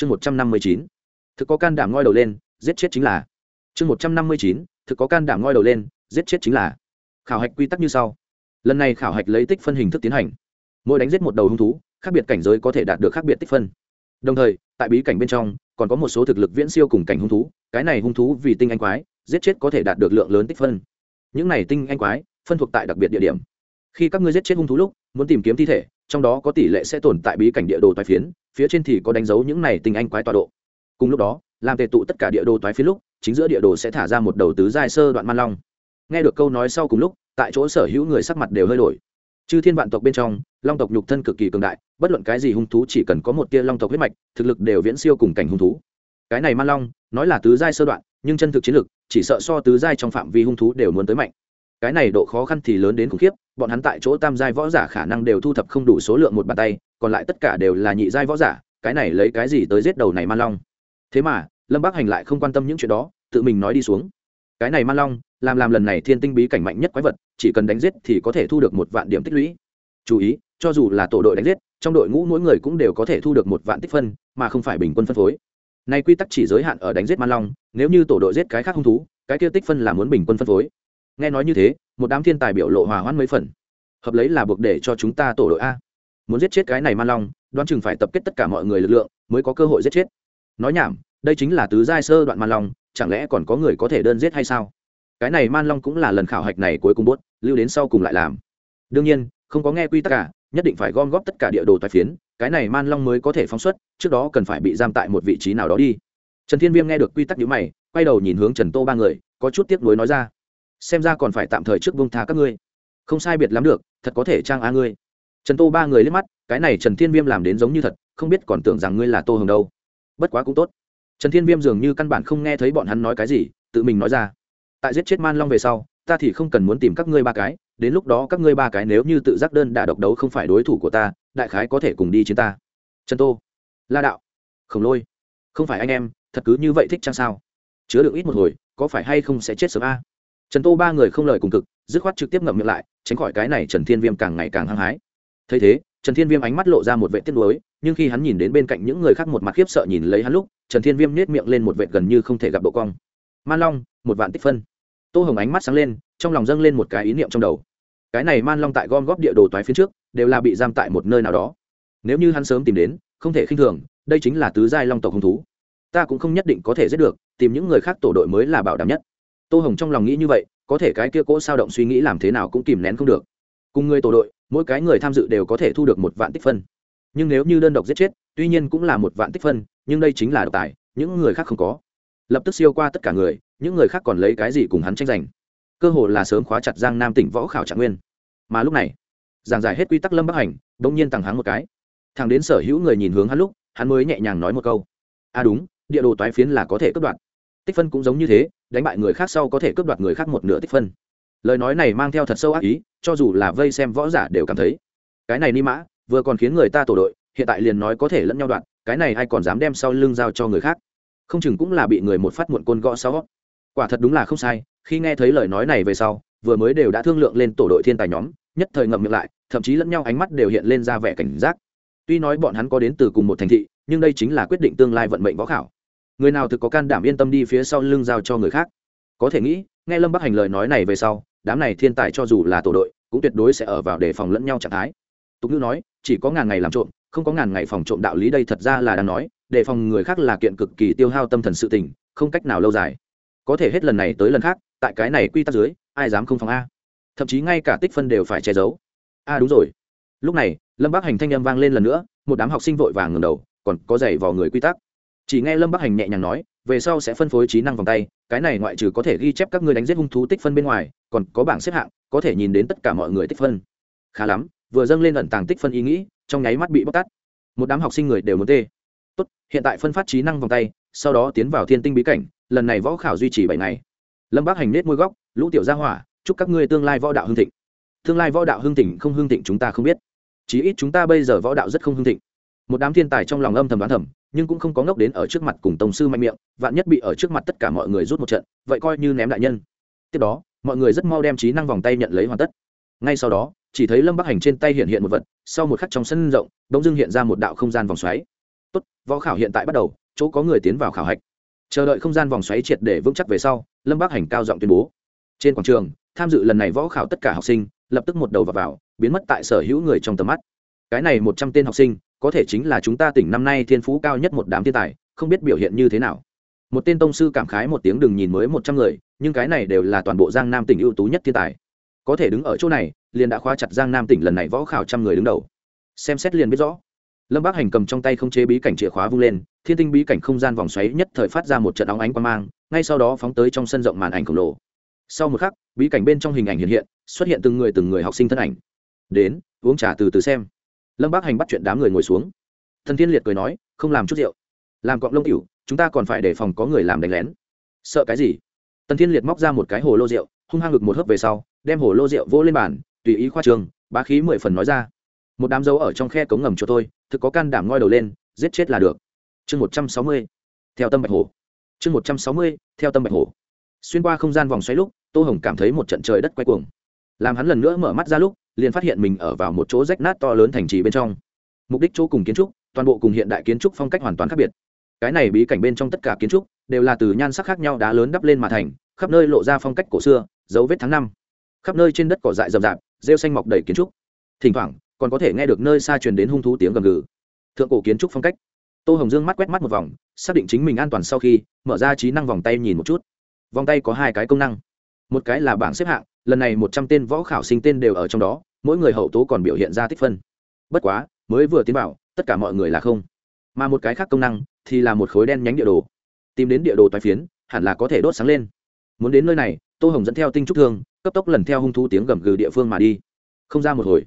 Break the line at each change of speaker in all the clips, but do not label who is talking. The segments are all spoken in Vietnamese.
chương một trăm năm mươi chín, thực có can đảm ngoi đầu lên, giết chết chính là. Chương một trăm năm mươi chín, thực có can đảm ngoi đầu lên, giết chết chính là. Khảo hạch quy tắc như sau. Lần này khảo hạch lấy tích phân hình thức tiến hành. Mỗi đánh giết một đầu hung thú, khác biệt cảnh giới có thể đạt được khác biệt tích phân. Đồng thời, tại bí cảnh bên trong, còn có một số thực lực viễn siêu cùng cảnh hung thú, cái này hung thú vì tinh anh quái, giết chết có thể đạt được lượng lớn tích phân. Những này tinh anh quái, phân thuộc tại đặc biệt địa điểm. Khi các ngươi giết chết hung thú lúc, muốn tìm kiếm thi thể, trong đó có tỷ lệ sẽ tồn tại bí cảnh địa đồ toái phiến phía trên thì có đánh dấu những này tinh anh quái tọa độ. Cùng lúc đó, làm tề tụ tất cả địa đồ toái phía lúc, chính giữa địa đồ sẽ thả ra một đầu tứ giai sơ đoạn man long. Nghe được câu nói sau cùng lúc, tại chỗ sở hữu người sắc mặt đều hơi đổi. Chư thiên vạn tộc bên trong, long tộc nhục thân cực kỳ cường đại, bất luận cái gì hung thú chỉ cần có một tia long tộc huyết mạch, thực lực đều viễn siêu cùng cảnh hung thú. Cái này man long, nói là tứ giai sơ đoạn, nhưng chân thực chiến lực, chỉ sợ so tứ giai trong phạm vi hung thú đều muốn tới mạnh. Cái này độ khó khăn thì lớn đến khủng khiếp, bọn hắn tại chỗ tam giai võ giả khả năng đều thu thập không đủ số lượng một bàn tay còn lại tất cả đều là nhị giai võ giả, cái này lấy cái gì tới giết đầu này man long? Thế mà, lâm bác hành lại không quan tâm những chuyện đó, tự mình nói đi xuống. Cái này man long, làm làm lần này thiên tinh bí cảnh mạnh nhất quái vật, chỉ cần đánh giết thì có thể thu được một vạn điểm tích lũy. Chú ý, cho dù là tổ đội đánh giết, trong đội ngũ mỗi người cũng đều có thể thu được một vạn tích phân, mà không phải bình quân phân phối. Nay quy tắc chỉ giới hạn ở đánh giết man long, nếu như tổ đội giết cái khác hung thú, cái kia tích phân là muốn bình quân phân phối. Nghe nói như thế, một đám thiên tài biểu lộ hòa hoãn mấy phần. Hợp lấy là buộc để cho chúng ta tổ đội a muốn giết chết cái này man long, đoán chừng phải tập kết tất cả mọi người lực lượng mới có cơ hội giết chết. Nói nhảm, đây chính là tứ giai sơ đoạn man long, chẳng lẽ còn có người có thể đơn giết hay sao? Cái này man long cũng là lần khảo hạch này cuối cùng bốt lưu đến sau cùng lại làm. Đương nhiên, không có nghe quy tắc cả, nhất định phải gom góp tất cả địa đồ tài phiến, cái này man long mới có thể phóng xuất, trước đó cần phải bị giam tại một vị trí nào đó đi. Trần thiên viêm nghe được quy tắc nhữ mày, quay đầu nhìn hướng trần tô ba người, có chút tiếc nuối nói ra, xem ra còn phải tạm thời trước vương tha các ngươi. Không sai biệt lắm được, thật có thể trang a ngươi trần tô ba người liếc mắt, cái này trần thiên viêm làm đến giống như thật, không biết còn tưởng rằng ngươi là tô hồng đâu. Bất quá cũng tốt. Trần thiên viêm dường như căn bản không nghe thấy bọn hắn nói cái gì, tự mình nói ra. Tại giết chết man long về sau, ta thì không cần muốn tìm các ngươi ba cái, đến lúc đó các ngươi ba cái nếu như tự giác đơn đã độc đấu không phải đối thủ của ta, đại khái có thể cùng đi chiến ta. Trần tô. La đạo. Khổng lôi. Không phải anh em, thật cứ như vậy thích chăng sao? Chứa được ít một hồi, có phải hay không sẽ chết sớm a? Trần tô ba người không lời cùng cực, dứt khoát trực tiếp ngậm miệng lại, tránh khỏi cái này trần thiên viêm càng ngày càng hăng hái thấy thế, trần thiên viêm ánh mắt lộ ra một vệ tiết lối nhưng khi hắn nhìn đến bên cạnh những người khác một mặt khiếp sợ nhìn lấy hắn lúc, trần thiên viêm nết miệng lên một vệ gần như không thể gặp độ cong. Man long, một vạn tích phân. Tô hồng ánh mắt sáng lên, trong lòng dâng lên một cái ý niệm trong đầu. Cái này man long tại gom góp địa đồ toái phía trước, đều là bị giam tại một nơi nào đó. Nếu như hắn sớm tìm đến, không thể khinh thường, đây chính là tứ giai long tộc hung thú. Ta cũng không nhất định có thể giết được, tìm những người khác tổ đội mới là bảo đảm nhất. Tô hồng trong lòng nghĩ như vậy, có thể cái kia cỗ sao động suy nghĩ làm thế nào cũng kìm nén không được. Cùng người tổ đội mỗi cái người tham dự đều có thể thu được một vạn tích phân. Nhưng nếu như đơn độc giết chết, tuy nhiên cũng là một vạn tích phân, nhưng đây chính là độc tài, những người khác không có. Lập tức siêu qua tất cả người, những người khác còn lấy cái gì cùng hắn tranh giành? Cơ hồ là sớm khóa chặt giang nam tỉnh võ khảo trạng nguyên. Mà lúc này, giảng giải hết quy tắc lâm bắc hành, bỗng nhiên tằng hắn một cái. Thằng đến sở hữu người nhìn hướng hắn lúc, hắn mới nhẹ nhàng nói một câu. A à đúng, địa đồ toái phiến là có thể cướp đoạt. Tích phân cũng giống như thế, đánh bại người khác sau có thể cướp đoạt người khác một nửa tích phân lời nói này mang theo thật sâu ác ý, cho dù là vây xem võ giả đều cảm thấy. Cái này ni mã, vừa còn khiến người ta tổ đội, hiện tại liền nói có thể lẫn nhau đoạn, cái này ai còn dám đem sau lưng giao cho người khác? Không chừng cũng là bị người một phát muộn côn gõ sau. Quả thật đúng là không sai, khi nghe thấy lời nói này về sau, vừa mới đều đã thương lượng lên tổ đội thiên tài nhóm, nhất thời ngậm miệng lại, thậm chí lẫn nhau ánh mắt đều hiện lên ra vẻ cảnh giác. Tuy nói bọn hắn có đến từ cùng một thành thị, nhưng đây chính là quyết định tương lai vận mệnh võ khảo. Người nào thực có can đảm yên tâm đi phía sau lưng giao cho người khác? Có thể nghĩ, nghe lâm bắc hành lời nói này về sau đám này thiên tài cho dù là tổ đội, cũng tuyệt đối sẽ ở vào đề phòng lẫn nhau trạng thái. Tục ngữ nói, chỉ có ngàn ngày làm trộm, không có ngàn ngày phòng trộm đạo lý đây thật ra là đang nói, đề phòng người khác là kiện cực kỳ tiêu hao tâm thần sự tình, không cách nào lâu dài. Có thể hết lần này tới lần khác, tại cái này quy tắc dưới, ai dám không phòng a? Thậm chí ngay cả tích phân đều phải che giấu. A, đúng rồi. Lúc này, lâm bác hành thanh â m vang lên lần nữa, một đám học sinh vội vàng ngầm đầu, còn có giày vào người quy tắc chỉ nghe lâm bắc hành nhẹ nhàng nói, về sau sẽ phân phối trí năng vòng tay, cái này ngoại trừ có thể ghi chép các người đánh giết hung thú tích phân bên ngoài, còn có bảng xếp hạng, có thể nhìn đến tất cả mọi người tích phân. Khá lắm, vừa dâng lên ẩn tàng tích phân ý nghĩ, trong nháy mắt bị bóc tát. Một đám học sinh người đều muốn tê. Tốt, hiện tại phân phát trí năng vòng tay, sau đó tiến vào thiên tinh bí cảnh, lần này võ khảo duy trì bảy ngày. Lâm bác hành nết môi góc, lũ tiểu gia hỏa, chúc các ngươi tương lai võ đạo hương thịnh. Tương lai võ đạo hương thịnh không hương thịnh chúng ta không biết. Chí ít chúng ta bây giờ võ đạo rất không hương thịnh. Một đám thiên tài trong lòng âm thầm đoán thầm nhưng cũng không có ngốc đến ở trước mặt cùng tổng sư mạnh miệng vạn nhất bị ở trước mặt tất cả mọi người rút một trận vậy coi như ném đại nhân. Tiếp đó mọi người rất mau đem trí năng vòng tay nhận lấy hoàn tất. Ngay sau đó chỉ thấy lâm bắc hành trên tay hiện hiện một vật sau một khắc trong sân rộng đ ỗ n g dưng hiện ra một đạo không gian vòng xoáy. Tốt võ khảo hiện tại bắt đầu chỗ có người tiến vào khảo hạch. Chờ đợi không gian vòng xoáy triệt để vững chắc về sau lâm bắc hành cao giọng tuyên bố. Trên quảng trường tham dự lần này võ khảo tất cả học sinh lập tức một đầu vào, vào biến mất tại sở hữu người trong tầm mắt. Cái này một trăm tên học sinh có thể chính là chúng ta tỉnh năm nay thiên phú cao nhất một đám thiên tài, không biết biểu hiện như thế nào. Một tên tông sư cảm khái một tiếng đừng nhìn mới một trăm người, nhưng cái này đều là toàn bộ giang nam tỉnh ưu tú nhất thiên tài. Có thể đứng ở chỗ này, liền đã khóa chặt giang nam tỉnh lần này võ khảo trăm người đứng đầu. Xem xét liền biết rõ. Lâm bác hành cầm trong tay không chế bí cảnh chìa khóa vung lên, thiên tinh bí cảnh không gian vòng xoáy nhất thời phát ra một trận óng ánh quang mang, ngay sau đó phóng tới trong sân rộng màn ảnh khổng lồ. Sau một khắc, bí cảnh bên trong hình ảnh hiện hiện, xuất hiện từng người từng người học sinh thân ảnh. Đến, uống trà từ từ xem lâm bác hành bắt chuyện đám người ngồi xuống thần thiên liệt cười nói không làm chút rượu làm cọng lông cửu chúng ta còn phải đề phòng có người làm đánh lén sợ cái gì tần thiên liệt móc ra một cái hồ lô rượu hung hăng ngực một hớp về sau đem hồ lô rượu vỗ lên bàn tùy ý khoa trường, bá khí mười phần nói ra một đám dấu ở trong khe cống ngầm cho tôi thực có can đảm ngoi đầu lên giết chết là được chương một trăm sáu mươi theo tâm bạch hồ chương một trăm sáu mươi theo tâm bạch hồ xuyên qua không gian vòng xoáy lúc tô hồng cảm thấy một trận trời đất quay cuồng làm hắn lần nữa mở mắt ra lúc liền phát hiện mình ở vào một chỗ rách nát to lớn thành trì bên trong. Mục đích chỗ cùng kiến trúc, toàn bộ cùng hiện đại kiến trúc phong cách hoàn toàn khác biệt. Cái này bí cảnh bên trong tất cả kiến trúc đều là từ nhan sắc khác nhau đá lớn đắp lên mà thành, khắp nơi lộ ra phong cách cổ xưa, dấu vết tháng năm. Khắp nơi trên đất cỏ dại rậm rạp, rêu xanh mọc đầy kiến trúc. Thỉnh thoảng, còn có thể nghe được nơi xa truyền đến hung thú tiếng gầm gừ. Thượng cổ kiến trúc phong cách. Tô hồng dương mắt quét mắt một vòng, xác định chính mình an toàn sau khi mở ra trí năng vòng tay nhìn một chút. Vòng tay có hai cái công năng. Một cái là bảng xếp hạng lần này một trăm tên võ khảo sinh tên đều ở trong đó, mỗi người hậu tố còn biểu hiện ra tích phân. Bất quá, mới vừa tiến vào, tất cả mọi người là không. Mà một cái khác công năng thì là một khối đen nhánh địa đồ. Tìm đến địa đồ toái phiến, hẳn là có thể đốt sáng lên. Muốn đến nơi này, tô hồng dẫn theo tinh trúc thương, cấp tốc lần theo hung thú tiếng gầm gừ địa phương mà đi. Không ra một hồi,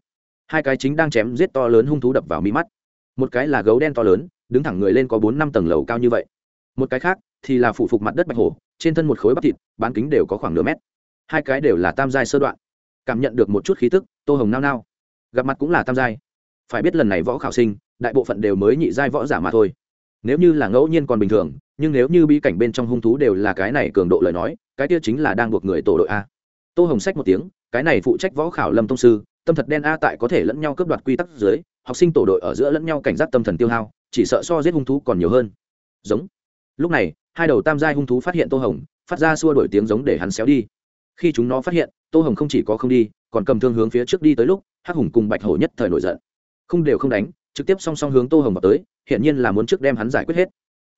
hai cái chính đang chém giết to lớn hung thú đập vào mi mắt. Một cái là gấu đen to lớn, đứng thẳng người lên có bốn năm tầng lầu cao như vậy. Một cái khác thì là phụ phục mặt đất bạch hổ, trên thân một khối bắp thịt, bán kính đều có khoảng nửa mét hai cái đều là tam giai sơ đoạn. Cảm nhận được một chút khí tức, tô hồng nao nao. Gặp mặt cũng là tam giai. Phải biết lần này võ khảo sinh, đại bộ phận đều mới nhị giai võ giả mà thôi. Nếu như là ngẫu nhiên còn bình thường, nhưng nếu như bi cảnh bên trong hung thú đều là cái này cường độ lời nói, cái kia chính là đang buộc người tổ đội a. Tô hồng sách một tiếng, cái này phụ trách võ khảo lâm thông sư, tâm thật đen a tại có thể lẫn nhau cướp đoạt quy tắc dưới, học sinh tổ đội ở giữa lẫn nhau cảnh giác tâm thần tiêu hao, chỉ sợ so giết hung thú còn nhiều hơn. Giống. Lúc này, hai đầu tam giai hung thú phát hiện tô hồng, phát ra xua đổi tiếng giống để hắn xéo đi khi chúng nó phát hiện, tô hồng không chỉ có không đi, còn cầm thương hướng phía trước đi tới lúc, hắc hùng cùng bạch hổ nhất thời nổi giận. Không đều không đánh, trực tiếp song song hướng tô hồng vào tới hiện nhiên là muốn trước đem hắn giải quyết hết.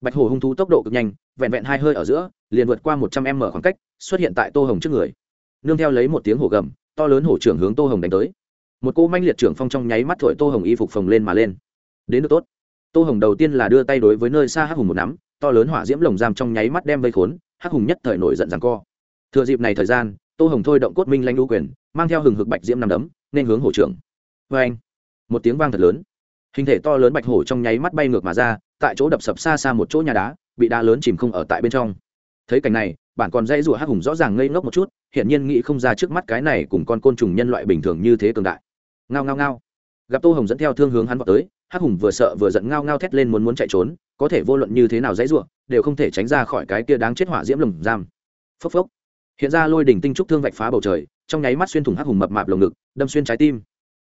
Bạch hổ hung thú tốc độ cực nhanh, vẹn vẹn hai hơi ở giữa, liền vượt qua một trăm em mở khoảng cách, xuất hiện tại tô hồng trước người. Nương theo lấy một tiếng hổ gầm, to lớn hổ trưởng hướng tô hồng đánh tới. Một cô manh liệt trưởng phong trong nháy mắt thổi tô hồng y phục phồng lên mà lên. Đến được tốt. Tô hồng đầu tiên là đưa tay đối với nơi xa hắc hùng một nắm, to lớn hỏa diễm lồng giam trong nháy mắt đem vây khốn, hắc hùng nhất thời nổi giận rằng co thừa dịp này thời gian, tô hồng thôi động cốt minh lanh đu quyền, mang theo hừng hực bạch diễm nằm đấm, nên hướng hổ trưởng. Vê anh, một tiếng vang thật lớn. Hình thể to lớn bạch hổ trong nháy mắt bay ngược mà ra, tại chỗ đập sập xa xa một chỗ nhà đá, bị đá lớn chìm không ở tại bên trong. Thấy cảnh này, bản còn dây rủa hắc hùng rõ ràng ngây ngốc một chút, hiển nhiên nghĩ không ra trước mắt cái này cùng con côn trùng nhân loại bình thường như thế cường đại. Ngao ngao ngao. Gặp tô hồng dẫn theo thương hướng hắn vào tới, hắc hùng vừa sợ vừa giận ngao ngao thét lên muốn muốn chạy trốn, có thể vô luận như thế nào dãy rủa, đều không thể tránh ra khỏi cái kia đáng chết hỏa diễm lồng giam. Phốc phốc hiện ra lôi đỉnh tinh trúc thương vạch phá bầu trời, trong nháy mắt xuyên thủng hắc hùng mập mạp lồng ngực, đâm xuyên trái tim.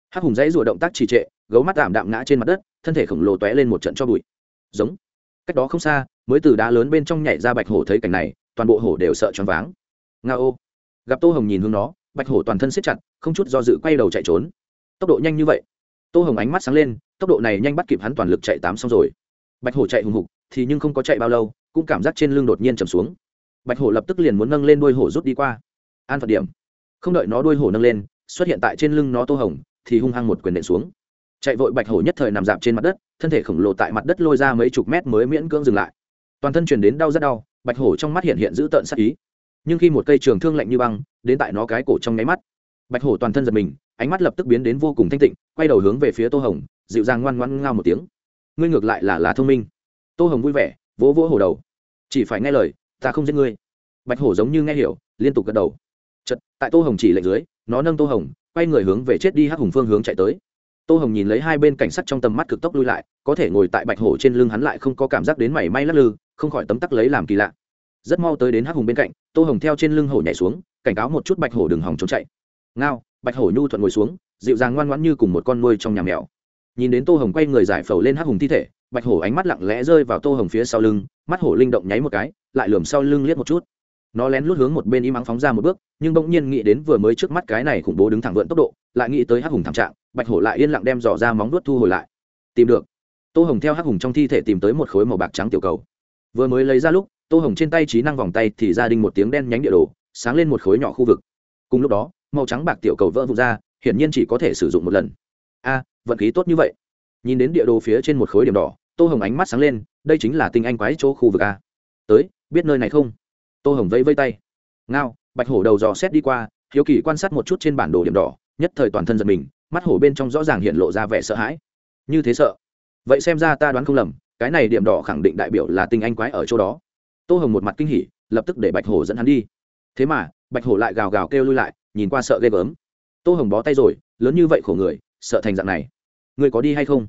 Hắc hùng dãy ruộng động tác trì trệ, gấu mắt tạm đạm ngã trên mặt đất, thân thể khổng lồ tóe lên một trận cho bụi. Giống. Cách đó không xa, mới từ đá lớn bên trong nhảy ra bạch hổ thấy cảnh này, toàn bộ hổ đều sợ choáng váng. Nga ô. Gặp tô hồng nhìn hướng nó, bạch hổ toàn thân siết chặt, không chút do dự quay đầu chạy trốn. Tốc độ nhanh như vậy. Tô hồng ánh mắt sáng lên, tốc độ này nhanh bắt kịp hắn toàn lực chạy tám xong rồi. Bạch hổ chạy hùng hục, thì nhưng không có chạy bao lâu, cũng cảm giác trên lưng đột nhiên trầm xuống bạch hổ lập tức liền muốn nâng lên đuôi hổ rút đi qua. An phận điểm. Không đợi nó đuôi hổ nâng lên, xuất hiện tại trên lưng nó tô hồng, thì hung hăng một quyền nện xuống. Chạy vội bạch hổ nhất thời nằm dạp trên mặt đất, thân thể khổng lồ tại mặt đất lôi ra mấy chục mét mới miễn cưỡng dừng lại. Toàn thân truyền đến đau rất đau, bạch hổ trong mắt hiện hiện dữ tợn sắc ý. Nhưng khi một cây trường thương lạnh như băng, đến tại nó cái cổ trong nháy mắt, bạch hổ toàn thân giật mình, ánh mắt lập tức biến đến vô cùng thanh tịnh, quay đầu hướng về phía tô hồng, dịu dàng ngoan ngoan ngao một tiếng. Ngươi ngược lại là là thông minh. Tô hồng vui vẻ, vỗ vỗ hổ đầu. Chỉ phải nghe lời ta không giết ngươi. Bạch hổ giống như nghe hiểu, liên tục gật đầu. Chật tại tô hồng chỉ lệnh dưới, nó nâng tô hồng, quay người hướng về chết đi hắc hùng phương hướng chạy tới. Tô hồng nhìn lấy hai bên cảnh sát trong tầm mắt cực tốc lui lại, có thể ngồi tại bạch hổ trên lưng hắn lại không có cảm giác đến mảy may lắc lư, không khỏi tấm tắc lấy làm kỳ lạ. Rất mau tới đến hắc hùng bên cạnh, tô hồng theo trên lưng hổ nhảy xuống, cảnh cáo một chút bạch hổ đừng hòng trốn chạy. Ngao, bạch hổ nhu thuận ngồi xuống, dịu dàng ngoan ngoãn như cùng một con nuôi trong nhà mèo. Nhìn đến tô hồng quay người giải phẫu lên hắc hùng thi thể bạch hổ ánh mắt lặng lẽ rơi vào tô hồng phía sau lưng, mắt hổ linh động nháy một cái, lại lườm sau lưng liếc một chút. Nó lén lút hướng một bên im ắng phóng ra một bước, nhưng bỗng nhiên nghĩ đến vừa mới trước mắt cái này khủng bố đứng thẳng vượn tốc độ, lại nghĩ tới hắc hùng thảm trạng, bạch hổ lại yên lặng đem dò ra móng đuốt thu hồi lại. Tìm được. Tô hồng theo hắc hùng trong thi thể tìm tới một khối màu bạc trắng tiểu cầu. Vừa mới lấy ra lúc, tô hồng trên tay trí năng vòng tay thì ra đinh một tiếng đen nhánh địa đồ, sáng lên một khối nhỏ khu vực. Cùng lúc đó, màu trắng bạc tiểu cầu vỡ vụt ra, hiển nhiên chỉ có thể sử dụng một lần. A, vận khí tốt như vậy nhìn đến địa đồ phía trên một khối điểm đỏ, tô hồng ánh mắt sáng lên, đây chính là tinh anh quái chỗ khu vực a. Tới, biết nơi này không? Tô hồng vẫy vây tay. Ngao, bạch hổ đầu dò xét đi qua, hiếu kỳ quan sát một chút trên bản đồ điểm đỏ, nhất thời toàn thân giật mình, mắt hổ bên trong rõ ràng hiện lộ ra vẻ sợ hãi. Như thế sợ? Vậy xem ra ta đoán không lầm, cái này điểm đỏ khẳng định đại biểu là tinh anh quái ở chỗ đó. Tô hồng một mặt kinh hỉ, lập tức để bạch hổ dẫn hắn đi. Thế mà, bạch hổ lại gào gào kêu lui lại, nhìn qua sợ ghê gớm. Tô hồng bó tay rồi, lớn như vậy khổ người, sợ thành dạng này. Ngươi có đi hay không?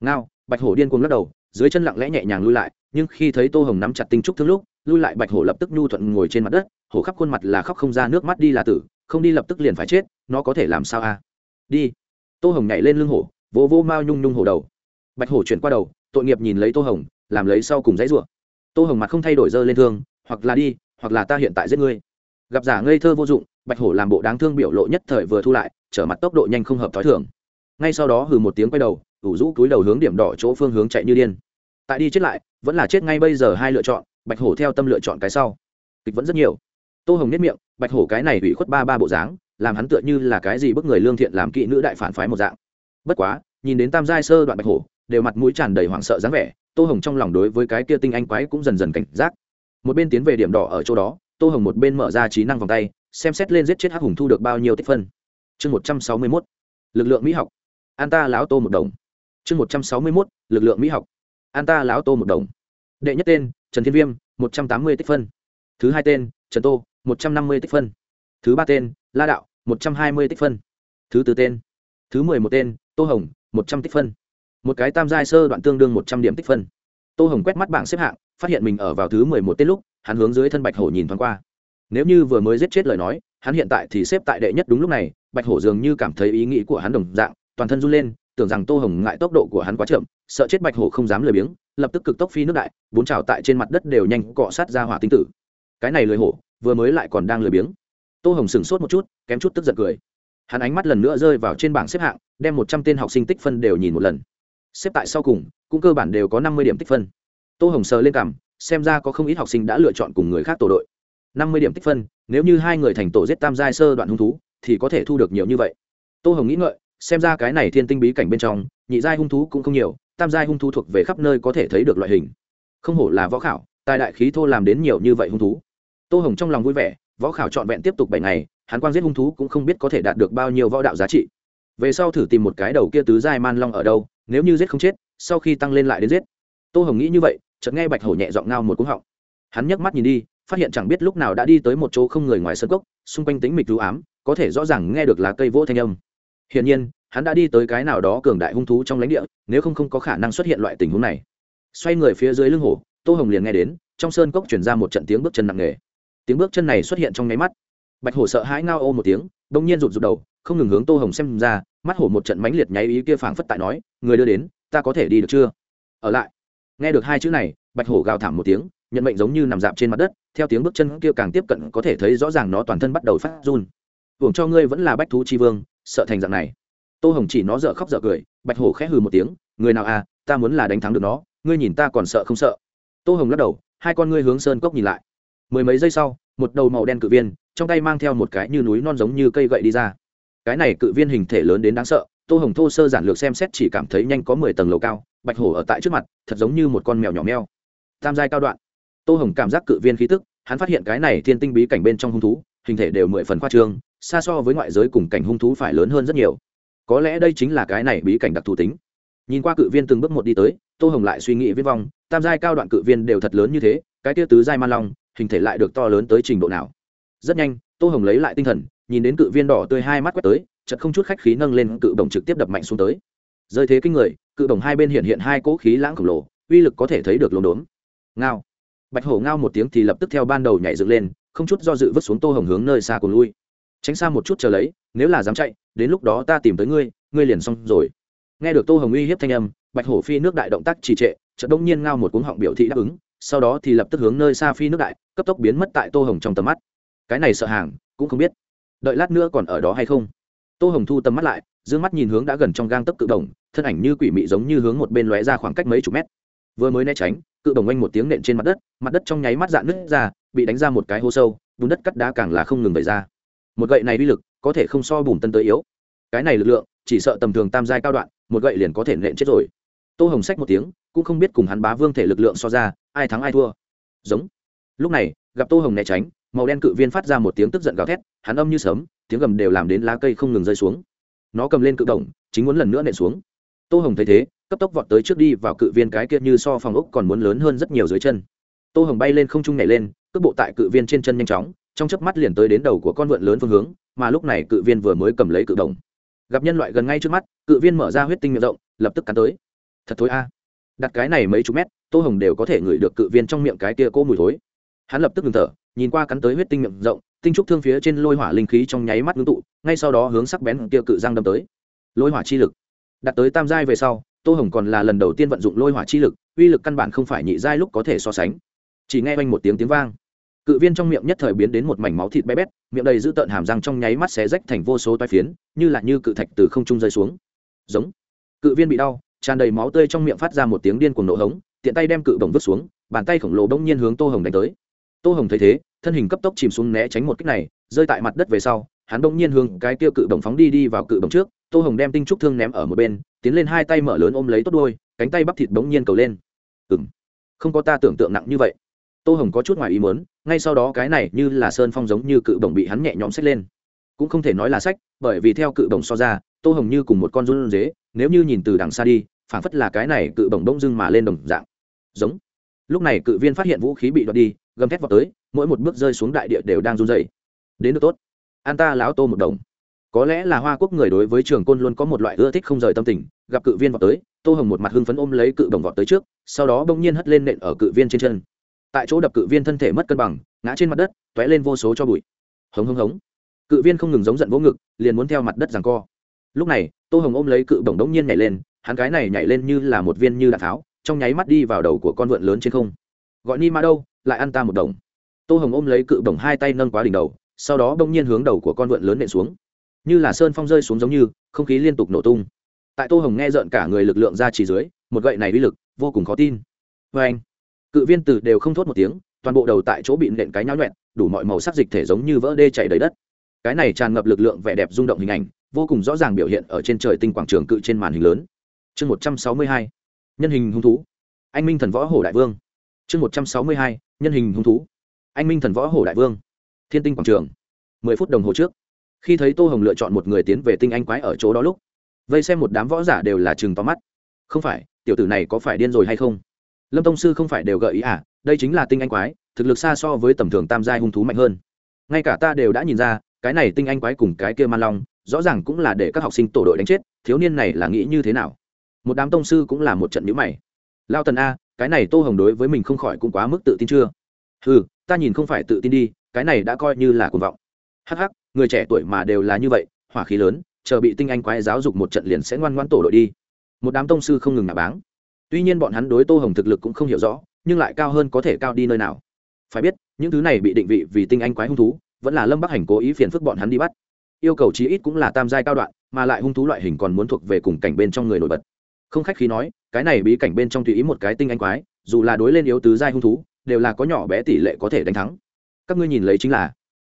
Ngao, bạch hổ điên cuồng lắc đầu, dưới chân lặng lẽ nhẹ nhàng lui lại, nhưng khi thấy tô hồng nắm chặt tinh trúc thương lúc, lui lại bạch hổ lập tức nhu thuận ngồi trên mặt đất, hổ khắp khuôn mặt là khóc không ra, nước mắt đi là tử, không đi lập tức liền phải chết, nó có thể làm sao a? À? đi. Tô hồng nhảy lên lưng hổ vô vô mao nhung nhung hổ đầu. Bạch hổ chuyển qua đầu, tội nghiệp nhìn lấy tô hồng, làm lấy sau cùng dãy rủa. Tô hồng mặt không thay đổi dơ lên thương, hoặc là đi, hoặc là ta hiện tại giết ngươi. Gặp giả ngây thơ vô dụng, bạch hổ làm bộ đáng thương biểu lộ nhất thời vừa thu lại, trở mặt tốc độ nhanh không hợp t h ó i thường ngay sau đó hừ một tiếng quay đầu, ủ rũ túi đầu hướng điểm đỏ chỗ phương hướng chạy như điên. Tại đi chết lại, vẫn là chết ngay bây giờ hai lựa chọn, bạch hổ theo tâm lựa chọn cái sau. Kịch vẫn rất nhiều. Tô hồng nhất miệng, bạch hổ cái này ủy khuất ba ba bộ dáng, làm hắn tựa như là cái gì bức người lương thiện làm kỵ nữ đại phản phái một dạng. Bất quá, nhìn đến tam giai sơ đoạn bạch hổ, đều mặt mũi tràn đầy hoảng sợ dáng vẻ, tô hồng trong lòng đối với cái kia tinh anh quái cũng dần dần cảnh giác. Một bên tiến về điểm đỏ ở chỗ đó, tô hồng một bên mở ra trí năng vòng tay, xem xét lên giết chết hắc hùng thu được bao nhiêu tích phân. Chương một trăm sáu mươi mốt. Lực lượng mỹ học an ta lão tô một đồng. Chương một trăm sáu mươi mốt, lực lượng mỹ học. An ta lão tô một đồng. Đệ nhất tên, trần thiên viêm, một trăm tám mươi tích phân. Thứ hai tên, trần tô, một trăm năm mươi tích phân. Thứ ba tên, la đạo, một trăm hai mươi tích phân. Thứ tư tên, thứ mười một tên, tô hồng, một trăm tích phân. Một cái tam giai sơ đoạn tương đương một trăm điểm tích phân. Tô hồng quét mắt bảng xếp hạng, phát hiện mình ở vào thứ mười một tên lúc, hắn hướng dưới thân bạch hổ nhìn thoáng qua. Nếu như vừa mới giết chết lời nói, hắn hiện tại thì xếp tại đệ nhất đúng lúc này, bạch hổ dường như cảm thấy ý nghĩ của hắn đồng dạng toàn thân run lên, tưởng rằng tô hồng ngại tốc độ của hắn quá chậm, sợ chết bạch hổ không dám lười biếng, lập tức cực tốc phi nước đại, bốn trào tại trên mặt đất đều nhanh cọ sát ra hỏa tinh tử. Cái này lười hổ, vừa mới lại còn đang lười biếng. Tô hồng sửng sốt một chút, kém chút tức giận cười. Hắn ánh mắt lần nữa rơi vào trên bảng xếp hạng, đem một trăm tên học sinh tích phân đều nhìn một lần. Xếp tại sau cùng, cũng cơ bản đều có năm mươi điểm tích phân. Tô hồng sờ lên cảm xem ra có không ít học sinh đã lựa chọn cùng người khác tổ đội. năm mươi điểm tích phân, nếu như hai người thành tổ giết tam giai sơ đoạn hung thú, thì có thể thu được nhiều như vậy. Tô hồng nghĩ ngợi xem ra cái này thiên tinh bí cảnh bên trong, nhị giai hung thú cũng không nhiều, tam giai hung thú thuộc về khắp nơi có thể thấy được loại hình. Không hổ là võ khảo, tài đại khí thô làm đến nhiều như vậy hung thú. Tô hồng trong lòng vui vẻ, võ khảo trọn vẹn tiếp tục bảy ngày, hắn quan giết hung thú cũng không biết có thể đạt được bao nhiêu võ đạo giá trị. Về sau thử tìm một cái đầu kia tứ giai man long ở đâu, nếu như giết không chết, sau khi tăng lên lại đến giết. Tô hồng nghĩ như vậy, chợt nghe bạch hổ nhẹ giọng ngao một cú họng. Hắn nhấc mắt nhìn đi, phát hiện chẳng biết lúc nào đã đi tới một chỗ không người ngoài sân cốc, xung quanh tính mịch rú ám, có thể rõ ràng nghe được lá cây vỗ thanh âm hiển nhiên, hắn đã đi tới cái nào đó cường đại hung thú trong lãnh địa, nếu không không có khả năng xuất hiện loại tình huống này. Xoay người phía dưới lưng hổ, tô hồng liền nghe đến, trong sơn cốc chuyển ra một trận tiếng bước chân nặng nề. Tiếng bước chân này xuất hiện trong nháy mắt. Bạch hổ sợ hãi ngao ô một tiếng đông nhiên rụt rụt đầu, không ngừng hướng tô hồng xem ra, mắt hổ một trận mãnh liệt nháy ý kia phảng phất tại nói, người đưa đến, ta có thể đi được chưa? Ở lại. Nghe được hai chữ này, bạch hổ gào thảm một tiếng, nhận mệnh giống như nằm dạp trên mặt đất, theo tiếng bước chân kia càng tiếp cận có thể thấy rõ ràng nó toàn thân bắt đầu phát run. Hưởng cho ngươi vẫn là bách thú chi vương sợ thành dạng này. Tô hồng chỉ nó dở khóc dở cười, bạch hổ khẽ hừ một tiếng, người nào à ta muốn là đánh thắng được nó, ngươi nhìn ta còn sợ không sợ? Tô hồng lắc đầu, hai con ngươi hướng sơn cốc nhìn lại. Mười mấy giây sau, một đầu màu đen cự viên, trong tay mang theo một cái như núi non giống như cây gậy đi ra. Cái này cự viên hình thể lớn đến đáng sợ, tô hồng thô sơ giản lược xem xét chỉ cảm thấy nhanh có mười tầng lầu cao, bạch hổ ở tại trước mặt, thật giống như một con mèo nhỏ meo tam giai cao đoạn. Tô hồng cảm giác cự viên khí tức, hắn phát hiện cái này thiên tinh bí cảnh bên trong hung thú, hình thể đều mười phần khoa trương xa so với ngoại giới cùng cảnh hung thú phải lớn hơn rất nhiều. Có lẽ đây chính là cái này bí cảnh đặc thù tính. Nhìn qua cự viên từng bước một đi tới, tô hồng lại suy nghĩ viết vong, tam giai cao đoạn cự viên đều thật lớn như thế, cái tia tứ giai man long, hình thể lại được to lớn tới trình độ nào? Rất nhanh, tô hồng lấy lại tinh thần, nhìn đến cự viên đỏ tươi hai mắt quét tới chật không chút khách khí nâng lên cự đồng trực tiếp đập mạnh xuống tới. Rơi thế kinh người, cự đồng hai bên hiện hiện hai cỗ khí lãng khổng lồ, uy lực có thể thấy được lồn đốn ngao. Bạch hổ ngao một tiếng thì lập tức theo ban đầu nhảy dựng lên, không chút do dự vứt xuống tô hồng hướng nơi xa cùng lui tránh xa một chút chờ lấy, nếu là dám chạy, đến lúc đó ta tìm tới ngươi ngươi liền xong rồi. Nghe được tô hồng uy hiếp thanh âm, bạch hổ phi nước đại động tác trì trệ, chợt đông nhiên ngao một cuống họng biểu thị đáp ứng, sau đó thì lập tức hướng nơi xa phi nước đại, cấp tốc biến mất tại tô hồng trong tầm mắt. Cái này sợ hàng, cũng không biết. Đợi lát nữa còn ở đó hay không? Tô hồng thu tầm mắt lại d ư ơ n g mắt nhìn hướng đã gần trong gang tấc cự đồng, thân ảnh như quỷ mị giống như hướng một bên lóe ra khoảng cách mấy chục mét. Vừa mới né tránh, cự đồng oanh một tiếng nện trên mặt đất mặt đất trong nháy mắt dạn nứt ra, bị đánh ra một cái hô sâu, bùn đất cắt đá càng là không ngừng về ra một gậy này uy lực có thể không so bùn tân tới yếu. Cái này lực lượng, chỉ sợ tầm thường tam giai cao đoạn, một gậy liền có thể nện chết rồi. Tô hồng sách một tiếng, cũng không biết cùng hắn bá vương thể lực lượng so ra, ai thắng ai thua. Giống. Lúc này, gặp tô hồng né tránh, màu đen cự viên phát ra một tiếng tức giận gào thét, hắn âm như sấm, tiếng gầm đều làm đến lá cây không ngừng rơi xuống. Nó cầm lên cự đồng chính muốn lần nữa nện xuống. Tô hồng thấy thế, cấp tốc vọt tới trước đi vào cự viên cái kia như so phòng ốc còn muốn lớn hơn rất nhiều dưới chân. Tô hồng bay lên không trung nhảy lên, cước bộ tại cự viên trên chân nhanh chóng trong chớp mắt liền tới đến đầu của con vượn lớn phương hướng, mà lúc này cự viên vừa mới cầm lấy cự đồng. Gặp nhân loại gần ngay trước mắt, cự viên mở ra huyết tinh miệng rộng, lập tức cắn tới. Thật thối a. Đặt cái này mấy chục mét, tô hồng đều có thể ngửi được cự viên trong miệng cái kia cỗ mùi thối. Hắn lập tức ngừng thở, nhìn qua cắn tới huyết tinh miệng rộng, tinh trúc thương phía trên lôi hỏa linh khí trong nháy mắt ngưng tụ, ngay sau đó hướng sắc bén kia cự răng đâm tới. Lôi hỏa chi lực. Đặt tới tam giai về sau, tô hồng còn là lần đầu tiên vận dụng lôi hỏa chi lực, uy lực căn bản không phải nhị giai lúc có thể so sánh. Chỉ nghe oanh một tiếng tiếng vang cự viên trong miệng nhất thời biến đến một mảnh máu thịt bé bét, miệng đầy giữ tợn hàm răng trong nháy mắt xé rách thành vô số toai phiến, như là như cự thạch từ không trung rơi xuống. Giống. Cự viên bị đau, tràn đầy máu tươi trong miệng phát ra một tiếng điên cuồng nổ hống, tiện tay đem cự bồng vứt xuống, bàn tay khổng lồ bỗng nhiên hướng tô hồng đánh tới. Tô hồng thấy thế, thân hình cấp tốc chìm xuống né tránh một cách này, rơi tại mặt đất về sau, hắn bỗng nhiên hướng cái tiêu cự bồng phóng đi đi vào cự bồng trước, tô hồng đem tinh trúc thương ném ở một bên, tiến lên hai tay mở lớn ôm lấy tốt đôi cánh tay bắp thịt bỗng nhiên cầu lên. Ừ không có ta tưởng tượng nặng như vậy. Tô hồng có chút ngoài ý muốn ngay sau đó cái này như là sơn phong giống như cự đồng bị hắn nhẹ nhõm xách lên. Cũng không thể nói là sách, bởi vì theo cự đồng so ra, tô hồng như cùng một con run dế nếu như nhìn từ đằng xa đi, phảng phất là cái này cự đồng đông dưng mà lên đồng dạng. Giống. Lúc này cự viên phát hiện vũ khí bị đoạt đi, gầm thét vào tới, mỗi một bước rơi xuống đại địa đều đang run dày đến được tốt. An ta láo tô một đồng. Có lẽ là hoa quốc người đối với trường côn luôn có một loại ưa thích không rời tâm tình, gặp cự viên vào tới, tô hồng một mặt hưng phấn ôm lấy cự đồng vọt tới trước, sau đó bỗng nhiên hất lên nện ở cự viên trên chân tại chỗ đập cự viên thân thể mất cân bằng, ngã trên mặt đất t ó é lên vô số cho bụi. Hống hống hống. Cự viên không ngừng giống giận vỗ ngực, liền muốn theo mặt đất rằng co. Lúc này, tô hồng ôm lấy cự đồng đống nhiên nhảy lên, hắn cái này nhảy lên như là một viên như đạn tháo, trong nháy mắt đi vào đầu của con vượn lớn trên không. Gọi ni ma đâu, lại ăn ta một đồng. Tô hồng ôm lấy cự đồng hai tay nâng quá đỉnh đầu, sau đó bỗng nhiên hướng đầu của con vượn lớn nện xuống. Như là sơn phong rơi xuống giống như, không khí liên tục nổ tung. Tại tô hồng nghe rợn cả người lực lượng ra chỉ dưới, một gậy này uy lực vô cùng khó tin. Vê anh cự viên từ đều không thốt một tiếng, toàn bộ đầu tại chỗ bị nện cái nháo nhuẹn đủ mọi màu sắc dịch thể giống như vỡ đê chảy đầy đất. Cái này tràn ngập lực lượng vẻ đẹp rung động hình ảnh, vô cùng rõ ràng biểu hiện ở trên trời tinh quảng trường cự trên màn hình lớn. Chương một trăm sáu mươi hai, nhân hình hung thú. Anh minh thần võ hổ đại vương. Chương một trăm sáu mươi hai, nhân hình hung thú. Anh minh thần võ hổ đại vương. Thiên tinh quảng trường. Mười phút đồng hồ trước, khi thấy tô hồng lựa chọn một người tiến về tinh anh quái ở chỗ đó lúc, vây xem một đám võ giả đều là chừng to mắt. Không phải, tiểu tử này có phải điên rồi hay không? Lâm tông sư không phải đều gợi ý à đây chính là tinh anh quái, thực lực xa so với tầm thường tam giai hung thú mạnh hơn. Ngay cả ta đều đã nhìn ra, cái này tinh anh quái cùng cái kia man long, rõ ràng cũng là để các học sinh tổ đội đánh chết, thiếu niên này là nghĩ như thế nào? Một đám tông sư cũng là một trận nhữ mày. Lao tần a, cái này tô hồng đối với mình không khỏi cũng quá mức tự tin chưa? Ừ ta nhìn không phải tự tin đi, cái này đã coi như là cuồng vọng. Hắc hắc, người trẻ tuổi mà đều là như vậy, hỏa khí lớn, chờ bị tinh anh quái giáo dục một trận liền sẽ ngoan ngoan tổ đội đi. Một đám tông sư không ngừng nạ báng tuy nhiên bọn hắn đối tô hồng thực lực cũng không hiểu rõ, nhưng lại cao hơn có thể cao đi nơi nào. Phải biết, những thứ này bị định vị vì tinh anh quái hung thú, vẫn là lâm bắc hành cố ý phiền phức bọn hắn đi bắt. Yêu cầu chí ít cũng là tam giai cao đoạn, mà lại hung thú loại hình còn muốn thuộc về cùng cảnh bên trong người nổi bật. Không khách khí nói, cái này bí cảnh bên trong tùy ý một cái tinh anh quái, dù là đối lên yếu tứ giai hung thú, đều là có nhỏ bé tỷ lệ có thể đánh thắng. Các ngươi nhìn lấy chính là,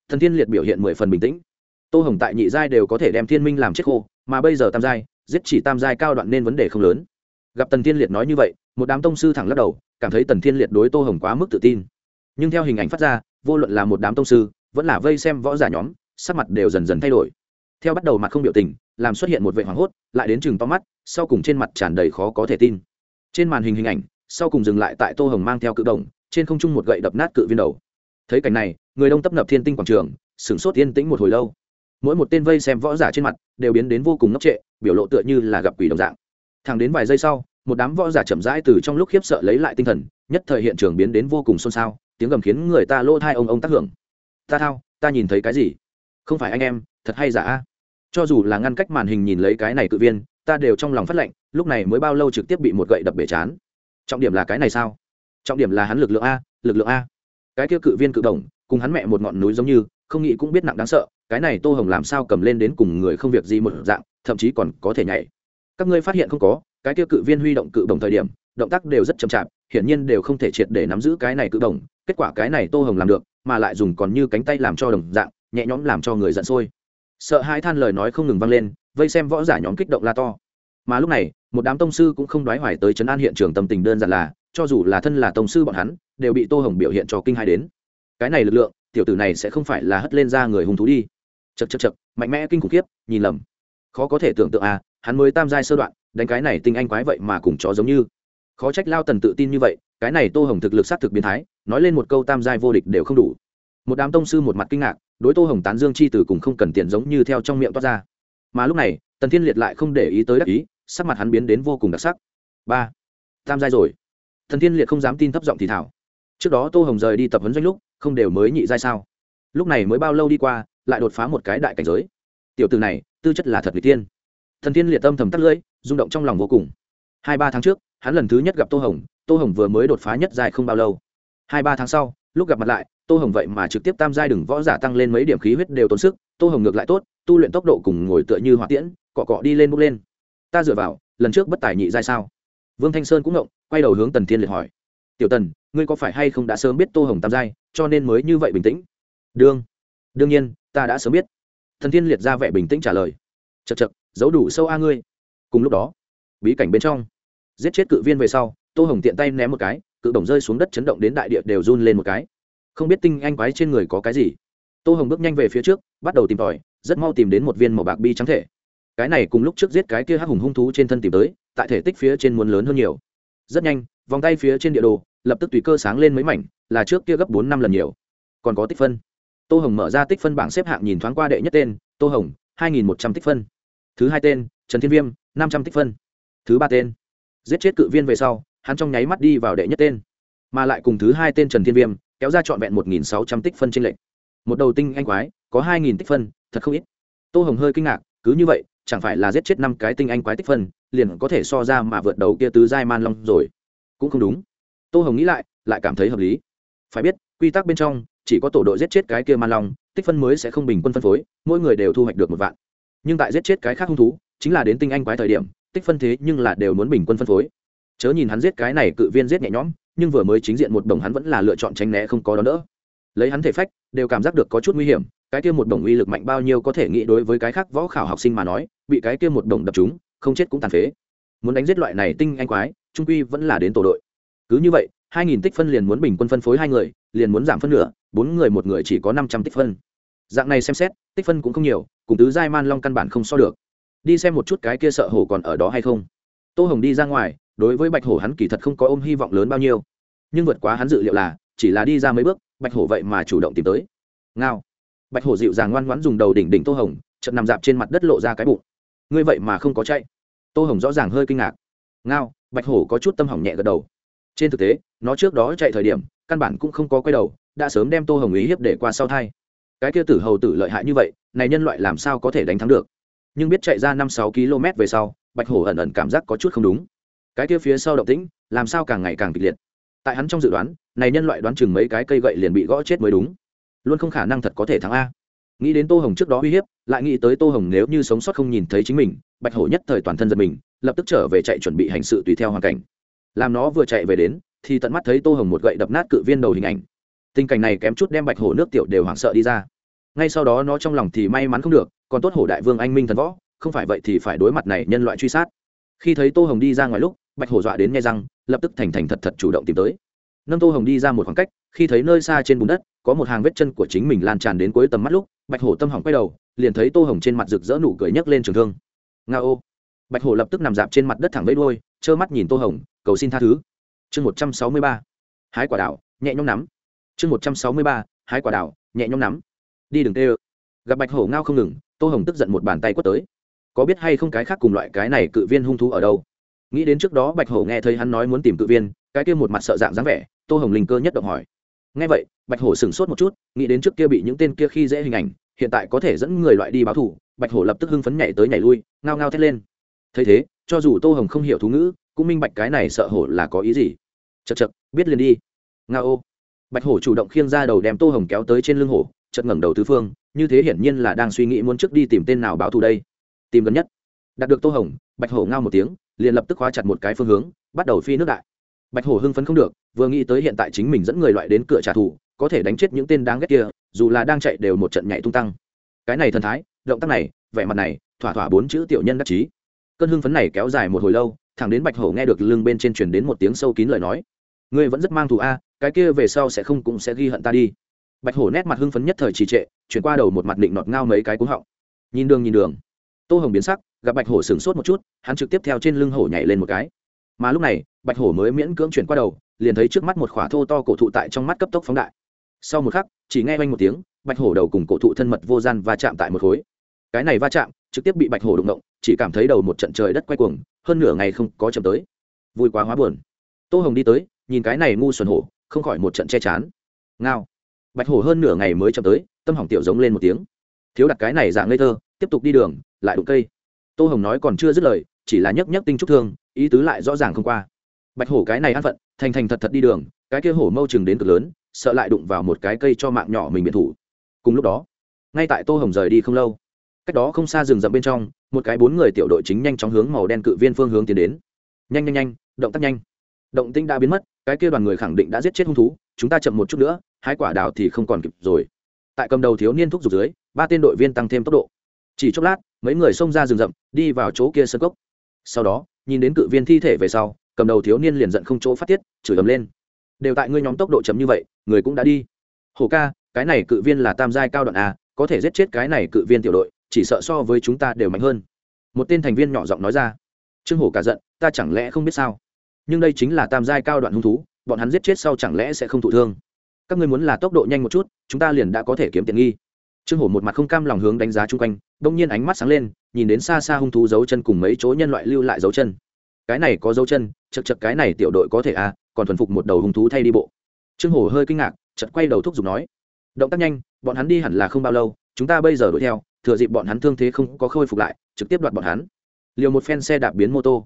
thần thiên liệt biểu hiện mười phần bình tĩnh. Tô hồng tại nhị giai đều có thể đem thiên minh làm chết khô, mà bây giờ tam giai, giết chỉ tam giai cao đoạn nên vấn đề không lớn gặp tần thiên liệt nói như vậy, một đám tông sư thẳng lắc đầu, cảm thấy tần thiên liệt đối tô hồng quá mức tự tin. Nhưng theo hình ảnh phát ra, vô luận là một đám tông sư, vẫn là vây xem võ giả nhóm, sắc mặt đều dần dần thay đổi. Theo bắt đầu mặt không biểu tình, làm xuất hiện một vệ hoảng hốt, lại đến chừng to mắt, sau cùng trên mặt tràn đầy khó có thể tin. Trên màn hình hình ảnh, sau cùng dừng lại tại tô hồng mang theo cự đồng, trên không trung một gậy đập nát cự viên đầu. Thấy cảnh này, người đông tấp nập thiên tinh quảng trường, sửng sốt yên tĩnh một hồi lâu. Mỗi một tên vây xem võ giả trên mặt, đều biến đến vô cùng ngốc trệ, biểu lộ tựa như là gặp quỷ đồng dạng thẳng đến vài giây sau, một đám võ giả chậm rãi từ trong lúc khiếp sợ lấy lại tinh thần, nhất thời hiện trường biến đến vô cùng xôn xao, tiếng gầm khiến người ta lỗ thai ông ông tác hưởng. Ta thao, ta nhìn thấy cái gì? Không phải anh em, thật hay giả? Cho dù là ngăn cách màn hình nhìn lấy cái này cự viên, ta đều trong lòng phát lệnh, lúc này mới bao lâu trực tiếp bị một gậy đập bể chán. Trọng điểm là cái này sao? Trọng điểm là hắn lực lượng a, lực lượng a. Cái kia cự viên cự đồng cùng hắn mẹ một ngọn núi giống như, không nghĩ cũng biết nặng đáng sợ, cái này tô hồng làm sao cầm lên đến cùng người không việc gì một dạng, thậm chí còn có thể nhảy các ngươi phát hiện không có, cái kia cự viên huy động cự đồng thời điểm, động tác đều rất chậm chạp, hiển nhiên đều không thể triệt để nắm giữ cái này cự đồng kết quả cái này tô hồng làm được, mà lại dùng còn như cánh tay làm cho đồng dạng, nhẹ nhõm làm cho người giận sôi. Sợ hai than lời nói không ngừng vang lên, vây xem võ giả nhóm kích động la to. Mà lúc này, một đám tông sư cũng không đoái hoài tới chấn an hiện trường tâm tình đơn giản là, cho dù là thân là tông sư bọn hắn, đều bị tô hồng biểu hiện cho kinh hai đến. Cái này lực lượng, tiểu tử này sẽ không phải là hất lên ra người hung thú đi. Chật chật chật mạnh mẽ kinh khủng khiếp, nhìn lầm. Khó có thể tưởng tượng à hắn mới tam giai sơ đoạn, đánh cái này tinh anh quái vậy mà cùng chó giống như. Khó trách lao tần tự tin như vậy, cái này tô hồng thực lực s á t thực biến thái, nói lên một câu tam giai vô địch đều không đủ. Một đám tông sư một mặt kinh ngạc, đối tô hồng tán dương chi từ cùng không cần tiền giống như theo trong miệng toát ra. Mà lúc này, tần thiên liệt lại không để ý tới đắc ý, sắc mặt hắn biến đến vô cùng đặc sắc. Ba, tam giai rồi. Thần thiên liệt không dám tin thấp giọng thì thảo trước đó tô hồng rời đi tập huấn doanh lúc, không đều mới nhị giai sao? Lúc này mới bao lâu đi qua, lại đột phá một cái đại cảnh giới. Tiểu từ này, tư chất là thật vị tiên thần thiên liệt tâm thầm tắt lưỡi, rung động trong lòng vô cùng. Hai ba tháng trước, hắn lần thứ nhất gặp tô hồng tô hồng vừa mới đột phá nhất giai không bao lâu. Hai ba tháng sau, lúc gặp mặt lại, tô hồng vậy mà trực tiếp tam giai đừng võ giả tăng lên mấy điểm khí huyết đều tốn sức, tô hồng ngược lại tốt, tu luyện tốc độ cùng ngồi tựa như hỏa tiễn, cọ cọ đi lên bốc lên. Ta dựa vào, lần trước bất tài nhị giai sao? Vương thanh sơn cũng ngộng, quay đầu hướng tần thiên liệt hỏi. Tiểu tần, ngươi có phải hay không đã sớm biết tô hồng tam giai, cho nên mới như vậy bình tĩnh? Đương. Đương nhiên, ta đã sớm biết. Thần thiên liệt ra vẻ bình tĩnh trả lời. Chật chật giấu đủ sâu a ngươi. Cùng lúc đó, bí cảnh bên trong, giết chết cự viên về sau, tô hồng tiện tay ném một cái, cự bổng rơi xuống đất chấn động đến đại địa đều run lên một cái. Không biết tinh anh quái trên người có cái gì. Tô hồng bước nhanh về phía trước, bắt đầu tìm tòi, rất mau tìm đến một viên màu bạc bi trắng thể. Cái này cùng lúc trước giết cái kia hắc hùng hung thú trên thân tìm tới, tại thể tích phía trên muốn lớn hơn nhiều. Rất nhanh, vòng tay phía trên địa đồ, lập tức tùy cơ sáng lên mấy mảnh, là trước kia gấp bốn năm lần nhiều. Còn có tích phân. Tô hồng mở ra tích phân bảng xếp hạng nhìn thoáng qua đệ nhất tên, tô hồng, hai nghìn một trăm tích phân thứ hai tên, trần thiên viêm, năm trăm tích phân. Thứ ba tên, giết chết cự viên về sau, hắn trong nháy mắt đi vào đệ nhất tên. Mà lại cùng thứ hai tên trần thiên viêm, kéo ra trọn vẹn một nghìn sáu trăm tích phân trên lệnh một đầu tinh anh quái, có hai nghìn tích phân, thật không ít. Tô hồng hơi kinh ngạc, cứ như vậy, chẳng phải là giết chết năm cái tinh anh quái tích phân, liền có thể so ra mà vượt đầu kia tứ giai man long rồi. Cũng không đúng. Tô hồng nghĩ lại lại cảm thấy hợp lý. Phải biết, quy tắc bên trong, chỉ có tổ đội giết chết cái kia man long, tích phân mới sẽ không bình quân phân phối, mỗi người đều thu hoạch được một vạn nhưng tại giết chết cái khác hung thú, chính là đến tinh anh quái thời điểm, tích phân thế nhưng là đều muốn bình quân phân phối. Chớ nhìn hắn giết cái này cự viên giết nhẹ nhõm, nhưng vừa mới chính diện một đồng hắn vẫn là lựa chọn tránh né không có đó nữa lấy hắn thể phách, đều cảm giác được có chút nguy hiểm, cái kia một đồng uy lực mạnh bao nhiêu có thể nghĩ đối với cái khác võ khảo học sinh mà nói, bị cái kia một đồng đập chúng không chết cũng tàn phế. Muốn đánh giết loại này tinh anh quái, trung quy vẫn là đến tổ đội. Cứ như vậy, hai nghìn tích phân liền muốn bình quân phân phối hai người, liền muốn giảm phân nửa, bốn người một người chỉ có năm trăm tích phân. Dạng này xem xét, tích phân cũng không nhiều cùng tứ giai man long căn bản không so được. Đi xem một chút cái kia sợ hổ còn ở đó hay không. Tô hồng đi ra ngoài, đối với bạch hổ hắn kỳ thật không có ôm hy vọng lớn bao nhiêu. Nhưng vượt quá hắn dự liệu là, chỉ là đi ra mấy bước, bạch hổ vậy mà chủ động tìm tới. Ngao. Bạch hổ dịu dàng ngoan ngoãn dùng đầu đỉnh đỉnh tô hồng, chợt nằm dạp trên mặt đất lộ ra cái bụng. Ngươi vậy mà không có chạy. Tô hồng rõ ràng hơi kinh ngạc. Ngao, bạch hổ có chút tâm hỏng nhẹ gật đầu. Trên thực tế, nó trước đó chạy thời điểm, căn bản cũng không có quay đầu, đã sớm đem tô hồng ý hiếp để qua sau thai cái kia tử hầu tử lợi hại như vậy, này nhân loại làm sao có thể đánh thắng được? Nhưng biết chạy ra năm sáu km về sau, bạch hổ ẩn ẩn cảm giác có chút không đúng. Cái kia phía sau động tĩnh, làm sao càng ngày càng kịch liệt? Tại hắn trong dự đoán, này nhân loại đoán chừng mấy cái cây gậy liền bị gõ chết mới đúng. Luôn không khả năng thật có thể thắng a. Nghĩ đến tô hồng trước đó uy hiếp, lại nghĩ tới tô hồng nếu như sống sót không nhìn thấy chính mình, bạch hổ nhất thời toàn thân giật mình, lập tức trở về chạy chuẩn bị hành sự tùy theo hoàn cảnh. Làm nó vừa chạy về đến, thì tận mắt thấy tô hồng một gậy đập nát cự viên đầu hình ảnh. Tình cảnh này kém chút đem bạch hổ nước tiểu đều hoảng sợ đi ra ngay sau đó nó trong lòng thì may mắn không được, còn tốt hổ đại vương anh minh thần võ, không phải vậy thì phải đối mặt này nhân loại truy sát. Khi thấy tô hồng đi ra ngoài lúc, bạch hổ dọa đến nghe răng, lập tức thành thành thật thật chủ động tìm tới. Nâng tô hồng đi ra một khoảng cách, khi thấy nơi xa trên bùn đất, có một hàng vết chân của chính mình lan tràn đến cuối tầm mắt lúc, bạch hổ tâm hỏng quay đầu, liền thấy tô hồng trên mặt rực rỡ nụ cười nhấc lên trường thương. Nga ô. Bạch hổ lập tức nằm dạp trên mặt đất thẳng vẫy đôi trơ mắt nhìn tô hồng, cầu xin tha thứ. Chương một trăm sáu mươi ba. Hái quả đảo, nhẹ nhõm nắm. Chương một trăm sáu mươi ba. Hái quả đảo, nhẹ nhõm nắm đi đừng tê ơ. Gặp bạch hổ ngao không ngừng tô hồng tức giận một bàn tay quất tới. Có biết hay không cái khác cùng loại cái này cự viên hung thú ở đâu? Nghĩ đến trước đó bạch hổ nghe thấy hắn nói muốn tìm cự viên cái kia một mặt sợ dạng dáng vẻ tô hồng linh cơ nhất động hỏi. Nghe vậy bạch hổ sửng sốt một chút nghĩ đến trước kia bị những tên kia khi dễ hình ảnh hiện tại có thể dẫn người loại đi báo thủ bạch hổ lập tức hưng phấn nhảy tới nhảy lui ngao ngao thét lên. Thấy thế cho dù tô hồng không hiểu thú ngữ cũng minh bạch cái này sợ hổ là có ý gì. Chật chật biết liền đi. Ngao, ô. Bạch hổ chủ động khiêng ra đầu đem tô hồng kéo tới trên lưng hổ chợt ngẩng đầu tứ phương, như thế hiển nhiên là đang suy nghĩ muốn trước đi tìm tên nào báo thù đây. Tìm gần nhất. Đạt được tô hồng, bạch hổ ngao một tiếng, liền lập tức khóa chặt một cái phương hướng, bắt đầu phi nước đại. Bạch hổ hưng phấn không được, vừa nghĩ tới hiện tại chính mình dẫn người loại đến cửa trả thù, có thể đánh chết những tên đáng ghét kia, dù là đang chạy đều một trận nhảy tung tăng. Cái này thần thái, động tác này, vẻ mặt này, thỏa thỏa bốn chữ tiểu nhân đắc chí. Cơn hưng phấn này kéo dài một hồi lâu, thẳng đến bạch hổ nghe được lưng bên trên truyền đến một tiếng sâu kín lời nói. Ngươi vẫn rất mang thù a, cái kia về sau sẽ không cũng sẽ ghi hận ta đi bạch hổ nét mặt hưng phấn nhất thời trì trệ, chuyển qua đầu một mặt định nọt ngao mấy cái cúng họng. Nhìn đường nhìn đường. Tô hồng biến sắc, gặp bạch hổ sửng sốt một chút, hắn trực tiếp theo trên lưng hổ nhảy lên một cái. Mà lúc này, bạch hổ mới miễn cưỡng chuyển qua đầu, liền thấy trước mắt một khỏa thô to cổ thụ tại trong mắt cấp tốc phóng đại. Sau một khắc, chỉ nghe oanh một tiếng, bạch hổ đầu cùng cổ thụ thân mật vô gian va chạm tại một khối. Cái này va chạm, trực tiếp bị bạch hổ đụng động, chỉ cảm thấy đầu một trận trời đất quay cuồng, hơn nửa ngày không có chậm tới. Vui quá hóa buồn. Tô hồng đi tới, nhìn cái này ngu xuẩn hổ, không khỏi một trận che chán. Ngao bạch hổ hơn nửa ngày mới chậm tới, tâm hỏng tiểu giống lên một tiếng. Thiếu đặt cái này dạng ngây thơ, tiếp tục đi đường, lại đụng cây. Tô hồng nói còn chưa dứt lời, chỉ là nhấc nhấc tinh trúc thương, ý tứ lại rõ ràng không qua. Bạch hổ cái này ăn phận, thành thành thật thật đi đường, cái kia hổ mâu chừng đến cực lớn, sợ lại đụng vào một cái cây cho mạng nhỏ mình biệt thủ. Cùng lúc đó, ngay tại tô hồng rời đi không lâu, cách đó không xa rừng rậm bên trong, một cái bốn người tiểu đội chính nhanh chóng hướng màu đen cự viên phương hướng tiến đến. Nhanh nhanh nhanh, động tác nhanh. Động tinh đã biến mất, cái kia đoàn người khẳng định đã giết chết hung thú chúng ta chậm một chút nữa, hai quả đào thì không còn kịp rồi. Tại cầm đầu thiếu niên thúc giục dưới, ba tên đội viên tăng thêm tốc độ. Chỉ chốc lát, mấy người xông ra rừng rậm, đi vào chỗ kia sân cốc. Sau đó, nhìn đến cự viên thi thể về sau, cầm đầu thiếu niên liền giận không chỗ phát tiết, chửi ầm lên. Đều tại ngươi nhóm tốc độ chấm như vậy, người cũng đã đi. Hồ ca, cái này cự viên là tam giai cao đoạn a, có thể giết chết cái này cự viên tiểu đội, chỉ sợ so với chúng ta đều mạnh hơn. Một tên thành viên nhỏ giọng nói ra. Trương hổ cả giận, ta chẳng lẽ không biết sao? Nhưng đây chính là tam giai cao đoạn hung thú bọn hắn giết chết sau chẳng lẽ sẽ không thụ thương? Các ngươi muốn là tốc độ nhanh một chút, chúng ta liền đã có thể kiếm tiền nghi. Trương hổ một mặt không cam lòng hướng đánh giá chung quanh đông nhiên ánh mắt sáng lên, nhìn đến xa xa hung thú dấu chân cùng mấy chỗ nhân loại lưu lại dấu chân. Cái này có dấu chân, chật chật cái này tiểu đội có thể à còn thuần phục một đầu hung thú thay đi bộ. Trương hổ hơi kinh ngạc chật quay đầu thúc giục nói, động tác nhanh, bọn hắn đi hẳn là không bao lâu, chúng ta bây giờ đuổi theo, thừa dịp bọn hắn thương thế không có khôi phục lại, trực tiếp đoạt bọn hắn. Liều một phen xe đạp biến mô tô.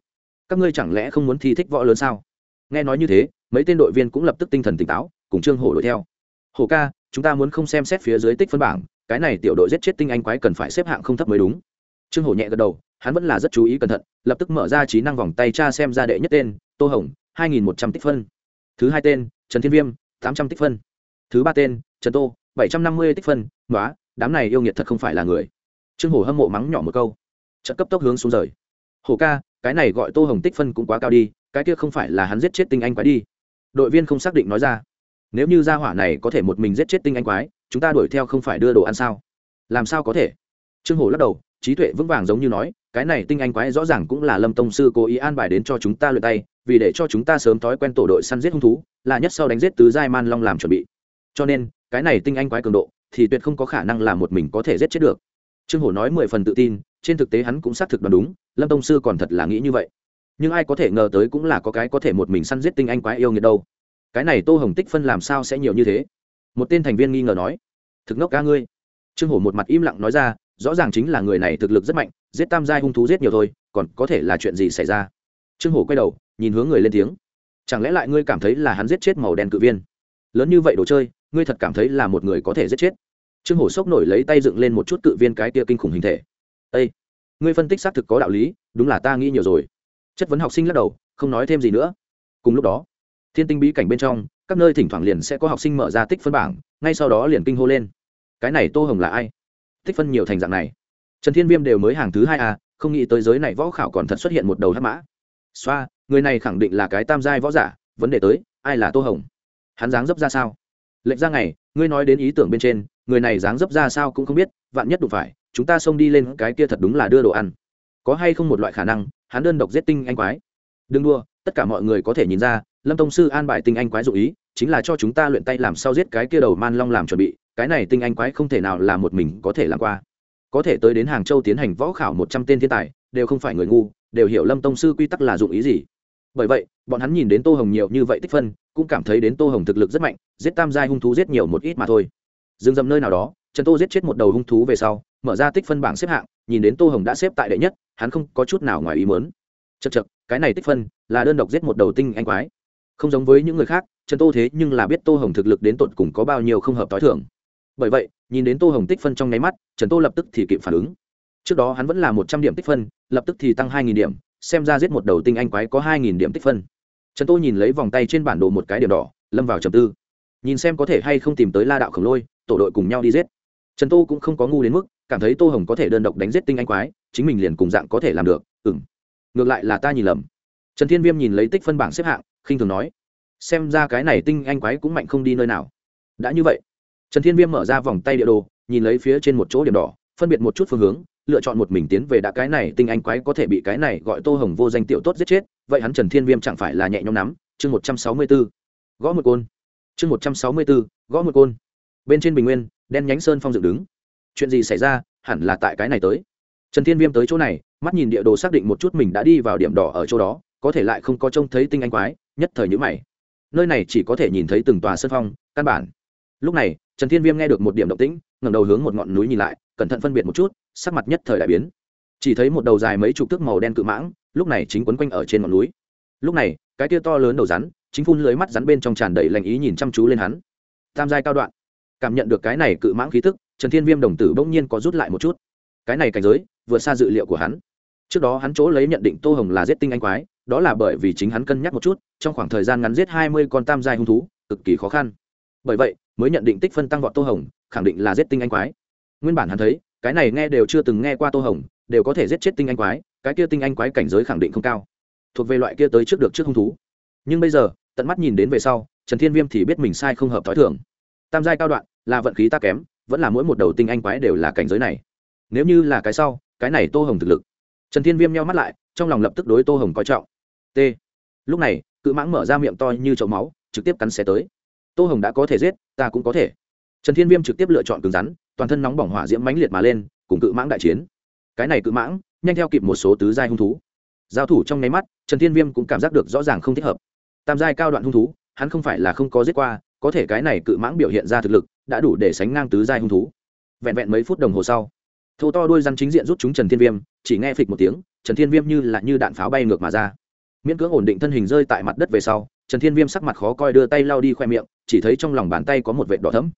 Các ngươi chẳng lẽ không muốn thi thích võ lớn sao? Nghe nói như thế, mấy tên đội viên cũng lập tức tinh thần tỉnh táo, cùng trương hổ đuổi theo. Hổ ca, chúng ta muốn không xem xét phía dưới tích phân bảng, cái này tiểu đội giết chết tinh anh quái cần phải xếp hạng không thấp mới đúng. Trương hổ nhẹ gật đầu, hắn vẫn là rất chú ý cẩn thận, lập tức mở ra trí năng vòng tay tra xem ra đệ nhất tên, tô hồng, hai nghìn một trăm tích phân. Thứ hai tên, trần thiên viêm, tám trăm tích phân. Thứ ba tên, trần tô, bảy trăm năm mươi tích phân. Nói đám này yêu nghiệt thật không phải là người. Trương hổ hâm mộ mắng nhỏ một câu. Trận cấp tốc hướng xuống rời. Hổ ca, cái này gọi tô hồng tích phân cũng quá cao đi cái kia không phải là hắn giết chết tinh anh quái đi. Đội viên không xác định nói ra. Nếu như gia hỏa này có thể một mình giết chết tinh anh quái, chúng ta đuổi theo không phải đưa đồ ăn sao? Làm sao có thể? Trương hổ lắc đầu, trí tuệ vững vàng giống như nói, cái này tinh anh quái rõ ràng cũng là lâm tông sư cố ý an bài đến cho chúng ta luyện tay, vì để cho chúng ta sớm thói quen tổ đội săn giết hung thú, là nhất sau đánh giết tứ giai man long làm chuẩn bị. Cho nên, cái này tinh anh quái cường độ, thì tuyệt không có khả năng là một mình có thể giết chết được. Trương hổ nói mười phần tự tin, trên thực tế hắn cũng xác thực đoán đúng, lâm tông sư còn thật là nghĩ như vậy nhưng ai có thể ngờ tới cũng là có cái có thể một mình săn giết tinh anh quái yêu nghiệt đâu. Cái này tô hồng tích phân làm sao sẽ nhiều như thế? Một tên thành viên nghi ngờ nói. Thực ngốc ca ngươi. Trương hổ một mặt im lặng nói ra, rõ ràng chính là người này thực lực rất mạnh, giết tam giai hung thú giết nhiều thôi, còn có thể là chuyện gì xảy ra? Trương hổ quay đầu, nhìn hướng người lên tiếng. Chẳng lẽ lại ngươi cảm thấy là hắn giết chết màu đen cự viên? Lớn như vậy đồ chơi, ngươi thật cảm thấy là một người có thể giết chết? Trương hổ sốc nổi lấy tay dựng lên một chút cự viên cái tia kinh khủng hình thể. Ây ngươi phân tích xác thực có đạo lý, đúng là ta nghĩ nhiều rồi chất vấn học sinh lắc đầu, không nói thêm gì nữa. Cùng lúc đó, thiên tinh bí cảnh bên trong, các nơi thỉnh thoảng liền sẽ có học sinh mở ra tích phân bảng, ngay sau đó liền kinh hô lên. Cái này tô hồng là ai? Tích phân nhiều thành dạng này. Trần thiên viêm đều mới hàng thứ hai à không nghĩ tới giới này võ khảo còn thật xuất hiện một đầu hát mã. Xoa, người này khẳng định là cái tam giai võ giả, vấn đề tới, ai là tô hồng? Hắn dáng dấp ra sao? Lệnh ra ngày, ngươi nói đến ý tưởng bên trên, người này dáng dấp ra sao cũng không biết, vạn nhất đụng phải, chúng ta xông đi lên cái kia thật đúng là đưa đồ ăn có hay không một loại khả năng, hắn đơn độc giết tinh anh quái. Đừng đua tất cả mọi người có thể nhìn ra, lâm tông sư an bài tinh anh quái dụ ý, chính là cho chúng ta luyện tay làm sao giết cái kia đầu man long làm chuẩn bị, cái này tinh anh quái không thể nào là một mình có thể làm qua. Có thể tới đến hàng châu tiến hành võ khảo một trăm tên thiên tài, đều không phải người ngu, đều hiểu lâm tông sư quy tắc là dụng ý gì. Bởi vậy, bọn hắn nhìn đến tô hồng nhiều như vậy tích phân, cũng cảm thấy đến tô hồng thực lực rất mạnh, giết tam giai hung thú giết nhiều một ít mà thôi. Dừng dầm nơi nào đó, trần tô giết chết một đầu hung thú về sau mở ra tích phân bảng xếp hạng, nhìn đến tô hồng đã xếp tại đệ nhất, hắn không có chút nào ngoài ý muốn. Chật chật cái này tích phân là đơn độc giết một đầu tinh anh quái. Không giống với những người khác, trần tô thế nhưng là biết tô hồng thực lực đến tột cùng có bao nhiêu không hợp t h i thưởng bởi vậy, nhìn đến tô hồng tích phân trong nháy mắt, trần tô lập tức thì kịp phản ứng. Trước đó hắn vẫn là một trăm điểm tích phân, lập tức thì tăng hai nghìn điểm, xem ra giết một đầu tinh anh quái có hai nghìn điểm tích phân. Trần tô nhìn lấy vòng tay trên bản đồ một cái điểm đỏ, lâm vào trầm tư. Nhìn xem có thể hay không tìm tới la đạo khổng lôi, tổ đội cùng nhau đi giết. Trần tô cũng không có ngu đến mức cảm thấy tô hồng có thể đơn độc đánh giết tinh anh quái, chính mình liền cùng dạng có thể làm được ừng ngược lại là ta nhìn lầm. Trần thiên viêm nhìn lấy tích phân bảng xếp hạng, khinh thường nói, xem ra cái này tinh anh quái cũng mạnh không đi nơi nào. Đã như vậy, trần thiên viêm mở ra vòng tay địa đồ, nhìn lấy phía trên một chỗ điểm đỏ, phân biệt một chút phương hướng, lựa chọn một mình tiến về đã cái này tinh anh quái có thể bị cái này gọi tô hồng vô danh tiểu tốt giết chết, vậy hắn trần thiên viêm chẳng phải là nhẹ nhõm nắm, chương một trăm sáu mươi b ố gõ một côn. Chương một trăm sáu mươi b ố gõ một côn. Bên trên bình nguyên, đen nhánh sơn phong dựng đứng chuyện gì xảy ra, hẳn là tại cái này tới. Trần thiên viêm tới chỗ này, mắt nhìn địa đồ xác định một chút mình đã đi vào điểm đỏ ở chỗ đó, có thể lại không có trông thấy tinh anh quái, nhất thời nhữ mày. Nơi này chỉ có thể nhìn thấy từng tòa sơn phong, căn bản. Lúc này, trần thiên viêm nghe được một điểm động tĩnh, ngẩng đầu hướng một ngọn núi nhìn lại, cẩn thận phân biệt một chút, sắc mặt nhất thời đại biến. Chỉ thấy một đầu dài mấy chục thước màu đen cự mãng, lúc này chính quấn quanh ở trên ngọn núi. Lúc này, cái tia to lớn đầu rắn, chính phun lưới mắt rắn bên trong tràn đầy lành ý nhìn chăm chú lên hắn. Tam giai cao đoạn. Cảm nhận được cái này cự mãng khí tức trần thiên viêm đồng tử bỗng nhiên có rút lại một chút. Cái này cảnh giới, vượt xa dự liệu của hắn. Trước đó hắn chỗ lấy nhận định tô hồng là giết tinh anh quái, đó là bởi vì chính hắn cân nhắc một chút, trong khoảng thời gian ngắn giết hai mươi con tam giai hung thú, cực kỳ khó khăn. Bởi vậy, mới nhận định tích phân tăng vọt tô hồng, khẳng định là giết tinh anh quái. Nguyên bản hắn thấy, cái này nghe đều chưa từng nghe qua tô hồng, đều có thể giết chết tinh anh quái, cái kia tinh anh quái cảnh giới khẳng định không cao. Thuộc về loại kia tới trước được trước hung thú. Nhưng bây giờ, tận mắt nhìn đến về sau, trần thiên viêm thì biết mình sai không hợp t h ó i thường. Tam giai cao đoạn, là vận khí ta kém vẫn là mỗi một đầu tinh anh quái đều là cảnh giới này. Nếu như là cái sau, cái này tô hồng thực lực. Trần thiên viêm nheo mắt lại, trong lòng lập tức đối tô hồng coi trọng. T. Lúc này, cự mãng mở ra miệng to như chậu máu, trực tiếp cắn xé tới. Tô hồng đã có thể giết, ta cũng có thể. Trần thiên viêm trực tiếp lựa chọn cứng rắn, toàn thân nóng bỏng hỏa diễm mãnh liệt mà lên, cùng cự mãng đại chiến. Cái này cự mãng, nhanh theo kịp một số tứ giai hung thú. Giao thủ trong nháy mắt, trần thiên viêm cũng cảm giác được rõ ràng không thích hợp. Tam giai cao đoạn hung thú, hắn không phải là không có giết qua, có thể cái này cự mãng biểu hiện ra thực lực đã đủ để sánh ngang tứ giai hung thú. Vẹn vẹn mấy phút đồng hồ sau, thô to đuôi rắn chính diện rút chúng trần thiên viêm, chỉ nghe phịch một tiếng, trần thiên viêm như là như đạn pháo bay ngược mà ra. Miễn cưỡng ổn định thân hình rơi tại mặt đất về sau, trần thiên viêm sắc mặt khó coi đưa tay lao đi khoe miệng, chỉ thấy trong lòng bàn tay có một vệt đỏ thấm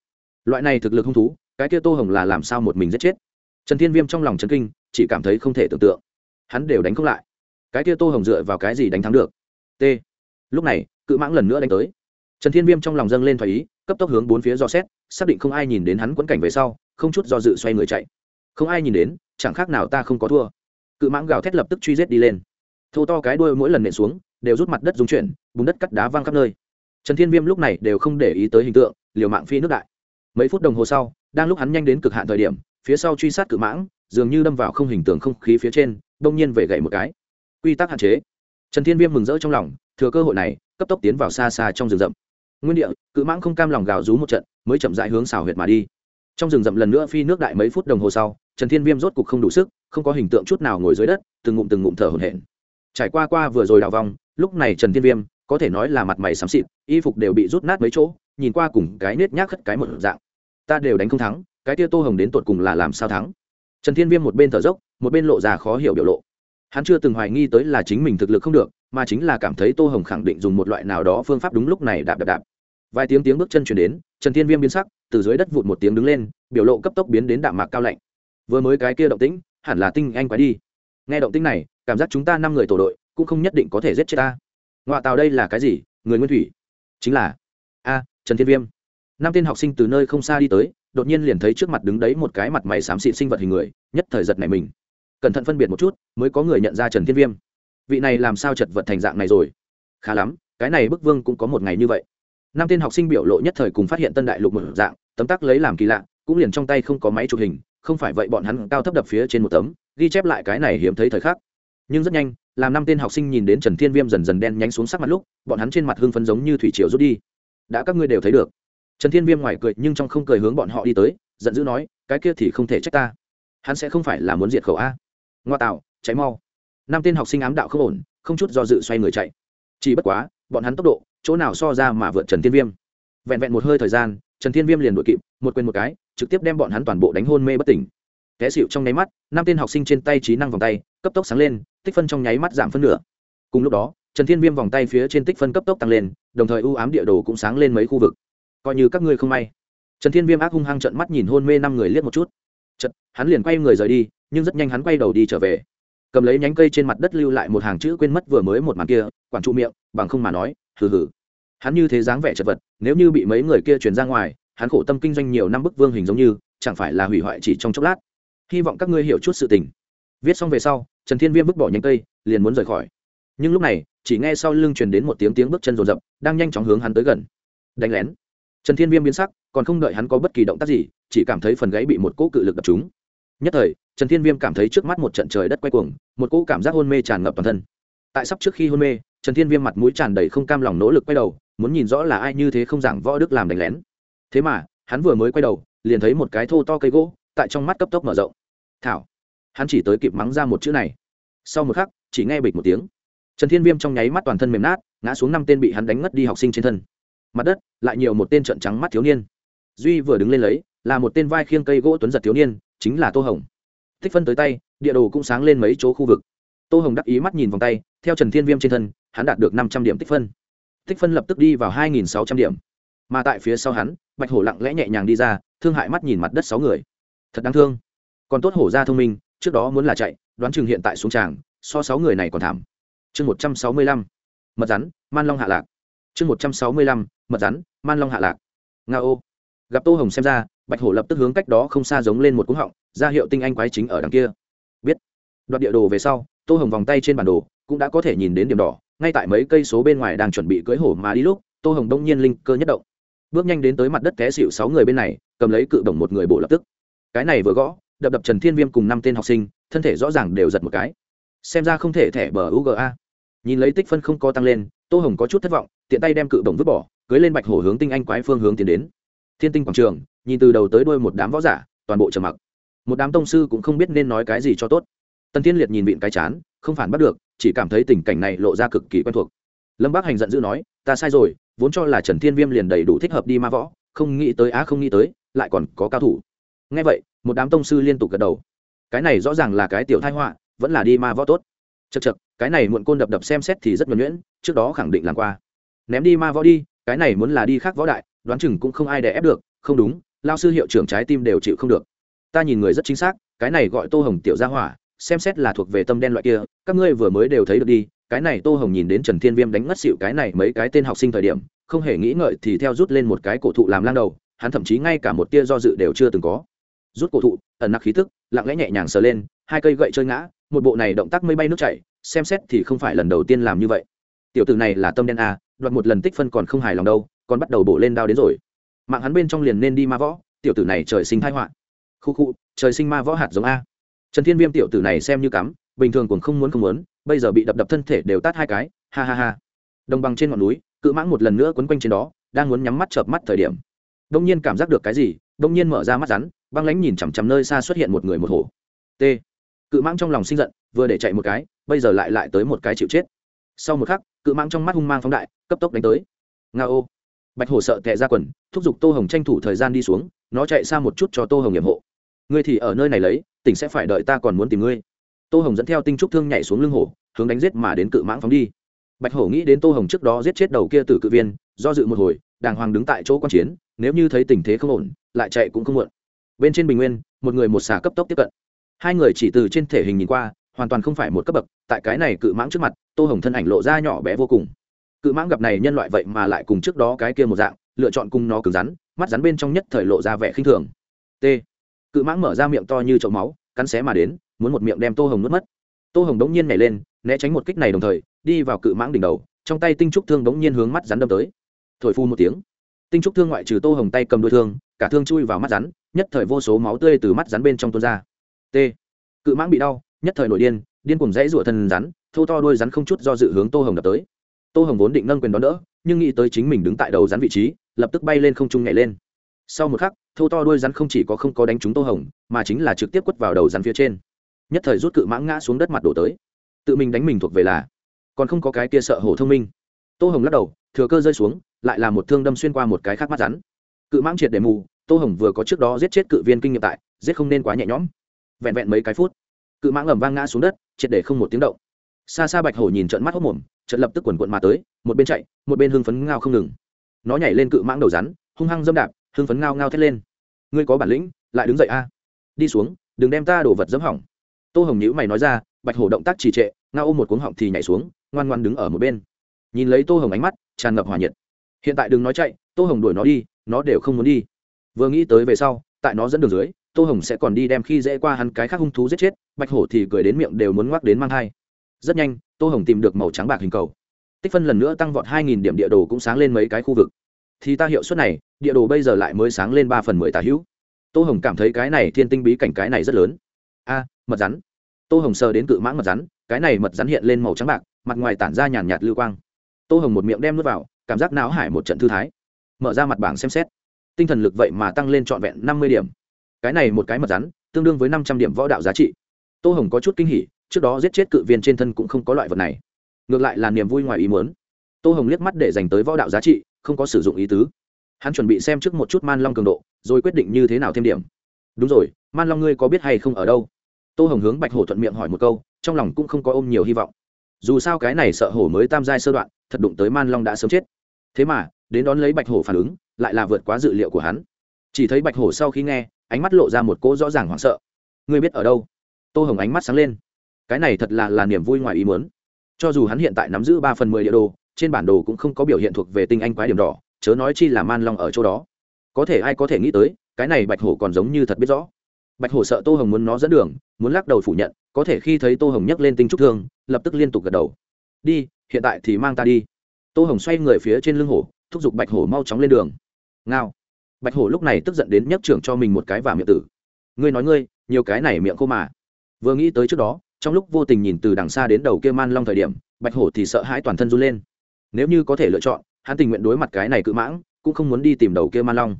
loại này thực lực hung thú, cái kia tô hồng là làm sao một mình giết chết? Trần thiên viêm trong lòng chấn kinh, chỉ cảm thấy không thể tưởng tượng. Hắn đều đánh không lại. Cái kia tô hồng dựa vào cái gì đánh thắng được? T. Lúc này, cự mãng lần nữa đánh tới. Trần thiên viêm trong lòng dâng lên thoải ý cấp tốc hướng bốn phía dò xét, xác định không ai nhìn đến hắn quẫn cảnh về sau, không chút do dự xoay người chạy. Không ai nhìn đến, chẳng khác nào ta không có thua. Cự mãng gào thét lập tức truy rết đi lên. Thô to cái đuôi mỗi lần nện xuống, đều rút mặt đất dung chuyển, bùn đất cắt đá văng khắp nơi. Trần thiên viêm lúc này đều không để ý tới hình tượng, liều mạng phi nước đại. Mấy phút đồng hồ sau, đang lúc hắn nhanh đến cực hạn thời điểm, phía sau truy sát cự mãng, dường như đâm vào không hình tượng không khí phía trên đông nhiên về gậy một cái. Quy tắc hạn chế. Trần thiên viêm mừng rỡ trong lòng, thừa cơ hội này, cấp tốc tiến vào xa xa trong rừng rậm nguyên địa, cự mãng không cam lòng gào rú một trận, mới chậm rãi hướng xào huyệt mà đi. Trong rừng rậm lần nữa phi nước đại mấy phút đồng hồ sau, trần thiên viêm rốt cục không đủ sức, không có hình tượng chút nào ngồi dưới đất, từng ngụm từng ngụm thở hổn hển. Trải qua qua vừa rồi đào vòng lúc này trần thiên viêm, có thể nói là mặt mày xám xịt, y phục đều bị rút nát mấy chỗ, nhìn qua cùng cái nết nhác khất cái một dạng. Ta đều đánh không thắng, cái tia tô hồng đến tột cùng là làm sao thắng? Trần thiên viêm một bên thở dốc, một bên lộ ra khó hiểu biểu lộ. Hắn chưa từng hoài nghi tới là chính mình thực lực không được, mà chính là cảm thấy tô hồng khẳng định dùng một loại nào đó phương pháp đúng lúc này đạp đạp đạp vài tiếng tiếng bước chân chuyển đến, trần thiên viêm biến sắc, từ dưới đất vụt một tiếng đứng lên, biểu lộ cấp tốc biến đến đạm mạc cao lạnh. Vừa mới cái kia động tĩnh, hẳn là tinh anh quái đi. Nghe động tĩnh này, cảm giác chúng ta năm người tổ đội cũng không nhất định có thể giết chết ta. Ngoại tàu đây là cái gì? Người nguyên thủy. Chính là, a, trần thiên viêm. Năm tên học sinh từ nơi không xa đi tới, đột nhiên liền thấy trước mặt đứng đấy một cái mặt mày xám xịt sinh vật hình người, nhất thời giật này mình. Cẩn thận phân biệt một chút, mới có người nhận ra trần thiên viêm. Vị này làm sao chật vật thành dạng này rồi? Khá lắm, cái này bức vương cũng có một ngày như vậy năm tên học sinh biểu lộ nhất thời cùng phát hiện tân đại lục một dạng, tấm tắc lấy làm kỳ lạ, cũng liền trong tay không có máy chụp hình, không phải vậy bọn hắn cao thấp đập phía trên một tấm, ghi chép lại cái này hiếm thấy thời khắc. Nhưng rất nhanh, làm năm tên học sinh nhìn đến trần thiên viêm dần dần đen nhánh xuống sắc mặt lúc, bọn hắn trên mặt hưng phấn giống như thủy triều rút đi. Đã các ngươi đều thấy được. Trần thiên viêm ngoài cười nhưng trong không cười hướng bọn họ đi tới, giận dữ nói, cái kia thì không thể trách ta. Hắn sẽ không phải là muốn diệt khẩu a. Ngoa tạo cháy mau. Năm tên học sinh ám đạo không ổn, không chút do dự xoay người chạy. Chỉ bất quá, bọn hắn tốc độ chỗ nào so ra mà vượt trần thiên viêm. Vẹn vẹn một hơi thời gian trần thiên viêm liền đội kịp một quên một cái trực tiếp đem bọn hắn toàn bộ đánh hôn mê bất tỉnh. Té xịu trong nháy mắt năm tên học sinh trên tay trí năng vòng tay cấp tốc sáng lên tích phân trong nháy mắt giảm phân nửa. Cùng lúc đó trần thiên viêm vòng tay phía trên tích phân cấp tốc tăng lên đồng thời ưu ám địa đồ cũng sáng lên mấy khu vực. Coi như các ngươi không may. Trần thiên viêm ác hung hăng trận mắt nhìn hôn mê năm người liếc một chút. Chợt, hắn liền quay người rời đi nhưng rất nhanh hắn quay đầu đi trở về. Cầm lấy nhánh cây trên mặt đất lưu lại một hàng chữ quên mất vừa mới một màn kia quản trụ miệng bằng không mà nói hừ hừ. Hắn như thế dáng vẻ chật vật, nếu như bị mấy người kia truyền ra ngoài, hắn khổ tâm kinh doanh nhiều năm bức vương hình giống như, chẳng phải là hủy hoại chỉ trong chốc lát. Hy vọng các ngươi hiểu chút sự tình. Viết xong về sau, trần thiên viêm vứt bỏ nhánh cây, liền muốn rời khỏi. Nhưng lúc này, chỉ nghe sau lưng truyền đến một tiếng tiếng bước chân rồn rập, đang nhanh chóng hướng hắn tới gần. Đánh lén. Trần thiên viêm biến sắc, còn không đợi hắn có bất kỳ động tác gì, chỉ cảm thấy phần gáy bị một cỗ cự lực đập trúng. Nhất thời, trần thiên viêm cảm thấy trước mắt một trận trời đất quay cuồng, một cỗ cảm giác hôn mê tràn ngập toàn thân. Tại sắp trước khi hôn mê trần thiên viêm mặt mũi tràn đầy không cam lòng nỗ lực quay đầu, muốn nhìn rõ là ai như thế không giảng võ đức làm đánh lén. Thế mà, hắn vừa mới quay đầu, liền thấy một cái thô to cây gỗ, tại trong mắt cấp tốc mở rộng. Thảo! Hắn chỉ tới kịp mắng ra một chữ này. Sau một khắc, chỉ nghe bịch một tiếng. Trần thiên viêm trong nháy mắt toàn thân mềm nát, ngã xuống năm tên bị hắn đánh ngất đi học sinh trên thân. Mặt đất, lại nhiều một tên trận trắng mắt thiếu niên. Duy vừa đứng lên lấy, là một tên vai khiêng cây gỗ tuấn giật thiếu niên, chính là tô hồng. Tích phân tới tay, địa đồ cũng sáng lên mấy chỗ khu vực tô hồng đắc ý mắt nhìn vòng tay, theo trần thiên viêm trên thân, hắn đạt được năm trăm điểm tích phân. Tích phân lập tức đi vào hai nghìn sáu trăm điểm. Mà tại phía sau hắn, bạch hổ lặng lẽ nhẹ nhàng đi ra, thương hại mắt nhìn mặt đất sáu người. Thật đáng thương. Còn tốt hổ ra thông minh, trước đó muốn là chạy, đoán chừng hiện tại xuống tràng, so sáu người này còn thảm. Chương một trăm sáu mươi lăm. Mật rắn, man long hạ lạc. Chương một trăm sáu mươi lăm. Mật rắn, man long hạ lạc. Nga ô. Gặp tô hồng xem ra, bạch hổ lập tức hướng cách đó không xa giống lên một cú họng, ra hiệu tinh anh quái chính ở đằng kia. Biết. Đoạt địa đồ về sau tô hồng vòng tay trên bản đồ, cũng đã có thể nhìn đến điểm đỏ, ngay tại mấy cây số bên ngoài đang chuẩn bị cưỡi hổ mà đi lúc, tô hồng đông nhiên linh cơ nhất động. Bước nhanh đến tới mặt đất té xịu sáu người bên này, cầm lấy cự đồng một người bộ lập tức. Cái này vừa gõ, đập đập trần thiên viêm cùng năm tên học sinh, thân thể rõ ràng đều giật một cái. Xem ra không thể thẻ bờ uga nhìn lấy tích phân không có tăng lên, tô hồng có chút thất vọng, tiện tay đem cự đồng vứt bỏ cưới lên bạch hổ hướng tinh anh quái phương hướng tiến đến. Thiên tinh quảng trường, nhìn từ đầu tới đuôi một đám võ giả, toàn bộ trầm mặc. Một đám tông sư cũng không biết nên nói cái gì cho tốt tần thiên liệt nhìn vịn cái chán, không phản bắt được, chỉ cảm thấy tình cảnh này lộ ra cực kỳ quen thuộc. Lâm bác hành giận dữ nói, ta sai rồi, vốn cho là trần thiên viêm liền đầy đủ thích hợp đi ma võ, không nghĩ tới, á, không nghĩ tới, lại còn có cao thủ. Ngay vậy, một đám tông sư liên tục gật đầu. Cái này rõ ràng là cái tiểu thai họa, vẫn là đi ma võ tốt. Chật chật cái này muộn côn đập đập xem xét thì rất nhuẩn nhuyễn, trước đó khẳng định làm qua. Ném đi ma võ đi, cái này muốn là đi khác võ đại, đoán chừng cũng không ai đè ép được, không đúng, lao sư hiệu trưởng trái tim đều chịu không được. Ta nhìn người rất chính xác, cái này gọi tô hồng tiểu gia hỏa xem xét là thuộc về tâm đen loại kia, các ngươi vừa mới đều thấy được đi, cái này tô hồng nhìn đến trần thiên viêm đánh ngất xịu cái này mấy cái tên học sinh thời điểm, không hề nghĩ ngợi thì theo rút lên một cái cổ thụ làm lan đầu, hắn thậm chí ngay cả một tia do dự đều chưa từng có. Rút cổ thụ, ẩn nặc khí thức lặng lẽ nhẹ nhàng sờ lên, hai cây gậy chơi ngã, một bộ này động tác mây bay nước chảy, xem xét thì không phải lần đầu tiên làm như vậy. Tiểu tử này là tâm đen a, đoạt một lần tích phân còn không hài lòng đâu, còn bắt đầu bổ lên đao đến rồi. Mạng hắn bên trong liền nên đi ma võ, tiểu tử này trời sinh thái họa. Khu khu, trời sinh ma võ hạt giống a trần thiên viêm tiểu tử này xem như cắm, bình thường cũng không muốn không muốn, bây giờ bị đập đập thân thể đều tát hai cái, ha ha ha. Đồng bằng trên ngọn núi, cự mãng một lần nữa quấn quanh trên đó, đang muốn nhắm mắt chợp mắt thời điểm. Đông nhiên cảm giác được cái gì, đông nhiên mở ra mắt rắn, băng lánh nhìn chằm chằm nơi xa xuất hiện một người một hổ. T. Cự mãng trong lòng sinh giận, vừa để chạy một cái, bây giờ lại lại tới một cái chịu chết. Sau một khắc, cự mãng trong mắt hung mang phóng đại, cấp tốc đánh tới. Nga ô. Bạch hổ sợ tệ ra quần, thúc giục tô hồng tranh thủ thời gian đi xuống, nó chạy xa một chút cho tô hồng nhiệm hộ. Ngươi thì ở nơi này lấy tỉnh sẽ phải đợi ta còn muốn tìm ngươi. Tô hồng dẫn theo tinh trúc thương nhảy xuống lưng hổ, hướng đánh giết mà đến cự mãng phóng đi. Bạch hổ nghĩ đến tô hồng trước đó giết chết đầu kia tử cự viên, do dự một hồi, đàng hoàng đứng tại chỗ quan chiến, nếu như thấy tình thế không ổn, lại chạy cũng không muộn. Bên trên bình nguyên, một người một xà cấp tốc tiếp cận. Hai người chỉ từ trên thể hình nhìn qua, hoàn toàn không phải một cấp bậc, tại cái này cự mãng trước mặt, tô hồng thân ảnh lộ ra nhỏ bé vô cùng. Cự mãng gặp này nhân loại vậy mà lại cùng trước đó cái kia một dạng, lựa chọn cùng nó cứng rắn, mắt rắn bên trong nhất thời lộ ra vẻ khinh thường. T cự mãng mở ra miệng to như chậu máu, cắn xé mà đến, muốn một miệng đem tô hồng nuốt mất. Tô hồng đống nhiên nhảy lên, né tránh một kích này đồng thời, đi vào cự mãng đỉnh đầu, trong tay tinh trúc thương đống nhiên hướng mắt rắn đâm tới. Thổi phu một tiếng, tinh trúc thương ngoại trừ tô hồng tay cầm đôi thương, cả thương chui vào mắt rắn, nhất thời vô số máu tươi từ mắt rắn bên trong tuôn ra. T. Cự mãng bị đau, nhất thời nổi điên điên cùng dãy rụa thân rắn thâu to đôi rắn không chút do dự hướng tô hồng đập tới. Tô hồng vốn định nâng quyền đón đỡ, nhưng nghĩ tới chính mình đứng tại đầu rắn vị trí, lập tức bay lên không trung nhảy lên. Sau một khắc thâu to đuôi rắn không chỉ có không có đánh trúng tô hồng, mà chính là trực tiếp quất vào đầu rắn phía trên. Nhất thời rút cự mãng ngã xuống đất mặt đổ tới. Tự mình đánh mình thuộc về là, còn không có cái kia sợ hổ thông minh. Tô hồng lắc đầu, thừa cơ rơi xuống, lại là một thương đâm xuyên qua một cái khác mắt rắn. Cự mãng triệt để mù, tô hồng vừa có trước đó giết chết cự viên kinh nghiệm tại, giết không nên quá nhẹ nhõm. Vẹn vẹn mấy cái phút, cự mãng ầm vang ngã xuống đất, triệt để không một tiếng động. Xa xa bạch hổ nhìn trận mắt hốc mồm, trận lập tức quần quận mà tới, một bên chạy, một bên hưng phấn ngao không ngừng. Nó nhảy lên cự mãng đầu rắn, hung hăng dâm đạp, hưng phấn ngao ngao thét lên ngươi có bản lĩnh, lại đứng dậy a. Đi xuống, đừng đem ta đổ vật dẫm hỏng. Tô hồng nhữ mày nói ra, bạch hổ động tác trì trệ ngao ôm một cuống họng thì nhảy xuống, ngoan ngoan đứng ở một bên. Nhìn lấy tô hồng ánh mắt, tràn ngập hòa nhiệt. Hiện tại đừng nói chạy, tô hồng đuổi nó đi, nó đều không muốn đi. Vừa nghĩ tới về sau, tại nó dẫn đường dưới, tô hồng sẽ còn đi đem khi dễ qua hắn cái khác hung thú giết chết, bạch hổ thì cười đến miệng đều muốn ngoắc đến mang hai rất nhanh, tô hồng tìm được màu trắng bạc hình cầu. Tích phân lần nữa tăng vọt hai nghìn điểm địa đồ cũng sáng lên mấy cái khu vực thì ta hiệu suất này, địa đồ bây giờ lại mới sáng lên ba phần mười tà hữu. Tô hồng cảm thấy cái này thiên tinh bí cảnh cái này rất lớn. A, mật rắn. Tô hồng sờ đến cự mãng mật rắn, cái này mật rắn hiện lên màu trắng bạc, mặt ngoài tản ra nhàn nhạt lưu quang. Tô hồng một miệng đem nước vào, cảm giác não hải một trận thư thái. Mở ra mặt bảng xem xét. Tinh thần lực vậy mà tăng lên trọn vẹn năm mươi điểm. Cái này một cái mật rắn, tương đương với năm trăm điểm võ đạo giá trị. Tô hồng có chút kinh hỉ, trước đó giết chết cự viên trên thân cũng không có loại vật này. Ngược lại là niềm vui ngoài ý muốn. Tô hồng liếc mắt để dành tới võ đạo giá trị không có sử dụng ý tứ. Hắn chuẩn bị xem trước một chút man long cường độ, rồi quyết định như thế nào thêm điểm. Đúng rồi, man long ngươi có biết hay không ở đâu? Tô hồng hướng bạch hổ thuận miệng hỏi một câu, trong lòng cũng không có ôm nhiều hy vọng. Dù sao cái này sợ hổ mới tam giai sơ đoạn, thật đụng tới man long đã sớm chết. Thế mà, đến đón lấy bạch hổ phản ứng, lại là vượt quá dự liệu của hắn. Chỉ thấy bạch hổ sau khi nghe, ánh mắt lộ ra một cỗ rõ ràng hoảng sợ. Ngươi biết ở đâu? Tô hồng ánh mắt sáng lên. Cái này thật là là niềm vui ngoài ý muốn. Cho dù hắn hiện tại nắm giữ ba phần mười địa đồ trên bản đồ cũng không có biểu hiện thuộc về tinh anh quái điểm đỏ, chớ nói chi là man long ở chỗ đó. Có thể ai có thể nghĩ tới, cái này bạch hổ còn giống như thật biết rõ. Bạch hổ sợ tô hồng muốn nó dẫn đường, muốn lắc đầu phủ nhận, có thể khi thấy tô hồng nhấc lên tinh trúc thương, lập tức liên tục gật đầu. Đi, hiện tại thì mang ta đi. Tô hồng xoay người phía trên lưng hổ, thúc giục bạch hổ mau chóng lên đường. Ngao. Bạch hổ lúc này tức giận đến nhấc trưởng cho mình một cái và miệng tử. Ngươi nói ngươi, nhiều cái này miệng khô mà. Vừa nghĩ tới trước đó, trong lúc vô tình nhìn từ đằng xa đến đầu kia man long thời điểm, bạch hổ thì sợ hãi toàn thân run lên nếu như có thể lựa chọn, hắn tình nguyện đối mặt cái này cự mãng, cũng không muốn đi tìm đầu kia man long.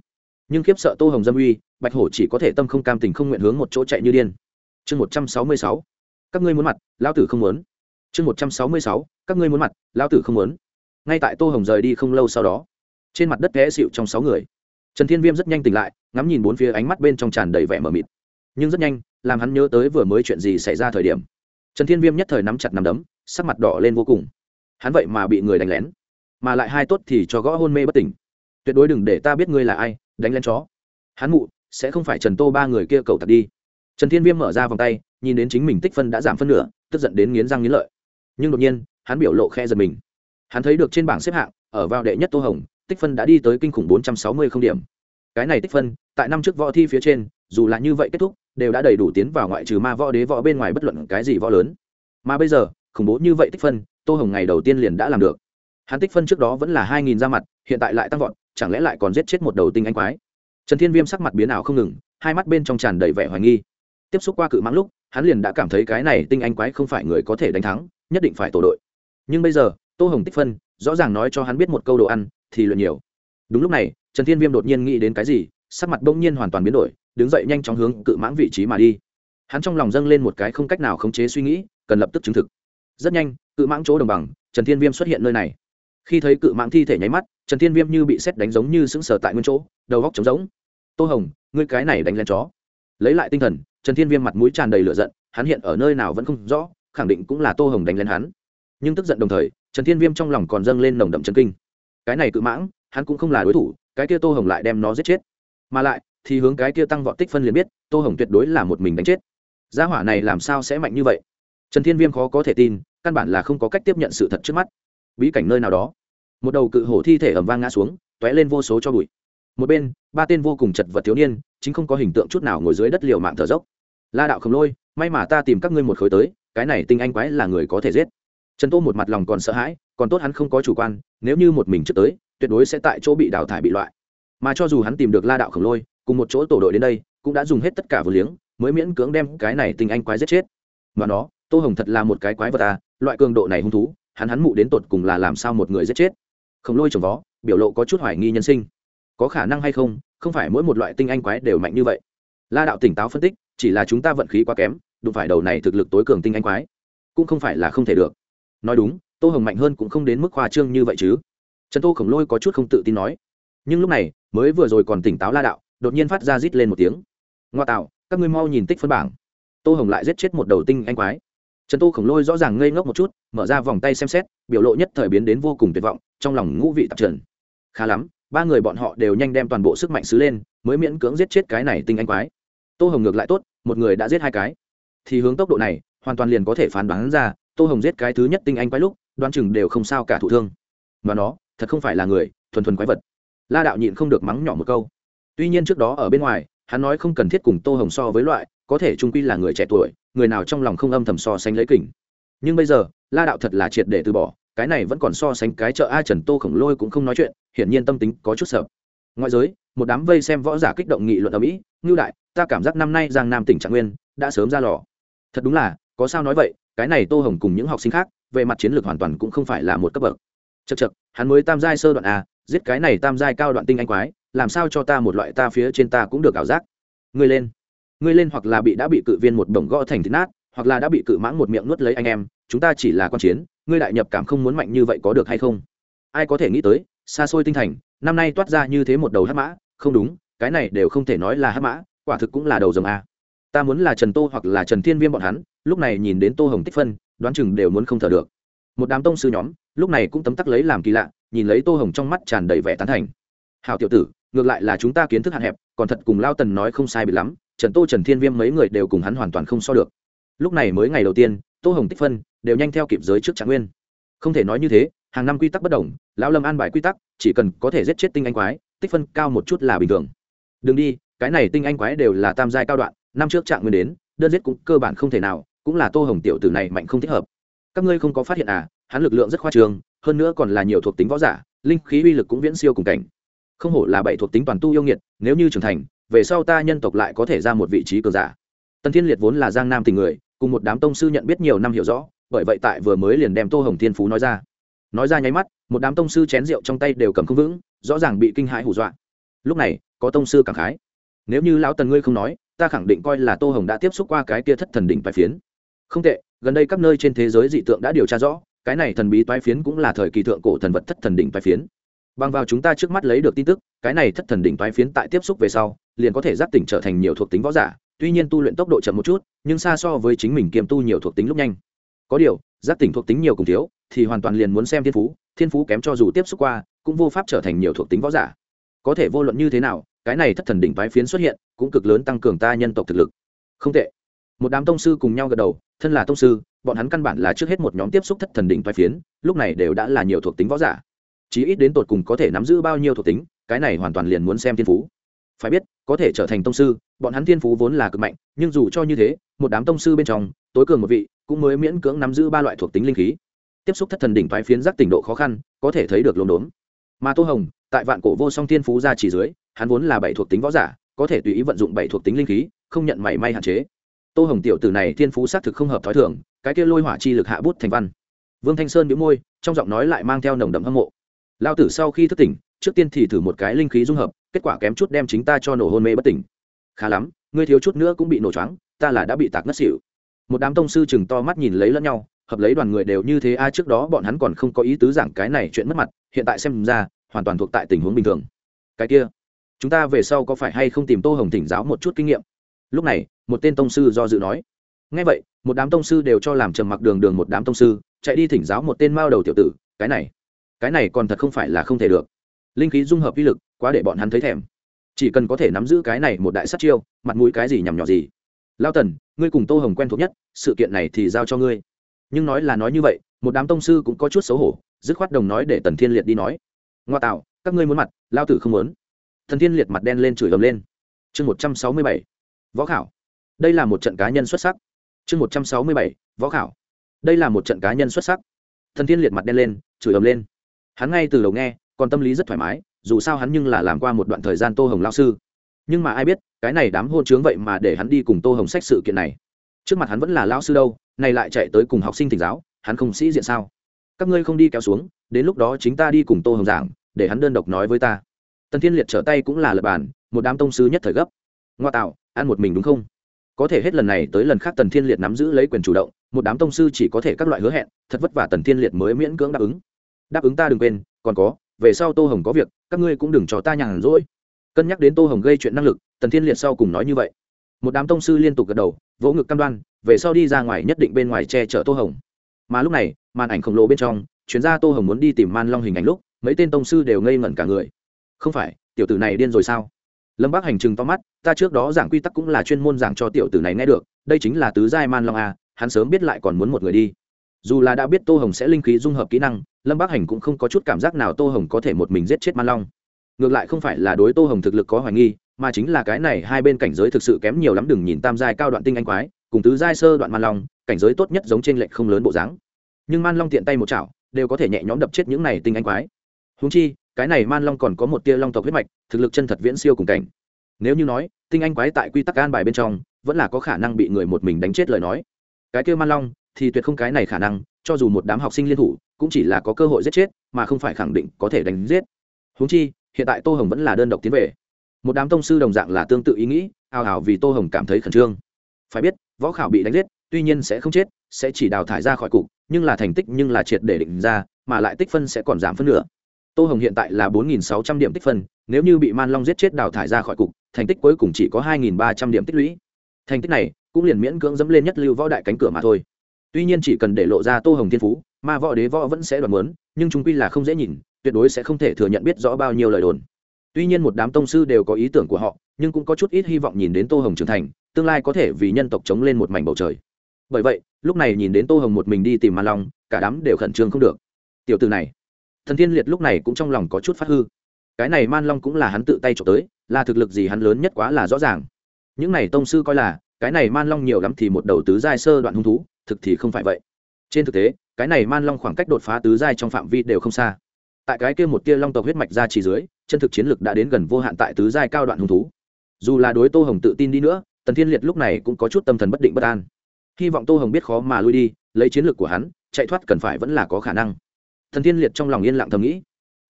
Nhưng khiếp sợ tô hồng dâm uy, bạch hổ chỉ có thể tâm không cam tình không nguyện hướng một chỗ chạy như điên. Chương một trăm sáu mươi sáu, các ngươi muốn mặt, lão tử không muốn. Chương một trăm sáu mươi sáu, các ngươi muốn mặt, lão tử không muốn. Ngay tại tô hồng rời đi không lâu sau đó, trên mặt đất ghé xịu trong sáu người. Trần thiên viêm rất nhanh tỉnh lại, ngắm nhìn bốn phía ánh mắt bên trong tràn đầy vẻ mờ mịt. Nhưng rất nhanh, làm hắn nhớ tới vừa mới chuyện gì xảy ra thời điểm. Trần thiên viêm nhất thời nắm chặt nắm đấm, sắc mặt đỏ lên vô cùng hắn vậy mà bị người đánh lén. Mà lại hai tốt thì cho gõ hôn mê bất tỉnh. Tuyệt đối đừng để ta biết ngươi là ai, đánh lén chó. Hắn mụ, sẽ không phải trần tô ba người kia cầu tặc đi. Trần thiên viêm mở ra vòng tay, nhìn đến chính mình tích phân đã giảm phân nửa, tức giận đến nghiến răng nghiến lợi. Nhưng đột nhiên, hắn biểu lộ khe giật mình. Hắn thấy được trên bảng xếp hạng, ở vào đệ nhất tô hồng, tích phân đã đi tới kinh khủng bốn trăm sáu mươi không điểm. Cái này tích phân, tại năm trước võ thi phía trên, dù là như vậy kết thúc, đều đã đầy đủ tiến vào ngoại trừ ma võ đế võ bên ngoài bất luận cái gì võ lớn. Mà bây giờ khủng bố như vậy tích phân, tô hồng ngày đầu tiên liền đã làm được. Hắn tích phân trước đó vẫn là hai nghìn ra mặt, hiện tại lại tăng vọt, chẳng lẽ lại còn giết chết một đầu tinh anh quái? Trần thiên viêm sắc mặt biến ảo không ngừng, hai mắt bên trong tràn đầy vẻ hoài nghi. Tiếp xúc qua cự mãng lúc, hắn liền đã cảm thấy cái này tinh anh quái không phải người có thể đánh thắng, nhất định phải tổ đội. Nhưng bây giờ, tô hồng tích phân, rõ ràng nói cho hắn biết một câu đồ ăn, thì luyện nhiều. Đúng lúc này, trần thiên viêm đột nhiên nghĩ đến cái gì, sắc mặt bỗng nhiên hoàn toàn biến đổi, đứng dậy nhanh chóng hướng cự mãng vị trí mà đi. Hắn trong lòng dâng lên một cái không cách nào khống chế suy nghĩ, cần lập tức chứng thực rất nhanh, cự mãng chỗ đồng bằng, trần thiên viêm xuất hiện nơi này. Khi thấy cự mãng thi thể nháy mắt, trần thiên viêm như bị xét đánh giống như sững sờ tại nguyên chỗ, đầu góc trống giống tô hồng, ngươi cái này đánh lên chó. Lấy lại tinh thần, trần thiên viêm mặt mũi tràn đầy lửa giận, hắn hiện ở nơi nào vẫn không rõ, khẳng định cũng là tô hồng đánh lên hắn. Nhưng tức giận đồng thời, trần thiên viêm trong lòng còn dâng lên nồng đậm chân kinh. Cái này cự mãng, hắn cũng không là đối thủ, cái kia tô hồng lại đem nó giết chết. Mà lại, thì hướng cái kia tăng vọt tích phân liền biết, tô hồng tuyệt đối là một mình đánh chết. Gia hỏa này làm sao sẽ mạnh như vậy? Trần thiên viêm khó có thể tin, căn bản là không có cách tiếp nhận sự thật trước mắt. Bí cảnh nơi nào đó, một đầu cự hổ thi thể ẩm vang ngã xuống t ó é lên vô số cho bụi. Một bên, ba tên vô cùng chật vật thiếu niên, chính không có hình tượng chút nào ngồi dưới đất liều mạng thở dốc. La đạo khổng lôi, may mà ta tìm các ngươi một khối tới, cái này tinh anh quái là người có thể giết. Trần tô một mặt lòng còn sợ hãi, còn tốt hắn không có chủ quan, nếu như một mình trước tới, tuyệt đối sẽ tại chỗ bị đào thải bị loại. Mà cho dù hắn tìm được la đạo khổng lôi, cùng một chỗ tổ đội đến đây, cũng đã dùng hết tất cả vừa liếng, mới miễn cưỡng đem cái này tinh anh quái giết chết. Mà nó tô hồng thật là một cái quái vật à loại cường độ này hung thú, hắn hắn mụ đến tột cùng là làm sao một người giết chết? Khổng lôi trồng vó biểu lộ có chút hoài nghi nhân sinh. Có khả năng hay không không phải mỗi một loại tinh anh quái đều mạnh như vậy. La đạo tỉnh táo phân tích, chỉ là chúng ta vận khí quá kém, đụng phải đầu này thực lực tối cường tinh anh quái, cũng không phải là không thể được. Nói đúng, tô hồng mạnh hơn cũng không đến mức khoa trương như vậy chứ. Trần tô khổng lôi có chút không tự tin nói. Nhưng lúc này, mới vừa rồi còn tỉnh táo la đạo, đột nhiên phát ra rít lên một tiếng. Ngoa tạo, các ngươi mau nhìn tích phân bảng. Tô hồng lại giết chết một đầu tinh anh quái trần tô khổng lôi rõ ràng ngây ngốc một chút, mở ra vòng tay xem xét, biểu lộ nhất thời biến đến vô cùng tuyệt vọng, trong lòng ngũ vị tạp trần. Khá lắm, ba người bọn họ đều nhanh đem toàn bộ sức mạnh xứ lên, mới miễn cưỡng giết chết cái này tinh anh quái. Tô hồng ngược lại tốt, một người đã giết hai cái. Thì hướng tốc độ này, hoàn toàn liền có thể phán đoán ra, tô hồng giết cái thứ nhất tinh anh quái lúc, đoán chừng đều không sao cả thụ thương. Và nó, thật không phải là người, thuần thuần quái vật. La đạo nhịn không được mắng nhỏ một câu. Tuy nhiên trước đó ở bên ngoài, hắn nói không cần thiết cùng tô hồng so với loại có thể trung quy là người trẻ tuổi, người nào trong lòng không âm thầm so sánh lấy kình. Nhưng bây giờ, la đạo thật là triệt để từ bỏ, cái này vẫn còn so sánh cái chợ a trần tô khổng lôi cũng không nói chuyện, hiển nhiên tâm tính có chút sợ. Ngoại giới, một đám vây xem võ giả kích động nghị luận ở mỹ, ngưu đại, ta cảm giác năm nay giang nam tỉnh trạng nguyên, đã sớm ra lò. Thật đúng là, có sao nói vậy, cái này tô hồng cùng những học sinh khác, về mặt chiến lược hoàn toàn cũng không phải là một cấp bậc. Chật chật hắn mới tam giai sơ đoạn a, giết cái này tam giai cao đoạn tinh anh quái, làm sao cho ta một loại ta phía trên ta cũng được ảo giác. Ngươi lên ngươi lên hoặc là bị đã bị cự viên một bổng gõ thành thịt nát, hoặc là đã bị cự mãng một miệng nuốt lấy anh em, chúng ta chỉ là con chiến, ngươi đại nhập cảm không muốn mạnh như vậy có được hay không? Ai có thể nghĩ tới, xa xôi tinh thành, năm nay toát ra như thế một đầu hát mã, không đúng, cái này đều không thể nói là hát mã, quả thực cũng là đầu rồng a. Ta muốn là trần tô hoặc là trần thiên viêm bọn hắn, lúc này nhìn đến tô hồng tích phân, đoán chừng đều muốn không thở được. Một đám tông sư nhóm, lúc này cũng tấm tắc lấy làm kỳ lạ, nhìn lấy tô hồng trong mắt tràn đầy vẻ tán thành. Hào tiểu tử, ngược lại là chúng ta kiến thức hạn hẹp còn thật cùng lao tần nói không sai bị lắm, trần tô, trần thiên viêm mấy người đều cùng hắn hoàn toàn không so được. Lúc này mới ngày đầu tiên, tô hồng tích phân đều nhanh theo kịp giới trước trạng nguyên. Không thể nói như thế, hàng năm quy tắc bất đồng, lão lâm an bài quy tắc, chỉ cần có thể giết chết tinh anh quái, tích phân cao một chút là bình thường. Đừng đi, cái này tinh anh quái đều là tam giai cao đoạn, năm trước trạng nguyên đến, đơn giết cũng cơ bản không thể nào, cũng là tô hồng tiểu tử này mạnh không thích hợp. Các ngươi không có phát hiện à hắn lực lượng rất khoa trường hơn nữa còn là nhiều thuộc tính võ giả, linh khí uy lực cũng viễn siêu cùng cảnh không hổ là bảy thuộc tính toàn tu yêu nghiệt, nếu như trưởng thành, về sau ta nhân tộc lại có thể ra một vị trí cường giả. Tần thiên liệt vốn là giang nam tình người, cùng một đám tông sư nhận biết nhiều năm hiểu rõ, bởi vậy tại vừa mới liền đem tô hồng thiên phú nói ra. Nói ra nháy mắt, một đám tông sư chén rượu trong tay đều cầm không vững, rõ ràng bị kinh hãi hù dọa. Lúc này, có tông sư cảm khái. Nếu như lão tần ngươi không nói, ta khẳng định coi là tô hồng đã tiếp xúc qua cái kia thất thần đỉnh toái phiến. Không tệ, gần đây các nơi trên thế giới dị tượng đã điều tra rõ, cái này thần bí toái phiến cũng là thời kỳ thượng cổ thần vật thất thần đỉnh toái phiến bằng vào chúng ta trước mắt lấy được tin tức, cái này thất thần đỉnh thoái phiến tại tiếp xúc về sau, liền có thể giác tỉnh trở thành nhiều thuộc tính võ giả. Tuy nhiên tu luyện tốc độ chậm một chút, nhưng xa so với chính mình kiềm tu nhiều thuộc tính lúc nhanh. Có điều, giác tỉnh thuộc tính nhiều cùng thiếu, thì hoàn toàn liền muốn xem thiên phú thiên phú kém cho dù tiếp xúc qua, cũng vô pháp trở thành nhiều thuộc tính võ giả. Có thể vô luận như thế nào, cái này thất thần đỉnh thoái phiến xuất hiện, cũng cực lớn tăng cường ta nhân tộc thực lực. Không tệ. Một đám tông sư cùng nhau gật đầu, thân là tông sư, bọn hắn căn bản là trước hết một nhóm tiếp xúc thất thần đỉnh thoái phiến, lúc này đều đã là nhiều thuộc tính võ giả chí ít đến tột cùng có thể nắm giữ bao nhiêu thuộc tính, cái này hoàn toàn liền muốn xem thiên phú. Phải biết, có thể trở thành tông sư, bọn hắn thiên phú vốn là cực mạnh, nhưng dù cho như thế, một đám tông sư bên trong, tối cường một vị, cũng mới miễn cưỡng nắm giữ ba loại thuộc tính linh khí. Tiếp xúc thất thần đỉnh thoái phiến giác tỉnh độ khó khăn, có thể thấy được lốm đốm. Mà tô hồng, tại vạn cổ vô song thiên phú ra chỉ dưới, hắn vốn là bảy thuộc tính võ giả, có thể tùy ý vận dụng bảy thuộc tính linh khí, không nhận mảy may hạn chế. Tô hồng tiểu tử này thiên phú xác thực không hợp thói thường, cái kia lôi hỏa chi lực hạ bút thành văn. Vương thanh sơn biếu môi, trong giọng nói lại mang theo nồng đậm hâm mộ lao tử sau khi thức tỉnh, trước tiên thì thử một cái linh khí dung hợp, kết quả kém chút đem chính ta cho nổ hôn mê bất tỉnh. Khá lắm, ngươi thiếu chút nữa cũng bị nổ choáng, ta là đã bị tạc ngất xỉu. Một đám tông sư chừng to mắt nhìn lấy lẫn nhau, hợp lấy đoàn người đều như thế, a, trước đó bọn hắn còn không có ý tứ giảng cái này chuyện mất mặt, hiện tại xem ra, hoàn toàn thuộc tại tình huống bình thường. Cái kia, chúng ta về sau có phải hay không tìm tô hồng thỉnh giáo một chút kinh nghiệm? Lúc này, một tên tông sư do dự nói. Ngay vậy, một đám tông sư đều cho làm trầm mặc đường đường một đám tông sư, chạy đi thỉnh giáo một tên mao đầu tiểu tử, cái này cái này còn thật không phải là không thể được. Linh khí dung hợp uy lực, quá để bọn hắn thấy thèm. Chỉ cần có thể nắm giữ cái này một đại sát chiêu, mặt mũi cái gì nhằm nhỏ gì. Lao tần, ngươi cùng tô hồng quen thuộc nhất, sự kiện này thì giao cho ngươi. Nhưng nói là nói như vậy, một đám tông sư cũng có chút xấu hổ, dứt khoát đồng nói để tần thiên liệt đi nói. Ngoa tạo, các ngươi muốn mặt lao tử không muốn. Thần thiên liệt mặt đen lên chửi ầm lên. Chương một trăm sáu mươi bảy, võ khảo. Đây là một trận cá nhân xuất sắc. Chương một trăm sáu mươi bảy, võ khảo. Đây là một trận cá nhân xuất sắc. Thần thiên liệt mặt đen lên, chửi ầm lên hắn ngay từ đầu nghe, còn tâm lý rất thoải mái, dù sao hắn nhưng là làm qua một đoạn thời gian tô hồng lao sư. Nhưng mà ai biết, cái này đám hôn chướng vậy mà để hắn đi cùng tô hồng sách sự kiện này. Trước mặt hắn vẫn là lao sư đâu, này lại chạy tới cùng học sinh thỉnh giáo, hắn không sĩ diện sao? Các ngươi không đi kéo xuống, đến lúc đó chính ta đi cùng tô hồng giảng, để hắn đơn độc nói với ta. Tần thiên liệt trở tay cũng là lập bản một đám tông sư nhất thời gấp. Ngoa tạo, ăn một mình đúng không? Có thể hết lần này tới lần khác tần thiên liệt nắm giữ lấy quyền chủ động, một đám tông sư chỉ có thể các loại hứa hẹn, thật vất vả tần thiên liệt mới miễn cưỡng đáp ứng đáp ứng ta đừng quên, còn có, về sau tô hồng có việc, các ngươi cũng đừng cho ta nhàn rỗi. Cân nhắc đến tô hồng gây chuyện năng lực, tần thiên liệt sau cùng nói như vậy. Một đám tông sư liên tục gật đầu, vỗ ngực cam đoan, về sau đi ra ngoài nhất định bên ngoài che chở tô hồng. Mà lúc này, màn ảnh khổng lồ bên trong, chuyên gia tô hồng muốn đi tìm man long hình ảnh lúc, mấy tên tông sư đều ngây ngẩn cả người. Không phải, tiểu tử này điên rồi sao? Lâm bác hành chừng to mắt, ta trước đó giảng quy tắc cũng là chuyên môn giảng cho tiểu tử này nghe được, đây chính là tứ giai man long a hắn sớm biết lại còn muốn một người đi dù là đã biết tô hồng sẽ linh khí dung hợp kỹ năng, lâm bác hành cũng không có chút cảm giác nào tô hồng có thể một mình giết chết man long. Ngược lại không phải là đối tô hồng thực lực có hoài nghi, mà chính là cái này hai bên cảnh giới thực sự kém nhiều lắm đừng nhìn tam giai cao đoạn tinh anh quái, cùng tứ giai sơ đoạn man long, cảnh giới tốt nhất giống trên lệnh không lớn bộ dáng. Nhưng man long tiện tay một chảo, đều có thể nhẹ nhõm đập chết những này tinh anh quái. Húng chi, cái này man long còn có một tia long tộc huyết mạch, thực lực chân thật viễn siêu cùng cảnh. Nếu như nói, tinh anh quái tại quy tắc an bài bên trong, vẫn là có khả năng bị người một mình đánh chết lời nói. Cái kia man long thì tuyệt không cái này khả năng, cho dù một đám học sinh liên thủ, cũng chỉ là có cơ hội giết chết, mà không phải khẳng định có thể đánh giết. Húng chi, hiện tại tô hồng vẫn là đơn độc tiến về. Một đám tông sư đồng dạng là tương tự ý nghĩ ào ào vì tô hồng cảm thấy khẩn trương. Phải biết, võ khảo bị đánh giết, tuy nhiên sẽ không chết, sẽ chỉ đào thải ra khỏi cục, nhưng là thành tích nhưng là triệt để định ra, mà lại tích phân sẽ còn giảm phân nửa. Tô hồng hiện tại là bốn nghìn sáu trăm điểm tích phân, nếu như bị man long giết chết đào thải ra khỏi cục, thành tích cuối cùng chỉ có hai nghìn ba trăm điểm tích lũy. Thành tích này, cũng liền miễn cưỡng dẫm lên nhất lưu võ đại cánh cửa mà thôi tuy nhiên chỉ cần để lộ ra tô hồng thiên phú mà võ đế võ vẫn sẽ đoạt mớn nhưng chúng quy là không dễ nhìn, tuyệt đối sẽ không thể thừa nhận biết rõ bao nhiêu lời đồn. Tuy nhiên một đám tông sư đều có ý tưởng của họ, nhưng cũng có chút ít hy vọng nhìn đến tô hồng trưởng thành, tương lai có thể vì nhân tộc chống lên một mảnh bầu trời. Bởi vậy, lúc này nhìn đến tô hồng một mình đi tìm man long, cả đám đều khẩn trương không được. Tiểu từ này, thần thiên liệt lúc này cũng trong lòng có chút phát hư. Cái này man long cũng là hắn tự tay trộm tới, là thực lực gì hắn lớn nhất quá là rõ ràng. Những này tông sư coi là, cái này man long nhiều lắm thì một đầu tứ giai sơ đoạn hung thú thực thì không phải vậy. Trên thực tế, cái này man long khoảng cách đột phá tứ giai trong phạm vi đều không xa. Tại cái kia một tia long tộc huyết mạch ra chỉ dưới, chân thực chiến lực đã đến gần vô hạn tại tứ giai cao đoạn hung thú. Dù là đối tô hồng tự tin đi nữa, tần thiên liệt lúc này cũng có chút tâm thần bất định bất an. Hy vọng tô hồng biết khó mà lui đi, lấy chiến lược của hắn, chạy thoát cần phải vẫn là có khả năng. Thần thiên liệt trong lòng yên lặng thầm nghĩ.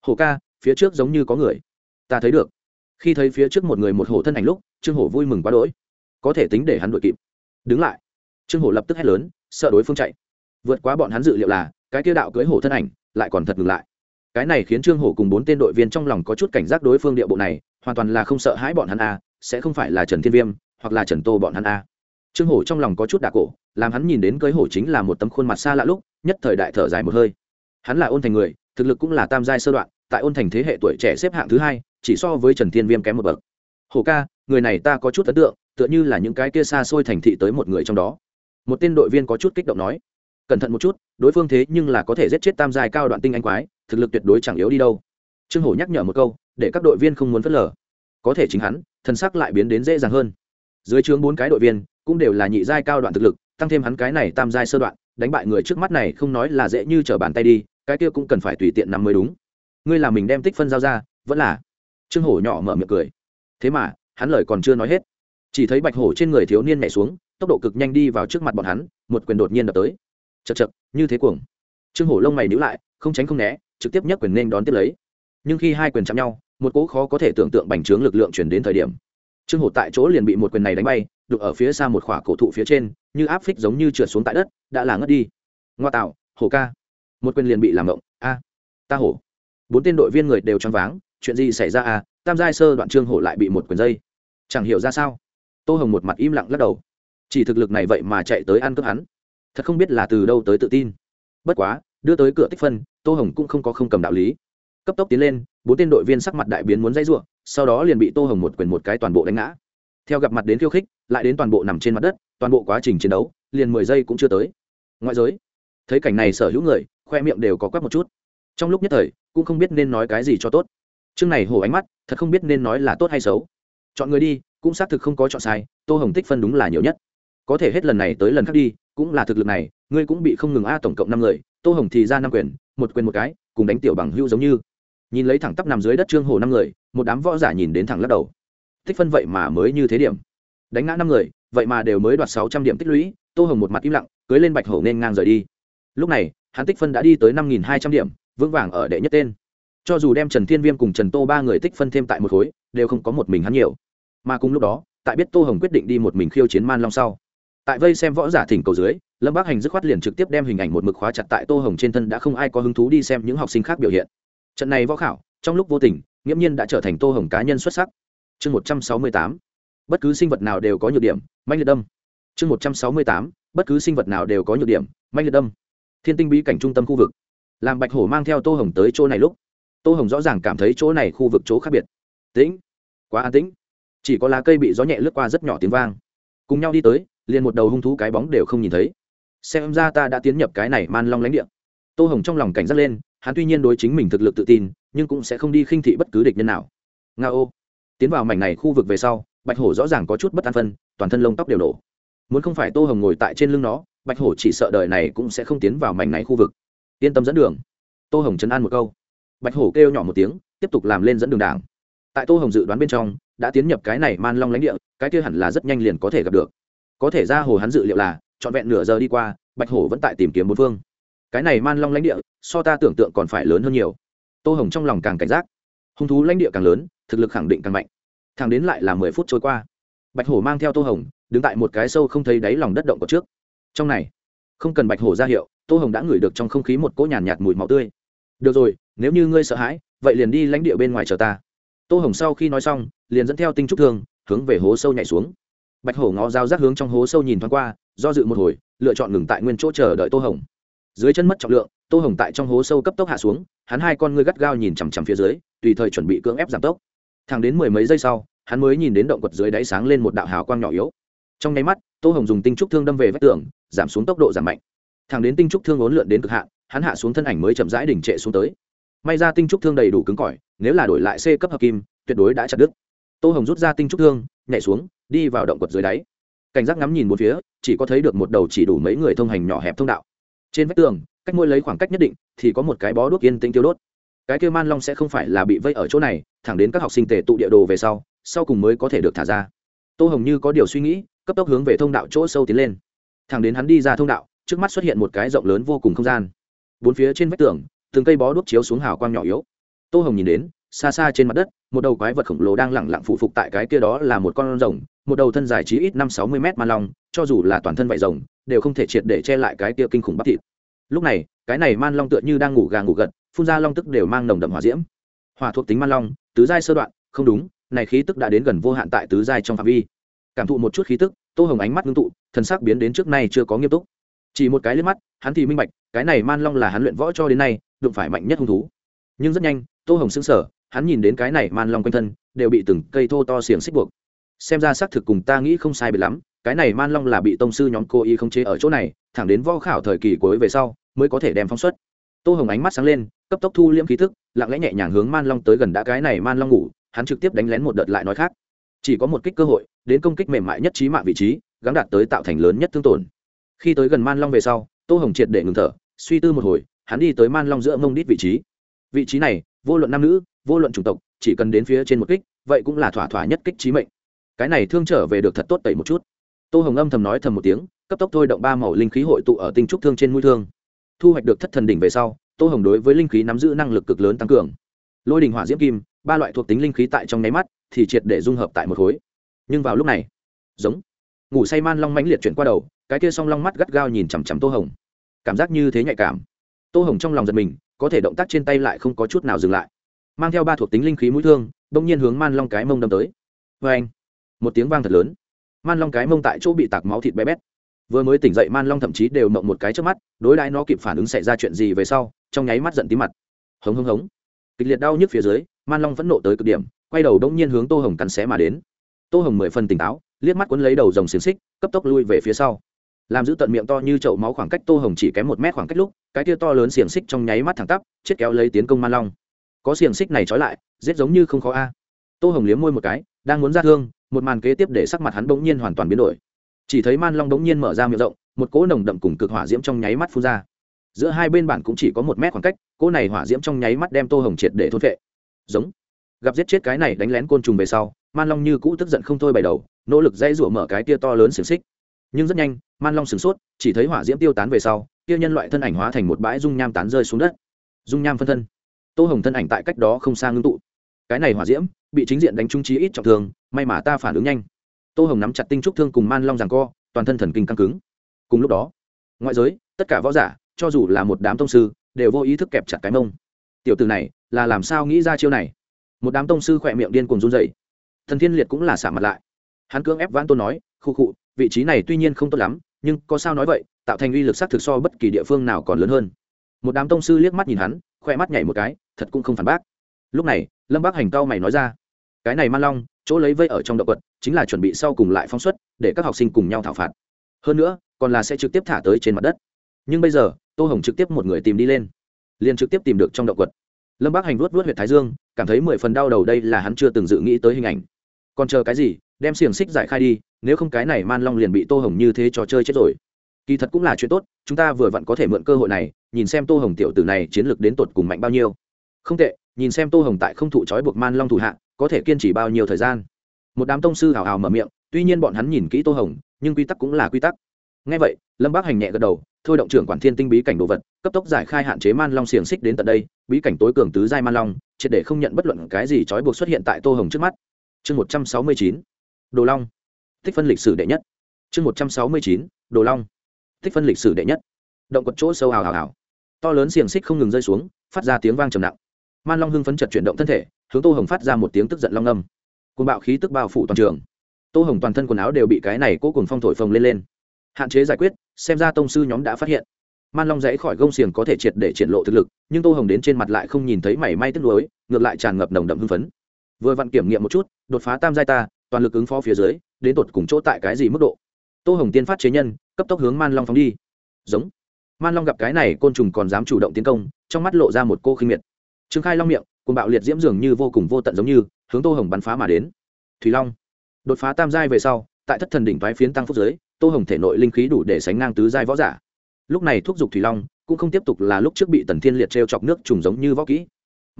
Hổ ca, phía trước giống như có người. Ta thấy được. Khi thấy phía trước một người một hổ thân ảnh lúc, trương hổ vui mừng quá đỗi. Có thể tính để hắn đuổi kịp. Đứng lại. Trương hổ lập tức hét lớn sợ đối phương chạy. Vượt quá bọn hắn dự liệu là, cái kia đạo cưới hổ thân ảnh lại còn thật ngừng lại. Cái này khiến trương hổ cùng bốn tên đội viên trong lòng có chút cảnh giác đối phương địa bộ này, hoàn toàn là không sợ hãi bọn hắn a, sẽ không phải là trần thiên viêm hoặc là trần tô bọn hắn a. Trương hổ trong lòng có chút đà cổ, làm hắn nhìn đến cưới hổ chính là một tấm khuôn mặt xa lạ lúc, nhất thời đại thở dài một hơi. Hắn là ôn thành người, thực lực cũng là tam giai sơ đoạn, tại ôn thành thế hệ tuổi trẻ xếp hạng thứ hai, chỉ so với trần thiên viêm kém một bậc. Hổ ca, người này ta có chút ấn tượng, tựa như là những cái kia xa xôi thành thị tới một người trong đó một tên đội viên có chút kích động nói, cẩn thận một chút, đối phương thế nhưng là có thể giết chết tam giai cao đoạn tinh anh quái, thực lực tuyệt đối chẳng yếu đi đâu. Trương hổ nhắc nhở một câu, để các đội viên không muốn phớt lờ. Có thể chính hắn, thân sắc lại biến đến dễ dàng hơn. Dưới trướng bốn cái đội viên, cũng đều là nhị giai cao đoạn thực lực, tăng thêm hắn cái này tam giai sơ đoạn, đánh bại người trước mắt này không nói là dễ như trở bàn tay đi, cái kia cũng cần phải tùy tiện nắm mới đúng. Ngươi là mình đem tích phân giao ra, vẫn là? Trương hổ nhỏ mở miệng cười. Thế mà, hắn lời còn chưa nói hết. Chỉ thấy bạch hổ trên người thiếu niên nhảy xuống tốc độ cực nhanh đi vào trước mặt bọn hắn, một quyền đột nhiên đập tới. Chật chật như thế cuồng. Trương hổ lông mày nhíu lại, không tránh không né, trực tiếp nhấc quyền nên đón tiếp lấy. Nhưng khi hai quyền chạm nhau, một cỗ khó có thể tưởng tượng bành trướng lực lượng chuyển đến thời điểm. Trương hổ tại chỗ liền bị một quyền này đánh bay đục ở phía xa một khỏa cổ thụ phía trên, như áp phích giống như trượt xuống tại đất, đã là ngất đi. Ngoa tạo, hổ ca. Một quyền liền bị làm động a. Ta hổ. Bốn tên đội viên người đều choáng váng, chuyện gì xảy ra à? tam giai sơ đoạn trương hổ lại bị một quyền dây. Chẳng hiểu ra sao. Tô hồng một mặt im lặng lắc đầu chỉ thực lực này vậy mà chạy tới ăn cướp hắn. Thật không biết là từ đâu tới tự tin. Bất quá, đưa tới cửa tích phân, tô hồng cũng không có không cầm đạo lý. Cấp tốc tiến lên, bốn tên đội viên sắc mặt đại biến muốn dãy ruộng sau đó liền bị tô hồng một quyền một cái toàn bộ đánh ngã. Theo gặp mặt đến khiêu khích, lại đến toàn bộ nằm trên mặt đất, toàn bộ quá trình chiến đấu, liền mười giây cũng chưa tới. Ngoại giới, thấy cảnh này sở hữu người, khoe miệng đều có quét một chút. Trong lúc nhất thời, cũng không biết nên nói cái gì cho tốt. Chương này hổ ánh mắt, thật không biết nên nói là tốt hay xấu. Chọn người đi, cũng xác thực không có chọn sai, tô hồng tích phân đúng là nhiều nhất có thể hết lần này tới lần khác đi, cũng là thực lực này, ngươi cũng bị không ngừng a tổng cộng năm người, tô hồng thì ra năm quyền, một quyền một cái, cùng đánh tiểu bằng hưu giống như. Nhìn lấy thẳng tắp nằm dưới đất trương hồ năm người, một đám võ giả nhìn đến thẳng lắc đầu. Tích phân vậy mà mới như thế điểm. Đánh ngã năm người, vậy mà đều mới đoạt sáu trăm điểm tích lũy, tô hồng một mặt im lặng, cưới lên bạch hổ nên ngang rời đi. Lúc này, hắn tích phân đã đi tới năm nghìn hai trăm điểm, vững vàng ở đệ nhất tên. Cho dù đem trần thiên viêm cùng trần tô ba người tích phân thêm tại một khối, đều không có một mình hắn nhiều. Mà cùng lúc đó, tại biết tô hồng quyết định đi một mình khiêu chiến man long sau tại vây xem võ giả thỉnh cầu dưới, lâm bác hành dứt khoát liền trực tiếp đem hình ảnh một mực khóa chặt tại tô hồng trên thân đã không ai có hứng thú đi xem những học sinh khác biểu hiện. Trận này võ khảo, trong lúc vô tình, nghiễm nhiên đã trở thành tô hồng cá nhân xuất sắc. Chương một trăm sáu mươi tám, bất cứ sinh vật nào đều có nhược điểm, manh liệt đâm. Chương một trăm sáu mươi tám, bất cứ sinh vật nào đều có nhược điểm, manh liệt đâm. Thiên tinh bí cảnh trung tâm khu vực. Làm bạch hổ mang theo tô hồng tới chỗ này lúc, tô hồng rõ ràng cảm thấy chỗ này khu vực chỗ khác biệt. Tĩnh. Quá an tĩnh. Chỉ có lá cây bị gió nhẹ lướt qua rất nhỏ tiếng vang. Cùng nhau đi tới liền một đầu hung thú cái bóng đều không nhìn thấy. Xem ra ta đã tiến nhập cái này man long lãnh địa. Tô hồng trong lòng cảnh giác lên, hắn tuy nhiên đối chính mình thực lực tự tin, nhưng cũng sẽ không đi khinh thị bất cứ địch nhân nào. Nga ô. Tiến vào mảnh này khu vực về sau, bạch hổ rõ ràng có chút bất an phân, toàn thân lông tóc đều nổ muốn không phải tô hồng ngồi tại trên lưng nó, bạch hổ chỉ sợ đời này cũng sẽ không tiến vào mảnh này khu vực. Yên tâm dẫn đường. Tô hồng chấn an một câu. Bạch hổ kêu nhỏ một tiếng, tiếp tục làm lên dẫn đường đảng. Tại tô hồng dự đoán bên trong, đã tiến nhập cái này man long lãnh địa, cái kia hẳn là rất nhanh liền có thể gặp được có thể ra hồ hắn dự liệu là trọn vẹn nửa giờ đi qua bạch hổ vẫn tại tìm kiếm bốn phương. Cái này man long lãnh địa so ta tưởng tượng còn phải lớn hơn nhiều. Tô hồng trong lòng càng cảnh giác. Hung thú lãnh địa càng lớn thực lực khẳng định càng mạnh. Thằng đến lại là mười phút trôi qua. Bạch hổ mang theo tô hồng đứng tại một cái sâu không thấy đáy lòng đất động của trước. Trong này không cần bạch hổ ra hiệu tô hồng đã ngửi được trong không khí một cỗ nhàn nhạt, nhạt mùi máu tươi. Được rồi nếu như ngươi sợ hãi vậy liền đi lãnh địa bên ngoài chờ ta. Tô hồng sau khi nói xong liền dẫn theo tinh trúc thương hướng về hố sâu nhảy xuống bạch hổ ngó dao rác hướng trong hố sâu nhìn thoáng qua, do dự một hồi, lựa chọn ngừng tại nguyên chỗ chờ đợi tô hồng. Dưới chân mất trọng lượng, tô hồng tại trong hố sâu cấp tốc hạ xuống, hắn hai con ngươi gắt gao nhìn chằm chằm phía dưới, tùy thời chuẩn bị cưỡng ép giảm tốc. Thẳng đến mười mấy giây sau, hắn mới nhìn đến động quật dưới đáy sáng lên một đạo hào quang nhỏ yếu. Trong nháy mắt, tô hồng dùng tinh trúc thương đâm về vách tường, giảm xuống tốc độ giảm mạnh. Thẳng đến tinh trúc thương ốn lượn đến cực hạn, hắn hạ xuống thân ảnh mới chậm rãi đỉnh trệ xuống tới. May ra tinh trúc thương đầy đủ cứng cỏi, nếu là đổi lại c cấp hợp kim, tuyệt đối đã chặt đứt. Tô hồng rút ra tinh trúc thương, nhảy xuống đi vào động quật dưới đáy. Cảnh giác ngắm nhìn một phía, chỉ có thấy được một đầu chỉ đủ mấy người thông hành nhỏ hẹp thông đạo. Trên vách tường, cách môi lấy khoảng cách nhất định, thì có một cái bó đuốc yên tĩnh tiêu đốt. Cái kêu man long sẽ không phải là bị vây ở chỗ này, thẳng đến các học sinh tề tụ địa đồ về sau sau cùng mới có thể được thả ra. Tô hồng như có điều suy nghĩ, cấp tốc hướng về thông đạo chỗ sâu tiến lên. Thẳng đến hắn đi ra thông đạo, trước mắt xuất hiện một cái rộng lớn vô cùng không gian. Bốn phía trên vách tường, từng cây bó đuốc chiếu xuống hào quang nhỏ yếu. Tô hồng nhìn đến, xa xa trên mặt đất, một đầu quái vật khổng lồ đang lẳng lặng phụ phục tại cái kia đó là một con rồng một đầu thân dài chí ít năm sáu mươi mét ma long, cho dù là toàn thân vải rồng, đều không thể triệt để che lại cái kia kinh khủng bắp thịt. Lúc này, cái này man long tựa như đang ngủ gà ngủ gật, phun ra long tức đều mang nồng đậm hỏa diễm. Hỏa thuộc tính man long, tứ giai sơ đoạn, không đúng, này khí tức đã đến gần vô hạn tại tứ giai trong phạm vi. Cảm thụ một chút khí tức, tô hồng ánh mắt ngưng tụ, thần sắc biến đến trước nay chưa có nghiêm túc. Chỉ một cái liếc mắt, hắn thì minh bạch, cái này man long là hắn luyện võ cho đến nay, đụng phải mạnh nhất hung thú. Nhưng rất nhanh, tô hồng xứng sở hắn nhìn đến cái này man long quanh thân, đều bị từng cây thô to xiềng xích buộc xem ra xác thực cùng ta nghĩ không sai biệt lắm, cái này man long là bị tông sư nhóm cô y không chế ở chỗ này, thẳng đến võ khảo thời kỳ cuối về sau, mới có thể đem phóng xuất. Tô hồng ánh mắt sáng lên, cấp tốc thu liễm khí thức, lặng lẽ nhẹ nhàng hướng man long tới gần đã cái này man long ngủ, hắn trực tiếp đánh lén một đợt lại nói khác. Chỉ có một kích cơ hội, đến công kích mềm mại nhất trí mạng vị trí gắn đạt tới tạo thành lớn nhất thương tổn. Khi tới gần man long về sau, tô hồng triệt để ngừng thở, suy tư một hồi, hắn đi tới man long giữa mông đít vị trí. Vị trí này, vô luận nam nữ, vô luận chủng tộc, chỉ cần đến phía trên một kích, vậy cũng là thỏa thỏa nhất kích trí mệnh cái này thương trở về được thật tốt tẩy một chút. Tô hồng âm thầm nói thầm một tiếng, cấp tốc thôi động ba màu linh khí hội tụ ở tinh trúc thương trên mũi thương. Thu hoạch được thất thần đỉnh về sau, tô hồng đối với linh khí nắm giữ năng lực cực lớn tăng cường. Lôi đình hỏa diễm kim, ba loại thuộc tính linh khí tại trong nháy mắt, thì triệt để dung hợp tại một khối. Nhưng vào lúc này, giống, ngủ say man long mãnh liệt chuyển qua đầu, cái kia song long mắt gắt gao nhìn chằm chằm tô hồng. Cảm giác như thế nhạy cảm. Tô hồng trong lòng giật mình, có thể động tác trên tay lại không có chút nào dừng lại. Mang theo ba thuộc tính linh khí mũi thương, bỗng nhiên hướng man long cái mông đâm tới. Vê anh một tiếng vang thật lớn. Man long cái mông tại chỗ bị tạc máu thịt bé bét. Vừa mới tỉnh dậy man long thậm chí đều mộng một cái trước mắt, đối đãi nó kịp phản ứng xảy ra chuyện gì về sau, trong nháy mắt giận tí mặt. Hống hống hống. Kịch liệt đau nhức phía dưới, man long vẫn nộ tới cực điểm, quay đầu đông nhiên hướng tô hồng cắn xé mà đến. Tô hồng mười phần tỉnh táo, liếc mắt quấn lấy đầu dòng xiềng xích, cấp tốc lui về phía sau. Làm giữ tận miệng to như chậu máu khoảng cách tô hồng chỉ kém một mét khoảng cách lúc, cái tia to lớn xiềng xích trong nháy mắt thẳng tắp, chết kéo lấy tiến công man long. Có xiềng xích này trói lại, giết giống như không khó a. Tô hồng liếm môi một cái, đang muốn ra thương một màn kế tiếp để sắc mặt hắn bỗng nhiên hoàn toàn biến đổi. Chỉ thấy man long bỗng nhiên mở ra miệng rộng, một cỗ nồng đậm cùng cực hỏa diễm trong nháy mắt phun ra. Giữa hai bên bản cũng chỉ có một mét khoảng cách, cỗ này hỏa diễm trong nháy mắt đem tô hồng triệt để thôn vệ giống. Gặp giết chết cái này đánh lén côn trùng về sau, man long như cũ tức giận không thôi bày đầu, nỗ lực dây rủa mở cái tia to lớn xiềng xích. Nhưng rất nhanh, man long sửng sốt, chỉ thấy hỏa diễm tiêu tán về sau, tia nhân loại thân ảnh hóa thành một bãi dung nham tán rơi xuống đất. Dung nham phân thân. Tô hồng thân ảnh tại cách đó không xa ngưng tụ. Cái này hỏa diễm bị chính diện đánh trung trí ít trọng thương, may mà ta phản ứng nhanh. Tô hồng nắm chặt tinh trúc thương cùng man long rằng co, toàn thân thần kinh căng cứng. Cùng lúc đó, ngoại giới, tất cả võ giả, cho dù là một đám tông sư, đều vô ý thức kẹp chặt cái mông. Tiểu từ này, là làm sao nghĩ ra chiêu này? Một đám tông sư khỏe miệng điên cùng run dậy thần thiên liệt cũng là xả mặt lại. Hắn cưỡng ép vãn tôn nói khu khụ, vị trí này tuy nhiên không tốt lắm, nhưng có sao nói vậy, tạo thành uy lực s á c thực so bất kỳ địa phương nào còn lớn hơn. Một đám tông sư liếc mắt nhìn hắn khoe mắt nhảy một cái, thật cũng không phản bác. Lúc này, lâm bác hành cao mày nói ra cái này man long, chỗ lấy vây ở trong động quật, chính là chuẩn bị sau cùng lại phóng xuất, để các học sinh cùng nhau thảo phạt. Hơn nữa, còn là sẽ trực tiếp thả tới trên mặt đất. Nhưng bây giờ, tô hồng trực tiếp một người tìm đi lên. Liền trực tiếp tìm được trong động quật. Lâm bác hành vuốt vuốt h u y ệ t thái dương, cảm thấy mười phần đau đầu đây là hắn chưa từng dự nghĩ tới hình ảnh. Còn chờ cái gì, đem xiềng xích giải khai đi, nếu không cái này man long liền bị tô hồng như thế trò chơi chết rồi. Kỳ thật cũng là chuyện tốt, chúng ta vừa vặn có thể mượn cơ hội này, nhìn xem tô hồng tiểu tử này chiến lược đến tột cùng mạnh bao nhiêu. Không tệ, nhìn xem tô hồng tại không thụ trói buộc man long thủ hạ có thể kiên trì bao nhiêu thời gian? Một đám tông sư hào hào mở miệng, tuy nhiên bọn hắn nhìn kỹ tô hồng, nhưng quy tắc cũng là quy tắc. Ngay vậy, lâm bác hành nhẹ gật đầu, thôi động trưởng quản thiên tinh bí cảnh đồ vật, cấp tốc giải khai hạn chế man long xiềng xích đến tận đây, bí cảnh tối cường tứ giai man long, triệt để không nhận bất luận cái gì trói buộc xuất hiện tại tô hồng trước mắt. Chương một trăm sáu mươi chín, đồ long. Thích phân lịch sử đệ nhất. Chương một trăm sáu mươi chín, đồ long. Thích phân lịch sử đệ nhất. Động quật chỗ sâu hào hào hào. To lớn xiềng xích không ngừng rơi xuống, phát ra tiếng vang trầm nặng. Man long hưng phấn chật chuyển động thân thể hướng tô hồng phát ra một tiếng tức giận long âm. Côn bạo khí tức bao phủ toàn trường. Tô hồng toàn thân quần áo đều bị cái này cố cùng phong thổi phồng lên lên. Hạn chế giải quyết, xem ra tông sư nhóm đã phát hiện. Man long dãy khỏi gông xiềng có thể triệt để triển lộ thực lực, nhưng tô hồng đến trên mặt lại không nhìn thấy mảy may tức lối ngược lại tràn ngập nồng đậm hưng phấn. Vừa vặn kiểm nghiệm một chút, đột phá tam giai ta, toàn lực ứng phó phía dưới, đến tột cùng chỗ tại cái gì mức độ. Tô hồng tiên phát chế nhân, cấp tốc hướng man long phóng đi. Giống. Man long gặp cái này, côn trùng còn dám chủ động tiến công, trong mắt lộ ra một cô khinh miệt. Trương khai long miệng cùng bạo liệt diễm dường như vô cùng vô tận giống như, hướng tô hồng bắn phá mà đến. Thủy long, đột phá tam giai về sau, tại thất thần đỉnh thoái phiến tăng phúc giới, tô hồng thể nội linh khí đủ để sánh ngang tứ giai võ giả. Lúc này thúc giục thủy long, cũng không tiếp tục là lúc trước bị tần thiên liệt t r e o chọc nước trùng giống như võ kỹ,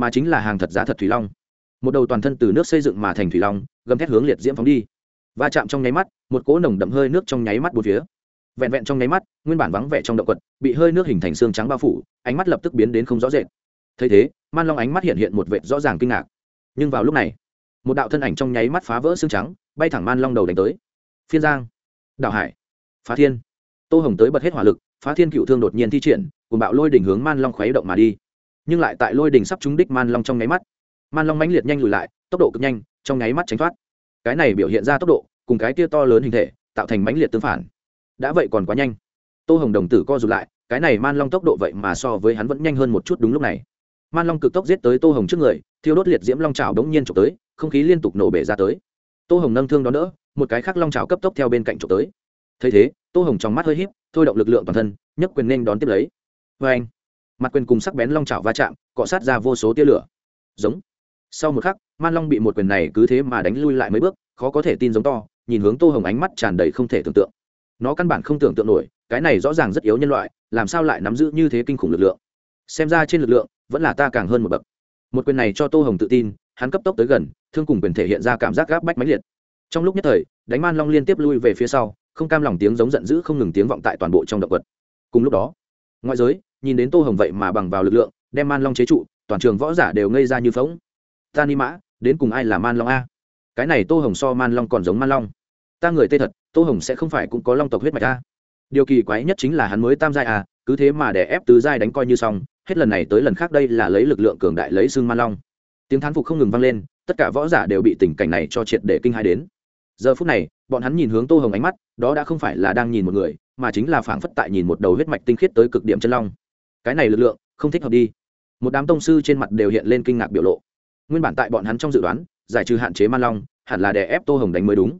mà chính là hàng thật giá thật thủy long. Một đầu toàn thân từ nước xây dựng mà thành thủy long, gầm thét hướng liệt diễm phóng đi. Va chạm trong nháy mắt, một cỗ nồng đậm hơi nước trong nháy mắt bốn phía. Vẹn vẹn trong nháy mắt, nguyên bản vắng vẻ trong động quật, bị hơi nước hình thành xương trắng bao phủ, ánh mắt lập tức biến đến không rõ rệt thấy thế, man long ánh mắt hiện hiện một vệt rõ ràng kinh ngạc. Nhưng vào lúc này, một đạo thân ảnh trong nháy mắt phá vỡ xương trắng, bay thẳng man long đầu đánh tới. Phiên giang, đảo hải, phá thiên. Tô hồng tới bật hết hỏa lực, phá thiên cựu thương đột nhiên thi triển cùng bạo lôi đỉnh hướng man long khuấy động mà đi. Nhưng lại tại lôi đỉnh sắp trúng đích man long trong nháy mắt, man long mãnh liệt nhanh lùi lại, tốc độ cực nhanh, trong nháy mắt tránh thoát. Cái này biểu hiện ra tốc độ, cùng cái tia to lớn hình thể, tạo thành mãnh liệt tương phản. Đã vậy còn quá nhanh. Tô hồng đồng tử co rụt lại, cái này man long tốc độ vậy mà so với hắn vẫn nhanh hơn một chút đúng lúc này man long cực tốc giết tới tô hồng trước người, thiêu đốt liệt diễm long trào đống nhiên trộm tới, không khí liên tục nổ bể ra tới. Tô hồng nâng thương đón đỡ, một cái khác long trào cấp tốc theo bên cạnh trộm tới. Thấy thế, tô hồng trong mắt hơi híp, thôi động lực lượng toàn thân, nhấc quyền nên đón tiếp lấy. Vê anh, mặt quyền cùng sắc bén long trào va chạm, cọ sát ra vô số tia lửa. Giống. Sau một khắc, man long bị một quyền này cứ thế mà đánh lui lại mấy bước, khó có thể tin giống to, nhìn hướng tô hồng ánh mắt tràn đầy không thể tưởng tượng. Nó căn bản không tưởng tượng nổi, cái này rõ ràng rất yếu nhân loại, làm sao lại nắm giữ như thế kinh khủng lực lượng? Xem ra trên lực lượng vẫn là ta càng hơn một bậc. Một quyền này cho tô hồng tự tin, hắn cấp tốc tới gần, thương cùng quyền thể hiện ra cảm giác gáp bách máy liệt. Trong lúc nhất thời, đánh man long liên tiếp lui về phía sau, không cam lòng tiếng giống giận dữ, không ngừng tiếng vọng tại toàn bộ trong động vật cùng lúc đó, ngoại giới, nhìn đến tô hồng vậy mà bằng vào lực lượng, đem man long chế trụ, toàn trường võ giả đều ngây ra như phóng ta ni mã, đến cùng ai là man long a? Cái này tô hồng so man long còn giống man long. Ta người tê thật, tô hồng sẽ không phải cũng có long tộc huyết mạch a. Điều kỳ quái nhất chính là hắn mới tam giai à cứ thế mà để ép tứ giai đánh coi như xong hết lần này tới lần khác đây là lấy lực lượng cường đại lấy xương Ma long. Tiếng thán phục không ngừng vang lên, tất cả võ giả đều bị tình cảnh này cho triệt để kinh hai đến. Giờ phút này, bọn hắn nhìn hướng tô hồng ánh mắt, đó đã không phải là đang nhìn một người, mà chính là phảng phất tại nhìn một đầu huyết mạch tinh khiết tới cực điểm chân long. Cái này lực lượng, không thích hợp đi. Một đám tông sư trên mặt đều hiện lên kinh ngạc biểu lộ. Nguyên bản tại bọn hắn trong dự đoán, giải trừ hạn chế man long, hẳn là đè ép tô hồng đánh mới đúng.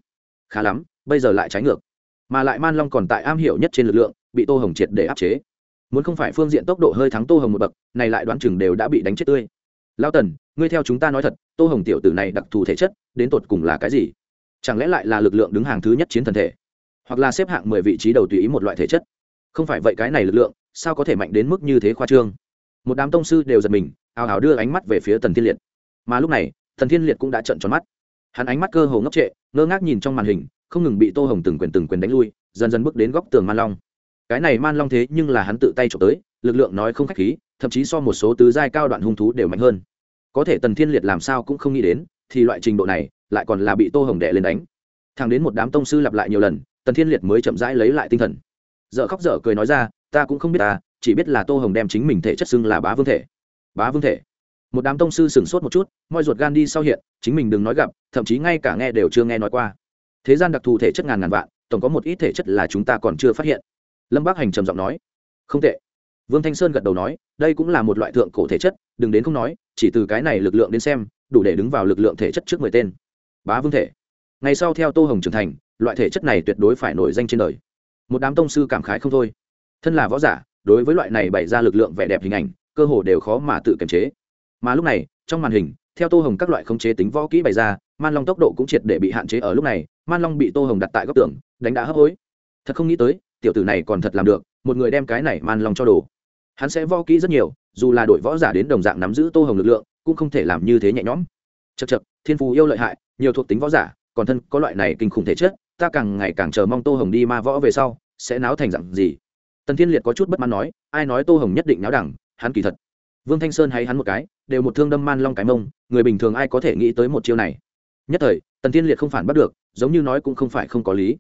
Khá lắm, bây giờ lại trái ngược. Mà lại man long còn tại am hiểu nhất trên lực lượng, bị tô hồng triệt để áp chế muốn không phải phương diện tốc độ hơi thắng tô hồng một bậc, này lại đoán chừng đều đã bị đánh chết tươi. Lao tần, ngươi theo chúng ta nói thật, tô hồng tiểu tử này đặc thù thể chất, đến tột cùng là cái gì? Chẳng lẽ lại là lực lượng đứng hàng thứ nhất chiến thần thể? Hoặc là xếp hạng mười vị trí đầu tùy ý một loại thể chất? Không phải vậy cái này lực lượng, sao có thể mạnh đến mức như thế khoa trương? Một đám tông sư đều giật mình, ào ào đưa ánh mắt về phía tần thiên liệt. Mà lúc này thần thiên liệt cũng đã trận tròn mắt. Hắn ánh mắt cơ hồ ngốc trệ, ngơ ngác nhìn trong màn hình, không ngừng bị tô hồng từng quyền từng quyền đánh lui, dần dần bước đến góc tường man long cái này man long thế nhưng là hắn tự tay trộm tới, lực lượng nói không khách khí, thậm chí so một số tứ giai cao đoạn hung thú đều mạnh hơn. Có thể tần thiên liệt làm sao cũng không nghĩ đến, thì loại trình độ này, lại còn là bị tô hồng đệ lên đánh. Thằng đến một đám tông sư lặp lại nhiều lần, tần thiên liệt mới chậm rãi lấy lại tinh thần. Dợ khóc dở cười nói ra, ta cũng không biết ta, chỉ biết là tô hồng đem chính mình thể chất xưng là bá vương thể. Bá vương thể? Một đám tông sư sửng sốt một chút, moi ruột gan đi sau hiện, chính mình đừng nói gặp, thậm chí ngay cả nghe đều chưa nghe nói qua. Thế gian đặc thù thể chất ngàn ngàn vạn, tổng có một ít thể chất là chúng ta còn chưa phát hiện lâm bác hành trầm giọng nói, không tệ. Vương thanh sơn gật đầu nói, đây cũng là một loại thượng cổ thể chất, đừng đến không nói, chỉ từ cái này lực lượng đến xem, đủ để đứng vào lực lượng thể chất trước mười tên. Bá vương thể, ngày sau theo tô hồng trưởng thành, loại thể chất này tuyệt đối phải nổi danh trên đời. Một đám tông sư cảm khái không thôi. Thân là võ giả, đối với loại này bày ra lực lượng vẻ đẹp hình ảnh, cơ hồ đều khó mà tự kiềm chế. Mà lúc này, trong màn hình, theo tô hồng các loại khống chế tính võ kỹ bày ra, man long tốc độ cũng triệt để bị hạn chế ở lúc này, man long bị tô hồng đặt tại góc tường, đánh đã hấp hối. Thật không nghĩ tới tiểu tử này còn thật làm được, một người đem cái này man long cho đồ. Hắn sẽ võ kỹ rất nhiều, dù là đội võ giả đến đồng dạng nắm giữ tô hồng lực lượng, cũng không thể làm như thế nhẹ nhõm. Chật chật thiên phù yêu lợi hại, nhiều thuộc tính võ giả, còn thân có loại này kinh khủng thể chất, ta càng ngày càng chờ mong tô hồng đi ma võ về sau, sẽ náo thành dặn gì? Tần thiên liệt có chút bất mãn nói, ai nói tô hồng nhất định náo đẳng, hắn kỳ thật. Vương thanh sơn hay hắn một cái, đều một thương đâm man long cái mông, người bình thường ai có thể nghĩ tới một chiêu này? Nhất thời, tần thiên liệt không phản bắt được, giống như nói cũng không phải không có lý.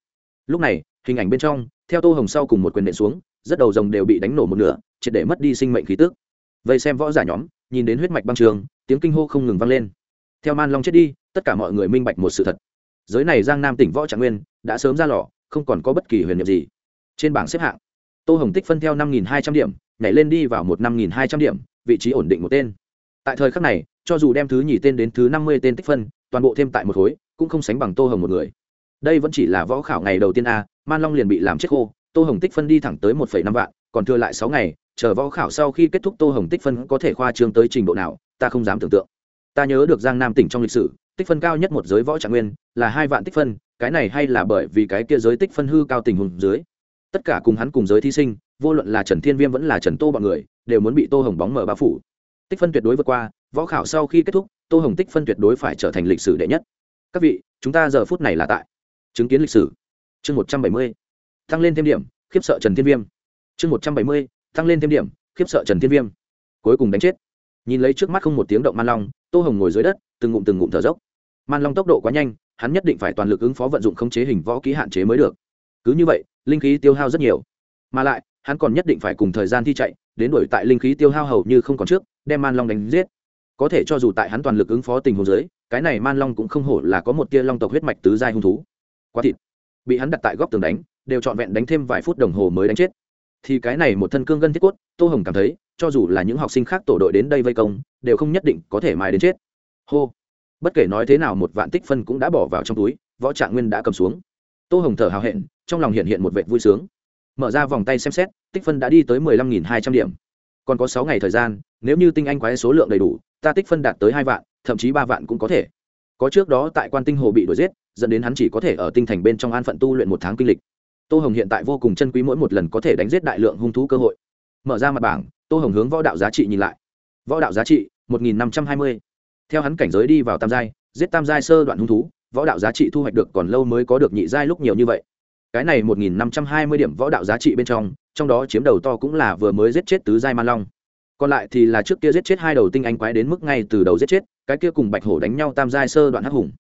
Lúc này hình ảnh bên trong, theo tô hồng sau cùng một quyền nện xuống, rất đầu rồng đều bị đánh nổ một nửa, triệt để mất đi sinh mệnh khí tức. Vậy xem võ giả nhóm, nhìn đến huyết mạch băng trường, tiếng kinh hô không ngừng vang lên. Theo man long chết đi, tất cả mọi người minh bạch một sự thật. Giới này giang nam tỉnh võ trạng nguyên, đã sớm ra lò, không còn có bất kỳ huyền nhiệm gì. Trên bảng xếp hạng, tô hồng tích phân theo năm nghìn hai trăm điểm, nhảy lên đi vào một năm nghìn hai trăm điểm, vị trí ổn định một tên. Tại thời khắc này, cho dù đem thứ nhì tên đến thứ năm mươi tên tích phân, toàn bộ thêm tại một khối, cũng không sánh bằng tô hồng một người. Đây vẫn chỉ là võ khảo ngày đầu tiên a man long liền bị làm chết khô, tô hồng tích phân đi thẳng tới một năm vạn, còn thừa lại sáu ngày, chờ võ khảo sau khi kết thúc tô hồng tích phân có thể khoa trương tới trình độ nào, ta không dám tưởng tượng. Ta nhớ được giang nam tỉnh trong lịch sử, tích phân cao nhất một giới võ trạng nguyên, là hai vạn tích phân, cái này hay là bởi vì cái kia giới tích phân hư cao tình hùng dưới. Tất cả cùng hắn cùng giới thí sinh, vô luận là trần thiên viêm vẫn là trần tô bọn người, đều muốn bị tô hồng bóng mở bao phủ. Tích phân tuyệt đối vượt qua, võ khảo sau khi kết thúc, tô hồng tích phân tuyệt đối phải trở thành lịch sử đệ nhất. Các vị, chúng ta giờ phút này là tại chứng kiến lịch sử chương một trăm bảy mươi, tăng lên thêm điểm, khiếp sợ trần thiên viêm. Chương một trăm bảy mươi, tăng lên thêm điểm, khiếp sợ trần thiên viêm. Cuối cùng đánh chết. Nhìn lấy trước mắt không một tiếng động man long, tô hồng ngồi dưới đất, từng ngụm từng ngụm thở dốc. Man long tốc độ quá nhanh, hắn nhất định phải toàn lực ứng phó vận dụng khống chế hình võ ký hạn chế mới được. Cứ như vậy, linh khí tiêu hao rất nhiều. Mà lại, hắn còn nhất định phải cùng thời gian thi chạy, đến đổi tại linh khí tiêu hao hầu như không còn trước, đem man long đánh giết. Có thể cho dù tại hắn toàn lực ứng phó tình huống dưới, cái này man long cũng không hổ là có một tia long tộc huyết mạch tứ giai hung thú. Quá thịt bị hắn đặt tại góc tường đánh, đều trọn vẹn đánh thêm vài phút đồng hồ mới đánh chết. Thì cái này một thân cương gân thiết cốt, tô hồng cảm thấy, cho dù là những học sinh khác tổ đội đến đây vây công, đều không nhất định có thể mài đến chết. Hô. Bất kể nói thế nào một vạn tích phân cũng đã bỏ vào trong túi, võ trạng nguyên đã cầm xuống. Tô hồng thở hào hẹn, trong lòng hiện hiện một vệ vui sướng. Mở ra vòng tay xem xét, tích phân đã đi tới mười lăm nghìn hai trăm điểm. Còn có sáu ngày thời gian, nếu như tinh anh quái số lượng đầy đủ, ta tích phân đạt tới hai vạn, thậm chí ba vạn cũng có thể có trước đó tại quan tinh hồ bị đuổi giết, dẫn đến hắn chỉ có thể ở tinh thành bên trong an phận tu luyện một tháng kinh lịch. Tô hồng hiện tại vô cùng chân quý mỗi một lần có thể đánh giết đại lượng hung thú cơ hội. Mở ra mặt bảng, tô hồng hướng võ đạo giá trị nhìn lại. Võ đạo giá trị, một nghìn năm trăm hai mươi. Theo hắn cảnh giới đi vào tam giai, giết tam giai sơ đoạn hung thú, võ đạo giá trị thu hoạch được còn lâu mới có được nhị giai lúc nhiều như vậy. Cái này một nghìn năm trăm hai mươi điểm võ đạo giá trị bên trong trong đó chiếm đầu to cũng là vừa mới giết chết tứ giai man long còn lại thì là trước kia giết chết hai đầu tinh anh quái đến mức ngay từ đầu giết chết, cái kia cùng bạch hổ đánh nhau tam giai sơ đoạn hắc hùng.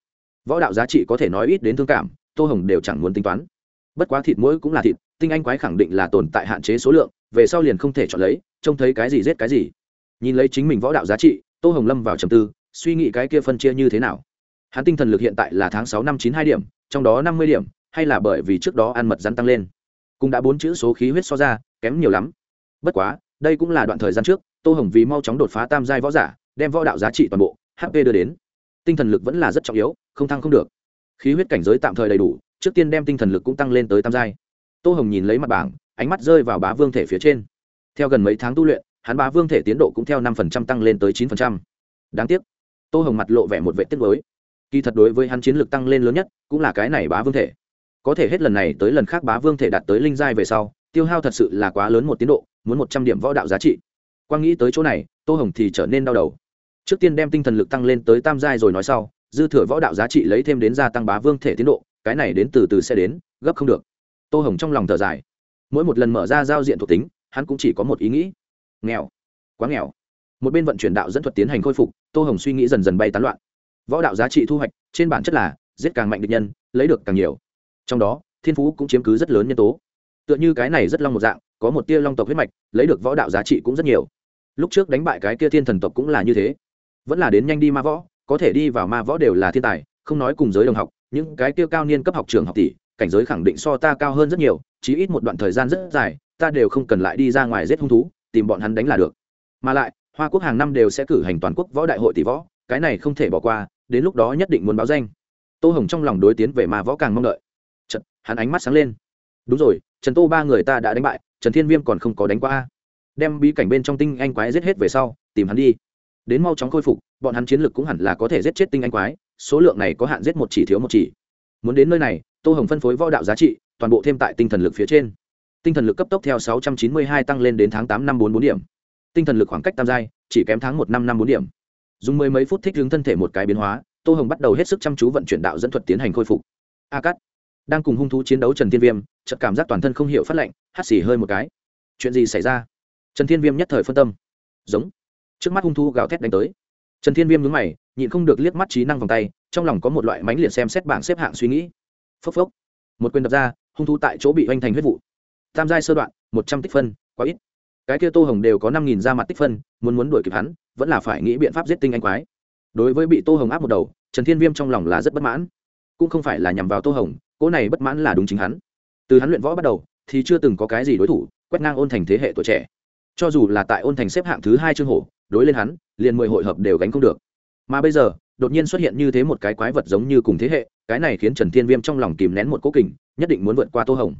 Võ đạo giá trị có thể nói ít đến thương cảm, tô hồng đều chẳng muốn tính toán. Bất quá thịt mũi cũng là thịt, tinh anh quái khẳng định là tồn tại hạn chế số lượng, về sau liền không thể chọn lấy, trông thấy cái gì giết cái gì. Nhìn lấy chính mình võ đạo giá trị, tô hồng lâm vào trầm tư, suy nghĩ cái kia phân chia như thế nào. Hắn tinh thần lực hiện tại là tháng sáu năm chín hai điểm, trong đó năm mươi điểm, hay là bởi vì trước đó ăn mật rắn tăng lên. Cũng đã bốn chữ số khí huyết so ra, kém nhiều lắm. Bất quá, đây cũng là đoạn thời gian trước tô hồng vì mau chóng đột phá tam giai võ giả, đem võ đạo giá trị toàn bộ hp đưa đến. Tinh thần lực vẫn là rất trọng yếu, không thăng không được. Khí huyết cảnh giới tạm thời đầy đủ, trước tiên đem tinh thần lực cũng tăng lên tới tam giai. Tô hồng nhìn lấy mặt bảng, ánh mắt rơi vào bá vương thể phía trên. Theo gần mấy tháng tu luyện, hắn bá vương thể tiến độ cũng theo năm phần trăm tăng lên tới chín phần trăm. Đáng tiếc, tô hồng mặt lộ vẻ một vệ tiết mới kỳ thật đối với hắn chiến lược tăng lên lớn nhất, cũng là cái này bá vương thể. Có thể hết lần này tới lần khác bá vương thể đạt tới linh giai về sau, tiêu hao thật sự là quá lớn một tiến độ, muốn một trăm điểm võ đạo giá trị quang nghĩ tới chỗ này, tô hồng thì trở nên đau đầu. Trước tiên đem tinh thần lực tăng lên tới tam giai rồi nói sau, dư thừa võ đạo giá trị lấy thêm đến gia tăng bá vương thể tiến độ, cái này đến từ từ sẽ đến, gấp không được. Tô hồng trong lòng thở dài. Mỗi một lần mở ra giao diện thuộc tính, hắn cũng chỉ có một ý nghĩ. Nghèo. Quá nghèo. Một bên vận chuyển đạo dẫn thuật tiến hành khôi phục, tô hồng suy nghĩ dần dần bay tán loạn. Võ đạo giá trị thu hoạch, trên bản chất là, giết càng mạnh địch nhân, lấy được càng nhiều. Trong đó, thiên phú cũng chiếm cứ rất lớn nhân tố. Tựa như cái này rất long một dạng, có một tia long tộc huyết mạch, lấy được võ đạo giá trị cũng rất nhiều lúc trước đánh bại cái kia thiên thần tộc cũng là như thế. Vẫn là đến nhanh đi ma võ, có thể đi vào ma võ đều là thiên tài, không nói cùng giới đồng học, những cái kia cao niên cấp học trường học tỷ, cảnh giới khẳng định so ta cao hơn rất nhiều, chí ít một đoạn thời gian rất dài, ta đều không cần lại đi ra ngoài giết hung thú, tìm bọn hắn đánh là được. Mà lại, hoa quốc hàng năm đều sẽ cử hành toàn quốc võ đại hội tỷ võ, cái này không thể bỏ qua, đến lúc đó nhất định muốn báo danh. Tô hồng trong lòng đối tiến về ma võ càng mong đợi. Trần hắn ánh mắt sáng lên. Đúng rồi, trần tô ba người ta đã đánh bại, trần thiên viêm còn không có đánh qua đem bí cảnh bên trong tinh anh quái giết hết về sau, tìm hắn đi. Đến mau chóng khôi phục, bọn hắn chiến lược cũng hẳn là có thể giết chết tinh anh quái, số lượng này có hạn giết một chỉ thiếu một chỉ. Muốn đến nơi này, tô hồng phân phối võ đạo giá trị, toàn bộ thêm tại tinh thần lực phía trên. Tinh thần lực cấp tốc theo 692 tăng lên đến tháng tám năm bốn bốn điểm. Tinh thần lực khoảng cách tam giai, chỉ kém tháng một năm năm bốn điểm. Dùng mười mấy phút thích ứng thân thể một cái biến hóa, tô hồng bắt đầu hết sức chăm chú vận chuyển đạo dẫn thuật tiến hành khôi phục. A cắt đang cùng hung thú chiến đấu trần thiên viêm, chợt cảm giác toàn thân không hiểu phát lạnh hắt xì hơi một cái. Chuyện gì xảy ra? Trần thiên viêm nhất thời phân tâm. Giống. Trước mắt hung thu gào thét đánh tới. Trần thiên viêm nhúng mày, nhịn không được liếc mắt trí năng vòng tay, trong lòng có một loại mánh liệt xem xét bảng xếp hạng suy nghĩ. Phốc phốc. Một quyền đập ra, hung thu tại chỗ bị oanh thành huyết vụ. Tam giai sơ đoạn, một trăm tích phân, quá ít. Cái kia tô hồng đều có năm nghìn ra mặt tích phân, muốn muốn đuổi kịp hắn, vẫn là phải nghĩ biện pháp giết tinh anh quái. Đối với bị tô hồng áp một đầu, trần thiên viêm trong lòng là rất bất mãn. Cũng không phải là nhằm vào tô hồng, cỗ này bất mãn là đúng chính hắn. Từ hắn luyện võ bắt đầu, thì chưa từng có cái gì đối thủ, quét ngang ôn thành thế hệ tuổi trẻ cho dù là tại ôn thành xếp hạng thứ hai trương hổ, đối lên hắn, liền mười hội hợp đều gánh không được. Mà bây giờ, đột nhiên xuất hiện như thế một cái quái vật giống như cùng thế hệ, cái này khiến trần thiên viêm trong lòng kìm nén một cố kình, nhất định muốn vượt qua tô hồng.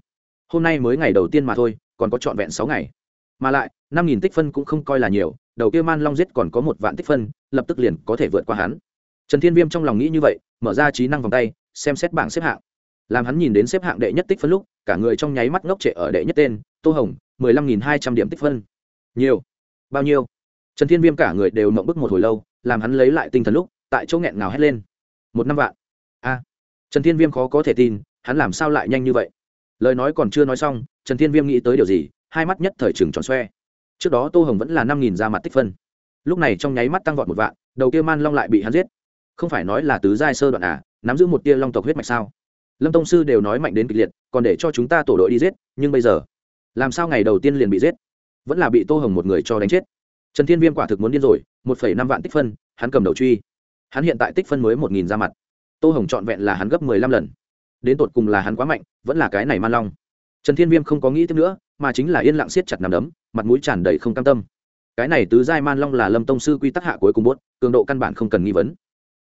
Hôm nay mới ngày đầu tiên mà thôi, còn có trọn vẹn sáu ngày. Mà lại, năm nghìn tích phân cũng không coi là nhiều, đầu kia man long giết còn có một vạn tích phân, lập tức liền có thể vượt qua hắn. Trần thiên viêm trong lòng nghĩ như vậy, mở ra trí năng vòng tay, xem xét bảng xếp hạng. Làm hắn nhìn đến xếp hạng đệ nhất tích phân lúc, cả người trong nháy mắt ngốc trệ ở đệ nhất tên, tô hồng, mười lăm nghìn hai trăm điểm tích phân nhiều. Bao nhiêu? Trần thiên viêm cả người đều mộng bức một hồi lâu, làm hắn lấy lại tinh thần lúc, tại chỗ nghẹn ngào hét lên. Một năm vạn. A. Trần thiên viêm khó có thể tin, hắn làm sao lại nhanh như vậy? Lời nói còn chưa nói xong, trần thiên viêm nghĩ tới điều gì, hai mắt nhất thời trừng tròn xoe. Trước đó tô hồng vẫn là năm nghìn ra mặt tích phân. Lúc này trong nháy mắt tăng vọt một vạn, đầu kia man long lại bị hắn giết. Không phải nói là tứ giai sơ đoạn à nắm giữ một tia long tộc huyết mạch sao? Lâm tông sư đều nói mạnh đến kịch liệt, còn để cho chúng ta tổ đội đi giết, nhưng bây giờ, làm sao ngày đầu tiên liền bị giết? Vẫn là bị tô hồng một người cho đánh chết. Trần thiên viêm quả thực muốn điên rồi, một phẩy năm vạn tích phân, hắn cầm đầu truy. Hắn hiện tại tích phân mới một nghìn ra mặt. Tô hồng trọn vẹn là hắn gấp mười lăm lần. Đến tột cùng là hắn quá mạnh, vẫn là cái này man long. Trần thiên viêm không có nghĩ tiếp nữa, mà chính là yên lặng siết chặt nằm đấm, mặt mũi tràn đầy không cam tâm. Cái này tứ giai man long là lâm tông sư quy tắc hạ cuối cùng bốt, cường độ căn bản không cần nghi vấn.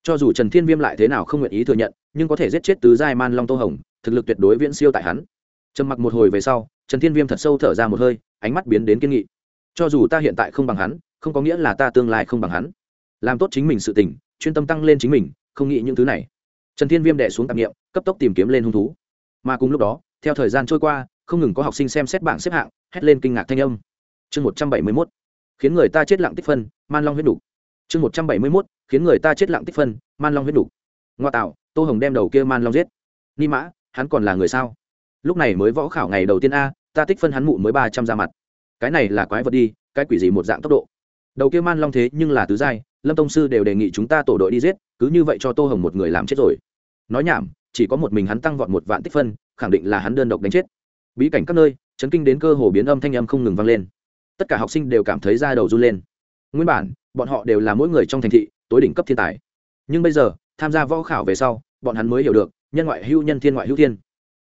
Cho dù trần thiên viêm lại thế nào không nguyện ý thừa nhận, nhưng có thể giết chết tứ giai man long tô hồng, thực lực tuyệt đối viễn siêu tại hắn. Trầm mặc một hồi về sau, trần thiên viêm thật sâu thở ra một hơi ánh mắt biến đến kiên nghị. Cho dù ta hiện tại không bằng hắn không có nghĩa là ta tương lai không bằng hắn. Làm tốt chính mình sự tình, chuyên tâm tăng lên chính mình không nghĩ những thứ này. Trần thiên viêm đẻ xuống tạp nghiệm cấp tốc tìm kiếm lên hung thú. Mà cùng lúc đó theo thời gian trôi qua không ngừng có học sinh xem xét bảng xếp hạng hét lên kinh ngạc thanh âm. Chương một trăm bảy mươi mốt khiến người ta chết lặng tích phân man long huyết đủ chương một trăm bảy mươi mốt khiến người ta chết lặng tích phân man long huyết đủ ngoa tạo tô hồng đem đầu kia man long giết. Ni mã hắn còn là người sao? Lúc này mới võ khảo ngày đầu tiên a ta tích phân hắn mụ mới ba trăm ra mặt. Cái này là quái vật đi, cái quỷ gì một dạng tốc độ. Đầu kia man long thế nhưng là tứ giai, lâm tông sư đều đề nghị chúng ta tổ đội đi giết, cứ như vậy cho tô hồng một người làm chết rồi. Nói nhảm, chỉ có một mình hắn tăng vọt một vạn tích phân, khẳng định là hắn đơn độc đánh chết. Bí cảnh các nơi, chấn kinh đến cơ hồ biến âm thanh âm không ngừng vang lên. Tất cả học sinh đều cảm thấy da đầu run lên. Nguyên bản, bọn họ đều là mỗi người trong thành thị, tối đỉnh cấp thiên tài. Nhưng bây giờ, tham gia võ khảo về sau, bọn hắn mới hiểu được, nhân ngoại hữu nhân, thiên ngoại hữu thiên.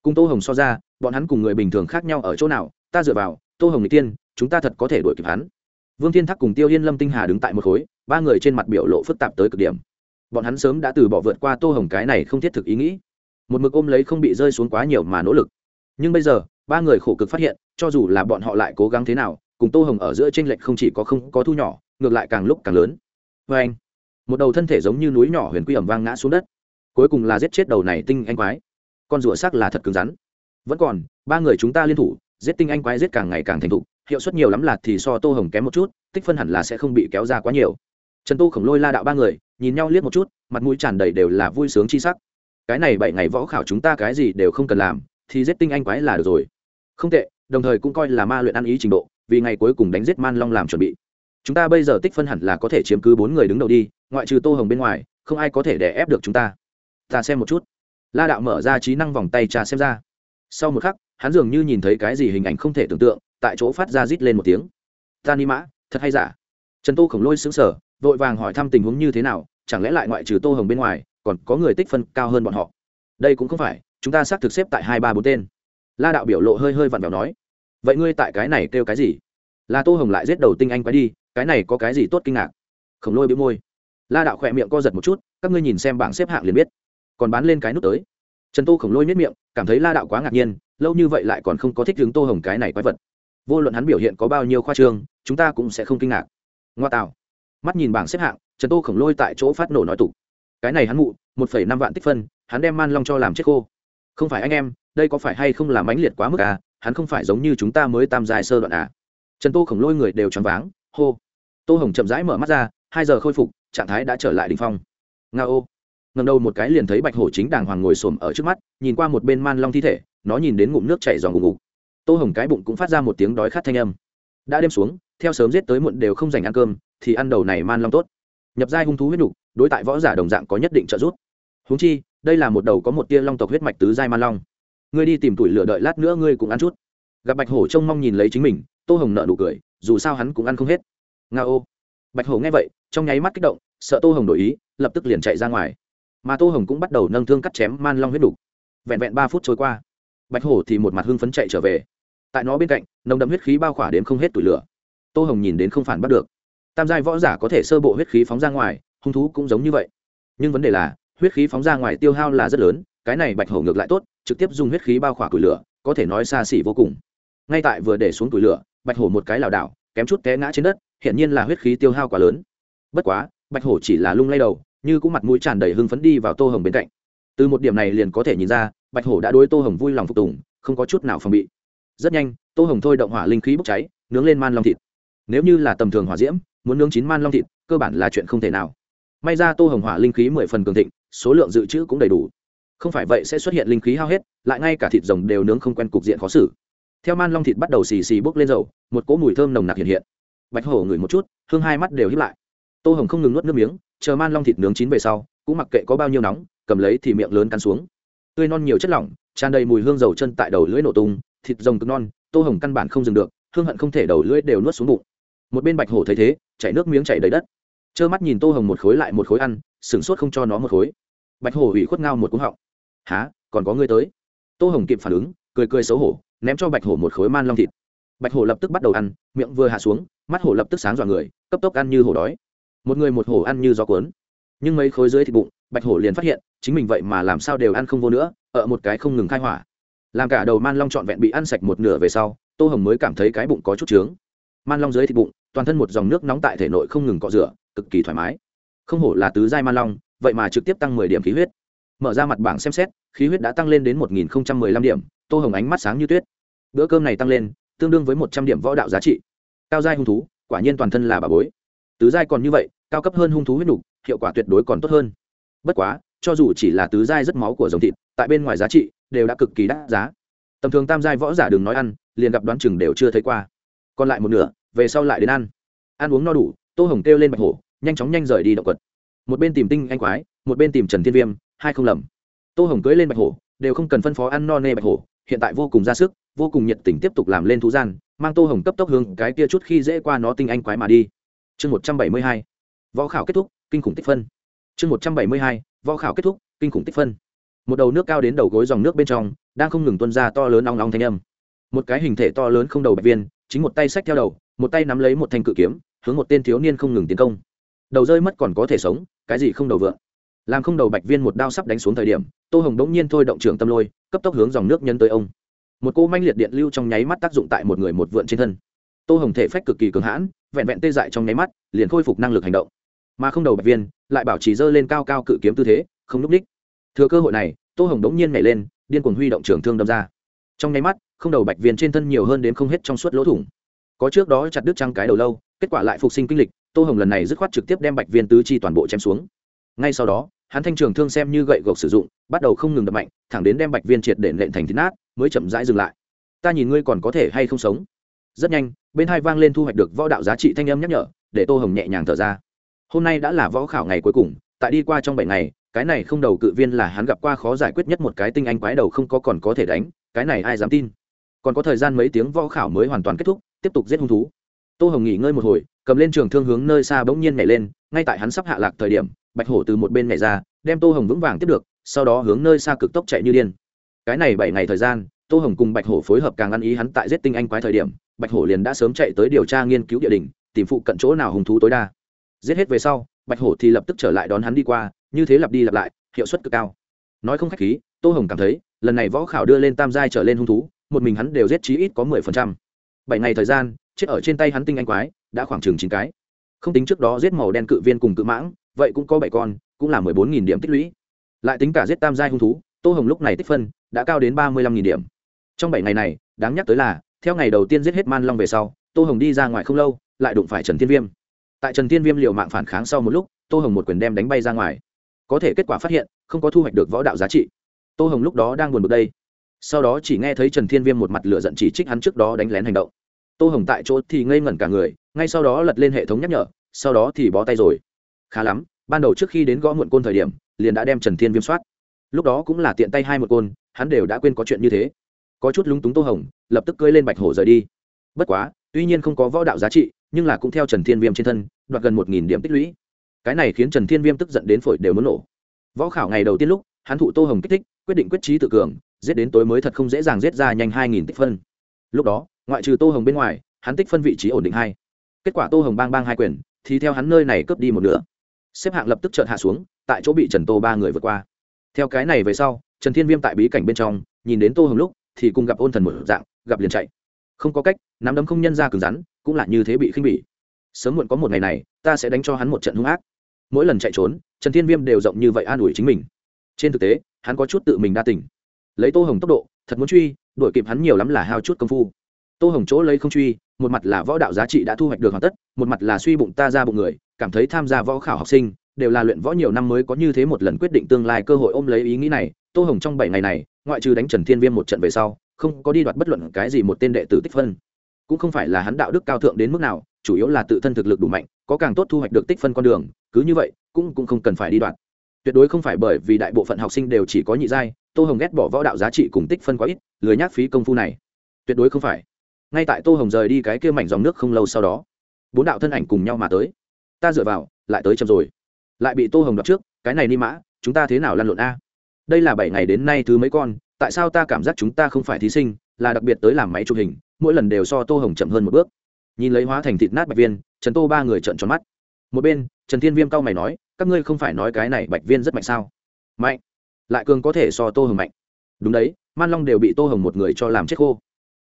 Cùng tô hồng so ra bọn hắn cùng người bình thường khác nhau ở chỗ nào, ta dựa vào, tô hồng n tiên, chúng ta thật có thể đuổi kịp hắn. Vương thiên thắc cùng tiêu yên lâm tinh hà đứng tại một khối, ba người trên mặt biểu lộ phức tạp tới cực điểm. Bọn hắn sớm đã từ bỏ vượt qua tô hồng cái này không thiết thực ý nghĩ. Một mực ôm lấy không bị rơi xuống quá nhiều mà nỗ lực. Nhưng bây giờ, ba người khổ cực phát hiện, cho dù là bọn họ lại cố gắng thế nào, cùng tô hồng ở giữa tranh lệch không chỉ có không có thu nhỏ, ngược lại càng lúc càng lớn. Vê anh, một đầu thân thể giống như núi nhỏ huyền quy ẩm vang ngã xuống đất. Cuối cùng là giết chết đầu này tinh anh quái. Con rùa xác là thật cứng rắn vẫn còn, ba người chúng ta liên thủ, giết tinh anh quái giết càng ngày càng thành thục, hiệu suất nhiều lắm là thì so tô hồng kém một chút, tích phân hẳn là sẽ không bị kéo ra quá nhiều. Trần tô khổng lôi la đạo ba người, nhìn nhau liếc một chút, mặt mũi tràn đầy đều là vui sướng chi sắc. Cái này bảy ngày võ khảo chúng ta cái gì đều không cần làm, thì giết tinh anh quái là được rồi. Không tệ, đồng thời cũng coi là ma luyện ăn ý trình độ, vì ngày cuối cùng đánh giết man long làm chuẩn bị. Chúng ta bây giờ tích phân hẳn là có thể chiếm cứ bốn người đứng đầu đi, ngoại trừ tô hồng bên ngoài, không ai có thể đè ép được chúng ta. Ta xem một chút. La đạo mở ra trí năng vòng tay trà xem ra sau một khắc, hắn dường như nhìn thấy cái gì hình ảnh không thể tưởng tượng, tại chỗ phát ra rít lên một tiếng. Ta ni mã, thật hay giả? Trần tô khổng lôi xứng sở vội vàng hỏi thăm tình huống như thế nào, chẳng lẽ lại ngoại trừ tô hồng bên ngoài, còn có người tích phân cao hơn bọn họ? Đây cũng không phải, chúng ta xác thực xếp tại hai ba bốn tên. La đạo biểu lộ hơi hơi vặn vẹo nói. Vậy ngươi tại cái này kêu cái gì? Là tô hồng lại giết đầu tinh anh quái đi, cái này có cái gì tốt kinh ngạc? Khổng lôi bị môi. La đạo khỏe miệng co giật một chút, các ngươi nhìn xem bảng xếp hạng liền biết. Còn bán lên cái nút tới trần tô khổng lôi miết miệng, cảm thấy la đạo quá ngạc nhiên, lâu như vậy lại còn không có thích hướng tô hồng cái này quái vật. Vô luận hắn biểu hiện có bao nhiêu khoa trương, chúng ta cũng sẽ không kinh ngạc. Ngoa tạo mắt nhìn bảng xếp hạng, trần tô khổng lôi tại chỗ phát nổ nói tục. Cái này hắn mụ, một phẩy năm vạn tích phân, hắn đem man long cho làm chết khô. Không phải anh em, đây có phải hay không làm ánh liệt quá mức à? Hắn không phải giống như chúng ta mới tam dài sơ đoạn à? Trần tô khổng lôi người đều choáng váng, hô. Tô hồng chậm rãi mở mắt ra, hai giờ khôi phục, trạng thái đã trở lại đ ỉ n h phong. Nga ô ngầm đầu một cái liền thấy bạch hổ chính đàng hoàng ngồi xổm ở trước mắt nhìn qua một bên man long thi thể nó nhìn đến ngụm nước chảy dòng ngủ ngủ tô hồng cái bụng cũng phát ra một tiếng đói khát thanh âm. Đã đêm xuống theo sớm giết tới muộn đều không dành ăn cơm thì ăn đầu này man long tốt. Nhập giai hung thú huyết đủ, đối tại võ giả đồng dạng có nhất định trợ giúp. Húng chi đây là một đầu có một tia long tộc huyết mạch tứ giai man long. Ngươi đi tìm tuổi lửa đợi lát nữa ngươi cũng ăn chút. Gặp bạch hổ trông mong nhìn lấy chính mình tô hồng nợ nụ cười dù sao hắn cũng ăn không hết. Nga ô. Bạch hổ nghe vậy trong nháy mắt kích động sợ tô hồng đổi ý lập tức liền chạy ra ngoài mà tô hồng cũng bắt đầu nâng thương cắt chém man long huyết đục. Vẹn vẹn ba phút trôi qua, bạch hổ thì một mặt hưng phấn chạy trở về. Tại nó bên cạnh, nồng đậm huyết khí bao khỏa đến không hết tủi lửa. Tô hồng nhìn đến không phản bắt được. Tam giai võ giả có thể sơ bộ huyết khí phóng ra ngoài, hung thú cũng giống như vậy. Nhưng vấn đề là, huyết khí phóng ra ngoài tiêu hao là rất lớn, cái này bạch hổ ngược lại tốt, trực tiếp dùng huyết khí bao khỏa tủi lửa, có thể nói xa xỉ vô cùng. Ngay tại vừa để xuống tủi lửa, bạch hổ một cái lảo đảo, kém chút té ngã trên đất hiện nhiên là huyết khí tiêu hao quá lớn. Bất quá, bạch hổ chỉ là lung lay đầu như cũng mặt mũi tràn đầy hưng phấn đi vào tô hồng bên cạnh. Từ một điểm này liền có thể nhìn ra, bạch hổ đã đối tô hồng vui lòng phục tùng, không có chút nào phòng bị. Rất nhanh, tô hồng thôi động hỏa linh khí bốc cháy, nướng lên man long thịt. Nếu như là tầm thường hỏa diễm, muốn nướng chín man long thịt, cơ bản là chuyện không thể nào. May ra tô hồng hỏa linh khí mười phần cường thịnh, số lượng dự trữ cũng đầy đủ. Không phải vậy sẽ xuất hiện linh khí hao hết, lại ngay cả thịt rồng đều nướng không quen cục diện khó xử. Theo man long thịt bắt đầu xì xì bốc lên dầu, một cỗ mùi thơm nồng nặc hiện hiện. Bạch hổ ngửi một chút, hương hai mắt đều hiếp lại. Tô hồng không ngừng nuốt nước miếng chờ man long thịt nướng chín về sau, cũng mặc kệ có bao nhiêu nóng, cầm lấy thì miệng lớn cắn xuống. Tươi non nhiều chất lỏng, tràn đầy mùi hương dầu chân tại đầu lưỡi nổ tung, thịt rồng cực non, tô hồng căn bản không dừng được, hương hận không thể đầu lưỡi đều nuốt xuống bụng. Một bên bạch hổ thấy thế, chảy nước miếng chảy đầy đất. Trơ mắt nhìn tô hồng một khối lại một khối ăn, sửng sốt không cho nó một khối. Bạch hổ ủy khuất ngao một cúng họng. Há còn có ngươi tới? Tô hồng kịp phản ứng, cười cười xấu hổ, ném cho bạch hổ một khối man long thịt. Bạch hổ lập tức bắt đầu ăn, miệng vừa hạ xuống, mắt hổ lập tức sáng dọa người, cấp tốc ăn như hổ đói một người một hổ ăn như gió cuốn. Nhưng mấy khối dưới thịt bụng, bạch hổ liền phát hiện, chính mình vậy mà làm sao đều ăn không vô nữa, ở một cái không ngừng khai hỏa. Làm cả đầu man long trọn vẹn bị ăn sạch một nửa về sau, tô hồng mới cảm thấy cái bụng có chút trướng. Man long dưới thịt bụng, toàn thân một dòng nước nóng tại thể nội không ngừng cọ rửa, cực kỳ thoải mái. Không hổ là tứ giai man long, vậy mà trực tiếp tăng mười điểm khí huyết. Mở ra mặt bảng xem xét, khí huyết đã tăng lên đến một nghìn mười lăm điểm, tô hồng ánh mắt sáng như tuyết. Bữa cơm này tăng lên, tương đương với một trăm điểm võ đạo giá trị. Cao giai hung thú, quả nhiên toàn thân là bà bối tứ giai còn như vậy, cao cấp hơn hung thú huyết nục, hiệu quả tuyệt đối còn tốt hơn. Bất quá, cho dù chỉ là tứ giai rất máu của dòng thịt, tại bên ngoài giá trị đều đã cực kỳ đắt giá. Tầm thường tam giai võ giả đừng nói ăn, liền gặp đoán chừng đều chưa thấy qua. Còn lại một nửa, về sau lại đến ăn. Ăn uống no đủ, tô hồng kêu lên bạch hổ, nhanh chóng nhanh rời đi động quật. Một bên tìm tinh anh quái, một bên tìm trần thiên viêm, hai không lầm. Tô hồng cưới lên bạch hổ, đều không cần phân phó ăn no nê bạch hổ, hiện tại vô cùng ra sức, vô cùng nhiệt tình tiếp tục làm lên thú gian, mang tô hồng cấp tốc hướng cái kia chút khi dễ qua nó tinh anh quái mà đi chương một trăm bảy mươi hai, võ khảo kết thúc, kinh khủng tích phân. chương một trăm bảy mươi hai, võ khảo kết thúc, kinh khủng tích phân. một đầu nước cao đến đầu gối dòng nước bên trong, đang không ngừng tuân ra to lớn ong ong thanh âm. một cái hình thể to lớn không đầu bạch viên, chính một tay xách theo đầu, một tay nắm lấy một thanh cự kiếm, hướng một tên thiếu niên không ngừng tiến công. đầu rơi mất còn có thể sống, cái gì không đầu vượng. làm không đầu bạch viên một đao sắp đánh xuống thời điểm, tô hồng đống nhiên thôi động trưởng tâm lôi, cấp tốc hướng dòng nước nhân tới ông. một cô manh liệt điện lưu trong nháy mắt tác dụng tại một người một vượn trên thân. tô hồng thể phách cực kỳ cường hãn vẹn vẹn tê dại trong nháy mắt, liền khôi phục năng lực hành động. Mà không đầu bạch viên, lại bảo trì dơ lên cao cao cự kiếm tư thế, không núp ních. Thừa cơ hội này, tô hồng đống nhiên nhảy lên, điên cuồng huy động trường thương đâm ra. Trong nháy mắt, không đầu bạch viên trên thân nhiều hơn đến không hết trong suốt lỗ thủng. Có trước đó chặt đứt trăng cái đầu lâu, kết quả lại phục sinh kinh lịch, tô hồng lần này dứt khoát trực tiếp đem bạch viên tứ chi toàn bộ chém xuống. Ngay sau đó, hắn thanh trường thương xem như gậy gộc sử dụng, bắt đầu không ngừng đập mạnh, thẳng đến đem bạch viên triệt để lệnh thành thịt nát, mới chậm rãi dừng lại. Ta nhìn ngươi còn có thể hay không sống? Rất nhanh bên hai vang lên thu hoạch được võ đạo giá trị thanh âm nhắc nhở, để tô hồng nhẹ nhàng thở ra. Hôm nay đã là võ khảo ngày cuối cùng, tại đi qua trong bảy ngày, cái này không đầu cự viên là hắn gặp qua khó giải quyết nhất một cái tinh anh quái đầu không có còn có thể đánh, cái này ai dám tin? Còn có thời gian mấy tiếng võ khảo mới hoàn toàn kết thúc, tiếp tục giết hung thú. Tô hồng nghỉ ngơi một hồi, cầm lên trường thương hướng nơi xa bỗng nhiên nhảy lên, ngay tại hắn sắp hạ lạc thời điểm, bạch hổ từ một bên nhảy ra, đem tô hồng vững vàng tiếp được, sau đó hướng nơi xa cực tốc chạy như điên. Cái này bảy ngày thời gian, tô hồng cùng bạch hổ phối hợp càng ăn ý hắn tại giết tinh anh quái thời điểm bạch hổ liền đã sớm chạy tới điều tra nghiên cứu địa đình, tìm phụ cận chỗ nào hùng thú tối đa. Giết hết về sau, bạch hổ thì lập tức trở lại đón hắn đi qua, như thế lặp đi lặp lại, hiệu suất cực cao. Nói không khách khí, tô hồng cảm thấy, lần này võ khảo đưa lên tam giai trở lên hung thú, một mình hắn đều giết chí ít có mười phần trăm. Bảy ngày thời gian, chết ở trên tay hắn tinh anh quái, đã khoảng chừng chín cái. Không tính trước đó giết màu đen cự viên cùng cự mãng, vậy cũng có bảy con, cũng là mười bốn nghìn điểm tích lũy. Lại tính cả giết tam giai hung thú, tô hồng lúc này tích phân, đã cao đến ba mươi lăm nghìn điểm. Trong bảy ngày này, đáng nhắc tới là theo ngày đầu tiên giết hết man long về sau, tô hồng đi ra ngoài không lâu, lại đụng phải trần thiên viêm. Tại trần thiên viêm liều mạng phản kháng sau một lúc, tô hồng một quyền đem đánh bay ra ngoài. Có thể kết quả phát hiện, không có thu hoạch được võ đạo giá trị. Tô hồng lúc đó đang buồn bực đây. Sau đó chỉ nghe thấy trần thiên viêm một mặt lửa giận chỉ trích hắn trước đó đánh lén hành động. Tô hồng tại chỗ thì ngây ngẩn cả người, ngay sau đó lật lên hệ thống nhắc nhở, sau đó thì bó tay rồi. Khá lắm, ban đầu trước khi đến gõ muộn côn thời điểm, liền đã đem trần thiên viêm soát. Lúc đó cũng là tiện tay hai một côn, hắn đều đã quên có chuyện như thế có chút lúng túng tô hồng, lập tức cưỡi lên bạch hổ rời đi. Bất quá, tuy nhiên không có võ đạo giá trị, nhưng là cũng theo trần thiên viêm trên thân, đoạt gần một nghìn điểm tích lũy. Cái này khiến trần thiên viêm tức giận đến phổi đều muốn nổ. Võ khảo ngày đầu tiên lúc, hắn thụ tô hồng kích thích, quyết định quyết trí tự cường, giết đến tối mới thật không dễ dàng giết ra nhanh hai nghìn tích phân. Lúc đó, ngoại trừ tô hồng bên ngoài, hắn tích phân vị trí ổn định hai. Kết quả tô hồng bang bang hai quyền, thì theo hắn nơi này cướp đi một nửa. Xếp hạng lập tức chợt hạ xuống, tại chỗ bị trần tô ba người vượt qua. Theo cái này về sau, trần thiên viêm tại bí cảnh bên trong, nhìn đến tô hồng lúc thì cùng gặp ôn thần một dạng, gặp liền chạy. Không có cách, nắm đấm không nhân ra cứng rắn, cũng là như thế bị khinh bỉ. Sớm muộn có một ngày này, ta sẽ đánh cho hắn một trận hung ác. Mỗi lần chạy trốn, trần thiên viêm đều rộng như vậy an ủi chính mình. Trên thực tế, hắn có chút tự mình đa tỉnh lấy tô hồng tốc độ, thật muốn truy, đuổi kịp hắn nhiều lắm là hao chút công phu. Tô hồng chỗ lấy không truy, một mặt là võ đạo giá trị đã thu hoạch được hoàn tất, một mặt là suy bụng ta ra bụng người, cảm thấy tham gia võ khảo học sinh, đều là luyện võ nhiều năm mới có như thế một lần quyết định tương lai cơ hội ôm lấy ý nghĩ này. Tô hồng trong bảy ngày này ngoại trừ đánh trần thiên viêm một trận về sau, không có đi đoạt bất luận cái gì một tên đệ tử tích phân. Cũng không phải là hắn đạo đức cao thượng đến mức nào, chủ yếu là tự thân thực lực đủ mạnh, có càng tốt thu hoạch được tích phân con đường, cứ như vậy, cũng cũng không cần phải đi đoạt. Tuyệt đối không phải bởi vì đại bộ phận học sinh đều chỉ có nhị giai, tô hồng ghét bỏ võ đạo giá trị cùng tích phân quá ít, lười nhác phí công phu này. Tuyệt đối không phải. Ngay tại tô hồng rời đi cái kia mảnh dòng nước không lâu sau đó, bốn đạo thân ảnh cùng nhau mà tới. Ta dựa vào, lại tới chậm rồi. Lại bị tô hồng đọc trước, cái này ni mã, chúng ta thế nào lăn lộn a? Đây là bảy ngày đến nay thứ mấy con, tại sao ta cảm giác chúng ta không phải thí sinh, là đặc biệt tới làm máy chụp hình, mỗi lần đều so tô hồng chậm hơn một bước. Nhìn lấy hóa thành thịt nát bạch viên, trần tô ba người trợn tròn mắt. Một bên, trần thiên viêm cao mày nói, các ngươi không phải nói cái này bạch viên rất mạnh sao? Mạnh. Lại cường có thể so tô hồng mạnh. Đúng đấy, man long đều bị tô hồng một người cho làm chết khô.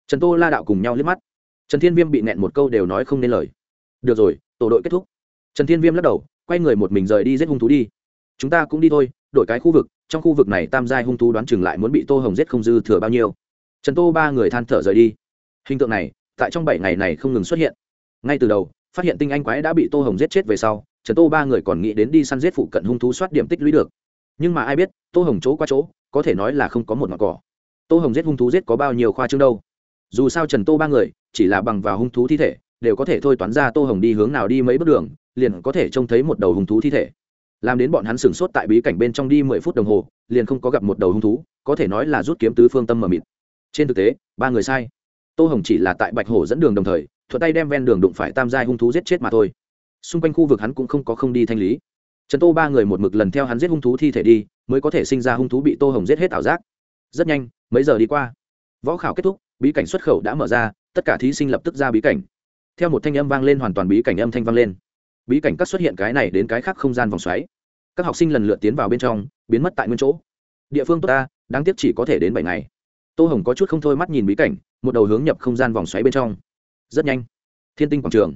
Trần tô la đạo cùng nhau liếc mắt. Trần thiên viêm bị nẹn một câu đều nói không nên lời. Được rồi, tổ đội kết thúc. Trần thiên viêm lắc đầu, quay người một mình rời đi giết hung thú đi. Chúng ta cũng đi thôi, đổi cái khu vực trong khu vực này tam giai hung thú đoán chừng lại muốn bị tô hồng giết không dư thừa bao nhiêu. Trần tô ba người than thở rời đi. Hình tượng này, tại trong bảy ngày này không ngừng xuất hiện. Ngay từ đầu, phát hiện tinh anh quái đã bị tô hồng giết chết về sau, trần tô ba người còn nghĩ đến đi săn giết phụ cận hung thú soát điểm tích lũy được. Nhưng mà ai biết, tô hồng chỗ qua chỗ, có thể nói là không có một mặt cỏ. Tô hồng giết hung thú giết có bao nhiêu khoa trương đâu. Dù sao trần tô ba người, chỉ là bằng vào hung thú thi thể, đều có thể thôi toán ra tô hồng đi hướng nào đi mấy bước đường, liền có thể trông thấy một đầu hung thú thi thể làm đến bọn hắn sửng sốt tại bí cảnh bên trong đi mười phút đồng hồ, liền không có gặp một đầu hung thú, có thể nói là rút kiếm tứ phương tâm mờ mịt. Trên thực tế, ba người sai. Tô hồng chỉ là tại bạch hổ dẫn đường đồng thời, thuận tay đem ven đường đụng phải tam giai hung thú giết chết mà thôi. Xung quanh khu vực hắn cũng không có không đi thanh lý. Trần tô ba người một mực lần theo hắn giết hung thú thi thể đi, mới có thể sinh ra hung thú bị tô hồng giết hết ảo giác. Rất nhanh, mấy giờ đi qua, võ khảo kết thúc, bí cảnh xuất khẩu đã mở ra, tất cả thí sinh lập tức ra bí cảnh. Theo một thanh âm vang lên hoàn toàn bí cảnh âm thanh vang lên bí cảnh các xuất hiện cái này đến cái khác không gian vòng xoáy. Các học sinh lần lượt tiến vào bên trong, biến mất tại nguyên chỗ. Địa phương tốt ta, đáng tiếc chỉ có thể đến bảy ngày. Tô hồng có chút không thôi mắt nhìn bí cảnh, một đầu hướng nhập không gian vòng xoáy bên trong. Rất nhanh. Thiên tinh quảng trường.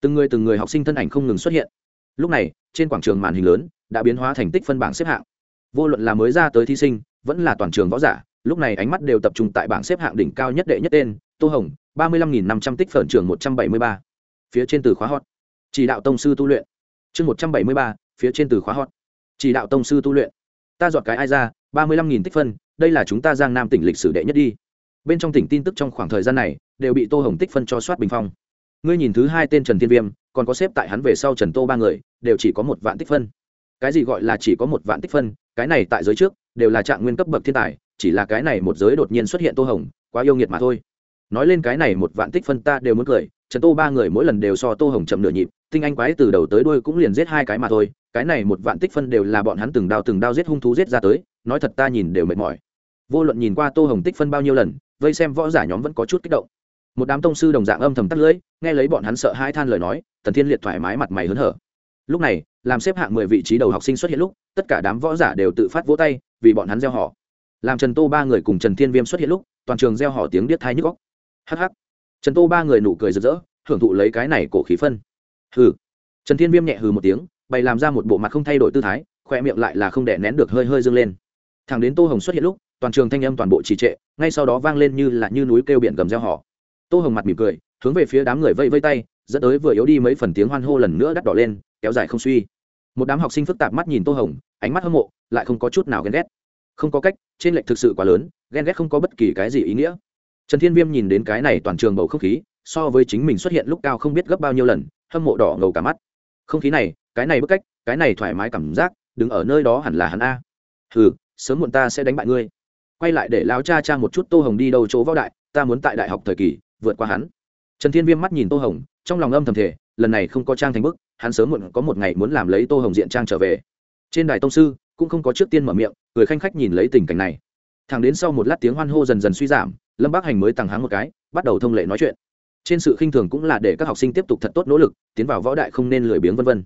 Từng người từng người học sinh thân ảnh không ngừng xuất hiện. Lúc này, trên quảng trường màn hình lớn đã biến hóa thành tích phân bảng xếp hạng. Vô luận là mới ra tới thí sinh, vẫn là toàn trường võ giả, lúc này ánh mắt đều tập trung tại bảng xếp hạng đỉnh cao nhất đệ nhất tên, tô hồng, ba mươi lăm nghìn năm trăm tích phần trường một trăm bảy mươi ba. Phía trên từ khóa hot chỉ đạo tông sư tu luyện. Chương một trăm bảy mươi ba, phía trên từ khóa hot. Chỉ đạo tông sư tu luyện. Ta dọn cái ai ra, ba mươi lăm nghìn tích phân, đây là chúng ta giang nam tỉnh lịch sử đệ nhất đi. Bên trong tỉnh tin tức trong khoảng thời gian này, đều bị tô hồng tích phân cho soát bình phong. Ngươi nhìn thứ hai tên trần thiên viêm, còn có xếp tại hắn về sau trần tô ba người, đều chỉ có một vạn tích phân. Cái gì gọi là chỉ có một vạn tích phân, cái này tại giới trước, đều là trạng nguyên cấp bậc thiên tài, chỉ là cái này một giới đột nhiên xuất hiện tô hồng, quá yêu nghiệt mà thôi. Nói lên cái này một vạn tích phân ta đều muốn cười, trần tô ba người mỗi lần đều so tô hồng chậm nửa nhịp tinh anh quái từ đầu tới đuôi cũng liền giết hai cái mà thôi, cái này một vạn tích phân đều là bọn hắn từng đao từng đao giết hung thú giết ra tới, nói thật ta nhìn đều mệt mỏi. Vô luận nhìn qua tô hồng tích phân bao nhiêu lần, vây xem võ giả nhóm vẫn có chút kích động. Một đám tông sư đồng dạng âm thầm tắt lưỡi, nghe lấy bọn hắn sợ hai than lời nói, tần thiên liệt thoải mái mặt mày hớn hở. Lúc này, làm xếp hạng mười vị trí đầu học sinh xuất hiện lúc, tất cả đám võ giả đều tự phát vỗ tay, vì bọn hắn gieo họ. Làm trần tô ba người cùng trần thiên viêm xuất hiện lúc, toàn trường gieo họ tiếng điếc thai nhức góc hh trần tô ba người nụ cười rực rỡ, hưởng thụ lấy cái này cổ khí phân hừ. Trần thiên viêm nhẹ hừ một tiếng, bày làm ra một bộ mặt không thay đổi tư thái khoe miệng lại là không đè nén được hơi hơi dâng lên. Thằng đến tô hồng xuất hiện lúc, toàn trường thanh âm toàn bộ trì trệ, ngay sau đó vang lên như là như núi kêu biển gầm reo họ tô hồng mặt mỉm cười, hướng về phía đám người vây vây tay, dẫn tới vừa yếu đi mấy phần tiếng hoan hô lần nữa đắt đỏ lên, kéo dài không suy. Một đám học sinh phức tạp mắt nhìn tô hồng, ánh mắt hâm mộ, lại không có chút nào ghen ghét. Không có cách, trên lệch thực sự quá lớn, ghen ghét không có bất kỳ cái gì ý nghĩa. Trần thiên viêm nhìn đến cái này toàn trường bầu không khí, so với chính mình xuất hiện lúc cao không biết gấp bao nhiêu lần hâm mộ đỏ ngầu cả mắt. Không khí này, cái này bức cách, cái này thoải mái cảm giác, đứng ở nơi đó hẳn là hắn a. Hừ, sớm muộn ta sẽ đánh bại ngươi. Quay lại để lao cha cha một chút tô hồng đi đâu chỗ võ đại, ta muốn tại đại học thời kỳ, vượt qua hắn. Trần thiên viêm mắt nhìn tô hồng, trong lòng âm thầm thể lần này không có trang thành bức, hắn sớm muộn có một ngày muốn làm lấy tô hồng diện trang trở về. Trên đài tông sư, cũng không có trước tiên mở miệng người khanh khách nhìn lấy tình cảnh này. Thẳng đến sau một lát tiếng hoan hô dần dần suy giảm, lâm bác hành mới tăng háng một cái, bắt đầu thông lệ nói chuyện trên sự khinh thường cũng là để các học sinh tiếp tục thật tốt nỗ lực, tiến vào võ đại không nên lười biếng vân vân.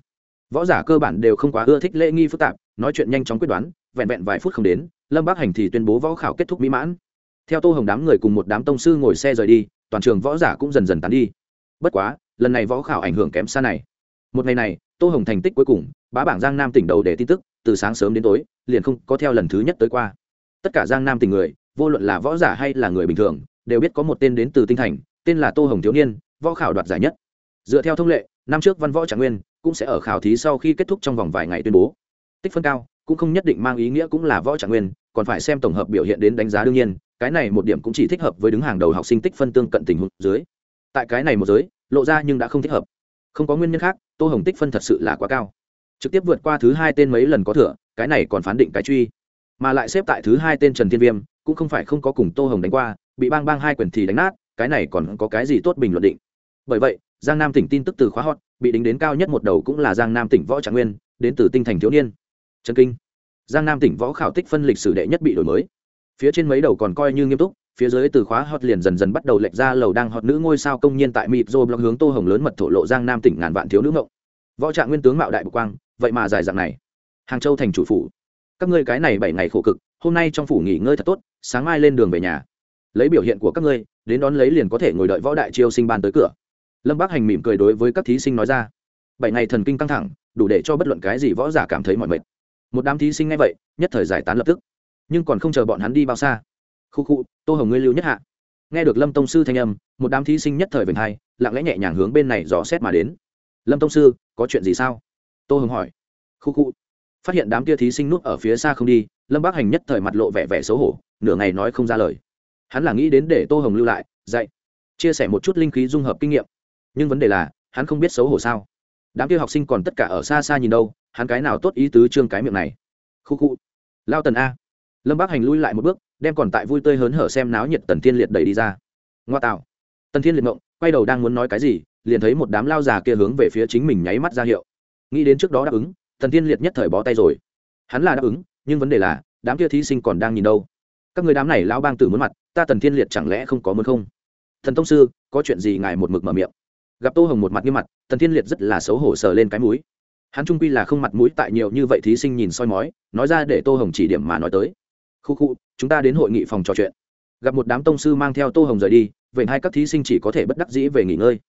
Võ giả cơ bản đều không quá ưa thích lễ nghi phức tạp, nói chuyện nhanh chóng quyết đoán, vẹn vẹn vài phút không đến, lâm bác hành thì tuyên bố võ khảo kết thúc mỹ mãn. Theo tô hồng đám người cùng một đám tông sư ngồi xe rời đi, toàn trường võ giả cũng dần dần tán đi. Bất quá, lần này võ khảo ảnh hưởng kém xa này. Một ngày này, tô hồng thành tích cuối cùng, bá bảng giang nam tỉnh đầu để tin tức, từ sáng sớm đến tối, liền không có theo lần thứ nhất tới qua. Tất cả giang nam tỉnh người, vô luận là võ giả hay là người bình thường, đều biết có một tên đến từ tinh thành tên là tô hồng thiếu niên, võ khảo đoạt giải nhất. Dựa theo thông lệ, năm trước văn võ trạng nguyên cũng sẽ ở khảo thí sau khi kết thúc trong vòng vài ngày tuyên bố. Tích phân cao cũng không nhất định mang ý nghĩa cũng là võ trạng nguyên, còn phải xem tổng hợp biểu hiện đến đánh giá đương nhiên, cái này một điểm cũng chỉ thích hợp với đứng hàng đầu học sinh tích phân tương cận tình huống dưới. Tại cái này một giới, lộ ra nhưng đã không thích hợp. Không có nguyên nhân khác, tô hồng tích phân thật sự là quá cao. Trực tiếp vượt qua thứ hai tên mấy lần có thừa, cái này còn phán định cái truy. Mà lại xếp tại thứ hai tên trần thiên viêm, cũng không phải không có cùng tô hồng đánh qua, bị bang bang hai quyền thì đánh nát cái này còn có cái gì tốt bình luận định? Bởi vậy, giang nam tỉnh tin tức từ khóa hot, bị đính đến cao nhất một đầu cũng là giang nam tỉnh võ trạng nguyên, đến từ tinh thành thiếu niên. Trần kinh. Giang nam tỉnh võ khảo tích phân lịch sử đệ nhất bị đổi mới. Phía trên mấy đầu còn coi như nghiêm túc, phía dưới từ khóa hot liền dần dần bắt đầu lệch ra lầu đang hot nữ ngôi sao công nhiên tại mịp dô blog hướng tô hồng lớn mật thổ lộ giang nam tỉnh ngàn vạn thiếu nữ ngộng. Võ trạng nguyên tướng mạo đại bục quang, vậy mà dài dạng này. Hàng châu thành chủ phủ. Các ngươi cái này bảy ngày khổ cực, hôm nay trong phủ nghỉ ngơi thật tốt, sáng mai lên đường về nhà. Lấy biểu hiện của các ngươi đến đón lấy liền có thể ngồi đợi võ đại chiêu sinh ban tới cửa. Lâm bác hành mỉm cười đối với các thí sinh nói ra. Bảy ngày thần kinh căng thẳng, đủ để cho bất luận cái gì võ giả cảm thấy mọi mệt. Một đám thí sinh ngay vậy, nhất thời giải tán lập tức. Nhưng còn không chờ bọn hắn đi bao xa. Khu khu, tô hồng ngươi lưu nhất hạ. Nghe được lâm tông sư thanh âm, một đám thí sinh nhất thời vềnh hai, lặng lẽ nhẹ nhàng hướng bên này dò xét mà đến. Lâm tông sư, có chuyện gì sao? Tô hồng hỏi. Khu khu. Phát hiện đám kia thí sinh núp ở phía xa không đi, lâm bác hành nhất thời mặt lộ vẻ vẻ xấu hổ, nửa ngày nói không ra lời hắn là nghĩ đến để tô hồng lưu lại, dạy, chia sẻ một chút linh khí dung hợp kinh nghiệm. Nhưng vấn đề là, hắn không biết xấu hổ sao. Đám kia học sinh còn tất cả ở xa xa nhìn đâu, hắn cái nào tốt ý tứ trương cái miệng này. Khu khu. Lao tần a. Lâm bác hành lui lại một bước, đem còn tại vui tươi hớn hở xem náo nhiệt tần thiên liệt đẩy đi ra. Ngoa tạo. Tần thiên liệt mộng quay đầu đang muốn nói cái gì, liền thấy một đám lao già kia hướng về phía chính mình nháy mắt ra hiệu. Nghĩ đến trước đó đáp ứng, tần thiên liệt nhất thời bó tay rồi. Hắn là đáp ứng, nhưng vấn đề là, đám kia thí sinh còn đang nhìn đâu các người đám này lao bang tử muốn mặt, ta tần thiên liệt chẳng lẽ không có muốn không? Thần tông sư, có chuyện gì ngài một mực mở miệng? Gặp tô hồng một mặt như mặt, tần thiên liệt rất là xấu hổ sờ lên cái mũi. Hắn trung quy là không mặt mũi tại nhiều như vậy thí sinh nhìn soi mói, nói ra để tô hồng chỉ điểm mà nói tới. Khu khu, chúng ta đến hội nghị phòng trò chuyện. Gặp một đám tông sư mang theo tô hồng rời đi, vậy hai các thí sinh chỉ có thể bất đắc dĩ về nghỉ ngơi.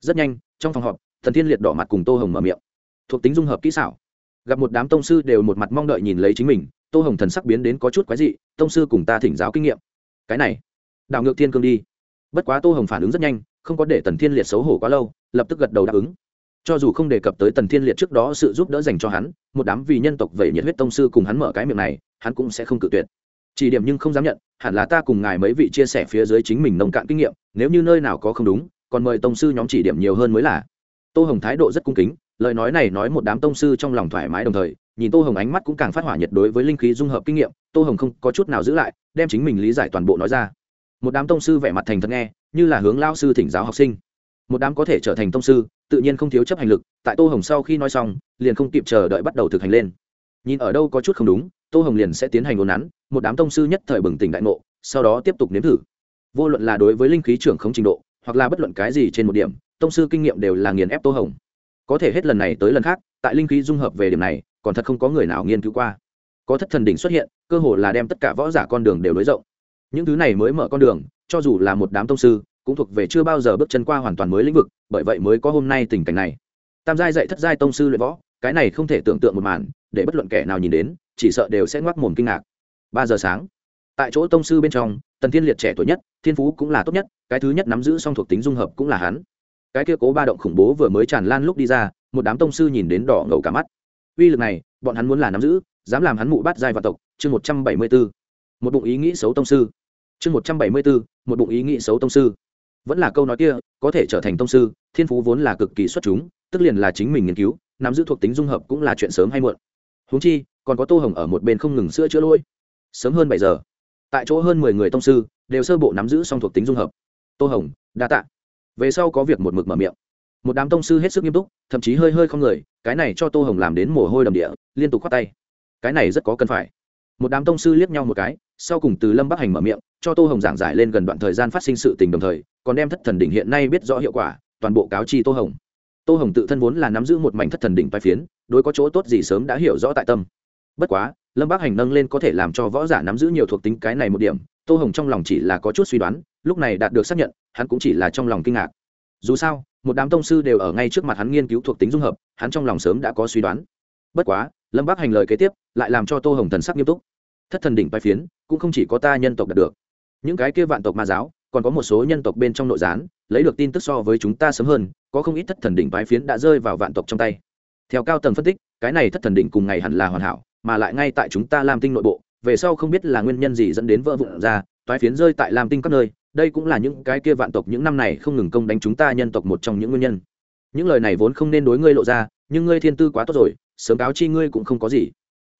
Rất nhanh, trong phòng họp thần thiên liệt đỏ mặt cùng tô hồng mở miệng. Thuộc tính dung hợp kỹ xảo. Gặp một đám tông sư đều một mặt mong đợi nhìn lấy chính mình tô hồng thần sắc biến đến có chút quái dị, tông sư cùng ta thỉnh giáo kinh nghiệm. Cái này, đảo ngược thiên cương đi. Bất quá tô hồng phản ứng rất nhanh, không có để tần thiên liệt xấu hổ quá lâu, lập tức gật đầu đáp ứng. Cho dù không đề cập tới tần thiên liệt trước đó sự giúp đỡ dành cho hắn, một đám vì nhân tộc vậy nhiệt huyết tông sư cùng hắn mở cái miệng này, hắn cũng sẽ không cự tuyệt. Chỉ điểm nhưng không dám nhận, hẳn là ta cùng ngài mấy vị chia sẻ phía dưới chính mình nông cạn kinh nghiệm, nếu như nơi nào có không đúng, còn mời tông sư nhóm chỉ điểm nhiều hơn mới là. Tô hồng thái độ rất cung kính, lời nói này nói một đám tông sư trong lòng thoải mái đồng thời nhìn tô hồng ánh mắt cũng càng phát hỏa nhiệt đối với linh khí dung hợp kinh nghiệm, tô hồng không có chút nào giữ lại, đem chính mình lý giải toàn bộ nói ra. Một đám tông sư vẻ mặt thành thật nghe, như là hướng lao sư thỉnh giáo học sinh. Một đám có thể trở thành tông sư, tự nhiên không thiếu chấp hành lực, tại tô hồng sau khi nói xong, liền không kịp chờ đợi bắt đầu thực hành lên. Nhìn ở đâu có chút không đúng, tô hồng liền sẽ tiến hành ồn nắn, một đám tông sư nhất thời bừng tỉnh đại ngộ, sau đó tiếp tục nếm thử. Vô luận là đối với linh khí trưởng không trình độ, hoặc là bất luận cái gì trên một điểm, tông sư kinh nghiệm đều là nghiền ép tô hồng. Có thể hết lần này tới lần khác, tại linh khí dung hợp về điểm này còn thật không có người nào nghiên cứu qua. Có thất thần đỉnh xuất hiện, cơ hồ là đem tất cả võ giả con đường đều nối rộng. Những thứ này mới mở con đường, cho dù là một đám tông sư, cũng thuộc về chưa bao giờ bước chân qua hoàn toàn mới lĩnh vực, bởi vậy mới có hôm nay tình cảnh này. Tam giai dạy thất giai tông sư luyện võ, cái này không thể tưởng tượng một màn, để bất luận kẻ nào nhìn đến, chỉ sợ đều sẽ ngoác mồm kinh ngạc. Ba giờ sáng, tại chỗ tông sư bên trong, tần thiên liệt trẻ tuổi nhất, thiên phú cũng là tốt nhất, cái thứ nhất nắm giữ song thuộc tính dung hợp cũng là hắn. Cái kia cố ba động khủng bố vừa mới tràn lan lúc đi ra, một đám tông sư nhìn đến đỏ ngầu cả mắt uy lực này, bọn hắn muốn là nắm giữ, dám làm hắn mụ bắt giai vạn tộc, chương một trăm bảy mươi bốn một bụng ý nghĩ xấu tông sư. Chương một trăm bảy mươi bốn một bụng ý nghĩ xấu tông sư. Vẫn là câu nói kia, có thể trở thành tông sư, thiên phú vốn là cực kỳ xuất chúng, tức liền là chính mình nghiên cứu, nắm giữ thuộc tính dung hợp cũng là chuyện sớm hay muộn. Húng chi, còn có tô hồng ở một bên không ngừng sữa chữa lỗi sớm hơn bảy giờ. Tại chỗ hơn mười người tông sư, đều sơ bộ nắm giữ song thuộc tính dung hợp. Tô hồng, đa tạ. Về sau có việc một mực mở miệng một đám tông sư hết sức nghiêm túc, thậm chí hơi hơi không người, cái này cho tô hồng làm đến mồ hôi đầm địa, liên tục khoát tay. Cái này rất có cần phải. Một đám tông sư liếc nhau một cái, sau cùng từ lâm bắc hành mở miệng, cho tô hồng giảng giải lên gần đoạn thời gian phát sinh sự tình đồng thời, còn đem thất thần đỉnh hiện nay biết rõ hiệu quả, toàn bộ cáo chi tô hồng. Tô hồng tự thân vốn là nắm giữ một mảnh thất thần đỉnh vai phiến, đối có chỗ tốt gì sớm đã hiểu rõ tại tâm. Bất quá, lâm bắc hành nâng lên có thể làm cho võ giả nắm giữ nhiều thuộc tính cái này một điểm, tô hồng trong lòng chỉ là có chút suy đoán, lúc này đạt được xác nhận, hắn cũng chỉ là trong lòng kinh ngạc. Dù sao một đám tông sư đều ở ngay trước mặt hắn nghiên cứu thuộc tính dung hợp, hắn trong lòng sớm đã có suy đoán. Bất quá, lâm bác hành lời kế tiếp, lại làm cho tô hồng thần sắc nghiêm túc. Thất thần đỉnh bay phiến, cũng không chỉ có ta nhân tộc đạt được. Những cái kia vạn tộc ma giáo, còn có một số nhân tộc bên trong nội gián, lấy được tin tức so với chúng ta sớm hơn, có không ít thất thần đỉnh bái phiến đã rơi vào vạn tộc trong tay. Theo cao tầng phân tích, cái này thất thần đỉnh cùng ngày hẳn là hoàn hảo, mà lại ngay tại chúng ta làm tinh nội bộ, về sau không biết là nguyên nhân gì dẫn đến vỡ vụn ra toái phiến rơi tại lam tinh các nơi đây cũng là những cái kia vạn tộc những năm này không ngừng công đánh chúng ta nhân tộc một trong những nguyên nhân. Những lời này vốn không nên đối ngươi lộ ra, nhưng ngươi thiên tư quá tốt rồi, sớm cáo chi ngươi cũng không có gì.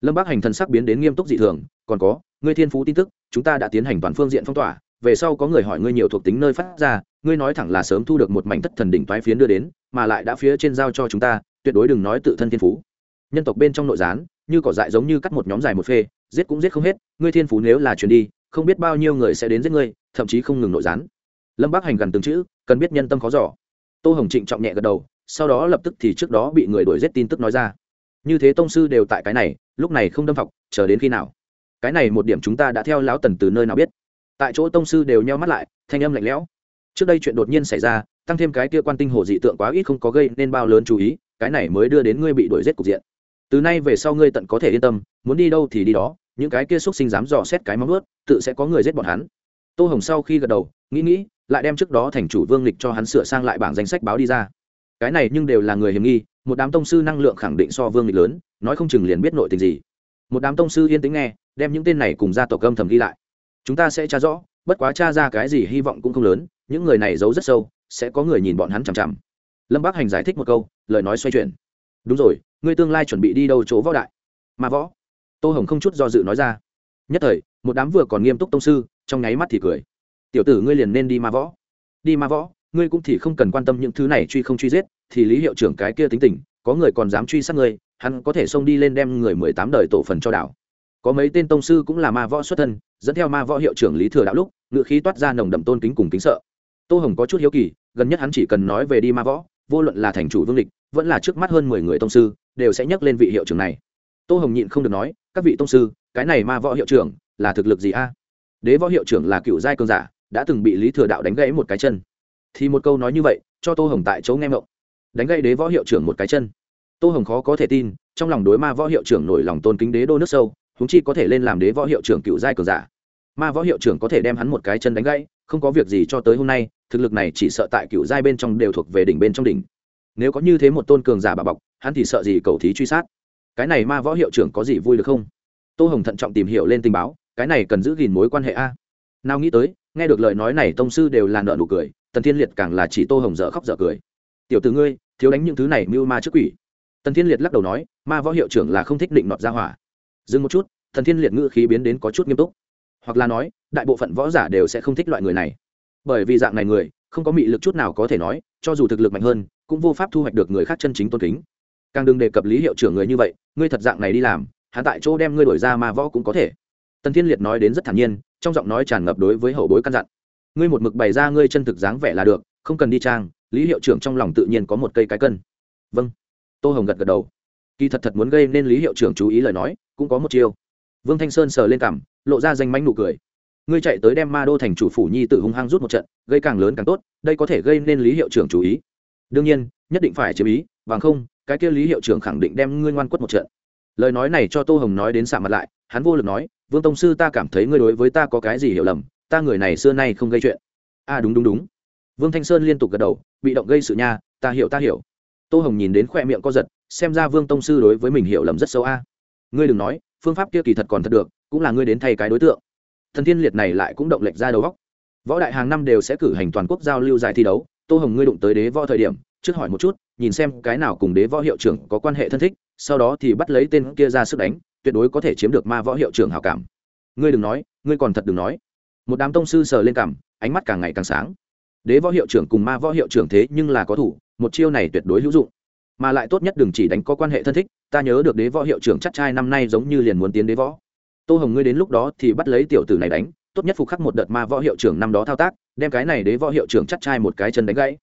Lâm bác hành thần sắc biến đến nghiêm túc dị thường, còn có, ngươi thiên phú tin tức, chúng ta đã tiến hành toàn phương diện phong tỏa, về sau có người hỏi ngươi nhiều thuộc tính nơi phát ra, ngươi nói thẳng là sớm thu được một mảnh thất thần đỉnh toái phiến đưa đến, mà lại đã phía trên giao cho chúng ta, tuyệt đối đừng nói tự thân thiên phú. Nhân tộc bên trong nội gián, như cỏ dại giống như cắt một nhóm dài một phê, giết cũng giết không hết, ngươi thiên phú nếu là chuyển đi không biết bao nhiêu người sẽ đến giết ngươi, thậm chí không ngừng nội gián. Lâm bác hành gần từng chữ, cần biết nhân tâm khó giỏ tô hồng trịnh trọng nhẹ gật đầu, sau đó lập tức thì trước đó bị người đuổi giết tin tức nói ra. Như thế tông sư đều tại cái này, lúc này không đâm phọc, chờ đến khi nào? Cái này một điểm chúng ta đã theo lão tần từ nơi nào biết? Tại chỗ tông sư đều nheo mắt lại, thanh âm lạnh lẽo. Trước đây chuyện đột nhiên xảy ra, tăng thêm cái kia quan tinh hồ dị tượng quá ít không có gây nên bao lớn chú ý, cái này mới đưa đến ngươi bị đuổi giết cục diện. Từ nay về sau ngươi tận có thể yên tâm, muốn đi đâu thì đi đó những cái kia xúc sinh dám dò xét cái móng ướt tự sẽ có người giết bọn hắn. Tô hồng sau khi gật đầu, nghĩ nghĩ, lại đem trước đó thành chủ vương lịch cho hắn sửa sang lại bảng danh sách báo đi ra. Cái này nhưng đều là người hiểm nghi, một đám tông sư năng lượng khẳng định so vương lịch lớn, nói không chừng liền biết nội tình gì. Một đám tông sư yên tĩnh nghe, đem những tên này cùng ra tổ cơm thầm ghi lại. Chúng ta sẽ tra rõ, bất quá tra ra cái gì hy vọng cũng không lớn, những người này giấu rất sâu, sẽ có người nhìn bọn hắn chằm chằm. Lâm bác hành giải thích một câu, lời nói xoay chuyển. Đúng rồi, ngươi tương lai chuẩn bị đi đâu chỗ võ đại? Mà võ tô hồng không chút do dự nói ra. Nhất thời, một đám vừa còn nghiêm túc tông sư, trong nháy mắt thì cười. Tiểu tử ngươi liền nên đi ma võ. Đi ma võ, ngươi cũng thì không cần quan tâm những thứ này truy không truy giết, thì lý hiệu trưởng cái kia tính tình, có người còn dám truy sát ngươi, hắn có thể xông đi lên đem người mười tám đời tổ phần cho đảo. Có mấy tên tông sư cũng là ma võ xuất thân, dẫn theo ma võ hiệu trưởng lý thừa đạo lúc ngự khí toát ra nồng đậm tôn kính cùng kính sợ. Tô hồng có chút hiếu kỳ, gần nhất hắn chỉ cần nói về đi ma võ, vô luận là thành chủ vương lịch vẫn là trước mắt hơn mười người tông sư, đều sẽ nhắc lên vị hiệu trưởng này tô hồng nhịn không được nói, các vị tông sư, cái này ma võ hiệu trưởng là thực lực gì a? Đế võ hiệu trưởng là cựu giai cơn giả, đã từng bị lý thừa đạo đánh gãy một cái chân. Thì một câu nói như vậy, cho tô hồng tại chỗ nghe mộng đánh gãy đế võ hiệu trưởng một cái chân. Tô hồng khó có thể tin, trong lòng đối ma võ hiệu trưởng nổi lòng tôn kính đế đô nước sâu húng chi có thể lên làm đế võ hiệu trưởng cựu giai cường giả. Ma võ hiệu trưởng có thể đem hắn một cái chân đánh gãy, không có việc gì cho tới hôm nay, thực lực này chỉ sợ tại cựu giai bên trong đều thuộc về đỉnh bên trong đỉnh. Nếu có như thế một tôn cường giả bà bọc, hắn thì sợ gì cầu thí truy sát? Cái này ma võ hiệu trưởng có gì vui được không? Tô hồng thận trọng tìm hiểu lên tình báo, cái này cần giữ gìn mối quan hệ a. Nào nghĩ tới, nghe được lời nói này tông sư đều là nợ nụ cười, tần thiên liệt càng là chỉ tô hồng dở khóc dở cười. Tiểu từ ngươi, thiếu đánh những thứ này mưu ma trước quỷ. Tần thiên liệt lắc đầu nói, ma võ hiệu trưởng là không thích định nọt ra hỏa. Dừng một chút thần thiên liệt ngữ khí biến đến có chút nghiêm túc. Hoặc là nói, đại bộ phận võ giả đều sẽ không thích loại người này. Bởi vì dạng này người, không có mị lực chút nào có thể nói, cho dù thực lực mạnh hơn, cũng vô pháp thu hoạch được người khác chân chính tôn kính càng đừng đề cập lý hiệu trưởng người như vậy, ngươi thật dạng này đi làm, hắn tại chỗ đem ngươi đổi ra mà võ cũng có thể. Tần thiên liệt nói đến rất thản nhiên, trong giọng nói tràn ngập đối với hậu bối căn dặn. Ngươi một mực bày ra ngươi chân thực dáng vẻ là được, không cần đi trang, lý hiệu trưởng trong lòng tự nhiên có một cây cái cân. Vâng. Tô hồng gật gật đầu. Kỳ thật thật muốn gây nên lý hiệu trưởng chú ý lời nói, cũng có một chiêu. Vương thanh sơn sờ lên cảm lộ ra danh mánh nụ cười. Ngươi chạy tới đem ma đô thành chủ phủ nhi tự hung hăng rút một trận, gây càng lớn càng tốt, đây có thể gây nên lý hiệu trưởng chú ý. Đương nhiên, nhất định phải chiếm ý, bằng không cái kia lý hiệu trưởng khẳng định đem ngươi ngoan quất một trận. Lời nói này cho tô hồng nói đến xạ mặt lại hắn vô lực nói vương tông sư ta cảm thấy ngươi đối với ta có cái gì hiểu lầm ta người này xưa nay không gây chuyện. A à, đúng đúng đúng. Vương thanh sơn liên tục gật đầu bị động gây sự nha ta hiểu ta hiểu. Tô hồng nhìn đến khoe miệng co giật xem ra vương tông sư đối với mình hiểu lầm rất sâu a. Ngươi đừng nói phương pháp kia kỳ thật còn thật được cũng là ngươi đến thay cái đối tượng. Thần thiên liệt này lại cũng động lệch ra đầu góc võ đại hàng năm đều sẽ cử hành toàn quốc giao lưu giải thi đấu tô hồng ngươi đụng tới đế võ thời điểm trước hỏi một chút nhìn xem cái nào cùng đế võ hiệu trưởng có quan hệ thân thích, sau đó thì bắt lấy tên kia ra sức đánh, tuyệt đối có thể chiếm được ma võ hiệu trưởng hào cảm. Ngươi đừng nói, ngươi còn thật đừng nói. Một đám tông sư sờ lên cảm, ánh mắt càng ngày càng sáng. Đế võ hiệu trưởng cùng ma võ hiệu trưởng thế nhưng là có thủ, một chiêu này tuyệt đối hữu dụng. Mà lại tốt nhất đừng chỉ đánh có quan hệ thân thích, ta nhớ được đế võ hiệu trưởng chắc trai năm nay giống như liền muốn tiến đế võ. Tô hồng ngươi đến lúc đó thì bắt lấy tiểu tử này đánh, tốt nhất phục khắc một đợt ma võ hiệu trưởng năm đó thao tác, đem cái này đế võ hiệu trưởng chắc trai một cái chân đánh gãy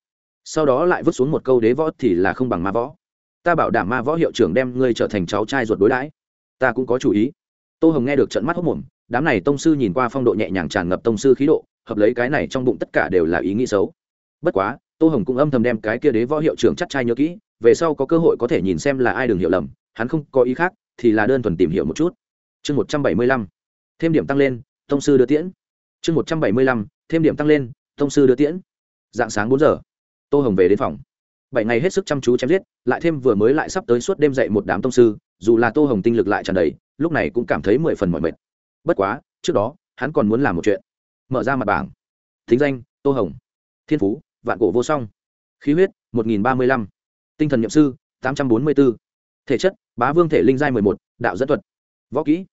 sau đó lại vứt xuống một câu đế võ thì là không bằng ma võ. Ta bảo đảm ma võ hiệu trưởng đem ngươi trở thành cháu trai ruột đối đãi. Ta cũng có chủ ý. Tô hồng nghe được trận mắt hốc mồm, đám này tông sư nhìn qua phong độ nhẹ nhàng tràn ngập tông sư khí độ, hợp lấy cái này trong bụng tất cả đều là ý nghĩ xấu. Bất quá, tô hồng cũng âm thầm đem cái kia đế võ hiệu trưởng chắc trai nhớ kỹ, về sau có cơ hội có thể nhìn xem là ai đừng hiểu lầm, hắn không có ý khác, thì là đơn thuần tìm hiểu một chút. Chương một trăm bảy mươi lăm, thêm điểm tăng lên, tông sư đưa tiễn. Chương một trăm bảy mươi lăm, thêm điểm tăng lên, tông sư đưa tiễn. Dạng sáng bốn giờ tô hồng về đến phòng. Bảy ngày hết sức chăm chú chém giết, lại thêm vừa mới lại sắp tới suốt đêm dậy một đám tông sư, dù là tô hồng tinh lực lại tràn đầy, lúc này cũng cảm thấy mười phần mọi mệt. Bất quá, trước đó, hắn còn muốn làm một chuyện. Mở ra mặt bảng. Thính danh, tô hồng. Thiên phú, vạn cổ vô song. Khí huyết, một nghìn ba mươi lăm. Tinh thần nhậm sư, tám trăm bốn mươi b ố thể chất, bá vương thể linh giai mười một, đạo dẫn thuật. Võ kỹ,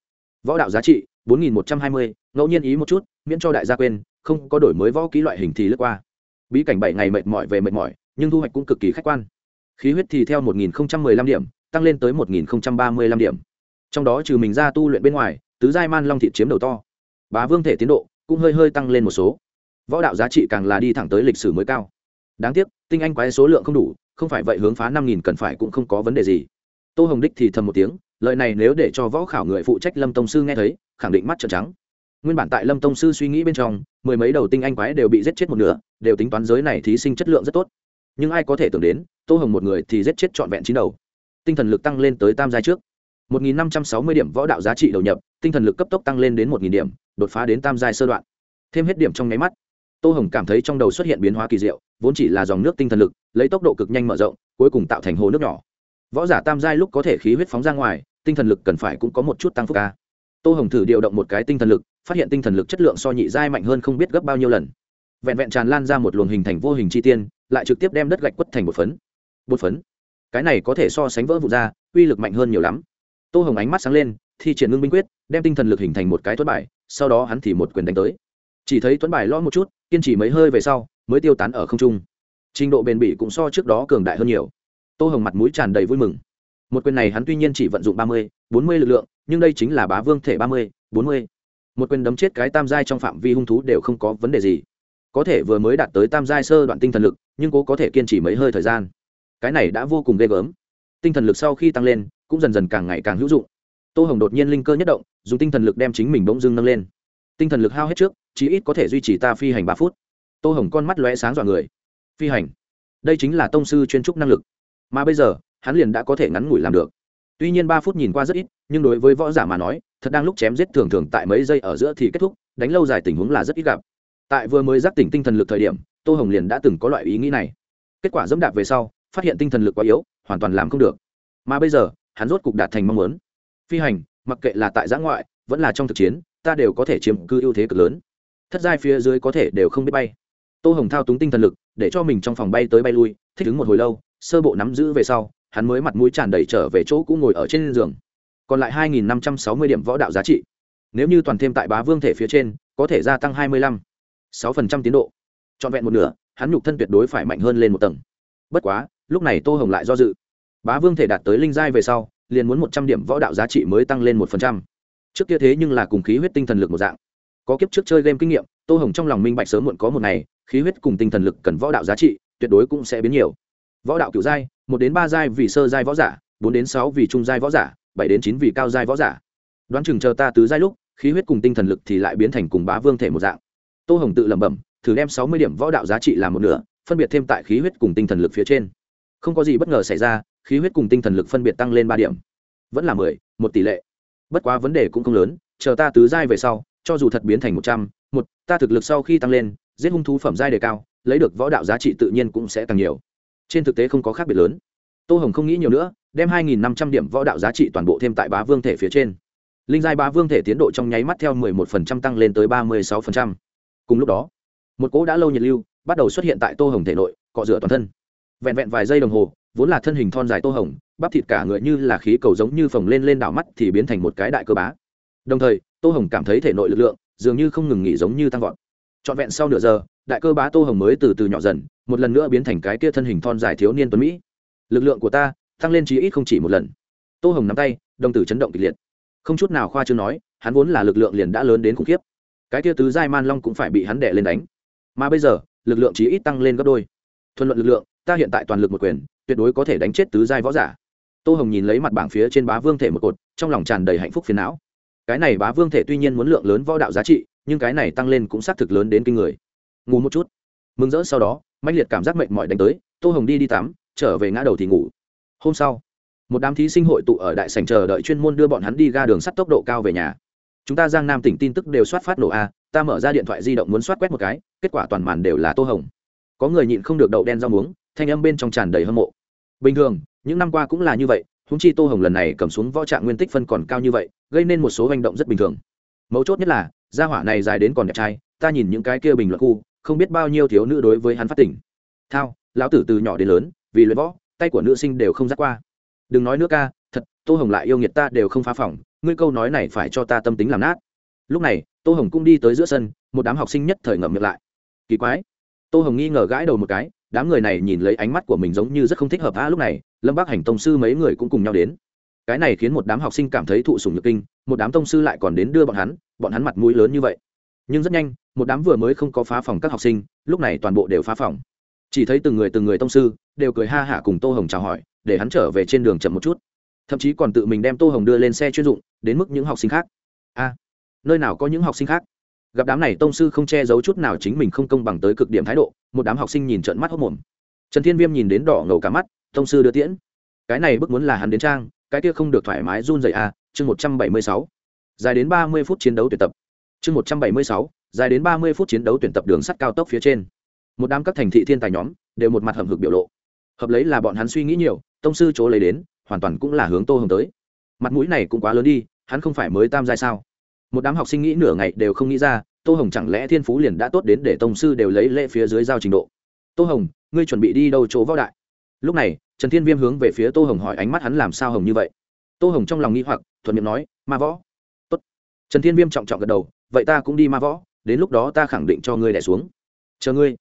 võ đạo giá trị, bốn nghìn một trăm hai mươi. Ngẫu nhiên ý một chút, miễn cho đại gia quên, không có đổi mới võ kỹ loại hình thì lướt qua bí cảnh bảy ngày mệt mỏi về mệt mỏi, nhưng thu hoạch cũng cực kỳ khách quan. Khí huyết thì theo một nghìn lăm điểm, tăng lên tới một nghìn ba mươi lăm điểm. Trong đó trừ mình ra tu luyện bên ngoài, tứ giai man long thị chiếm đầu to. Bá vương thể tiến độ cũng hơi hơi tăng lên một số. Võ đạo giá trị càng là đi thẳng tới lịch sử mới cao. Đáng tiếc, tinh anh quái số lượng không đủ, không phải vậy hướng phá năm nghìn cần phải cũng không có vấn đề gì. Tô hồng đích thì thầm một tiếng lợi này nếu để cho võ khảo người phụ trách lâm tông sư nghe thấy, khẳng định mắt trợn trắng nguyên bản tại lâm tông sư suy nghĩ bên trong, mười mấy đầu tinh anh quái đều bị giết chết một nửa, đều tính toán giới này thí sinh chất lượng rất tốt. Nhưng ai có thể tưởng đến, tô hồng một người thì giết chết trọn vẹn chín đầu. Tinh thần lực tăng lên tới tam giai trước. Một nghìn năm trăm sáu mươi điểm võ đạo giá trị đầu nhập, tinh thần lực cấp tốc tăng lên đến một nghìn điểm, đột phá đến tam giai sơ đoạn. Thêm hết điểm trong nháy mắt, tô hồng cảm thấy trong đầu xuất hiện biến hóa kỳ diệu, vốn chỉ là dòng nước tinh thần lực, lấy tốc độ cực nhanh mở rộng, cuối cùng tạo thành hồ nước nhỏ. Võ giả tam giai lúc có thể khí huyết phóng ra ngoài, tinh thần lực cần phải cũng có một chút tăng phúc ca. Tô hồng thử điều động một cái tinh thần lực phát hiện tinh thần lực chất lượng so nhị giai mạnh hơn không biết gấp bao nhiêu lần. Vẹn vẹn tràn lan ra một luồng hình thành vô hình chi tiên, lại trực tiếp đem đất gạch quất thành một phấn. Bột phấn? Cái này có thể so sánh vỡ vụt ra, uy lực mạnh hơn nhiều lắm. Tô hồng ánh mắt sáng lên, thi triển ngưng binh quyết, đem tinh thần lực hình thành một cái tuấn bài, sau đó hắn thì một quyền đánh tới. Chỉ thấy tuấn bài lo một chút, kiên trì mấy hơi về sau, mới tiêu tán ở không trung. Trình độ bền bỉ cũng so trước đó cường đại hơn nhiều. Tô hồng mặt mũi tràn đầy vui mừng. Một quyền này hắn tuy nhiên chỉ vận dụng ba mươi, bốn mươi lực lượng, nhưng đây chính là bá vương thể ba mươi, bốn mươi một quyền đấm chết cái tam giai trong phạm vi hung thú đều không có vấn đề gì. Có thể vừa mới đạt tới tam giai sơ đoạn tinh thần lực, nhưng cố có thể kiên trì mấy hơi thời gian. Cái này đã vô cùng ghê gớm. Tinh thần lực sau khi tăng lên, cũng dần dần càng ngày càng hữu dụng. Tô hồng đột nhiên linh cơ nhất động, dùng tinh thần lực đem chính mình bỗng dưng nâng lên. Tinh thần lực hao hết trước, chí ít có thể duy trì ta phi hành ba phút. Tô hồng con mắt lóe sáng dọa người. Phi hành? Đây chính là tông sư chuyên trúc năng lực. Mà bây giờ, hắn liền đã có thể ngắn ngủi làm được tuy nhiên ba phút nhìn qua rất ít, nhưng đối với võ giả mà nói, thật đang lúc chém giết thường thường tại mấy giây ở giữa thì kết thúc, đánh lâu dài tình huống là rất ít gặp. Tại vừa mới giác tỉnh tinh thần lực thời điểm, tô hồng liền đã từng có loại ý nghĩ này. Kết quả dẫm đạp về sau, phát hiện tinh thần lực quá yếu, hoàn toàn làm không được. Mà bây giờ, hắn rốt cục đạt thành mong muốn. Phi hành, mặc kệ là tại giã ngoại, vẫn là trong thực chiến, ta đều có thể chiếm cư ưu thế cực lớn. Thất giai phía dưới có thể đều không biết bay. Tô hồng thao túng tinh thần lực, để cho mình trong phòng bay tới bay lui, thích ứng một hồi lâu, sơ bộ nắm giữ về sau hắn mới mặt mũi tràn đầy trở về chỗ cũ ngồi ở trên giường. Còn lại 2.560 điểm võ đạo giá trị. Nếu như toàn thêm tại bá vương thể phía trên, có thể gia tăng 25 6% tiến độ. Trọn vẹn một nửa, hắn nhục thân tuyệt đối phải mạnh hơn lên một tầng. Bất quá, lúc này tô hồng lại do dự. Bá vương thể đạt tới linh giai về sau, liền muốn một trăm điểm võ đạo giá trị mới tăng lên một phần trăm. Trước kia thế nhưng là cùng khí huyết tinh thần lực một dạng. Có kiếp trước chơi game kinh nghiệm, tô hồng trong lòng minh bạch sớm muộn có một ngày, khí huyết cùng tinh thần lực cần võ đạo giá trị, tuyệt đối cũng sẽ biến nhiều võ đạo cựu giai, một đến ba giai vì sơ giai võ giả, bốn đến sáu vì trung giai võ giả, bảy đến chín vì cao giai võ giả. Đoán chừng chờ ta tứ giai lúc, khí huyết cùng tinh thần lực thì lại biến thành cùng bá vương thể một dạng. Tô hồng tự lẩm bẩm, thử đem sáu mươi điểm võ đạo giá trị làm một nửa, phân biệt thêm tại khí huyết cùng tinh thần lực phía trên. Không có gì bất ngờ xảy ra, khí huyết cùng tinh thần lực phân biệt tăng lên ba điểm. Vẫn là mười, một tỷ lệ. Bất quá vấn đề cũng không lớn, chờ ta tứ giai về sau, cho dù thật biến thành một trăm, một, ta thực lực sau khi tăng lên, giết hung thú phẩm giai đề cao, lấy được võ đạo giá trị tự nhiên cũng sẽ càng nhiều trên thực tế không có khác biệt lớn. Tô hồng không nghĩ nhiều nữa, đem hai nghìn năm trăm điểm võ đạo giá trị toàn bộ thêm tại bá vương thể phía trên. Linh giai bá vương thể tiến độ trong nháy mắt theo mười một phần trăm tăng lên tới ba mươi sáu phần trăm. Cùng lúc đó, một cỗ đã lâu nhiệt lưu bắt đầu xuất hiện tại tô hồng thể nội, cọ rửa toàn thân. Vẹn vẹn vài giây đồng hồ, vốn là thân hình thon dài tô hồng, bắp thịt cả người như là khí cầu giống như phồng lên lên đảo mắt thì biến thành một cái đại cơ bá. Đồng thời, tô hồng cảm thấy thể nội lực lượng dường như không ngừng nghỉ giống như tăng vọt trọn vẹn sau nửa giờ, đại cơ bá tô hồng mới từ từ nhỏ dần, một lần nữa biến thành cái kia thân hình thon dài thiếu niên tuấn mỹ. Lực lượng của ta tăng lên chí ít không chỉ một lần. Tô hồng nắm tay, đồng tử chấn động kịch liệt. Không chút nào khoa chưa nói, hắn vốn là lực lượng liền đã lớn đến khủng khiếp. Cái kia tứ giai man long cũng phải bị hắn đẻ lên đánh. Mà bây giờ, lực lượng chí ít tăng lên gấp đôi. Thuận luận lực lượng, ta hiện tại toàn lực một quyền, tuyệt đối có thể đánh chết tứ giai võ giả. Tô hồng nhìn lấy mặt bảng phía trên bá vương thể một cột, trong lòng tràn đầy hạnh phúc phiền não. Cái này bá vương thể tuy nhiên muốn lượng lớn võ đạo giá trị nhưng cái này tăng lên cũng xác thực lớn đến kinh người. Ngủ một chút. Mừng rỡ sau đó mạnh liệt cảm giác mệnh mọi đánh tới, tô hồng đi đi tắm, trở về ngã đầu thì ngủ. Hôm sau, một đám thí sinh hội tụ ở đại sành chờ đợi chuyên môn đưa bọn hắn đi ga đường sắt tốc độ cao về nhà. Chúng ta giang nam tỉnh tin tức đều soát phát nổ a, ta mở ra điện thoại di động muốn soát quét một cái, kết quả toàn màn đều là tô hồng. Có người nhịn không được đậu đen rau muống, thanh âm bên trong tràn đầy hâm mộ. Bình thường, những năm qua cũng là như vậy húng chi tô hồng lần này cầm xuống võ trạng nguyên tích phân còn cao như vậy, gây nên một số hành động rất bình thường. Mấu chốt nhất là gia hỏa này dài đến còn đẹp trai, ta nhìn những cái kia bình luận khu, không biết bao nhiêu thiếu nữ đối với hắn phát tỉnh thao, lão tử từ nhỏ đến lớn, vì luyện võ, tay của nữ sinh đều không dắt qua. Đừng nói nữa ca, thật, tô hồng lại yêu nghiệt ta đều không phá phỏng ngươi câu nói này phải cho ta tâm tính làm nát. Lúc này, tô hồng cũng đi tới giữa sân, một đám học sinh nhất thời ngậm miệng lại. Kỳ quái. Tô hồng nghi ngờ gãi đầu một cái, đám người này nhìn lấy ánh mắt của mình giống như rất không thích hợp a lúc này, lâm bác hành tông sư mấy người cũng cùng nhau đến. Cái này khiến một đám học sinh cảm thấy thụ sùng nhược kinh, một đám tông sư lại còn đến đưa bọn hắn bọn hắn mặt mũi lớn như vậy. Nhưng rất nhanh, một đám vừa mới không có phá phòng các học sinh, lúc này toàn bộ đều phá phòng. Chỉ thấy từng người từng người tông sư, đều cười ha hả cùng tô hồng chào hỏi, để hắn trở về trên đường chậm một chút. Thậm chí còn tự mình đem tô hồng đưa lên xe chuyên dụng, đến mức những học sinh khác. A, nơi nào có những học sinh khác? Gặp đám này tông sư không che giấu chút nào chính mình không công bằng tới cực điểm thái độ, một đám học sinh nhìn trận mắt hốc mồm. Trần thiên viêm nhìn đến đỏ ngầu cả mắt, tông sư đưa tiễn. Cái này bức muốn là hắn đến trang, cái kia không được thoải mái run dậy à chương một trăm bảy mươi sáu dài đến ba mươi phút chiến đấu tuyển tập. Chương một trăm bảy mươi sáu, dài đến ba mươi phút chiến đấu tuyển tập đường sắt cao tốc phía trên. Một đám các thành thị thiên tài nhóm đều một mặt hầm hực biểu lộ. Hợp lấy là bọn hắn suy nghĩ nhiều, tông sư chỗ lấy đến, hoàn toàn cũng là hướng tô hồng tới. Mặt mũi này cũng quá lớn đi, hắn không phải mới tam giai sao? Một đám học sinh nghĩ nửa ngày đều không nghĩ ra, tô hồng chẳng lẽ thiên phú liền đã tốt đến để tông sư đều lấy lễ phía dưới giao trình độ? Tô hồng, ngươi chuẩn bị đi đâu chỗ võ đại? Lúc này, trần thiên viêm hướng về phía tô hồng hỏi ánh mắt hắn làm sao hồng như vậy. Tô hồng trong lòng nghĩ hoặc, thuận miệng nói, ma võ trần thiên viêm trọng trọng gật đầu, vậy ta cũng đi ma võ, đến lúc đó ta khẳng định cho ngươi đẻ xuống. Chờ ngươi.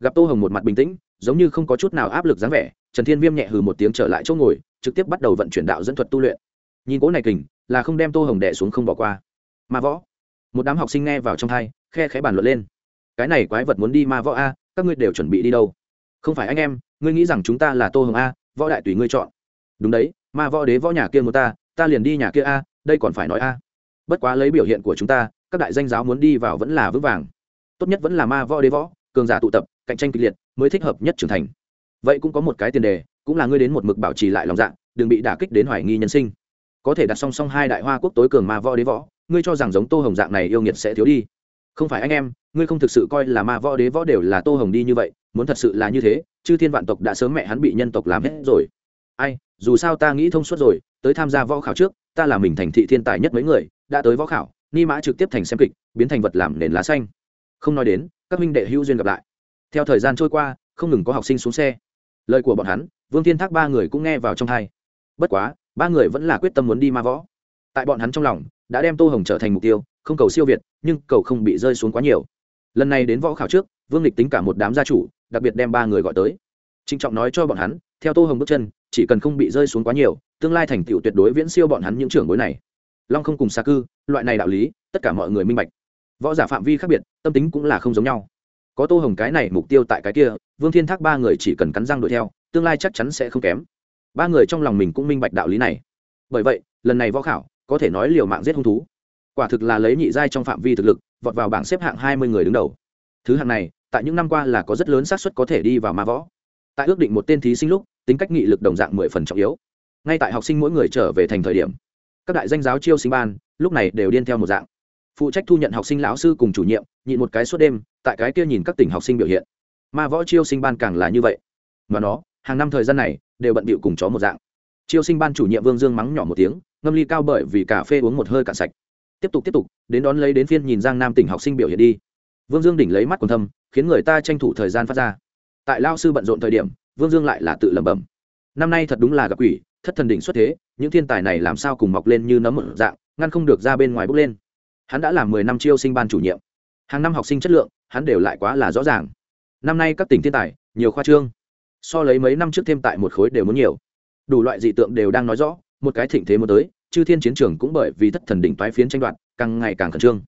Gặp tô hồng một mặt bình tĩnh, giống như không có chút nào áp lực dáng vẻ, trần thiên viêm nhẹ hừ một tiếng trở lại chỗ ngồi, trực tiếp bắt đầu vận chuyển đạo dẫn thuật tu luyện. Nhìn cỗ này kình, là không đem tô hồng đẻ xuống không bỏ qua. Ma võ. Một đám học sinh nghe vào trong thai khe khẽ bàn luận lên. Cái này quái vật muốn đi ma võ a, các ngươi đều chuẩn bị đi đâu? Không phải anh em, ngươi nghĩ rằng chúng ta là tô hồng a, võ đại tùy ngươi chọn. Đúng đấy, ma võ đế võ nhà kia một ta ta liền đi nhà kia a, đây còn phải nói a bất quá lấy biểu hiện của chúng ta, các đại danh giáo muốn đi vào vẫn là vững vàng. Tốt nhất vẫn là ma võ đế võ, cường giả tụ tập, cạnh tranh kịch liệt, mới thích hợp nhất trưởng thành. Vậy cũng có một cái tiền đề, cũng là ngươi đến một mực bảo trì lại lòng dạ đừng bị đả kích đến hoài nghi nhân sinh. Có thể đặt song song hai đại hoa quốc tối cường ma võ đế võ, ngươi cho rằng giống tô hồng dạng này yêu nghiệt sẽ thiếu đi. Không phải anh em, ngươi không thực sự coi là ma võ đế võ đều là tô hồng đi như vậy, muốn thật sự là như thế, chư thiên vạn tộc đã sớm mẹ hắn bị nhân tộc làm hết rồi. Ai, dù sao ta nghĩ thông suốt rồi, tới tham gia võ khảo trước, ta là mình thành thị thiên tài nhất mấy người đã tới võ khảo, ni mã trực tiếp thành xem kịch, biến thành vật làm nền lá xanh. Không nói đến, các minh đệ hữu duyên gặp lại. Theo thời gian trôi qua, không ngừng có học sinh xuống xe. Lời của bọn hắn, vương thiên thác ba người cũng nghe vào trong thai bất quá, ba người vẫn là quyết tâm muốn đi ma võ. Tại bọn hắn trong lòng, đã đem tô hồng trở thành mục tiêu, không cầu siêu việt, nhưng cầu không bị rơi xuống quá nhiều. Lần này đến võ khảo trước, vương lịch tính cả một đám gia chủ, đặc biệt đem ba người gọi tới. Trịnh trọng nói cho bọn hắn, theo tô hồng bước chân, chỉ cần không bị rơi xuống quá nhiều, tương lai thành tựu tuyệt đối viễn siêu bọn hắn những trưởng bối này long không cùng xa cư, loại này đạo lý, tất cả mọi người minh bạch. Võ giả phạm vi khác biệt, tâm tính cũng là không giống nhau. Có tô hồng cái này mục tiêu tại cái kia, vương thiên thác ba người chỉ cần cắn răng đuổi theo, tương lai chắc chắn sẽ không kém. Ba người trong lòng mình cũng minh bạch đạo lý này. Bởi vậy, lần này võ khảo, có thể nói liều mạng giết hung thú. Quả thực là lấy nhị giai trong phạm vi thực lực, vọt vào bảng xếp hạng hai mươi người đứng đầu. Thứ hạng này, tại những năm qua là có rất lớn xác suất có thể đi vào ma võ. Tại ước định một tên thí sinh lúc, tính cách nghị lực đồng dạng mười phần trọng yếu. Ngay tại học sinh mỗi người trở về thành thời điểm các đại danh giáo chiêu sinh ban, lúc này đều điên theo một dạng. Phụ trách thu nhận học sinh lão sư cùng chủ nhiệm, nhịn một cái suốt đêm, tại cái kia nhìn các tỉnh học sinh biểu hiện. Mà võ chiêu sinh ban càng là như vậy. Mà nó, hàng năm thời gian này, đều bận bịu cùng chó một dạng. Chiêu sinh ban chủ nhiệm vương dương mắng nhỏ một tiếng, ngâm ly cao bởi vì cà phê uống một hơi cạn sạch. Tiếp tục tiếp tục, đến đón lấy đến phiên nhìn giang nam tỉnh học sinh biểu hiện đi. Vương dương đỉnh lấy mắt còn thâm, khiến người ta tranh thủ thời gian phát ra. Tại lao sư bận rộn thời điểm, vương dương lại là tự lẩm bẩm. Năm nay thật đúng là gặp quỷ thất thần đỉnh xuất thế, những thiên tài này làm sao cùng mọc lên như nấm một dạng, ngăn không được ra bên ngoài bước lên. Hắn đã làm mười năm chiêu sinh ban chủ nhiệm. Hàng năm học sinh chất lượng, hắn đều lại quá là rõ ràng. Năm nay các tỉnh thiên tài, nhiều khoa trương. So lấy mấy năm trước thêm tại một khối đều muốn nhiều. Đủ loại dị tượng đều đang nói rõ, một cái thịnh thế mới tới, chư thiên chiến trường cũng bởi vì thất thần đỉnh toái phiến tranh đoạt, càng ngày càng khẩn trương.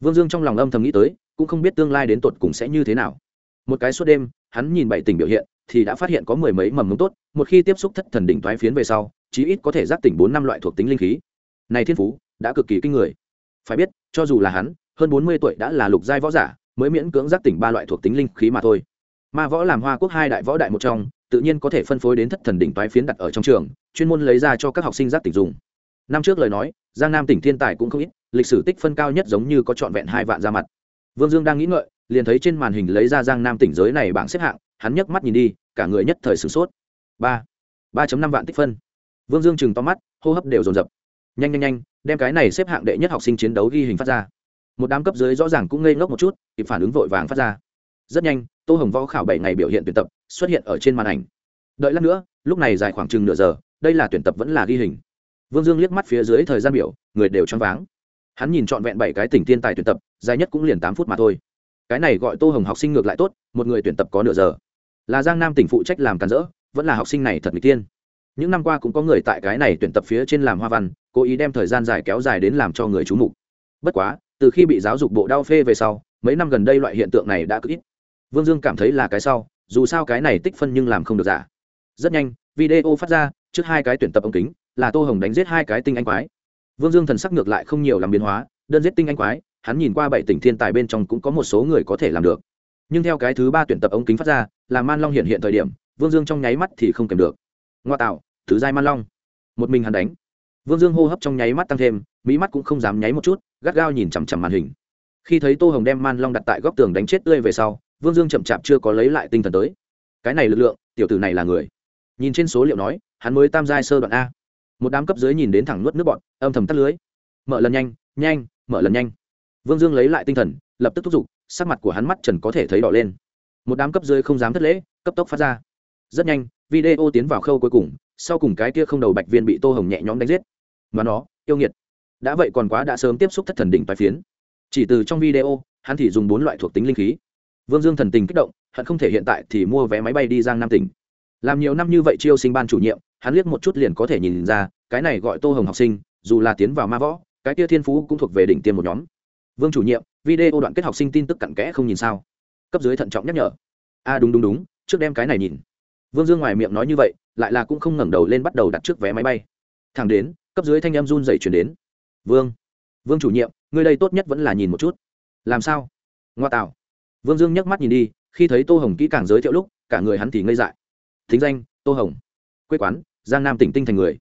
Vương dương trong lòng âm thầm nghĩ tới, cũng không biết tương lai đến tột cùng sẽ như thế nào. Một cái suốt đêm, hắn nhìn bảy tỉnh biểu hiện thì đã phát hiện có mười mấy mầm mống tốt, một khi tiếp xúc thất thần đỉnh thoái phiến về sau, chí ít có thể giác tỉnh bốn năm loại thuộc tính linh khí. Này thiên phú, đã cực kỳ kinh người. Phải biết, cho dù là hắn, hơn bốn mươi tuổi đã là lục giai võ giả, mới miễn cưỡng giác tỉnh ba loại thuộc tính linh khí mà thôi. Ma võ làm hoa quốc hai đại võ đại một trong, tự nhiên có thể phân phối đến thất thần đỉnh toái phiến đặt ở trong trường, chuyên môn lấy ra cho các học sinh giác tỉnh dùng. Năm trước lời nói, giang nam tỉnh thiên tài cũng không ít, lịch sử tích phân cao nhất giống như có trọn vẹn hai vạn ra mặt. Vương dương đang nghĩ ngợi, liền thấy trên màn hình lấy ra giang nam tỉnh giới này bảng xếp hạng, hắn nhấc mắt nhìn đi cả người nhất thời sửng sốt. Ba. Ba năm vạn tích phân. Vương dương chừng to mắt, hô hấp đều dồn dập. Nhanh nhanh nhanh, đem cái này xếp hạng đệ nhất học sinh chiến đấu ghi hình phát ra. Một đám cấp dưới rõ ràng cũng ngây ngốc một chút, kịp phản ứng vội vàng phát ra. Rất nhanh, tô hồng võ khảo bảy ngày biểu hiện tuyển tập, xuất hiện ở trên màn ảnh. Đợi lát nữa, lúc này dài khoảng chừng nửa giờ, đây là tuyển tập vẫn là ghi hình. Vương dương liếc mắt phía dưới thời gian biểu, người đều choáng váng. Hắn nhìn trọn vẹn bảy cái tỉnh tiên tài tuyển tập, dài nhất cũng liền tám phút mà thôi. Cái này gọi tô hồng học sinh ngược lại tốt, một người tuyển tập có nửa giờ là giang nam tỉnh phụ trách làm càn rỡ, vẫn là học sinh này thật n g tiên những năm qua cũng có người tại cái này tuyển tập phía trên làm hoa văn, cố ý đem thời gian dài kéo dài đến làm cho người c h mục. Bất quá, từ khi bị giáo dục bộ đau phê về sau, mấy năm gần đây loại hiện tượng này đã cứ ít. Vương dương cảm thấy là cái sau, dù sao cái này tích phân nhưng làm không được giả. Rất nhanh, video phát ra, trước hai cái tuyển tập ống kính, là tô hồng đánh giết hai cái tinh anh quái. Vương dương thần sắc ngược lại không nhiều làm biến hóa, đơn giết tinh anh quái, hắn nhìn qua bảy tỉnh thiên tài bên trong cũng có một số người có thể làm được. Nhưng theo cái thứ ba tuyển tập ống kính phát ra là man long hiện hiện thời điểm, vương dương trong nháy mắt thì không kèm được. Ngoa tạo, thứ giai man long. Một mình hắn đánh. Vương dương hô hấp trong nháy mắt tăng thêm, mỹ mắt cũng không dám nháy một chút, gắt gao nhìn chằm chằm màn hình. Khi thấy tô hồng đem man long đặt tại góc tường đánh chết tươi về sau, vương dương chậm chạp chưa có lấy lại tinh thần tới. Cái này lực lượng, tiểu tử này là người. Nhìn trên số liệu nói, hắn mới tam giai sơ đoạn a. Một đám cấp dưới nhìn đến thẳng nuốt nước bọn âm thầm tắt lưới. Mở lần nhanh nhanh, mở lần nhanh. Vương dương lấy lại tinh thần, lập tức thúc giục, sắc mặt của hắn mắt trần có thể thấy đỏ lên một đám cấp dưới không dám thất lễ, cấp tốc phát ra. Rất nhanh, video tiến vào khâu cuối cùng, sau cùng cái kia không đầu bạch viên bị tô hồng nhẹ nhõm đánh giết. Mà nó, yêu nghiệt. Đã vậy còn quá đã sớm tiếp xúc thất thần đỉnh toái phiến. Chỉ từ trong video, hắn thì dùng bốn loại thuộc tính linh khí. Vương dương thần tình kích động, hận không thể hiện tại thì mua vé máy bay đi giang nam tỉnh. Làm nhiều năm như vậy chiêu sinh ban chủ nhiệm, hắn liếc một chút liền có thể nhìn ra, cái này gọi tô hồng học sinh, dù là tiến vào ma võ, cái kia thiên phú cũng thuộc về đỉnh tiêm một nhóm. Vương chủ nhiệm, video đoạn kết học sinh tin tức cặn kẽ không nhìn sao cấp dưới thận trọng nhắc nhở. A đúng đúng đúng, trước đem cái này nhìn. Vương dương ngoài miệng nói như vậy, lại là cũng không ngẩng đầu lên bắt đầu đặt trước vé máy bay. Thẳng đến, cấp dưới thanh em run dậy chuyển đến. Vương vương chủ nhiệm người đây tốt nhất vẫn là nhìn một chút. Làm sao? Ngoa tạo. Vương dương nhấc mắt nhìn đi, khi thấy tô hồng kỹ càng giới thiệu lúc, cả người hắn thì ngây dại. Thính danh, tô hồng. Quê quán, giang nam tỉnh tinh thành người.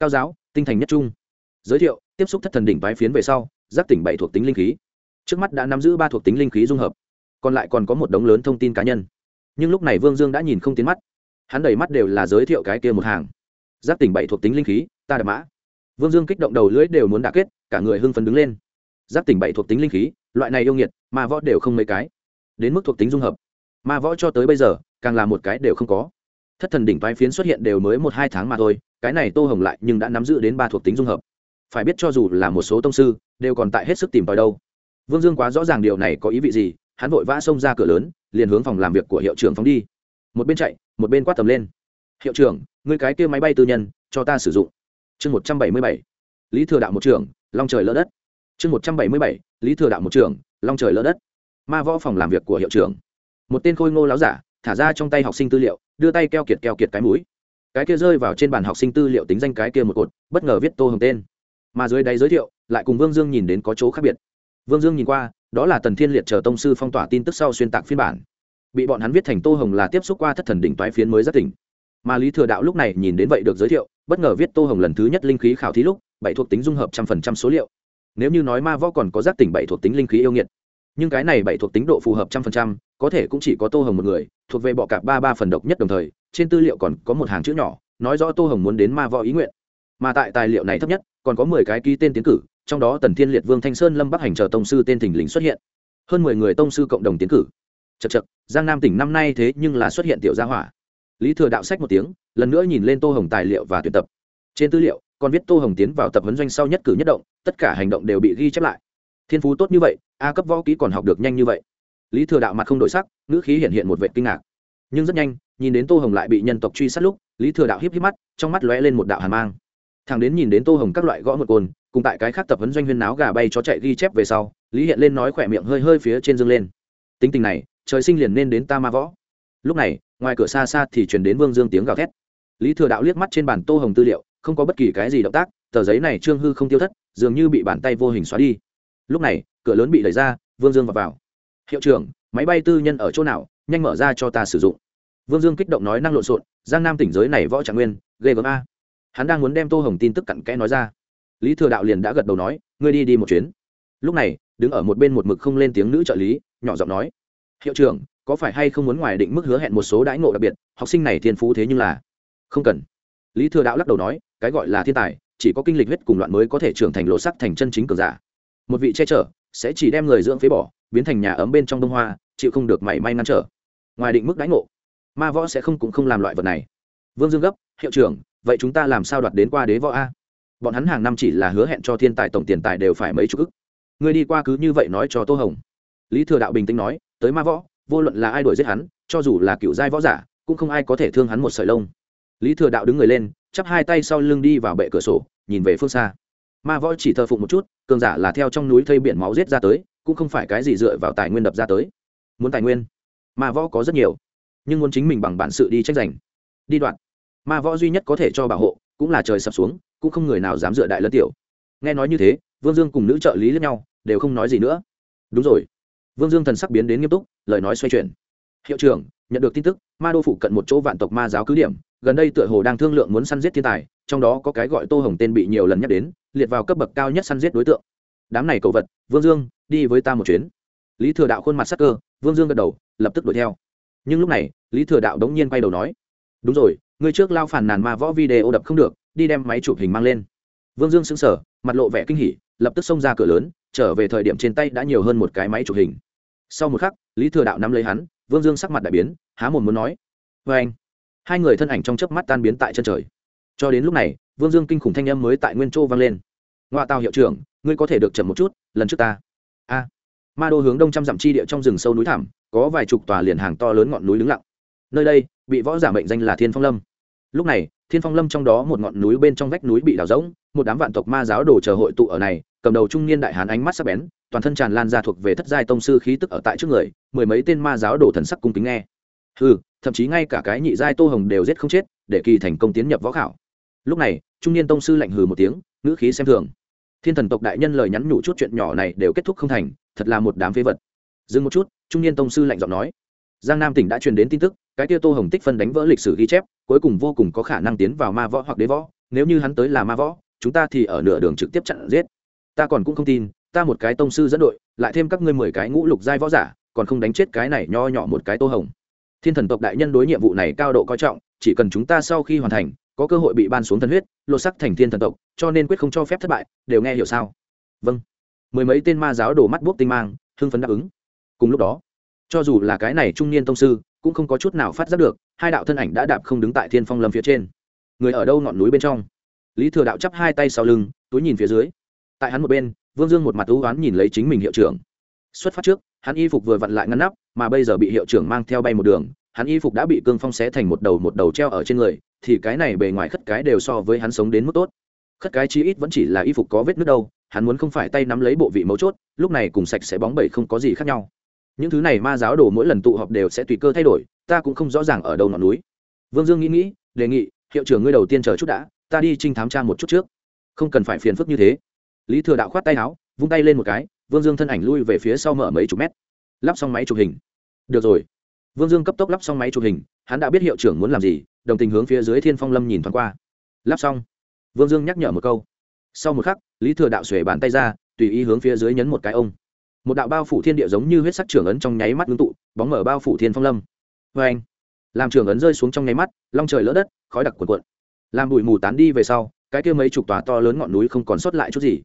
Cao giáo, tinh thành nhất trung. Giới thiệu, tiếp xúc thất thần đỉnh bái phiến về sau, giác tỉnh bảy thuộc tính linh khí. Trước mắt đã nắm giữ ba thuộc tính linh khí dung hợp còn lại còn có một đống lớn thông tin cá nhân. Nhưng lúc này vương dương đã nhìn không tiến mắt. Hắn đầy mắt đều là giới thiệu cái kia một hàng. Giáp tỉnh bảy thuộc tính linh khí, ta đập mã. Vương dương kích động đầu lưỡi đều muốn đả kết, cả người hưng phấn đứng lên. Giáp tỉnh bảy thuộc tính linh khí, loại này yêu nghiệt mà võ đều không mấy cái. Đến mức thuộc tính dung hợp. Ma võ cho tới bây giờ, càng là một cái đều không có. Thất thần đỉnh vai phiến xuất hiện đều mới một hai tháng mà thôi, cái này tô hồng lại nhưng đã nắm giữ đến ba thuộc tính dung hợp. Phải biết cho dù là một số tông sư, đều còn tại hết sức tìm tòi đâu. Vương dương quá rõ ràng điều này có ý vị gì hắn vội vã xông ra cửa lớn, liền hướng phòng làm việc của hiệu trưởng phóng đi. Một bên chạy, một bên quát tầm lên. Hiệu trưởng người cái kia máy bay tư nhân, cho ta sử dụng. Chương một trăm bảy mươi bảy. Lý thừa đạo một trưởng long trời lỡ đất. Chương một trăm bảy mươi bảy, lý thừa đạo một trưởng long trời lỡ đất. Ma võ phòng làm việc của hiệu trưởng. Một tên khôi ngô láo giả, thả ra trong tay học sinh tư liệu, đưa tay keo kiệt keo kiệt cái mũi. Cái kia rơi vào trên bàn học sinh tư liệu tính danh cái kia một cột, bất ngờ viết tô hồng tên. Mà dưới đáy giới thiệu, lại cùng vương dương nhìn đến có chỗ khác biệt. Vương dương nhìn qua đó là tần thiên liệt chờ tông sư phong tỏa tin tức sau xuyên tạc phiên bản. Bị bọn hắn viết thành tô hồng là tiếp xúc qua thất thần đỉnh toái phiến mới rất tỉnh. Mà lý thừa đạo lúc này nhìn đến vậy được giới thiệu, bất ngờ viết tô hồng lần thứ nhất linh khí khảo thí lúc, bảy thuộc tính dung hợp trăm phần trăm số liệu. Nếu như nói ma võ còn có giác tỉnh bảy thuộc tính linh khí yêu nghiệt, nhưng cái này bảy thuộc tính độ phù hợp trăm phần trăm, có thể cũng chỉ có tô hồng một người, thuộc về bọ cạp ba ba phần độc nhất đồng thời, trên tư liệu còn có một hàng chữ nhỏ, nói rõ tô hồng muốn đến ma võ ý nguyện. Mà tại tài liệu này thấp nhất, còn có mười cái ký tên tiến cử trong đó tần thiên liệt vương thanh sơn lâm bắc hành chờ tông sư tên thình lình xuất hiện. Hơn mười người tông sư cộng đồng tiến cử. Chật chật giang nam tỉnh năm nay thế nhưng là xuất hiện tiểu gia hỏa. Lý thừa đạo sách một tiếng, lần nữa nhìn lên tô hồng tài liệu và tuyển tập. Trên tư liệu, còn viết tô hồng tiến vào tập huấn doanh sau nhất cử nhất động, tất cả hành động đều bị ghi chép lại. Thiên phú tốt như vậy, a cấp võ ký còn học được nhanh như vậy. Lý thừa đạo mặt không đổi sắc, ngữ khí hiện hiện một vệ kinh ngạc. Nhưng rất nhanh, nhìn đến tô hồng lại bị nhân tộc truy sát lúc, lý thừa đạo híp híp mắt, trong mắt lóe lên một đạo hàn mang. Thằng đến nhìn đến tô hồng các loại gõ một cồn cùng tại cái khác tập huấn doanh huyên náo gà bay chó chạy ghi chép về sau lý hiện lên nói khỏe miệng hơi hơi phía trên dương lên. Tính tình này trời sinh liền nên đến ta ma võ. Lúc này ngoài cửa xa xa thì chuyển đến vương dương tiếng gào thét. Lý thừa đạo liếc mắt trên bàn tô hồng tư liệu không có bất kỳ cái gì động tác tờ giấy này trương hư không tiêu thất dường như bị bàn tay vô hình xóa đi. Lúc này cửa lớn bị đẩy ra vương dương vào, vào. hiệu trưởng máy bay tư nhân ở chỗ nào? Nhanh mở ra cho ta sử dụng. Vương dương kích động nói năng lộn xộn giang nam tỉnh giới này võ trạng nguyên ghê gớm a. Hắn đang muốn đem tô hồng tin tức cặn kẽ nói ra lý thừa đạo liền đã gật đầu nói, ngươi đi đi một chuyến. Lúc này, đứng ở một bên một mực không lên tiếng nữ trợ lý, nhỏ giọng nói, hiệu trưởng, có phải hay không muốn ngoài định mức hứa hẹn một số đãi ngộ đặc biệt, học sinh này thiên phú thế nhưng là không cần. Lý thừa đạo lắc đầu nói, cái gọi là thiên tài, chỉ có kinh lịch huyết cùng loạn mới có thể trưởng thành lộ sắc thành chân chính cường giả. Một vị che chở, sẽ chỉ đem người dưỡng phế bỏ, biến thành nhà ấm bên trong đông hoa, chịu không được mảy may ngăn trở. Ngoài định mức đãi ngộ, ma võ sẽ không cũng không làm loại vật này. Vương dương gấp, hiệu trưởng, vậy chúng ta làm sao đoạt đến qua đế võ a? Bọn hắn hàng năm chỉ là hứa hẹn cho thiên tài tổng tiền tài đều phải mấy chục ức. Người đi qua cứ như vậy nói cho tô hồng. Lý thừa đạo bình tĩnh nói, tới ma võ, vô luận là ai đuổi giết hắn, cho dù là cựu giai võ giả, cũng không ai có thể thương hắn một sợi lông. Lý thừa đạo đứng người lên, chắp hai tay sau lưng đi vào bệ cửa sổ, nhìn về phương xa. Ma võ chỉ thờ phụng một chút, cường giả là theo trong núi thây biển máu giết ra tới, cũng không phải cái gì dựa vào tài nguyên đập ra tới. Muốn tài nguyên, ma võ có rất nhiều, nhưng muốn chính mình bằng bản sự đi tranh giành. Đi đoạn, ma võ duy nhất có thể cho bảo hộ cũng là trời sập xuống, cũng không người nào dám dựa đại lân tiểu. Nghe nói như thế, vương dương cùng nữ trợ lý lẫn nhau, đều không nói gì nữa. Đúng rồi. Vương dương thần sắc biến đến nghiêm túc, lời nói xoay chuyển. Hiệu trưởng, nhận được tin tức, ma đô phụ cận một chỗ vạn tộc ma giáo cứ điểm, gần đây tựa hồ đang thương lượng muốn săn giết thiên tài, trong đó có cái gọi tô hồng tên bị nhiều lần nhắc đến, liệt vào cấp bậc cao nhất săn giết đối tượng. Đám này cầu vật, vương dương, đi với ta một chuyến. Lý thừa đạo khuôn mặt sắc cơ, vương dương gật đầu, lập tức đuổi theo. Nhưng lúc này, lý thừa đạo đống nhiên quay đầu nói, đúng rồi ngươi trước lao phản nàn ma võ video đập không được đi đem máy chụp hình mang lên. Vương dương sững sờ mặt lộ vẻ kinh hỉ lập tức xông ra cửa lớn trở về thời điểm trên tay đã nhiều hơn một cái máy chụp hình. Sau một khắc lý thừa đạo nắm lấy hắn vương dương sắc mặt đại biến há mồm muốn nói vê anh. Hai người thân ảnh trong chớp mắt tan biến tại chân trời. Cho đến lúc này vương dương kinh khủng thanh âm mới tại nguyên châu vang lên. Ngoại tàu hiệu trưởng ngươi có thể được chậm một chút lần trước ta. A. Ma đô hướng đông trăm dặm chi địa trong rừng sâu núi thảm, có vài chục tòa liền hàng to lớn ngọn núi đứng lặng. Nơi đây bị võ giả mệnh danh là thiên phong lâm lúc này, thiên phong lâm trong đó một ngọn núi bên trong vách núi bị đào rỗng, một đám vạn tộc ma giáo đồ chờ hội tụ ở này, cầm đầu trung niên đại hán ánh mắt sắc bén, toàn thân tràn lan ra thuộc về thất giai tông sư khí tức ở tại trước người, mười mấy tên ma giáo đồ thần sắc cung kính nghe. Ừ thậm chí ngay cả cái nhị giai tô hồng đều giết không chết, để kỳ thành công tiến nhập võ khảo. Lúc này, trung niên tông sư lạnh hừ một tiếng, ngữ khí xem thường. Thiên thần tộc đại nhân lời nhắn nhủ chút chuyện nhỏ này đều kết thúc không thành, thật là một đám phế vật. Dừng một chút, trung niên tông sư lạnh giọng nói. Giang nam tỉnh đã truyền đến tin tức cái kia tô hồng tích phân đánh vỡ lịch sử ghi chép, cuối cùng vô cùng có khả năng tiến vào ma võ hoặc đế võ. Nếu như hắn tới là ma võ, chúng ta thì ở nửa đường trực tiếp chặn giết. Ta còn cũng không tin, ta một cái tông sư dẫn đội, lại thêm các ngươi mười cái ngũ lục giai võ giả, còn không đánh chết cái này nho nhỏ một cái tô hồng. Thiên thần tộc đại nhân đối nhiệm vụ này cao độ coi trọng, chỉ cần chúng ta sau khi hoàn thành, có cơ hội bị ban xuống thần huyết, lột sắc thành thiên thần tộc, cho nên quyết không cho phép thất bại, đều nghe hiểu sao? Vâng. Mười mấy tên ma giáo đổ mắt buốc tinh mang, hưng phấn đáp ứng. Cùng lúc đó cho dù là cái này trung niên tông sư, cũng không có chút nào phát giác được, hai đạo thân ảnh đã đạp không đứng tại thiên phong lâm phía trên. Người ở đâu ngọn núi bên trong? Lý thừa đạo chắp hai tay sau lưng, túi nhìn phía dưới. Tại hắn một bên, vương dương một mặt ưu oán nhìn lấy chính mình hiệu trưởng. Xuất phát trước, hắn y phục vừa vặn lại ngăn nắp, mà bây giờ bị hiệu trưởng mang theo bay một đường, hắn y phục đã bị cương phong xé thành một đầu một đầu treo ở trên người, thì cái này bề ngoài khất cái đều so với hắn sống đến mức tốt. Khất cái chi ít vẫn chỉ là y phục có vết nước đâu, hắn muốn không phải tay nắm lấy bộ vị mấu chốt, lúc này cùng sạch sẽ bóng bẩy không có gì khác nhau những thứ này ma giáo đồ mỗi lần tụ họp đều sẽ tùy cơ thay đổi, ta cũng không rõ ràng ở đâu ngọn núi. Vương dương nghĩ nghĩ, đề nghị, hiệu trưởng ngươi đầu tiên chờ chút đã, ta đi trinh thám tra một chút trước. Không cần phải phiền phức như thế. Lý thừa đạo khoát tay áo, vung tay lên một cái, vương dương thân ảnh lui về phía sau mở mấy chục mét. Lắp xong máy chụp hình. Được rồi. Vương dương cấp tốc lắp xong máy chụp hình, hắn đã biết hiệu trưởng muốn làm gì, đồng tình hướng phía dưới thiên phong lâm nhìn thoáng qua. Lắp xong. Vương dương nhắc nhở một câu. Sau một khắc, lý thừa đạo xuề bàn tay ra, tùy ý hướng phía dưới nhấn một cái ông một đạo bao phủ thiên địa giống như huyết sắc trưởng ấn trong nháy mắt ngưng tụ, bóng mở bao phủ thiên phong lâm. Vê anh, làm trưởng ấn rơi xuống trong nháy mắt, long trời lỡ đất, khói đặc cuộn cuộn. Làm bụi mù tán đi về sau, cái kia mấy chục tòa to lớn ngọn núi không còn sót lại chút gì.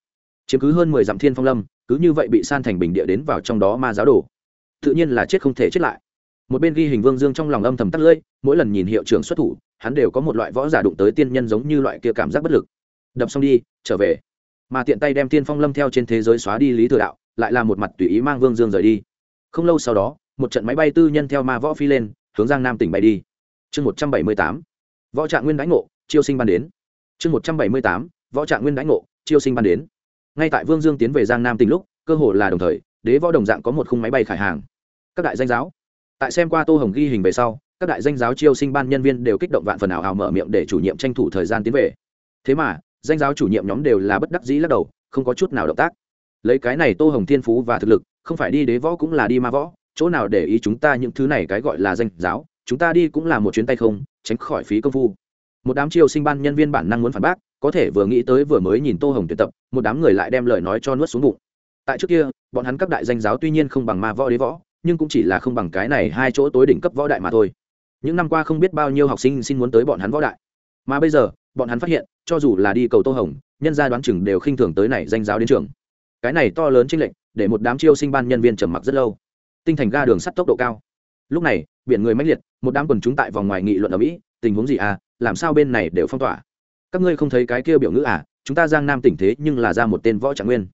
Chiếm cứ hơn mười dặm thiên phong lâm, cứ như vậy bị san thành bình địa đến vào trong đó ma giáo đồ tự nhiên là chết không thể chết lại. Một bên ghi hình vương dương trong lòng âm thầm tắt lưỡi, mỗi lần nhìn hiệu trưởng xuất thủ, hắn đều có một loại võ giả đụng tới tiên nhân giống như loại kia cảm giác bất lực. Đập xong đi, trở về. Mà tiện tay đem tiên phong lâm theo trên thế giới xóa đi lý thừa đạo lại là một mặt tùy ý mang vương dương rời đi. Không lâu sau đó, một trận máy bay tư nhân theo ma võ phi lên, hướng giang nam tỉnh bay đi. Chương một trăm bảy mươi tám, võ trạng nguyên đánh ngộ, chiêu sinh ban đến. Chương một trăm bảy mươi tám, võ trạng nguyên đánh ngộ, chiêu sinh ban đến. Ngay tại vương dương tiến về giang nam tỉnh lúc, cơ hồ là đồng thời, đế võ đồng dạng có một khung máy bay khải hàng. Các đại danh giáo. Tại xem qua tô hồng ghi hình về sau, các đại danh giáo chiêu sinh ban nhân viên đều kích động vạn phần ảo ảo mở miệng để chủ nhiệm tranh thủ thời gian tiến về. Thế mà, danh giáo chủ nhiệm nhóm đều là bất đắc dĩ lắc đầu, không có chút nào động tác lấy cái này tô hồng thiên phú và thực lực, không phải đi đế võ cũng là đi ma võ, chỗ nào để ý chúng ta những thứ này cái gọi là danh giáo, chúng ta đi cũng là một chuyến tay không, tránh khỏi phí công phu. Một đám triều sinh ban nhân viên bản năng muốn phản bác, có thể vừa nghĩ tới vừa mới nhìn tô hồng tuyệt tập, một đám người lại đem lời nói cho nuốt xuống bụng. Tại trước kia, bọn hắn các đại danh giáo tuy nhiên không bằng ma võ đế võ, nhưng cũng chỉ là không bằng cái này hai chỗ tối đỉnh cấp võ đại mà thôi. Những năm qua không biết bao nhiêu học sinh xin muốn tới bọn hắn võ đại. Mà bây giờ, bọn hắn phát hiện, cho dù là đi cầu tô hồng, nhân gia đoán chừng đều khinh thường tới này danh giáo đến trường cái này to lớn chênh lệnh để một đám chiêu sinh ban nhân viên trầm mặc rất lâu. Tinh thành ga đường sắt tốc độ cao. Lúc này, biển người mãnh liệt, một đám quần chúng tại vòng ngoài nghị luận ở mỹ, tình huống gì à làm sao bên này đều phong tỏa? Các ngươi không thấy cái kia biểu ngữ à chúng ta giang nam tỉnh thế nhưng là ra một tên võ trạng nguyên.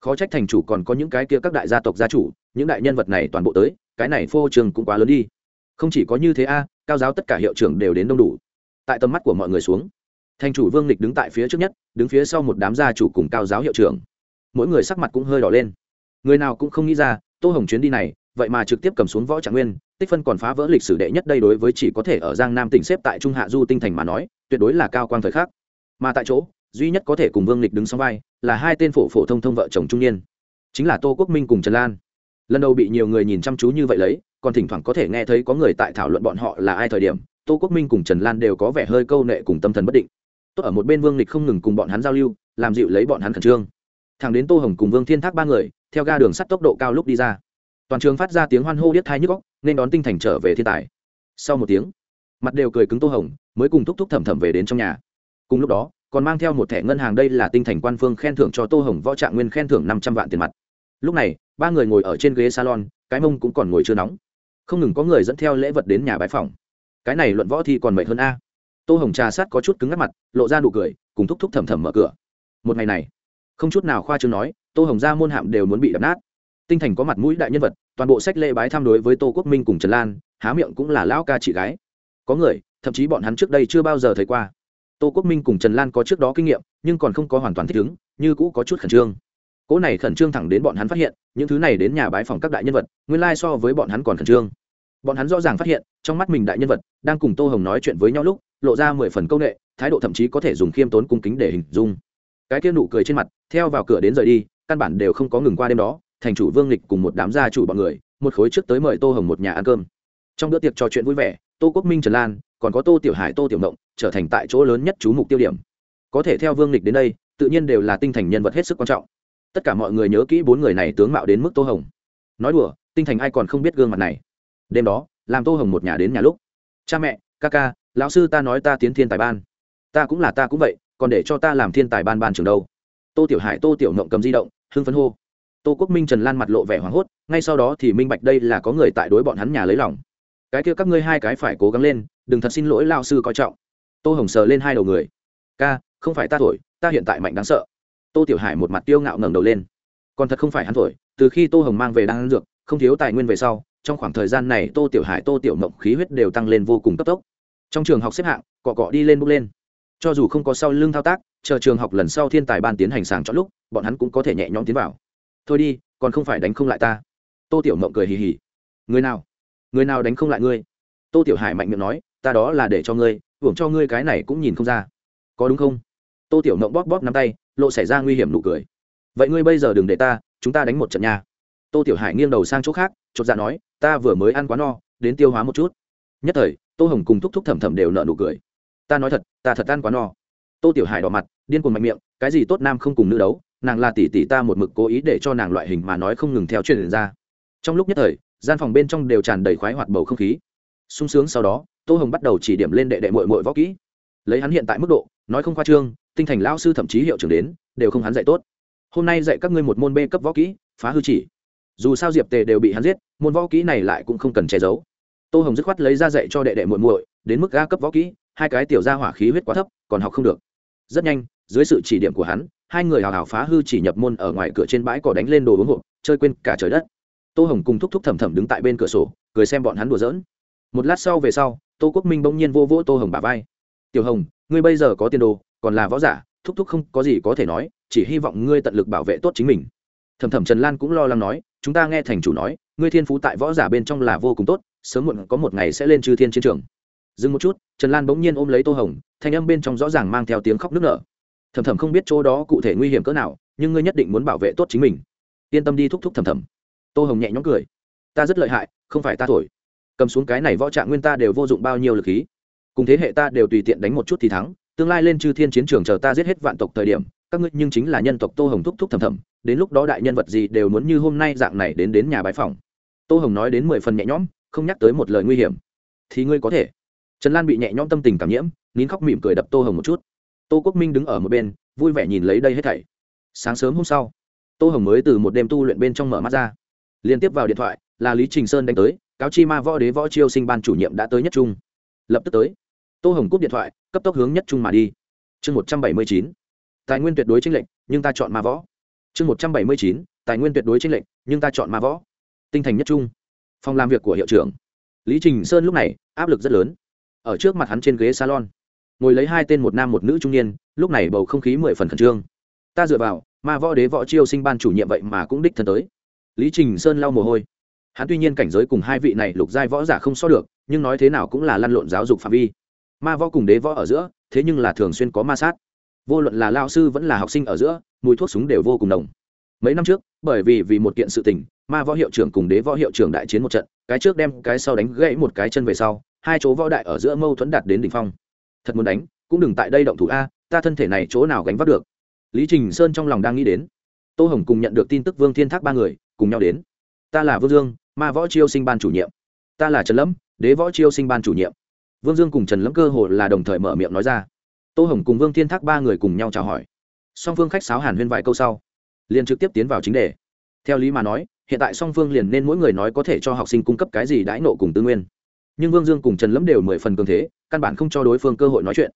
Khó trách thành chủ còn có những cái kia các đại gia tộc gia chủ, những đại nhân vật này toàn bộ tới, cái này phô trường cũng quá lớn đi. Không chỉ có như thế a cao giáo tất cả hiệu trưởng đều đến đông đủ. Tại tầm mắt của mọi người xuống, thành chủ vương lịch đứng tại phía trước nhất, đứng phía sau một đám gia chủ cùng cao giáo hiệu trưởng mỗi người sắc mặt cũng hơi đỏ lên. Người nào cũng không nghĩ ra, tô hồng chuyến đi này, vậy mà trực tiếp cầm xuống võ trạng nguyên, tích phân còn phá vỡ lịch sử đệ nhất đây đối với chỉ có thể ở giang nam tỉnh xếp tại trung hạ du tinh thành mà nói, tuyệt đối là cao quang thời khắc. Mà tại chỗ, duy nhất có thể cùng vương lịch đứng song vai, là hai tên phổ phổ thông thông vợ chồng trung niên. Chính là tô quốc minh cùng trần lan. Lần đầu bị nhiều người nhìn chăm chú như vậy lấy, còn thỉnh thoảng có thể nghe thấy có người tại thảo luận bọn họ là ai thời điểm, tô quốc minh cùng trần lan đều có vẻ hơi câu nệ cùng tâm thần bất định. Tốt ở một bên vương lịch không ngừng cùng bọn hắn giao lưu, làm dịu lấy bọn hắn khẩn trương thẳng đến tô hồng cùng vương thiên thác ba người, theo ga đường sắt tốc độ cao lúc đi ra. Toàn trường phát ra tiếng hoan hô điếc thai nhức góc nên đón tinh thành trở về thiên tài. Sau một tiếng, mặt đều cười cứng tô hồng, mới cùng thúc thúc thầm thầm về đến trong nhà. Cùng lúc đó, còn mang theo một thẻ ngân hàng đây là tinh thành quan phương khen thưởng cho tô hồng võ trạng nguyên khen thưởng năm trăm vạn tiền mặt. Lúc này, ba người ngồi ở trên ghế salon, cái mông cũng còn ngồi chưa nóng. Không ngừng có người dẫn theo lễ vật đến nhà bãi phòng cái này luận võ thì còn mệt hơn a. Tô hồng trà sát có chút cứng ngắt mặt, lộ ra nụ cười, cùng thúc thúc thầm thầm mở cửa. Một ngày này không chút nào khoa chương nói, tô hồng ra môn hạm đều muốn bị đập nát. Tinh thành có mặt mũi đại nhân vật, toàn bộ sách lễ bái tham đối với tô quốc minh cùng trần lan, há miệng cũng là lão ca chị gái. Có người, thậm chí bọn hắn trước đây chưa bao giờ thấy qua. Tô quốc minh cùng trần lan có trước đó kinh nghiệm, nhưng còn không có hoàn toàn thích ứng, như cũ có chút khẩn trương. Cỗ này khẩn trương thẳng đến bọn hắn phát hiện, những thứ này đến nhà bái phòng các đại nhân vật, nguyên lai so với bọn hắn còn khẩn trương. Bọn hắn rõ ràng phát hiện, trong mắt mình đại nhân vật, đang cùng tô hồng nói chuyện với nhau lúc, lộ ra mười phần công nghệ thái độ thậm chí có thể dùng khiêm tốn cung kính để hình dung. Cái kia nụ cười trên mặt theo vào cửa đến rời đi, căn bản đều không có ngừng qua đêm đó, thành chủ vương lịch cùng một đám gia chủ bọn người, một khối trước tới mời tô hồng một nhà ăn cơm. Trong bữa tiệc trò chuyện vui vẻ, tô quốc minh trần lan, còn có tô tiểu hải, tô tiểu mộng trở thành tại chỗ lớn nhất chú mục tiêu điểm. Có thể theo vương lịch đến đây, tự nhiên đều là tinh thành nhân vật hết sức quan trọng. Tất cả mọi người nhớ kỹ bốn người này tướng mạo đến mức tô hồng. Nói đùa, tinh thành ai còn không biết gương mặt này. Đêm đó, làm tô hồng một nhà đến nhà lúc, cha mẹ, ca ca, lão sư ta nói ta tiến thiên tài ban. Ta cũng là ta cũng vậy, còn để cho ta làm thiên tài ban ban trường đâu tô tiểu hải, tô tiểu mộng cầm di động, hưng phấn hô. Tô quốc minh, trần lan mặt lộ vẻ hoảng hốt, ngay sau đó thì minh bạch đây là có người tại đối bọn hắn nhà lấy lòng. Cái kia các ngươi hai cái phải cố gắng lên, đừng thật xin lỗi lao sư coi trọng. Tô hồng sờ lên hai đầu người. Ca, không phải ta thổi, ta hiện tại mạnh đáng sợ. Tô tiểu hải một mặt tiêu ngạo ngẩng đầu lên. Còn thật không phải hắn thổi, từ khi tô hồng mang về đang ăn dược, không thiếu tài nguyên về sau, trong khoảng thời gian này tô tiểu hải, tô tiểu mộng khí huyết đều tăng lên vô cùng cấp tốc. Trong trường học xếp hạng, cọ cọ đi lên bước lên. Cho dù không có sau lưng thao tác chờ trường học lần sau thiên tài ban tiến hành sàng chọn lúc, bọn hắn cũng có thể nhẹ nhõm tiến vào. Thôi đi, còn không phải đánh không lại ta. Tô tiểu mộng cười hì hì. Người nào? Người nào đánh không lại ngươi? Tô tiểu hải mạnh miệng nói, ta đó là để cho ngươi, hưởng cho ngươi cái này cũng nhìn không ra. Có đúng không? Tô tiểu mộng bóp bóp nắm tay, lộ xảy ra nguy hiểm nụ cười. Vậy ngươi bây giờ đừng để ta, chúng ta đánh một trận nha. Tô tiểu hải nghiêng đầu sang chỗ khác, chột dạ nói, ta vừa mới ăn quá no, đến tiêu hóa một chút. Nhất thời, tô hồng cùng thúc thúc thầm thầm đều nợ nụ cười. Ta nói thật, ta thật ăn quá no tô tiểu hải đỏ mặt, điên cuồng mạnh miệng, cái gì tốt nam không cùng nữ đấu, nàng là tỷ tỷ ta một mực cố ý để cho nàng loại hình mà nói không ngừng theo truyền ra. Trong lúc nhất thời, gian phòng bên trong đều tràn đầy khoái hoạt bầu không khí. Sung sướng sau đó, tô hồng bắt đầu chỉ điểm lên đệ đệ mội mội võ kỹ. Lấy hắn hiện tại mức độ, nói không khoa trương, tinh thành lao sư thậm chí hiệu trưởng đến, đều không hắn dạy tốt. Hôm nay dạy các ngươi một môn b cấp võ kỹ, phá hư chỉ. Dù sao diệp tề đều bị hắn giết, môn võ kỹ này lại cũng không cần che giấu. Tô hồng dứt khoát lấy ra dạy cho đệ đệ muội muội, đến mức ga cấp võ kỹ, hai cái tiểu ra hỏa khí huyết quá thấp, còn học không được rất nhanh, dưới sự chỉ điểm của hắn, hai người hào hào phá hư chỉ nhập môn ở ngoài cửa trên bãi cỏ đánh lên đồ uống hộp, chơi quên cả trời đất. Tô hồng cùng thúc thúc thầm thầm đứng tại bên cửa sổ, cười xem bọn hắn đùa giỡn. Một lát sau về sau, tô quốc minh bỗng nhiên vô vỗ tô hồng bà vai. Tiểu hồng, ngươi bây giờ có tiền đồ, còn là võ giả, thúc thúc không có gì có thể nói, chỉ hy vọng ngươi tận lực bảo vệ tốt chính mình. Thầm thầm trần lan cũng lo lắng nói, chúng ta nghe thành chủ nói, ngươi thiên phú tại võ giả bên trong là vô cùng tốt, sớm muộn có một ngày sẽ lên chư thiên chiến trường dừng một chút, trần lan bỗng nhiên ôm lấy tô hồng, thanh âm bên trong rõ ràng mang theo tiếng khóc nức nở. Thầm thầm không biết chỗ đó cụ thể nguy hiểm cỡ nào, nhưng ngươi nhất định muốn bảo vệ tốt chính mình. Yên tâm đi thúc thúc thầm thầm. Tô hồng nhẹ nhõm cười. Ta rất lợi hại, không phải ta thổi. Cầm xuống cái này võ trạng nguyên ta đều vô dụng bao nhiêu lực khí. Cùng thế hệ ta đều tùy tiện đánh một chút thì thắng, tương lai lên chư thiên chiến trường chờ ta giết hết vạn tộc thời điểm, các ngươi nhưng chính là nhân tộc tô hồng thúc thúc thầm thầm, đến lúc đó đại nhân vật gì đều muốn như hôm nay dạng này đến đến nhà bái phòng tô hồng nói đến mười phần nhẹ nhõm, không nhắc tới một lời nguy hiểm. Thì ngươi có thể trần lan bị nhẹ nhõm tâm tình cảm nhiễm, nín khóc mỉm cười đập tô hồng một chút. Tô quốc minh đứng ở một bên, vui vẻ nhìn lấy đây hết thảy. Sáng sớm hôm sau, tô hồng mới từ một đêm tu luyện bên trong mở mắt ra. Liên tiếp vào điện thoại, là lý trình sơn đánh tới, cáo chi ma võ đế võ chiêu sinh ban chủ nhiệm đã tới nhất trung. Lập tức tới, tô hồng cúp điện thoại, cấp tốc hướng nhất trung mà đi. Chương một trăm bảy mươi chín, tài nguyên tuyệt đối tranh lệnh nhưng ta chọn ma võ. Chương một trăm bảy mươi chín, tài nguyên tuyệt đối tranh lệnh nhưng ta chọn ma võ. Tinh thành nhất trung, phòng làm việc của hiệu trưởng. Lý trình sơn lúc này, áp lực rất lớn ở trước mặt hắn trên ghế salon. Ngồi lấy hai tên một nam một nữ trung niên, lúc này bầu không khí mười phần khẩn trương. Ta dựa vào, ma võ đế võ chiêu sinh ban chủ nhiệm vậy mà cũng đích thân tới. Lý trình sơn lau mồ hôi. Hắn tuy nhiên cảnh giới cùng hai vị này lục giai võ giả không so được, nhưng nói thế nào cũng là lăn lộn giáo dục phạm vi. Ma võ cùng đế võ ở giữa, thế nhưng là thường xuyên có ma sát. Vô luận là lao sư vẫn là học sinh ở giữa, mùi thuốc súng đều vô cùng nồng. Mấy năm trước, bởi vì vì một kiện sự tình, ma võ hiệu trưởng cùng đế võ hiệu trưởng đại chiến một trận, cái trước đem cái sau đánh gãy một cái chân về sau hai chỗ võ đại ở giữa mâu thuẫn đạt đến đỉnh phong. Thật muốn đánh, cũng đừng tại đây động thủ a, ta thân thể này chỗ nào gánh vác được? Lý trình sơn trong lòng đang nghĩ đến. Tô hồng cùng nhận được tin tức vương thiên thác ba người, cùng nhau đến. Ta là vương dương, ma võ chiêu sinh ban chủ nhiệm. Ta là trần lâm đế võ chiêu sinh ban chủ nhiệm. Vương dương cùng trần lâm cơ hồ là đồng thời mở miệng nói ra. Tô hồng cùng vương thiên thác ba người cùng nhau chào hỏi. Song phương khách sáo hàn huyên vài câu sau, liền trực tiếp tiến vào chính đề. Theo lý mà nói, hiện tại song phương liền nên mỗi người nói có thể cho học sinh cung cấp cái gì đãi nộ cùng tư nguyên nhưng vương dương cùng trần Lẫm đều mười phần cường thế, căn bản không cho đối phương cơ hội nói chuyện.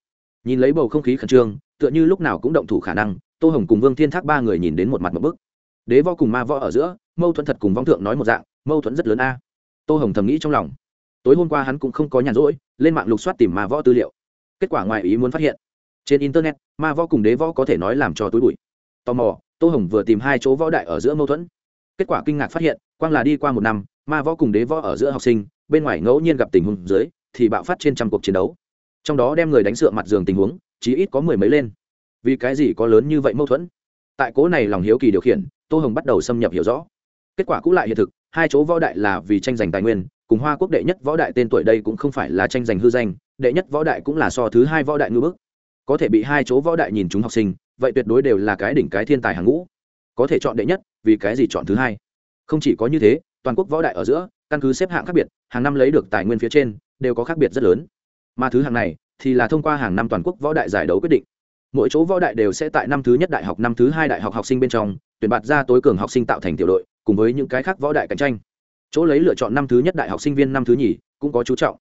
Nhìn lấy bầu không khí khẩn trương, tựa như lúc nào cũng động thủ khả năng, tô hồng cùng vương thiên thác ba người nhìn đến một mặt một bức. Đế võ cùng ma võ ở giữa, mâu thuẫn thật cùng vong thượng nói một dạng, mâu thuẫn rất lớn a. Tô hồng thầm nghĩ trong lòng. Tối hôm qua hắn cũng không có nhàn rỗi, lên mạng lục soát tìm ma võ tư liệu. Kết quả ngoài ý muốn phát hiện, trên internet, ma võ cùng đế võ có thể nói làm cho túi bụi. Tò mò, tô hồng vừa tìm hai chỗ võ đại ở giữa mâu thuẫn. Kết quả kinh ngạc phát hiện, quang là đi qua một năm, ma võ cùng đế võ ở giữa học sinh bên ngoài ngẫu nhiên gặp tình huống dưới, thì bạo phát trên trăm cuộc chiến đấu. Trong đó đem người đánh sượng mặt giường tình huống, chí ít có mười mấy lên. Vì cái gì có lớn như vậy mâu thuẫn? Tại cố này lòng hiếu kỳ điều khiển, tô hồng bắt đầu xâm nhập hiểu rõ. Kết quả cũng lại hiện thực, hai chỗ võ đại là vì tranh giành tài nguyên, cùng hoa quốc đệ nhất võ đại tên tuổi đây cũng không phải là tranh giành hư danh, đệ nhất võ đại cũng là so thứ hai võ đại ngư bức. Có thể bị hai chỗ võ đại nhìn chúng học sinh, vậy tuyệt đối đều là cái đỉnh cái thiên tài hàng ngũ. Có thể chọn đệ nhất, vì cái gì chọn thứ hai? Không chỉ có như thế, toàn quốc võ đại ở giữa căn cứ xếp hạng khác biệt, hàng năm lấy được tài nguyên phía trên đều có khác biệt rất lớn. Mà thứ hạng này thì là thông qua hàng năm toàn quốc võ đại giải đấu quyết định. Mỗi chỗ võ đại đều sẽ tại năm thứ nhất đại học, năm thứ hai đại học học sinh bên trong tuyển bạt ra tối cường học sinh tạo thành tiểu đội, cùng với những cái khác võ đại cạnh tranh. Chỗ lấy lựa chọn năm thứ nhất đại học sinh viên năm thứ nhì cũng có chú trọng.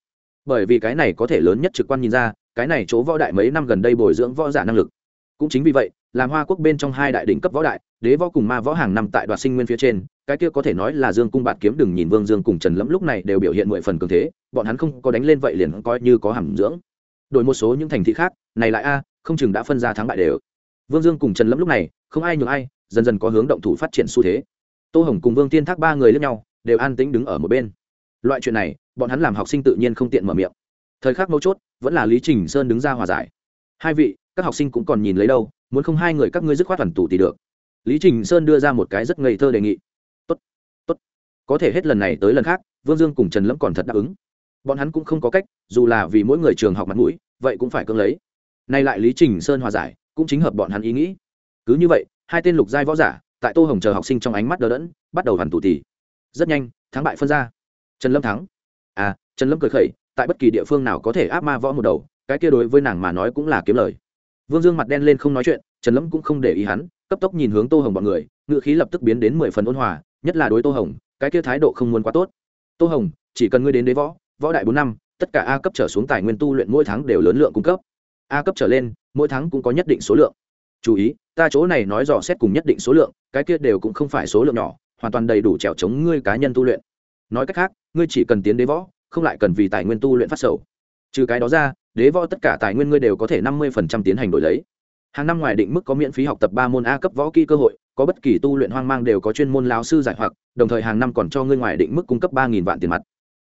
Bởi vì cái này có thể lớn nhất trực quan nhìn ra, cái này chỗ võ đại mấy năm gần đây bồi dưỡng võ giả năng lực. Cũng chính vì vậy, làm hoa quốc bên trong hai đại đỉnh cấp võ đại đế võ cùng ma võ hàng năm tại đoạt sinh nguyên phía trên, cái kia có thể nói là dương cung bạt kiếm đừng nhìn vương dương cùng trần lẫm lúc này đều biểu hiện mười phần cường thế, bọn hắn không có đánh lên vậy liền coi như có hàm dưỡng. Đổi một số những thành thị khác, này lại a, không chừng đã phân ra thắng bại đều. Vương dương cùng trần Lẫm lúc này, không ai nhường ai, dần dần có hướng động thủ phát triển xu thế. Tô hồng cùng vương tiên thác ba người lẫn nhau, đều an tĩnh đứng ở một bên. Loại chuyện này, bọn hắn làm học sinh tự nhiên không tiện mở miệng. Thời khắc mấu chốt, vẫn là lý trình sơn đứng ra hòa giải. Hai vị, các học sinh cũng còn nhìn lấy đâu, muốn không hai người các ngươi dứt khoát toàn tủ thì được lý trình sơn đưa ra một cái rất ngây thơ đề nghị. Tốt tốt, có thể hết lần này tới lần khác, vương dương cùng trần lâm còn thật đáp ứng. Bọn hắn cũng không có cách, dù là vì mỗi người trường học mặt mũi, vậy cũng phải cưỡng lấy. Nay lại lý trình sơn hòa giải, cũng chính hợp bọn hắn ý nghĩ. Cứ như vậy, hai tên lục giai võ giả, tại tô hồng chờ học sinh trong ánh mắt đờ đẫn, bắt đầu hoàn tù tì rất nhanh, thắng bại phân ra. Trần lâm thắng. À trần lâm cười khẩy, tại bất kỳ địa phương nào có thể áp ma võ một đầu, cái kia đối với nàng mà nói cũng là kiếm lời. Vương dương mặt đen lên không nói chuyện, trần lâm cũng không để ý hắn cấp tốc nhìn hướng tô hồng bọn người ngự khí lập tức biến đến mười phần ôn hòa, nhất là đối tô hồng, cái kia thái độ không muốn quá tốt. Tô hồng, chỉ cần ngươi đến đế võ võ đại bốn năm, tất cả a cấp trở xuống tài nguyên tu luyện mỗi tháng đều lớn lượng cung cấp. A cấp trở lên, mỗi tháng cũng có nhất định số lượng. Chú ý, ta chỗ này nói dò xét cùng nhất định số lượng, cái kia đều cũng không phải số lượng nhỏ, hoàn toàn đầy đủ trèo chống ngươi cá nhân tu luyện. Nói cách khác, ngươi chỉ cần tiến đế võ, không lại cần vì tài nguyên tu luyện phát sầu. Trừ cái đó ra, đế võ tất cả tài nguyên ngươi đều có thể năm mươi tiến hành đổi lấy hàng năm ngoài định mức có miễn phí học tập ba môn a cấp võ kỹ cơ hội, có bất kỳ tu luyện hoang mang đều có chuyên môn lão sư giải hoặc, đồng thời hàng năm còn cho ngươi ngoài định mức cung cấp ba nghìn vạn tiền mặt.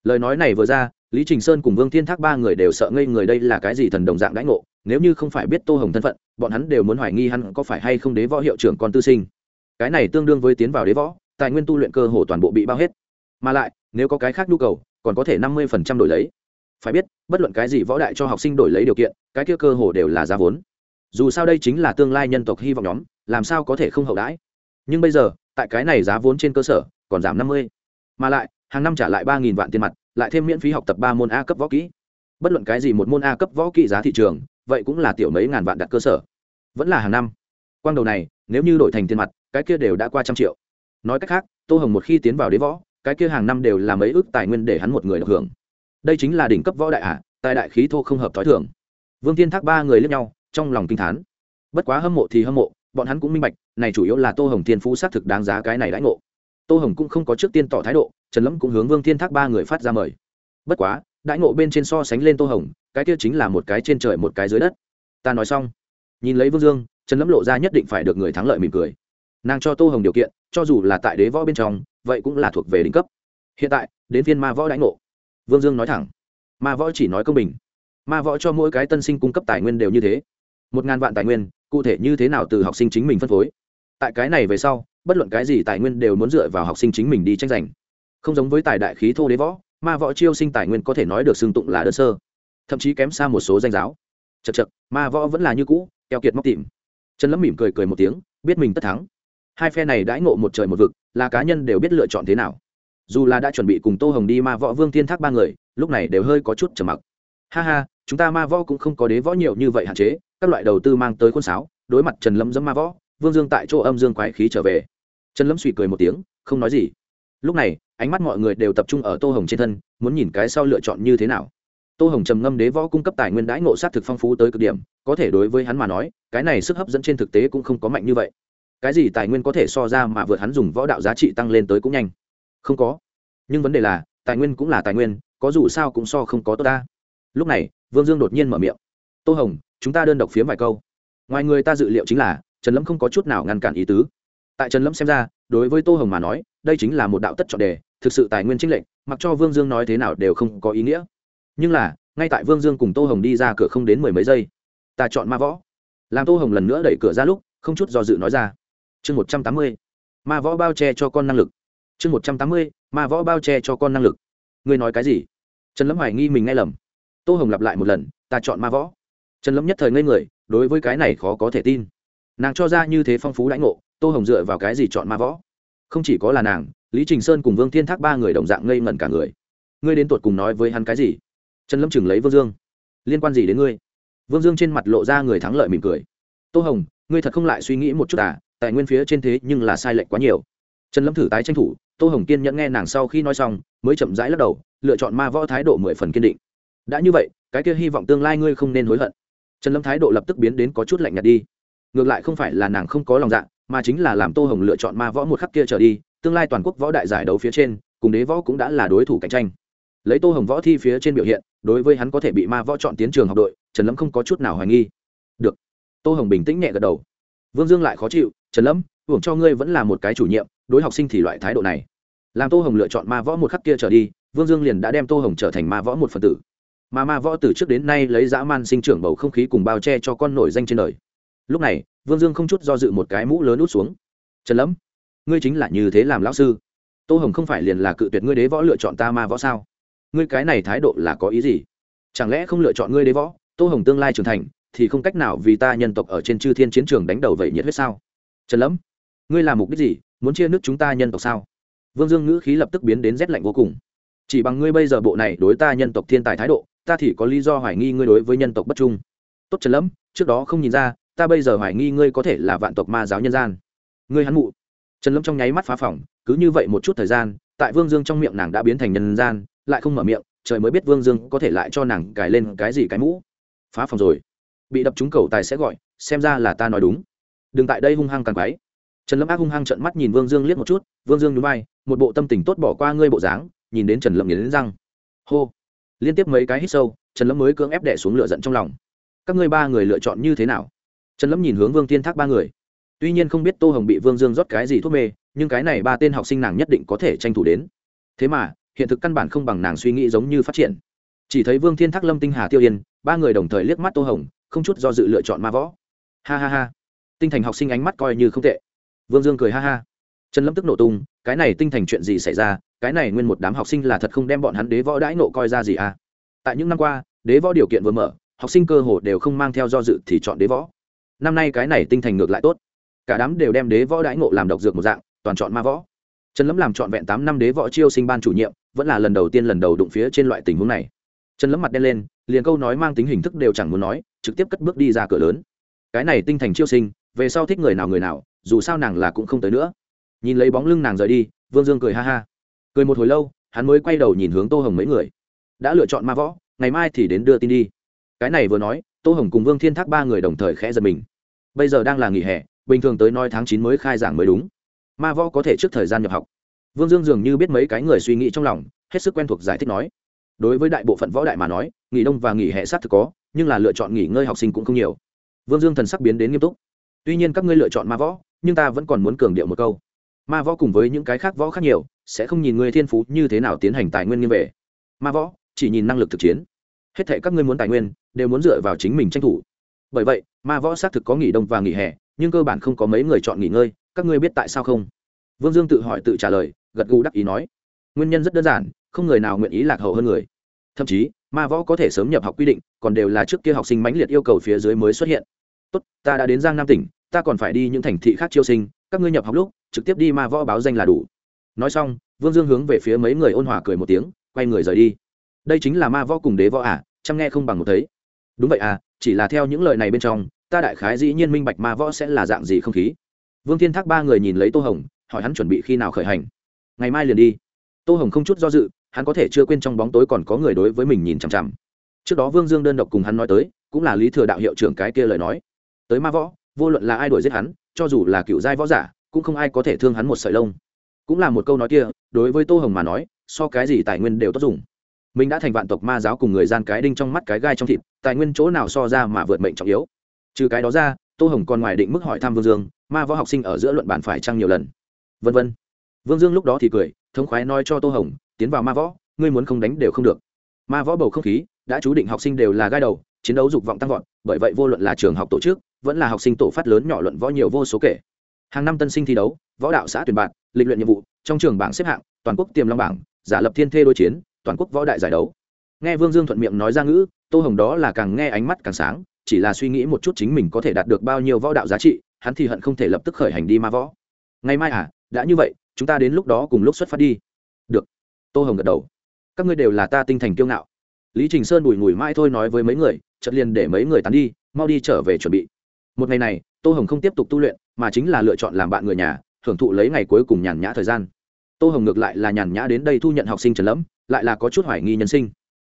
Lời nói này vừa ra, lý trình sơn cùng vương thiên thác ba người đều sợ ngây người đây là cái gì thần đồng dạng đãi ngộ, nếu như không phải biết tô hồng thân phận, bọn hắn đều muốn hoài nghi hắn có phải hay không đế võ hiệu trưởng con tư sinh. Cái này tương đương với tiến vào đế võ, tài nguyên tu luyện cơ hồ toàn bộ bị bao hết. Mà lại, nếu có cái khác nhu cầu, còn có thể năm mươi phần trăm đổi lấy. Phải biết, bất luận cái gì võ đại cho học sinh đổi lấy điều kiện, cái kia cơ hồ đều là giá vốn dù sao đây chính là tương lai nhân tộc hy vọng nhóm, làm sao có thể không hậu đãi? Nhưng bây giờ, tại cái này giá vốn trên cơ sở, còn giảm năm mươi. Mà lại, hàng năm trả lại ba nghìn vạn tiền mặt, lại thêm miễn phí học tập ba môn a cấp võ kỹ. Bất luận cái gì một môn a cấp võ kỹ giá thị trường, vậy cũng là tiểu mấy ngàn vạn đặt cơ sở. Vẫn là hàng năm. Quang đầu này, nếu như đổi thành tiền mặt, cái kia đều đã qua trăm triệu. Nói cách khác, tô hồng một khi tiến vào đế võ, cái kia hàng năm đều là mấy ước tài nguyên để hắn một người được hưởng. Đây chính là đỉnh cấp võ đại hạ, tài đại khí thô không hợp t h ó i thường. Vương tiên thác ba người lướt nhau trong lòng kinh thán. Bất quá hâm mộ thì hâm mộ, bọn hắn cũng minh bạch, này chủ yếu là tô hồng thiên phú xác thực đáng giá cái này đãi ngộ. Tô hồng cũng không có trước tiên tỏ thái độ, trần lâm cũng hướng vương thiên thác ba người phát ra mời. Bất quá, đãi ngộ bên trên so sánh lên tô hồng, cái kia chính là một cái trên trời một cái dưới đất. Ta nói xong. Nhìn lấy vương dương, trần lâm lộ ra nhất định phải được người thắng lợi mỉm cười. Nàng cho tô hồng điều kiện, cho dù là tại đế võ bên trong, vậy cũng là thuộc về đỉnh cấp. Hiện tại, đến viên ma võ đãi ngộ. Vương dương nói thẳng. Ma võ chỉ nói công bình. Ma võ cho mỗi cái tân sinh cung cấp tài nguyên đều như thế một ngàn vạn tài nguyên, cụ thể như thế nào từ học sinh chính mình phân phối. Tại cái này về sau, bất luận cái gì tài nguyên đều muốn dựa vào học sinh chính mình đi tranh giành. Không giống với tài đại khí thô đế võ, ma võ chiêu sinh tài nguyên có thể nói được xưng tụng là đơn sơ. Thậm chí kém xa một số danh giáo. Chật chật ma võ vẫn là như cũ, keo kiệt móc tìm trần lâm mỉm cười cười một tiếng, biết mình tất thắng. Hai phe này đãi ngộ một trời một vực, là cá nhân đều biết lựa chọn thế nào. Dù là đã chuẩn bị cùng tô hồng đi ma võ vương thiên thác ba người, lúc này đều hơi có chút trầm mặc ha ha, chúng ta ma võ cũng không có đế võ nhiều như vậy hạn chế, các loại đầu tư mang tới khuôn sáo, đối mặt trần lâm dẫm ma võ, vương dương tại chỗ âm dương quái khí trở về. Trần lâm suy cười một tiếng, không nói gì. Lúc này, ánh mắt mọi người đều tập trung ở tô hồng trên thân, muốn nhìn cái sau lựa chọn như thế nào. Tô hồng trầm ngâm đế võ cung cấp tài nguyên đãi ngộ sát thực phong phú tới cực điểm, có thể đối với hắn mà nói, cái này sức hấp dẫn trên thực tế cũng không có mạnh như vậy. Cái gì tài nguyên có thể so ra mà vượt hắn dùng võ đạo giá trị tăng lên tới cũng nhanh. Không có. Nhưng vấn đề là, tài nguyên cũng là tài nguyên, có dù sao cũng so không có tốt ta lúc này, vương dương đột nhiên mở miệng. Tô hồng, chúng ta đơn độc phiếm vài câu. Ngoài người ta dự liệu chính là, trần lâm không có chút nào ngăn cản ý tứ. Tại trần lâm xem ra, đối với tô hồng mà nói, đây chính là một đạo tất chọn đề, thực sự tài nguyên trinh lệnh mặc cho vương dương nói thế nào đều không có ý nghĩa. Nhưng là, ngay tại vương dương cùng tô hồng đi ra cửa không đến mười mấy giây, ta chọn ma võ. Làm tô hồng lần nữa đẩy cửa ra lúc, không chút do dự nói ra. Chương một trăm tám mươi, ma võ bao che cho con năng lực. Chương một trăm tám mươi, ma võ bao che cho con năng lực. Ngươi nói cái gì? Trần lâm hoài nghi mình nghe lầm tô hồng lặp lại một lần, ta chọn ma võ. Trần lâm nhất thời ngây người, đối với cái này khó có thể tin. Nàng cho ra như thế phong phú lãnh ngộ, tô hồng dựa vào cái gì chọn ma võ? Không chỉ có là nàng, lý trình sơn cùng vương thiên thác ba người đồng dạng ngây ngẩn cả người. Ngươi đến tột cùng nói với hắn cái gì? Trần lâm chừng lấy vương dương. Liên quan gì đến ngươi? Vương dương trên mặt lộ ra người thắng lợi mỉm cười. Tô hồng, ngươi thật không lại suy nghĩ một chút à tài nguyên phía trên thế nhưng là sai lệch quá nhiều. Trần lâm thử tái tranh thủ, tô hồng kiên nhẫn nghe nàng sau khi nói xong, mới chậm rãi lắc đầu, lựa chọn ma võ thái độ mười phần kiên định đã như vậy, cái kia hy vọng tương lai ngươi không nên hối hận. Trần lâm thái độ lập tức biến đến có chút lạnh nhạt đi. Ngược lại không phải là nàng không có lòng dạ mà chính là làm tô hồng lựa chọn ma võ một khắc kia trở đi, tương lai toàn quốc võ đại giải đấu phía trên, cùng đế võ cũng đã là đối thủ cạnh tranh. Lấy tô hồng võ thi phía trên biểu hiện, đối với hắn có thể bị ma võ chọn tiến trường học đội, trần lâm không có chút nào hoài nghi. Được. Tô hồng bình tĩnh nhẹ gật đầu. Vương dương lại khó chịu, trần lâm, hưởng cho ngươi vẫn là một cái chủ nhiệm, đối học sinh thì loại thái độ này. Làm tô hồng lựa chọn ma võ một khắc kia trở đi, vương dương liền đã đem tô hồng trở thành ma võ một phần tử mà ma võ từ trước đến nay lấy dã man sinh trưởng bầu không khí cùng bao che cho con nổi danh trên đời. Lúc này, vương dương không chút do dự một cái mũ lớn út xuống. Trần lẫm, ngươi chính là như thế làm lão sư. Tô hồng không phải liền là cự tuyệt ngươi đế võ lựa chọn ta ma võ sao? Ngươi cái này thái độ là có ý gì? Chẳng lẽ không lựa chọn ngươi đế võ? Tô hồng tương lai trưởng thành, thì không cách nào vì ta nhân tộc ở trên chư thiên chiến trường đánh đầu vậy nhiệt huyết sao? Trần lẫm, ngươi làm mục đích gì? Muốn chia nước chúng ta nhân tộc sao? Vương dương ngữ khí lập tức biến đến rét lạnh vô cùng. Chỉ bằng ngươi bây giờ bộ này đối ta nhân tộc thiên tài thái độ ta thì có lý do hoài nghi ngươi đối với nhân tộc bất trung. Tốt trần lâm trước đó không nhìn ra, ta bây giờ hoài nghi ngươi có thể là vạn tộc ma giáo nhân gian. Ngươi hắn mụ. Trần lâm trong nháy mắt phá phỏng, cứ như vậy một chút thời gian, tại vương dương trong miệng nàng đã biến thành nhân gian, lại không mở miệng, trời mới biết vương dương có thể lại cho nàng cài lên cái gì cái mũ. Phá phòng rồi. Bị đập trúng cầu tài sẽ gọi, xem ra là ta nói đúng. Đừng tại đây hung hăng càng quái. Trần lâm ác hung hăng trận mắt nhìn vương dương liếc một chút, vương dương núi bay một bộ tâm tình tốt bỏ qua ngươi bộ dáng, nhìn đến trần lâm nghiến răng. Hô liên tiếp mấy cái hít sâu, trần lâm mới cưỡng ép đẻ xuống lựa giận trong lòng. Các ngươi ba người lựa chọn như thế nào? Trần lâm nhìn hướng vương tiên thác ba người. Tuy nhiên không biết tô hồng bị vương dương rót cái gì thuốc mê, nhưng cái này ba tên học sinh nàng nhất định có thể tranh thủ đến. Thế mà, hiện thực căn bản không bằng nàng suy nghĩ giống như phát triển. Chỉ thấy vương thiên thác lâm tinh hà tiêu yên, ba người đồng thời liếc mắt tô hồng, không chút do dự lựa chọn ma võ. Ha ha ha. Tinh thành học sinh ánh mắt coi như không tệ. Vương dương cười ha ha. Trần lâm tức nổ tung cái này tinh thành chuyện gì xảy ra, cái này nguyên một đám học sinh là thật không đem bọn hắn đế võ đãi nộ coi ra gì à? Tại những năm qua, đế võ điều kiện vừa mở, học sinh cơ hồ đều không mang theo do dự thì chọn đế võ. Năm nay cái này tinh thành ngược lại tốt. Cả đám đều đem đế võ đãi ngộ làm độc dược một dạng, toàn chọn ma võ. Trần lâm làm trọn vẹn tám năm đế võ chiêu sinh ban chủ nhiệm, vẫn là lần đầu tiên lần đầu đụng phía trên loại tình huống này. Trần lâm mặt đen lên, liền câu nói mang tính hình thức đều chẳng muốn nói, trực tiếp cất bước đi ra cửa lớn. Cái này tinh thành chiêu sinh, về sau thích người nào người nào, dù sao nàng là cũng không tới nữa nhìn lấy bóng lưng nàng rời đi, vương dương cười ha ha. Cười một hồi lâu, hắn mới quay đầu nhìn hướng tô hồng mấy người. Đã lựa chọn ma võ, ngày mai thì đến đưa tin đi. Cái này vừa nói, tô hồng cùng vương thiên thác ba người đồng thời khẽ giật mình. Bây giờ đang là nghỉ hè, bình thường tới nói tháng chín mới khai giảng mới đúng. Ma võ có thể trước thời gian nhập học. Vương dương dường như biết mấy cái người suy nghĩ trong lòng, hết sức quen thuộc giải thích nói. Đối với đại bộ phận võ đại mà nói, nghỉ đông và nghỉ hè sát thực có, nhưng là lựa chọn nghỉ ngơi học sinh cũng không nhiều. Vương dương thần sắc biến đến nghiêm túc. Tuy nhiên các ngươi lựa chọn ma võ, nhưng ta vẫn còn muốn cường điệu một câu ma võ cùng với những cái khác võ khác nhiều, sẽ không nhìn người thiên phú như thế nào tiến hành tài nguyên nghiêm về. Ma võ, chỉ nhìn năng lực thực chiến. Hết thể các ngươi muốn tài nguyên, đều muốn dựa vào chính mình tranh thủ. Bởi vậy, ma võ xác thực có nghỉ đông và nghỉ hè, nhưng cơ bản không có mấy người chọn nghỉ ngơi, các ngươi biết tại sao không? Vương dương tự hỏi tự trả lời, gật gù đắc ý nói. Nguyên nhân rất đơn giản, không người nào nguyện ý lạc hậu hơn người. Thậm chí, ma võ có thể sớm nhập học quy định, còn đều là trước kia học sinh mãnh liệt yêu cầu phía dưới mới xuất hiện. Tốt, ta đã đến giang nam tỉnh, ta còn phải đi những thành thị khác chiêu sinh các ngươi nhập học lúc, trực tiếp đi ma võ báo danh là đủ. Nói xong, vương dương hướng về phía mấy người ôn hòa cười một tiếng, quay người rời đi. Đây chính là ma võ cùng đế võ à chăm nghe không bằng một thấy. Đúng vậy à chỉ là theo những lời này bên trong, ta đại khái dĩ nhiên minh bạch ma võ sẽ là dạng gì không khí. Vương thiên thác ba người nhìn lấy tô hồng, hỏi hắn chuẩn bị khi nào khởi hành. Ngày mai liền đi. Tô hồng không chút do dự, hắn có thể chưa quên trong bóng tối còn có người đối với mình nhìn chằm chằm. Trước đó vương dương đơn độc cùng hắn nói tới, cũng là lý thừa đạo hiệu trưởng cái kia lời nói. Tới ma võ vô luận là ai đuổi giết hắn, cho dù là cựu giai võ giả, cũng không ai có thể thương hắn một sợi lông. Cũng là một câu nói kia, đối với tô hồng mà nói, so cái gì tài nguyên đều tốt dùng. Mình đã thành vạn tộc ma giáo cùng người gian cái đinh trong mắt cái gai trong thịt, tài nguyên chỗ nào so ra mà vượt mệnh trọng yếu. Trừ cái đó ra, tô hồng còn ngoài định mức hỏi thăm vương dương, ma võ học sinh ở giữa luận bản phải trăng nhiều lần. Vân vân. Vương dương lúc đó thì cười, thống khoái nói cho tô hồng, tiến vào ma võ, ngươi muốn không đánh đều không được. Ma võ bầu không khí, đã chú định học sinh đều là gai đầu, chiến đấu dục vọng tăng vọt, bởi vậy vô luận là trường học tổ chức vẫn là học sinh tổ phát lớn nhỏ luận võ nhiều vô số kể. Hàng năm tân sinh thi đấu, võ đạo xã tuyển bạn, lịch luyện nhiệm vụ, trong trường bảng xếp hạng, toàn quốc tiềm long bảng, giả lập thiên thê đối chiến, toàn quốc võ đại giải đấu. Nghe vương dương thuận miệng nói ra ngữ, tô hồng đó là càng nghe ánh mắt càng sáng, chỉ là suy nghĩ một chút chính mình có thể đạt được bao nhiêu võ đạo giá trị, hắn thì hận không thể lập tức khởi hành đi ma võ. Ngày mai à đã như vậy, chúng ta đến lúc đó cùng lúc xuất phát đi. Được. Tô hồng gật đầu. Các ngươi đều là ta tinh thành kiêu ngạo. Lý trình sơn bùi ngùi mãi thôi nói với mấy người, chợt liền để mấy người tán đi, mau đi trở về chuẩn bị một ngày này, tô hồng không tiếp tục tu luyện, mà chính là lựa chọn làm bạn người nhà hưởng thụ lấy ngày cuối cùng nhàn nhã thời gian. Tô hồng ngược lại là nhàn nhã đến đây thu nhận học sinh trần lẫm, lại là có chút hoài nghi nhân sinh.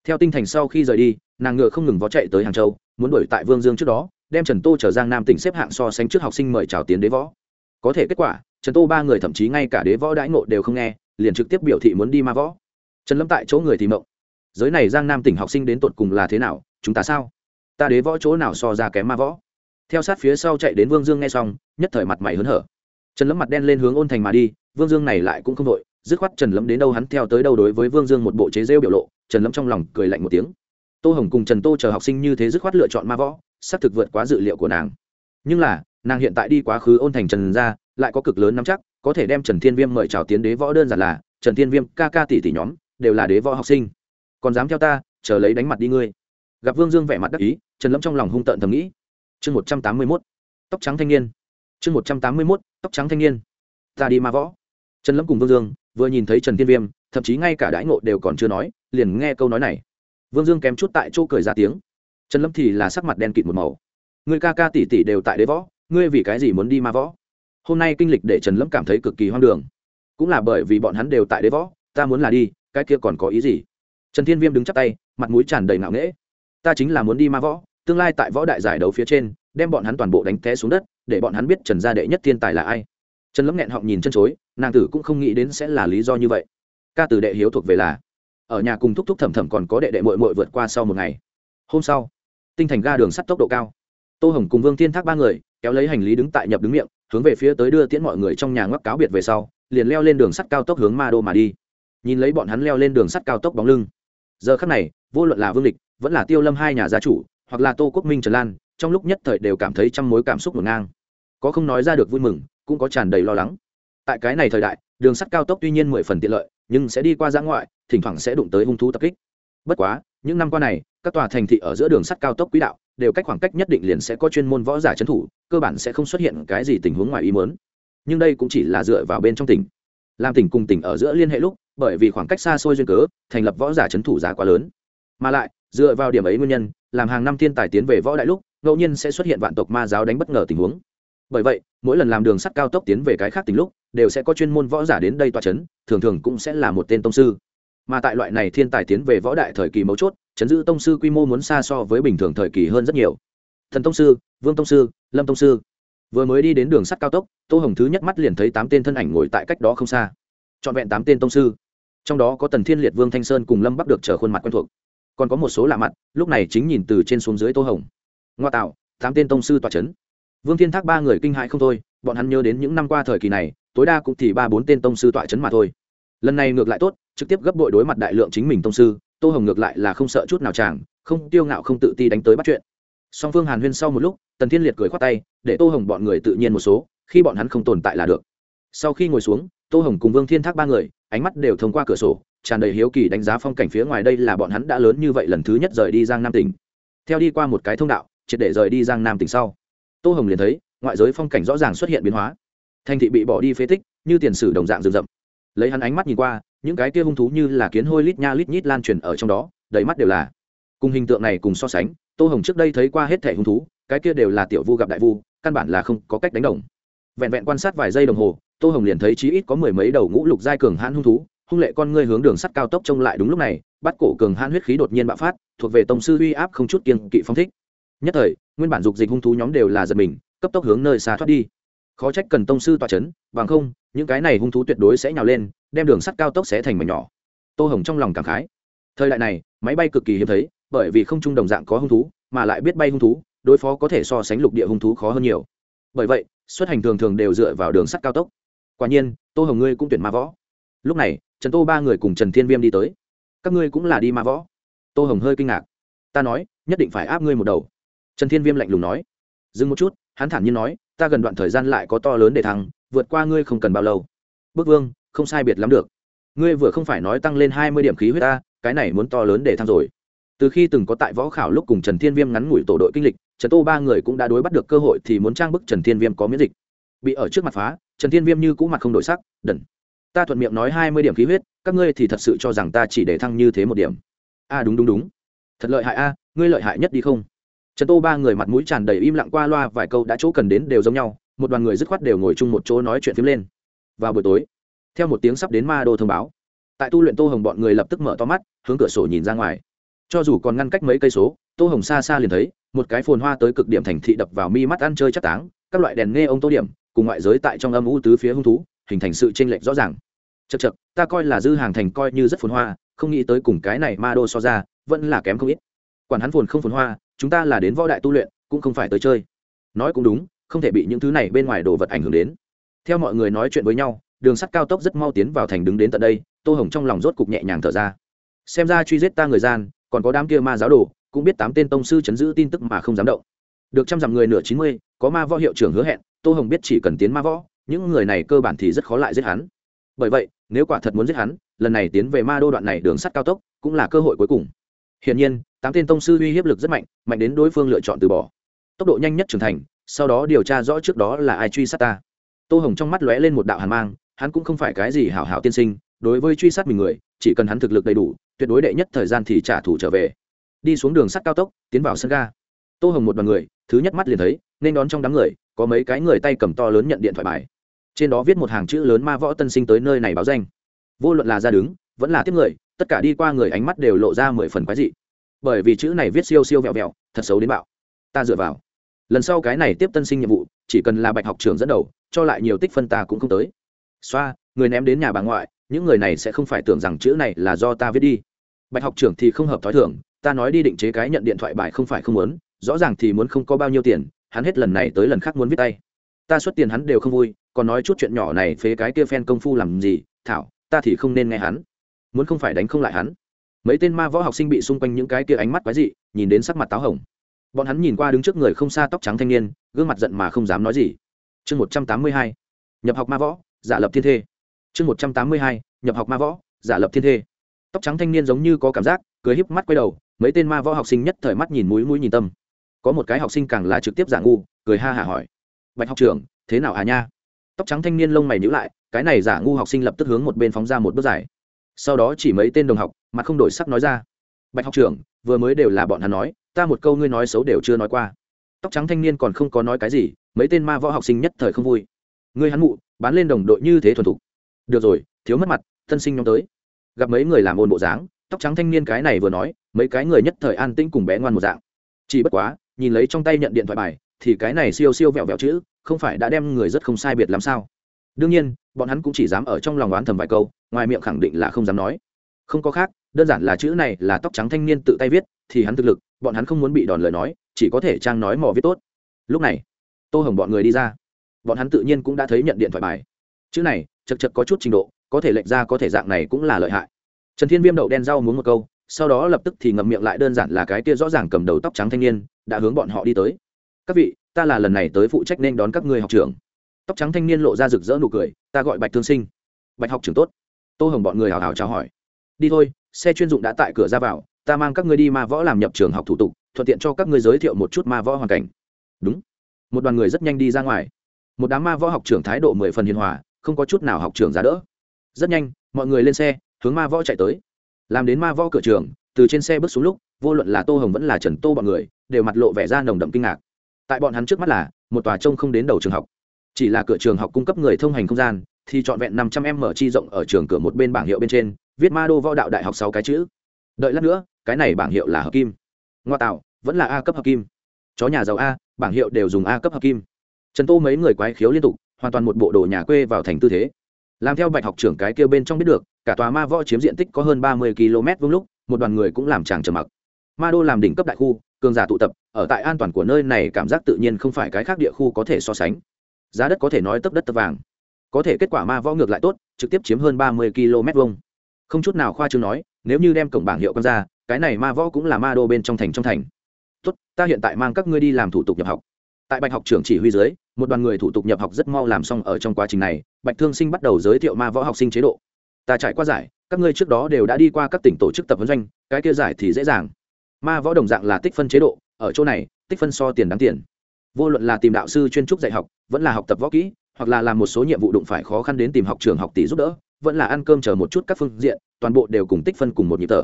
Theo tinh thành sau khi rời đi, nàng ngựa không ngừng vó chạy tới hàng châu, muốn đuổi tại vương dương trước đó, đem trần tô trở giang nam tỉnh xếp hạng so sánh trước học sinh mời chào tiến đế võ. Có thể kết quả, trần tô ba người thậm chí ngay cả đế võ đãi ngộ đều không nghe, liền trực tiếp biểu thị muốn đi ma võ. Trần lâm tại chỗ người thì mộng. Giới này giang nam tỉnh học sinh đến tột cùng là thế nào, chúng ta sao? Ta đế võ chỗ nào so ra kém ma võ? Theo sát phía sau chạy đến vương dương nghe xong, nhất thời mặt mày hớn hở. Trần lâm mặt đen lên hướng ôn thành mà đi, vương dương này lại cũng không đội dứt khoát trần lâm đến đâu hắn theo tới đâu đối với vương dương một bộ chế rêu biểu lộ, trần lâm trong lòng cười lạnh một tiếng. Tô hồng cùng trần tô chờ học sinh như thế dứt khoát lựa chọn ma võ, xác thực vượt quá dự liệu của nàng. Nhưng là, nàng hiện tại đi quá khứ ôn thành trần ra, lại có cực lớn nắm chắc, có thể đem trần thiên viêm mời chào tiến đế võ đơn giản là, trần thiên viêm, ca ca tỷ tỷ nhóm, đều là đế võ học sinh. Còn dám theo ta, chờ lấy đánh mặt đi ngươi. Gặp vương dương vẻ mặt đắc ý, trần lâm trong lòng hung tợn thầm nghĩ chương một trăm tám mươi mốt. Tóc trắng thanh niên. Chương một trăm tám mươi mốt, tóc trắng thanh niên. Ta đi ma võ. Trần lâm cùng vương dương vừa nhìn thấy trần thiên viêm, thậm chí ngay cả đãi ngộ đều còn chưa nói, liền nghe câu nói này. Vương dương kém chút tại chỗ cười ra tiếng. Trần lâm thì là sắc mặt đen kịt một màu. Người ca ca tỷ tỷ đều tại đế võ, ngươi vì cái gì muốn đi ma võ? Hôm nay kinh lịch để trần lâm cảm thấy cực kỳ hoang đường. Cũng là bởi vì bọn hắn đều tại đế võ, ta muốn là đi, cái kia còn có ý gì? Trần thiên viêm đứng chắp tay, mặt mũi tràn đầy ngạo nghễ. Ta chính là muốn đi ma võ tương lai tại võ đại giải đấu phía trên, đem bọn hắn toàn bộ đánh té xuống đất, để bọn hắn biết trần gia đệ nhất thiên tài là ai. Trần lâm nghẹn họng nhìn chân chối, nàng tử cũng không nghĩ đến sẽ là lý do như vậy. Ca từ đệ hiếu thuộc về là, ở nhà cùng thúc thúc thầm thầm còn có đệ đệ mội mội vượt qua sau một ngày. Hôm sau, tinh thành ga đường sắt tốc độ cao. Tô hồng cùng vương thiên thác ba người, kéo lấy hành lý đứng tại nhập đứng miệng, hướng về phía tới đưa tiễn mọi người trong nhà ngoắc cáo biệt về sau, liền leo lên đường sắt cao tốc hướng ma đô mà đi. Nhìn lấy bọn hắn leo lên đường sắt cao tốc bóng lưng. Giờ khắc này, vô luận là vương lịch, vẫn là tiêu lâm hai nhà gia chủ hoặc là tô quốc minh trần lan trong lúc nhất thời đều cảm thấy trăm mối cảm xúc ngổn ngang có không nói ra được vui mừng cũng có tràn đầy lo lắng tại cái này thời đại đường sắt cao tốc tuy nhiên mười phần tiện lợi nhưng sẽ đi qua giã ngoại thỉnh thoảng sẽ đụng tới hung thú tập kích bất quá những năm qua này các tòa thành thị ở giữa đường sắt cao tốc quỹ đạo đều cách khoảng cách nhất định liền sẽ có chuyên môn võ giả trấn thủ cơ bản sẽ không xuất hiện cái gì tình huống ngoài ý muốn nhưng đây cũng chỉ là dựa vào bên trong tỉnh làm tỉnh cùng tỉnh ở giữa liên hệ lúc bởi vì khoảng cách xa xôi duyên cớ thành lập võ giả trấn thủ giá quá lớn mà lại dựa vào điểm ấy nguyên nhân, làm hàng năm thiên tài tiến về võ đại lúc, ngẫu nhiên sẽ xuất hiện vạn tộc ma giáo đánh bất ngờ tình huống. Bởi vậy, mỗi lần làm đường sắt cao tốc tiến về cái khác tỉnh lúc, đều sẽ có chuyên môn võ giả đến đây toa c h ấ n thường thường cũng sẽ là một tên tông sư. Mà tại loại này thiên tài tiến về võ đại thời kỳ mấu chốt, chấn giữ tông sư quy mô muốn xa so với bình thường thời kỳ hơn rất nhiều. Thần tông sư, vương tông sư, lâm tông sư. Vừa mới đi đến đường sắt cao tốc, tô hồng thứ nhất mắt liền thấy tám tên thân ảnh ngồi tại cách đó không xa. Trọn vẹn tám tên tông sư. Trong đó có tần thiên liệt, vương thanh sơn cùng lâm bắc được trở khuôn mặt quen thuộc còn có một số lạ mặt, lúc này chính nhìn từ trên xuống dưới tô hồng. Ngoa tạo, tám tên tông sư tòa c h ấ n vương thiên thác ba người kinh hại không thôi, bọn hắn nhớ đến những năm qua thời kỳ này, tối đa cũng thì ba bốn tên tông sư tọa chấn mà thôi. Lần này ngược lại tốt, trực tiếp gấp bội đối mặt đại lượng chính mình tông sư, tô hồng ngược lại là không sợ chút nào chàng, không tiêu ngạo không tự ti đánh tới bắt chuyện. Song phương hàn huyên sau một lúc, tần thiên liệt cười khoát tay, để tô hồng bọn người tự nhiên một số, khi bọn hắn không tồn tại là được. Sau khi ngồi xuống, tô hồng cùng vương thiên thác ba người, ánh mắt đều thông qua cửa sổ tràn đầy hiếu kỳ đánh giá phong cảnh phía ngoài đây là bọn hắn đã lớn như vậy lần thứ nhất rời đi giang nam tỉnh. Theo đi qua một cái thông đạo, triệt để rời đi giang nam tỉnh sau. Tô hồng liền thấy, ngoại giới phong cảnh rõ ràng xuất hiện biến hóa. Thành thị bị bỏ đi phế tích, như tiền sử đồng dạng rừng rậm. Lấy hắn ánh mắt nhìn qua, những cái kia hung thú như là kiến hôi lít nha lít nhít lan truyền ở trong đó, đầy mắt đều là. Cùng hình tượng này cùng so sánh, tô hồng trước đây thấy qua hết thẻ hung thú, cái kia đều là tiểu vu gặp đại vu, căn bản là không có cách đánh đồng. Vẹn vẹn quan sát vài giây đồng hồ, tô hồng liền thấy chí ít có mười mấy đầu ngũ lục giai cường hãn hung thú hung lệ con ngươi hướng đường sắt cao tốc trông lại đúng lúc này, bắt cổ cường hãn huyết khí đột nhiên bạo phát, thuộc về tổng sư uy áp không chút kiên kỵ phong thích. Nhất thời, nguyên bản dục dịch hung thú nhóm đều là giật mình, cấp tốc hướng nơi xa thoát đi. Khó trách cần tông sư tọa c h ấ n bằng không, những cái này hung thú tuyệt đối sẽ nhào lên, đem đường sắt cao tốc sẽ thành mảnh nhỏ. Tô hồng trong lòng cảm khái. Thời đại này, máy bay cực kỳ hiếm thấy, bởi vì không trung đồng dạng có hung thú, mà lại biết bay hung thú, đối phó có thể so sánh lục địa hung thú khó hơn nhiều. Bởi vậy, xuất hành thường thường đều dựa vào đường sắt cao tốc. Quả nhiên, tô hồng ngươi cũng tuyển ma võ. Lúc này trần tô ba người cùng trần thiên viêm đi tới. Các ngươi cũng là đi ma võ. Tô hồng hơi kinh ngạc. Ta nói, nhất định phải áp ngươi một đầu. Trần thiên viêm lạnh lùng nói. Dừng một chút, hắn thản nhiên nói, ta gần đoạn thời gian lại có to lớn để thăng, vượt qua ngươi không cần bao lâu. Bước vương, không sai biệt lắm được. Ngươi vừa không phải nói tăng lên hai mươi điểm khí huyết ta, cái này muốn to lớn để thăng rồi. Từ khi từng có tại võ khảo lúc cùng trần thiên viêm ngắn ngủi tổ đội kinh lịch, trần tô ba người cũng đã đối bắt được cơ hội thì muốn trang bức trần thiên viêm có miễn dịch. Bị ở trước mặt phá, trần thiên viêm như cũ mặt không đổi sắc, đần ta thuận miệng nói hai mươi điểm khí huyết, các ngươi thì thật sự cho rằng ta chỉ để thăng như thế một điểm. A đúng đúng đúng. Thật lợi hại a, ngươi lợi hại nhất đi không? Trần tô ba người mặt mũi tràn đầy im lặng qua loa vài câu đã chỗ cần đến đều giống nhau, một đoàn người dứt khoát đều ngồi chung một chỗ nói chuyện phím lên. Vào buổi tối, theo một tiếng sắp đến ma đô thông báo, tại tu luyện tô hồng bọn người lập tức mở to mắt, hướng cửa sổ nhìn ra ngoài. Cho dù còn ngăn cách mấy cây số, tô hồng xa xa liền thấy, một cái phồn hoa tới cực điểm thành thị đập vào mi mắt ăn chơi chắc táng, các loại đèn nghe ông tô điểm, cùng ngoại giới tại trong âm u tứ phía hung thú, hình thành sự chênh lệch rõ ràng chật chật ta coi là dư hàng thành coi như rất phồn hoa, không nghĩ tới cùng cái này ma đô so ra, vẫn là kém không ít. Quản hắn phồn không phồn hoa, chúng ta là đến võ đại tu luyện, cũng không phải tới chơi. Nói cũng đúng, không thể bị những thứ này bên ngoài đồ vật ảnh hưởng đến. Theo mọi người nói chuyện với nhau, đường sắt cao tốc rất mau tiến vào thành đứng đến tận đây, tô hồng trong lòng rốt cục nhẹ nhàng thở ra. Xem ra truy giết ta người gian, còn có đám kia ma giáo đồ, cũng biết tám tên tông sư chấn giữ tin tức mà không dám động. Được trăm dặm người nửa chín mươi, có ma võ hiệu trưởng hứa hẹn, tô hồng biết chỉ cần tiến ma võ, những người này cơ bản thì rất khó lại giết hắn. Bởi vậy nếu quả thật muốn giết hắn, lần này tiến về ma đô đoạn này đường sắt cao tốc cũng là cơ hội cuối cùng. Hiển nhiên, tám tên tông sư uy hiếp lực rất mạnh mạnh đến đối phương lựa chọn từ bỏ. Tốc độ nhanh nhất trưởng thành, sau đó điều tra rõ trước đó là ai truy sát ta. Tô hồng trong mắt lóe lên một đạo hàn mang, hắn cũng không phải cái gì hảo hảo tiên sinh, đối với truy sát mình người, chỉ cần hắn thực lực đầy đủ, tuyệt đối đệ nhất thời gian thì trả thù trở về. Đi xuống đường sắt cao tốc, tiến vào sân ga. Tô hồng một đoàn người, thứ nhất mắt liền thấy, nên đón trong đám người, có mấy cái người tay cầm to lớn nhận điện thoại bài trên đó viết một hàng chữ lớn ma võ tân sinh tới nơi này báo danh. Vô luận là ra đứng, vẫn là tiếp người, tất cả đi qua người ánh mắt đều lộ ra mười phần quái dị. Bởi vì chữ này viết siêu siêu vẹo vẹo, thật xấu đến bạo. Ta dựa vào. Lần sau cái này tiếp tân sinh nhiệm vụ, chỉ cần là bạch học trưởng dẫn đầu, cho lại nhiều tích phân ta cũng không tới. Xoa, người ném đến nhà bà ngoại, những người này sẽ không phải tưởng rằng chữ này là do ta viết đi. Bạch học trưởng thì không hợp t h ó i thưởng ta nói đi định chế cái nhận điện thoại bài không phải không muốn, rõ ràng thì muốn không có bao nhiêu tiền, hắn hết lần này tới lần khác muốn viết tay. Ta xuất tiền hắn đều không vui còn nói chút chuyện nhỏ này phế cái kia phen công phu làm gì, thảo, ta thì không nên nghe hắn. Muốn không phải đánh không lại hắn. Mấy tên ma võ học sinh bị xung quanh những cái kia ánh mắt quái dị, nhìn đến sắc mặt táo hồng. Bọn hắn nhìn qua đứng trước người không xa tóc trắng thanh niên, gương mặt giận mà không dám nói gì. Chương một trăm tám mươi hai, nhập học ma võ, giả lập thiên thê. Chương một trăm tám mươi hai, nhập học ma võ, giả lập thiên thê. Tóc trắng thanh niên giống như có cảm giác, cười híp mắt quay đầu, mấy tên ma võ học sinh nhất thời mắt nhìn mũi mũi nhìn tâm. Có một cái học sinh càng là trực tiếp giả ngu, cười ha hả hỏi. Bạch học trưởng, thế nào hà nha? Tóc trắng thanh niên lông mày nhíu lại cái này giả ngu học sinh lập tức hướng một bên phóng ra một bước giải, sau đó chỉ mấy tên đồng học mà không đổi sắc nói ra. Bạch học trưởng vừa mới đều là bọn hắn nói ta một câu ngươi nói xấu đều chưa nói qua. Tóc trắng thanh niên còn không có nói cái gì mấy tên ma võ học sinh nhất thời không vui. Ngươi hắn mụ bán lên đồng đội như thế thuần thục. Được rồi thiếu mất mặt thân sinh nhóm tới. Gặp mấy người làm ồn bộ dáng tóc trắng thanh niên cái này vừa nói mấy cái người nhất thời an tĩnh cùng bé ngoan một dạng. Chỉ bất quá nhìn lấy trong tay nhận điện thoại bài thì cái này siêu siêu vẹo vẹo chữ không phải đã đem người rất không sai biệt làm sao? Đương nhiên, bọn hắn cũng chỉ dám ở trong lòng oán thầm vài câu, ngoài miệng khẳng định là không dám nói. Không có khác, đơn giản là chữ này là tóc trắng thanh niên tự tay viết, thì hắn thực lực, bọn hắn không muốn bị đòn lời nói, chỉ có thể trang nói mò viết tốt. Lúc này, tô hồng bọn người đi ra. Bọn hắn tự nhiên cũng đã thấy nhận điện thoại bài. Chữ này, chật chật có chút trình độ, có thể lệch ra có thể dạng này cũng là lợi hại. Trần thiên viêm đậu đen rau muốn một câu, sau đó lập tức thì ngậm miệng lại, đơn giản là cái kia rõ ràng cầm đầu tóc trắng thanh niên, đã hướng bọn họ đi tới các vị, ta là lần này tới phụ trách nên đón các người học trường tóc trắng thanh niên lộ ra rực rỡ nụ cười, ta gọi bạch thương sinh. Bạch học trưởng tốt. Tô hồng bọn người hào hào chào hỏi. Đi thôi, xe chuyên dụng đã tại cửa ra vào, ta mang các ngươi đi ma võ làm nhập trường học thủ tục, thuận tiện cho các ngươi giới thiệu một chút ma võ hoàn cảnh. Đúng. Một đoàn người rất nhanh đi ra ngoài. Một đám ma võ học trưởng thái độ mười phần hiền hòa, không có chút nào học trưởng giá đỡ. Rất nhanh, mọi người lên xe, hướng ma võ chạy tới. Làm đến ma võ cửa trường, từ trên xe bước xuống lúc, vô luận là tô hồng vẫn là trần tô bọn người, đều mặt lộ vẻ ra nồng đậm kinh ngạc tại bọn hắn trước mắt là, một tòa trông không đến đầu trường học. Chỉ là cửa trường học cung cấp người thông hành không gian, thì trọn vẹn năm trăm em mở chi rộng ở trường cửa một bên bảng hiệu bên trên, viết ma đô võ đạo đại học sáu cái chữ. Đợi lát nữa, cái này bảng hiệu là hợp kim. Ngoa tạo, vẫn là a cấp hợp kim. Chó nhà giàu a, bảng hiệu đều dùng a cấp hợp kim. Trần tô mấy người quái khiếu liên tục, hoàn toàn một bộ đồ nhà quê vào thành tư thế. Làm theo bạch học trưởng cái kêu bên trong biết được, cả tòa ma võ chiếm diện tích có hơn ba mươi km vương lúc, một đoàn người cũng làm tràng trầm mặc. Ma đô làm đỉnh cấp đại khu cường giả tụ tập, ở tại an toàn của nơi này cảm giác tự nhiên không phải cái khác địa khu có thể so sánh. Giá đất có thể nói tấp đất tấp vàng. Có thể kết quả ma võ ngược lại tốt, trực tiếp chiếm hơn ba mươi km vông không chút nào khoa chương nói, nếu như đem cổng bảng hiệu con ra, cái này ma võ cũng là ma đô bên trong thành trong thành. Tốt, ta hiện tại mang các ngươi đi làm thủ tục nhập học. Tại bạch học trưởng chỉ huy dưới, một đoàn người thủ tục nhập học rất mau làm xong ở trong quá trình này, bạch thương sinh bắt đầu giới thiệu ma võ học sinh chế độ. Ta trải qua giải, các ngươi trước đó đều đã đi qua các tỉnh tổ chức tập huấn doanh, cái kia giải thì dễ dàng ma võ đồng dạng là tích phân chế độ, ở chỗ này, tích phân so tiền đáng tiền. Vô luận là tìm đạo sư chuyên trúc dạy học, vẫn là học tập võ kỹ, hoặc là làm một số nhiệm vụ đụng phải khó khăn đến tìm học trường học tỷ giúp đỡ, vẫn là ăn cơm chờ một chút các phương diện, toàn bộ đều cùng tích phân cùng một nhịp tở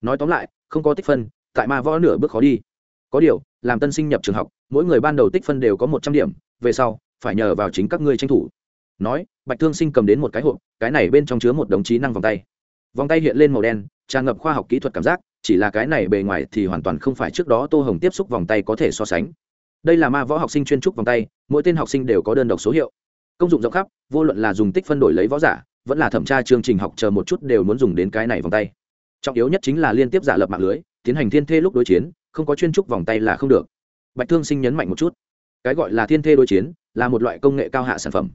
nói tóm lại, không có tích phân, tại ma võ nửa bước khó đi. Có điều, làm tân sinh nhập trường học, mỗi người ban đầu tích phân đều có một trăm điểm, về sau, phải nhờ vào chính các ngươi tranh thủ. Nói, bạch thương sinh cầm đến một cái hộp, cái này bên trong chứa một đồng chí năng vòng tay vòng tay hiện lên màu đen, tràn ngập khoa học kỹ thuật cảm giác, chỉ là cái này bề ngoài thì hoàn toàn không phải trước đó tô hồng tiếp xúc vòng tay có thể so sánh. Đây là ma võ học sinh chuyên trúc vòng tay, mỗi tên học sinh đều có đơn độc số hiệu. Công dụng rộng khắp, vô luận là dùng tích phân đổi lấy võ giả, vẫn là thẩm tra chương trình học chờ một chút đều muốn dùng đến cái này vòng tay. Trọng yếu nhất chính là liên tiếp giả lập mạng lưới, tiến hành thiên thê lúc đối chiến, không có chuyên trúc vòng tay là không được. Bạch thương sinh nhấn mạnh một chút. Cái gọi là thiên thê đối chiến là một loại công nghệ cao hạ sản phẩm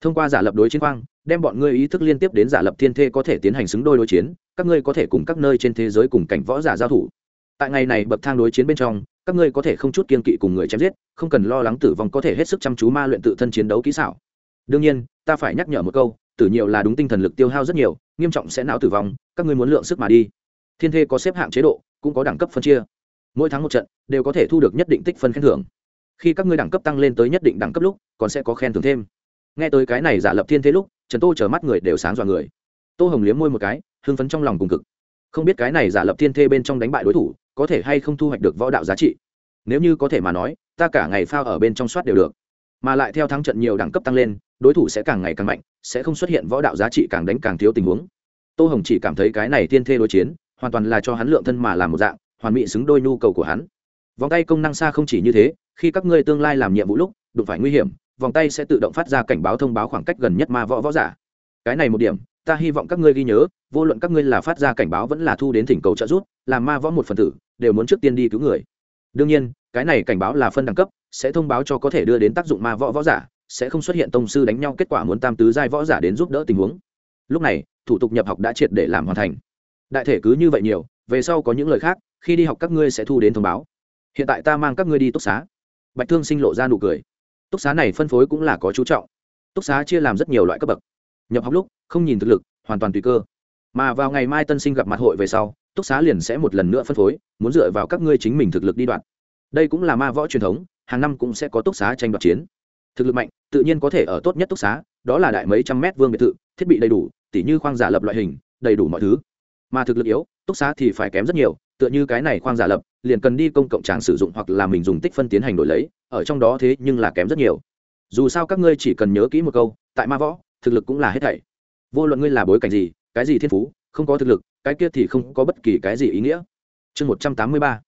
thông qua giả lập đối chiến quang đem bọn ngươi ý thức liên tiếp đến giả lập thiên thê có thể tiến hành xứng đôi đối chiến, các ngươi có thể cùng các nơi trên thế giới cùng cảnh võ giả giao thủ. Tại ngày này bậc thang đối chiến bên trong, các ngươi có thể không chút kiên kỵ cùng người chém giết, không cần lo lắng tử vong có thể hết sức chăm chú ma luyện tự thân chiến đấu kỹ xảo. Đương nhiên, ta phải nhắc nhở một câu, tử nhiều là đúng tinh thần lực tiêu hao rất nhiều, nghiêm trọng sẽ não tử vong, các ngươi muốn lượng sức mà đi. Thiên thê có xếp hạng chế độ, cũng có đẳng cấp phân chia. Mỗi tháng một trận, đều có thể thu được nhất định tích phân khen thưởng. Khi các ngươi đẳng cấp tăng lên tới nhất định đẳng cấp lúc, còn sẽ có khen thưởng thêm nghe tới cái này giả lập thiên thế lúc, trần tô chở mắt người đều sáng dọa người. Tô hồng liếm môi một cái, hưng phấn trong lòng cùng cực. Không biết cái này giả lập thiên thê bên trong đánh bại đối thủ, có thể hay không thu hoạch được võ đạo giá trị? Nếu như có thể mà nói, ta cả ngày phao ở bên trong soát đều được. Mà lại theo thắng trận nhiều đẳng cấp tăng lên, đối thủ sẽ càng ngày càng mạnh, sẽ không xuất hiện võ đạo giá trị càng đánh càng thiếu tình huống. Tô hồng chỉ cảm thấy cái này thiên thê đối chiến, hoàn toàn là cho hắn lượng thân mà làm một dạng, hoàn mỹ xứng đôi nhu cầu của hắn. Vòng tay công năng xa không chỉ như thế, khi các ngươi tương lai làm nhiệm vụ lúc, đụng phải nguy hiểm vòng tay sẽ tự động phát ra cảnh báo thông báo khoảng cách gần nhất ma võ võ giả. Cái này một điểm, ta hy vọng các ngươi ghi nhớ, vô luận các ngươi là phát ra cảnh báo vẫn là thu đến thỉnh cầu trợ giúp làm ma võ một phần tử, đều muốn trước tiên đi cứu người. Đương nhiên, cái này cảnh báo là phân đẳng cấp, sẽ thông báo cho có thể đưa đến tác dụng ma võ võ giả, sẽ không xuất hiện tông sư đánh nhau kết quả muốn tam tứ giai võ giả đến giúp đỡ tình huống. Lúc này, thủ tục nhập học đã triệt để làm hoàn thành. Đại thể cứ như vậy nhiều, về sau có những lời khác, khi đi học các ngươi sẽ thu đến thông báo. Hiện tại ta mang các ngươi đi túc xá. Bạch thương sinh lộ ra nụ cười túc xá này phân phối cũng là có chú trọng. Túc xá chia làm rất nhiều loại cấp bậc. Nhập học lúc, không nhìn thực lực, hoàn toàn tùy cơ. Mà vào ngày mai tân sinh gặp mặt hội về sau, túc xá liền sẽ một lần nữa phân phối, muốn dựa vào các ngươi chính mình thực lực đi đoạn đây cũng là ma võ truyền thống, hàng năm cũng sẽ có túc xá tranh đoạt chiến. Thực lực mạnh, tự nhiên có thể ở tốt nhất túc xá, đó là đại mấy trăm mét vương biệt thự, thiết bị đầy đủ, tỉ như khoang giả lập loại hình, đầy đủ mọi thứ. Mà thực lực yếu, túc xá thì phải kém rất nhiều, tựa như cái này khoang giả lập, liền cần đi công cộng tràng sử dụng hoặc là mình dùng tích phân tiến hành đổi lấy ở trong đó thế nhưng là kém rất nhiều. Dù sao các ngươi chỉ cần nhớ kỹ một câu, tại ma võ, thực lực cũng là hết thảy. Vô luận ngươi là bối cảnh gì, cái gì thiên phú, không có thực lực, cái kia thì không có bất kỳ cái gì ý nghĩa. Chương một trăm tám mươi ba.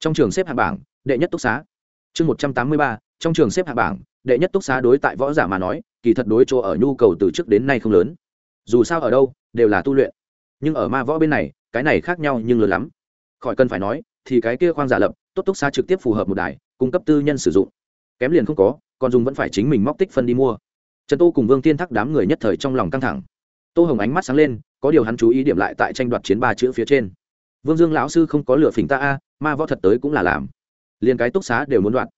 Trong trường xếp hạng bảng, đệ nhất túc xá. Chương một trăm tám mươi ba. Trong trường xếp hạng bảng, đệ nhất túc xá đối tại võ giả mà nói, kỳ thật đối chỗ ở nhu cầu từ trước đến nay không lớn. Dù sao ở đâu, đều là tu luyện. Nhưng ở ma võ bên này, cái này khác nhau nhưng lớn lắm. Khỏi cần phải nói, thì cái kia khoang giả lập, tốt túc xá trực tiếp phù hợp một đài cung cấp tư nhân sử dụng. Kém liền không có, còn dùng vẫn phải chính mình móc tích phân đi mua. Trần tô cùng vương tiên thắc đám người nhất thời trong lòng căng thẳng. Tô hồng ánh mắt sáng lên, có điều hắn chú ý điểm lại tại tranh đoạt chiến ba chữ phía trên. Vương dương lão sư không có lửa phỉnh ta a, ma võ thật tới cũng là làm. Liền cái túc xá đều muốn đoạt.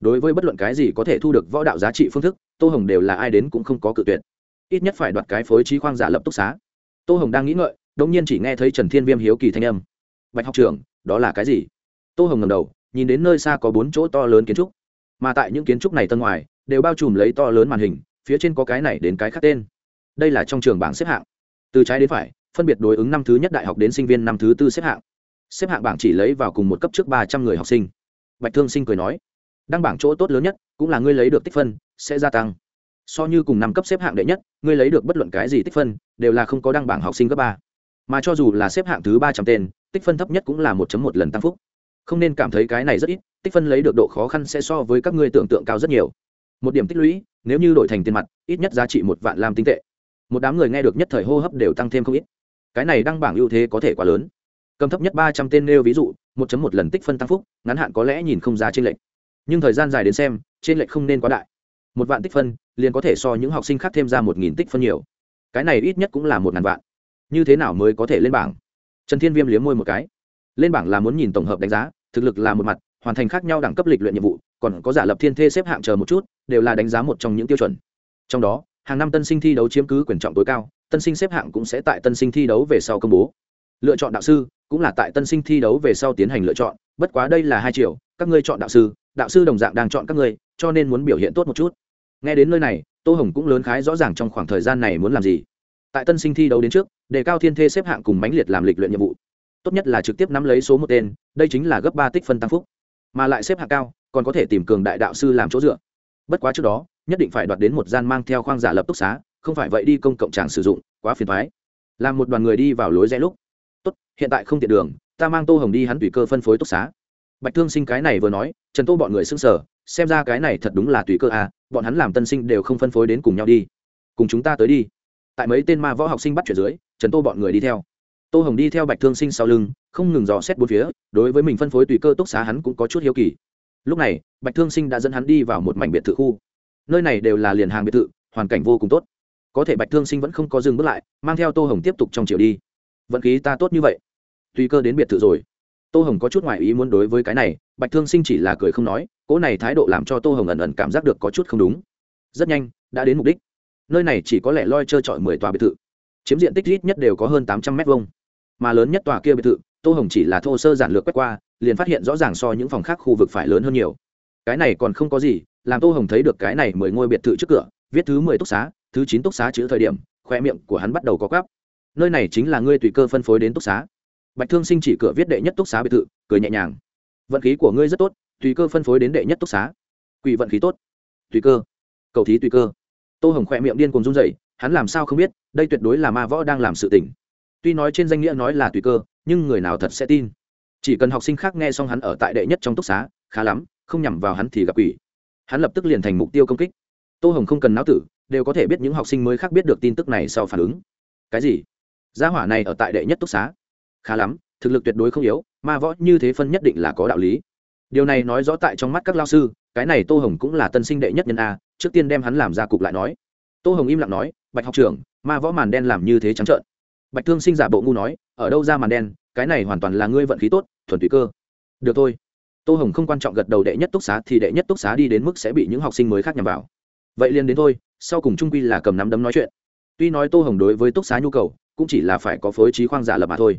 Đối với bất luận cái gì có thể thu được võ đạo giá trị phương thức, tô hồng đều là ai đến cũng không có cự tuyệt. Ít nhất phải đoạt cái phối trí khoang giả lập túc xá. Tô hồng đang nghĩ ngợi đông nhiên chỉ nghe thấy trần thiên viêm hiếu kỳ thanh âm. Bạch học trưởng, đó là cái gì? Tô hồng ngầm đầu nhìn đến nơi xa có bốn chỗ to lớn kiến trúc. Mà tại những kiến trúc này tân ngoài, đều bao trùm lấy to lớn màn hình, phía trên có cái này đến cái khác tên. Đây là trong trường bảng xếp hạng. Từ trái đến phải, phân biệt đối ứng năm thứ nhất đại học đến sinh viên năm thứ tư xếp hạng. Xếp hạng bảng chỉ lấy vào cùng một cấp trước ba trăm người học sinh. Bạch thương sinh cười nói, đăng bảng chỗ tốt lớn nhất cũng là ngươi lấy được tích phân, sẽ gia tăng. So như cùng năm cấp xếp hạng đệ nhất, ngươi lấy được bất luận cái gì tích phân, đều là không có đăng bảng học sinh cấp ba. Mà cho dù là xếp hạng thứ ba trăm tên, tích phân thấp nhất cũng là một một lần tăng phúc không nên cảm thấy cái này rất ít, tích phân lấy được độ khó khăn sẽ so với các ngươi tưởng tượng cao rất nhiều. Một điểm tích lũy, nếu như đổi thành tiền mặt, ít nhất giá trị một vạn lam tinh tệ. Một đám người nghe được nhất thời hô hấp đều tăng thêm không ít. Cái này đăng bảng ưu thế có thể quá lớn. Cầm thấp nhất ba trăm tên nêu ví dụ, một một lần tích phân tăng phúc, ngắn hạn có lẽ nhìn không ra trên lệnh nhưng thời gian dài đến xem trên lệnh không nên quá đại. Một vạn tích phân, liền có thể so những học sinh khác thêm ra một nghìn tích phân nhiều. Cái này ít nhất cũng là một ngàn vạn. Như thế nào mới có thể lên bảng? Trần thiên viêm liếm môi một cái. Lên bảng là muốn nhìn tổng hợp đánh giá thực lực là một mặt, hoàn thành khác nhau đẳng cấp lịch luyện nhiệm vụ, còn có giả lập thiên thê xếp hạng chờ một chút, đều là đánh giá một trong những tiêu chuẩn. Trong đó, hàng năm tân sinh thi đấu chiếm cứ quyền trọng tối cao, tân sinh xếp hạng cũng sẽ tại tân sinh thi đấu về sau công bố. Lựa chọn đạo sư cũng là tại tân sinh thi đấu về sau tiến hành lựa chọn, bất quá đây là hai triệu các ngươi chọn đạo sư đạo sư đồng dạng đang chọn các ngươi, cho nên muốn biểu hiện tốt một chút. Nghe đến nơi này, tô hồng cũng lớn khái rõ ràng trong khoảng thời gian này muốn làm gì. Tại tân sinh thi đấu đến trước, đề cao thiên thê xếp hạng cùng mãnh liệt làm lịch luyện nhiệm vụ tốt nhất là trực tiếp nắm lấy số một tên, đây chính là gấp ba tích phân tăng phúc. Mà lại xếp hạng cao, còn có thể tìm cường đại đạo sư làm chỗ dựa. Bất quá trước đó, nhất định phải đoạt đến một gian mang theo khoang giả lập túc xá, không phải vậy đi công cộng tràng sử dụng, quá phiền thoái làm một đoàn người đi vào lối rẽ lúc, tốt, hiện tại không tiện đường, ta mang tô hồng đi hắn tùy cơ phân phối túc xá. Bạch thương sinh cái này vừa nói, trần tô bọn người s ư n g sở xem ra cái này thật đúng là tùy cơ à bọn hắn làm tân sinh đều không phân phối đến cùng nhau đi, cùng chúng ta tới đi. Tại mấy tên ma võ học sinh bắt chuyển dưới, trần tô bọn người đi theo tô hồng đi theo bạch thương sinh sau lưng, không ngừng dò xét bốn phía, đối với mình phân phối tùy cơ túc xá hắn cũng có chút hiếu kỳ. Lúc này, bạch thương sinh đã dẫn hắn đi vào một mảnh biệt thự khu. Nơi này đều là liền hàng biệt thự, hoàn cảnh vô cùng tốt. Có thể bạch thương sinh vẫn không có dừng bước lại, mang theo tô hồng tiếp tục trong chiều đi. Vận khí ta tốt như vậy. Tùy cơ đến biệt thự rồi. Tô hồng có chút ngoại ý muốn đối với cái này, bạch thương sinh chỉ là cười không nói, cỗ này thái độ làm cho tô hồng ẩn ẩn cảm giác được có chút không đúng. Rất nhanh, đã đến mục đích. Nơi này chỉ có lẽ loi trơ trọi mười tòa biệt thự. Chiếm diện tích ít nhất đều có hơn tám trăm mét vuông mà lớn nhất tòa kia biệt thự, tô hồng chỉ là thô sơ giản lược quét qua, liền phát hiện rõ ràng so những phòng khác khu vực phải lớn hơn nhiều. Cái này còn không có gì, làm tô hồng thấy được cái này mười ngôi biệt thự trước cửa, viết thứ mười túc xá, thứ chín túc xá chữ thời điểm khoe miệng của hắn bắt đầu có gắp nơi này chính là ngươi tùy cơ phân phối đến túc xá. Bạch thương sinh chỉ cửa viết đệ nhất túc xá biệt thự, cười nhẹ nhàng. Vận khí của ngươi rất tốt, tùy cơ phân phối đến đệ nhất túc xá. Quỷ vận khí tốt. Tùy cơ. Cầu thí tùy cơ. Tô hồng khoe miệng điên cùng run dậy hắn làm sao không biết, đây tuyệt đối là ma võ đang làm sự tỉnh tuy nói trên danh nghĩa nói là tùy cơ, nhưng người nào thật sẽ tin. Chỉ cần học sinh khác nghe xong hắn ở tại đệ nhất trong túc xá, khá lắm, không nhằm vào hắn thì gặp quỷ. Hắn lập tức liền thành mục tiêu công kích. Tô hồng không cần não tử, đều có thể biết những học sinh mới khác biết được tin tức này sau phản ứng. Cái gì? Gia hỏa này ở tại đệ nhất túc xá? Khá lắm, thực lực tuyệt đối không yếu, ma võ như thế phân nhất định là có đạo lý. Điều này nói rõ tại trong mắt các lao sư, cái này tô hồng cũng là tân sinh đệ nhất nhân a, trước tiên đem hắn làm ra cục lại nói. Tô hồng im lặng nói, bạch học trưởng, ma võ màn đen làm như thế trắng trợn bạch thương sinh giả bộ ngu nói, ở đâu ra màn đen, cái này hoàn toàn là ngươi vận khí tốt, thuần tùy cơ. Được thôi. Tô hồng không quan trọng gật đầu đệ nhất túc xá thì đệ nhất túc xá đi đến mức sẽ bị những học sinh mới khác nhằm vào. Vậy liền đến thôi, sau cùng trung quy là cầm nắm đấm nói chuyện. Tuy nói tô hồng đối với túc xá nhu cầu, cũng chỉ là phải có phối trí khoang giả lập mà thôi.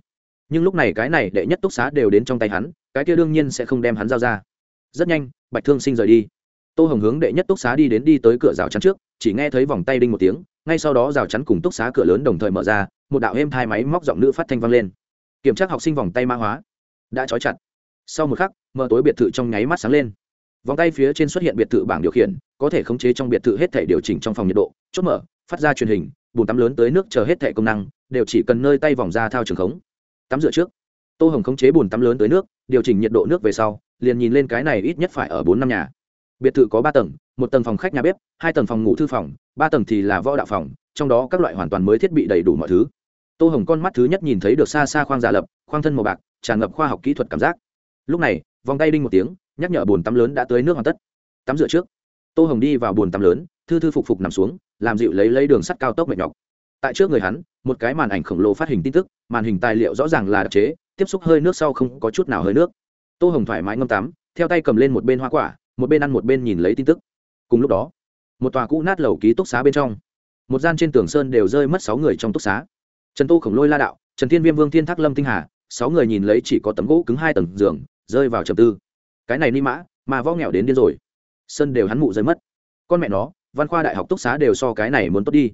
Nhưng lúc này cái này đệ nhất túc xá đều đến trong tay hắn, cái kia đương nhiên sẽ không đem hắn giao ra. Rất nhanh, bạch thương sinh rời đi. Tô hồng hướng đệ nhất túc xá đi đến đi tới cửa rào chắn trước, chỉ nghe thấy vòng tay đinh một tiếng, ngay sau đó rào chắn cùng túc xá cửa lớn đồng thời mở ra một đạo êm thai máy móc giọng nữ phát thanh vang lên. Kiểm tra học sinh vòng tay ma hóa. Đã trói chặt. Sau một khắc, mở tối biệt thự trong nháy mắt sáng lên. Vòng tay phía trên xuất hiện biệt thự bảng điều khiển, có thể khống chế trong biệt thự hết thể điều chỉnh trong phòng nhiệt độ. Chốt mở, phát ra truyền hình, bùn tắm lớn tới nước chờ hết thể công năng, đều chỉ cần nơi tay vòng ra thao trường khống. Tắm rửa trước. Tô hồng khống chế bùn tắm lớn tới nước, điều chỉnh nhiệt độ nước về sau, liền nhìn lên cái này ít nhất phải ở bốn năm nhà. Biệt thự có ba tầng, một tầng phòng khách nhà bếp, hai tầng phòng ngủ thư phòng, ba tầng thì là võ đạo phòng, trong đó các loại hoàn toàn mới thiết bị đầy đủ mọi thứ tô hồng con mắt thứ nhất nhìn thấy được xa xa khoang giả lập, khoang thân màu bạc, tràn ngập khoa học kỹ thuật cảm giác. Lúc này, vòng tay đinh một tiếng, nhắc nhở bồn tắm lớn đã tới nước hoàn tất. Tắm rửa trước. Tô hồng đi vào bồn tắm lớn, thư thư phục phục nằm xuống, làm dịu lấy lấy đường sắt cao tốc mệt nhọc. Tại trước người hắn, một cái màn ảnh khổng lồ phát hình tin tức, màn hình tài liệu rõ ràng là đặc chế, tiếp xúc hơi nước sau không có chút nào hơi nước. Tô hồng thoải mái ngâm tắm, theo tay cầm lên một bên hoa quả, một bên ăn một bên nhìn lấy tin tức. Cùng lúc đó, một tòa cũ nát lầu ký túc xá bên trong. Một gian trên tường sơn đều rơi mất sáu người trong túc xá trần tô khổng lôi la đạo, trần thiên viêm, vương thiên thác, lâm tinh hà, sáu người nhìn lấy chỉ có tấm gỗ cứng hai tầng giường, rơi vào trầm tư. Cái này ni mã, mà võ nghèo đến điên rồi. Sân đều hắn mụ rơi mất. Con mẹ nó, văn khoa đại học túc xá đều so cái này muốn tốt đi.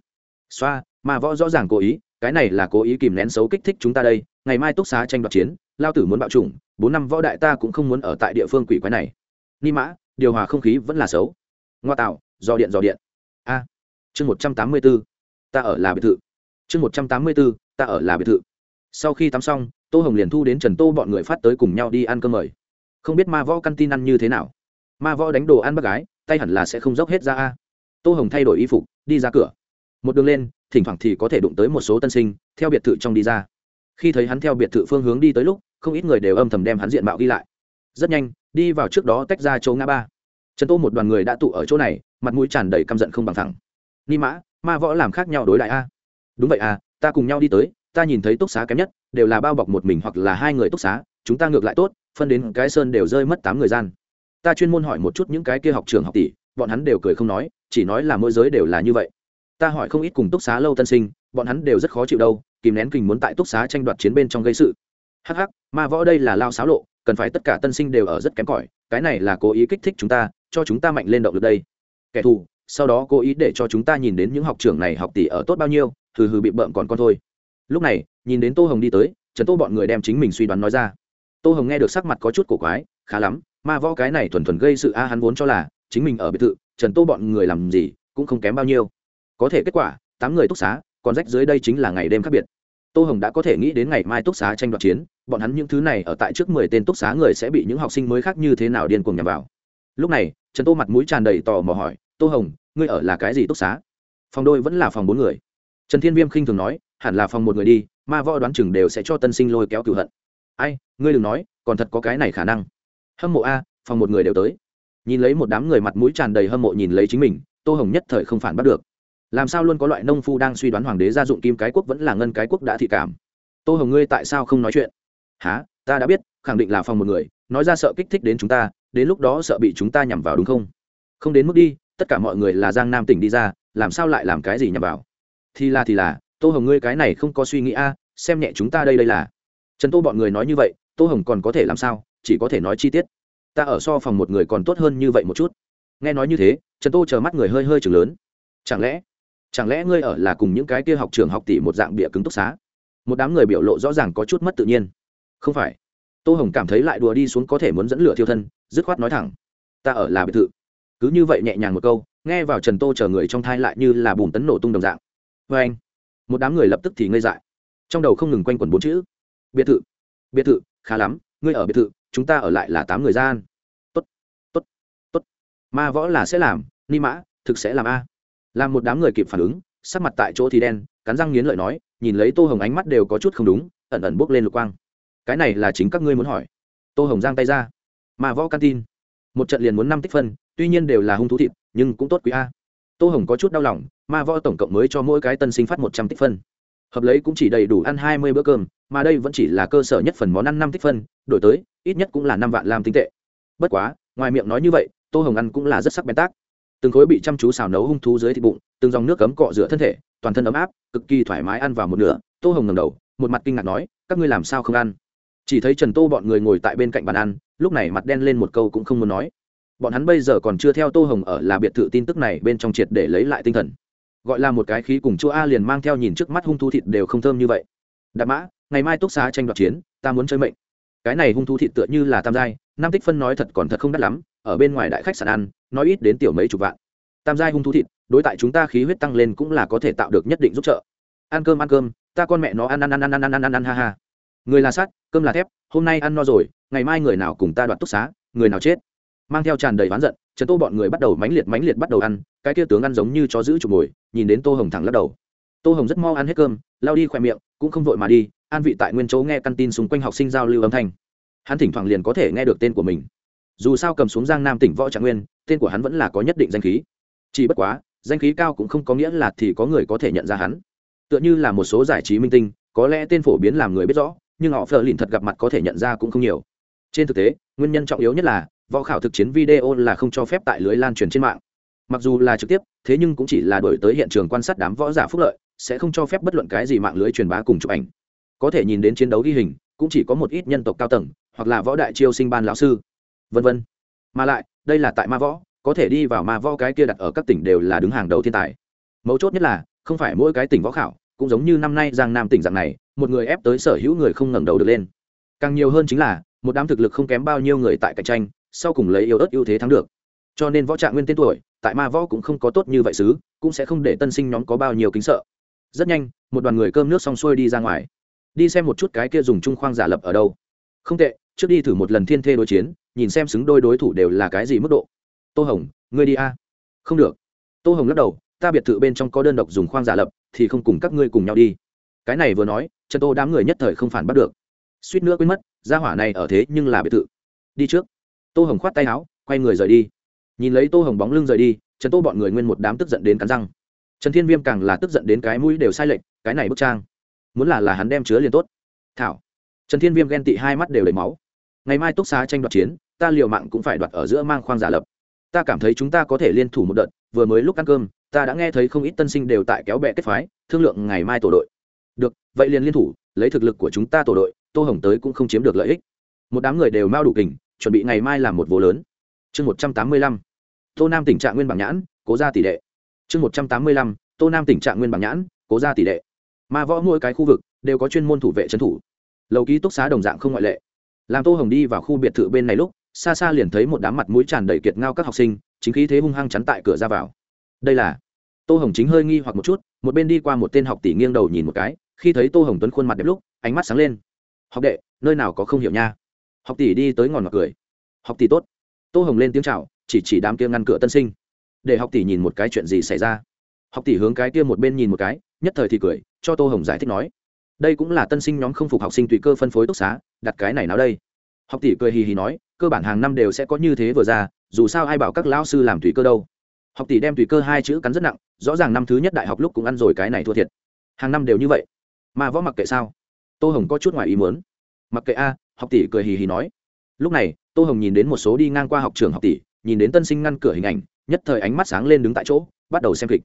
Xoa, mà võ rõ ràng cố ý, cái này là cố ý kìm nén xấu kích thích chúng ta đây, ngày mai túc xá tranh đoạt chiến, lao tử muốn bạo chủng, bốn năm võ đại ta cũng không muốn ở tại địa phương quỷ quái này. Ni mã, điều hòa không khí vẫn là xấu. Ngoa tạo, dò điện dò điện. A, chương một trăm tám mươi bốn ta ở là biệt thự chương một trăm tám mươi bốn ta ở là biệt thự. Sau khi tắm xong, tô hồng liền thu đến trần tô bọn người phát tới cùng nhau đi ăn cơm mời. Không biết ma võ căn tin ăn như thế nào? Ma võ đánh đồ ăn bác gái, tay hẳn là sẽ không dốc hết ra a. Tô hồng thay đổi y phục, đi ra cửa. Một đường lên, thỉnh thoảng thì có thể đụng tới một số tân sinh, theo biệt thự trong đi ra. Khi thấy hắn theo biệt thự phương hướng đi tới lúc, không ít người đều âm thầm đem hắn diện mạo ghi lại. Rất nhanh, đi vào trước đó tách ra chỗ ngã ba. Trần tô một đoàn người đã tụ ở chỗ này, mặt mũi tràn đầy căm giận không bằng thẳng. Ni mã, ma võ làm khác nhau đối lại a đúng vậy à ta cùng nhau đi tới, ta nhìn thấy túc xá kém nhất, đều là bao bọc một mình hoặc là hai người túc xá, chúng ta ngược lại tốt, phân đến cái sơn đều rơi mất tám người gian. Ta chuyên môn hỏi một chút những cái kia học trường học tỷ, bọn hắn đều cười không nói, chỉ nói là mỗi giới đều là như vậy. Ta hỏi không ít cùng túc xá lâu tân sinh, bọn hắn đều rất khó chịu đâu, kìm nén kình muốn tại túc xá tranh đoạt chiến bên trong gây sự. Hh ma võ đây là lao xáo lộ, cần phải tất cả tân sinh đều ở rất kém cỏi, cái này là cố ý kích thích chúng ta, cho chúng ta mạnh lên động lực đây. Kẻ thù sau đó cố ý để cho chúng ta nhìn đến những học trưởng này học tỷ ở tốt bao nhiêu, hừ hừ bị bợm còn con thôi. Lúc này, nhìn đến tô hồng đi tới, trần tô bọn người đem chính mình suy đoán nói ra. Tô hồng nghe được sắc mặt có chút cổ quái, khá lắm, ma võ cái này thuần thuần gây sự a, hắn vốn cho là chính mình ở biệt thự, trần tô bọn người làm gì, cũng không kém bao nhiêu. Có thể kết quả, tám người túc xá, còn rách dưới đây chính là ngày đêm khác biệt. Tô hồng đã có thể nghĩ đến ngày mai túc xá tranh đoạt chiến, bọn hắn những thứ này ở tại trước mười tên túc xá người sẽ bị những học sinh mới khác như thế nào điên cuồng nhằm vào. Lúc này, trần tô mặt mũi tràn đầy tò mò hỏi tô hồng, ngươi ở là cái gì túc xá? Phòng đôi vẫn là phòng bốn người. Trần thiên viêm khinh thường nói, hẳn là phòng một người đi, ma võ đoán chừng đều sẽ cho tân sinh lôi kéo cựu hận. Ai, ngươi đừng nói, còn thật có cái này khả năng. Hâm mộ a, phòng một người đều tới. Nhìn lấy một đám người mặt mũi tràn đầy hâm mộ nhìn lấy chính mình, tô hồng nhất thời không phản bắt được. Làm sao luôn có loại nông phu đang suy đoán hoàng đế gia dụng kim cái quốc vẫn là ngân cái quốc đã thị cảm? Tô hồng, ngươi tại sao không nói chuyện? Há ta đã biết, khẳng định là phòng một người, nói ra sợ kích thích đến chúng ta, đến lúc đó sợ bị chúng ta nhằm vào đúng không? Không đến mức đi tất cả mọi người là giang nam tỉnh đi ra, làm sao lại làm cái gì nhằm vào? Thì là thì là, tô hồng ngươi cái này không có suy nghĩ a, xem nhẹ chúng ta đây đây là. Trần tô bọn người nói như vậy, tô hồng còn có thể làm sao, chỉ có thể nói chi tiết. Ta ở so phòng một người còn tốt hơn như vậy một chút. Nghe nói như thế, trần tô chờ mắt người hơi hơi chừng lớn. Chẳng lẽ chẳng lẽ ngươi ở là cùng những cái kia học trường học tỷ một dạng bịa cứng túc xá? Một đám người biểu lộ rõ ràng có chút mất tự nhiên. Không phải. Tô hồng cảm thấy lại đùa đi xuống có thể muốn dẫn lửa thiêu thân, dứt khoát nói thẳng. Ta ở là biệt thự cứ như vậy nhẹ nhàng một câu, nghe vào trần tô chờ người trong thai lại như là bùn tấn nổ tung đồng dạng. Vê anh, một đám người lập tức thì ngây dại. Trong đầu không ngừng quanh quẩn bốn chữ. Biệt thự biệt thự, khá lắm, ngươi ở biệt thự, chúng ta ở lại là tám người gian. Tốt tốt tốt. Ma võ là sẽ làm, ni mã, thực sẽ làm a. Làm một đám người kịp phản ứng, sắc mặt tại chỗ thì đen, cắn răng nghiến lợi nói, nhìn lấy tô hồng ánh mắt đều có chút không đúng, ẩn ẩn bốc lên lục quang. Cái này là chính các ngươi muốn hỏi. Tô hồng giang tay ra. Ma võ căn tin. Một trận liền muốn năm tích phân tuy nhiên đều là hung thú thịt, nhưng cũng tốt quý a. Tô hồng có chút đau lòng, ma võ tổng cộng mới cho mỗi cái tân sinh phát một trăm tích phân. Hợp lấy cũng chỉ đầy đủ ăn hai mươi bữa cơm, mà đây vẫn chỉ là cơ sở nhất phần món ăn năm tích phân, đổi tới, ít nhất cũng là năm vạn làm tinh tệ. Bất quá, ngoài miệng nói như vậy, tô hồng ăn cũng là rất sắc bén tác. Từng khối bị chăm chú xào nấu hung thú dưới thịt bụng, từng dòng nước cấm cọ rửa thân thể, toàn thân ấm áp, cực kỳ thoải mái ăn vào một nửa, tô hồng ngầm đầu, một mặt kinh ngạc nói, các ngươi làm sao không ăn? Chỉ thấy trần tô bọn người ngồi tại bên cạnh bàn ăn, lúc này mặt đen lên một câu cũng không muốn nói bọn hắn bây giờ còn chưa theo tô hồng ở là biệt thự tin tức này bên trong triệt để lấy lại tinh thần. Gọi là một cái khí cùng chỗ a liền mang theo nhìn trước mắt hung thú thịt đều không thơm như vậy. Đạp mã, ngày mai túc xá tranh đoạt chiến, ta muốn chơi mệnh. Cái này hung thú thịt tựa như là tam giai, nam tích phân nói thật còn thật không đắt lắm, ở bên ngoài đại khách sạn ăn, nói ít đến tiểu mấy chục vạn. Tam giai hung thú thịt, đối tại chúng ta khí huyết tăng lên cũng là có thể tạo được nhất định giúp trợ. Ăn cơm ăn cơm, ta con mẹ nó ăn ăn ăn ăn ăn ăn ăn ăn ăn, ha ha. Người là sắt, cơm là thép, hôm nay ăn no rồi, ngày mai người nào cùng ta đoạt túc xá, người nào chết? Mang theo tràn đầy ván giận, trần tô bọn người bắt đầu mánh liệt mánh liệt bắt đầu ăn, cái kia tướng ăn giống như chó giữ chụp mồi, nhìn đến tô hồng thẳng lắc đầu. Tô hồng rất mau ăn hết cơm, lao đi khỏe miệng, cũng không vội mà đi, an vị tại nguyên chỗ nghe căn tin xung quanh học sinh giao lưu âm thanh. Hắn thỉnh thoảng liền có thể nghe được tên của mình. Dù sao cầm xuống giang nam tỉnh võ trạng nguyên, tên của hắn vẫn là có nhất định danh khí. Chỉ bất quá, danh khí cao cũng không có nghĩa là thì có người có thể nhận ra hắn. Tựa như là một số giải trí minh tinh, có lẽ tên phổ biến làm người biết rõ, nhưng họ phờ lìn thật gặp mặt có thể nhận ra cũng không nhiều. Trên thực tế, nguyên nhân trọng yếu nhất là võ khảo thực chiến video là không cho phép tại lưới lan truyền trên mạng. Mặc dù là trực tiếp, thế nhưng cũng chỉ là đổi tới hiện trường quan sát đám võ giả phúc lợi, sẽ không cho phép bất luận cái gì mạng lưới truyền bá cùng chụp ảnh. Có thể nhìn đến chiến đấu ghi hình, cũng chỉ có một ít nhân tộc cao tầng, hoặc là võ đại chiêu sinh ban lão sư. Vân vân. Mà lại, đây là tại ma võ, có thể đi vào ma võ cái kia đặt ở các tỉnh đều là đứng hàng đầu thiên tài. Mấu chốt nhất là, không phải mỗi cái tỉnh võ khảo, cũng giống như năm nay giang nam tỉnh dạng này, một người ép tới sở hữu người không ngẩng đầu được lên. Càng nhiều hơn chính là, một đám thực lực không kém bao nhiêu người tại cạnh tranh sau cùng lấy yếu ớt ưu thế thắng được. Cho nên võ trạng nguyên tên tuổi, tại ma võ cũng không có tốt như vậy xứ, cũng sẽ không để tân sinh nhóm có bao nhiêu kính sợ. Rất nhanh, một đoàn người cơm nước xong xuôi đi ra ngoài. Đi xem một chút cái kia dùng trung khoang giả lập ở đâu. Không tệ, trước đi thử một lần thiên thê đối chiến, nhìn xem xứng đôi đối thủ đều là cái gì mức độ. Tô hồng, ngươi đi a. Không được. Tô hồng lắc đầu, ta biệt thự bên trong có đơn độc dùng khoang giả lập, thì không cùng các ngươi cùng nhau đi. Cái này vừa nói, trần tô đám người nhất thời không phản bắt được. Suýt nữa quên mất, gia hỏa này ở thế nhưng là biệt thự. Đi trước tô hồng khoát tay áo, quay người rời đi. Nhìn lấy tô hồng bóng lưng rời đi, trần tô bọn người nguyên một đám tức giận đến cắn răng. Trần thiên viêm càng là tức giận đến cái mũi đều sai lệch, cái này bức trang. Muốn là là hắn đem chứa liền tốt. Thảo. Trần thiên viêm ghen tị hai mắt đều đầy máu. Ngày mai túc xá tranh đoạt chiến, ta liều mạng cũng phải đoạt ở giữa mang khoang giả lập. Ta cảm thấy chúng ta có thể liên thủ một đợt, vừa mới lúc ăn cơm, ta đã nghe thấy không ít tân sinh đều tại kéo bè kết phái, thương lượng ngày mai tổ đội. Được, vậy liền liên thủ, lấy thực lực của chúng ta tổ đội, tô hồng tới cũng không chiếm được lợi ích. Một đám người đều mau đủ kình chuẩn bị ngày mai làm một vô lớn. Chương một trăm tám mươi lăm. Tô nam tình trạng nguyên bằng nhãn, cố ra tỷ lệ. Chương một trăm tám mươi lăm, tô nam tình trạng nguyên bằng nhãn, cố ra tỷ lệ. Mà võ mỗi cái khu vực đều có chuyên môn thủ vệ trấn thủ. Lầu ký túc xá đồng dạng không ngoại lệ. Làm tô hồng đi vào khu biệt thự bên này lúc, xa xa liền thấy một đám mặt mũi tràn đầy kiệt ngao các học sinh, chính khí thế hung hăng chắn tại cửa ra vào. Đây là tô hồng chính hơi nghi hoặc một chút, một bên đi qua một tên học tỷ nghiêng đầu nhìn một cái, khi thấy tô hồng tuấn khuôn mặt đẹp lúc, ánh mắt sáng lên. Học đệ, nơi nào có không hiểu nha? Học tỷ đi tới ngòn mặt cười. Học tỷ tốt. Tô hồng lên tiếng c h à o chỉ chỉ đám kia ngăn cửa tân sinh. Để học tỷ nhìn một cái chuyện gì xảy ra. Học tỷ hướng cái kia một bên nhìn một cái, nhất thời thì cười, cho tô hồng giải thích nói. Đây cũng là tân sinh nhóm không phục học sinh tùy cơ phân phối túc xá, đặt cái này nào đây? Học tỷ cười hì hì nói, cơ bản hàng năm đều sẽ có như thế vừa ra, dù sao ai bảo các lão sư làm tùy cơ đâu. Học tỷ đem tùy cơ hai chữ cắn rất nặng, rõ ràng năm thứ nhất đại học lúc cũng ăn rồi cái này thua thiệt. Hàng năm đều như vậy. Mà võ mặc kệ sao? Tô hồng có chút ngoài ý muốn. Mặc kệ a học tỷ cười hì hì nói. Lúc này, tô hồng nhìn đến một số đi ngang qua học trường học tỷ, nhìn đến tân sinh ngăn cửa hình ảnh, nhất thời ánh mắt sáng lên đứng tại chỗ, bắt đầu xem kịch.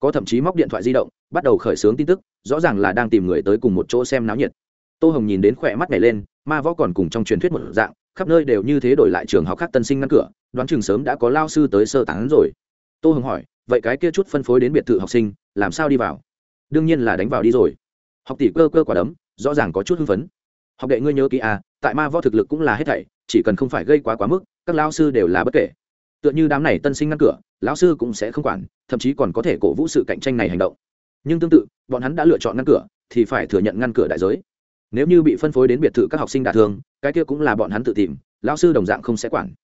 Có thậm chí móc điện thoại di động, bắt đầu khởi xướng tin tức, rõ ràng là đang tìm người tới cùng một chỗ xem náo nhiệt. Tô hồng nhìn đến khỏe mắt nhảy lên, ma võ còn cùng trong truyền thuyết một dạng, khắp nơi đều như thế đổi lại trường học khác tân sinh ngăn cửa, đoán chừng sớm đã có lao sư tới sơ tán rồi. Tô hồng hỏi, vậy cái kia chút phân phối đến biệt thự học sinh, làm sao đi vào? Đương nhiên là đánh vào đi rồi. Học tỷ cơ cơ quả đấm, rõ ràng có chút hưng phấn học đệ ngươi nhớ kỹ à tại ma võ thực lực cũng là hết thảy, chỉ cần không phải gây quá quá mức, các lao sư đều là bất kể. Tựa như đám này tân sinh ngăn cửa, lão sư cũng sẽ không quản, thậm chí còn có thể cổ vũ sự cạnh tranh này hành động. Nhưng tương tự, bọn hắn đã lựa chọn ngăn cửa, thì phải thừa nhận ngăn cửa đại giới. Nếu như bị phân phối đến biệt thự các học sinh đả thương, cái kia cũng là bọn hắn tự tìm, lão sư đồng dạng không sẽ quản.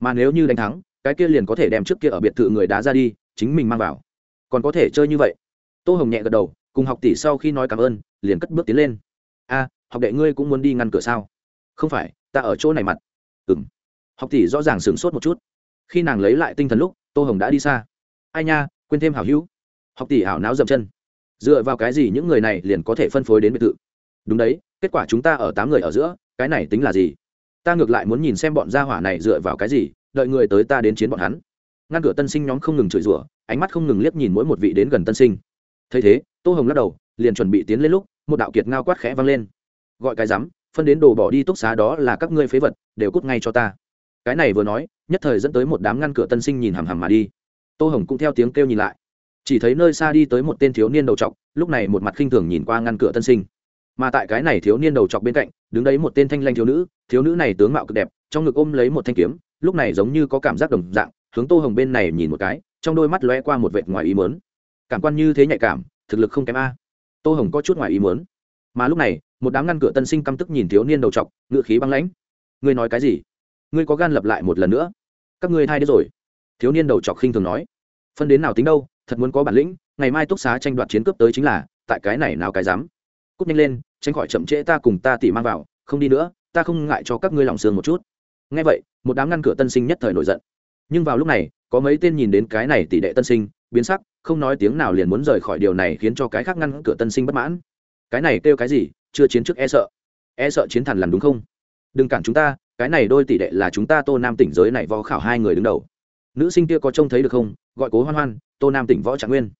Mà nếu như đánh thắng, cái kia liền có thể đem trước kia ở biệt thự người đá ra đi, chính mình mang vào. Còn có thể chơi như vậy. Tô hồng nhẹ gật đầu, cùng học tỷ sau khi nói cảm ơn, liền cất bước tiến lên. A học đệ ngươi cũng muốn đi ngăn cửa sao? Không phải, ta ở chỗ này mặt. Ừng học tỷ rõ ràng sửng sốt một chút. Khi nàng lấy lại tinh thần lúc, tô hồng đã đi xa. Ai nha, quên thêm hảo hữu. Học tỷ ảo não dậm chân. Dựa vào cái gì những người này liền có thể phân phối đến biệt thự? Đúng đấy, kết quả chúng ta ở tám người ở giữa, cái này tính là gì? Ta ngược lại muốn nhìn xem bọn gia hỏa này dựa vào cái gì, đợi người tới ta đến chiến bọn hắn. Ngăn cửa tân sinh nhóm không ngừng chửi rủa, ánh mắt không ngừng liếc nhìn mỗi một vị đến gần tân sinh. Thấy thế, tô hồng lắc đầu, liền chuẩn bị tiến lên lúc, một đạo kiệt ngao quát khẽ vang lên gọi cái rắm phân đến đồ bỏ đi túc xá đó là các ngươi phế vật, đều cút ngay cho ta. Cái này vừa nói, nhất thời dẫn tới một đám ngăn cửa tân sinh nhìn hằm hằm mà đi. Tô hồng cũng theo tiếng kêu nhìn lại. Chỉ thấy nơi xa đi tới một tên thiếu niên đầu trọc, lúc này một mặt khinh thường nhìn qua ngăn cửa tân sinh. Mà tại cái này thiếu niên đầu trọc bên cạnh, đứng đấy một tên thanh lanh thiếu nữ thiếu nữ này tướng mạo cực đẹp, trong ngực ôm lấy một thanh kiếm, lúc này giống như có cảm giác đồng dạng, hướng tô hồng bên này nhìn một cái, trong đôi mắt lóe qua một vệt ngoài ý mớn cảm quan như thế nhạy cảm, thực lực không kém a. Tô hồng có chút ngoài ý mớn mà lúc này một đám ngăn cửa tân sinh căm tức nhìn thiếu niên đầu trọc ngựa khí băng lãnh. Ngươi nói cái gì? Ngươi có gan lập lại một lần nữa? Các ngươi thay đấy rồi. Thiếu niên đầu trọc khinh thường nói. Phân đến nào tính đâu, thật muốn có bản lĩnh, ngày mai túc xá tranh đoạt chiến cướp tới chính là, tại cái này nào cái dám? Cúp nhanh lên, tránh khỏi chậm trễ ta cùng ta tỉ mang vào, không đi nữa, ta không ngại cho các ngươi lòng sương một chút. Ngay vậy, một đám ngăn cửa tân sinh nhất thời nổi giận. Nhưng vào lúc này, có mấy tên nhìn đến cái này tỷ đệ tân sinh, biến sắc, không nói tiếng nào liền muốn rời khỏi điều này khiến cho cái khác ngăn cửa tân sinh bất mãn. Cái này kêu cái gì? Chưa chiến trước e sợ. E sợ chiến thần làm đúng không? Đừng cản chúng ta, cái này đôi tỷ đệ là chúng ta tô nam tỉnh giới này võ khảo hai người đứng đầu. Nữ sinh kia có trông thấy được không? Gọi cố hoan hoan, tô nam tỉnh võ trạng nguyên.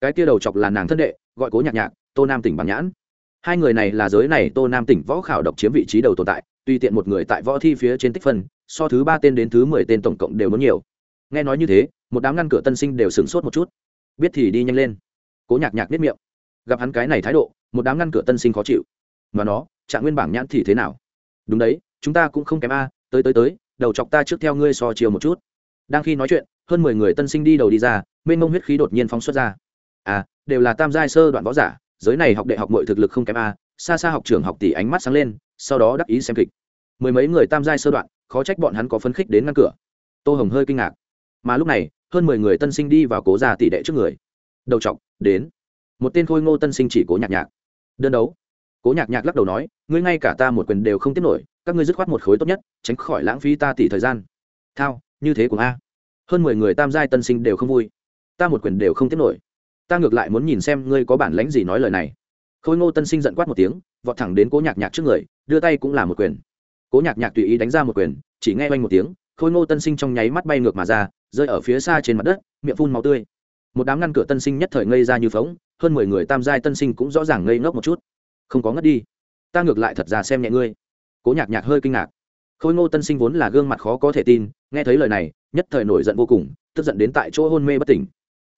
Cái kia đầu chọc là nàng thân đệ, gọi cố nhạc nhạc, tô nam tỉnh bản nhãn. Hai người này là giới này tô nam tỉnh võ khảo độc chiếm vị trí đầu tồn tại, tùy tiện một người tại võ thi phía trên tích phân, so thứ ba tên đến thứ mười tên tổng cộng đều muốn nhiều. Nghe nói như thế, một đám ngăn cửa tân sinh đều sửng sốt một chút. Biết thì đi nhanh lên. Cố nhạc nhạc biết miệng. Gặp hắn cái này thái độ, một đám ngăn cửa tân sinh khó chịu mà nó, trạng nguyên bảng nhãn thì thế nào? Đúng đấy, chúng ta cũng không kém a, tới tới tới, đầu chọc ta trước theo ngươi so chiều một chút. Đang khi nói chuyện, hơn mười người tân sinh đi đầu đi ra, mênh mông huyết khí đột nhiên phóng xuất ra. À đều là tam giai sơ đoạn võ giả, giới này học đệ học mọi thực lực không kém a, xa xa học trường học tỷ ánh mắt sáng lên, sau đó đắc ý xem kịch. Mười mấy người tam giai sơ đoạn, khó trách bọn hắn có phấn khích đến ngăn cửa. Tô hồng hơi kinh ngạc. Mà lúc này, hơn mười người tân sinh đi vào cố già tỷ đệ trước người. Đầu chọc, đến. Một tên khôi ngô tân sinh chỉ cố nhạc nhạc. Đơn đấu cố nhạc nhạc lắc đầu nói, ngươi ngay cả ta một quyền đều không tiếp nổi, các ngươi dứt khoát một khối tốt nhất, tránh khỏi lãng phí ta tỷ thời gian. Thao, như thế của a. Hơn mười người tam giai tân sinh đều không vui. Ta một quyền đều không tiếp nổi. Ta ngược lại muốn nhìn xem ngươi có bản lãnh gì nói lời này. Khôi ngô tân sinh giận quát một tiếng, vọt thẳng đến cố nhạc nhạc trước người, đưa tay cũng là một quyền. Cố nhạc nhạc tùy ý đánh ra một quyền, chỉ nghe oanh một tiếng, khôi ngô tân sinh trong nháy mắt bay ngược mà ra, rơi ở phía xa trên mặt đất, miệng phun màu tươi. Một đám ngăn cửa tân sinh nhất thời ngây ra như phóng, hơn mười người tam giai tân sinh cũng rõ ràng ngây ngốc một chút không có ngất đi. Ta ngược lại thật ra xem nhẹ ngươi. Cố nhạc nhạc hơi kinh ngạc. Khôi ngô tân sinh vốn là gương mặt khó có thể tin, nghe thấy lời này, nhất thời nổi giận vô cùng, tức giận đến tại chỗ hôn mê bất tỉnh.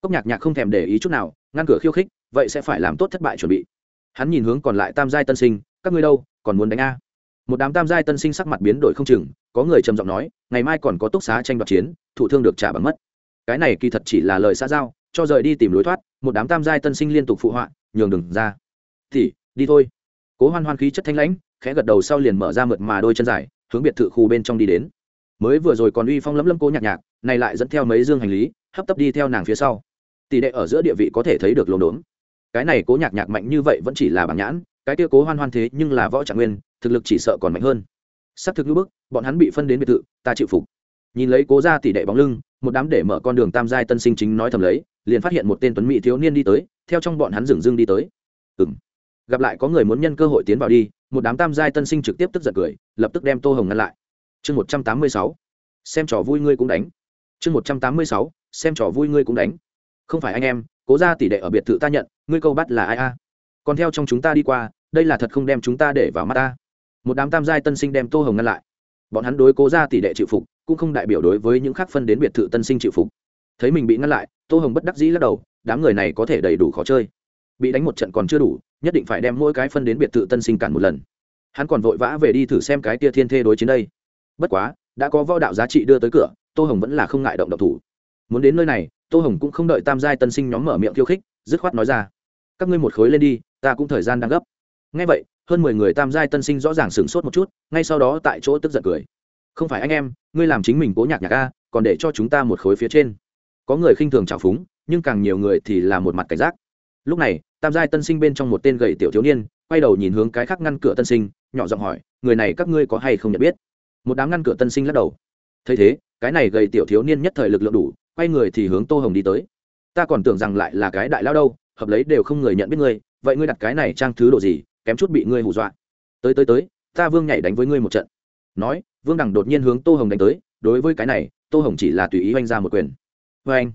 Cốc nhạc nhạc không thèm để ý chút nào, ngăn cửa khiêu khích, vậy sẽ phải làm tốt thất bại chuẩn bị. Hắn nhìn hướng còn lại tam giai tân sinh, các ngươi đâu, còn muốn đánh a? Một đám tam giai tân sinh sắc mặt biến đổi không chừng, có người trầm giọng nói, ngày mai còn có túc xá tranh đoạt chiến, thụ thương được trả bằng mất. Cái này kỳ thật chỉ là lời xã giao, cho rời đi tìm lối thoát, một đám tam giai tân sinh liên tục phụ họa, nhường đừng ra. Thì đi thôi. Cố hoan hoan khí chất thanh lãnh, khẽ gật đầu sau liền mở ra mượt mà đôi chân dài, hướng biệt thự khu bên trong đi đến. Mới vừa rồi còn uy phong lấm lấm cố nhạc nhạc, này lại dẫn theo mấy dương hành lý, hấp tấp đi theo nàng phía sau. Tỷ đệ ở giữa địa vị có thể thấy được lồn đốn. Cái này cố nhạc nhạc mạnh như vậy vẫn chỉ là bảng nhãn, cái kia cố hoan hoan thế nhưng là võ trạng nguyên, thực lực chỉ sợ còn mạnh hơn. Sắp thực ngữ bức, bọn hắn bị phân đến biệt thự, ta chịu phục. Nhìn lấy cố ra tỷ đệ bóng lưng, một đám để mở con đường tam giai tân sinh chính nói thầm lấy, liền phát hiện một tên tuấn mỹ thiếu niên đi tới, theo trong bọn hắn dừng dưng đi tới. Ừ gặp lại có người muốn nhân cơ hội tiến vào đi, một đám tam giai tân sinh trực tiếp tức giận cười, lập tức đem tô hồng ngăn lại. Chương một trăm tám mươi sáu, xem trò vui ngươi cũng đánh. Chương một trăm tám mươi sáu, xem trò vui ngươi cũng đánh. Không phải anh em, cố ra tỷ đệ ở biệt thự ta nhận, ngươi câu bắt là ai a? Còn theo trong chúng ta đi qua, đây là thật không đem chúng ta để vào mắt ta. Một đám tam giai tân sinh đem tô hồng ngăn lại. Bọn hắn đối cố ra tỷ đệ chịu phục, cũng không đại biểu đối với những khác phân đến biệt thự tân sinh chịu phục. Thấy mình bị ngăn lại, tô hồng bất đắc dĩ lắc đầu, đám người này có thể đầy đủ khó chơi. Bị đánh một trận còn chưa đủ nhất định phải đem mỗi cái phân đến biệt thự tân sinh cản một lần. Hắn còn vội vã về đi thử xem cái tia thiên thê đối chiến đây. Bất quá, đã có võ đạo giá trị đưa tới cửa, tô hồng vẫn là không ngại động độc thủ. Muốn đến nơi này, tô hồng cũng không đợi tam giai tân sinh nhóm mở miệng khiêu khích, dứt khoát nói ra, các ngươi một khối lên đi, ta cũng thời gian đang gấp. Ngay vậy, hơn mười người tam giai tân sinh rõ ràng sửng sốt một chút, ngay sau đó tại chỗ tức giận cười. Không phải anh em, ngươi làm chính mình cố nhạc nhạc a, còn để cho chúng ta một khối phía trên. Có người khinh thường trào phúng, nhưng càng nhiều người thì là một mặt cảnh giác lúc này, tam giai tân sinh bên trong một tên gầy tiểu thiếu niên, quay đầu nhìn hướng cái khác ngăn cửa tân sinh, nhỏ giọng hỏi, người này các ngươi có hay không nhận biết? Một đám ngăn cửa tân sinh lắc đầu. Thấy thế, cái này gầy tiểu thiếu niên nhất thời lực lượng đủ, quay người thì hướng tô hồng đi tới. Ta còn tưởng rằng lại là cái đại lao đâu, hợp lấy đều không người nhận biết ngươi, vậy ngươi đặt cái này trang thứ độ gì, kém chút bị ngươi hù dọa. Tới tới tới, ta vương nhảy đánh với ngươi một trận. Nói, vương đằng đột nhiên hướng tô hồng đánh tới, đối với cái này, tô hồng chỉ là tùy ý oanh ra một quyền. Vê anh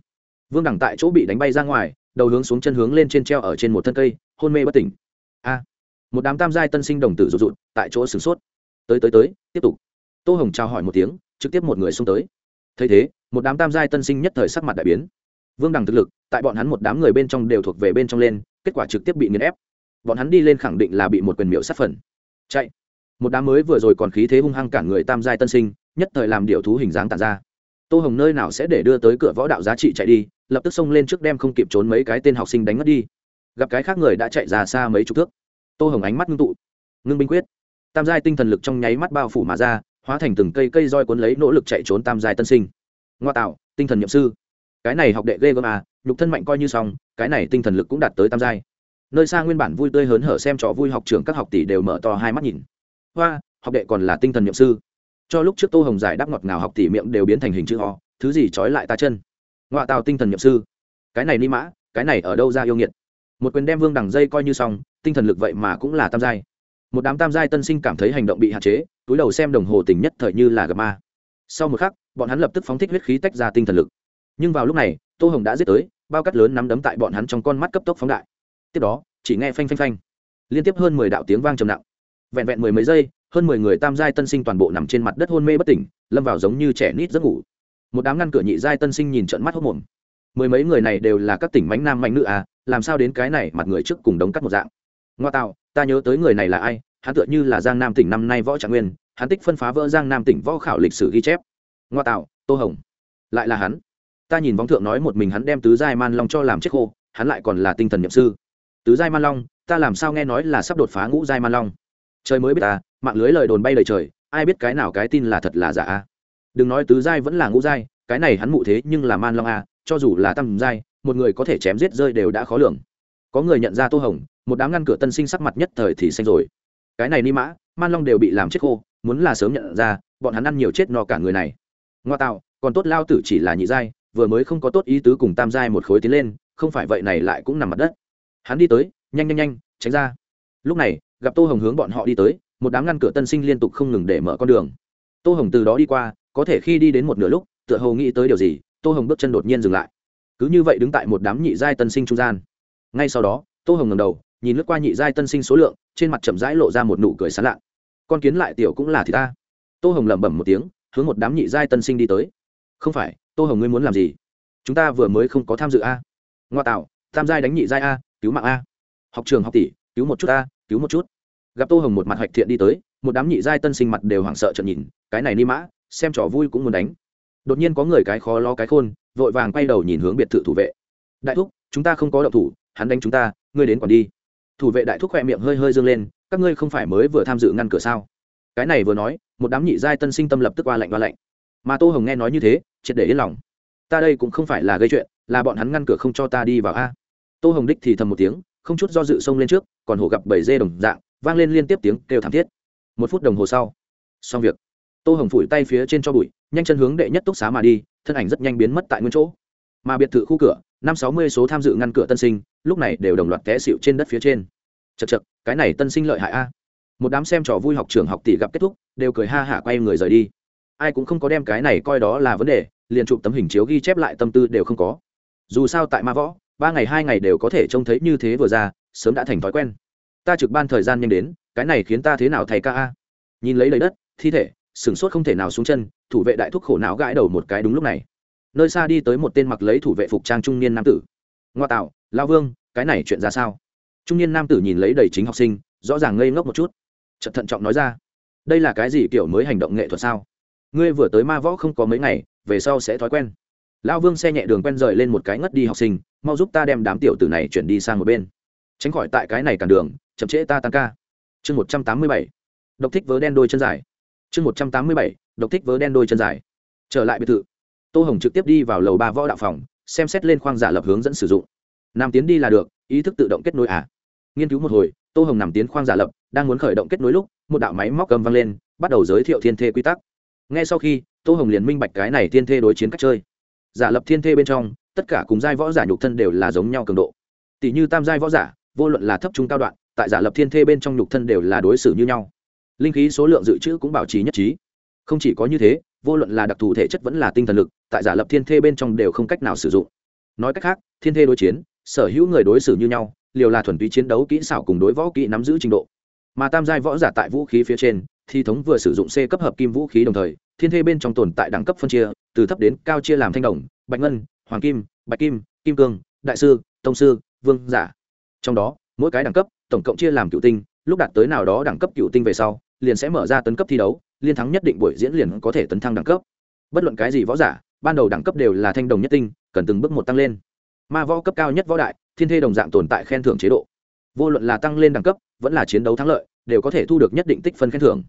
vương đằng tại chỗ bị đánh bay ra ngoài đầu hướng xuống chân hướng lên trên treo ở trên một thân cây, hôn mê bất tỉnh. A, một đám tam giai tân sinh đồng tử rụt rụt, tại chỗ sửng sốt. Tới tới tới, tiếp tục. Tô hồng chào hỏi một tiếng, trực tiếp một người xông tới. Thấy thế, một đám tam giai tân sinh nhất thời sắc mặt đại biến. Vương đằng thực lực, tại bọn hắn một đám người bên trong đều thuộc về bên trong lên, kết quả trực tiếp bị nghiền ép. Bọn hắn đi lên khẳng định là bị một quyền miệu sát phần. Chạy. Một đám mới vừa rồi còn khí thế hung hăng cản người tam giai tân sinh, nhất thời làm điều thú hình dáng tàn ra. Tô hồng nơi nào sẽ để đưa tới cửa võ đạo giá trị chạy đi lập tức xông lên trước đem không kịp trốn mấy cái tên học sinh đánh mất đi. Gặp cái khác người đã chạy ra xa mấy chục thước. Tô hồng ánh mắt ngưng tụ. Ngưng binh quyết. Tam giai tinh thần lực trong nháy mắt bao phủ mà ra, hóa thành từng cây cây roi cuốn lấy nỗ lực chạy trốn tam giai tân sinh. Ngoa tạo, tinh thần nhậm sư. Cái này học đệ ghê gớm à nhục thân mạnh coi như xong, cái này tinh thần lực cũng đạt tới tam giai. Nơi xa nguyên bản vui tươi hớn hở xem trò vui học trường các học tỷ đều mở to hai mắt nhìn. Hoa, học đệ còn là tinh thần nhậm sư. Cho lúc trước tô hồng giải đáp ngọt ngào học tỷ miệng đều biến thành hình chữ ho thứ gì trói lại ta chân? Ngoại tào tinh thần nhậm sư. Cái này ni mã, cái này ở đâu ra yêu nghiệt? Một quyền đem vương đằng dây coi như xong, tinh thần lực vậy mà cũng là tam giai. Một đám tam giai tân sinh cảm thấy hành động bị hạn chế, túi đầu xem đồng hồ tình nhất thời như là gặp ma. Sau một khắc, bọn hắn lập tức phóng thích huyết khí tách ra tinh thần lực. Nhưng vào lúc này, tô hồng đã giết tới, bao cắt lớn nắm đấm tại bọn hắn trong con mắt cấp tốc phóng đại. Tiếp đó, chỉ nghe phanh phanh phanh. Liên tiếp hơn mười đạo tiếng vang trầm nặng. Vẹn vẹn mười mấy giây, hơn mười người tam giai tân sinh toàn bộ nằm trên mặt đất hôn mê bất tỉnh, lâm vào giống như trẻ nít giấc ngủ một đám ngăn cửa nhị giai tân sinh nhìn trận mắt hốc mồm. Mười mấy người này đều là các tỉnh mánh nam mạnh nữ à làm sao đến cái này mặt người trước cùng đống cắt một dạng? Ngoa tạo, ta nhớ tới người này là ai? Hắn tựa như là giang nam tỉnh năm nay võ trạng nguyên, hắn tích phân phá vỡ giang nam tỉnh võ khảo lịch sử ghi chép. Ngoa tạo, tô hồng, lại là hắn. Ta nhìn võng thượng nói một mình hắn đem tứ giai man long cho làm chết khô, hắn lại còn là tinh thần nhậm sư. Tứ giai man long, ta làm sao nghe nói là sắp đột phá ngũ giai man long? Trời mới biết ta mạng lưới lời đồn bay lời trời, ai biết cái nào cái tin là thật là giả a đừng nói tứ giai vẫn là ngũ giai, cái này hắn mụ thế nhưng là man long a, cho dù là tam giai, một người có thể chém giết rơi đều đã khó lường. Có người nhận ra tô hồng, một đám ngăn cửa tân sinh sắc mặt nhất thời thì xanh rồi. Cái này ni mã, man long đều bị làm chết khô, muốn là sớm nhận ra, bọn hắn ăn nhiều chết no cả người này. Ngoa tạo, còn tốt lao tử chỉ là nhị giai, vừa mới không có tốt ý tứ cùng tam giai một khối tiến lên, không phải vậy này lại cũng nằm mặt đất. Hắn đi tới, nhanh nhanh nhanh, tránh ra. Lúc này, gặp tô hồng hướng bọn họ đi tới, một đám ngăn cửa tân sinh liên tục không ngừng để mở con đường. Tô hồng từ đó đi qua có thể khi đi đến một nửa lúc, tựa hồ nghĩ tới điều gì, tô hồng bước chân đột nhiên dừng lại. Cứ như vậy đứng tại một đám nhị giai tân sinh trung gian. Ngay sau đó, tô hồng ngầm đầu, nhìn lướt qua nhị giai tân sinh số lượng, trên mặt chậm rãi lộ ra một nụ cười sán lạ. Con kiến lại tiểu cũng là thì ta. Tô hồng lẩm bẩm một tiếng, hướng một đám nhị giai tân sinh đi tới. Không phải, tô hồng ngươi muốn làm gì? Chúng ta vừa mới không có tham dự a. Ngoa tạo tam giai đánh nhị giai a, cứu mạng a. Học trường học tỷ, cứu một chút a, cứu một chút. Gặp tô hồng một mặt hạch thiện đi tới, một đám nhị giai tân sinh mặt đều hoảng sợ trợn nhìn, cái này ni mã xem trò vui cũng muốn đánh. Đột nhiên có người cái khó lo cái khôn, vội vàng quay đầu nhìn hướng biệt thự thủ vệ. Đại thúc, chúng ta không có động thủ, hắn đánh chúng ta, ngươi đến còn đi. Thủ vệ đại thúc khoe miệng hơi hơi dương lên, các ngươi không phải mới vừa tham dự ngăn cửa sao? Cái này vừa nói, một đám nhị giai tân sinh tâm lập tức qua lạnh qua lạnh. Mà tô hồng nghe nói như thế, triệt để yên lòng. Ta đây cũng không phải là gây chuyện, là bọn hắn ngăn cửa không cho ta đi vào a. Tô hồng đích thì thầm một tiếng, không chút do dự xông lên trước, còn hổ gặp bảy dê đồng dạng, vang lên liên tiếp tiếng kêu thảm thiết. Một phút đồng hồ sau, xong việc tô hồng phủi tay phía trên cho bụi, nhanh chân hướng đệ nhất túc xá mà đi, thân ảnh rất nhanh biến mất tại nguyên chỗ. Mà biệt thự khu cửa, năm sáu mươi số tham dự ngăn cửa tân sinh, lúc này đều đồng loạt té xịu trên đất phía trên. Chật chật cái này tân sinh lợi hại a. Một đám xem trò vui học trường học tỷ gặp kết thúc, đều cười ha hả quay người rời đi. Ai cũng không có đem cái này coi đó là vấn đề, liền chụp tấm hình chiếu ghi chép lại tâm tư đều không có. Dù sao tại ma võ, ba ngày hai ngày đều có thể trông thấy như thế vừa ra, sớm đã thành thói quen. Ta trực ban thời gian nhanh đến, cái này khiến ta thế nào thầy ca a? Nhìn lấy lấy đất, thi thể sửng sốt không thể nào xuống chân, thủ vệ đại thúc khổ não gãi đầu một cái đúng lúc này. Nơi xa đi tới một tên mặc lấy thủ vệ phục trang trung niên nam tử. Ngoa tạo, lao vương, cái này chuyện ra sao? Trung niên nam tử nhìn lấy đầy chính học sinh, rõ ràng ngây ngốc một chút. Chật thận trọng nói ra, đây là cái gì kiểu mới hành động nghệ thuật sao? Ngươi vừa tới ma võ không có mấy ngày, về sau sẽ thói quen. Lao vương xe nhẹ đường quen rời lên một cái ngất đi học sinh, mau giúp ta đem đám tiểu tử này chuyển đi sang một bên. Tránh khỏi tại cái này cản đường, chậm trễ ta tăng ca. Chương một trăm tám mươi bảy. Độc thích vớ đen đôi chân dài chương một trăm tám mươi bảy, độc thích vớ đen đôi chân dài. Trở lại biệt thự, tô hồng trực tiếp đi vào lầu ba võ đạo phòng, xem xét lên khoang giả lập hướng dẫn sử dụng. Nam tiến đi là được, ý thức tự động kết nối à? Nghiên cứu một hồi, tô hồng nằm tiến khoang giả lập, đang muốn khởi động kết nối lúc, một đạo máy móc cầm văng lên, bắt đầu giới thiệu thiên thê quy tắc. Ngay sau khi, tô hồng liền minh bạch cái này thiên thê đối chiến cách chơi. Giả lập thiên thê bên trong, tất cả cùng giai võ giả nhục thân đều là giống nhau cường độ. Tỷ như tam giai võ giả, vô luận là thấp, trung, cao đoạn, tại giả lập thiên thê bên trong nhục thân đều là đối xử như nhau linh khí số lượng dự trữ cũng bảo trì nhất trí. Không chỉ có như thế, vô luận là đặc thù thể chất vẫn là tinh thần lực, tại giả lập thiên thê bên trong đều không cách nào sử dụng. Nói cách khác, thiên thê đối chiến, sở hữu người đối xử như nhau, liều là thuần túy chiến đấu kỹ xảo cùng đối võ kỹ nắm giữ trình độ. Mà tam giai võ giả tại vũ khí phía trên thì thống vừa sử dụng c cấp hợp kim vũ khí đồng thời, thiên thê bên trong tồn tại đẳng cấp phân chia, từ thấp đến cao chia làm thanh đồng, bạch ngân, hoàng kim, bạch kim kim cương, đại sư, tông sư, vương giả. Trong đó, mỗi cái đẳng cấp, tổng cộng chia làm cựu tinh, lúc đạt tới nào đó đẳng cấp cựu tinh về sau liền sẽ mở ra tấn cấp thi đấu, liên thắng nhất định buổi diễn liền có thể tấn thăng đẳng cấp. Bất luận cái gì võ giả, ban đầu đẳng cấp đều là thanh đồng nhất tinh, cần từng bước một tăng lên. Ma võ cấp cao nhất võ đại, thiên thê đồng dạng tồn tại khen thưởng chế độ. Vô luận là tăng lên đẳng cấp, vẫn là chiến đấu thắng lợi, đều có thể thu được nhất định tích phân khen thưởng.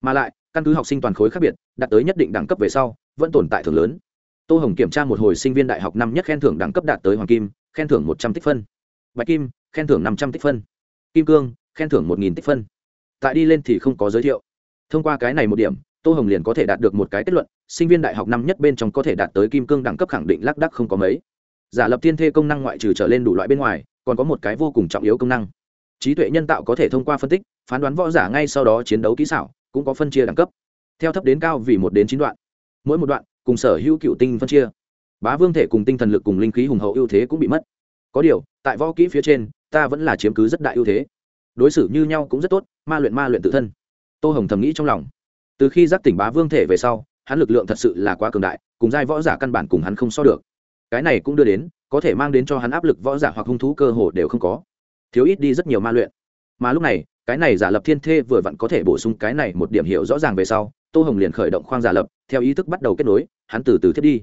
Mà lại, căn cứ học sinh toàn khối khác biệt, đạt tới nhất định đẳng cấp về sau, vẫn tồn tại thưởng lớn. Tô hồng kiểm tra một hồi sinh viên đại học năm nhất khen thưởng đẳng cấp đạt tới hoàng kim, khen thưởng một trăm tích phân. Bạch kim, khen thưởng năm trăm tích phân. Kim cương, khen thưởng một nghìn tích phân tại đi lên thì không có giới thiệu. Thông qua cái này một điểm, tô hồng liền có thể đạt được một cái kết luận, sinh viên đại học năm nhất bên trong có thể đạt tới kim cương đẳng cấp khẳng định lác đắc không có mấy. Giả lập tiên thê công năng ngoại trừ trở lên đủ loại bên ngoài, còn có một cái vô cùng trọng yếu công năng. Trí tuệ nhân tạo có thể thông qua phân tích, phán đoán võ giả ngay sau đó chiến đấu kỹ xảo, cũng có phân chia đẳng cấp. Theo thấp đến cao vì một đến chín đoạn. Mỗi một đoạn, cùng sở hữu cựu tinh phân chia. Bá vương thể cùng tinh thần lực cùng linh khí hùng hậu ưu thế cũng bị mất. Có điều, tại võ kỹ phía trên, ta vẫn là chiếm cứ rất đại ưu thế đối xử như nhau cũng rất tốt, ma luyện ma luyện tự thân. Tô hồng thầm nghĩ trong lòng. Từ khi giác tỉnh bá vương thể về sau, hắn lực lượng thật sự là quá cường đại, cùng giai võ giả căn bản cùng hắn không so được. Cái này cũng đưa đến, có thể mang đến cho hắn áp lực võ giả hoặc hung thú cơ hồ đều không có. Thiếu ít đi rất nhiều ma luyện. Mà lúc này, cái này giả lập thiên thê vừa vặn có thể bổ sung cái này một điểm hiểu rõ ràng về sau, tô hồng liền khởi động khoang giả lập, theo ý thức bắt đầu kết nối, hắn từ từ thiết đi.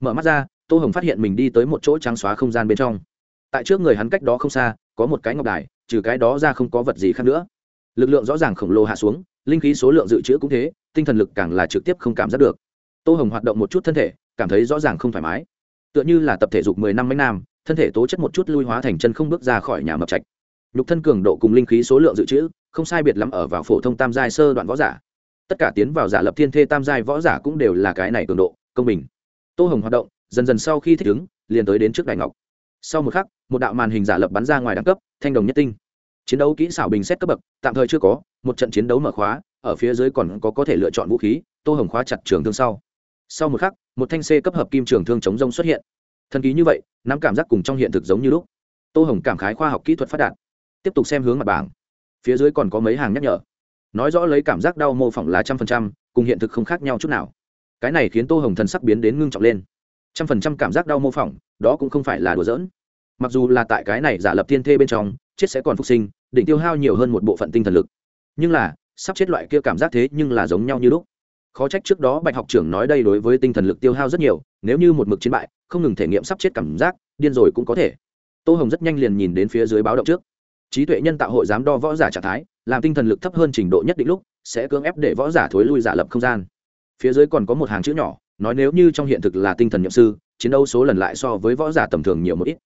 Mở mắt ra, tô hồng phát hiện mình đi tới một chỗ trắng xóa không gian bên trong. Tại trước người hắn cách đó không xa, có một cái ngọc đài trừ cái đó ra không có vật gì khác nữa. Lực lượng rõ ràng khổng lồ hạ xuống, linh khí số lượng dự trữ cũng thế, tinh thần lực càng là trực tiếp không cảm giác được. Tô hồng hoạt động một chút thân thể, cảm thấy rõ ràng không thoải mái. Tựa như là tập thể dục mười năm mấy nam thân thể tố chất một chút lui hóa thành chân không bước ra khỏi nhà mập trạch. Nhục thân cường độ cùng linh khí số lượng dự trữ, không sai biệt lắm ở vào phổ thông tam giai sơ đoạn võ giả. Tất cả tiến vào giả lập thiên thê tam giai võ giả cũng đều là cái này cường độ, công bình. Tô hồng hoạt động, dần dần sau khi thích ứng, liền tới đến trước đại ngọc sau một khắc, một đạo màn hình giả lập bắn ra ngoài đẳng cấp, thanh đồng nhất tinh. Chiến đấu kỹ xảo bình xét cấp bậc, tạm thời chưa có, một trận chiến đấu mở khóa, ở phía dưới còn có có thể lựa chọn vũ khí, tô hồng khóa chặt trường thương sau. Sau một khắc, một thanh c cấp hợp kim trường thương chống rông xuất hiện. Thần ký như vậy, nắm cảm giác cùng trong hiện thực giống như lúc. Tô hồng cảm khái khoa học kỹ thuật phát đạt. Tiếp tục xem hướng mặt bảng. Phía dưới còn có mấy hàng nhắc nhở. Nói rõ lấy cảm giác đau mô phỏng là trăm phần trăm, cùng hiện thực không khác nhau chút nào. Cái này khiến tô hồng thần sắc biến đến ngưng trọng lên. Trăm phần trăm cảm giác đau mô phỏng, đó cũng không phải là đùa giỡn mặc dù là tại cái này giả lập thiên thê bên trong, chết sẽ còn phục sinh định tiêu hao nhiều hơn một bộ phận tinh thần lực. Nhưng là, sắp chết loại kia cảm giác thế nhưng là giống nhau như lúc. Khó trách trước đó bạch học trưởng nói đây đối với tinh thần lực tiêu hao rất nhiều, nếu như một mực chiến bại, không ngừng thể nghiệm sắp chết cảm giác, điên rồi cũng có thể. Tô hồng rất nhanh liền nhìn đến phía dưới báo động trước. Trí tuệ nhân tạo hội dám đo võ giả trạng thái, làm tinh thần lực thấp hơn trình độ nhất định lúc, sẽ cưỡng ép để võ giả thối lui giả lập không gian. Phía dưới còn có một hàng chữ nhỏ, nói nếu như trong hiện thực là tinh thần nhậm sư, chiến đấu số lần lại so với võ giả tầm thường nhiều một ít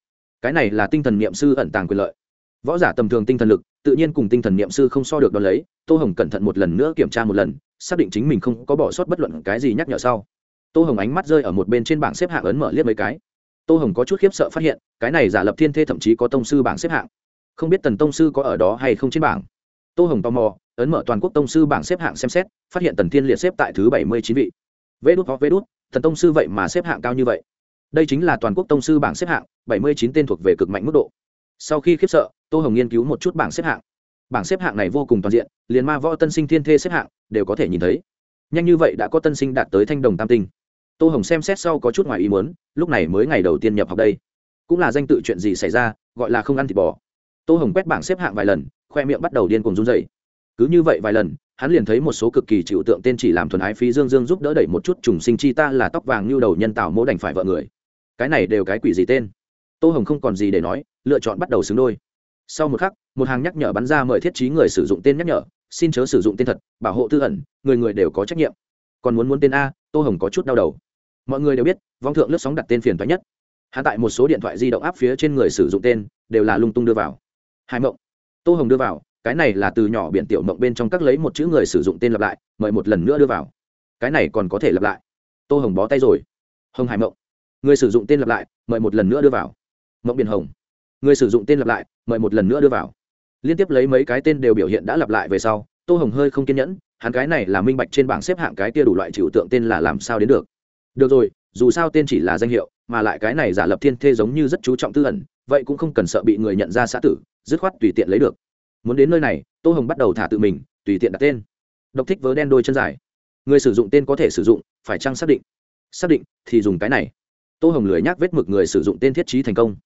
cái này là tinh thần niệm sư ẩn tàng quyền lợi. Võ giả tầm thường tinh thần lực, tự nhiên cùng tinh thần niệm sư không so được đo lấy, tô hồng cẩn thận một lần nữa kiểm tra một lần, xác định chính mình không có bỏ sót bất luận cái gì nhắc nhở sau. Tô hồng ánh mắt rơi ở một bên trên bảng xếp hạng ấn mở liếc mấy cái. Tô hồng có chút khiếp sợ phát hiện, cái này giả lập thiên thê thậm chí có tông sư bảng xếp hạng. Không biết tần tông sư có ở đó hay không trên bảng. Tô hồng tò mò, ấn mở toàn quốc tông sư bảng xếp hạng xem xét, phát hiện tần thiên liệt xếp tại thứ bảy mươi chín vị. Vê đút hoặc vê đút thần tông sư vậy mà xếp hạng cao như vậy đây chính là toàn quốc tông sư bảng xếp hạng, bảy mươi chín tên thuộc về cực mạnh mức độ. Sau khi khiếp sợ, tô hồng nghiên cứu một chút bảng xếp hạng. Bảng xếp hạng này vô cùng toàn diện, liền ma võ tân sinh thiên thê xếp hạng đều có thể nhìn thấy. Nhanh như vậy đã có tân sinh đạt tới thanh đồng tam tinh. Tô hồng xem xét sau có chút ngoài ý muốn, lúc này mới ngày đầu tiên nhập học đây. Cũng là danh tự chuyện gì xảy ra, gọi là không ăn thịt bò. Tô hồng quét bảng xếp hạng vài lần, khoe miệng bắt đầu điên cùng run dày cứ như vậy vài lần, hắn liền thấy một số cực kỳ chịu tượng tên chỉ làm thuần ái phí dương dương giúp đỡ đẩy một chút trùng sinh chi ta là tóc vàng như đầu nhân tạo mỗ đành phải vợ người cái này đều cái quỷ gì tên? Tô hồng không còn gì để nói, lựa chọn bắt đầu xứng đôi. Sau một khắc, một hàng nhắc nhở bắn ra mời thiết trí người sử dụng tên nhắc nhở, xin chớ sử dụng tên thật, bảo hộ tư ẩn, người người đều có trách nhiệm. Còn muốn muốn tên a, tô hồng có chút đau đầu. Mọi người đều biết, vong thượng lướt sóng đặt tên phiền toái nhất. Hạ tại một số điện thoại di động áp phía trên người sử dụng tên, đều là lung tung đưa vào. Hai mộng. Tô hồng đưa vào, cái này là từ nhỏ biển tiểu mộng bên trong các lấy một chữ người sử dụng tên lặp lại, mời một lần nữa đưa vào. Cái này còn có thể lặp lại. Tô hồng bó tay rồi. Hồng hải mộng người sử dụng tên lặp lại, mời một lần nữa đưa vào. Mộng biển hồng. Người sử dụng tên lặp lại, mời một lần nữa đưa vào. Liên tiếp lấy mấy cái tên đều biểu hiện đã lặp lại về sau, tô hồng hơi không kiên nhẫn, hắn cái này là minh bạch trên bảng xếp hạng cái kia đủ loại trừu tượng tên là làm sao đến được. Được rồi, dù sao tên chỉ là danh hiệu, mà lại cái này giả lập thiên thê giống như rất chú trọng tư ẩn, vậy cũng không cần sợ bị người nhận ra xã tử, dứt khoát tùy tiện lấy được. Muốn đến nơi này, tô hồng bắt đầu thả tự mình, tùy tiện đặt tên. Độc thích vớ đen đôi chân dài. Người sử dụng tên có thể sử dụng, phải chăng xác định? Xác định, thì dùng cái này tô hồng lười nhác vết mực người sử dụng tên thiết trí thành công.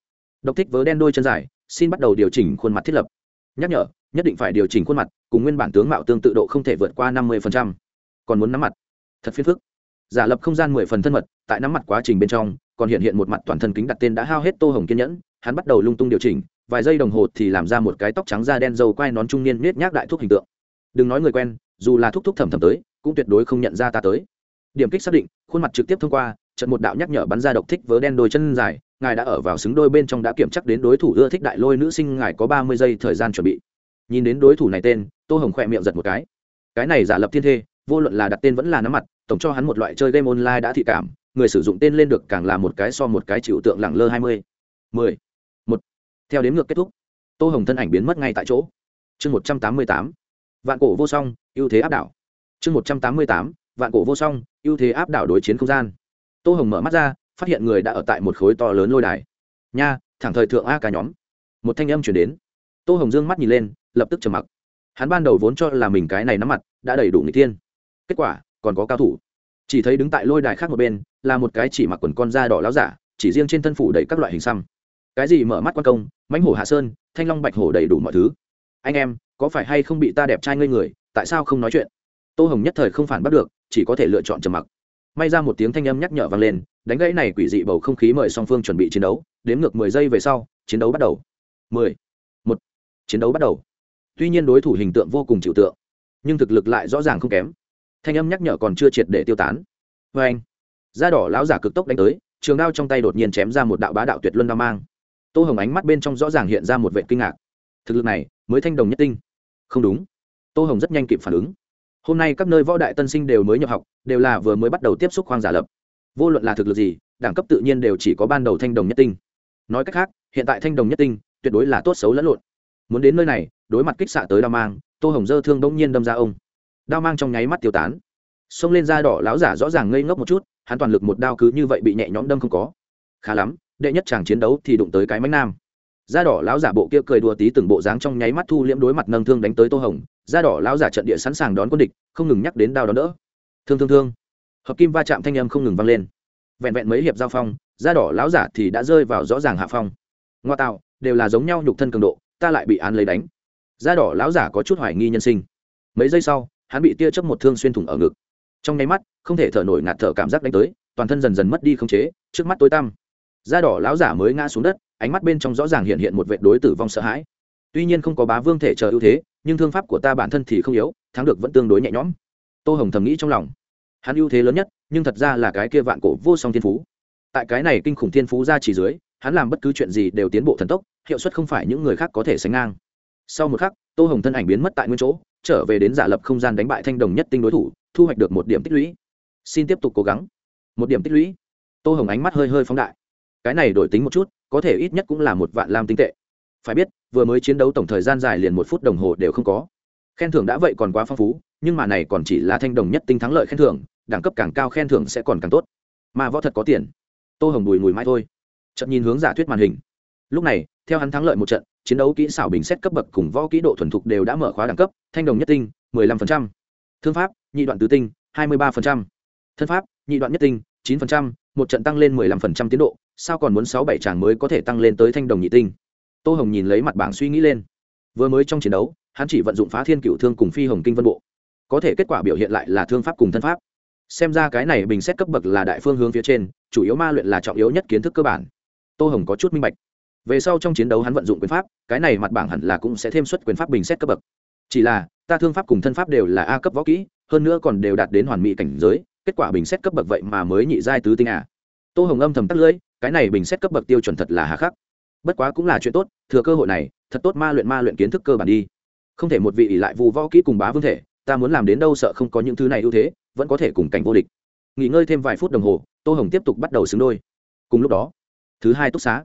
Độc thích vớ đen đôi chân dài, xin bắt đầu điều chỉnh khuôn mặt thiết lập. Nhắc nhở, nhất định phải điều chỉnh khuôn mặt, cùng nguyên bản tướng mạo tương tự độ không thể vượt qua năm mươi còn muốn nắm mặt. Thật phiền phức. Giả lập không gian mười phần thân mật, tại nắm mặt quá trình bên trong, còn hiện hiện một mặt toàn thân kính đặt tên đã hao hết tô hồng kiên nhẫn, hắn bắt đầu lung tung điều chỉnh, vài giây đồng hồ thì làm ra một cái tóc trắng da đen dầu quai nón trung niên nết nhác đại thuốc hình tượng. Đừng nói người quen, dù là thúc thúc thầm thầm tới, cũng tuyệt đối không nhận ra ta tới. Điểm kích xác định, khuôn mặt trực tiếp thông qua trận một đạo nhắc nhở bắn ra độc thích vớ đen đôi chân dài, ngài đã ở vào xứng đôi bên trong đã kiểm chắc đến đối thủ ưa thích đại lôi nữ sinh, ngài có ba mươi giây thời gian chuẩn bị. Nhìn đến đối thủ này tên, tô hồng khỏe miệng giật một cái. Cái này giả lập thiên thê, vô luận là đặt tên vẫn là nắm mặt, tổng cho hắn một loại chơi game online đã thị cảm, người sử dụng tên lên được càng là một cái so một cái chịu tượng lẳng lơ hai mươi. Mười. Một. Theo đến ngược kết thúc, tô hồng thân ảnh biến mất ngay tại chỗ. Chương một trăm tám mươi tám. Vạn cổ vô song, ưu thế áp đảo. Chương một trăm tám mươi tám, vạn cổ vô song, ưu thế áp đảo đối chiến không gian tô hồng mở mắt ra, phát hiện người đã ở tại một khối to lớn lôi đài. Nha, thẳng thời thượng a cả nhóm. Một thanh âm chuyển đến. Tô hồng dương mắt nhìn lên, lập tức trầm mặc. Hắn ban đầu vốn cho là mình cái này nắm mặt, đã đầy đủ người tiên kết quả, còn có cao thủ. Chỉ thấy đứng tại lôi đài khác một bên, là một cái chỉ mặc quần con da đỏ láo giả, chỉ riêng trên thân phủ đầy các loại hình xăm. Cái gì mở mắt quan công, mãnh hổ hạ sơn, thanh long bạch hổ đầy đủ mọi thứ. Anh em, có phải hay không bị ta đẹp trai ngây người, tại sao không nói chuyện? Tô hồng nhất thời không phản bắt được, chỉ có thể lựa chọn trầm mặc may ra một tiếng thanh âm nhắc nhở vang lên, đánh gãy này quỷ dị bầu không khí mời song phương chuẩn bị chiến đấu, đếm ngược mười giây về sau, chiến đấu bắt đầu. Mười, một, chiến đấu bắt đầu. Tuy nhiên đối thủ hình tượng vô cùng chịu tượng, nhưng thực lực lại rõ ràng không kém. Thanh âm nhắc nhở còn chưa triệt để tiêu tán. Vê anh, da đỏ lão giả cực tốc đánh tới, trường đao trong tay đột nhiên chém ra một đạo bá đạo tuyệt luân đao mang. Tô hồng ánh mắt bên trong rõ ràng hiện ra một vệ kinh ngạc. Thực lực này, mới thanh đồng nhất tinh. Không đúng. Tô hồng rất nhanh kịp phản ứng hôm nay các nơi võ đại tân sinh đều mới nhập học, đều là vừa mới bắt đầu tiếp xúc khoang giả lập. Vô luận là thực lực gì, đẳng cấp tự nhiên đều chỉ có ban đầu thanh đồng nhất tinh. Nói cách khác, hiện tại thanh đồng nhất tinh tuyệt đối là tốt xấu lẫn lộn. Muốn đến nơi này, đối mặt kích xạ tới đao mang, tô hồng dơ thương bỗng nhiên đâm ra ông. Đao mang trong nháy mắt tiêu tán. Xông lên da đỏ láo giả rõ ràng ngây ngốc một chút, hắn toàn lực một đao cứ như vậy bị nhẹ nhõm đâm không có. Khá lắm, đệ nhất chàng chiến đấu thì đụng tới cái mánh nam. Da đỏ láo giả bộ kia cười đùa tí từng bộ dáng trong nháy mắt thu liễm đối mặt nâng thương đánh tới tô hồng da đỏ lão giả trận địa sẵn sàng đón quân địch, không ngừng nhắc đến đao đón đỡ. Thương thương thương. Hợp kim va chạm thanh âm không ngừng vang lên. Vẹn vẹn mấy hiệp giao phong, da đỏ lão giả thì đã rơi vào rõ ràng hạ phong. Ngoa tạo, đều là giống nhau nhục thân cường độ, ta lại bị án lấy đánh. Da đỏ lão giả có chút hoài nghi nhân sinh. Mấy giây sau, hắn bị tia chớp một thương xuyên thủng ở ngực. Trong nháy mắt, không thể thở nổi ngạt thở cảm giác đánh tới, toàn thân dần dần mất đi khống chế, trước mắt tối tăm. Da đỏ lão giả mới ngã xuống đất, ánh mắt bên trong rõ ràng hiện hiện một vệ đối tử vong sợ hãi tuy nhiên không có bá vương thể chờ ưu thế, nhưng thương pháp của ta bản thân thì không yếu, thắng được vẫn tương đối nhẹ nhõm. Tô hồng thầm nghĩ trong lòng. Hắn ưu thế lớn nhất, nhưng thật ra là cái kia vạn cổ vô song thiên phú. Tại cái này kinh khủng thiên phú ra chỉ dưới, hắn làm bất cứ chuyện gì đều tiến bộ thần tốc, hiệu suất không phải những người khác có thể sánh ngang. Sau một khắc, tô hồng thân ảnh biến mất tại nguyên chỗ, trở về đến giả lập không gian đánh bại thanh đồng nhất tinh đối thủ, thu hoạch được một điểm tích lũy. Xin tiếp tục cố gắng. Một điểm tích lũy. Tô hồng ánh mắt hơi hơi phóng đại. Cái này đổi tính một chút, có thể ít nhất cũng là một vạn lam tinh tệ phải biết vừa mới chiến đấu tổng thời gian dài liền một phút đồng hồ đều không có. Khen thưởng đã vậy còn quá phong phú nhưng mà này còn chỉ là thanh đồng nhất tinh thắng lợi khen thưởng đẳng cấp càng cao khen thưởng sẽ còn càng tốt. Mà võ thật có tiền. Tô hồng bùi mùi mãi thôi. Chậm nhìn hướng giả thuyết màn hình. Lúc này theo hắn thắng lợi một trận chiến đấu kỹ xảo bình xét cấp bậc cùng võ kỹ độ thuần thục đều đã mở khóa đẳng cấp thanh đồng nhất tinh 15%. thương pháp nhị đoạn tứ tinh 23%. thân pháp nhị đoạn nhất tinh 9%, một trận tăng lên 15% tiến độ sao còn muốn sáu bảy tràng mới có thể tăng lên tới thanh đồng nhị tinh? Tô hồng nhìn lấy mặt bảng suy nghĩ lên. Vừa mới trong chiến đấu, hắn chỉ vận dụng phá thiên cựu thương cùng phi hồng kinh vân bộ. Có thể kết quả biểu hiện lại là thương pháp cùng thân pháp. Xem ra cái này bình xét cấp bậc là đại phương hướng phía trên, chủ yếu ma luyện là trọng yếu nhất kiến thức cơ bản. Tô hồng có chút minh bạch. Về sau trong chiến đấu hắn vận dụng quyền pháp, cái này mặt bảng hẳn là cũng sẽ thêm suất quyền pháp bình xét cấp bậc. Chỉ là, ta thương pháp cùng thân pháp đều là a cấp võ kỹ, hơn nữa còn đều đạt đến hoàn mỹ cảnh giới, kết quả bình xét cấp bậc vậy mà mới nhị giai tứ tinh à. tô hồng âm thầm tắt lưỡi, cái này bình xét cấp bậc tiêu chuẩn thật là hà khắc bất quá cũng là chuyện tốt, thừa cơ hội này, thật tốt ma luyện ma luyện kiến thức cơ bản đi. Không thể một vị ỷ lại vụ võ kỹ cùng bá vương thể, ta muốn làm đến đâu sợ không có những thứ này ưu thế, vẫn có thể cùng cảnh vô địch. Nghỉ ngơi thêm vài phút đồng hồ, tô hồng tiếp tục bắt đầu xứng đôi. Cùng lúc đó, thứ hai túc xá,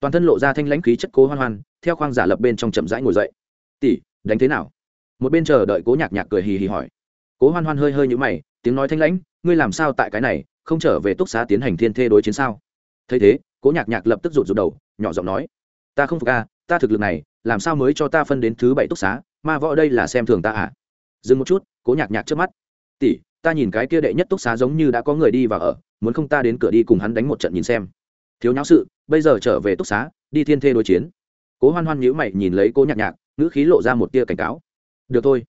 toàn thân lộ ra thanh lãnh khí chất cố hoan hoan, theo khoang giả lập bên trong chậm rãi ngồi dậy. Tỷ, đánh thế nào? Một bên chờ đợi cố nhạc nhạc cười hì hì hỏi. Cố hoan hoan hơi hơi nhũ mày, tiếng nói thanh lãnh, ngươi làm sao tại cái này, không trở về túc xá tiến hành thiên thê đối chiến sao? Thấy thế, cố nhạc nhạc lập tức rụt rụt đầu nhỏ giọng nói, ta không phục a, ta thực lực này, làm sao mới cho ta phân đến thứ bảy túc xá? Ma võ đây là xem thường ta à? Dừng một chút, cố nhạc nhạc trước mắt. Tỷ, ta nhìn cái kia đệ nhất túc xá giống như đã có người đi vào ở, muốn không ta đến cửa đi cùng hắn đánh một trận nhìn xem. Thiếu nháo sự, bây giờ trở về túc xá, đi thiên thê đối chiến. Cố hoan hoan nhữ mày nhìn lấy cố nhạc nhạc, ngữ khí lộ ra một tia cảnh cáo. Được thôi.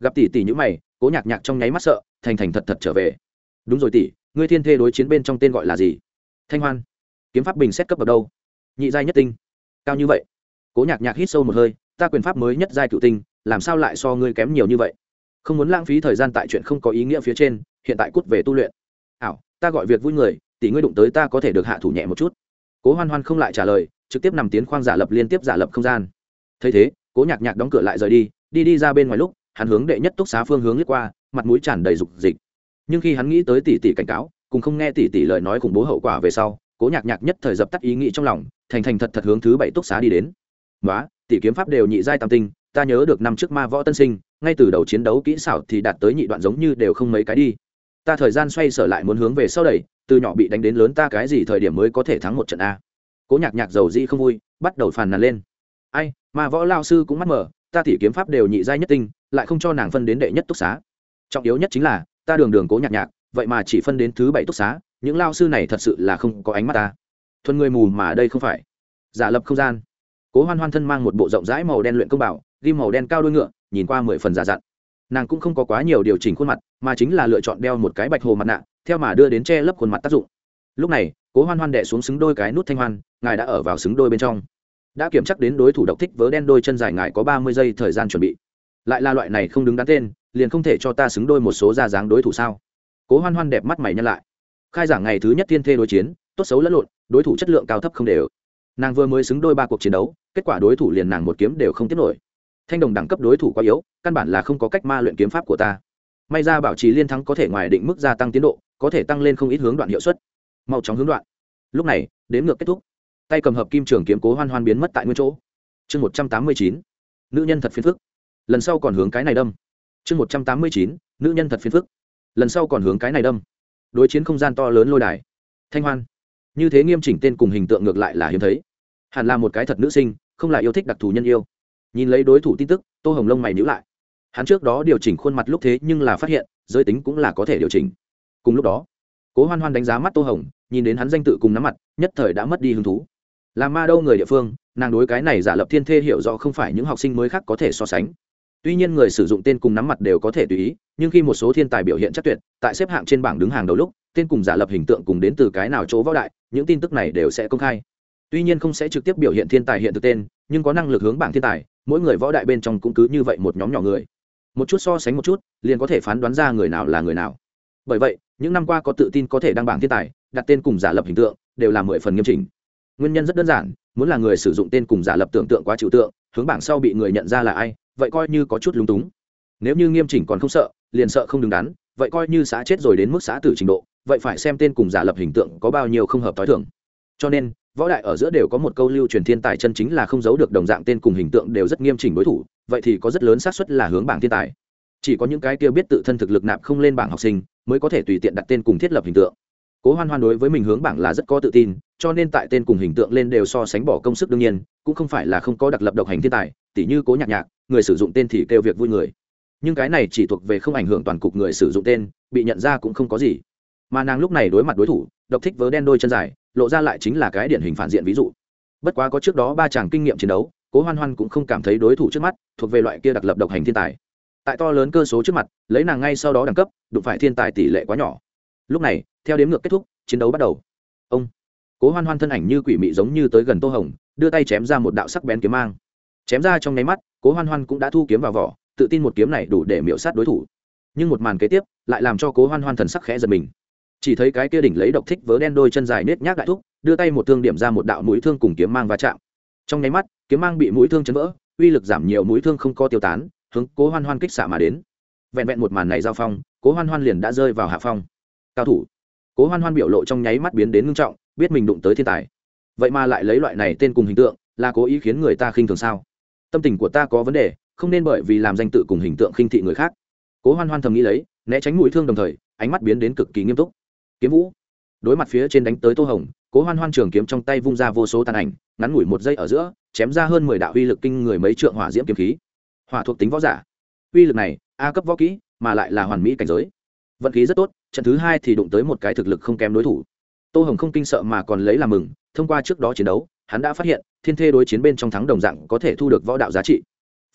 Gặp tỷ tỷ nhữ mày, cố nhạc nhạc trong nháy mắt sợ, thành thành thật thật trở về. Đúng rồi tỷ, ngươi thiên thê đối chiến bên trong tên gọi là gì? Thanh hoan. Kiếm pháp bình xét cấp bậc đâu? Nhị giai nhất tinh. Cao như vậy. Cố nhạc nhạc hít sâu một hơi, ta quyền pháp mới nhất giai cựu tinh, làm sao lại so ngươi kém nhiều như vậy? Không muốn lãng phí thời gian tại chuyện không có ý nghĩa phía trên, hiện tại cút về tu luyện. Ảo, ta gọi việc vui người, tỷ ngươi đụng tới ta có thể được hạ thủ nhẹ một chút. Cố hoan hoan không lại trả lời, trực tiếp nằm tiến khoang giả lập liên tiếp giả lập không gian. Thấy thế, cố nhạc nhạc đóng cửa lại rời đi đi đi ra bên ngoài lúc, hắn hướng đệ nhất túc xá phương hướng lướt qua, mặt mũi tràn đầy dục dịch. Nhưng khi hắn nghĩ tới tỷ tỷ cảnh cáo, cùng không nghe tỷ tỷ lời nói khủng bố hậu quả về sau cố nhạc nhạc nhất thời dập tắt ý nghĩ trong lòng, thành thành thật thật hướng thứ bảy túc xá đi đến. Nói tỷ kiếm pháp đều nhị giai tam tinh, ta nhớ được năm trước ma võ tân sinh, ngay từ đầu chiến đấu kỹ xảo thì đạt tới nhị đoạn giống như đều không mấy cái đi. Ta thời gian xoay sở lại muốn hướng về sau đẩy, từ nhỏ bị đánh đến lớn ta cái gì thời điểm mới có thể thắng một trận a. Cố nhạc nhạc giàu di không vui, bắt đầu phàn nàn lên. Ai mà võ lao sư cũng mắt mở ta tỉ kiếm pháp đều nhị giai nhất tinh, lại không cho nàng phân đến đệ nhất túc xá. Trọng yếu nhất chính là, ta đường đường cố nhạc nhạc vậy mà chỉ phân đến thứ bảy túc xá, những lao sư này thật sự là không có ánh mắt ta. Thuần người mù mà đây không phải. Giả lập không gian. Cố hoan hoan thân mang một bộ rộng rãi màu đen luyện công bảo, ghi màu đen cao đôi ngựa, nhìn qua mười phần giả dặn. Nàng cũng không có quá nhiều điều chỉnh khuôn mặt, mà chính là lựa chọn đeo một cái bạch hồ mặt nạ, theo mà đưa đến che lấp khuôn mặt tác dụng. Lúc này, cố hoan hoan đẻ xuống xứng đôi cái nút thanh hoan, ngài đã ở vào xứng đôi bên trong. Đã kiểm chắc đến đối thủ độc thích vớ đen đôi chân dài ngài có ba mươi giây thời gian chuẩn bị. Lại là loại này không đứng đắn tên, liền không thể cho ta xứng đôi một số ra dáng đối thủ sao? Cố hoan hoan đẹp mắt mày nhân lại. Khai giảng ngày thứ nhất thiên thê đối chiến, tốt xấu lẫn lộn, đối thủ chất lượng cao thấp không đều. Nàng vừa mới xứng đôi ba cuộc chiến đấu, kết quả đối thủ liền nàng một kiếm đều không tiếp nổi. Thanh đồng đẳng cấp đối thủ quá yếu, căn bản là không có cách ma luyện kiếm pháp của ta. May ra bảo trì liên thắng có thể ngoài định mức gia tăng tiến độ, có thể tăng lên không ít hướng đoạn hiệu suất. Mau chóng hướng đoạn. Lúc này, đến ngược kết thúc. Tay cầm hợp kim trường kiếm cố hoan hoan biến mất tại nguyên chỗ. Chương một trăm tám mươi chín, nữ nhân thật phiền phức. Lần sau còn hướng cái này đâm. Chương một trăm tám mươi chín, nữ nhân thật phiền phức lần sau còn hướng cái này đâm. Đối chiến không gian to lớn lôi đài. Thanh hoan. Như thế nghiêm chỉnh tên cùng hình tượng ngược lại là hiếm thấy. Hẳn là một cái thật nữ sinh, không là yêu thích đặc thù nhân yêu. Nhìn lấy đối thủ tin tức, tô hồng lông mày nhữ lại. Hắn trước đó điều chỉnh khuôn mặt lúc thế nhưng là phát hiện, giới tính cũng là có thể điều chỉnh. Cùng lúc đó, cố hoan hoan đánh giá mắt tô hồng, nhìn đến hắn danh tự cùng nắm mặt, nhất thời đã mất đi hứng thú. Là ma đâu người địa phương, nàng đối cái này giả lập thiên thê hiểu rõ không phải những học sinh mới khác có thể so sánh tuy nhiên người sử dụng tên cùng nắm mặt đều có thể tùy ý, nhưng khi một số thiên tài biểu hiện chắc tuyệt, tại xếp hạng trên bảng đứng hàng đầu lúc, tên cùng giả lập hình tượng cùng đến từ cái nào chỗ võ đại, những tin tức này đều sẽ công khai. Tuy nhiên không sẽ trực tiếp biểu hiện thiên tài hiện thực tên, nhưng có năng lực hướng bảng thiên tài, mỗi người võ đại bên trong cũng cứ như vậy một nhóm nhỏ người. Một chút so sánh một chút, liền có thể phán đoán ra người nào là người nào. Bởi vậy, những năm qua có tự tin có thể đăng bảng thiên tài, đặt tên cùng giả lập hình tượng, đều là mười phần nghiêm chỉnh. Nguyên nhân rất đơn giản, muốn là người sử dụng tên cùng giả lập tưởng tượng quá trừu tượng, hướng bảng sau bị người nhận ra là ai vậy coi như có chút lúng túng. Nếu như nghiêm chỉnh còn không sợ, liền sợ không đứng đắn, vậy coi như xã chết rồi đến mức xã tử trình độ, vậy phải xem tên cùng giả lập hình tượng có bao nhiêu không hợp t h i thường. Cho nên, võ đại ở giữa đều có một câu lưu truyền thiên tài chân chính là không giấu được đồng dạng tên cùng hình tượng đều rất nghiêm chỉnh đối thủ, vậy thì có rất lớn xác suất là hướng bảng thiên tài. Chỉ có những cái kia biết tự thân thực lực nạp không lên bảng học sinh, mới có thể tùy tiện đặt tên cùng thiết lập hình tượng. Cố hoan hoan đối với mình hướng bảng là rất có tự tin, cho nên tại tên cùng hình tượng lên đều so sánh bỏ công sức đương nhiên, cũng không phải là không có đặc lập độc hành thiên tài, tỉ như cố nhạc nhạc người sử dụng tên thì kêu việc vui người. Nhưng cái này chỉ thuộc về không ảnh hưởng toàn cục người sử dụng tên, bị nhận ra cũng không có gì. Mà nàng lúc này đối mặt đối thủ, độc thích vớ đen đôi chân dài, lộ ra lại chính là cái điển hình phản diện ví dụ. Bất quá có trước đó ba chàng kinh nghiệm chiến đấu, cố hoan hoan cũng không cảm thấy đối thủ trước mắt thuộc về loại kia đặc lập độc hành thiên tài. Tại to lớn cơ số trước mặt, lấy nàng ngay sau đó đẳng cấp, đụng phải thiên tài tỷ lệ quá nhỏ. Lúc này, theo đếm ngược kết thúc, chiến đấu bắt đầu. Ông. Cố hoan hoan thân ảnh như quỷ mị giống như tới gần tô hồng, đưa tay chém ra một đạo sắc bén kiếm mang chém ra trong nháy mắt, cố hoan hoan cũng đã thu kiếm vào vỏ, tự tin một kiếm này đủ để miễu sát đối thủ. Nhưng một màn kế tiếp, lại làm cho cố hoan hoan thần sắc khẽ giật mình. Chỉ thấy cái kia đỉnh lấy độc thích vớ đen đôi chân dài nết nhác đại thúc, đưa tay một thương điểm ra một đạo mũi thương cùng kiếm mang va chạm. Trong nháy mắt, kiếm mang bị mũi thương chấn vỡ, uy lực giảm nhiều mũi thương không có tiêu tán, hướng cố hoan hoan kích xạ mà đến. Vẹn vẹn một màn này giao phong, cố hoan hoan liền đã rơi vào hạ phong. Cao thủ. Cố hoan hoan biểu lộ trong nháy mắt biến đến ngưng trọng, biết mình đụng tới thiên tài. Vậy mà lại lấy loại này tên cùng hình tượng, là cố ý khiến người ta khinh thường sao? Tâm tình của ta có vấn đề, không nên bởi vì làm danh tự cùng hình tượng khinh thị người khác. Cố hoan hoan thầm nghĩ lấy, né tránh mũi thương đồng thời, ánh mắt biến đến cực kỳ nghiêm túc. Kiếm vũ. Đối mặt phía trên đánh tới tô hồng, cố hoan hoan trường kiếm trong tay vung ra vô số tàn ảnh, ngắn ngủi một giây ở giữa, chém ra hơn mười đạo uy lực kinh người mấy trượng hỏa diễm kiếm khí. Hỏa thuộc tính võ giả. Uy lực này, a cấp võ kỹ, mà lại là hoàn mỹ cảnh giới. Vận khí rất tốt, trận thứ hai thì đụng tới một cái thực lực không kém đối thủ. Tô hồng không kinh sợ mà còn lấy làm mừng, thông qua trước đó chiến đấu hắn đã phát hiện, thiên thê đối chiến bên trong thắng đồng dạng có thể thu được võ đạo giá trị.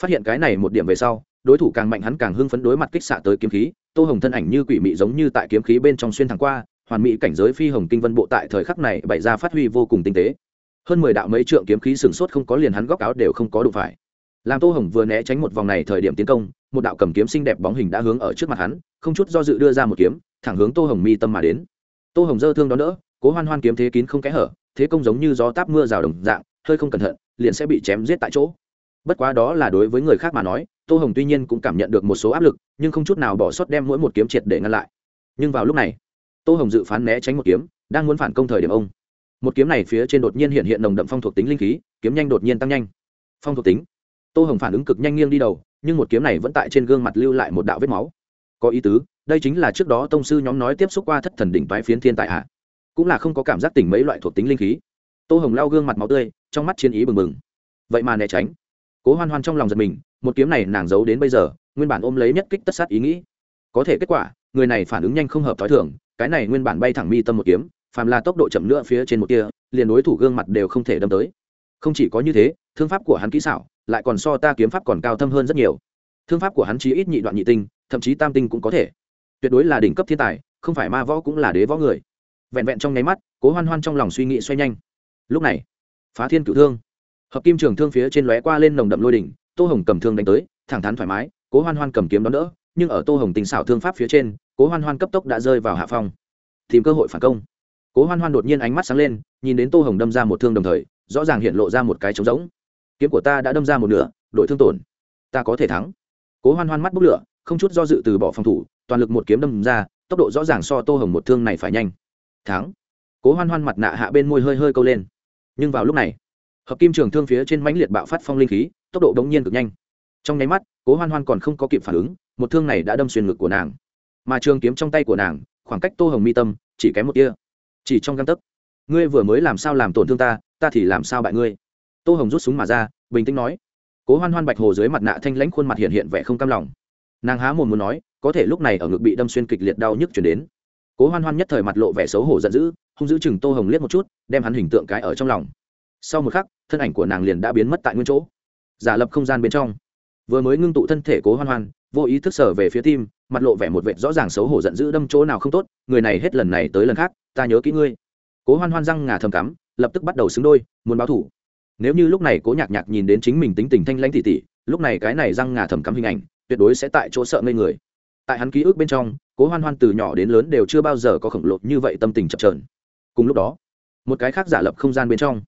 Phát hiện cái này một điểm về sau, đối thủ càng mạnh hắn càng hưng phấn đối mặt kích xạ tới kiếm khí. Tô hồng thân ảnh như quỷ mị giống như tại kiếm khí bên trong xuyên thẳng qua, hoàn mỹ cảnh giới phi hồng kinh vân bộ tại thời khắc này bày ra phát huy vô cùng tinh tế. Hơn mười đạo mấy trượng kiếm khí sừng sốt không có liền hắn góc áo đều không có đụng phải. Làm tô hồng vừa né tránh một vòng này thời điểm tiến công, một đạo cầm kiếm xinh đẹp bóng hình đã hướng ở trước mặt hắn, không chút do dự đưa ra một kiếm, thẳng hướng tô hồng mi tâm mà đến. Tô hồng dơ thương đó nữa cố hoan hoan kiếm thế kín không kẽ hở, thế công giống như gió táp mưa rào đồng dạng, hơi không cẩn thận, liền sẽ bị chém giết tại chỗ. Bất quá đó là đối với người khác mà nói, tô hồng tuy nhiên cũng cảm nhận được một số áp lực, nhưng không chút nào bỏ sót đem mỗi một kiếm triệt để ngăn lại. Nhưng vào lúc này, tô hồng dự phán né tránh một kiếm, đang muốn phản công thời điểm ông. Một kiếm này phía trên đột nhiên hiện hiện nồng đậm phong thuộc tính linh khí, kiếm nhanh đột nhiên tăng nhanh. Phong thuộc tính. Tô hồng phản ứng cực nhanh nghiêng đi đầu, nhưng một kiếm này vẫn tại trên gương mặt lưu lại một đạo vết máu. Có ý tứ, đây chính là trước đó tông sư nhóm nói tiếp xúc qua thất thần đỉnh toái phiến thiên tại hạ cũng là không có cảm giác tỉnh mấy loại thuộc tính linh khí. Tô hồng lao gương mặt máu tươi, trong mắt chiến ý bừng bừng. Vậy mà né tránh. Cố hoan hoan trong lòng giật mình, một kiếm này nàng giấu đến bây giờ, nguyên bản ôm lấy nhất kích tất sát ý nghĩ. Có thể kết quả, người này phản ứng nhanh không hợp t h ó i thường, cái này nguyên bản bay thẳng mi tâm một kiếm, phàm là tốc độ chậm nữa phía trên một kia liền đối thủ gương mặt đều không thể đâm tới. Không chỉ có như thế, thương pháp của hắn kỹ xảo, lại còn so ta kiếm pháp còn cao thâm hơn rất nhiều. Thương pháp của hắn chí ít nhị đoạn nhị tinh, thậm chí tam tinh cũng có thể. Tuyệt đối là đỉnh cấp thiên tài, không phải ma võ cũng là đế võ người vẹn vẹn trong nháy mắt, cố hoan hoan trong lòng suy nghĩ xoay nhanh. Lúc này, phá thiên cửu thương. Hợp kim trường thương phía trên lóe qua lên nồng đậm lôi đỉnh, tô hồng cầm thương đánh tới, thẳng thắn thoải mái, cố hoan hoan cầm kiếm đón đỡ, nhưng ở tô hồng tình xảo thương pháp phía trên, cố hoan hoan cấp tốc đã rơi vào hạ phong. Tìm cơ hội phản công. Cố hoan hoan đột nhiên ánh mắt sáng lên, nhìn đến tô hồng đâm ra một thương đồng thời, rõ ràng hiện lộ ra một cái trống rỗng. Kiếm của ta đã đâm ra một nửa, đội thương tổn. Ta có thể thắng. Cố hoan hoan mắt bốc lửa, không chút do dự từ bỏ phòng thủ, toàn lực một kiếm đâm ra, tốc độ rõ ràng so tô hồng một thương này phải nhanh thắng. Cố hoan hoan mặt nạ hạ bên môi hơi hơi câu lên. Nhưng vào lúc này, hợp kim trường thương phía trên mãnh liệt bạo phát phong linh khí, tốc độ đống nhiên cực nhanh. Trong nháy mắt, cố hoan hoan còn không có kịp phản ứng, một thương này đã đâm xuyên ngực của nàng. Mà trường kiếm trong tay của nàng, khoảng cách tô hồng mi tâm chỉ kém một tia. Chỉ trong găng tấc, ngươi vừa mới làm sao làm tổn thương ta ta thì làm sao bại ngươi? Tô hồng rút súng mà ra, bình tĩnh nói. Cố hoan hoan bạch hồ dưới mặt nạ thanh lãnh khuôn mặt hiện hiện vẻ không cam lòng. Nàng há mồm muốn nói, có thể lúc này ở ngực bị đâm xuyên kịch liệt đau nhức chuyển đến cố hoan hoan nhất thời mặt lộ vẻ xấu hổ giận dữ, hung dữ chừng tô hồng liếc một chút, đem hắn hình tượng cái ở trong lòng. Sau một khắc, thân ảnh của nàng liền đã biến mất tại nguyên chỗ. Giả lập không gian bên trong. Vừa mới ngưng tụ thân thể cố hoan hoan, vô ý thức sở về phía tim, mặt lộ vẻ một vệt rõ ràng xấu hổ giận dữ đâm chỗ nào không tốt, người này hết lần này tới lần khác, ta nhớ kỹ ngươi. Cố hoan hoan răng ngà thầm cắm, lập tức bắt đầu xứng đôi, muốn báo thủ. Nếu như lúc này cố nhạc nhạc nhìn đến chính mình tính tình thanh lãnh tỉ tỉ, lúc này cái này răng ngà thầm cắm hình ảnh, tuyệt đối sẽ tại chỗ sợ ngây người. Tại hắn ký ức bên trong cố hoan hoan từ nhỏ đến lớn đều chưa bao giờ có khổng lồ như vậy tâm tình chập trờn cùng lúc đó, một cái khác giả lập không gian bên trong,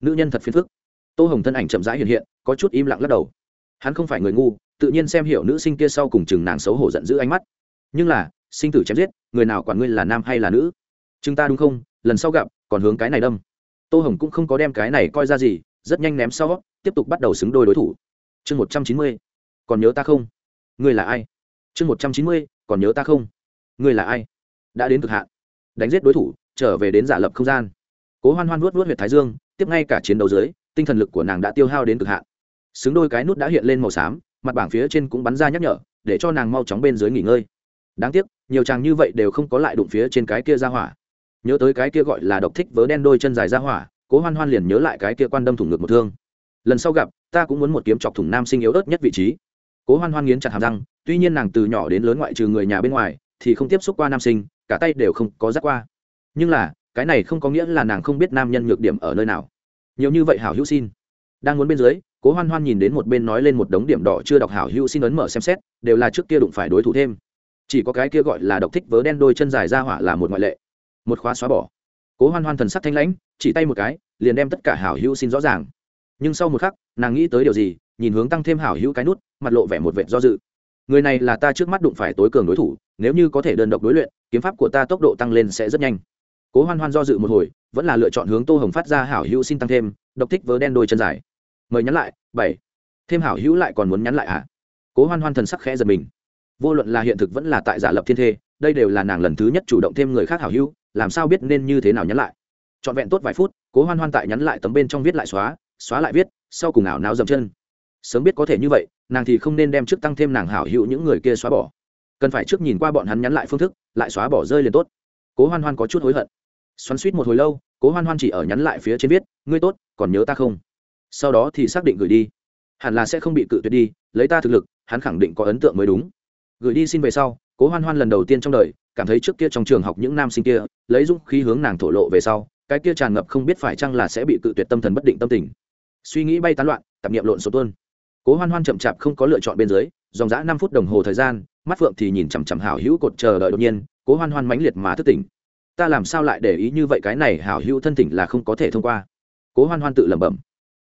nữ nhân thật phiền phức. Tô hồng thân ảnh chậm rãi hiện hiện, có chút im lặng lắc đầu. Hắn không phải người ngu, tự nhiên xem hiểu nữ sinh kia sau cùng chừng nàng xấu hổ giận dữ ánh mắt. Nhưng là, sinh tử chém giết, người nào quản ngươi là nam hay là nữ? Chúng ta đúng không? Lần sau gặp, còn hướng cái này đâm. Tô hồng cũng không có đem cái này coi ra gì, rất nhanh ném sau, tiếp tục bắt đầu xứng đôi đối thủ. Chương một trăm chín mươi, còn nhớ ta không? Ngươi là ai? Chương một trăm chín mươi, còn nhớ ta không? Ngươi là ai? Đã đến cực hạn. Đánh giết đối thủ, trở về đến giả lập không gian. Cố hoan hoan vuốt vuốt huyệt thái dương, tiếp ngay cả chiến đấu dưới, tinh thần lực của nàng đã tiêu hao đến cực hạn. Xứng đôi cái nút đã hiện lên màu xám, mặt bảng phía trên cũng bắn ra nhắc nhở, để cho nàng mau chóng bên dưới nghỉ ngơi. Đáng tiếc, nhiều chàng như vậy đều không có lại đụng phía trên cái kia ra hỏa. Nhớ tới cái kia gọi là độc thích vớ đen đôi chân dài ra hỏa, cố hoan hoan liền nhớ lại cái kia quan đâm thủng ngực một thương. Lần sau gặp, ta cũng muốn một kiếm chọc thủng nam sinh yếu ớt nhất vị trí. Cố hoan hoan nghiến chặt hàm răng, tuy nhiên nàng từ nhỏ đến lớn ngoại trừ người nhà bên ngoài thì không tiếp xúc qua nam sinh, cả tay đều không có dắt qua. Nhưng là, cái này không có nghĩa là nàng không biết nam nhân nhược điểm ở nơi nào. Nhiều như vậy hảo hữu xin. Đang muốn bên dưới, cố hoan hoan nhìn đến một bên nói lên một đống điểm đỏ chưa đọc hảo hữu xin ấn mở xem xét, đều là trước kia đụng phải đối thủ thêm. Chỉ có cái kia gọi là độc thích vớ đen đôi chân dài ra hỏa là một ngoại lệ. Một khóa xóa bỏ. Cố hoan hoan thần sắc thanh lãnh, chỉ tay một cái, liền đem tất cả hảo hữu xin rõ ràng. Nhưng sau một khắc, nàng nghĩ tới điều gì, nhìn hướng tăng thêm hảo hữu cái nút, mặt lộ vẻ một vệt do dự. Người này là ta trước mắt đụng phải tối cường đối thủ nếu như có thể đơn độc đối luyện, kiếm pháp của ta tốc độ tăng lên sẽ rất nhanh. Cố hoan hoan do dự một hồi, vẫn là lựa chọn hướng tô hồng phát ra hảo hữu xin tăng thêm, độc thích vớ đen đôi chân dài. Mời nhắn lại, bảy. Thêm hảo hữu lại còn muốn nhắn lại à? Cố hoan hoan thần sắc khẽ giật mình. Vô luận là hiện thực vẫn là tại giả lập thiên thê, đây đều là nàng lần thứ nhất chủ động thêm người khác hảo hữu, làm sao biết nên như thế nào nhắn lại? Trọn vẹn tốt vài phút, cố hoan hoan tại nhắn lại tấm bên trong viết lại xóa xóa lại viết, sau cùng ảo náo dầm chân. Sớm biết có thể như vậy, nàng thì không nên đem trước tăng thêm nàng hảo hữu những người kia xóa bỏ cần phải trước nhìn qua bọn hắn nhắn lại phương thức, lại xóa bỏ rơi liền tốt. Cố hoan hoan có chút hối hận. Xoắn suýt một hồi lâu, cố hoan hoan chỉ ở nhắn lại phía trên viết, ngươi tốt, còn nhớ ta không? Sau đó thì xác định gửi đi. Hẳn là sẽ không bị cự tuyệt đi, lấy ta thực lực, hắn khẳng định có ấn tượng mới đúng. Gửi đi xin về sau, cố hoan hoan lần đầu tiên trong đời cảm thấy trước kia trong trường học những nam sinh kia, lấy dũng khí hướng nàng thổ lộ về sau, cái kia tràn ngập không biết phải chăng là sẽ bị cự tuyệt tâm thần bất định tâm tình. Suy nghĩ bay tán loạn, tạp nghiệm lộn số tuôn. Cố hoan hoan chậm chạp không có lựa chọn bên dưới dòng dã năm phút đồng hồ thời gian, mắt phượng thì nhìn chằm chằm hảo hữu cột chờ đợi đột nhiên, cố hoan hoan mãnh liệt mà thức tỉnh. Ta làm sao lại để ý như vậy cái này hảo hữu thân tỉnh là không có thể thông qua. Cố hoan hoan tự lẩm bẩm.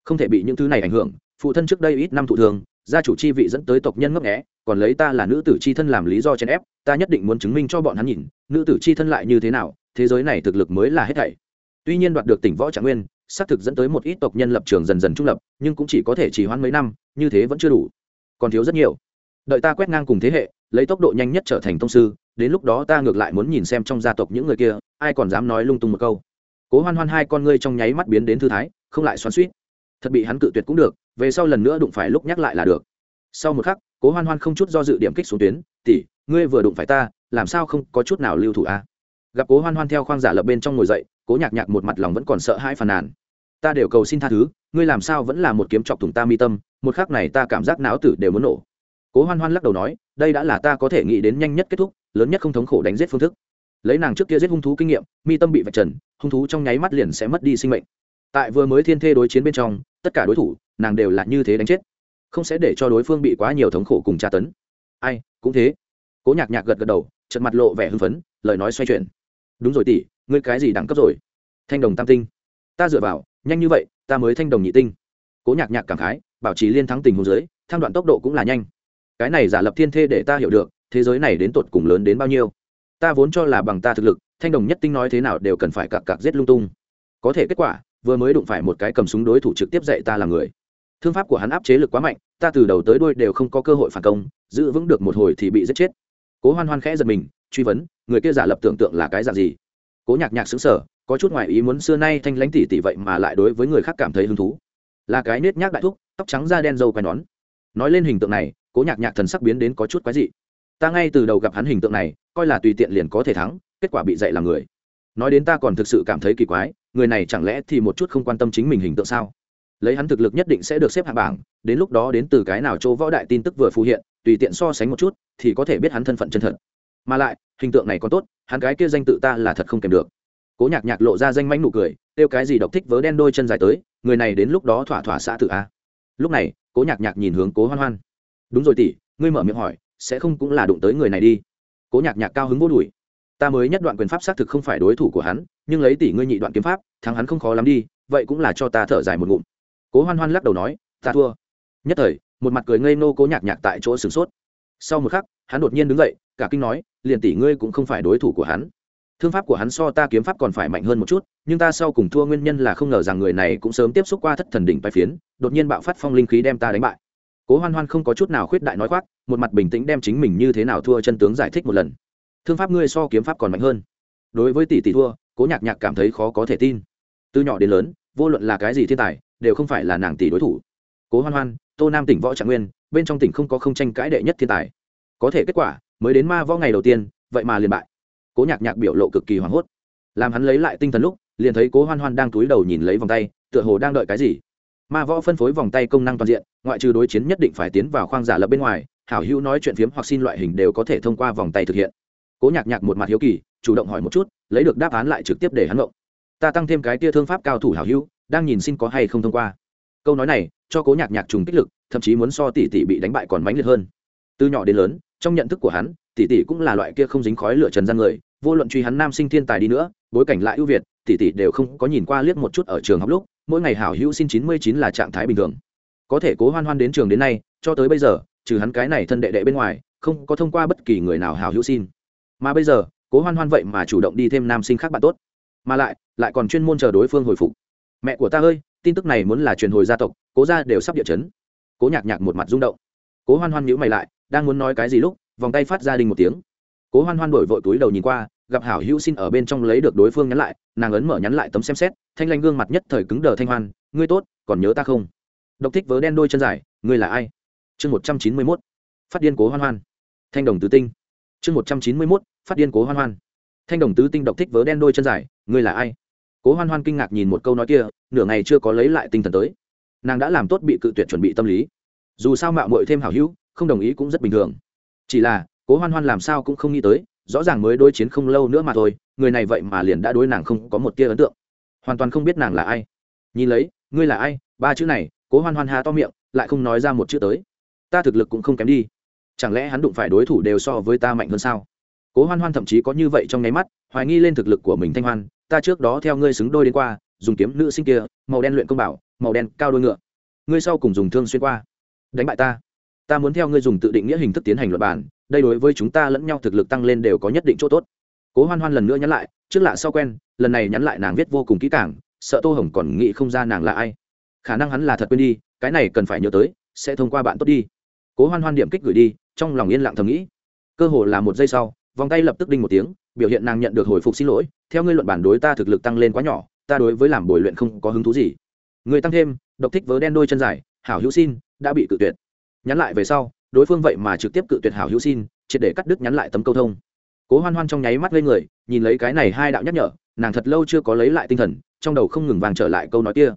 Không thể bị những thứ này ảnh hưởng, phụ thân trước đây ít năm thụ thường gia chủ chi vị dẫn tới tộc nhân ngấp nghé, còn lấy ta là nữ tử chi thân làm lý do chèn ép, ta nhất định muốn chứng minh cho bọn hắn nhìn, nữ tử chi thân lại như thế nào, thế giới này thực lực mới là hết thảy. Tuy nhiên đoạt được tỉnh võ trạng nguyên, xác thực dẫn tới một ít tộc nhân lập trường dần dần trung lập, nhưng cũng chỉ có thể chỉ hoãn mấy năm, như thế vẫn chưa đủ. Còn thiếu rất nhiều đợi ta quét ngang cùng thế hệ, lấy tốc độ nhanh nhất trở thành tông sư, đến lúc đó ta ngược lại muốn nhìn xem trong gia tộc những người kia, ai còn dám nói lung tung một câu. Cố hoan hoan hai con ngươi trong nháy mắt biến đến thư thái, không lại xoắn suýt thật bị hắn cự tuyệt cũng được, về sau lần nữa đụng phải lúc nhắc lại là được. Sau một khắc, cố hoan hoan không chút do dự điểm kích xuống tuyến, tỷ, ngươi vừa đụng phải ta, làm sao không có chút nào lưu thủ a gặp cố hoan hoan theo khoang giả lập bên trong ngồi dậy, cố nhạc nhạc một mặt lòng vẫn còn sợ hãi phàn nàn. Ta đều cầu xin tha thứ, ngươi làm sao vẫn là một kiếm chọc thủng ta mi tâm, một khắc này ta cảm giác não tử đều muốn nổ cố hoan hoan lắc đầu nói, đây đã là ta có thể nghĩ đến nhanh nhất kết thúc, lớn nhất không thống khổ đánh giết phương thức. Lấy nàng trước kia giết hung thú kinh nghiệm, mi tâm bị vạch trần, hung thú trong nháy mắt liền sẽ mất đi sinh mệnh. Tại vừa mới thiên thê đối chiến bên trong, tất cả đối thủ, nàng đều là như thế đánh chết. Không sẽ để cho đối phương bị quá nhiều thống khổ cùng tra tấn. Ai, cũng thế. Cố nhạc nhạc gật gật đầu trận mặt lộ vẻ hưng phấn, lời nói xoay chuyển. Đúng rồi tỷ, ngươi cái gì đẳng cấp rồi? Thanh đồng tam tinh. Ta dựa vào, nhanh như vậy, ta mới thanh đồng nhị tinh. Cố nhạc nhạc cảm khái, bảo trì liên thắng tình hồ dưới thang đoạn tốc độ cũng là nhanh cái này giả lập thiên thê để ta hiểu được, thế giới này đến tột cùng lớn đến bao nhiêu. Ta vốn cho là bằng ta thực lực, thanh đồng nhất tinh nói thế nào đều cần phải cặp cặp giết lung tung. Có thể kết quả, vừa mới đụng phải một cái cầm súng đối thủ trực tiếp dạy ta là người. Thương pháp của hắn áp chế lực quá mạnh, ta từ đầu tới đuôi đều không có cơ hội phản công, giữ vững được một hồi thì bị giết chết. Cố hoan hoan khẽ giật mình, truy vấn, người kia giả lập tưởng tượng là cái dạng gì? Cố nhạc nhạc xứng sở có chút ngoại ý muốn xưa nay thanh lãnh tỷ tỷ vậy mà lại đối với người khác cảm thấy hứng thú. Là cái nết nhác đại thúc, tóc trắng da đen dâu quai nón. Nói lên hình tượng này cố nhạc nhạc thần sắc biến đến có chút quái dị. Ta ngay từ đầu gặp hắn hình tượng này, coi là tùy tiện liền có thể thắng, kết quả bị dạy làm người. Nói đến ta còn thực sự cảm thấy kỳ quái, người này chẳng lẽ thì một chút không quan tâm chính mình hình tượng sao? Lấy hắn thực lực nhất định sẽ được xếp hạng bảng, đến lúc đó đến từ cái nào chỗ võ đại tin tức vừa phù hiện, tùy tiện so sánh một chút, thì có thể biết hắn thân phận chân thật. Mà lại, hình tượng này còn tốt, hắn cái kia danh tự ta là thật không kèm được. Cố nhạc nhạc lộ ra danh mánh nụ cười, kêu cái gì độc thích vớ đen đôi chân dài tới, người này đến lúc đó thỏa thỏa xã tự a. Lúc này, cố nhạc nhạc nhìn hướng cố hoan hoan đúng rồi tỷ, ngươi mở miệng hỏi, sẽ không cũng là đụng tới người này đi. Cố nhạc nhạc cao hứng vô đùi. Ta mới nhất đoạn quyền pháp xác thực không phải đối thủ của hắn, nhưng lấy tỷ ngươi nhị đoạn kiếm pháp, thắng hắn không khó lắm đi, vậy cũng là cho ta thở dài một ngụm. Cố hoan hoan lắc đầu nói, ta thua. Nhất thời, một mặt cười ngây nô cố nhạc nhạc tại chỗ sửng sốt. Sau một khắc, hắn đột nhiên đứng dậy, cả kinh nói, liền tỷ ngươi cũng không phải đối thủ của hắn. Thương pháp của hắn so ta kiếm pháp còn phải mạnh hơn một chút, nhưng ta sau cùng thua nguyên nhân là không ngờ rằng người này cũng sớm tiếp xúc qua thất thần đỉnh bài phiến, đột nhiên bạo phát phong linh khí đem ta đánh bại cố hoan hoan không có chút nào khuyết đại nói khoác, một mặt bình tĩnh đem chính mình như thế nào thua chân tướng giải thích một lần. Thương pháp ngươi so kiếm pháp còn mạnh hơn. Đối với tỷ tỷ thua, cố nhạc nhạc cảm thấy khó có thể tin. Từ nhỏ đến lớn, vô luận là cái gì thiên tài, đều không phải là nàng tỷ đối thủ. Cố hoan hoan, tô nam tỉnh võ trạng nguyên, bên trong tỉnh không có không tranh cãi đệ nhất thiên tài. Có thể kết quả, mới đến ma võ ngày đầu tiên, vậy mà liền bại. Cố nhạc nhạc biểu lộ cực kỳ hoảng hốt. Làm hắn lấy lại tinh thần lúc, liền thấy cố hoan hoan đang túi đầu nhìn lấy vòng tay, tựa hồ đang đợi cái gì ma võ phân phối vòng tay công năng toàn diện, ngoại trừ đối chiến nhất định phải tiến vào khoang giả lập bên ngoài, hảo hữu nói chuyện phiếm hoặc xin loại hình đều có thể thông qua vòng tay thực hiện. Cố nhạc nhạc một mặt hiếu kỳ, chủ động hỏi một chút, lấy được đáp án lại trực tiếp để hắn ngộng. Ta tăng thêm cái tia thương pháp cao thủ hảo hữu, đang nhìn xin có hay không thông qua. Câu nói này, cho cố nhạc nhạc trùng kích lực, thậm chí muốn so tỷ tỷ bị đánh bại còn mãnh liệt hơn. Từ nhỏ đến lớn, trong nhận thức của hắn, tỷ tỷ cũng là loại kia không dính khói lửa trần gian người, vô luận truy hắn nam sinh thiên tài đi nữa, bối cảnh lại ưu việt, tỷ tỷ đều không có nhìn qua liếc một chút ở trường học lúc mỗi ngày hảo hữu xin chín mươi chín là trạng thái bình thường. Có thể cố hoan hoan đến trường đến nay, cho tới bây giờ, trừ hắn cái này thân đệ đệ bên ngoài, không có thông qua bất kỳ người nào hảo hữu xin. Mà bây giờ, cố hoan hoan vậy mà chủ động đi thêm nam sinh khác bạn tốt. Mà lại lại còn chuyên môn chờ đối phương hồi phục. Mẹ của ta ơi, tin tức này muốn là truyền hồi gia tộc, cố ra đều sắp địa chấn. Cố nhạc nhạc một mặt rung động. Cố hoan hoan nhữ mày lại, đang muốn nói cái gì lúc, vòng tay phát ra đình một tiếng cố hoan hoan đổi vội túi đầu nhìn qua, gặp hảo hữu xin ở bên trong lấy được đối phương nhắn lại, nàng ấn mở nhắn lại tấm xem xét, thanh lanh gương mặt nhất thời cứng đờ thanh hoan, ngươi tốt, còn nhớ ta không? Độc thích vớ đen đôi chân dài, ngươi là ai? Chương một trăm chín mươi mốt, phát điên cố hoan hoan. Thanh đồng tứ tinh. Chương một trăm chín mươi mốt, phát điên cố hoan hoan. Thanh đồng tứ tinh độc thích vớ đen đôi chân dài, ngươi là ai? Cố hoan hoan kinh ngạc nhìn một câu nói kia, nửa ngày chưa có lấy lại tinh thần tới. Nàng đã làm tốt bị cự tuyệt chuẩn bị tâm lý. Dù sao mạo muội thêm hảo hữu, không đồng ý cũng rất bình thường. Chỉ là cố hoan hoan làm sao cũng không nghĩ tới, rõ ràng mới đối chiến không lâu nữa mà thôi, người này vậy mà liền đã đối nàng không có một tia ấn tượng. Hoàn toàn không biết nàng là ai. Nhìn lấy, ngươi là ai? Ba chữ này, cố hoan hoan hà to miệng, lại không nói ra một chữ tới. Ta thực lực cũng không kém đi. Chẳng lẽ hắn đụng phải đối thủ đều so với ta mạnh hơn sao? Cố hoan hoan thậm chí có như vậy trong nháy mắt, hoài nghi lên thực lực của mình thanh hoan. Ta trước đó theo ngươi xứng đôi đến qua, dùng kiếm nữ sinh kia, màu đen luyện công bảo, màu đen cao đôi ngựa. Ngươi sau cùng dùng thương xuyên qua. Đánh bại ta. Ta muốn theo ngươi dùng tự định nghĩa hình thức tiến hành luật bản đây đối với chúng ta lẫn nhau thực lực tăng lên đều có nhất định chỗ tốt. Cố hoan hoan lần nữa nhắn lại, trước lạ sau quen, lần này nhắn lại nàng viết vô cùng kỹ càng, sợ tô hồng còn nghĩ không ra nàng là ai. Khả năng hắn là thật quên đi, cái này cần phải nhớ tới, sẽ thông qua bạn tốt đi. Cố hoan hoan điểm kích gửi đi, trong lòng yên lặng thầm nghĩ. Cơ hồ là một giây sau, vòng tay lập tức đinh một tiếng, biểu hiện nàng nhận được hồi phục xin lỗi, theo ngươi luận bản đối ta thực lực tăng lên quá nhỏ, ta đối với làm bồi luyện không có hứng thú gì. Người tăng thêm, độc thích vớ đen đôi chân dài, hảo hữu xin, đã bị cự tuyệt. Nhắn lại về sau đối phương vậy mà trực tiếp cự tuyệt hảo hữu xin, triệt để cắt đứt nhắn lại tấm câu thông. Cố hoan hoan trong nháy mắt lên người, nhìn lấy cái này hai đạo nhắc nhở, nàng thật lâu chưa có lấy lại tinh thần, trong đầu không ngừng vàng trở lại câu nói kia.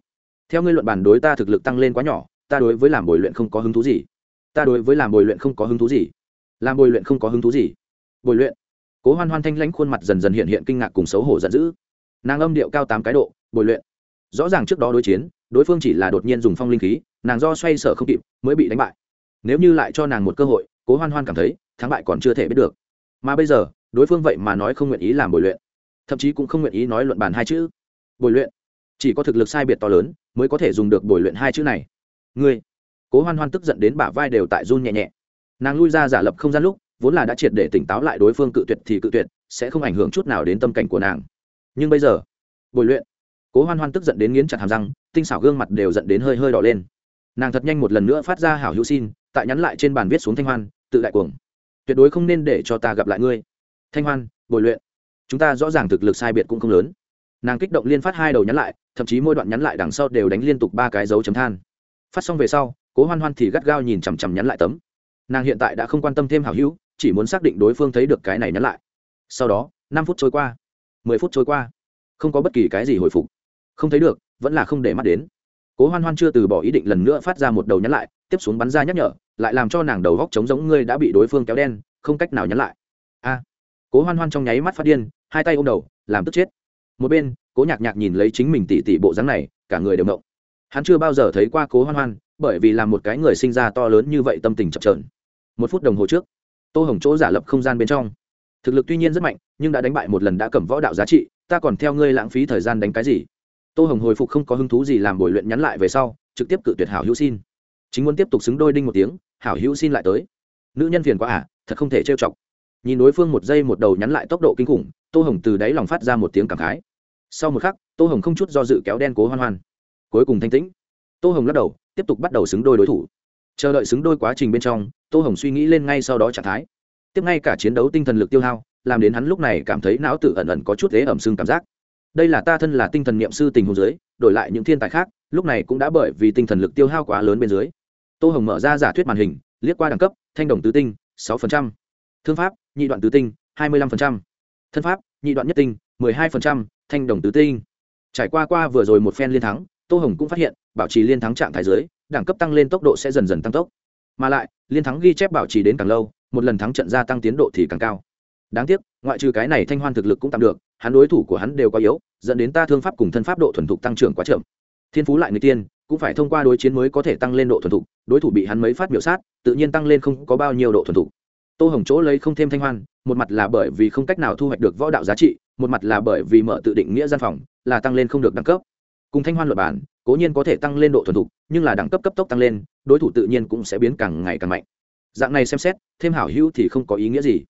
Theo ngươi luận bàn đối ta thực lực tăng lên quá nhỏ, ta đối với làm bồi luyện không có hứng thú gì. Ta đối với làm bồi luyện không có hứng thú gì. Làm bồi luyện không có hứng thú gì. Bồi luyện. Cố hoan hoan thanh lãnh khuôn mặt dần dần hiện hiện kinh ngạc cùng xấu hổ giận dữ. Nàng âm điệu cao tám cái độ, bồi luyện. Rõ ràng trước đó đối chiến, đối phương chỉ là đột nhiên dùng phong linh khí, nàng do xoay sở không kịp, mới bị đánh bại nếu như lại cho nàng một cơ hội, cố hoan hoan cảm thấy, thắng bại còn chưa thể biết được. Mà bây giờ, đối phương vậy mà nói không nguyện ý làm bồi luyện. Thậm chí cũng không nguyện ý nói luận bàn hai chữ. Bồi luyện? Chỉ có thực lực sai biệt to lớn, mới có thể dùng được bồi luyện hai chữ này. Ngươi? Cố hoan hoan tức giận đến bả vai đều tại run nhẹ nhẹ. Nàng lui ra giả lập không gian lúc, vốn là đã triệt để tỉnh táo lại đối phương cự tuyệt thì cự tuyệt, sẽ không ảnh hưởng chút nào đến tâm cảnh của nàng. Nhưng bây giờ, bồi luyện? Cố hoan hoan tức giận đến nghiến chặt hàm răng, tinh xảo gương mặt đều dẫn đến hơi hơi đỏ lên nàng thật nhanh một lần nữa phát ra hảo hữu xin, tại nhắn lại trên bàn viết xuống thanh hoan, tự đại cuồng. Tuyệt đối không nên để cho ta gặp lại ngươi. Thanh hoan, bồi luyện. Chúng ta rõ ràng thực lực sai biệt cũng không lớn. Nàng kích động liên phát hai đầu nhắn lại, thậm chí mỗi đoạn nhắn lại đằng sau đều đánh liên tục ba cái dấu chấm than. Phát xong về sau, cố hoan hoan thì gắt gao nhìn chằm chằm nhắn lại tấm. Nàng hiện tại đã không quan tâm thêm hảo hữu, chỉ muốn xác định đối phương thấy được cái này nhắn lại. Sau đó, năm phút trôi qua, mười phút trôi qua, không có bất kỳ cái gì hồi phục. Không thấy được, vẫn là không để mắt đến cố hoan hoan chưa từ bỏ ý định lần nữa phát ra một đầu nhắn lại, tiếp xuống bắn ra nhắc nhở, lại làm cho nàng đầu góc trống giống ngươi đã bị đối phương kéo đen, không cách nào nhắn lại. A. Cố hoan hoan trong nháy mắt phát điên, hai tay ôm đầu, làm tức chết. Một bên, cố nhạc nhạc nhìn lấy chính mình tỉ tỉ bộ dáng này, cả người đều ngộng. Hắn chưa bao giờ thấy qua cố hoan hoan, bởi vì là một cái người sinh ra to lớn như vậy tâm tình chập trờn một phút đồng hồ trước, tô hồng chỗ giả lập không gian bên trong. Thực lực tuy nhiên rất mạnh, nhưng đã đánh bại một lần đã cầm võ đạo giá trị, ta còn theo ngươi lãng phí thời gian đánh cái gì? Tô hồng hồi phục không có hứng thú gì làm buổi luyện nhắn lại về sau, trực tiếp cự tuyệt hảo hữu xin. Chính muốn tiếp tục xứng đôi đinh một tiếng, hảo hữu xin lại tới. Nữ nhân phiền quá à thật không thể trêu chọc. Nhìn đối phương một giây một đầu nhắn lại tốc độ kinh khủng, tô hồng từ đáy lòng phát ra một tiếng cảm khái. Sau một khắc, tô hồng không chút do dự kéo đen cố hoan hoan. Cuối cùng thanh tĩnh, tô hồng lắc đầu, tiếp tục bắt đầu xứng đôi đối thủ. Chờ đợi xứng đôi quá trình bên trong, tô hồng suy nghĩ lên ngay sau đó trạng thái. Tiếp ngay cả chiến đấu tinh thần lực tiêu hao, làm đến hắn lúc này cảm thấy não tự ẩn ẩn có chút thế ẩm xương cảm giác đây là ta thân là tinh thần niệm sư tình huống dưới, đổi lại những thiên tài khác, lúc này cũng đã bởi vì tinh thần lực tiêu hao quá lớn bên dưới. Tô hồng mở ra giả thuyết màn hình, liếc qua đẳng cấp, thanh đồng tứ tinh, sáu thương pháp, nhị đoạn tứ tinh, hai mươi năm thân pháp, nhị đoạn nhất tinh, mười hai thanh đồng tứ tinh. Trải qua qua vừa rồi một phen liên thắng, tô hồng cũng phát hiện, bảo trì liên thắng trạng thái dưới, đẳng cấp tăng lên tốc độ sẽ dần dần tăng tốc. Mà lại, liên thắng ghi chép bảo trì đến càng lâu, một lần thắng trận gia tăng tiến độ thì càng cao đáng tiếc, ngoại trừ cái này thanh hoan thực lực cũng tạm được, hắn đối thủ của hắn đều có yếu, dẫn đến ta thương pháp cùng thân pháp độ thuần thục tăng trưởng quá chậm. Thiên phú lại người tiên, cũng phải thông qua đối chiến mới có thể tăng lên độ thuần thục, đối thủ bị hắn mấy phát biểu sát, tự nhiên tăng lên không có bao nhiêu độ thuần thục. Tô hồng chỗ lấy không thêm thanh hoan, một mặt là bởi vì không cách nào thu hoạch được võ đạo giá trị, một mặt là bởi vì mở tự định nghĩa gian phòng, là tăng lên không được đẳng cấp. Cùng thanh hoan luật bản cố nhiên có thể tăng lên độ thuần thục, nhưng là đẳng cấp cấp tốc tăng lên, đối thủ tự nhiên cũng sẽ biến càng ngày càng mạnh. Dạng này xem xét, thêm hảo hữu thì không có ý nghĩa gì.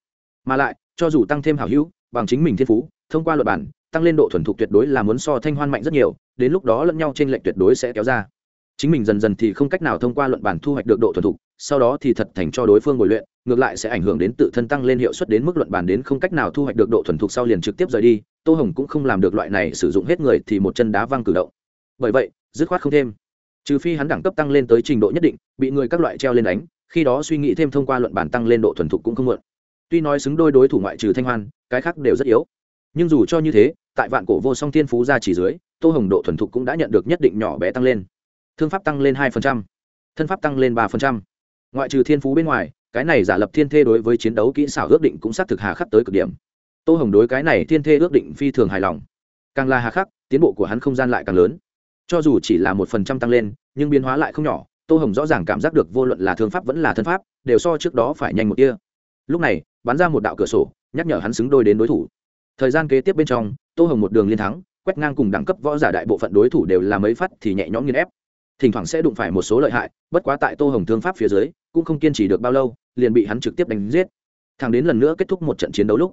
Mà lại cho dù tăng thêm hảo hữu, bằng chính mình thiên phú, thông qua luật bản, tăng lên độ thuần thục tuyệt đối là muốn so thanh hoan mạnh rất nhiều, đến lúc đó lẫn nhau trên lệnh tuyệt đối sẽ kéo ra. Chính mình dần dần thì không cách nào thông qua luận bản thu hoạch được độ thuần thục, sau đó thì thật thành cho đối phương bồi luyện, ngược lại sẽ ảnh hưởng đến tự thân tăng lên hiệu suất đến mức luận bản đến không cách nào thu hoạch được độ thuần thục sau liền trực tiếp rời đi, tô hồng cũng không làm được loại này sử dụng hết người thì một chân đá văng cử động. Bởi vậy, dứt khoát không thêm. Trừ phi hắn đẳng cấp tăng lên tới trình độ nhất định, bị người các loại treo lên đánh, khi đó suy nghĩ thêm thông qua luận bản tăng lên độ thuần thục cũng không muộn tuy nói xứng đôi đối thủ ngoại trừ thanh hoan, cái khác đều rất yếu. Nhưng dù cho như thế, tại vạn cổ vô song thiên phú ra chỉ dưới, tô hồng độ thuần thục cũng đã nhận được nhất định nhỏ bé tăng lên. Thương pháp tăng lên hai thân pháp tăng lên ba ngoại trừ thiên phú bên ngoài, cái này giả lập thiên thê đối với chiến đấu kỹ xảo ước định cũng xác thực hà khắc tới cực điểm. Tô hồng đối cái này thiên thê ước định phi thường hài lòng. Càng là hà khắc, tiến bộ của hắn không gian lại càng lớn. Cho dù chỉ là một phần trăm tăng lên, nhưng biến hóa lại không nhỏ, tô hồng rõ ràng cảm giác được vô luận là thương pháp vẫn là thân pháp, đều so trước đó phải nhanh một kia lúc này, bắn ra một đạo cửa sổ, nhắc nhở hắn xứng đôi đến đối thủ. Thời gian kế tiếp bên trong, tô hồng một đường liên thắng, quét ngang cùng đẳng cấp võ giả đại bộ phận đối thủ đều là mấy phát thì nhẹ nhõm nghiên ép. Thỉnh thoảng sẽ đụng phải một số lợi hại, bất quá tại tô hồng thương pháp phía dưới, cũng không kiên trì được bao lâu, liền bị hắn trực tiếp đánh giết. Thằng đến lần nữa kết thúc một trận chiến đấu lúc,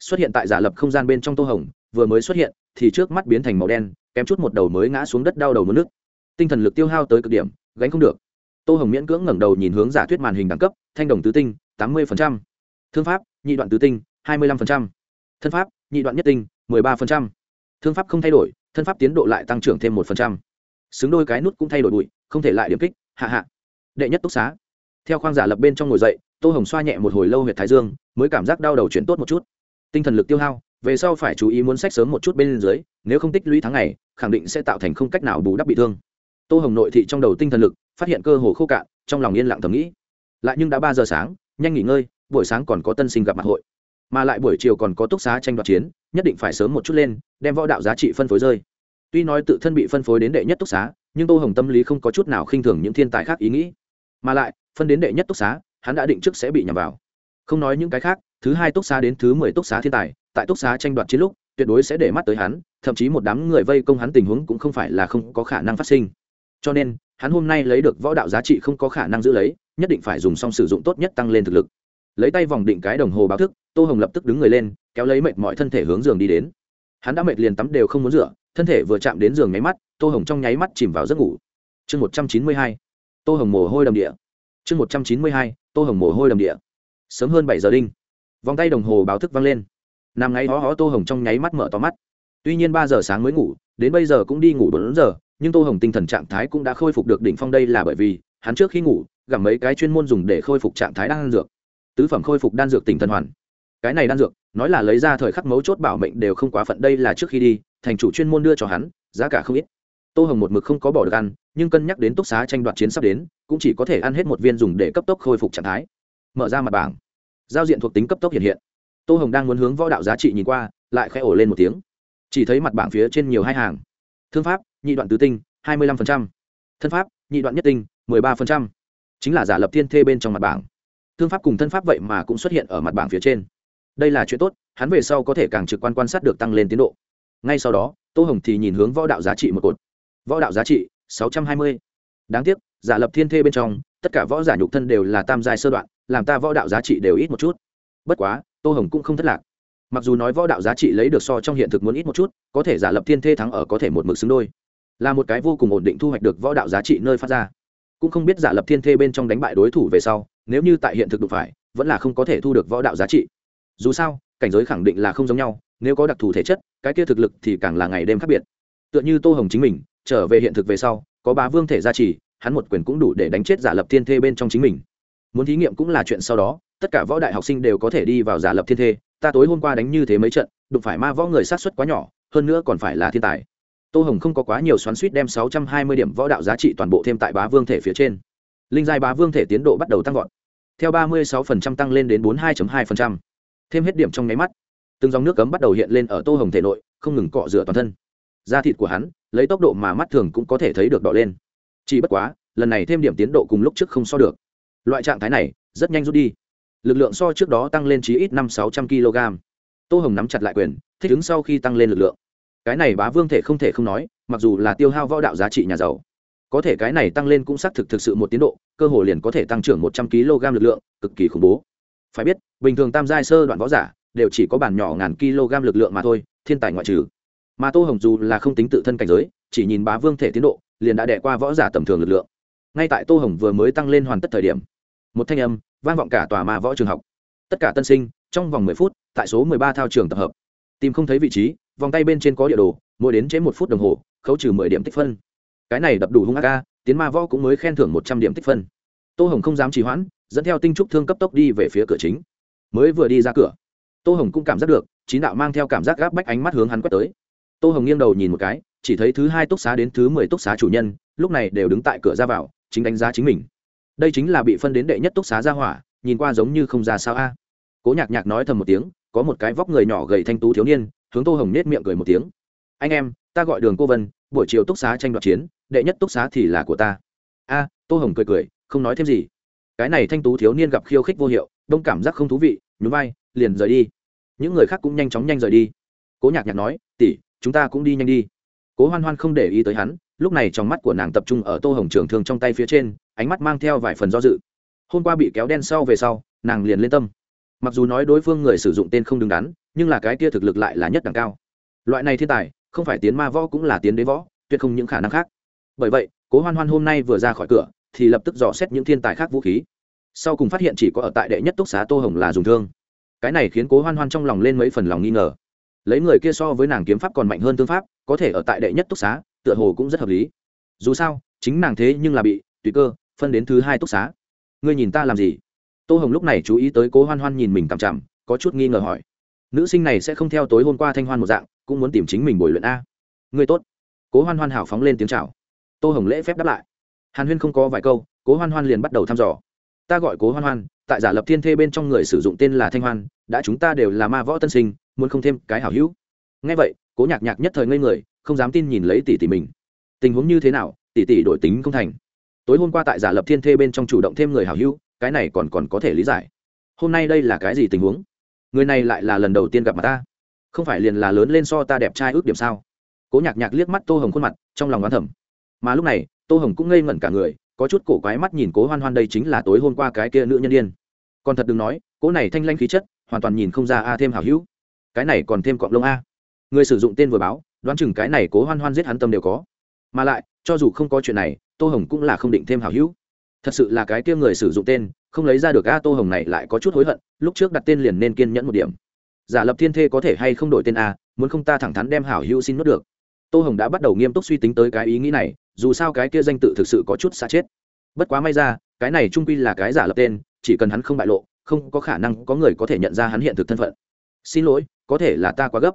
xuất hiện tại giả lập không gian bên trong tô hồng, vừa mới xuất hiện, thì trước mắt biến thành màu đen, kém chút một đầu mới ngã xuống đất đau đầu mất nước. Tinh thần lực tiêu hao tới cực điểm, gánh không được. Tô hồng miễn cưỡng ngẩng đầu nhìn hướng giả thuyết màn hình đẳng cấp, thanh đồng tứ tinh, tám mươi phần trăm thương pháp, nhị đoạn tứ tinh, hai mươi năm thân pháp, nhị đoạn nhất tinh, mười ba thương pháp không thay đổi, thân pháp tiến độ lại tăng trưởng thêm một xứng đôi cái nút cũng thay đổi bụi, không thể lại điểm kích, hạ hạ. Đệ nhất túc xá. Theo khoang giả lập bên trong ngồi dậy, tô hồng xoa nhẹ một hồi lâu huyệt thái dương, mới cảm giác đau đầu chuyển tốt một chút. Tinh thần lực tiêu hao, về sau phải chú ý muốn sách sớm một chút bên dưới, nếu không tích lũy tháng ngày, khẳng định sẽ tạo thành không cách nào bù đắp bị thương. Tô hồng nội thị trong đầu tinh thần lực, phát hiện cơ hồ khô cạn, trong lòng yên lặng thầm nghĩ. Lại nhưng đã ba giờ sáng, nhanh nghỉ ngơi buổi sáng còn có tân sinh gặp mặt hội. Mà lại buổi chiều còn có túc xá tranh đoạt chiến, nhất định phải sớm một chút lên, đem võ đạo giá trị phân phối rơi. Tuy nói tự thân bị phân phối đến đệ nhất túc xá, nhưng tô hồng tâm lý không có chút nào khinh thường những thiên tài khác ý nghĩ. Mà lại, phân đến đệ nhất túc xá, hắn đã định trước sẽ bị nhầm vào. Không nói những cái khác, thứ hai túc xá đến thứ mười túc xá thiên tài, tại túc xá tranh đoạt chiến lúc, tuyệt đối sẽ để mắt tới hắn, thậm chí một đám người vây công hắn tình huống cũng không phải là không có khả năng phát sinh. Cho nên, hắn hôm nay lấy được võ đạo giá trị không có khả năng giữ lấy, nhất định phải dùng xong sử dụng tốt nhất tăng lên thực lực lấy tay vòng định cái đồng hồ báo thức, tô hồng lập tức đứng người lên, kéo lấy mệt mọi thân thể hướng giường đi đến. Hắn đã mệt liền tắm đều không muốn rửa, thân thể vừa chạm đến giường nháy mắt, tô hồng trong nháy mắt chìm vào giấc ngủ. Chương một trăm chín mươi hai, tô hồng mồ hôi đầm địa. Chương một trăm chín mươi hai, tô hồng mồ hôi đầm địa. Sớm hơn bảy giờ đinh, vòng tay đồng hồ báo thức vang lên. Nằm ngáy hó hó tô hồng trong nháy mắt mở to mắt. Tuy nhiên ba giờ sáng mới ngủ, đến bây giờ cũng đi ngủ bốn giờ, nhưng tô hồng tinh thần trạng thái cũng đã khôi phục được đỉnh phong đây là bởi vì, hắn trước khi ngủ gặp mấy cái chuyên môn dùng để khôi phục trạng thái đang ăn dược tứ phẩm khôi phục đan dược tỉnh thần hoàn. Cái này đan dược, nói là lấy ra thời khắc mấu chốt bảo mệnh đều không quá phận, đây là trước khi đi, thành chủ chuyên môn đưa cho hắn, giá cả không ít. Tô hồng một mực không có bỏ được ăn, nhưng cân nhắc đến túc xá tranh đoạt chiến sắp đến, cũng chỉ có thể ăn hết một viên dùng để cấp tốc khôi phục trạng thái. Mở ra mặt bảng. Giao diện thuộc tính cấp tốc hiện hiện. Tô hồng đang muốn hướng võ đạo giá trị nhìn qua, lại khẽ ổ lên một tiếng. Chỉ thấy mặt bảng phía trên nhiều hai hàng. Thương pháp, nhị đoạn tứ tinh, hai mươi lăm thân pháp, nhị đoạn nhất tinh, mười ba chính là giả lập thiên thê bên trong mặt bảng thương pháp cùng thân pháp vậy mà cũng xuất hiện ở mặt bảng phía trên. Đây là chuyện tốt, hắn về sau có thể càng trực quan quan sát được tăng lên tiến độ. Ngay sau đó, tô hồng thì nhìn hướng võ đạo giá trị một cột. Võ đạo giá trị, sáu trăm hai mươi. Đáng tiếc, giả lập thiên thê bên trong, tất cả võ giả nhục thân đều là tam giai sơ đoạn, làm ta võ đạo giá trị đều ít một chút. Bất quá, tô hồng cũng không thất lạc. Mặc dù nói võ đạo giá trị lấy được so trong hiện thực muốn ít một chút, có thể giả lập thiên thê thắng ở có thể một mực xứng đôi. Là một cái vô cùng ổn định thu hoạch được võ đạo giá trị nơi phát ra. Cũng không biết giả lập thiên thê bên trong đánh bại đối thủ về sau nếu như tại hiện thực đụng phải, vẫn là không có thể thu được võ đạo giá trị. Dù sao, cảnh giới khẳng định là không giống nhau, nếu có đặc thù thể chất, cái kia thực lực thì càng là ngày đêm khác biệt. Tựa như tô hồng chính mình, trở về hiện thực về sau, có bá vương thể gia trì, hắn một quyền cũng đủ để đánh chết giả lập thiên thê bên trong chính mình. Muốn thí nghiệm cũng là chuyện sau đó, tất cả võ đại học sinh đều có thể đi vào giả lập thiên thê, ta tối hôm qua đánh như thế mấy trận, đụng phải ma võ người sát xuất quá nhỏ, hơn nữa còn phải là thiên tài. Tô hồng không có quá nhiều xoắn suýt đem sáu trăm hai mươi điểm võ đạo giá trị toàn bộ thêm tại bá vương thể phía trên linh giai bá vương thể tiến độ bắt đầu tăng vọt. Theo ba mươi sáu tăng lên đến bốn mươi hai hai thêm hết điểm trong nháy mắt, từng dòng nước cấm bắt đầu hiện lên ở tô hồng thể nội, không ngừng cọ rửa toàn thân. Da thịt của hắn, lấy tốc độ mà mắt thường cũng có thể thấy được đỏ lên. Chỉ bất quá, lần này thêm điểm tiến độ cùng lúc trước không so được. Loại trạng thái này, rất nhanh rút đi. Lực lượng so trước đó tăng lên chí ít năm sáu trăm kg tô hồng nắm chặt lại quyền, thích ứng sau khi tăng lên lực lượng. Cái này bá vương thể không thể không nói, mặc dù là tiêu hao võ đạo giá trị nhà giàu có thể cái này tăng lên cũng xác thực thực sự một tiến độ, cơ hồ liền có thể tăng trưởng một trăm kg lực lượng, cực kỳ khủng bố. Phải biết, bình thường tam giai sơ đoạn võ giả đều chỉ có bản nhỏ ngàn kg lực lượng mà thôi, thiên tài ngoại trừ. Mà tô hồng dù là không tính tự thân cảnh giới, chỉ nhìn bá vương thể tiến độ, liền đã đẻ qua võ giả tầm thường lực lượng. Ngay tại tô hồng vừa mới tăng lên hoàn tất thời điểm, một thanh âm vang vọng cả tòa ma võ trường học. Tất cả tân sinh, trong vòng mười phút, tại số mười ba thao trường tập hợp. Tìm không thấy vị trí, vòng tay bên trên có địa đồ, mỗi đến chế một phút đồng hồ, khấu trừ mười điểm tích phân cái này đập đủ hung ác ca, tiến ma võ cũng mới khen thưởng một trăm điểm tích phân. Tô hồng không dám trì hoãn, dẫn theo tinh trúc thương cấp tốc đi về phía cửa chính. Mới vừa đi ra cửa, tô hồng cũng cảm giác được, chín đạo mang theo cảm giác gáp bách ánh mắt hướng hắn quét tới. Tô hồng nghiêng đầu nhìn một cái, chỉ thấy thứ hai túc xá đến thứ mười túc xá chủ nhân, lúc này đều đứng tại cửa ra vào, chính đánh giá chính mình. Đây chính là bị phân đến đệ nhất túc xá ra hỏa, nhìn qua giống như không ra sao a. Cố nhạc nhạc nói thầm một tiếng, có một cái vóc người nhỏ gầy thanh tú thiếu niên, hướng tô hồng nết miệng cười một tiếng. Anh em, ta gọi đường cô vân, buổi chiều túc xá tranh đoạt chiến đệ nhất túc xá thì là của ta. A, tô hồng cười cười, không nói thêm gì. Cái này thanh tú thiếu niên gặp khiêu khích vô hiệu, đông cảm giác không thú vị, nhún vai, liền rời đi. Những người khác cũng nhanh chóng nhanh rời đi. Cố nhạc nhạc nói tỉ chúng ta cũng đi nhanh đi. Cố hoan hoan không để ý tới hắn, lúc này trong mắt của nàng tập trung ở tô hồng trường thương trong tay phía trên, ánh mắt mang theo vài phần do dự. Hôm qua bị kéo đen sau về sau, nàng liền lên tâm. Mặc dù nói đối phương người sử dụng tên không đứng đắn, nhưng là cái kia thực lực lại là nhất đẳng cao. Loại này thiên tài, không phải tiến ma võ cũng là tiến đế võ, tuyệt không những khả năng khác bởi vậy, cố hoan hoan hôm nay vừa ra khỏi cửa, thì lập tức dò xét những thiên tài khác vũ khí. Sau cùng phát hiện chỉ có ở tại đệ nhất túc xá tô hồng là dùng thương. Cái này khiến cố hoan hoan trong lòng lên mấy phần lòng nghi ngờ. Lấy người kia so với nàng kiếm pháp còn mạnh hơn thương pháp, có thể ở tại đệ nhất túc xá, tựa hồ cũng rất hợp lý. Dù sao, chính nàng thế nhưng là bị tùy cơ phân đến thứ hai túc xá. Ngươi nhìn ta làm gì? Tô hồng lúc này chú ý tới cố hoan hoan nhìn mình cằm chằm, có chút nghi ngờ hỏi. Nữ sinh này sẽ không theo tối hôm qua thanh hoan một dạng, cũng muốn tìm chính mình bồi luyện a. Ngươi tốt. Cố hoan hoan hào phóng lên tiếng chào tô hồng lễ phép đáp lại. Hàn huyên không có vài câu, cố hoan hoan liền bắt đầu thăm dò. Ta gọi cố hoan hoan, tại giả lập thiên thê bên trong người sử dụng tên là thanh hoan, đã chúng ta đều là ma võ tân sinh, muốn không thêm cái hảo hữu. Ngay vậy, cố nhạc nhạc nhất thời ngây người, không dám tin nhìn lấy tỷ tỷ mình. Tình huống như thế nào, tỷ tỷ đổi tính không thành. Tối hôm qua tại giả lập thiên thê bên trong chủ động thêm người hảo hữu, cái này còn còn có thể lý giải. Hôm nay đây là cái gì tình huống? Người này lại là lần đầu tiên gặp mặt ta. Không phải liền là lớn lên so ta đẹp trai ước điểm sao? Cố nhạc nhạc liếc mắt tô hồng khuôn mặt, trong lòng đoán thầm mà lúc này, tô hồng cũng ngây ngẩn cả người, có chút cổ quái mắt nhìn cố hoan hoan đây chính là tối hôm qua cái kia nữ nhân đ i ê n còn thật đừng nói, cố này thanh lanh khí chất, hoàn toàn nhìn không ra a thêm hảo hữu. Cái này còn thêm cọng lông a. Người sử dụng tên vừa báo, đoán chừng cái này cố hoan hoan giết hắn tâm đều có. Mà lại, cho dù không có chuyện này, tô hồng cũng là không định thêm hảo hữu. Thật sự là cái kia người sử dụng tên, không lấy ra được a tô hồng này lại có chút hối hận, lúc trước đặt tên liền nên kiên nhẫn một điểm. Giả lập thiên thê có thể hay không đổi tên a, muốn không ta thẳng thắn đem hảo hữu xin nuốt được. Tô hồng đã bắt đầu nghiêm túc suy tính tới cái ý nghĩ này dù sao cái kia danh tự thực sự có chút xa chết. Bất quá may ra, cái này trung quy là cái giả lập tên, chỉ cần hắn không bại lộ, không có khả năng có người có thể nhận ra hắn hiện thực thân phận. Xin lỗi, có thể là ta quá gấp.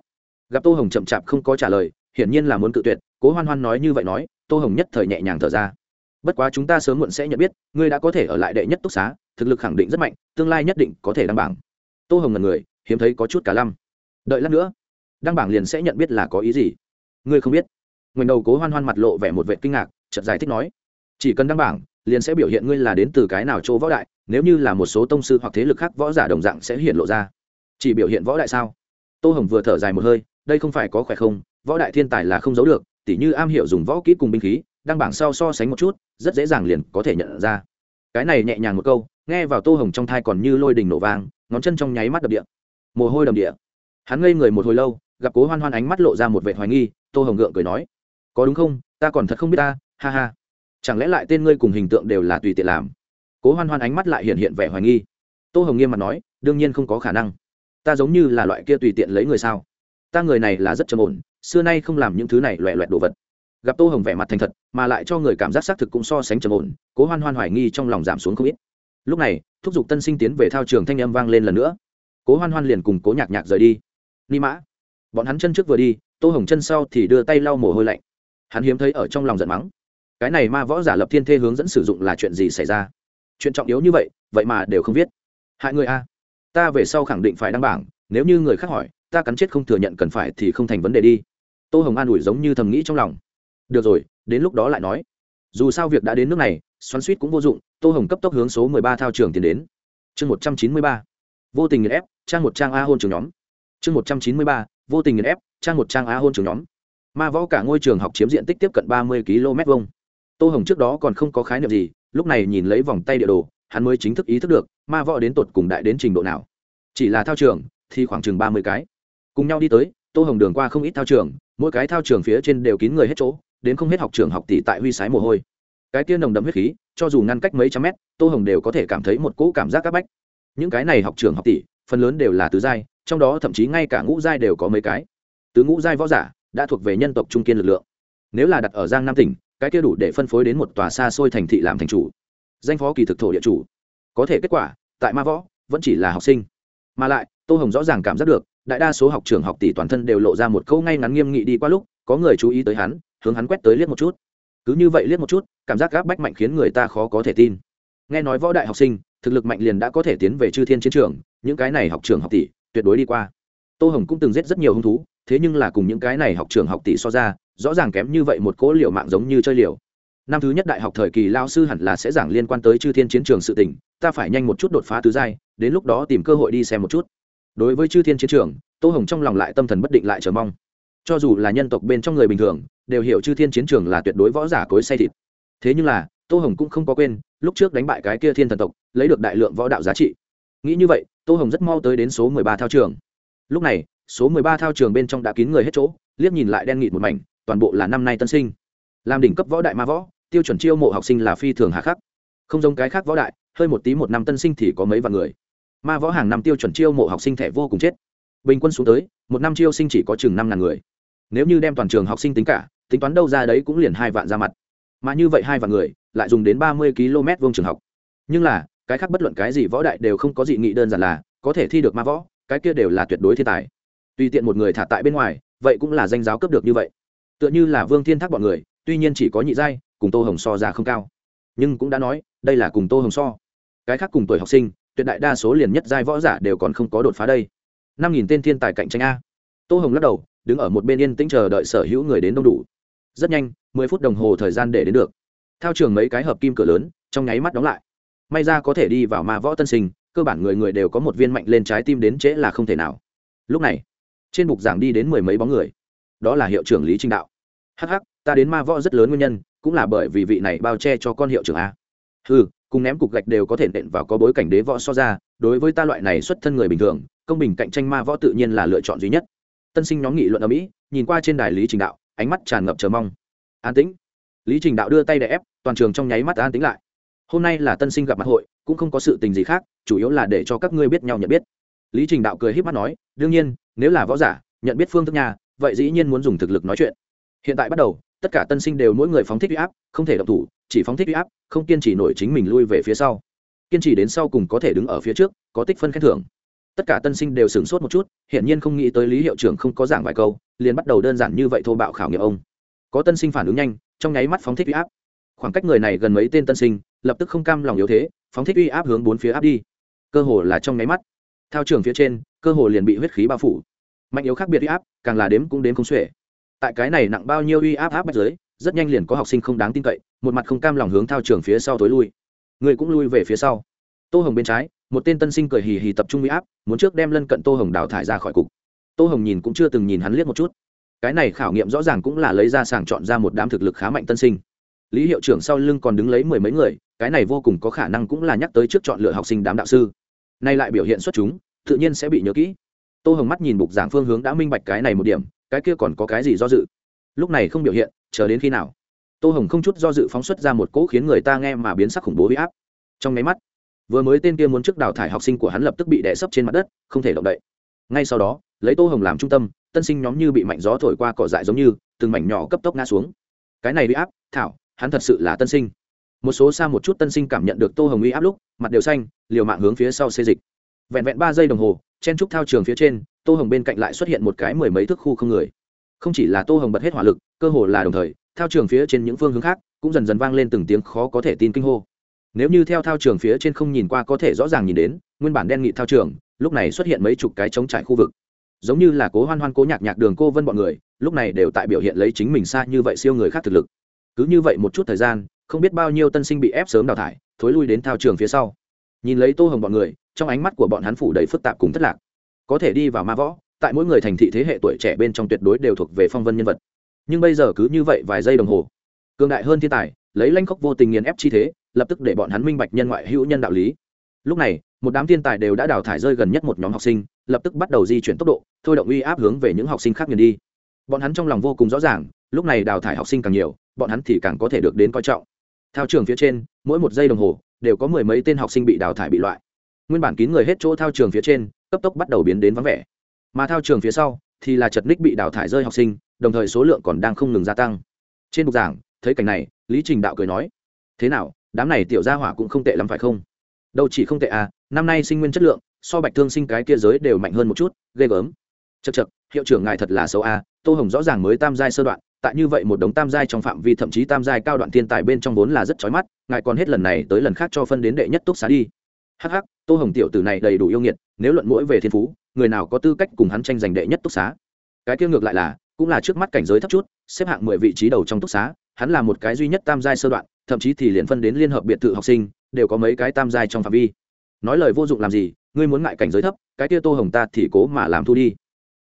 Gặp tô hồng chậm chạp không có trả lời, hiển nhiên là muốn cự tuyệt, cố hoan hoan nói như vậy nói, tô hồng nhất thời nhẹ nhàng thở ra. Bất quá chúng ta sớm muộn sẽ nhận biết, ngươi đã có thể ở lại đệ nhất túc xá, thực lực khẳng định rất mạnh, tương lai nhất định có thể đăng bảng. Tô hồng là người, hiếm thấy có chút cả lăm. Đợi lát nữa, đăng bảng liền sẽ nhận biết là có ý gì. Ngươi không biết nguyền đầu cố hoan hoan mặt lộ vẻ một vệ kinh ngạc, chợt giải thích nói, chỉ cần đăng bảng, liền sẽ biểu hiện ngươi là đến từ cái nào chỗ võ đại, nếu như là một số tông sư hoặc thế lực khác võ giả đồng dạng sẽ hiện lộ ra. Chỉ biểu hiện võ đại sao? Tô hồng vừa thở dài một hơi, đây không phải có khỏe không, võ đại thiên tài là không giấu được, tỉ như am hiểu dùng võ kỹ cùng binh khí, đăng bảng sau so sánh một chút, rất dễ dàng liền có thể nhận ra. Cái này nhẹ nhàng một câu, nghe vào tô hồng trong thai còn như lôi đình nổ vang, ngón chân trong nháy mắt đập địa. Mồ hôi đầm địa. Hắn ngây người một hồi lâu, gặp cố hoan hoan ánh mắt lộ ra một vệ hoài nghi, tô hồng gượng cười nói có đúng không? Ta còn thật không biết ta, ha ha. Chẳng lẽ lại tên ngươi cùng hình tượng đều là tùy tiện làm? Cố hoan hoan ánh mắt lại hiện hiện vẻ hoài nghi. Tô hồng nghiêm mặt nói, đương nhiên không có khả năng. Ta giống như là loại kia tùy tiện lấy người sao? Ta người này là rất trầm ổn, xưa nay không làm những thứ này loẹ loẹt đồ vật. Gặp tô hồng vẻ mặt thành thật, mà lại cho người cảm giác xác thực cũng so sánh trầm ổn, cố hoan hoan hoài nghi trong lòng giảm xuống không ít. Lúc này, thúc giục tân sinh tiến về thao trường thanh âm vang lên lần nữa. Cố hoan hoan liền cùng cố nhạc nhạc rời đi. Ni mã. Bọn hắn chân trước vừa đi, tô hồng chân sau thì đưa tay lau mồ hôi lạnh hắn hiếm thấy ở trong lòng giận mắng. Cái này ma võ giả lập thiên thê hướng dẫn sử dụng là chuyện gì xảy ra? Chuyện trọng yếu như vậy vậy mà đều không viết. Hại người a. Ta về sau khẳng định phải đăng bảng, nếu như người khác hỏi, ta cắn chết không thừa nhận cần phải thì không thành vấn đề đi. Tô hồng an ủi giống như thầm nghĩ trong lòng. Được rồi, đến lúc đó lại nói. Dù sao việc đã đến nước này, xoắn suýt cũng vô dụng, tô hồng cấp tốc hướng số mười ba thao trường tiến đến. Chương một trăm chín mươi ba. Vô tình nghiền ép, trang một trang a hôn trường nhóm. Chương một trăm chín mươi ba. Vô tình nghiền ép, trang một trang a hôn trường nhóm ma võ cả ngôi trường học chiếm diện tích tiếp cận ba mươi km vông tô hồng trước đó còn không có khái niệm gì, lúc này nhìn lấy vòng tay địa đồ, hắn mới chính thức ý thức được, ma võ đến tột cùng đại đến trình độ nào. Chỉ là thao trường, thì khoảng chừng ba mươi cái. Cùng nhau đi tới, tô hồng đường qua không ít thao trường, mỗi cái thao trường phía trên đều kín người hết chỗ, đến không hết học trường học tỷ tại huy sái mồ hôi. Cái tiên nồng đậm huyết khí, cho dù ngăn cách mấy trăm mét, tô hồng đều có thể cảm thấy một cỗ cảm giác c áp bách. Những cái này học trường học tỷ, phần lớn đều là tứ giai, trong đó thậm chí ngay cả ngũ giai đều có mấy cái. Tứ ngũ giai võ giả đã thuộc về nhân tộc trung kiên lực lượng. Nếu là đặt ở giang nam tỉnh, cái kia đủ để phân phối đến một tòa xa xôi thành thị làm thành chủ. Danh phó kỳ thực thổ địa chủ. Có thể kết quả, tại ma võ, vẫn chỉ là học sinh. Mà lại, tô hồng rõ ràng cảm giác được, đại đa số học trường học tỷ toàn thân đều lộ ra một câu ngay ngắn nghiêm nghị đi qua lúc, có người chú ý tới hắn, hướng hắn quét tới liếc một chút. Cứ như vậy liếc một chút, cảm giác gáp bách mạnh khiến người ta khó có thể tin. Nghe nói võ đại học sinh, thực lực mạnh liền đã có thể tiến về chư thiên chiến trường, những cái này học trường học tỷ, tuyệt đối đi qua. Tô hồng cũng từng giết rất nhiều hung thú thế nhưng là cùng những cái này học trường học tỷ so ra, rõ ràng kém như vậy một cỗ liệu mạng giống như chơi liều. Năm thứ nhất đại học thời kỳ lao sư hẳn là sẽ giảng liên quan tới chư thiên chiến trường sự tỉnh ta phải nhanh một chút đột phá tứ giai, đến lúc đó tìm cơ hội đi xem một chút. Đối với chư thiên chiến trường, tô hồng trong lòng lại tâm thần bất định lại chờ mong. Cho dù là nhân tộc bên trong người bình thường, đều hiểu chư thiên chiến trường là tuyệt đối võ giả cối say thịt. Thế nhưng là, tô hồng cũng không có quên, lúc trước đánh bại cái kia thiên thần tộc, lấy được đại lượng võ đạo giá trị. Nghĩ như vậy, tô hồng rất mau tới đến số mười ba thao trường. Lúc này số mười ba thao trường bên trong đã kín người hết chỗ, liếc nhìn lại đen nghịt một mảnh, toàn bộ là năm nay tân sinh. Làm đỉnh cấp võ đại ma võ, tiêu chuẩn chiêu mộ học sinh là phi thường hạ khắc. Không giống cái khác võ đại, hơi một tí một năm tân sinh thì có mấy vạn người. Ma võ hàng năm tiêu chuẩn chiêu mộ học sinh thẻ vô cùng chết. Bình quân xuống tới, một năm chiêu sinh chỉ có chừng năm ngàn người. Nếu như đem toàn trường học sinh tính cả, tính toán đâu ra đấy cũng liền hai vạn ra mặt. Mà như vậy hai vạn người, lại dùng đến ba mươi km vuông trường học. Nhưng là, cái khác bất luận cái gì võ đại đều không có dị nghị đơn giản là, có thể thi được ma võ, cái kia đều là tuyệt đối thiên tài tùy tiện một người thả tại bên ngoài, vậy cũng là danh giáo cấp được như vậy. Tựa như là vương thiên thác bọn người, tuy nhiên chỉ có nhị giai, cùng tô hồng so ra không cao. Nhưng cũng đã nói, đây là cùng tô hồng so. Cái khác cùng tuổi học sinh, tuyệt đại đa số liền nhất giai võ giả đều còn không có đột phá đây. Năm nghìn tên thiên tài cạnh tranh a. Tô hồng lắc đầu, đứng ở một bên yên tĩnh chờ đợi sở hữu người đến đông đủ. Rất nhanh, mười phút đồng hồ thời gian để đến được. Thao trường mấy cái hợp kim cửa lớn, trong nháy mắt đóng lại. May ra có thể đi vào ma võ tân sinh, cơ bản người người đều có một viên mạnh lên trái tim đến trễ là không thể nào. Lúc này trên bục giảng đi đến mười mấy bóng người. Đó là hiệu trưởng lý trinh đạo. Hh ta đến ma võ rất lớn nguyên nhân, cũng là bởi vì vị này bao che cho con hiệu trưởng a. Ừ cùng ném cục gạch đều có thể nện vào có bối cảnh đế võ so ra, đối với ta loại này xuất thân người bình thường, công bình cạnh tranh ma võ tự nhiên là lựa chọn duy nhất. Tân sinh nhóm nghị luận ở mỹ, nhìn qua trên đài lý trình đạo, ánh mắt tràn ngập chờ mong. An tĩnh. Lý trình đạo đưa tay để ép, toàn trường trong nháy mắt an tĩnh lại. Hôm nay là tân sinh gặp mặt hội, cũng không có sự tình gì khác, chủ yếu là để cho các ngươi biết nhau nhận biết. Lý trình đạo cười h í p mắt nói, đương nhiên nếu là võ giả, nhận biết phương thức nhà vậy dĩ nhiên muốn dùng thực lực nói chuyện. Hiện tại bắt đầu, tất cả tân sinh đều mỗi người phóng thích uy áp, không thể động thủ, chỉ phóng thích uy áp, không kiên trì nổi chính mình lui về phía sau. Kiên trì đến sau cùng có thể đứng ở phía trước, có tích phân khen thưởng. Tất cả tân sinh đều sửng sốt một chút, hiển nhiên không nghĩ tới lý hiệu trưởng không có giảng vài câu, liền bắt đầu đơn giản như vậy thô bạo khảo nghiệm ông. Có tân sinh phản ứng nhanh, trong nháy mắt phóng thích uy áp. Khoảng cách người này gần mấy tên tân sinh, lập tức không cam lòng yếu thế, phóng thích uy áp hướng bốn phía áp đi. Cơ hồ là trong nháy mắt. Theo trường phía trên cơ hồ liền bị huyết khí bao phủ. Mạnh yếu khác biệt uy áp, càng là đếm cũng đếm không xuể. Tại cái này nặng bao nhiêu uy áp áp bách giới rất nhanh liền có học sinh không đáng tin cậy, một mặt không cam lòng hướng thao trường phía sau tối lui. Người cũng lui về phía sau. Tô hồng bên trái, một tên tân sinh cười hì hì tập trung uy áp, muốn trước đem lân cận tô hồng đào thải ra khỏi cục. Tô hồng nhìn cũng chưa từng nhìn hắn liếc một chút. Cái này khảo nghiệm rõ ràng cũng là lấy ra sàng chọn ra một đám thực lực khá mạnh tân sinh. Lý hiệu trưởng sau lưng còn đứng lấy mười mấy người, cái này vô cùng có khả năng cũng là nhắc tới trước chọn lựa học sinh đám đạo sư. Nay lại biểu hiện xuất chúng tự nhiên sẽ bị nhớ kỹ. Tô hồng mắt nhìn bục giảng phương hướng đã minh bạch cái này một điểm, cái kia còn có cái gì do dự? Lúc này không biểu hiện, chờ đến khi nào? Tô hồng không chút do dự phóng xuất ra một cỗ khiến người ta nghe mà biến sắc khủng bố huy áp. Trong máy mắt, vừa mới tên kia muốn trước đào thải học sinh của hắn lập tức bị đè sấp trên mặt đất, không thể động đậy. Ngay sau đó, lấy tô hồng làm trung tâm, tân sinh nhóm như bị mạnh gió thổi qua cỏ dại giống như, từng mảnh nhỏ cấp tốc ngã xuống. Cái này bị áp, thảo, hắn thật sự là tân sinh. Một số xa một chút tân sinh cảm nhận được tô hồng uy áp lúc, mặt đều xanh, liều mạng hướng phía sau xê dịch vẹn vẹn ba giây đồng hồ, chen trúc thao trường phía trên, tô hồng bên cạnh lại xuất hiện một cái mười mấy thước khu không người. Không chỉ là tô hồng bật hết hỏa lực, cơ hồ là đồng thời, thao trường phía trên những phương hướng khác cũng dần dần vang lên từng tiếng khó có thể tin kinh hô. Nếu như theo thao trường phía trên không nhìn qua có thể rõ ràng nhìn đến, nguyên bản đen nghị thao trường, lúc này xuất hiện mấy chục cái trống trải khu vực. Giống như là cố hoan hoan cố nhạc nhạc đường cô vân bọn người, lúc này đều tại biểu hiện lấy chính mình xa như vậy siêu người khác thực lực. Cứ như vậy một chút thời gian, không biết bao nhiêu tân sinh bị ép sớm đào thải, thối lui đến thao trường phía sau. Nhìn lấy tô hồng bọn người trong ánh mắt của bọn hắn phủ đầy phức tạp cùng thất lạc. Có thể đi vào ma võ, tại mỗi người thành thị thế hệ tuổi trẻ bên trong tuyệt đối đều thuộc về phong vân nhân vật. Nhưng bây giờ cứ như vậy vài giây đồng hồ, cường đại hơn thiên tài, lấy lanh khóc vô tình nghiền ép chi thế, lập tức để bọn hắn minh bạch nhân ngoại hữu nhân đạo lý. Lúc này, một đám thiên tài đều đã đào thải rơi gần nhất một nhóm học sinh, lập tức bắt đầu di chuyển tốc độ, thôi động uy áp hướng về những học sinh khác nghiền đi. Bọn hắn trong lòng vô cùng rõ ràng, lúc này đào thải học sinh càng nhiều, bọn hắn thì càng có thể được đến coi trọng. Theo trường phía trên, mỗi một giây đồng hồ, đều có mười mấy tên học sinh bị đào thải bị loại nguyên bản kín người hết chỗ thao trường phía trên, cấp tốc bắt đầu biến đến vắng vẻ. Mà thao trường phía sau thì là chật ních bị đào thải rơi học sinh, đồng thời số lượng còn đang không ngừng gia tăng. Trên bục giảng, thấy cảnh này, lý trình đạo cười nói, thế nào, đám này tiểu gia hỏa cũng không tệ lắm phải không? Đâu chỉ không tệ à năm nay sinh nguyên chất lượng, so bạch thương sinh cái kia giới đều mạnh hơn một chút, ghê gớm. Chật chật hiệu trưởng ngài thật là xấu à tô hồng rõ ràng mới tam giai sơ đoạn, tại như vậy một đống tam giai trong phạm vi thậm chí tam giai cao đoạn thiên tài bên trong vốn là rất chói mắt, ngài còn hết lần này tới lần khác cho phân đến đệ nhất túc xá đi hắc hắc, tô hồng tiểu tử này đầy đủ yêu nghiệt, nếu luận mũi về thiên phú, người nào có tư cách cùng hắn tranh giành đệ nhất túc xá? Cái kia ngược lại là, cũng là trước mắt cảnh giới thấp chút, xếp hạng mười vị trí đầu trong túc xá, hắn là một cái duy nhất tam giai sơ đoạn, thậm chí thì liền phân đến liên hợp biệt thự học sinh, đều có mấy cái tam giai trong phạm vi. Nói lời vô dụng làm gì, ngươi muốn ngại cảnh giới thấp, cái kia tô hồng ta thì cố mà làm thu đi.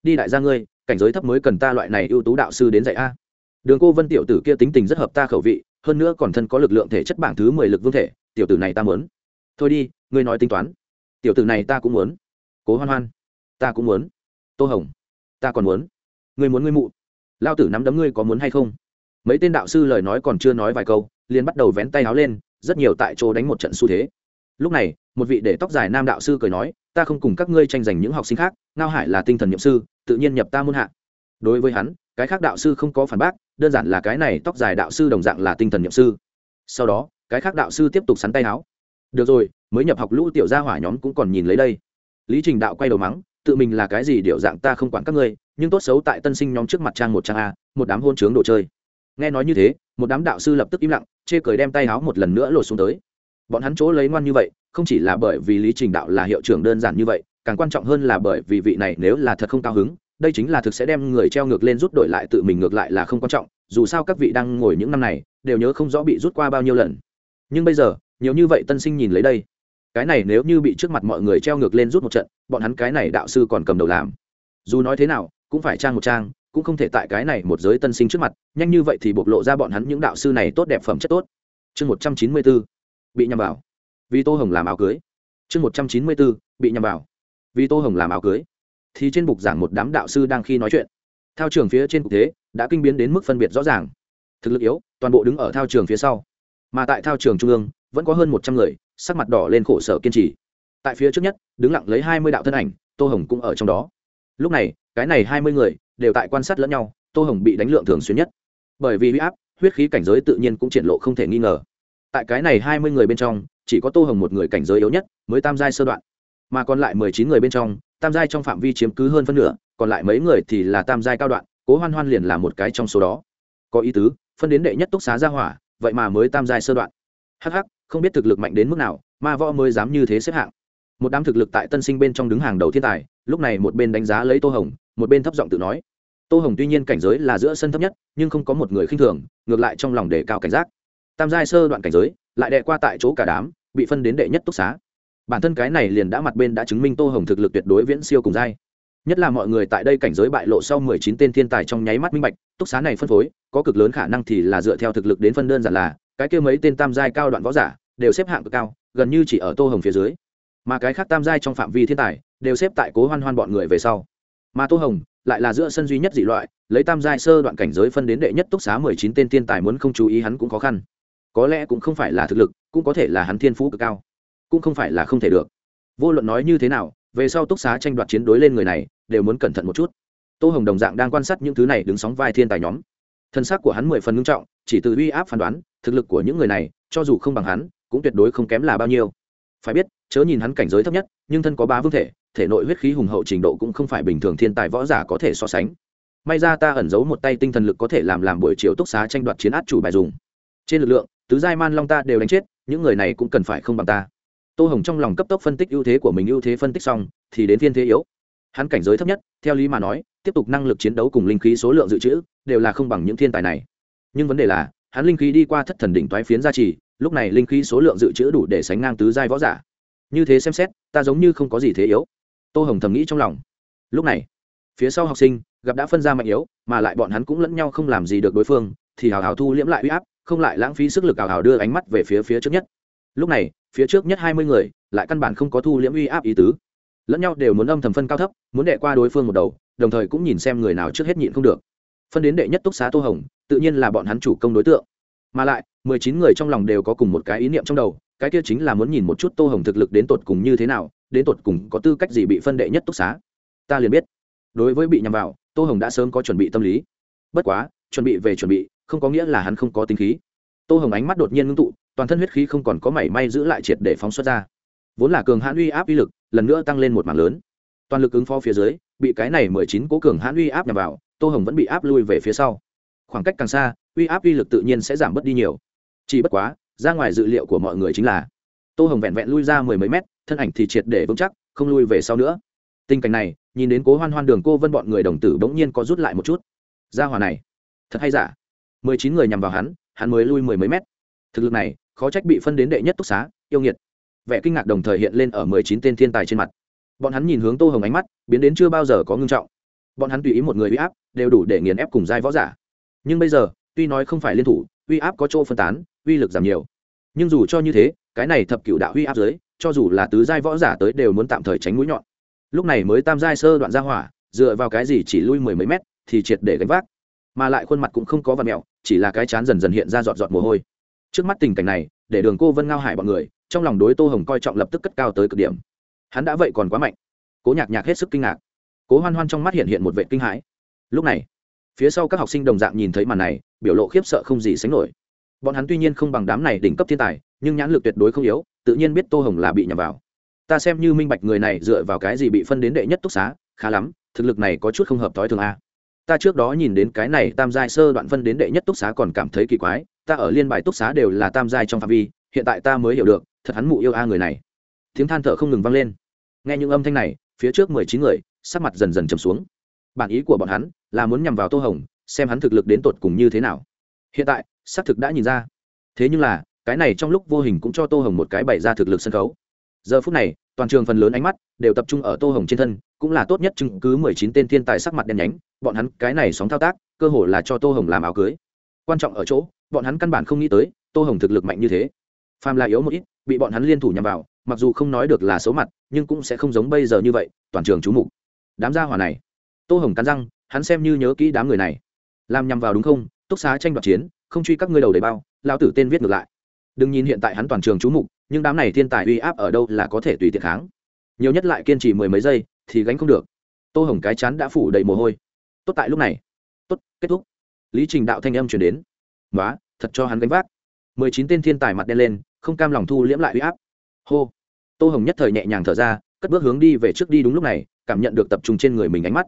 Đi đại gia ngươi, cảnh giới thấp mới cần ta loại này ưu tú đạo sư đến dạy a. Đường cô vân tiểu tử kia tính tình rất hợp ta khẩu vị, hơn nữa còn thân có lực lượng thể chất bảng thứ mười lực vương thể, tiểu tử này ta muốn thôi đi, ngươi nói tính toán. Tiểu tử này ta cũng muốn. Cố hoan hoan, ta cũng muốn. Tô hồng, ta còn muốn. Ngươi muốn ngươi mụ. Lao tử nắm đấm ngươi có muốn hay không? Mấy tên đạo sư lời nói còn chưa nói vài câu, liền bắt đầu vén tay áo lên, rất nhiều tại chỗ đánh một trận xu thế. Lúc này, một vị để tóc dài nam đạo sư cười nói, ta không cùng các ngươi tranh giành những học sinh khác, ngao hải là tinh thần nhậm sư, tự nhiên nhập ta muôn hạ. Đối với hắn, cái khác đạo sư không có phản bác, đơn giản là cái này tóc dài đạo sư đồng dạng là tinh thần nhậm sư. Sau đó, cái khác đạo sư tiếp tục sắn tay áo được rồi, mới nhập học lũ tiểu gia hỏa nhóm cũng còn nhìn lấy đây. Lý trình đạo quay đầu mắng, tự mình là cái gì điệu dạng ta không quản các ngươi, nhưng tốt xấu tại tân sinh nhóm trước mặt trang một trang a, một đám hôn trướng đồ chơi. Nghe nói như thế, một đám đạo sư lập tức im lặng, chê cười đem tay áo một lần nữa lột xuống tới. Bọn hắn chỗ lấy ngoan như vậy, không chỉ là bởi vì lý trình đạo là hiệu trưởng đơn giản như vậy, càng quan trọng hơn là bởi vì vị này nếu là thật không cao hứng, đây chính là thực sẽ đem người treo ngược lên rút đổi lại tự mình ngược lại là không quan trọng, dù sao các vị đang ngồi những năm này, đều nhớ không rõ bị rút qua bao nhiêu lần. Nhưng bây giờ nhiều như vậy tân sinh nhìn lấy đây. Cái này nếu như bị trước mặt mọi người treo ngược lên rút một trận, bọn hắn cái này đạo sư còn cầm đầu làm. Dù nói thế nào, cũng phải trang một trang, cũng không thể tại cái này một giới tân sinh trước mặt, nhanh như vậy thì bộc lộ ra bọn hắn những đạo sư này tốt đẹp phẩm chất tốt. Chương một trăm chín mươi bốn, bị nhầm vào. Vì tô hồng làm áo cưới. Chương một trăm chín mươi bốn, bị nhầm vào. Vì tô hồng làm áo cưới. Thì trên bục giảng một đám đạo sư đang khi nói chuyện. Thao trường phía trên cục thế, đã kinh biến đến mức phân biệt rõ ràng. Thực lực yếu, toàn bộ đứng ở thao trường phía sau mà tại thao trường trung ương, vẫn có hơn một trăm người, sắc mặt đỏ lên khổ sở kiên trì. Tại phía trước nhất, đứng lặng lấy hai mươi đạo thân ảnh, tô hồng cũng ở trong đó. Lúc này, cái này hai mươi người, đều tại quan sát lẫn nhau, tô hồng bị đánh lượng thường xuyên nhất. Bởi vì huy áp, huyết khí cảnh giới tự nhiên cũng triển lộ không thể nghi ngờ. Tại cái này hai mươi người bên trong, chỉ có tô hồng một người cảnh giới yếu nhất, mới tam giai sơ đoạn. Mà còn lại mười chín người bên trong, tam giai trong phạm vi chiếm cứ hơn phân nửa, còn lại mấy người thì là tam giai cao đoạn, cố hoan hoan liền là một cái trong số đó. Có ý tứ, phân đến đệ nhất túc xá ra hỏa vậy mà mới tam giai sơ đoạn. Hh không biết thực lực mạnh đến mức nào, ma võ mới dám như thế xếp hạng. Một đám thực lực tại tân sinh bên trong đứng hàng đầu thiên tài, lúc này một bên đánh giá lấy tô hồng, một bên thấp giọng tự nói. Tô hồng tuy nhiên cảnh giới là giữa sân thấp nhất, nhưng không có một người khinh thường, ngược lại trong lòng đề cao cảnh giác. Tam giai sơ đoạn cảnh giới, lại đệ qua tại chỗ cả đám, bị phân đến đệ nhất túc xá. Bản thân cái này liền đã mặt bên đã chứng minh tô hồng thực lực tuyệt đối viễn siêu cùng giai nhất là mọi người tại đây cảnh giới bại lộ sau mười chín tên thiên tài trong nháy mắt minh bạch, túc xá này phân phối, có cực lớn khả năng thì là dựa theo thực lực đến phân đơn giản là, cái kia mấy tên tam giai cao đoạn võ giả, đều xếp hạng cực cao, gần như chỉ ở tô hồng phía dưới. Mà cái khác tam giai trong phạm vi thiên tài, đều xếp tại cố hoan hoan bọn người về sau. Mà tô hồng, lại là giữa sân duy nhất dị loại, lấy tam giai sơ đoạn cảnh giới phân đến đệ nhất túc xá mười chín tên thiên tài muốn không chú ý hắn cũng khó khăn. Có lẽ cũng không phải là thực lực, cũng có thể là hắn thiên phú cực cao, cũng không phải là không thể được. Vô luận nói như thế nào, về sau túc xá tranh đoạt chiến đối lên người này đều muốn cẩn thận một chút. Tô hồng đồng dạng đang quan sát những thứ này đứng sóng vai thiên tài nhóm. Thân xác của hắn mười phần ngưng trọng, chỉ từ uy áp phán đoán, thực lực của những người này, cho dù không bằng hắn, cũng tuyệt đối không kém là bao nhiêu. Phải biết, chớ nhìn hắn cảnh giới thấp nhất, nhưng thân có ba vương thể thể nội huyết khí hùng hậu trình độ cũng không phải bình thường thiên tài võ giả có thể so sánh. May ra ta ẩn giấu một tay tinh thần lực có thể làm làm buổi chiều túc xá tranh đoạt chiến át chủ bài dùng. Trên lực lượng, tứ giai man long ta đều đánh chết, những người này cũng cần phải không bằng ta. Tô hồng trong lòng cấp tốc phân tích ưu thế của mình, ưu thế phân tích xong, thì đến viên thế yếu hắn cảnh giới thấp nhất, theo lý mà nói, tiếp tục năng lực chiến đấu cùng linh khí số lượng dự trữ, đều là không bằng những thiên tài này. Nhưng vấn đề là, hắn linh khí đi qua thất thần đỉnh toái phiến gia trì, lúc này linh khí số lượng dự trữ đủ để sánh ngang tứ giai võ giả. Như thế xem xét, ta giống như không có gì thế yếu. Tô hồng thầm nghĩ trong lòng. Lúc này, phía sau học sinh, gặp đã phân ra mạnh yếu, mà lại bọn hắn cũng lẫn nhau không làm gì được đối phương, thì hào hào thu liễm lại uy áp, không lại lãng phí sức lực hào hào đưa ánh mắt về phía phía trước nhất. Lúc này, phía trước nhất hai mươi người, lại căn bản không có thu liễm uy áp ý tứ lẫn nhau đều muốn âm thầm phân cao thấp, muốn đệ qua đối phương một đầu, đồng thời cũng nhìn xem người nào trước hết nhịn không được. Phân đến đệ nhất túc xá tô hồng, tự nhiên là bọn hắn chủ công đối tượng. Mà lại, mười chín người trong lòng đều có cùng một cái ý niệm trong đầu, cái kia chính là muốn nhìn một chút tô hồng thực lực đến tột cùng như thế nào, đến tột cùng có tư cách gì bị phân đệ nhất túc xá. Ta liền biết. Đối với bị nhằm vào, tô hồng đã sớm có chuẩn bị tâm lý. Bất quá, chuẩn bị về chuẩn bị, không có nghĩa là hắn không có tính khí. Tô hồng ánh mắt đột nhiên ngưng tụ, toàn thân huyết khí không còn có mảy may giữ lại triệt để phóng xuất ra. Vốn là cường hãn uy áp uy lực lần nữa tăng lên một mảng lớn. Toàn lực ứng phó phía dưới, bị cái này mười chín cố cường hãn uy áp nhằm vào, tô hồng vẫn bị áp lui về phía sau. Khoảng cách càng xa, uy áp uy lực tự nhiên sẽ giảm bớt đi nhiều. Chỉ bất quá, ra ngoài dự liệu của mọi người chính là, tô hồng vẹn vẹn lui ra mười mấy mét, thân ảnh thì triệt để vững chắc, không lui về sau nữa. Tình cảnh này, nhìn đến cố hoan hoan đường cô vân bọn người đồng tử bỗng nhiên có rút lại một chút. Ra hòa này, thật hay giả? Mười chín người nhằm vào hắn hắn mới lui mười mấy mét. Thực lực này, khó trách bị phân đến đệ nhất túc xá, yêu nghiệt vẻ kinh ngạc đồng thời hiện lên ở mười chín tên thiên tài trên mặt. Bọn hắn nhìn hướng tô hồng ánh mắt, biến đến chưa bao giờ có ngưng trọng. Bọn hắn tùy ý một người uy áp, đều đủ để nghiền ép cùng giai võ giả. Nhưng bây giờ, tuy nói không phải liên thủ, uy áp có chỗ phân tán, uy lực giảm nhiều. Nhưng dù cho như thế, cái này thập cựu đạo uy áp dưới, cho dù là tứ giai võ giả tới đều muốn tạm thời tránh mũi nhọn. Lúc này mới tam giai sơ đoạn ra hỏa, dựa vào cái gì chỉ lui mười mấy mét, thì triệt để gánh vác. Mà lại khuôn mặt cũng không có vật mẹo, chỉ là cái chán dần dần hiện ra giọt giọt mồ hôi. Trước mắt tình cảnh này, để đường cô vân ngao hải bọn người trong lòng đối tô hồng coi trọng lập tức cất cao tới cực điểm. Hắn đã vậy còn quá mạnh. Cố nhạc nhạc hết sức kinh ngạc. Cố hoan hoan trong mắt hiện hiện một vệ kinh hãi. Lúc này, phía sau các học sinh đồng dạng nhìn thấy màn này, biểu lộ khiếp sợ không gì sánh nổi. Bọn hắn tuy nhiên không bằng đám này đỉnh cấp thiên tài, nhưng nhãn lực tuyệt đối không yếu, tự nhiên biết tô hồng là bị nhầm vào. Ta xem như minh bạch người này dựa vào cái gì bị phân đến đệ nhất túc xá, khá lắm, thực lực này có chút không hợp thói thường a. Ta trước đó nhìn đến cái này tam giai sơ đoạn phân đến đệ nhất túc xá còn cảm thấy kỳ quái, ta ở liên bài túc xá đều là tam giai trong phạm vi hiện tại ta mới hiểu được, thật hắn mụ yêu a người này. Tiếng than thở không ngừng vang lên. Nghe những âm thanh này, phía trước mười chín người, sắc mặt dần dần trầm xuống. Bản ý của bọn hắn là muốn nhằm vào tô hồng, xem hắn thực lực đến tột cùng như thế nào. Hiện tại, xác thực đã nhìn ra. Thế nhưng là, cái này trong lúc vô hình cũng cho tô hồng một cái bày ra thực lực sân khấu. Giờ phút này, toàn trường phần lớn ánh mắt đều tập trung ở tô hồng trên thân, cũng là tốt nhất chứng cứ mười chín tên thiên tài sắc mặt đen nhánh, bọn hắn cái này sóng thao tác, cơ hồ là cho tô hồng làm áo cưới. Quan trọng ở chỗ, bọn hắn căn bản không nghĩ tới tô hồng thực lực mạnh như thế phàm là yếu một ít, bị bọn hắn liên thủ nhằm vào, mặc dù không nói được là số mặt, nhưng cũng sẽ không giống bây giờ như vậy, toàn trường chú mục. Đám gia hỏa này. Tô hồng cắn răng, hắn xem như nhớ kỹ đám người này. Làm nhằm vào đúng không? Túc xá tranh đoạt chiến, không truy các ngươi đầu đầy bao lao tử tên viết ngược lại. Đừng nhìn hiện tại hắn toàn trường chú mục, nhưng đám này thiên tài uy áp ở đâu là có thể tùy tiện kháng. Nhiều nhất lại kiên trì mười mấy giây, thì gánh không được. Tô hồng cái chán đã phủ đầy mồ hôi. Tốt tại lúc này. Tốt, kết thúc. Lý trình đạo thanh âm chuyển đến. Nói thật cho hắn gánh vác. Mười chín tên thiên tài mặt đen lên không cam lòng thu liễm lại uy áp. Hô. Tô hồng nhất thời nhẹ nhàng thở ra, cất bước hướng đi về trước đi đúng lúc này, cảm nhận được tập trung trên người mình ánh mắt.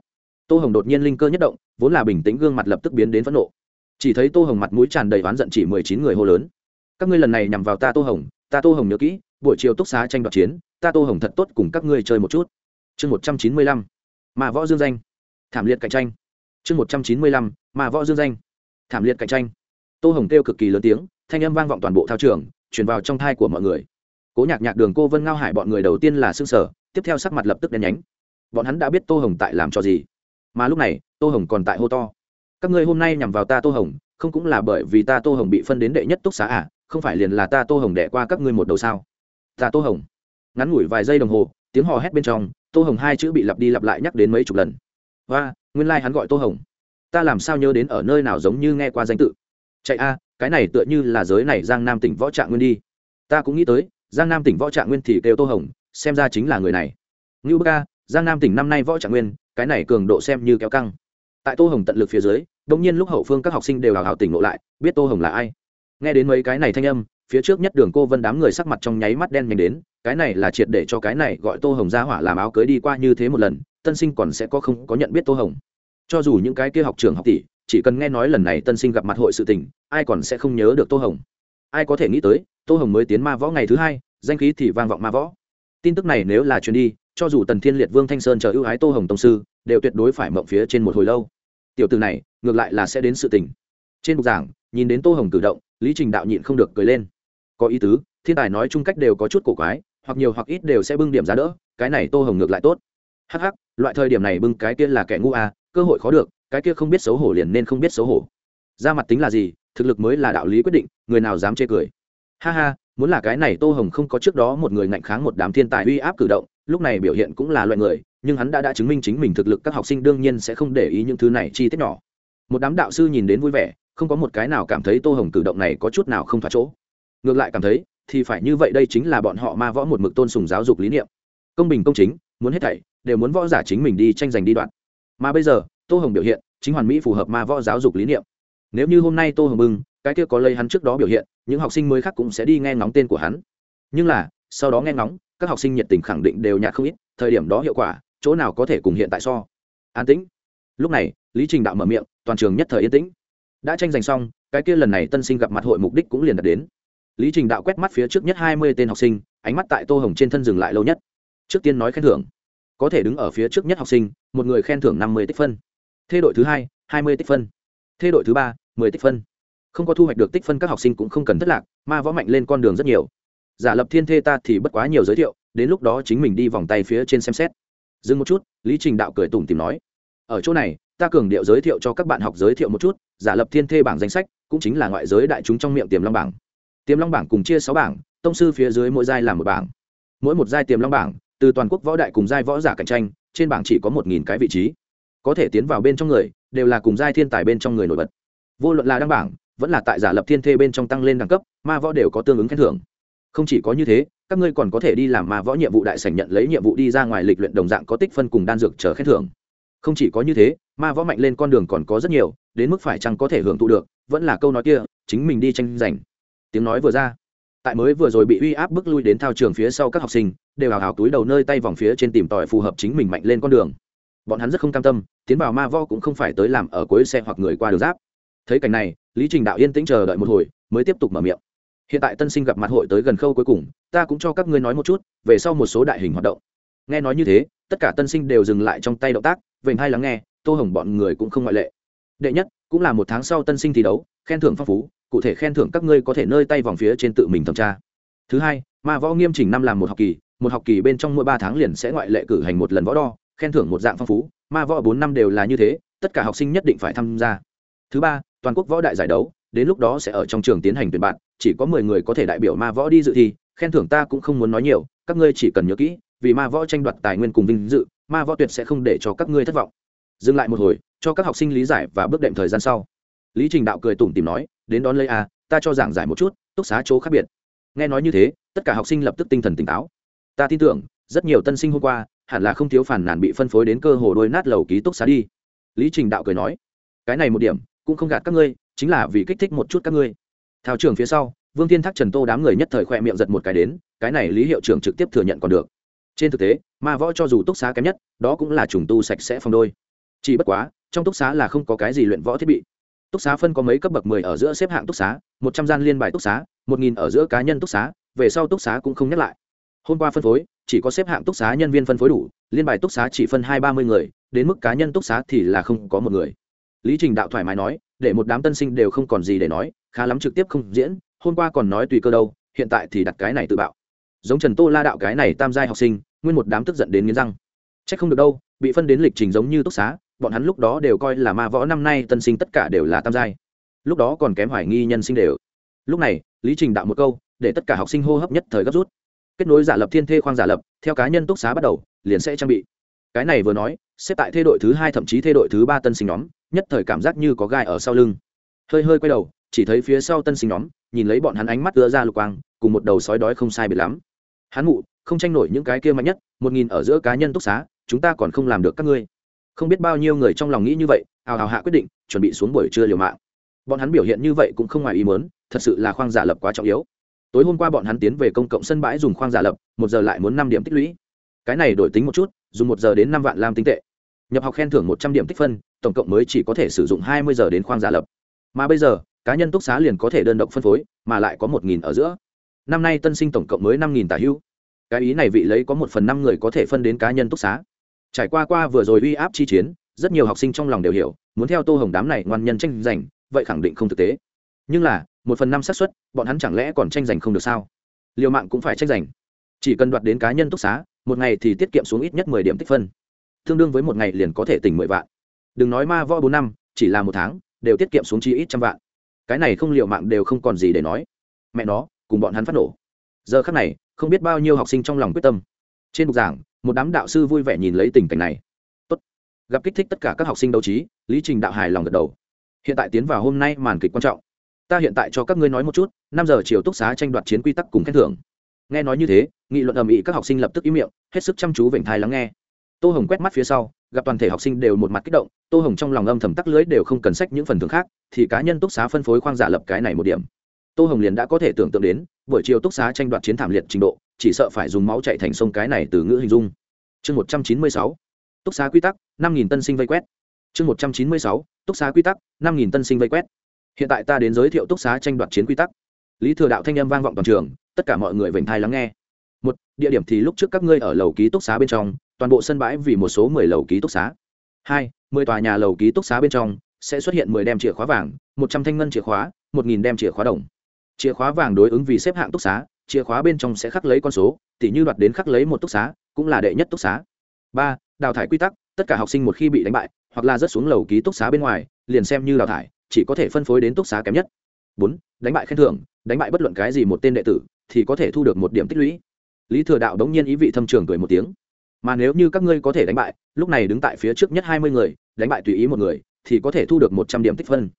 Tô hồng đột nhiên linh cơ nhất động, vốn là bình tĩnh gương mặt lập tức biến đến phẫn nộ. Chỉ thấy tô hồng mặt mũi tràn đầy oán giận chỉ mười chín người hô lớn. Các ngươi lần này nhằm vào ta tô hồng, ta tô hồng nhớ kỹ, buổi chiều túc xá tranh đoạt chiến, ta tô hồng thật tốt cùng các ngươi chơi một chút. Chương một trăm chín mươi lăm mà võ dương danh. Thảm liệt cạnh tranh. Chương một trăm chín mươi lăm mà võ dương danh. Thảm liệt cạnh tranh. Tô hồng kêu cực kỳ lớn tiếng, thanh âm vang vọng toàn bộ thao trường truyền vào trong thai của mọi người. Cố nhạc nhạc đường, cô vân ngao hải bọn người đầu tiên là xương sở tiếp theo sắc mặt lập tức đen nhánh. Bọn hắn đã biết tô hồng tại làm cho gì. Mà lúc này, tô hồng còn tại hô to. Các ngươi hôm nay nhằm vào ta tô hồng, không cũng là bởi vì ta tô hồng bị phân đến đệ nhất túc xá à? Không phải liền là ta tô hồng đẻ qua các ngươi một đầu sao? Ta tô hồng. Ngắn ngủi vài giây đồng hồ, tiếng hò hét bên trong, tô hồng hai chữ bị lặp đi lặp lại nhắc đến mấy chục lần. Và nguyên lai、like、hắn gọi tô hồng. Ta làm sao nhớ đến ở nơi nào giống như nghe qua danh tự? Chạy a cái này tựa như là giới này giang nam tỉnh võ trạng nguyên đi. Ta cũng nghĩ tới, giang nam tỉnh võ trạng nguyên thì kêu tô hồng, xem ra chính là người này. Ngưu bơ ca giang nam tỉnh năm nay võ trạng nguyên, cái này cường độ xem như kéo căng. Tại tô hồng tận lực phía dưới đông nhiên lúc hậu phương các học sinh đều hào hào tỉnh lộ lại, biết tô hồng là ai. Nghe đến mấy cái này thanh âm, phía trước nhất đường cô vân đám người sắc mặt trong nháy mắt đen nhanh đến, cái này là triệt để cho cái này gọi tô hồng ra hỏa làm áo cưới đi qua như thế một lần, tân sinh còn sẽ có không có nhận biết tô hồng. Cho dù những cái kia học trường học tỷ chỉ cần nghe nói lần này tân sinh gặp mặt hội sự tình, ai còn sẽ không nhớ được tô hồng. Ai có thể nghĩ tới, tô hồng mới tiến ma võ ngày thứ hai, danh khí thì vang vọng ma võ. Tin tức này nếu là chuyến đi, cho dù tần thiên liệt, vương thanh sơn chờ ưu ái tô hồng tông sư, đều tuyệt đối phải mộng phía trên một hồi lâu. Tiểu từ này, ngược lại là sẽ đến sự tình. Trên bục giảng, nhìn đến tô hồng cử động, lý trình đạo nhịn không được cười lên. Có ý tứ, thiên tài nói chung cách đều có chút cổ quái, hoặc nhiều hoặc ít đều sẽ bưng điểm giá đỡ, cái này tô hồng ngược lại tốt. Hh loại thời điểm này bưng cái kia là kẻ ngu à cơ hội khó được cái kia không biết xấu hổ liền nên không biết xấu hổ. Ra mặt tính là gì, thực lực mới là đạo lý quyết định, người nào dám chê cười. Ha ha, muốn là cái này tô hồng không có trước đó một người ngạnh kháng một đám thiên tài uy áp cử động, lúc này biểu hiện cũng là loại người, nhưng hắn đã đã chứng minh chính mình thực lực các học sinh đương nhiên sẽ không để ý những thứ này chi tiết nhỏ. Một đám đạo sư nhìn đến vui vẻ, không có một cái nào cảm thấy tô hồng cử động này có chút nào không thỏa chỗ. Ngược lại cảm thấy, thì phải như vậy đây chính là bọn họ ma võ một mực tôn sùng giáo dục lý niệm. Công bình công chính, muốn hết thảy, đều muốn võ giả chính mình đi tranh giành đi đoạn. Mà bây giờ tô hồng biểu hiện, chính hoàn mỹ phù hợp ma võ giáo dục lý niệm. Nếu như hôm nay tô hồng bưng, cái kia có lây hắn trước đó biểu hiện, những học sinh mới khác cũng sẽ đi nghe ngóng tên của hắn. Nhưng là, sau đó nghe ngóng, các học sinh nhiệt tình khẳng định đều nhạt không ít, thời điểm đó hiệu quả, chỗ nào có thể cùng hiện tại so. An tĩnh. Lúc này, lý trình đạo mở miệng, toàn trường nhất thời yên tĩnh. Đã tranh giành xong, cái kia lần này tân sinh gặp mặt hội mục đích cũng liền đạt đến. Lý trình đạo quét mắt phía trước nhất hai mươi tên học sinh, ánh mắt tại tô hồng trên thân dừng lại lâu nhất. Trước tiên nói khen thưởng. Có thể đứng ở phía trước nhất học sinh, một người khen thưởng năm mươi tích phân thê đội thứ hai hai mươi tích phân. Thê đội thứ ba, mười tích phân. Không có thu hoạch được tích phân các học sinh cũng không cần thất lạc, ma võ mạnh lên con đường rất nhiều. Giả lập thiên thê ta thì bất quá nhiều giới thiệu, đến lúc đó chính mình đi vòng tay phía trên xem xét. Dừng một chút, lý trình đạo cười tủm tìm nói. Ở chỗ này, ta cường điệu giới thiệu cho các bạn học giới thiệu một chút, giả lập thiên thê bảng danh sách, cũng chính là ngoại giới đại chúng trong miệng tiềm long bảng. Tiềm long bảng cùng chia sáu bảng, tông sư phía dưới mỗi giai là một bảng. Mỗi một giai tiềm long bảng, từ toàn quốc võ đại cùng giai võ giả cạnh tranh, trên bảng chỉ có một nghìn cái vị trí có thể tiến vào bên trong người, đều là cùng giai thiên tài bên trong người nổi bật. Vô luận là đăng bảng, vẫn là tại giả lập thiên thê bên trong tăng lên đẳng cấp, ma võ đều có tương ứng khen thưởng. Không chỉ có như thế, các ngươi còn có thể đi làm ma võ nhiệm vụ đại sảnh nhận lấy nhiệm vụ đi ra ngoài lịch luyện đồng dạng có tích phân cùng đan dược chờ khen thưởng. Không chỉ có như thế, ma võ mạnh lên con đường còn có rất nhiều, đến mức phải chăng có thể hưởng thụ được, vẫn là câu nói kia, chính mình đi tranh giành. Tiếng nói vừa ra, tại mới vừa rồi bị uy áp bức lui đến thao trường phía sau các học sinh, đều hào hào túi đầu nơi tay vòng phía trên tìm tòi phù hợp chính mình mạnh lên con đường bọn hắn rất không cam tâm, tiến vào ma vo cũng không phải tới làm ở cuối xe hoặc người qua đường giáp. Thấy cảnh này, lý trình đạo yên tĩnh chờ đợi một hồi, mới tiếp tục mở miệng. Hiện tại tân sinh gặp mặt hội tới gần khâu cuối cùng, ta cũng cho các ngươi nói một chút, về sau một số đại hình hoạt động. Nghe nói như thế, tất cả tân sinh đều dừng lại trong tay động tác vểnh hai lắng nghe, tô hồng bọn người cũng không ngoại lệ. Đệ nhất, cũng là một tháng sau tân sinh thi đấu, khen thưởng phong phú, cụ thể khen thưởng các ngươi có thể nơi tay vòng phía trên tự mình thẩm tra. Thứ hai, ma võ nghiêm chỉnh năm làm một học kỳ, một học kỳ bên trong mỗi ba tháng liền sẽ ngoại lệ cử hành một lần võ đo khen thưởng một dạng phong phú, ma võ bốn năm đều là như thế, tất cả học sinh nhất định phải tham gia. Thứ ba, toàn quốc võ đại giải đấu, đến lúc đó sẽ ở trong trường tiến hành tuyển bạn, chỉ có mười người có thể đại biểu ma võ đi dự thi, khen thưởng ta cũng không muốn nói nhiều, các ngươi chỉ cần nhớ kỹ, vì ma võ tranh đoạt tài nguyên cùng vinh dự, ma võ tuyệt sẽ không để cho các ngươi thất vọng. Dừng lại một hồi, cho các học sinh lý giải và bước đệm thời gian sau. Lý trình đạo cười tủm tìm nói, đến đón lấy a, ta cho giảng giải một chút, túc xá chỗ khác biệt. Nghe nói như thế, tất cả học sinh lập tức tinh thần tỉnh táo. Ta tin tưởng, rất nhiều tân sinh hôm qua hẳn là không thiếu phản nàn bị phân phối đến cơ hồ đôi nát lầu ký túc xá đi. Lý trình đạo cười nói, cái này một điểm, cũng không gạt các ngươi, chính là vì kích thích một chút các ngươi. Thao trường phía sau, vương thiên thác trần tô đám người nhất thời khoe miệng giật một cái đến, cái này lý hiệu trưởng trực tiếp thừa nhận còn được. Trên thực tế, ma võ cho dù túc xá kém nhất, đó cũng là trùng tu sạch sẽ phong đôi. Chỉ bất quá, trong túc xá là không có cái gì luyện võ thiết bị. Túc xá phân có mấy cấp bậc mười ở giữa xếp hạng túc xá, một trăm gian liên bài túc xá, một nghìn ở giữa cá nhân túc xá, về sau túc xá cũng không nhắc lại. Hôm qua phân phối chỉ có xếp hạng túc xá nhân viên phân phối đủ, liên bài túc xá chỉ phân hai ba mươi người, đến mức cá nhân túc xá thì là không có một người. Lý trình đạo thoải mái nói, để một đám tân sinh đều không còn gì để nói, khá lắm trực tiếp không diễn, hôm qua còn nói tùy cơ đâu, hiện tại thì đặt cái này tự bạo. Giống trần tô la đạo cái này tam giai học sinh, nguyên một đám tức giận đến nghiến răng. C h ắ c không được đâu, bị phân đến lịch trình giống như túc xá, bọn hắn lúc đó đều coi là ma võ năm nay tân sinh tất cả đều là tam giai. Lúc đó còn kém hoài nghi nhân sinh đều. Lúc này, lý trình đạo một câu, để tất cả học sinh hô hấp nhất thời gấp rút kết nối giả lập thiên thê khoang giả lập, theo cá nhân túc xá bắt đầu, liền sẽ trang bị. Cái này vừa nói, xếp tại thê đội thứ hai thậm chí thê đội thứ ba tân sinh nhóm, nhất thời cảm giác như có gai ở sau lưng. Hơi hơi quay đầu, chỉ thấy phía sau tân sinh nhóm, nhìn lấy bọn hắn ánh mắt đưa ra lục quang, cùng một đầu sói đói không sai biệt lắm. Hắn ngụ không tranh nổi những cái kia mạnh nhất, một nghìn ở giữa cá nhân túc xá, chúng ta còn không làm được các ngươi. Không biết bao nhiêu người trong lòng nghĩ như vậy ào ào hạ quyết định, chuẩn bị xuống buổi trưa liều mạng. Bọn hắn biểu hiện như vậy cũng không ngoài ý mớn thật sự là khoang giả lập quá trọng yếu tối hôm qua bọn hắn tiến về công cộng sân bãi dùng khoang giả lập, một giờ lại muốn năm điểm tích lũy. Cái này đổi tính một chút, dùng một giờ đến năm vạn lam tinh tệ. Nhập học khen thưởng một trăm điểm tích phân, tổng cộng mới chỉ có thể sử dụng hai mươi giờ đến khoang giả lập. Mà bây giờ, cá nhân túc xá liền có thể đơn độc phân phối, mà lại có một nghìn ở giữa. Năm nay tân sinh tổng cộng mới năm nghìn tả hữu. Cái ý này vị lấy có một phần năm người có thể phân đến cá nhân túc xá. Trải qua qua vừa rồi uy áp chi chiến, rất nhiều học sinh trong lòng đều hiểu, muốn theo tô hồng đám này ngoan nhân tranh giành, vậy khẳng định không thực tế nhưng là, một phần năm xác suất, bọn hắn chẳng lẽ còn tranh giành không được sao? Liều mạng cũng phải tranh giành. Chỉ cần đoạt đến cá nhân túc xá, một ngày thì tiết kiệm xuống ít nhất mười điểm tích phân. Tương đương với một ngày liền có thể tỉnh mười vạn. Đừng nói ma võ bốn năm, chỉ là một tháng, đều tiết kiệm xuống chi ít trăm vạn. Cái này không liều mạng đều không còn gì để nói. Mẹ nó, cùng bọn hắn phát nổ. Giờ khắc này, không biết bao nhiêu học sinh trong lòng quyết tâm. Trên bục giảng, một đám đạo sư vui vẻ nhìn lấy tình cảnh này. Tốt. gặp kích thích tất cả các học sinh đấu trí, lý trình đạo hài lòng gật đầu. Hiện tại tiến vào hôm nay màn kịch quan trọng ta hiện tại cho các ngươi nói một chút, năm giờ chiều túc xá tranh đoạt chiến quy tắc cùng khen thưởng. Nghe nói như thế, nghị luận ầm ĩ các học sinh lập tức ý miệng, hết sức chăm chú vểnh thai lắng nghe. Tô hồng quét mắt phía sau, gặp toàn thể học sinh đều một mặt kích động, tô hồng trong lòng âm thầm tắc lưới đều không cần sách những phần thưởng khác, thì cá nhân túc xá phân phối khoang giả lập cái này một điểm. Tô hồng liền đã có thể tưởng tượng đến, buổi chiều túc xá tranh đoạt chiến thảm liệt trình độ, chỉ sợ phải dùng máu chạy thành sông cái này từ ngữ hình dung. Chương một trăm chín mươi sáu, túc xá quy tắc, năm nghìn tân sinh vây quét. Chương một trăm chín mươi sáu, túc xá quy tắc, năm nghìn tân sinh vây quét hiện tại ta đến giới thiệu túc xá tranh đoạt chiến quy tắc. Lý thừa đạo thanh âm vang vọng toàn trường, tất cả mọi người vểnh thai lắng nghe. Một, địa điểm thì lúc trước các ngươi ở lầu ký túc xá bên trong, toàn bộ sân bãi vì một số mười lầu ký túc xá. Hai, mười tòa nhà lầu ký túc xá bên trong, sẽ xuất hiện mười đem chìa khóa vàng, một trăm thanh ngân chìa khóa, một nghìn đem chìa khóa đồng. Chìa khóa vàng đối ứng vì xếp hạng túc xá, chìa khóa bên trong sẽ khắc lấy con số, tỉ như đoạt đến khắc lấy một túc xá, cũng là đệ nhất túc xá. Ba, đào thải quy tắc, tất cả học sinh một khi bị đánh bại, hoặc là rớt xuống lầu ký túc xá bên ngoài, liền xem như đào thải chỉ có thể phân phối đến túc xá kém nhất. Bốn, đánh bại khen thưởng, đánh bại bất luận cái gì một tên đệ tử, thì có thể thu được một điểm tích lũy. Lý thừa đạo đống nhiên ý vị thâm trường cười một tiếng. Mà nếu như các ngươi có thể đánh bại, lúc này đứng tại phía trước nhất hai mươi người, đánh bại tùy ý một người, thì có thể thu được một trăm điểm tích phân.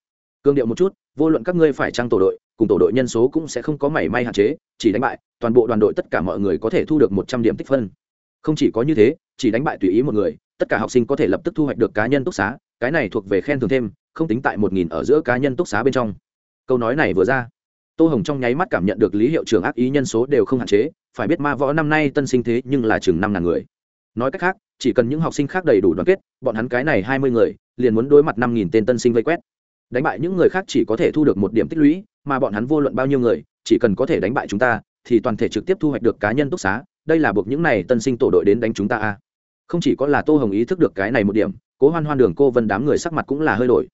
Cương điệu một chút, vô luận các ngươi phải trang tổ đội, cùng tổ đội nhân số cũng sẽ không có mảy may hạn chế, chỉ đánh bại, toàn bộ đoàn đội tất cả mọi người có thể thu được một trăm điểm tích phân. Không chỉ có như thế, chỉ đánh bại tùy ý một người, tất cả học sinh có thể lập tức thu hoạch được cá nhân túc xá, cái này thuộc về khen thưởng thêm không tính tại một nghìn ở giữa cá nhân túc xá bên trong. Câu nói này vừa ra, tô hồng trong nháy mắt cảm nhận được lý hiệu trưởng ác ý nhân số đều không hạn chế, phải biết ma võ năm nay tân sinh thế nhưng là chừng năm ngàn người. Nói cách khác, chỉ cần những học sinh khác đầy đủ đoàn kết, bọn hắn cái này hai mươi người, liền muốn đối mặt năm nghìn tên tân sinh vây quét. Đánh bại những người khác chỉ có thể thu được một điểm tích lũy, mà bọn hắn vô luận bao nhiêu người, chỉ cần có thể đánh bại chúng ta, thì toàn thể trực tiếp thu hoạch được cá nhân túc xá, đây là buộc những này tân sinh tổ đội đến đánh chúng ta a. Không chỉ có là tô hồng ý thức được cái này một điểm, cố hoan hoan đường, cô vân đám người sắc mặt cũng là hơi đổi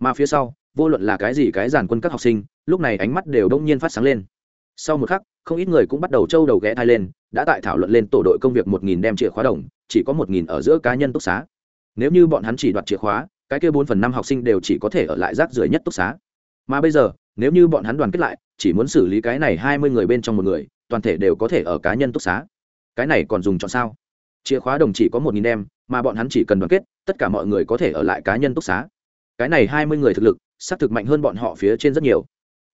mà phía sau, vô luận là cái gì cái giàn quân các học sinh, lúc này ánh mắt đều đông nhiên phát sáng lên. Sau một khắc, không ít người cũng bắt đầu trâu đầu ghé thai lên, đã tại thảo luận lên tổ đội công việc một nghìn đem chìa khóa đồng, chỉ có một nghìn ở giữa cá nhân túc xá. Nếu như bọn hắn chỉ đoạt chìa khóa, cái kia bốn phần năm học sinh đều chỉ có thể ở lại rác rưởi nhất túc xá. Mà bây giờ, nếu như bọn hắn đoàn kết lại, chỉ muốn xử lý cái này hai mươi người bên trong một người, toàn thể đều có thể ở cá nhân túc xá. Cái này còn dùng chọn sao? Chìa khóa đồng chỉ có một nghìn đem, mà bọn hắn chỉ cần đoàn kết, tất cả mọi người có thể ở lại cá nhân túc xá cái này hai mươi người thực lực, xác thực mạnh hơn bọn họ phía trên rất nhiều.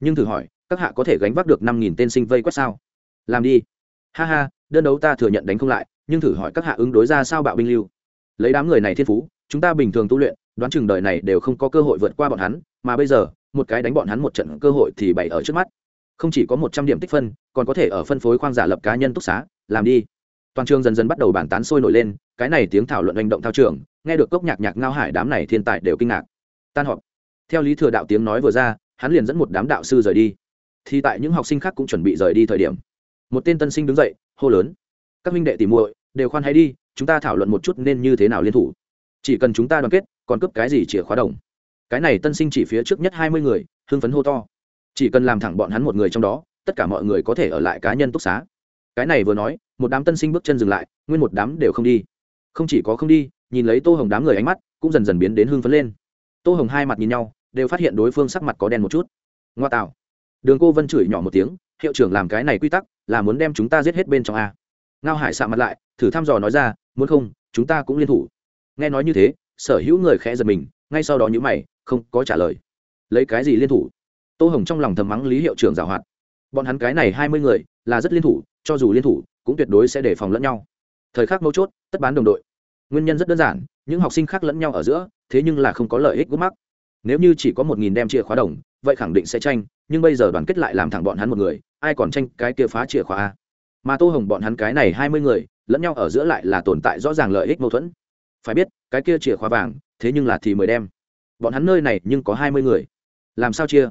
Nhưng thử hỏi, các hạ có thể gánh vác được năm nghìn tên sinh vây quét sao? Làm đi. Ha ha, đơn đấu ta thừa nhận đánh không lại, nhưng thử hỏi các hạ ứng đối ra sao bạo binh lưu? Lấy đám người này thiên phú, chúng ta bình thường tu luyện, đoán chừng đời này đều không có cơ hội vượt qua bọn hắn, mà bây giờ, một cái đánh bọn hắn một trận cơ hội thì bày ở trước mắt. Không chỉ có một trăm điểm tích phân, còn có thể ở phân phối khoang giả lập cá nhân túc xá, làm đi. Toàn trường dần dần bắt đầu bàn tán sôi nổi lên, cái này tiếng thảo luận hành động thao trường, nghe được cốc nhạc nhạc ngao hải đám này thiên tài đều kinh ngạc tan họp. Theo lý thừa đạo tiếng nói vừa ra, hắn liền dẫn một đám đạo sư rời đi. Thì tại những học sinh khác cũng chuẩn bị rời đi thời điểm, một tên tân sinh đứng dậy, hô lớn, các minh đệ tìm muội, đều khoan hay đi, chúng ta thảo luận một chút nên như thế nào liên thủ. Chỉ cần chúng ta đoàn kết, còn cướp cái gì chìa khóa đồng? Cái này tân sinh chỉ phía trước nhất hai mươi người, hưng phấn hô to. Chỉ cần làm thẳng bọn hắn một người trong đó, tất cả mọi người có thể ở lại cá nhân túc xá. Cái này vừa nói, một đám tân sinh bước chân dừng lại, nguyên một đám đều không đi. Không chỉ có không đi, nhìn lấy tô hồng đám người ánh mắt, cũng dần dần biến đến hưng phấn lên tô hồng hai mặt nhìn nhau, đều phát hiện đối phương sắc mặt có đen một chút. Ngoa tạo. Đường cô vân chửi nhỏ một tiếng, hiệu trưởng làm cái này quy tắc, là muốn đem chúng ta giết hết bên trong a. Ngao hải sạ mặt lại, thử thăm dò nói ra, muốn không, chúng ta cũng liên thủ. Nghe nói như thế, sở hữu người khẽ giật mình, ngay sau đó nhữ mày, không có trả lời. Lấy cái gì liên thủ? Tô hồng trong lòng thầm mắng lý hiệu trưởng giảo hoạt. Bọn hắn cái này hai mươi người, là rất liên thủ, cho dù liên thủ, cũng tuyệt đối sẽ đề phòng lẫn nhau. Thời khắc mấu chốt, tất bán đồng đội. Nguyên nhân rất đơn giản những học sinh khác lẫn nhau ở giữa, thế nhưng là không có lợi ích gốc mắc. Nếu như chỉ có một nghìn đem chìa khóa đồng, vậy khẳng định sẽ tranh, nhưng bây giờ đoàn kết lại làm thẳng bọn hắn một người, ai còn tranh cái kia phá chìa khóa a? Mà tô hồng bọn hắn cái này hai mươi người, lẫn nhau ở giữa lại là tồn tại rõ ràng lợi ích mâu thuẫn. Phải biết, cái kia chìa khóa vàng, thế nhưng là thì mười đem. Bọn hắn nơi này nhưng có hai mươi người. Làm sao chia?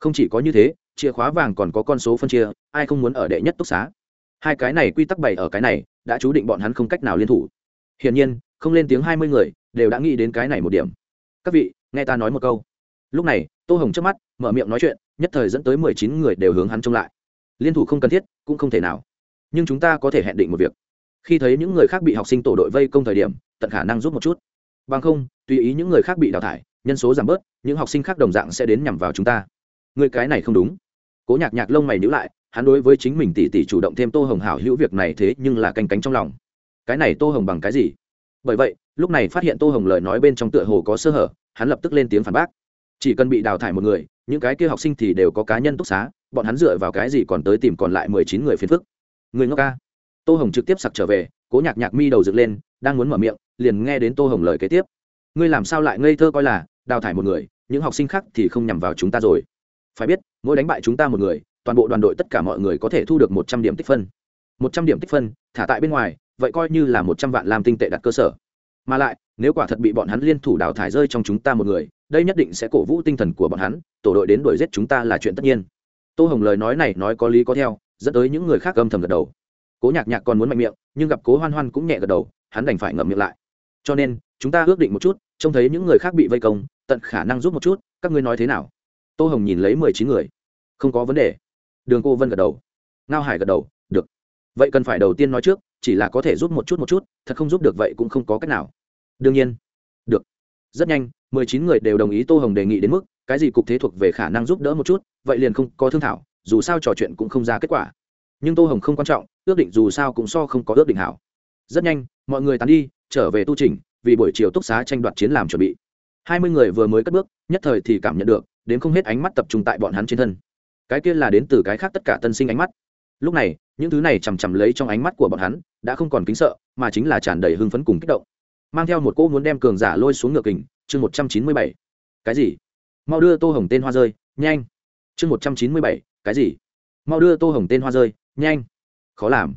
Không chỉ có như thế, chìa khóa vàng còn có con số phân chia, ai không muốn ở đệ nhất túc xá? Hai cái này quy tắc bày ở cái này, đã chú định bọn hắn không cách nào liên thủ. Hiển nhiên không lên tiếng hai mươi người, đều đã nghĩ đến cái này một điểm. Các vị, nghe ta nói một câu. Lúc này, tô hồng trước mắt, mở miệng nói chuyện, nhất thời dẫn tới mười chín người đều hướng hắn trông lại. Liên thủ không cần thiết, cũng không thể nào. Nhưng chúng ta có thể hẹn định một việc. Khi thấy những người khác bị học sinh tổ đội vây công thời điểm, tận khả năng giúp một chút. Bằng không, tùy ý những người khác bị đào thải, nhân số giảm bớt, những học sinh khác đồng dạng sẽ đến nhằm vào chúng ta. Người cái này không đúng. Cố nhạc nhạc lông mày nhữ lại, hắn đối với chính mình tỷ tỷ chủ động thêm tô hồng hảo hữu việc này thế nhưng là canh cánh trong lòng. Cái này tô hồng bằng cái gì? Bởi vậy, lúc này phát hiện tô hồng lời nói bên trong tựa hồ có sơ hở, hắn lập tức lên tiếng phản bác. Chỉ cần bị đào thải một người, những cái kia học sinh thì đều có cá nhân túc xá, bọn hắn dựa vào cái gì còn tới tìm còn lại mười chín người phiền phức? Người ngốc ca. Tô hồng trực tiếp sặc trở về, cố nhạc nhạc mi đầu dựng lên, đang muốn mở miệng, liền nghe đến tô hồng lời kế tiếp. Ngươi làm sao lại ngây thơ coi là, đào thải một người, những học sinh khác thì không nhằm vào chúng ta rồi. Phải biết, mỗi đánh bại chúng ta một người, toàn bộ đoàn đội tất cả mọi người có thể thu được một trăm điểm tích phân. Một trăm điểm tích phân, thả tại bên ngoài vậy coi như là một trăm vạn làm tinh tệ đặt cơ sở. Mà lại, nếu quả thật bị bọn hắn liên thủ đào thải rơi trong chúng ta một người, đây nhất định sẽ cổ vũ tinh thần của bọn hắn, tổ đội đến đuổi giết chúng ta là chuyện tất nhiên. Tô hồng lời nói này nói có lý có theo, dẫn tới những người khác âm thầm gật đầu. Cố nhạc nhạc còn muốn mạnh miệng, nhưng gặp cố hoan hoan cũng nhẹ gật đầu, hắn đành phải ngậm miệng lại. Cho nên, chúng ta ước định một chút, trông thấy những người khác bị vây công, tận khả năng giúp một chút, các ngươi nói thế nào? Tô hồng nhìn lấy mười chín người. Không có vấn đề. Đường cô vân gật đầu. Ngao hải gật đầu. Được. Vậy cần phải đầu tiên nói trước chỉ là có thể giúp một chút một chút, thật không giúp được vậy cũng không có cách nào. Đương nhiên, được. Rất nhanh, mười chín người đều đồng ý tô hồng đề nghị đến mức, cái gì cục thế thuộc về khả năng giúp đỡ một chút, vậy liền không có thương thảo, dù sao trò chuyện cũng không ra kết quả. Nhưng tô hồng không quan trọng, ước định dù sao cũng so không có ước định hảo. Rất nhanh, mọi người tán đi, trở về tu trình vì buổi chiều túc xá tranh đoạt chiến làm chuẩn bị. Hai mươi người vừa mới cất bước, nhất thời thì cảm nhận được, đến không hết ánh mắt tập trung tại bọn hắn trên thân. Cái kia là đến từ cái khác tất cả tân sinh ánh mắt lúc này, những thứ này chằm chằm lấy trong ánh mắt của bọn hắn, đã không còn kính sợ, mà chính là tràn đầy hưng phấn cùng kích động. Mang theo một cô muốn đem cường giả lôi xuống ngựa kình, chương một trăm chín mươi bảy. Cái gì? Mau đưa tô hồng tên hoa rơi, nhanh. Chương một trăm chín mươi bảy, cái gì? Mau đưa tô hồng tên hoa rơi, nhanh. Khó làm.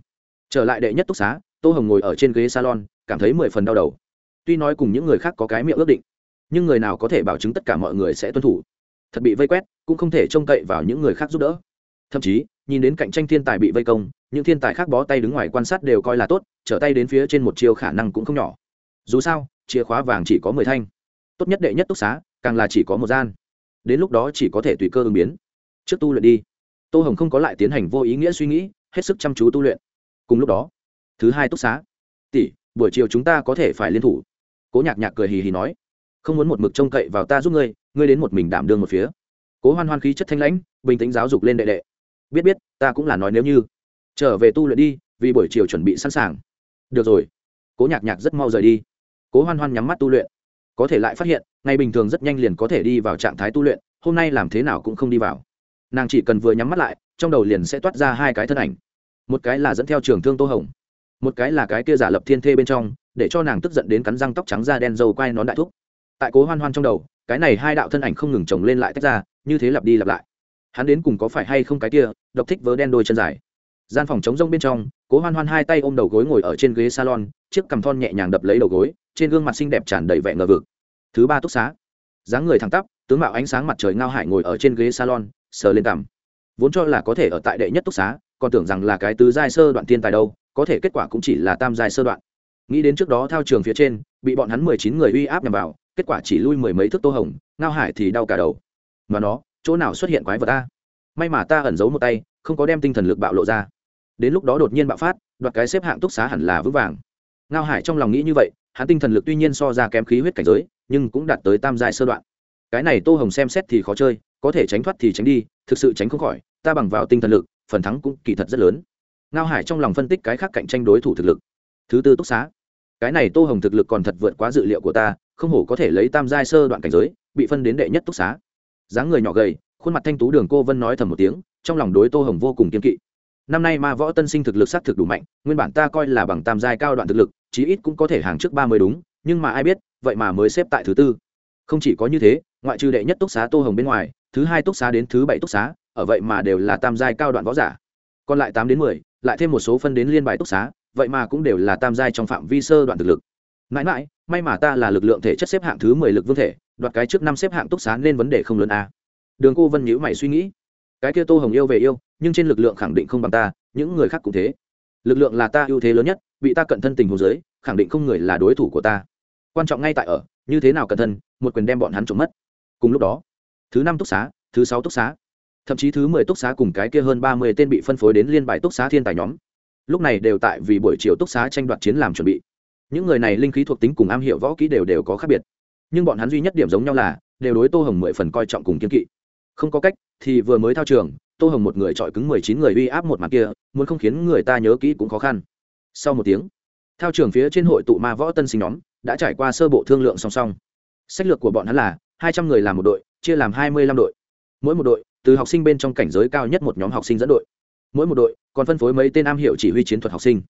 Trở lại đệ nhất túc xá, tô hồng ngồi ở trên ghế salon, cảm thấy mười phần đau đầu. Tuy nói cùng những người khác có cái miệng ước định, nhưng người nào có thể bảo chứng tất cả mọi người sẽ tuân thủ? Thật bị vây quét, cũng không thể trông cậy vào những người khác giúp đỡ thậm chí, nhìn đến cạnh tranh thiên tài bị vây công, những thiên tài khác bó tay đứng ngoài quan sát đều coi là tốt, trở tay đến phía trên một chiều khả năng cũng không nhỏ. Dù sao, chìa khóa vàng chỉ có mười thanh. Tốt nhất đệ nhất túc xá, càng là chỉ có một gian. Đến lúc đó chỉ có thể tùy cơ ứng biến. Trước tu luyện đi. Tô hồng không có lại tiến hành vô ý nghĩa suy nghĩ, hết sức chăm chú tu luyện. Cùng lúc đó, thứ hai túc xá. Tỷ, buổi chiều chúng ta có thể phải liên thủ. Cố nhạc nhạc cười hì hì nói. Không muốn một mực trông cậy vào ta giúp ngươi ngươi đến một mình đảm đương một phía. Cố hoan hoan khí chất thanh lãnh, bình tĩnh giáo dục lên đệ đệ biết biết, ta cũng là nói nếu như. Trở về tu luyện đi, vì buổi chiều chuẩn bị sẵn sàng. Được rồi. Cố nhạc nhạc rất mau rời đi. Cố hoan hoan nhắm mắt tu luyện. Có thể lại phát hiện, ngày bình thường rất nhanh liền có thể đi vào trạng thái tu luyện, hôm nay làm thế nào cũng không đi vào. Nàng chỉ cần vừa nhắm mắt lại, trong đầu liền sẽ toát ra hai cái thân ảnh. Một cái là dẫn theo trường thương tô hồng, một cái là cái kia giả lập thiên thê bên trong, để cho nàng tức giận đến cắn răng tóc trắng da đen dầu quai nón đại thúc. Tại cố hoan hoan trong đầu, cái này hai đạo thân ảnh không ngừng chồng lên lại tách ra, như thế lặp đi lặp lại hắn đến cùng có phải hay không cái kia, độc thích vớ đen đôi chân dài. Gian phòng chống rông bên trong, cố hoan hoan hai tay ôm đầu gối ngồi ở trên ghế salon, chiếc cằm thon nhẹ nhàng đập lấy đầu gối, trên gương mặt xinh đẹp tràn đầy vẻ ngờ vực. Thứ ba túc xá. Dáng người thẳng tắp, tướng mạo ánh sáng mặt trời ngao hải ngồi ở trên ghế salon, sờ lên cằm. Vốn cho là có thể ở tại đệ nhất túc xá, còn tưởng rằng là cái tứ giai sơ đoạn tiên tài đâu, có thể kết quả cũng chỉ là tam giai sơ đoạn. Nghĩ đến trước đó thao trường phía trên, bị bọn hắn mười chín người uy áp nhằm vào, kết quả chỉ lui mười mấy thước tô hồng, ngao hải thì đau cả đầu. Mà nó chỗ nào xuất hiện quái vật ta may mà ta ẩn giấu một tay, không có đem tinh thần lực bạo lộ ra. Đến lúc đó đột nhiên bạo phát, đoạt cái xếp hạng túc xá hẳn là vững vàng. Ngao hải trong lòng nghĩ như vậy, hắn tinh thần lực tuy nhiên so ra kém khí huyết cảnh giới, nhưng cũng đạt tới tam giai sơ đoạn. Cái này tô hồng xem xét thì khó chơi, có thể tránh thoát thì tránh đi, thực sự tránh không khỏi, ta bằng vào tinh thần lực, phần thắng cũng kỳ thật rất lớn. Ngao hải trong lòng phân tích cái khác cạnh tranh đối thủ thực lực. Thứ tư túc xá. Cái này tô hồng thực lực còn thật vượt quá dự liệu của ta, không hổ có thể lấy tam giai sơ đoạn cảnh giới, bị phân đến đệ nhất túc xá dáng người nhỏ gầy, khuôn mặt thanh tú đường cô vân nói thầm một tiếng, trong lòng đối tô hồng vô cùng kiên kỵ. Năm nay ma võ tân sinh thực lực s á t thực đủ mạnh, nguyên bản ta coi là bằng tam giai cao đoạn thực lực, chí ít cũng có thể hàng trước ba mươi đúng, nhưng mà ai biết, vậy mà mới xếp tại thứ tư. Không chỉ có như thế, ngoại trừ đệ nhất túc xá tô hồng bên ngoài, thứ hai túc xá đến thứ bảy túc xá, ở vậy mà đều là tam giai cao đoạn võ giả. Còn lại tám đến mười, lại thêm một số phân đến liên bài túc xá, vậy mà cũng đều là tam giai trong phạm vi sơ đoạn thực lực. Mãi mãi, may mà ta là lực lượng thể chất xếp hạng thứ mười lực vương thể đoạt cái trước năm xếp hạng túc xá nên vấn đề không lớn a đường cô vân nhữ mày suy nghĩ. Cái kia tô hồng yêu về yêu, nhưng trên lực lượng khẳng định không bằng ta, những người khác cũng thế. Lực lượng là ta ưu thế lớn nhất, bị ta cận thân tình hồ dưới khẳng định không người là đối thủ của ta. Quan trọng ngay tại ở, như thế nào cẩn thân, một quyền đem bọn hắn trộm mất. Cùng lúc đó, thứ năm túc xá, thứ sáu túc xá, thậm chí thứ mười túc xá cùng cái kia hơn ba mươi tên bị phân phối đến liên bài túc xá thiên tài nhóm. Lúc này đều tại vì buổi chiều túc xá tranh đoạt chiến làm chuẩn bị. Những người này linh khí thuộc tính cùng am hiểu võ kỹ đều đều có khác biệt nhưng bọn hắn duy nhất điểm giống nhau là, đều đối tô hồng mười phần coi trọng cùng kiên kỵ. Không có cách, thì vừa mới thao trường, tô hồng một người chọi cứng mười chín người uy áp một mặt kia, muốn không khiến người ta nhớ kỹ cũng khó khăn. Sau một tiếng, thao trường phía trên hội tụ ma võ tân sinh nhóm, đã trải qua sơ bộ thương lượng song song. Sách lược của bọn hắn là, hai trăm người làm một đội, chia làm hai mươi lăm đội. Mỗi một đội, từ học sinh bên trong cảnh giới cao nhất một nhóm học sinh dẫn đội. Mỗi một đội, còn phân phối mấy tên am hiểu chỉ huy chiến thuật học sinh.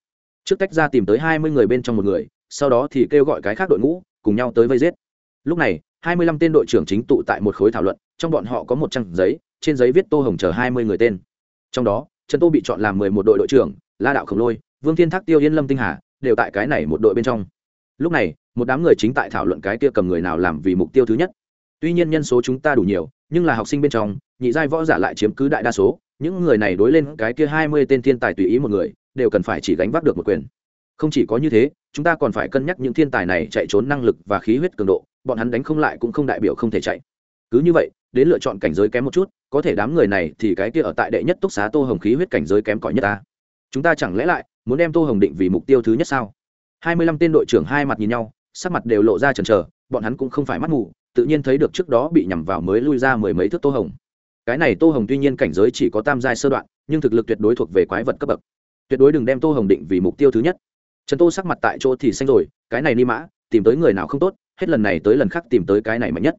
Trước tách ra tìm tới hai mươi người bên trong một người, sau đó thì kêu gọi cái khác đội ngũ, cùng nhau tới vây giết lúc này, hai mươi lăm tên đội trưởng chính tụ tại một khối thảo luận, trong bọn họ có một trang giấy, trên giấy viết tô hồng chờ hai mươi người tên. Trong đó, trần tô bị chọn làm mười một đội đội trưởng, la đạo khổng lôi, vương thiên thác, tiêu yên lâm tinh hà, đều tại cái này một đội bên trong. Lúc này, một đám người chính tại thảo luận cái kia cầm người nào làm vì mục tiêu thứ nhất. Tuy nhiên nhân số chúng ta đủ nhiều, nhưng là học sinh bên trong, nhị giai võ giả lại chiếm cứ đại đa số, những người này đối lên cái kia hai mươi tên thiên tài tùy ý một người, đều cần phải chỉ gánh vác được một quyền. Không chỉ có như thế, chúng ta còn phải cân nhắc những thiên tài này chạy trốn năng lực và khí huyết cường độ bọn hắn đánh không lại cũng không đại biểu không thể chạy. Cứ như vậy, đến lựa chọn cảnh giới kém một chút, có thể đám người này thì cái kia ở tại đệ nhất túc xá tô hồng khí huyết cảnh giới kém cỏi nhất ta. Chúng ta chẳng lẽ lại muốn đem tô hồng định vì mục tiêu thứ nhất sao? Hai mươi lăm tên đội trưởng hai mặt nhìn nhau, sắc mặt đều lộ ra chần chờ, bọn hắn cũng không phải mắt mù, tự nhiên thấy được trước đó bị nhằm vào mới lui ra mười mấy thước tô hồng. Cái này tô hồng tuy nhiên cảnh giới chỉ có tam giai sơ đoạn, nhưng thực lực tuyệt đối thuộc về quái vật cấp bậc. Tuyệt đối đừng đem tô hồng định vì mục tiêu thứ nhất. Trần tô sắc mặt tại chỗ thì xanh rồi, cái này ni mã, tìm tới người nào không tốt hết lần này tới lần khác tìm tới cái này mạnh nhất.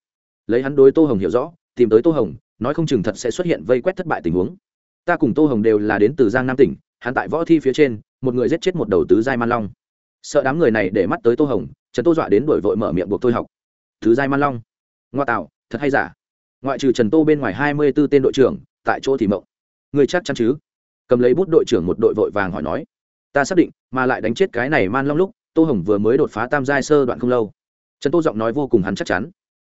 Lấy hắn đối tô hồng hiểu rõ, tìm tới tô hồng, nói không chừng thật sẽ xuất hiện vây quét thất bại tình huống. Ta cùng tô hồng đều là đến từ giang nam tỉnh, hắn tại võ thi phía trên, một người giết chết một đầu tứ giai man long. Sợ đám người này để mắt tới tô hồng, trần tô dọa đến đổi vội mở miệng buộc tôi học. Thứ giai man long. Ngoa tạo, thật hay giả? Ngoại trừ trần tô bên ngoài hai mươi b ố tên đội trưởng, tại chỗ thì mộng. Người chắc chắn chứ? Cầm lấy bút đội trưởng một đội vội vàng hỏi nói. Ta xác định, mà lại đánh chết cái này man long lúc, tô hồng vừa mới đột phá tam giai sơ đoạn không lâu trần tô giọng nói vô cùng hắn chắc chắn.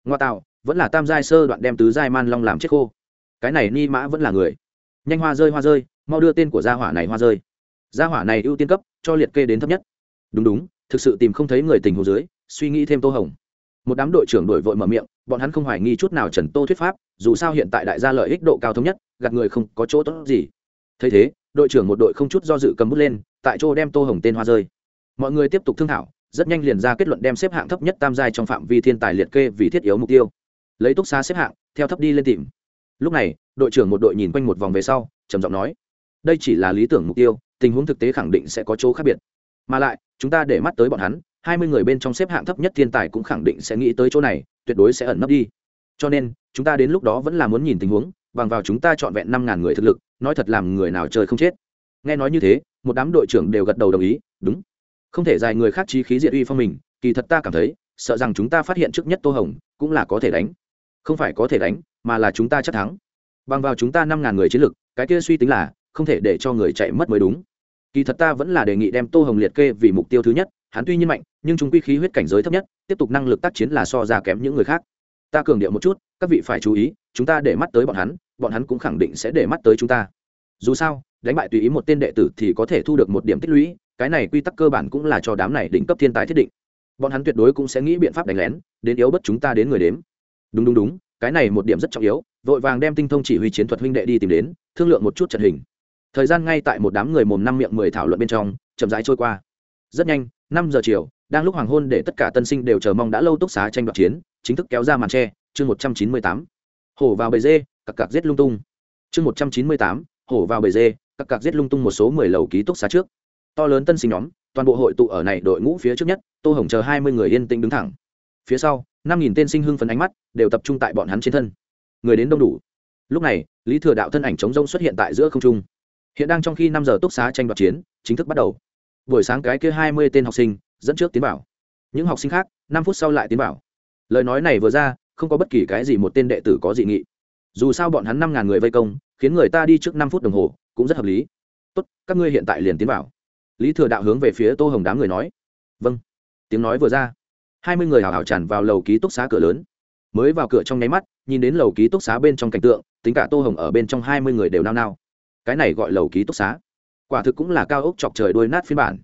Ngoa tạo, vẫn là tam giai sơ đoạn đem tứ giai man long làm chết khô. Cái này ni mã vẫn là người. Nhanh hoa rơi hoa rơi, mau đưa tên của gia hỏa này hoa rơi. Gia hỏa này ưu tiên cấp, cho liệt kê đến thấp nhất. Đúng đúng, thực sự tìm không thấy người tình hồ dưới, suy nghĩ thêm tô hồng. Một đám đội trưởng đổi vội mở miệng, bọn hắn không hoài nghi chút nào trần tô thuyết pháp, dù sao hiện tại đại gia lợi ích độ cao thống nhất, gạt người không có chỗ tốt gì. Thấy thế, đội trưởng một đội không chút do dự cầm bút lên, tại chỗ đem tô hồng tên hoa rơi. Mọi người tiếp tục thương thảo rất nhanh liền ra kết luận đem xếp hạng thấp nhất tam giai trong phạm vi thiên tài liệt kê vì thiết yếu mục tiêu. Lấy túc xá xếp hạng, theo thấp đi lên tìm. Lúc này, đội trưởng một đội nhìn quanh một vòng về sau, trầm giọng nói, đây chỉ là lý tưởng mục tiêu, tình huống thực tế khẳng định sẽ có chỗ khác biệt. Mà lại, chúng ta để mắt tới bọn hắn, hai mươi người bên trong xếp hạng thấp nhất thiên tài cũng khẳng định sẽ nghĩ tới chỗ này, tuyệt đối sẽ ẩn nấp đi. Cho nên, chúng ta đến lúc đó vẫn là muốn nhìn tình huống, bằng vào chúng ta trọn vẹn năm ngàn người thực lực, nói thật làm người nào chơi không chết. Nghe nói như thế, một đám đội trưởng đều gật đầu đồng ý, đúng không thể dài người khác trí khí diệt uy phong mình, kỳ thật ta cảm thấy, sợ rằng chúng ta phát hiện trước nhất tô hồng, cũng là có thể đánh. Không phải có thể đánh, mà là chúng ta chắc thắng. Bằng vào chúng ta năm ngàn người chiến lực, cái kia suy tính là, không thể để cho người chạy mất mới đúng. Kỳ thật ta vẫn là đề nghị đem tô hồng liệt kê vì mục tiêu thứ nhất, hắn tuy nhiên mạnh, nhưng chúng quy khí huyết cảnh giới thấp nhất, tiếp tục năng lực tác chiến là so ra kém những người khác. Ta cường điệu một chút, các vị phải chú ý, chúng ta để mắt tới bọn hắn bọn hắn cũng khẳng định sẽ để mắt tới chúng ta. Dù sao, đánh bại tùy ý một tên đệ tử thì có thể thu được một điểm tích lũy cái này quy tắc cơ bản cũng là cho đám này đỉnh cấp thiên tài thiết định. Bọn hắn tuyệt đối cũng sẽ nghĩ biện pháp đánh lén, đến yếu bất chúng ta đến người đếm. Đúng đúng đúng, cái này một điểm rất trọng yếu, vội vàng đem tinh thông chỉ huy chiến thuật huynh đệ đi tìm đến, thương lượng một chút trận hình. Thời gian ngay tại một đám người mồm năm miệng mười thảo luận bên trong, chậm rãi trôi qua. Rất nhanh, năm giờ chiều, đang lúc hoàng hôn để tất cả tân sinh đều chờ mong đã lâu túc xá tranh đoạt chiến, chính thức kéo ra màn tre chương một trăm chín mươi tám. Hổ vào bầy dê, cặc cặc giết lung tung. Chương một trăm chín mươi tám, hổ vào bầy dê, cặc cặc giết lung tung một số mười lầu ký túc xá trước to lớn tân sinh nhóm, toàn bộ hội tụ ở này đội ngũ phía trước nhất, tô hồng chờ hai mươi người yên tĩnh đứng thẳng. Phía sau, năm nghìn tên sinh hưng phấn ánh mắt đều tập trung tại bọn hắn trên thân. Người đến đông đủ. Lúc này, lý thừa đạo thân ảnh chống rông xuất hiện tại giữa không trung. Hiện đang trong khi năm giờ túc xá tranh đoạt chiến, chính thức bắt đầu. Buổi sáng cái kia hai mươi tên học sinh dẫn trước tiến bảo những học sinh khác, năm phút sau lại tiến bảo lời nói này vừa ra, không có bất kỳ cái gì một tên đệ tử có dị nghị. Dù sao bọn hắn năm ngàn người vây công, khiến người ta đi trước năm phút đồng hồ, cũng rất hợp lý. Tốt, các ngươi hiện tại liền tiến bảo lý thừa đạo hướng về phía tô hồng đám người nói vâng. Tiếng nói vừa ra, hai mươi người hào hào tràn vào lầu ký túc xá cửa lớn. Mới vào cửa trong nháy mắt, nhìn đến lầu ký túc xá bên trong cảnh tượng, tính cả tô hồng ở bên trong hai mươi người đều nao nao. Cái này gọi lầu ký túc xá. Quả thực cũng là cao ốc chọc trời đuôi nát phiên bản.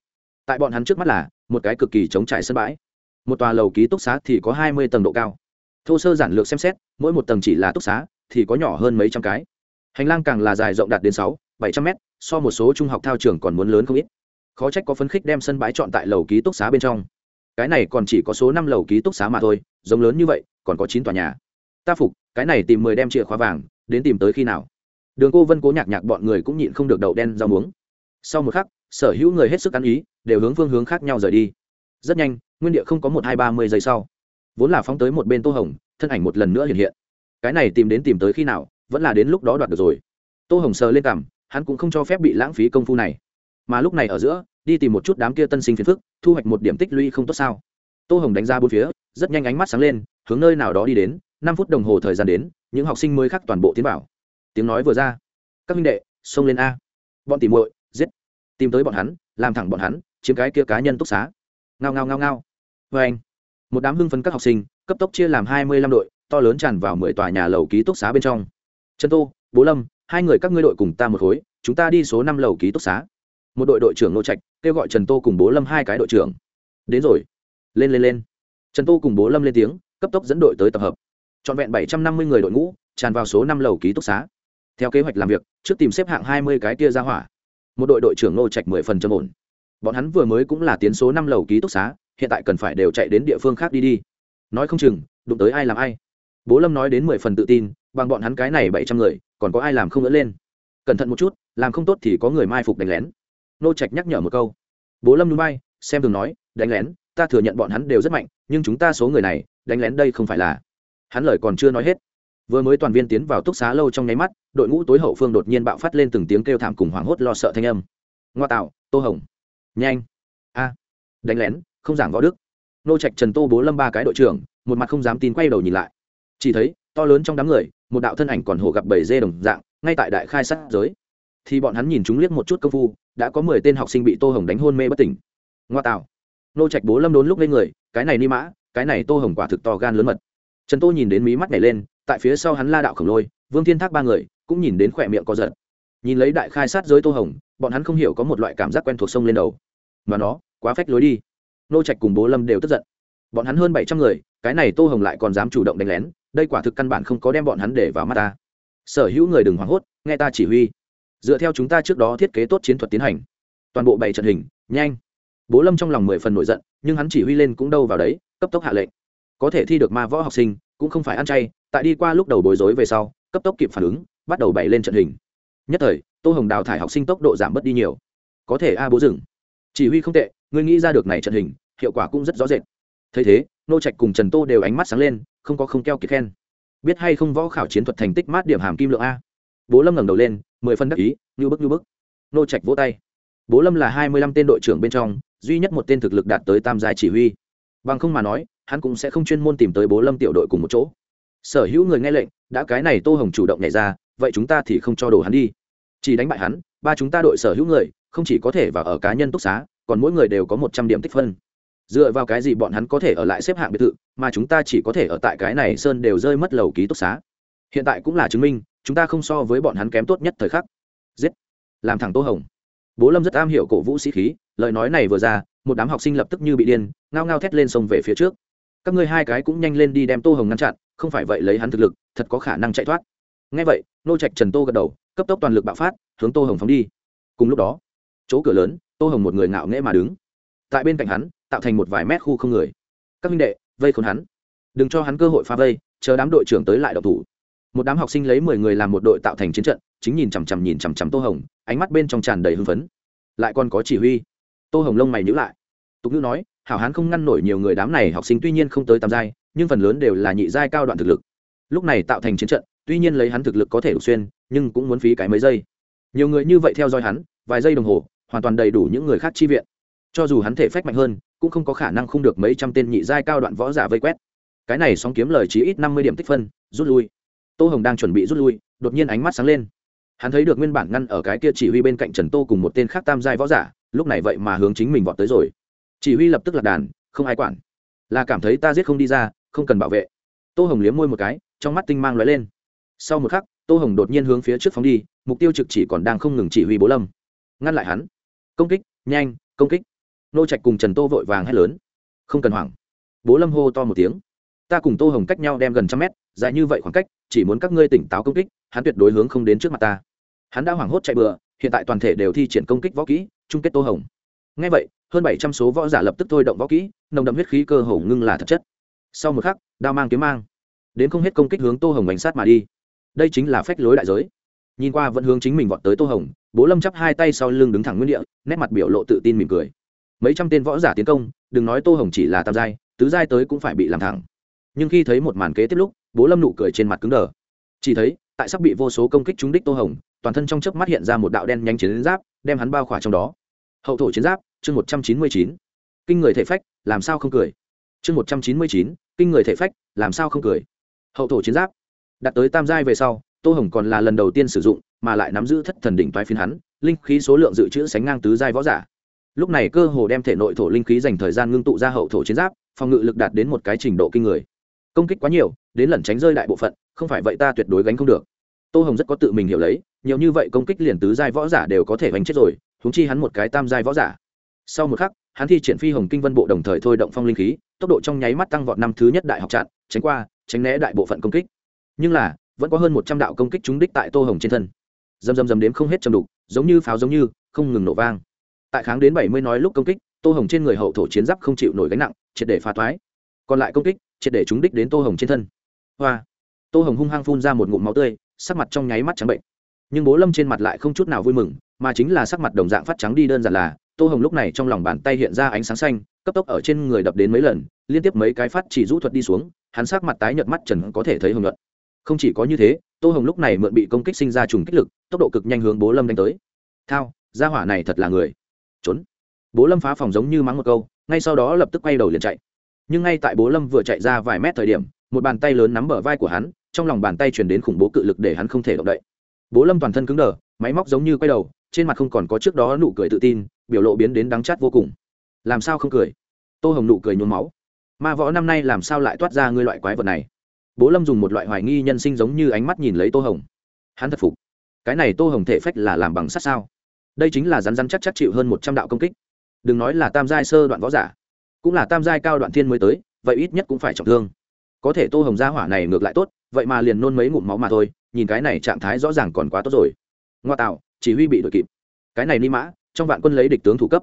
Tại bọn hắn trước mắt là một cái cực kỳ chống trải sân bãi. Một tòa lầu ký túc xá thì có hai mươi tầng độ cao. Thô sơ giản lược xem xét, mỗi một tầng chỉ là túc xá, thì có nhỏ hơn mấy trăm cái. Hành lang càng là dài rộng đạt đến sáu, bảy trăm mét, so một số trung học thao trường còn muốn lớn không ít khó trách có phấn khích đem sân bãi chọn tại lầu ký túc xá bên trong. Cái này còn chỉ có số năm lầu ký túc xá mà thôi, giống lớn như vậy, còn có chín tòa nhà. Ta phục, cái này tìm mười đem chìa khóa vàng, đến tìm tới khi nào? Đường cô vân cố nhạc nhạc bọn người cũng nhịn không được đậu đen rau muống. Sau một khắc, sở hữu người hết sức ăn ý, đều hướng phương hướng khác nhau rời đi. Rất nhanh, nguyên địa không có một hai ba mươi giây sau, vốn là phóng tới một bên tô hồng, thân ảnh một lần nữa hiện hiện. Cái này tìm đến tìm tới khi nào, vẫn là đến lúc đó đoạt được rồi. Tô hồng sờ lên cằm, hắn cũng không cho phép bị lãng phí công phu này mà lúc này ở giữa, đi tìm một chút đám kia tân sinh phiền phức, thu hoạch một điểm tích lũy không tốt sao. Tô hồng đánh ra bốn phía, rất nhanh ánh mắt sáng lên, hướng nơi nào đó đi đến, năm phút đồng hồ thời gian đến, những học sinh mới khác toàn bộ tiến bảo tiếng nói vừa ra, các minh đệ, xông lên a. Bọn tìm muội, giết. Tìm tới bọn hắn, làm thẳng bọn hắn, chiếm cái kia cá nhân túc xá. Ngao ngao ngao ngao. Vê anh, một đám hưng phấn các học sinh, cấp tốc chia làm hai mươi lăm đội, to lớn tràn vào mười tòa nhà lầu ký túc xá bên trong. Trần tô, bố lâm, hai người các ngươi đội cùng ta một khối, chúng ta đi số năm lầu ký túc xá một đội đội trưởng nô trạch kêu gọi trần tô cùng bố lâm hai cái đội trưởng. Đến rồi. Lên lên lên. Trần tô cùng bố lâm lên tiếng, cấp tốc dẫn đội tới tập hợp. Trọn vẹn bảy trăm năm mươi người đội ngũ, tràn vào số năm lầu ký túc xá. Theo kế hoạch làm việc, trước tìm xếp hạng hai mươi cái kia ra hỏa. Một đội đội trưởng nô trạch mười phần trầm ổn. Bọn hắn vừa mới cũng là tiến số năm lầu ký túc xá, hiện tại cần phải đều chạy đến địa phương khác đi đi. Nói không chừng, đụng tới ai làm ai. Bố lâm nói đến mười phần tự tin, bằng bọn hắn cái này bảy trăm người, còn có ai làm không ngỡ lên. Cẩn thận một chút, làm không tốt thì có người mai phục đánh lén nô trạch nhắc nhở một câu. Bố lâm núi bay, xem thường nói, đánh lén, ta thừa nhận bọn hắn đều rất mạnh, nhưng chúng ta số người này, đánh lén đây không phải là. Hắn lời còn chưa nói hết. Vừa mới toàn viên tiến vào túc xá lâu trong nháy mắt, đội ngũ tối hậu phương đột nhiên bạo phát lên từng tiếng kêu thảm cùng hoảng hốt lo sợ thanh âm. Ngoa tạo, tô hồng. Nhanh. A. Đánh lén, không giảng võ đức. Nô trạch trần tô bố lâm ba cái đội trưởng, một mặt không dám tin quay đầu nhìn lại. Chỉ thấy, to lớn trong đám người, một đạo thân ảnh còn hổ gặp bảy dê đồng dạng, ngay tại đại khai sát giới. Thì bọn hắn nhìn chúng liếc một chút công phu đã có mười tên học sinh bị tô hồng đánh hôn mê bất tỉnh. Ngoa tạo. Nô trạch bố lâm đốn lúc lên người, cái này ni mã, cái này tô hồng quả thực to gan lớn mật. Trần tô nhìn đến mí mắt nhảy lên, tại phía sau hắn la đạo khổng lôi, vương thiên thác ba người, cũng nhìn đến khỏe miệng có giật. Nhìn lấy đại khai sát giới tô hồng, bọn hắn không hiểu có một loại cảm giác quen thuộc sông lên đầu. Mà nó, quá phách lối đi. Nô trạch cùng bố lâm đều tức giận. Bọn hắn hơn bảy trăm người, cái này tô hồng lại còn dám chủ động đánh lén, đây quả thực căn bản không có đem bọn hắn để vào mắt ta. Sở hữu người đừng hoảng hốt, nghe ta chỉ huy dựa theo chúng ta trước đó thiết kế tốt chiến thuật tiến hành. Toàn bộ bảy trận hình, nhanh. Bố lâm trong lòng mười phần nổi giận, nhưng hắn chỉ huy lên cũng đâu vào đấy, cấp tốc hạ lệnh. Có thể thi được ma võ học sinh, cũng không phải ăn chay, tại đi qua lúc đầu bối rối về sau, cấp tốc kịp phản ứng, bắt đầu bày lên trận hình. Nhất thời, tô hồng đào thải học sinh tốc độ giảm bớt đi nhiều. Có thể a bố rừng chỉ huy không tệ, ngươi nghĩ ra được này trận hình, hiệu quả cũng rất rõ rệt. Thấy thế, nô trạch cùng trần tô đều ánh mắt sáng lên, không có không keo kiệt khen. Biết hay không võ khảo chiến thuật thành tích mát điểm hàm kim lượng a? Bố lâm ngẩng đầu lên, mười phân đắc ý, như bức như bức. Nô trạch vỗ tay. Bố lâm là hai mươi lăm tên đội trưởng bên trong, duy nhất một tên thực lực đạt tới tam giai chỉ huy. Bằng không mà nói, hắn cũng sẽ không chuyên môn tìm tới bố lâm tiểu đội cùng một chỗ. Sở hữu người nghe lệnh, đã cái này tô hồng chủ động nhảy ra, vậy chúng ta thì không cho đổ hắn đi. Chỉ đánh bại hắn, ba chúng ta đội sở hữu người, không chỉ có thể vào ở cá nhân túc xá, còn mỗi người đều có một trăm điểm tích phân. Dựa vào cái gì bọn hắn có thể ở lại xếp hạng biệt thự, mà chúng ta chỉ có thể ở tại cái này sơn đều rơi mất lầu ký túc xá. Hiện tại cũng là chứng minh chúng ta không so với bọn hắn kém tốt nhất thời khắc. Giết. Làm thẳng tô hồng. Bố lâm rất am hiểu cổ vũ sĩ khí, lời nói này vừa ra, một đám học sinh lập tức như bị điên, ngao ngao thét lên sông về phía trước. Các ngươi hai cái cũng nhanh lên đi đem tô hồng ngăn chặn, không phải vậy lấy hắn thực lực, thật có khả năng chạy thoát. Ngay vậy, nô trạch trần tô gật đầu, cấp tốc toàn lực bạo phát, hướng tô hồng phóng đi. Cùng lúc đó, chỗ cửa lớn, tô hồng một người ngạo nghễ mà đứng. Tại bên cạnh hắn, tạo thành một vài mét khu không người. Các minh đệ, vây khốn hắn. Đừng cho hắn cơ hội phá vây, chờ đám đội trưởng tới lại độc thủ một đám học sinh lấy mười người làm một đội tạo thành chiến trận, chính nhìn chằm chằm nhìn chằm chằm tô hồng, ánh mắt bên trong tràn đầy hưng phấn. Lại còn có chỉ huy. Tô hồng lông mày nhữ lại. Tục ngữ nói, hảo hán không ngăn nổi nhiều người đám này, học sinh tuy nhiên không tới tam giai, nhưng phần lớn đều là nhị giai cao đoạn thực lực. Lúc này tạo thành chiến trận, tuy nhiên lấy hắn thực lực có thể đục xuyên, nhưng cũng muốn phí cái mấy giây. Nhiều người như vậy theo dõi hắn, vài giây đồng hồ, hoàn toàn đầy đủ những người khác chi viện. Cho dù hắn thể phách mạnh hơn, cũng không có khả năng không được mấy trăm tên nhị giai cao đoạn võ giả vây quét. Cái này sóng kiếm lời chí ít năm mươi điểm tích phân, rút lui tô hồng đang chuẩn bị rút lui, đột nhiên ánh mắt sáng lên. Hắn thấy được nguyên bản ngăn ở cái kia chỉ huy bên cạnh trần tô cùng một tên khác tam giai võ giả, lúc này vậy mà hướng chính mình vọt tới rồi. Chỉ huy lập tức lật đàn, không ai quản. Là cảm thấy ta giết không đi ra, không cần bảo vệ. Tô hồng liếm môi một cái, trong mắt tinh mang lóe lên. Sau một khắc, tô hồng đột nhiên hướng phía trước phóng đi, mục tiêu trực chỉ còn đang không ngừng chỉ huy bố lâm. Ngăn lại hắn. Công kích, nhanh, công kích. Nô trạch cùng trần tô vội vàng hét lớn. Không cần hoảng. Bố lâm hô to một tiếng ta cùng tô hồng cách nhau đem gần trăm mét, dài như vậy khoảng cách, chỉ muốn các ngươi tỉnh táo công kích, hắn tuyệt đối hướng không đến trước mặt ta. Hắn đã hoảng hốt chạy bừa, hiện tại toàn thể đều thi triển công kích võ kỹ, chung kết tô hồng. Ngay vậy, hơn bảy trăm số võ giả lập tức thôi động võ kỹ, nồng đậm huyết khí cơ hồ ngưng là thật chất. Sau một khắc, đao mang kiếm mang, đến không hết công kích hướng tô hồng bánh sát mà đi. Đây chính là phách lối đại giới. Nhìn qua vẫn hướng chính mình vọt tới tô hồng, bố lâm chắp hai tay sau lưng đứng thẳng nguyên địa, nét mặt biểu lộ tự tin mỉm cười. Mấy trăm tên võ giả tiến công, đừng nói tô hồng chỉ là tam giai, tứ giai tới cũng phải bị làm thẳng nhưng khi thấy một màn kế tiếp lúc, bố lâm nụ cười trên mặt cứng đờ. Chỉ thấy, tại sắp bị vô số công kích trúng đích tô hồng, toàn thân trong chớp mắt hiện ra một đạo đen nhanh chiến giáp, đem hắn bao khỏa trong đó. Hậu thổ chiến giáp, chương một trăm chín mươi chín. Kinh người thể phách, làm sao không cười? Chương một trăm chín mươi chín, kinh người thể phách, làm sao không cười? Hậu thổ chiến giáp. Đặt tới tam giai về sau, tô hồng còn là lần đầu tiên sử dụng, mà lại nắm giữ thất thần đỉnh toái phiến hắn, linh khí số lượng dự trữ sánh ngang tứ giai võ giả. Lúc này cơ hồ đem thể nội thổ linh khí dành thời gian ngưng tụ ra hậu thổ chiến giáp, phòng ngự lực đạt đến một cái trình độ kinh người công kích quá nhiều, đến lẩn tránh rơi đại bộ phận, không phải vậy ta tuyệt đối gánh không được. Tô hồng rất có tự mình hiểu lấy, nhiều như vậy công kích liền tứ giai võ giả đều có thể đánh chết rồi húng chi hắn một cái tam giai võ giả. Sau một khắc, hắn thi triển phi hồng kinh vân bộ đồng thời thôi động phong linh khí, tốc độ trong nháy mắt tăng vọt năm thứ nhất đại học trạng tránh qua, tránh né đại bộ phận công kích. Nhưng là, vẫn có hơn một trăm đạo công kích trúng đích tại tô hồng trên thân. Dầm dầm dầm đếm không hết chầm đục, giống như pháo giống như, không ngừng nổ vang. Tại kháng đến bảy mươi nói lúc công kích, tô hồng trên người hậu thổ chiến giáp không chịu nổi gánh nặng, triệt để phá toái. Còn lại công kích triệt để chúng đích đến tô hồng trên thân. Hoa. Tô hồng hung hăng phun ra một ngụm máu tươi, sắc mặt trong nháy mắt trắng bệnh. Nhưng bố lâm trên mặt lại không chút nào vui mừng, mà chính là sắc mặt đồng dạng phát trắng đi đơn giản là, tô hồng lúc này trong lòng bàn tay hiện ra ánh sáng xanh, cấp tốc ở trên người đập đến mấy lần, liên tiếp mấy cái phát chỉ rũ thuật đi xuống, hắn sắc mặt tái nhợt mắt trần có thể thấy hồng luận không chỉ có như thế, tô hồng lúc này mượn bị công kích sinh ra trùng kích lực, tốc độ cực nhanh hướng bố lâm đánh tới. Thao, gia hỏa này thật là người. Trốn. Bố lâm phá phòng giống như mắng một câu, ngay sau đó lập tức quay đầu liền chạy nhưng ngay tại bố lâm vừa chạy ra vài mét thời điểm, một bàn tay lớn nắm bờ vai của hắn, trong lòng bàn tay chuyển đến khủng bố cự lực để hắn không thể động đậy. Bố lâm toàn thân cứng đờ, máy móc giống như quay đầu, trên mặt không còn có trước đó nụ cười tự tin, biểu lộ biến đến đắng chát vô cùng. Làm sao không cười? Tô hồng nụ cười nhuốm máu. Ma võ năm nay làm sao lại toát ra ngươi loại quái vật này? Bố lâm dùng một loại hoài nghi nhân sinh giống như ánh mắt nhìn lấy tô hồng. Hắn thật phục. Cái này tô hồng thể phách là làm bằng sắt sao? Đây chính là rắn rắn chắc chắc chịu hơn một trăm đạo công kích. Đừng nói là tam giai sơ đoạn võ giả cũng là tam giai cao đoạn thiên mới tới, vậy ít nhất cũng phải trọng thương. Có thể tô hồng gia hỏa này ngược lại tốt, vậy mà liền nôn mấy ngụm máu mà thôi, nhìn cái này trạng thái rõ ràng còn quá tốt rồi. Ngoa tạo, chỉ huy bị đội kịp. Cái này ni mã, trong vạn quân lấy địch tướng thủ cấp.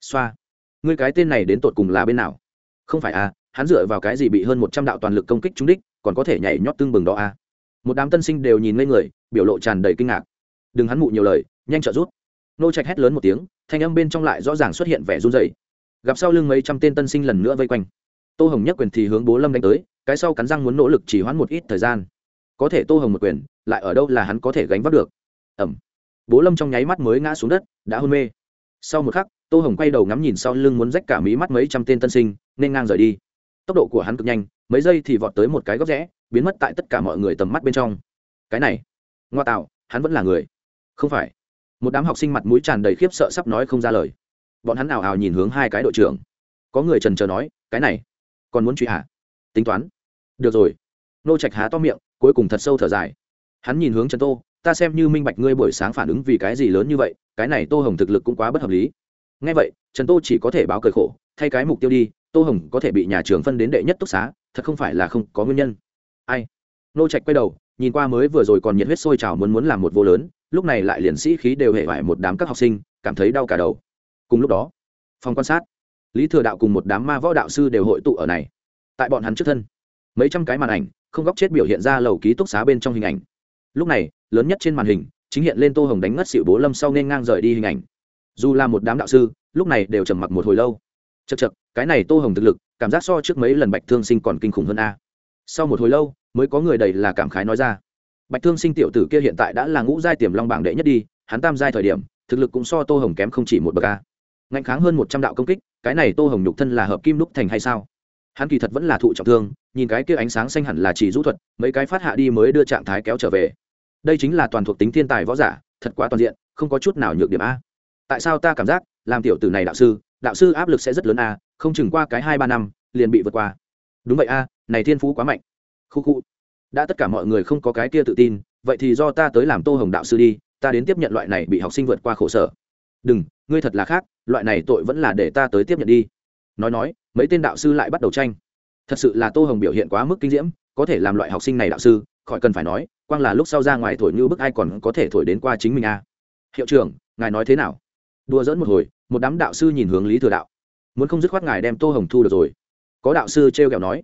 Xoa. Ngươi cái tên này đến tột cùng là bên nào? Không phải à hắn dựa vào cái gì bị hơn một trăm đạo toàn lực công kích trúng đích, còn có thể nhảy nhót tương bừng đó à? Một đám tân sinh đều nhìn lên người, biểu lộ tràn đầy kinh ngạc. Đừng hắn mụ nhiều lời, nhanh trợ rút nô trạch hét lớn một tiếng, thanh âm bên trong lại rõ ràng xuất hiện vẻ run dày gặp sau lưng mấy trăm tên tân sinh lần nữa vây quanh. Tô hồng nhất quyền thì hướng bố lâm đánh tới, cái sau cắn răng muốn nỗ lực chỉ hoãn một ít thời gian. Có thể tô hồng một quyền, lại ở đâu là hắn có thể gánh vác được? Ẩm bố lâm trong nháy mắt mới ngã xuống đất, đã hôn mê. Sau một khắc, tô hồng quay đầu ngắm nhìn sau lưng muốn rách cả mí mắt mấy trăm tên tân sinh, nên ngang rời đi. Tốc độ của hắn cực nhanh, mấy giây thì vọt tới một cái góc rẽ, biến mất tại tất cả mọi người tầm mắt bên trong. Cái này, ngoa tạo, hắn vẫn là người. Không phải. Một đám học sinh mặt mũi tràn đầy khiếp sợ sắp nói không ra lời bọn hắn ảo ảo nhìn hướng hai cái đội trưởng. Có người trần trờ nói, cái này, còn muốn truy hả? Tính toán. Được rồi. Nô trạch há to miệng, cuối cùng thật sâu thở dài. Hắn nhìn hướng trần tô, ta xem như minh bạch ngươi buổi sáng phản ứng vì cái gì lớn như vậy, cái này tô hồng thực lực cũng quá bất hợp lý. Ngay vậy, trần tô chỉ có thể báo cười khổ, thay cái mục tiêu đi, tô hồng có thể bị nhà trường phân đến đệ nhất túc xá, thật không phải là không có nguyên nhân. Ai? Nô trạch quay đầu, nhìn qua mới vừa rồi còn nhiệt huyết sôi trào muốn muốn làm một vô lớn, lúc này lại liền sĩ khí đều hệ hoại một đám các học sinh, cảm thấy đau cả đầu cùng lúc đó, phòng quan sát, lý thừa đạo cùng một đám ma võ đạo sư đều hội tụ ở này. Tại bọn hắn trước thân, mấy trăm cái màn ảnh, không góc chết biểu hiện ra lầu ký túc xá bên trong hình ảnh. Lúc này, lớn nhất trên màn hình, chính hiện lên tô hồng đánh ngất xịu bố lâm sau nên ngang rời đi hình ảnh. Dù là một đám đạo sư, lúc này đều trầm mặc một hồi lâu. Chật chật cái này tô hồng thực lực, cảm giác so trước mấy lần bạch thương sinh còn kinh khủng hơn a. Sau một hồi lâu, mới có người đầy là cảm khái nói ra. Bạch thương sinh tiểu tử kia hiện tại đã là ngũ giai tiềm long bảng đệ nhất đi, hắn tam giai thời điểm, thực lực cũng so tô hồng kém không chỉ một bậc a ngạnh kháng hơn một trăm đạo công kích, cái này tô hồng nhục thân là hợp kim đúc thành hay sao? Hắn kỳ thật vẫn là thụ trọng thương, nhìn cái kia ánh sáng xanh hẳn là chỉ rũ thuật, mấy cái phát hạ đi mới đưa trạng thái kéo trở về. Đây chính là toàn thuộc tính thiên tài võ giả, thật quá toàn diện, không có chút nào nhược điểm a. Tại sao ta cảm giác, làm tiểu tử này đạo sư đạo sư áp lực sẽ rất lớn a, không chừng qua cái hai ba năm, liền bị vượt qua. Đúng vậy a, này thiên phú quá mạnh. Khu khu. Đã tất cả mọi người không có cái kia tự tin, vậy thì do ta tới làm tô hồng đạo sư đi, ta đến tiếp nhận loại này bị học sinh vượt qua khổ sở. Đừng ngươi thật là khác, loại này tội vẫn là để ta tới tiếp nhận đi. Nói nói, mấy tên đạo sư lại bắt đầu tranh. Thật sự là tô hồng biểu hiện quá mức kinh diễm, có thể làm loại học sinh này đạo sư, khỏi cần phải nói, quang là lúc sau ra ngoài thổi như bức ai còn có thể thổi đến qua chính mình à? hiệu trưởng, ngài nói thế nào? Đùa dẫn một hồi, một đám đạo sư nhìn hướng lý thừa đạo. Muốn không dứt khoát ngài đem tô hồng thu được rồi. Có đạo sư t r e o kẹo nói.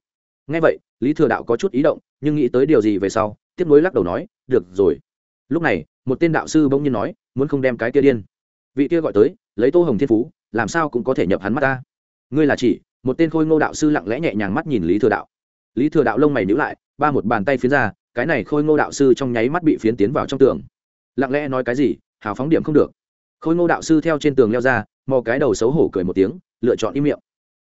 Ngay vậy, lý thừa đạo có chút ý động, nhưng nghĩ tới điều gì về sau, tiếp nối lắc đầu nói, được rồi. Lúc này, một tên đạo sư bỗng nhiên nói, muốn không đem cái kia điên vị kia gọi tới, lấy tô hồng thiên phú, làm sao cũng có thể nhập hắn mắt ta. Ngươi là chỉ, một tên khôi ngô đạo sư lặng lẽ nhẹ nhàng mắt nhìn lý thừa đạo. Lý thừa đạo lông mày nhữ lại, ba một bàn tay phiến ra, cái này khôi ngô đạo sư trong nháy mắt bị phiến tiến vào trong tường. Lặng lẽ nói cái gì, hào phóng điểm không được. Khôi ngô đạo sư theo trên tường leo ra, mò cái đầu xấu hổ cười một tiếng, lựa chọn im miệng.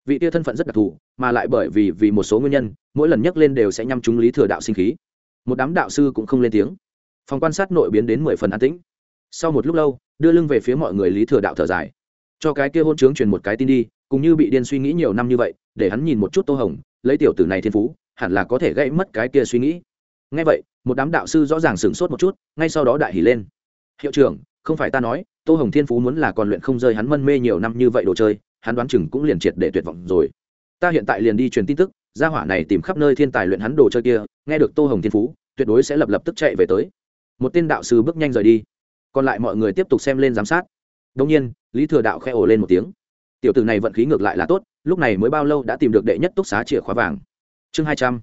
Vị tia thân phận rất đặc thù, mà lại bởi vì vì một số nguyên nhân, mỗi lần nhắc lên đều sẽ nhăm trúng lý thừa đạo sinh khí. Một đám đạo sư cũng không lên tiếng. Phòng quan sát nội biến đến mười phần an tĩnh. Sau một lúc lâu đưa lưng về phía mọi người lý thừa đạo thở dài. Cho cái kia hôn trướng truyền một cái tin đi cũng như bị điên suy nghĩ nhiều năm như vậy, để hắn nhìn một chút tô hồng, lấy tiểu tử này thiên phú, hẳn là có thể gây mất cái kia suy nghĩ. Ngay vậy, một đám đạo sư rõ ràng sửng sốt một chút, ngay sau đó đại hỉ lên. Hiệu trưởng, không phải ta nói, tô hồng thiên phú muốn là còn luyện không rơi hắn mân mê nhiều năm như vậy đồ chơi, hắn đoán chừng cũng liền triệt để tuyệt vọng rồi. Ta hiện tại liền đi truyền tin tức, gia hỏa này tìm khắp nơi thiên tài luyện hắn đồ chơi kia, nghe được tô hồng thiên phú, tuyệt đối sẽ lập lập tức chạy về tới. Một tên đạo sư bước nhanh rời đi còn lại mọi người tiếp tục xem lên giám sát. Đông nhiên, lý thừa đạo khẽ ổ lên một tiếng. Tiểu tử này vận khí ngược lại là tốt, lúc này mới bao lâu đã tìm được đệ nhất túc xá chìa khóa vàng. Chương hai trăm.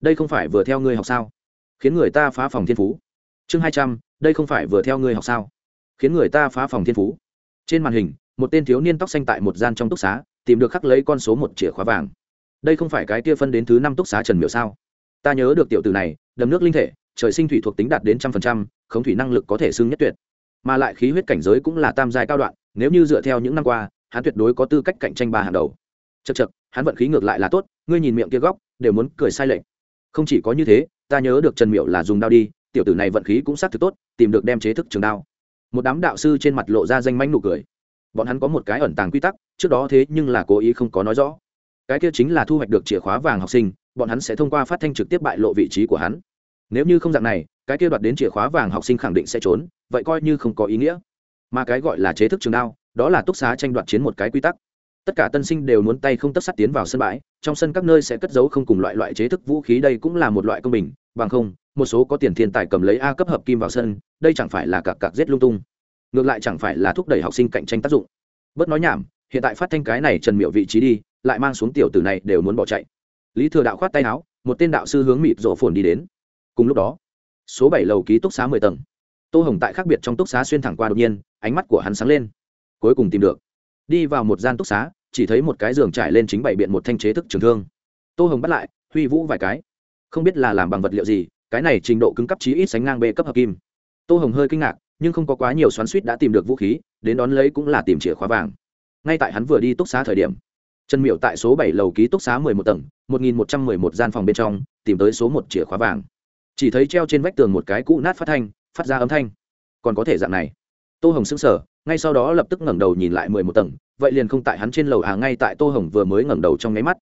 Đây không phải vừa theo ngươi học sao? Khiến người ta phá phòng thiên phú. Chương hai trăm, đây không phải vừa theo ngươi học sao? Khiến người ta phá phòng thiên phú. Trên màn hình, một tên thiếu niên tóc xanh tại một gian trong túc xá, tìm được khắc lấy con số một chìa khóa vàng. Đây không phải cái kia phân đến thứ năm túc xá trần miểu sao? Ta nhớ được tiểu tử này, đầm nước linh thể, trời sinh thủy thuộc tính đạt đến trăm phần trăm, khống thủy năng lực có thể xưng nhất tuyệt mà lại khí huyết cảnh giới cũng là tam giai cao đoạn, nếu như dựa theo những năm qua, hắn tuyệt đối có tư cách cạnh tranh ba hàng đầu. Chật chật hắn vận khí ngược lại là tốt, ngươi nhìn miệng kia góc, đều muốn cười sai lệch. Không chỉ có như thế, ta nhớ được trần miệu là dùng đao đi, tiểu tử này vận khí cũng xác thực tốt, tìm được đem chế thức trường đao. Một đám đạo sư trên mặt lộ ra danh manh nụ cười. Bọn hắn có một cái ẩn tàng quy tắc, trước đó thế nhưng là cố ý không có nói rõ. Cái kia chính là thu hoạch được chìa khóa vàng học sinh, bọn hắn sẽ thông qua phát thanh trực tiếp bại lộ vị trí của hắn. Nếu như không dạng này cái kia đoạt đến chìa khóa vàng học sinh khẳng định sẽ trốn, vậy coi như không có ý nghĩa. Mà cái gọi là chế thức trường đao, đó là túc xá tranh đoạt chiến một cái quy tắc. Tất cả tân sinh đều muốn tay không tất sắt tiến vào sân bãi, trong sân các nơi sẽ cất giấu không cùng loại loại chế thức vũ khí, đây cũng là một loại công bình, bằng không, một số có tiền thiên tài cầm lấy a cấp hợp kim vào sân, đây chẳng phải là cặp cặp giết lung tung. Ngược lại chẳng phải là thúc đẩy học sinh cạnh tranh tác dụng. Bớt nói nhảm, hiện tại phát thanh cái này trần miệu vị trí đi, lại mang xuống tiểu tử này đều muốn bỏ chạy. Lý thừa đạo khoát tay áo, một tên đạo sư hướng mịt rộ phồn đi đến. Cùng lúc đó số bảy lầu ký túc xá mười tầng. Tô hồng tại khác biệt trong túc xá xuyên thẳng qua đột nhiên, ánh mắt của hắn sáng lên. Cuối cùng tìm được. Đi vào một gian túc xá, chỉ thấy một cái giường trải lên chính bảy biện một thanh chế thức trường thương. Tô hồng bắt lại, huy vũ vài cái. Không biết là làm bằng vật liệu gì, cái này trình độ cứng cấp chí ít sánh ngang bê cấp hợp kim. Tô hồng hơi kinh ngạc, nhưng không có quá nhiều xoắn suýt đã tìm được vũ khí, đến đón lấy cũng là tìm chìa khóa vàng. Ngay tại hắn vừa đi túc xá thời điểm, trần miệu tại số bảy lầu ký túc xá mười một tầng, một nghìn một trăm mười một gian phòng bên trong, tìm tới số một chìa khóa vàng chỉ thấy treo trên vách tường một cái cũ nát phát thanh, phát ra âm thanh. Còn có thể dạng này. Tô hồng xứng sở ngay sau đó lập tức ngẩng đầu nhìn lại mười một tầng, vậy liền không tại hắn trên lầu à ngay tại tô hồng vừa mới ngẩng đầu trong nháy mắt.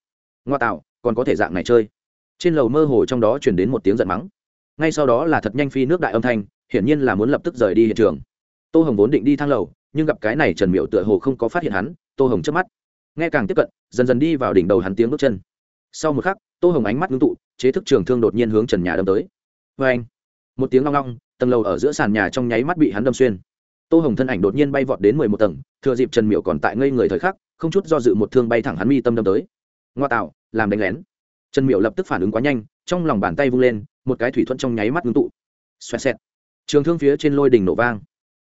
Ngoa tạo, còn có thể dạng này chơi. Trên lầu mơ hồ trong đó chuyển đến một tiếng giận mắng. Ngay sau đó là thật nhanh phi nước đại âm thanh, hiển nhiên là muốn lập tức rời đi hiện trường. Tô hồng vốn định đi thang lầu, nhưng gặp cái này trần miệu tựa hồ không có phát hiện hắn, tô hồng trước mắt. Nghe càng tiếp cận, dần dần đi vào đỉnh đầu hắn tiếng bước chân. Sau một khắc, tô hồng ánh mắt ngưng tụ, chế thức trường thương đột nhiên hướng trần nhà đâm tới vê anh. Một tiếng long long tầng lầu ở giữa sàn nhà trong nháy mắt bị hắn đâm xuyên. Tô hồng thân ảnh đột nhiên bay vọt đến mười một tầng, thừa dịp trần miệu còn tại ngây người thời khắc, không chút do dự một thương bay thẳng hắn mi tâm đâm tới. Ngoa tạo, làm đánh lén. Trần miệu lập tức phản ứng quá nhanh, trong lòng bàn tay vung lên, một cái thủy thuận trong nháy mắt ngưng tụ. Xoẹt xẹt. Trường thương phía trên lôi đỉnh nổ vang.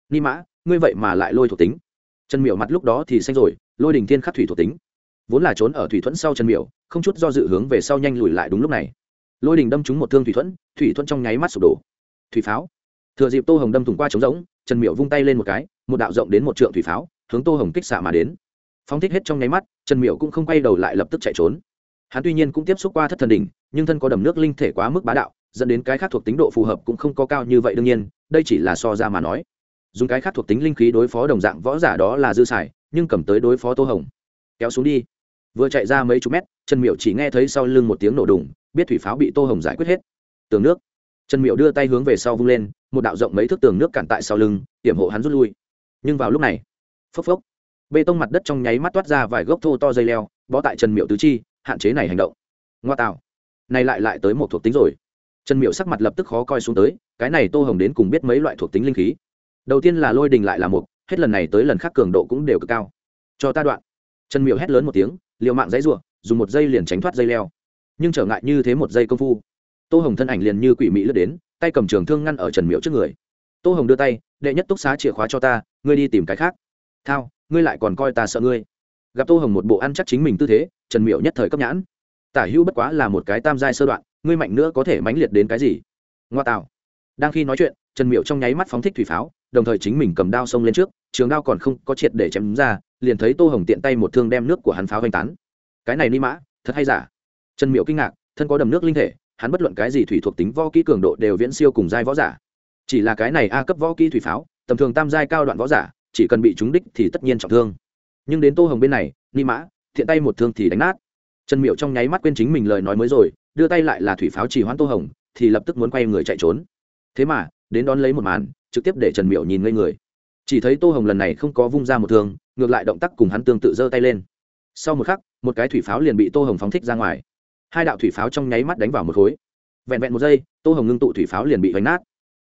Ni mã, ngươi vậy mà lại lôi thuộc tính. Trần miệu mặt lúc đó thì xanh rồi, lôi đỉnh thiên khắc thủy thuộc tính. Vốn là trốn ở thủy thuẫn sau trần miệu không chút do dự hướng về sau nhanh lùi lại đúng lúc này lôi đình đâm trúng một thương thủy thuẫn thủy thuẫn trong nháy mắt sụp đổ. Thủy pháo. Thừa dịp tô hồng đâm thủng qua trống rỗng, trần miệu vung tay lên một cái, một đạo rộng đến một trượng thủy pháo, hướng tô hồng kích xạ mà đến. Phóng thích hết trong nháy mắt, trần miệu cũng không quay đầu lại lập tức chạy trốn. Hắn tuy nhiên cũng tiếp xúc qua thất thần đỉnh, nhưng thân có đầm nước linh thể quá mức bá đạo, dẫn đến cái khác thuộc tính độ phù hợp cũng không có cao như vậy đương nhiên, đây chỉ là so ra mà nói. Dùng cái khác thuộc tính linh khí đối phó đồng dạng võ giả đó là dư xài, nhưng cầm tới đối phó tô hồng. Kéo xuống đi. Vừa chạy ra mấy chục mét, trần miệu chỉ nghe thấy sau lưng một tiếng nổ đùng biết thủy pháo bị tô hồng giải quyết hết. Tường nước. Trần miệu đưa tay hướng về sau vung lên, một đạo rộng mấy thước tường nước cản tại sau lưng, hiểm hộ hắn rút lui. Nhưng vào lúc này, phốc phốc, bê tông mặt đất trong nháy mắt toát ra vài gốc thô to dây leo, bó tại trần miệu tứ chi, hạn chế này hành động. Ngoa tạo. Này lại lại tới một thuộc tính rồi. Trần miệu sắc mặt lập tức khó coi xuống tới, cái này tô hồng đến cùng biết mấy loại thuộc tính linh khí. Đầu tiên là lôi đình lại là một hết lần này tới lần khác cường độ cũng đều cực cao. Cho ta đoạn. Trần miệu hét lớn một tiếng, liều mạng dãy r u ộ dùng một dây liền tránh thoát dây leo nhưng trở ngại như thế một dây công phu. Tô hồng thân ảnh liền như quỷ mỹ lướt đến, tay cầm trường thương ngăn ở trần miệu trước người. Tô hồng đưa tay, đệ nhất túc xá chìa khóa cho ta, ngươi đi tìm cái khác. Thao, ngươi lại còn coi ta sợ ngươi. Gặp tô hồng một bộ ăn chắc chính mình tư thế, trần miệu nhất thời cấp nhãn. Tả hữu bất quá là một cái tam giai sơ đoạn, ngươi mạnh nữa có thể mãnh liệt đến cái gì? Ngoa tạo. Đang khi nói chuyện, trần miệu trong nháy mắt phóng thích thủy pháo, đồng thời chính mình cầm đao xông lên trước, trường đao còn không có triệt để chém ra, liền thấy tô hồng tiện tay một thương đem nước của hắn pháo hoành tán. Cái này ni mã, thật hay giả? Trần miệu kinh ngạc, thân có đầm nước linh thể, hắn bất luận cái gì thủy thuộc tính võ kỹ cường độ đều viễn siêu cùng giai võ giả. Chỉ là cái này a cấp võ kỹ thủy pháo, tầm thường tam giai cao đoạn võ giả, chỉ cần bị trúng đích thì tất nhiên trọng thương. Nhưng đến tô hồng bên này, ni mã, thiện tay một thương thì đánh nát. Trần miệu trong nháy mắt quên chính mình lời nói mới rồi, đưa tay lại là thủy pháo chỉ hoãn tô hồng, thì lập tức muốn quay người chạy trốn. Thế mà, đến đón lấy một màn, trực tiếp để trần miệu nhìn ngây người. Chỉ thấy tô hồng lần này không có vung ra một thương, ngược lại động tác cùng hắn tương tự giơ tay lên. Sau một khắc, một cái thủy pháo liền bị tô hồng phóng thích ra ngoài hai đạo thủy pháo trong nháy mắt đánh vào một khối. Vẹn vẹn một giây, tô hồng ngưng tụ thủy pháo liền bị vánh nát.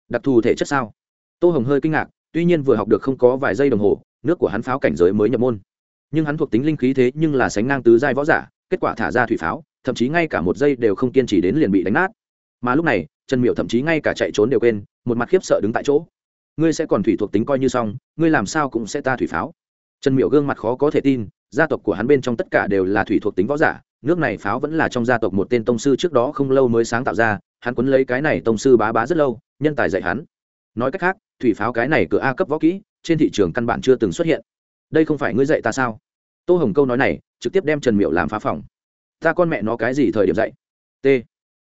Đặc thù thể chất sao? Tô hồng hơi kinh ngạc, tuy nhiên vừa học được không có vài giây đồng hồ, nước của hắn pháo cảnh giới mới nhập môn. Nhưng hắn thuộc tính linh khí thế nhưng là sánh ngang tứ giai võ giả, kết quả thả ra thủy pháo, thậm chí ngay cả một giây đều không kiên trì đến liền bị đánh nát. Mà lúc này, trần miệu thậm chí ngay cả chạy trốn đều quên, một mặt khiếp sợ đứng tại chỗ. Ngươi sẽ còn thủy thuộc tính coi như xong, ngươi làm sao cũng sẽ ta thủy pháo. Trần miệu gương mặt khó có thể tin, gia tộc của hắn bên trong tất cả đều là thủy thuộc tính võ giả nước này pháo vẫn là trong gia tộc một tên tông sư trước đó không lâu mới sáng tạo ra, hắn quấn lấy cái này tông sư bá bá rất lâu, nhân tài dạy hắn. Nói cách khác, thủy pháo cái này cửa a cấp võ kỹ, trên thị trường căn bản chưa từng xuất hiện. Đây không phải ngươi dạy ta sao? Tô hồng câu nói này, trực tiếp đem trần miệu làm phá phòng. Ta con mẹ nó cái gì thời điểm dạy? T.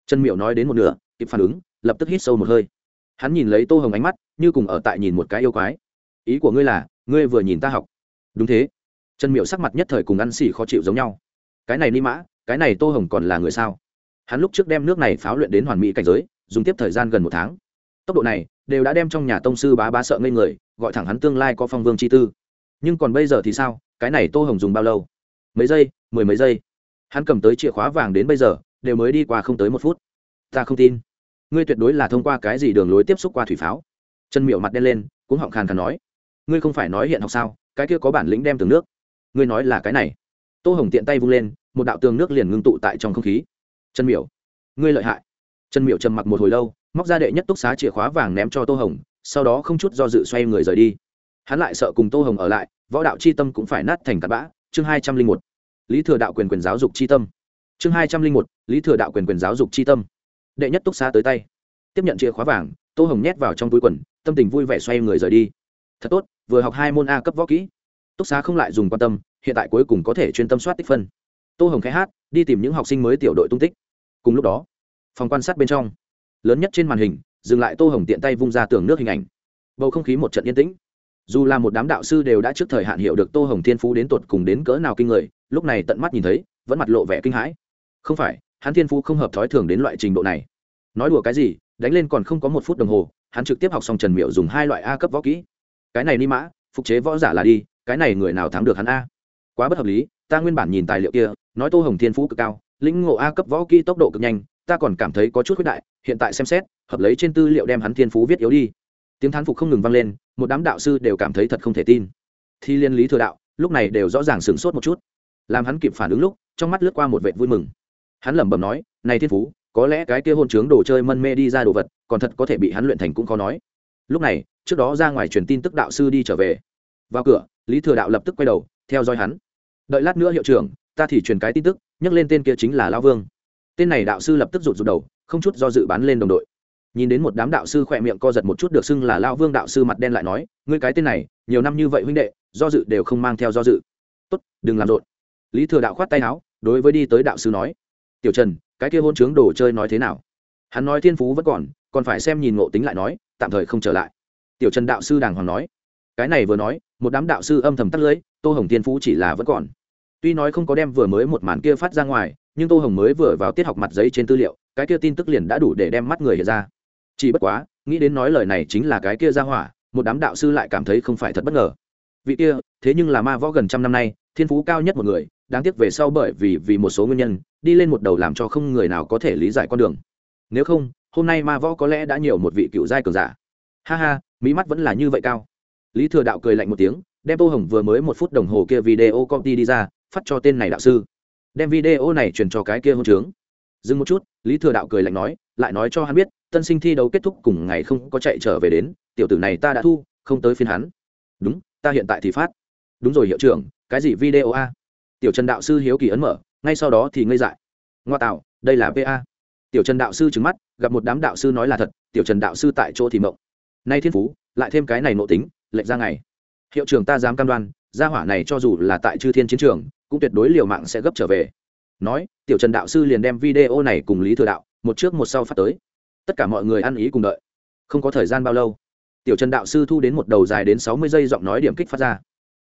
Trần miệu nói đến một nửa, kịp phản ứng, lập tức hít sâu một hơi. Hắn nhìn lấy tô hồng ánh mắt, như cùng ở tại nhìn một cái yêu quái. Ý của ngươi là, ngươi vừa nhìn ta học. Đúng thế. Trần miệu sắc mặt nhất thời cùng ăn xỉ khó chịu giống nhau cái này ni mã, cái này tô hồng còn là người sao? Hắn lúc trước đem nước này pháo luyện đến hoàn mỹ cảnh giới, dùng tiếp thời gian gần một tháng. Tốc độ này đều đã đem trong nhà tông sư bá bá sợ ngây người, gọi thẳng hắn tương lai có phong vương chi tư. Nhưng còn bây giờ thì sao? Cái này tô hồng dùng bao lâu? Mấy giây, mười mấy giây. Hắn cầm tới chìa khóa vàng đến bây giờ, đều mới đi qua không tới một phút. Ta không tin. Ngươi tuyệt đối là thông qua cái gì đường lối tiếp xúc qua thủy pháo? Chân miệu mặt đen lên cũng họng khàn khàn nói. Ngươi không phải nói hiện học sao? Cái kia có bản lĩnh đem từng nước. Ngươi nói là cái này tô hồng tiện tay vung lên, một đạo tường nước liền ngưng tụ tại trong không khí. Chân miểu, ngươi lợi hại. Chân miểu trầm mặc một hồi lâu, móc ra đệ nhất túc xá chìa khóa vàng ném cho tô hồng, sau đó không chút do dự xoay người rời đi. Hắn lại sợ cùng tô hồng ở lại, võ đạo c h i tâm cũng phải nát thành cặp bã. Chương hai trăm linh một, lý thừa đạo quyền quyền giáo dục c h i tâm. Chương hai trăm linh một, lý thừa đạo quyền quyền giáo dục c h i tâm. Đệ nhất túc xá tới tay. Tiếp nhận chìa khóa vàng, tô hồng nhét vào trong túi quần, tâm tình vui vẻ xoay người rời đi. Thật tốt, vừa học hai môn a cấp võ kỹ. Túc xá không lại dùng quan tâm hiện tại cuối cùng có thể chuyên tâm soát tích phân. Tô hồng khẽ hát, đi tìm những học sinh mới tiểu đội tung tích. Cùng lúc đó, phòng quan sát bên trong, lớn nhất trên màn hình, dừng lại tô hồng tiện tay vung ra tường nước hình ảnh. Bầu không khí một trận yên tĩnh. Dù là một đám đạo sư đều đã trước thời hạn hiểu được tô hồng thiên phú đến tột cùng đến cỡ nào kinh người, lúc này tận mắt nhìn thấy, vẫn mặt lộ vẻ kinh hãi. Không phải, hắn thiên phú không hợp thói thường đến loại trình độ này. Nói đùa cái gì, đánh lên còn không có một phút đồng hồ, hắn trực tiếp học xong trần miệu dùng hai loại a cấp võ kỹ. Cái này ni mã, phục chế võ giả là đi, cái này người nào thắng được hắn a? Quá bất hợp lý, ta nguyên bản nhìn tài liệu kia, nói tô hồng thiên phú cực cao, lĩnh ngộ a cấp võ kỹ tốc độ cực nhanh, ta còn cảm thấy có chút khuyết đại, hiện tại xem xét, hợp lấy trên tư liệu đem hắn thiên phú viết yếu đi. Tiếng thán phục không ngừng vang lên, một đám đạo sư đều cảm thấy thật không thể tin. Thi liên lý thừa đạo, lúc này đều rõ ràng sửng sốt một chút. Làm hắn kịp phản ứng lúc, trong mắt lướt qua một vệ vui mừng. Hắn lẩm bẩm nói, này thiên phú, có lẽ cái kia hôn chướng đồ chơi mân mê đi ra đồ vật, còn thật có thể bị hắn luyện thành cũng khó nói. Lúc này, trước đó ra ngoài truyền tin tức đạo sư đi trở về. Vào cửa, lý thừa đạo lập tức quay đầu theo dõi hắn. Đợi lát nữa hiệu trưởng, ta thì truyền cái tin tức, nhắc lên tên kia chính là lao vương. Tên này đạo sư lập tức rụt rụt đầu, không chút do dự bán lên đồng đội. Nhìn đến một đám đạo sư khỏe miệng co giật một chút được xưng là lao vương đạo sư mặt đen lại nói, ngươi cái tên này, nhiều năm như vậy huynh đệ, do dự đều không mang theo do dự. Tốt, đừng làm rộn. Lý thừa đạo khoát tay áo, đối với đi tới đạo sư nói, tiểu trần, cái kia hôn chướng đồ chơi nói thế nào? Hắn nói, thiên phú vẫn còn còn phải xem nhìn ngộ tính lại nói, tạm thời không trở lại. Tiểu trần đạo sư đàng hoàng nói, cái này vừa nói một đám đạo sư âm thầm tắt lưới, tô hồng thiên phú chỉ là vẫn còn. Tuy nói không có đem vừa mới một màn kia phát ra ngoài, nhưng tô hồng mới vừa vào tiết học mặt giấy trên tư liệu, cái kia tin tức liền đã đủ để đem mắt người hiện ra. Chỉ bất quá, nghĩ đến nói lời này chính là cái kia ra hỏa, một đám đạo sư lại cảm thấy không phải thật bất ngờ. Vị kia, thế nhưng là ma võ gần trăm năm nay, thiên phú cao nhất một người, đáng tiếc về sau bởi vì vì một số nguyên nhân, đi lên một đầu làm cho không người nào có thể lý giải con đường. Nếu không, hôm nay ma võ có lẽ đã nhiều một vị cựu giai cường giả. Ha ha, mỹ mắt vẫn là như vậy cao lý thừa đạo cười lạnh một tiếng, đem tô hồng vừa mới một phút đồng hồ kia video copy đi ra, phát cho tên này đạo sư. Đem video này truyền cho cái kia hôn trướng. Dừng một chút, lý thừa đạo cười lạnh nói, lại nói cho hắn biết, tân sinh thi đấu kết thúc cùng ngày không có chạy trở về đến, tiểu tử này ta đã thu, không tới phiên hắn. Đúng, ta hiện tại thì phát. Đúng rồi hiệu trưởng, cái gì video a? Tiểu trần đạo sư hiếu kỳ ấn mở, ngay sau đó thì ngây dại. Ngoa tạo, đây là pa tiểu trần đạo sư trứng mắt, gặp một đám đạo sư nói là thật, tiểu trần đạo sư tại chỗ thì mộng. Nay thiên phú, lại thêm cái này nộ tính lệnh ra ngày. Hiệu trưởng ta dám cam đoan, gia hỏa này cho dù là tại chư thiên chiến trường, cũng tuyệt đối liều mạng sẽ gấp trở về. Nói, tiểu trần đạo sư liền đem video này cùng lý thừa đạo, một trước một sau phát tới. Tất cả mọi người ăn ý cùng đợi. Không có thời gian bao lâu, tiểu trần đạo sư thu đến một đầu dài đến sáu mươi giây giọng nói điểm kích phát ra.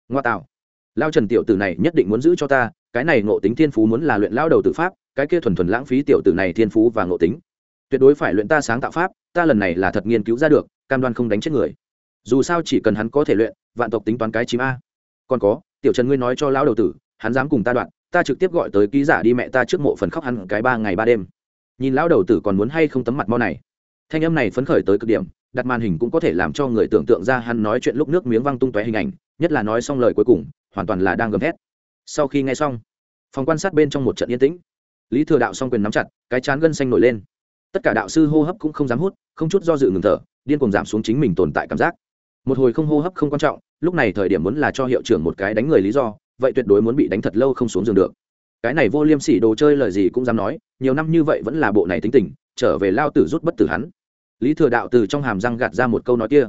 Ngoa tạo. Lao trần tiểu tử này nhất định muốn giữ cho ta, cái này ngộ tính thiên phú muốn là luyện lao đầu tự pháp, cái kia thuần thuần lãng phí tiểu tử này thiên phú và ngộ tính. Tuyệt đối phải luyện ta sáng tạo pháp, ta lần này là thật nghiên cứu ra được, cam đoan không đánh chết người dù sao chỉ cần hắn có thể luyện, vạn tộc tính toán cái chim a. Còn có, tiểu trần ngươi nói cho lão đầu tử, hắn dám cùng ta đoạn, ta trực tiếp gọi tới ký giả đi mẹ ta trước mộ phần khóc hắn cái ba ngày ba đêm. Nhìn lão đầu tử còn muốn hay không tấm mặt mo này. Thanh âm này phấn khởi tới cực điểm, đặt màn hình cũng có thể làm cho người tưởng tượng ra hắn nói chuyện lúc nước miếng văng tung tóe hình ảnh, nhất là nói xong lời cuối cùng, hoàn toàn là đang gầm thét. Sau khi nghe xong, phòng quan sát bên trong một trận yên tĩnh. Lý thừa đạo s quyền nắm chặt, cái chán gân xanh nổi lên. Tất cả đạo sư hô hấp cũng không dám hút, không chút do dự ngừng thở, điên cùng giảm xuống chính mình tồn tại cảm giác một hồi không hô hấp không quan trọng, lúc này thời điểm muốn là cho hiệu trưởng một cái đánh người lý do, vậy tuyệt đối muốn bị đánh thật lâu không xuống giường được. Cái này vô liêm sỉ đồ chơi lời gì cũng dám nói, nhiều năm như vậy vẫn là bộ này tính tình, trở về lao tử rút bất tử hắn. Lý thừa đạo từ trong hàm răng gạt ra một câu nói kia.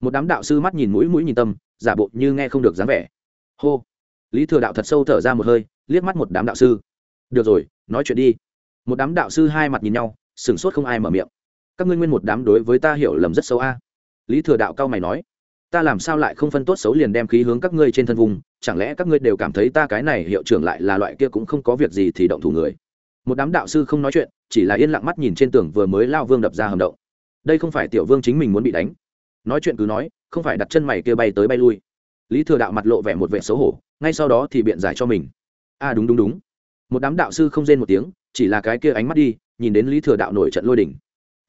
Một đám đạo sư mắt nhìn mũi mũi nhìn tâm, giả bộ như nghe không được dáng vẻ. Hô. Lý thừa đạo thật sâu thở ra một hơi, liếc mắt một đám đạo sư. Được rồi, nói chuyện đi. Một đám đạo sư hai mặt nhìn nhau, sửng sốt không ai mở miệng. Các ngươi nguyên một đám đối với ta hiểu lầm rất sâu a. Lý thừa đạo cao mày nói ta làm sao lại không phân tốt xấu liền đem khí hướng các ngươi trên thân vùng, chẳng lẽ các ngươi đều cảm thấy ta cái này hiệu trưởng lại là loại kia cũng không có việc gì thì động thủ người? Một đám đạo sư không nói chuyện, chỉ là yên lặng mắt nhìn trên tường vừa mới lao vương đập ra hầm động. Đây không phải tiểu vương chính mình muốn bị đánh. Nói chuyện cứ nói, không phải đặt chân mày kia bay tới bay lui. Lý thừa đạo mặt lộ vẻ một vẻ xấu hổ, ngay sau đó thì biện giải cho mình. A đúng đúng đúng. Một đám đạo sư không rên một tiếng, chỉ là cái kia ánh mắt đi, nhìn đến lý thừa đạo nổi trận lôi đỉnh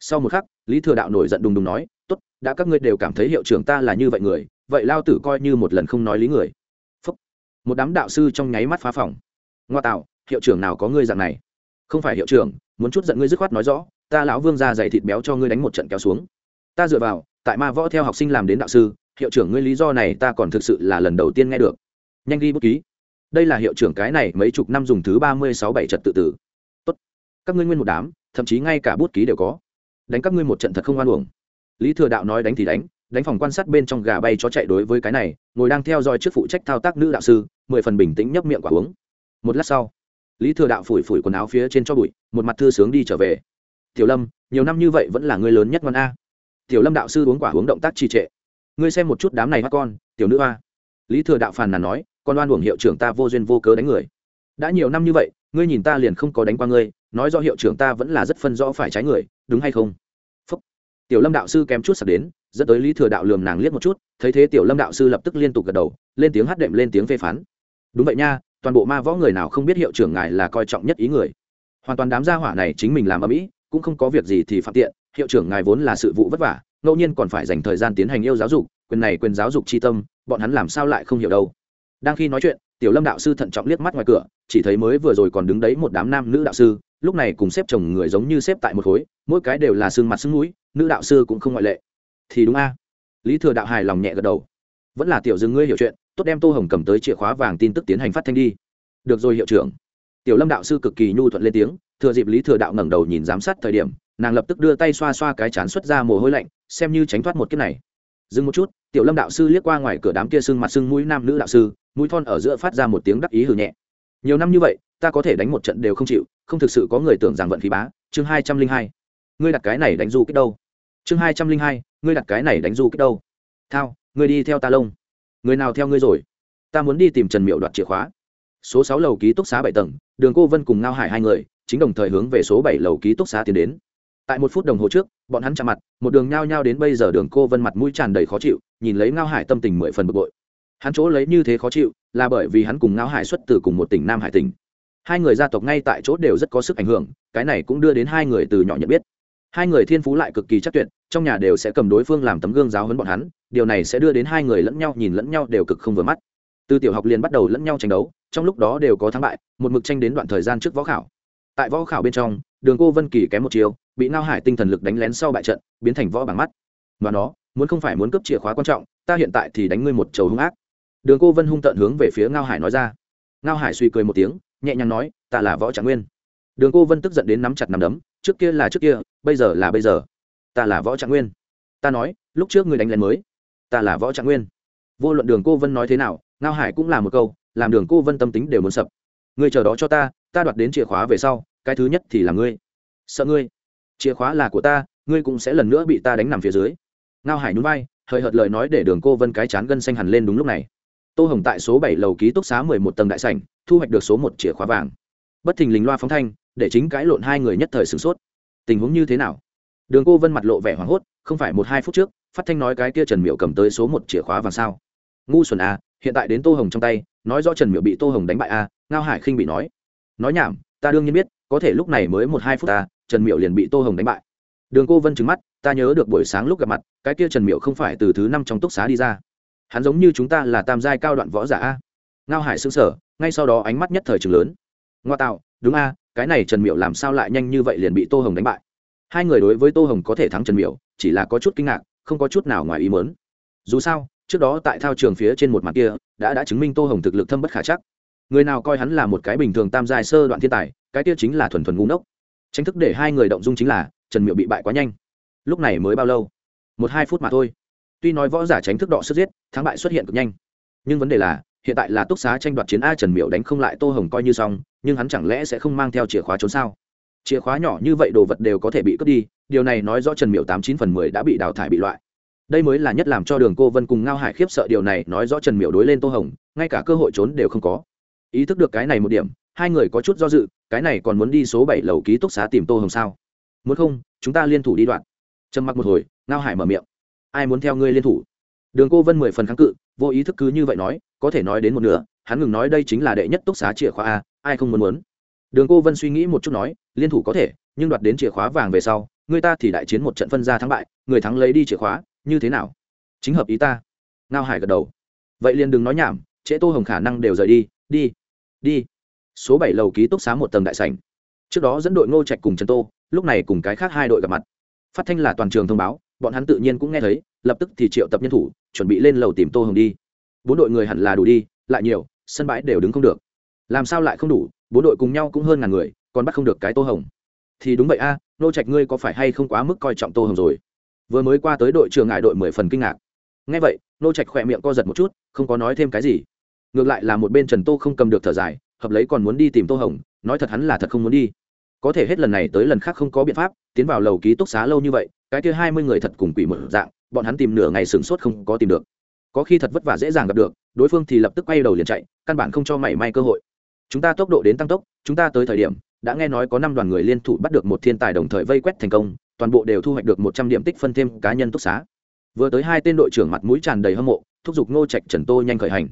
sau một khắc, lý thừa đạo nổi giận đùng đùng nói, tốt đã các ngươi đều cảm thấy hiệu trưởng ta là như vậy người, vậy lao tử coi như một lần không nói lý người. Phúc. một đám đạo sư trong nháy mắt phá phòng. Ngoa tạo, hiệu trưởng nào có ngươi dạng này? Không phải hiệu trưởng, muốn chút giận ngươi dứt khoát nói rõ, ta lão vương ra dày thịt béo cho ngươi đánh một trận kéo xuống. Ta dựa vào, tại ma võ theo học sinh làm đến đạo sư, hiệu trưởng ngươi lý do này ta còn thực sự là lần đầu tiên nghe được. Nhanh ghi bút ký. Đây là hiệu trưởng cái này mấy chục năm dùng thứ ba mươi sáu bảy trật tự tử. Tốt. Các ngươi nguyên một đám, thậm chí ngay cả bút ký đều có. Đánh các ngươi một trận thật không oan uổng lý thừa đạo nói đánh thì đánh đánh phòng quan sát bên trong gà bay chó chạy đối với cái này, ngồi đang theo dõi trước phụ trách thao tác nữ đạo sư, mười phần bình tĩnh nhấp miệng quả uống. Một lát sau, lý thừa đạo phủi phủi quần áo phía trên cho bụi, một mặt thư sướng đi trở về. Tiểu lâm, nhiều năm như vậy vẫn là người lớn nhất ngon a. Tiểu lâm đạo sư uống quả uống động tác trì trệ. Ngươi xem một chút đám này mắt con, tiểu nữ a lý thừa đạo phàn nàn nói, con oan uổng hiệu trưởng ta vô duyên vô cớ đánh người. Đã nhiều năm như vậy, ngươi nhìn ta liền không có đánh qua ngươi, nói do hiệu trưởng ta vẫn là rất phân rõ phải trái người, đúng hay không? Tiểu lâm đạo sư kém chút sập đến, dẫn tới lý thừa đạo lườm nàng liếc một chút, thấy thế tiểu lâm đạo sư lập tức liên tục gật đầu, lên tiếng hát đệm lên tiếng phê phán. Đúng vậy nha, toàn bộ ma võ người nào không biết hiệu trưởng ngài là coi trọng nhất ý người. Hoàn toàn đám gia hỏa này chính mình làm ở mỹ cũng không có việc gì thì phạm tiện, hiệu trưởng ngài vốn là sự vụ vất vả, ngẫu nhiên còn phải dành thời gian tiến hành yêu giáo dục, quyền này quyền giáo dục tri tâm, bọn hắn làm sao lại không hiểu đâu. Đang khi nói chuyện, tiểu lâm đạo sư thận trọng liếc mắt ngoài cửa, chỉ thấy mới vừa rồi còn đứng đấy một đám nam nữ đạo sư, lúc này cùng xếp chồng người giống như xếp tại một khối, mỗi cái đều là xương mặt xương mũi nữ đạo sư cũng không ngoại lệ. Thì đúng a. Lý thừa đạo hài lòng nhẹ gật đầu. Vẫn là tiểu dương ngươi hiểu chuyện, tốt đem tô hồng cầm tới chìa khóa vàng tin tức tiến hành phát thanh đi. Được rồi hiệu trưởng. Tiểu lâm đạo sư cực kỳ nhu thuận lên tiếng, thừa dịp lý thừa đạo ngẩng đầu nhìn giám sát thời điểm, nàng lập tức đưa tay xoa xoa cái chán xuất ra mồ hôi lạnh, xem như tránh thoát một kiếp này. Dừng một chút, tiểu lâm đạo sư liếc qua ngoài cửa đám kia sưng mặt sưng mũi nam nữ đạo sư, mũi thon ở giữa phát ra một tiếng đắc ý hừ nhẹ. Nhiều năm như vậy, ta có thể đánh một trận đều không chịu, không thực sự có người tưởng rằng vận khí bá. Chương hai trăm linh hai. Ngươi đặt cái này đánh du kích đâu? Chương hai trăm linh hai, ngươi đặt cái này đánh du kích đâu? Thao, ngươi đi theo ta lông. Người nào theo ngươi rồi? Ta muốn đi tìm trần miệu đoạt chìa khóa. Số sáu lầu ký túc xá bảy tầng, đường cô vân cùng ngao hải hai người, chính đồng thời hướng về số bảy lầu ký túc xá tiến đến. Tại một phút đồng hồ trước, bọn hắn chạm mặt, một đường nhao nhao đến bây giờ đường cô vân mặt mũi tràn đầy khó chịu, nhìn lấy ngao hải tâm tình mười phần bực bội. Hắn chỗ lấy như thế khó chịu, là bởi vì hắn cùng ngao hải xuất từ cùng một tỉnh nam hải tỉnh. Hai người gia tộc ngay tại chỗ đều rất có sức ảnh hưởng, cái này cũng đưa đến hai người từ nhỏ nhận biết hai người thiên phú lại cực kỳ chắc tuyệt, trong nhà đều sẽ cầm đối phương làm tấm gương giáo hấn bọn hắn, điều này sẽ đưa đến hai người lẫn nhau nhìn lẫn nhau đều cực không vừa mắt. Từ tiểu học liền bắt đầu lẫn nhau tranh đấu, trong lúc đó đều có thắng bại, một mực tranh đến đoạn thời gian trước võ khảo. Tại võ khảo bên trong, đường cô vân kỳ kém một chiều bị ngao hải tinh thần lực đánh lén sau bại trận, biến thành võ bằng mắt. Và nó, muốn không phải muốn cướp chìa khóa quan trọng, ta hiện tại thì đánh ngươi một chầu hung ác. Đường cô vân hung tận hướng về phía ngao hải nói ra. Ngao hải suy cười một tiếng, nhẹ nhàng nói, ta là võ trạng nguyên. Đường cô vân tức giận đến nắm chặt nắm đấm trước kia là trước kia, bây giờ là bây giờ. Ta là võ trạng nguyên. Ta nói, lúc trước ngươi đánh lén mới. Ta là võ trạng nguyên. Vô luận đường cô vân nói thế nào, ngao hải cũng là một câu, làm đường cô vân tâm tính đều muốn sập. Ngươi chờ đó cho ta ta đoạt đến chìa khóa về sau, cái thứ nhất thì là ngươi. Sợ ngươi. Chìa khóa là của ta, ngươi cũng sẽ lần nữa bị ta đánh nằm phía dưới. Ngao hải nhún vai, hơi hợt lời nói để đường cô vân cái chán gân xanh hẳn lên đúng lúc này. Tô hồng tại số bảy lầu ký túc xá mười một tầng đại sảnh, thu hoạch được số một chìa khóa vàng. Bất thình lình loa phóng thanh để chính cãi lộn hai người nhất thời sửng sốt. Tình huống như thế nào? Đường cô vân mặt lộ vẻ hoảng hốt, không phải một hai phút trước, phát thanh nói cái kia trần miệu cầm tới số một chìa khóa vàng sao? Ngu xuẩn à hiện tại đến tô hồng trong tay, nói rõ trần miệu bị tô hồng đánh bại à ngao hải khinh bị nói. Nói nhảm, ta đương nhiên biết, có thể lúc này mới một hai phút ta trần miệu liền bị tô hồng đánh bại. Đường cô vân trứng mắt, ta nhớ được buổi sáng lúc gặp mặt, cái kia trần miệu không phải từ thứ năm trong túc xá đi ra. Hắn giống như chúng ta là tam giai cao đoạn võ giả a ngao hải xứng sở ngay sau đó ánh mắt nhất thời trường lớn. Ngoa tạo, đúng a cái này trần miệu làm sao lại nhanh như vậy liền bị tô hồng đánh bại? Hai người đối với tô hồng có thể thắng trần miệu chỉ là có chút kinh ngạc, không có chút nào ngoài ý mớn dù sao, trước đó tại thao trường phía trên một mặt kia, đã đã chứng minh tô hồng thực lực thâm bất khả chắc. Người nào coi hắn là một cái bình thường tam giai sơ đoạn thiên tài, cái kia chính là thuần thuần ngu ngốc. Tranh thức để hai người động dung chính là, trần miệu bị bại quá nhanh. Lúc này mới bao lâu? Một hai phút mà thôi. Tuy nói võ giả tránh thức đọ sức giết, thắng bại xuất hiện cực nhanh. Nhưng vấn đề là hiện tại là túc xá tranh đoạt chiến a trần miệu đánh không lại tô hồng coi như xong, nhưng hắn chẳng lẽ sẽ không mang theo chìa khóa trốn sao? Chìa khóa nhỏ như vậy đồ vật đều có thể bị cướp đi, điều này nói rõ trần miệu tám chín phần mười đã bị đào thải bị loại. Đây mới là nhất làm cho đường cô vân cùng ngao hải khiếp sợ điều này nói rõ trần miệu đối lên tô hồng, ngay cả cơ hội trốn đều không có. Ý thức được cái này một điểm, hai người có chút do dự, cái này còn muốn đi số bảy lầu ký túc xá tìm tô hồng sao? Muốn không, chúng ta liên thủ đi đoạn. Trầm mặc một hồi, ngao hải mở miệng. Ai muốn theo ngươi liên thủ? Đường cô vân mười phần kháng cự, vô ý thức cứ như vậy nói có thể nói đến một nửa, hắn ngừng nói đây chính là đệ nhất túc xá chìa khóa a, ai không muốn muốn. Đường cô vân suy nghĩ một chút nói, liên thủ có thể, nhưng đoạt đến chìa khóa vàng về sau, người ta thì đại chiến một trận phân ra thắng bại, người thắng lấy đi chìa khóa, như thế nào? Chính hợp ý ta. Ngao hải gật đầu. Vậy liền đừng nói nhảm, trễ tô hồng khả năng đều rời đi đi đi. Số bảy lầu ký túc xá một tầng đại sảnh. Trước đó dẫn đội ngô trạch cùng trần tô, lúc này cùng cái khác hai đội gặp mặt. Phát thanh là toàn trường thông báo, bọn hắn tự nhiên cũng nghe thấy, lập tức thì triệu tập nhân thủ, chuẩn bị lên lầu tìm tô hồng đi bốn đội người hẳn là đủ đi, lại nhiều, sân bãi đều đứng không được. Làm sao lại không đủ, bốn đội cùng nhau cũng hơn ngàn người, còn bắt không được cái tô hồng. Thì đúng vậy a, nô trạch ngươi có phải hay không quá mức coi trọng tô hồng rồi? Vừa mới qua tới đội trường ngại đội mười phần kinh ngạc. Ngay vậy, nô trạch khỏe miệng co giật một chút, không có nói thêm cái gì. Ngược lại là một bên trần tô không cầm được thở dài, hợp lấy còn muốn đi tìm tô hồng, nói thật hắn là thật không muốn đi. Có thể hết lần này tới lần khác không có biện pháp, tiến vào lầu ký túc xá lâu như vậy, cái kia hai mươi người thật cùng quỷ một dạng, bọn hắn tìm nửa ngày sửng sốt không có tìm được có khi thật vất vả dễ dàng gặp được, đối phương thì lập tức quay đầu liền chạy, căn bản không cho mảy may cơ hội. Chúng ta tốc độ đến tăng tốc, chúng ta tới thời điểm, đã nghe nói có năm đoàn người liên thủ bắt được một thiên tài đồng thời vây quét thành công, toàn bộ đều thu hoạch được một trăm điểm tích phân thêm cá nhân túc xá. Vừa tới hai tên đội trưởng mặt mũi tràn đầy hâm mộ, thúc giục ngô trạch, trần tô nhanh khởi hành.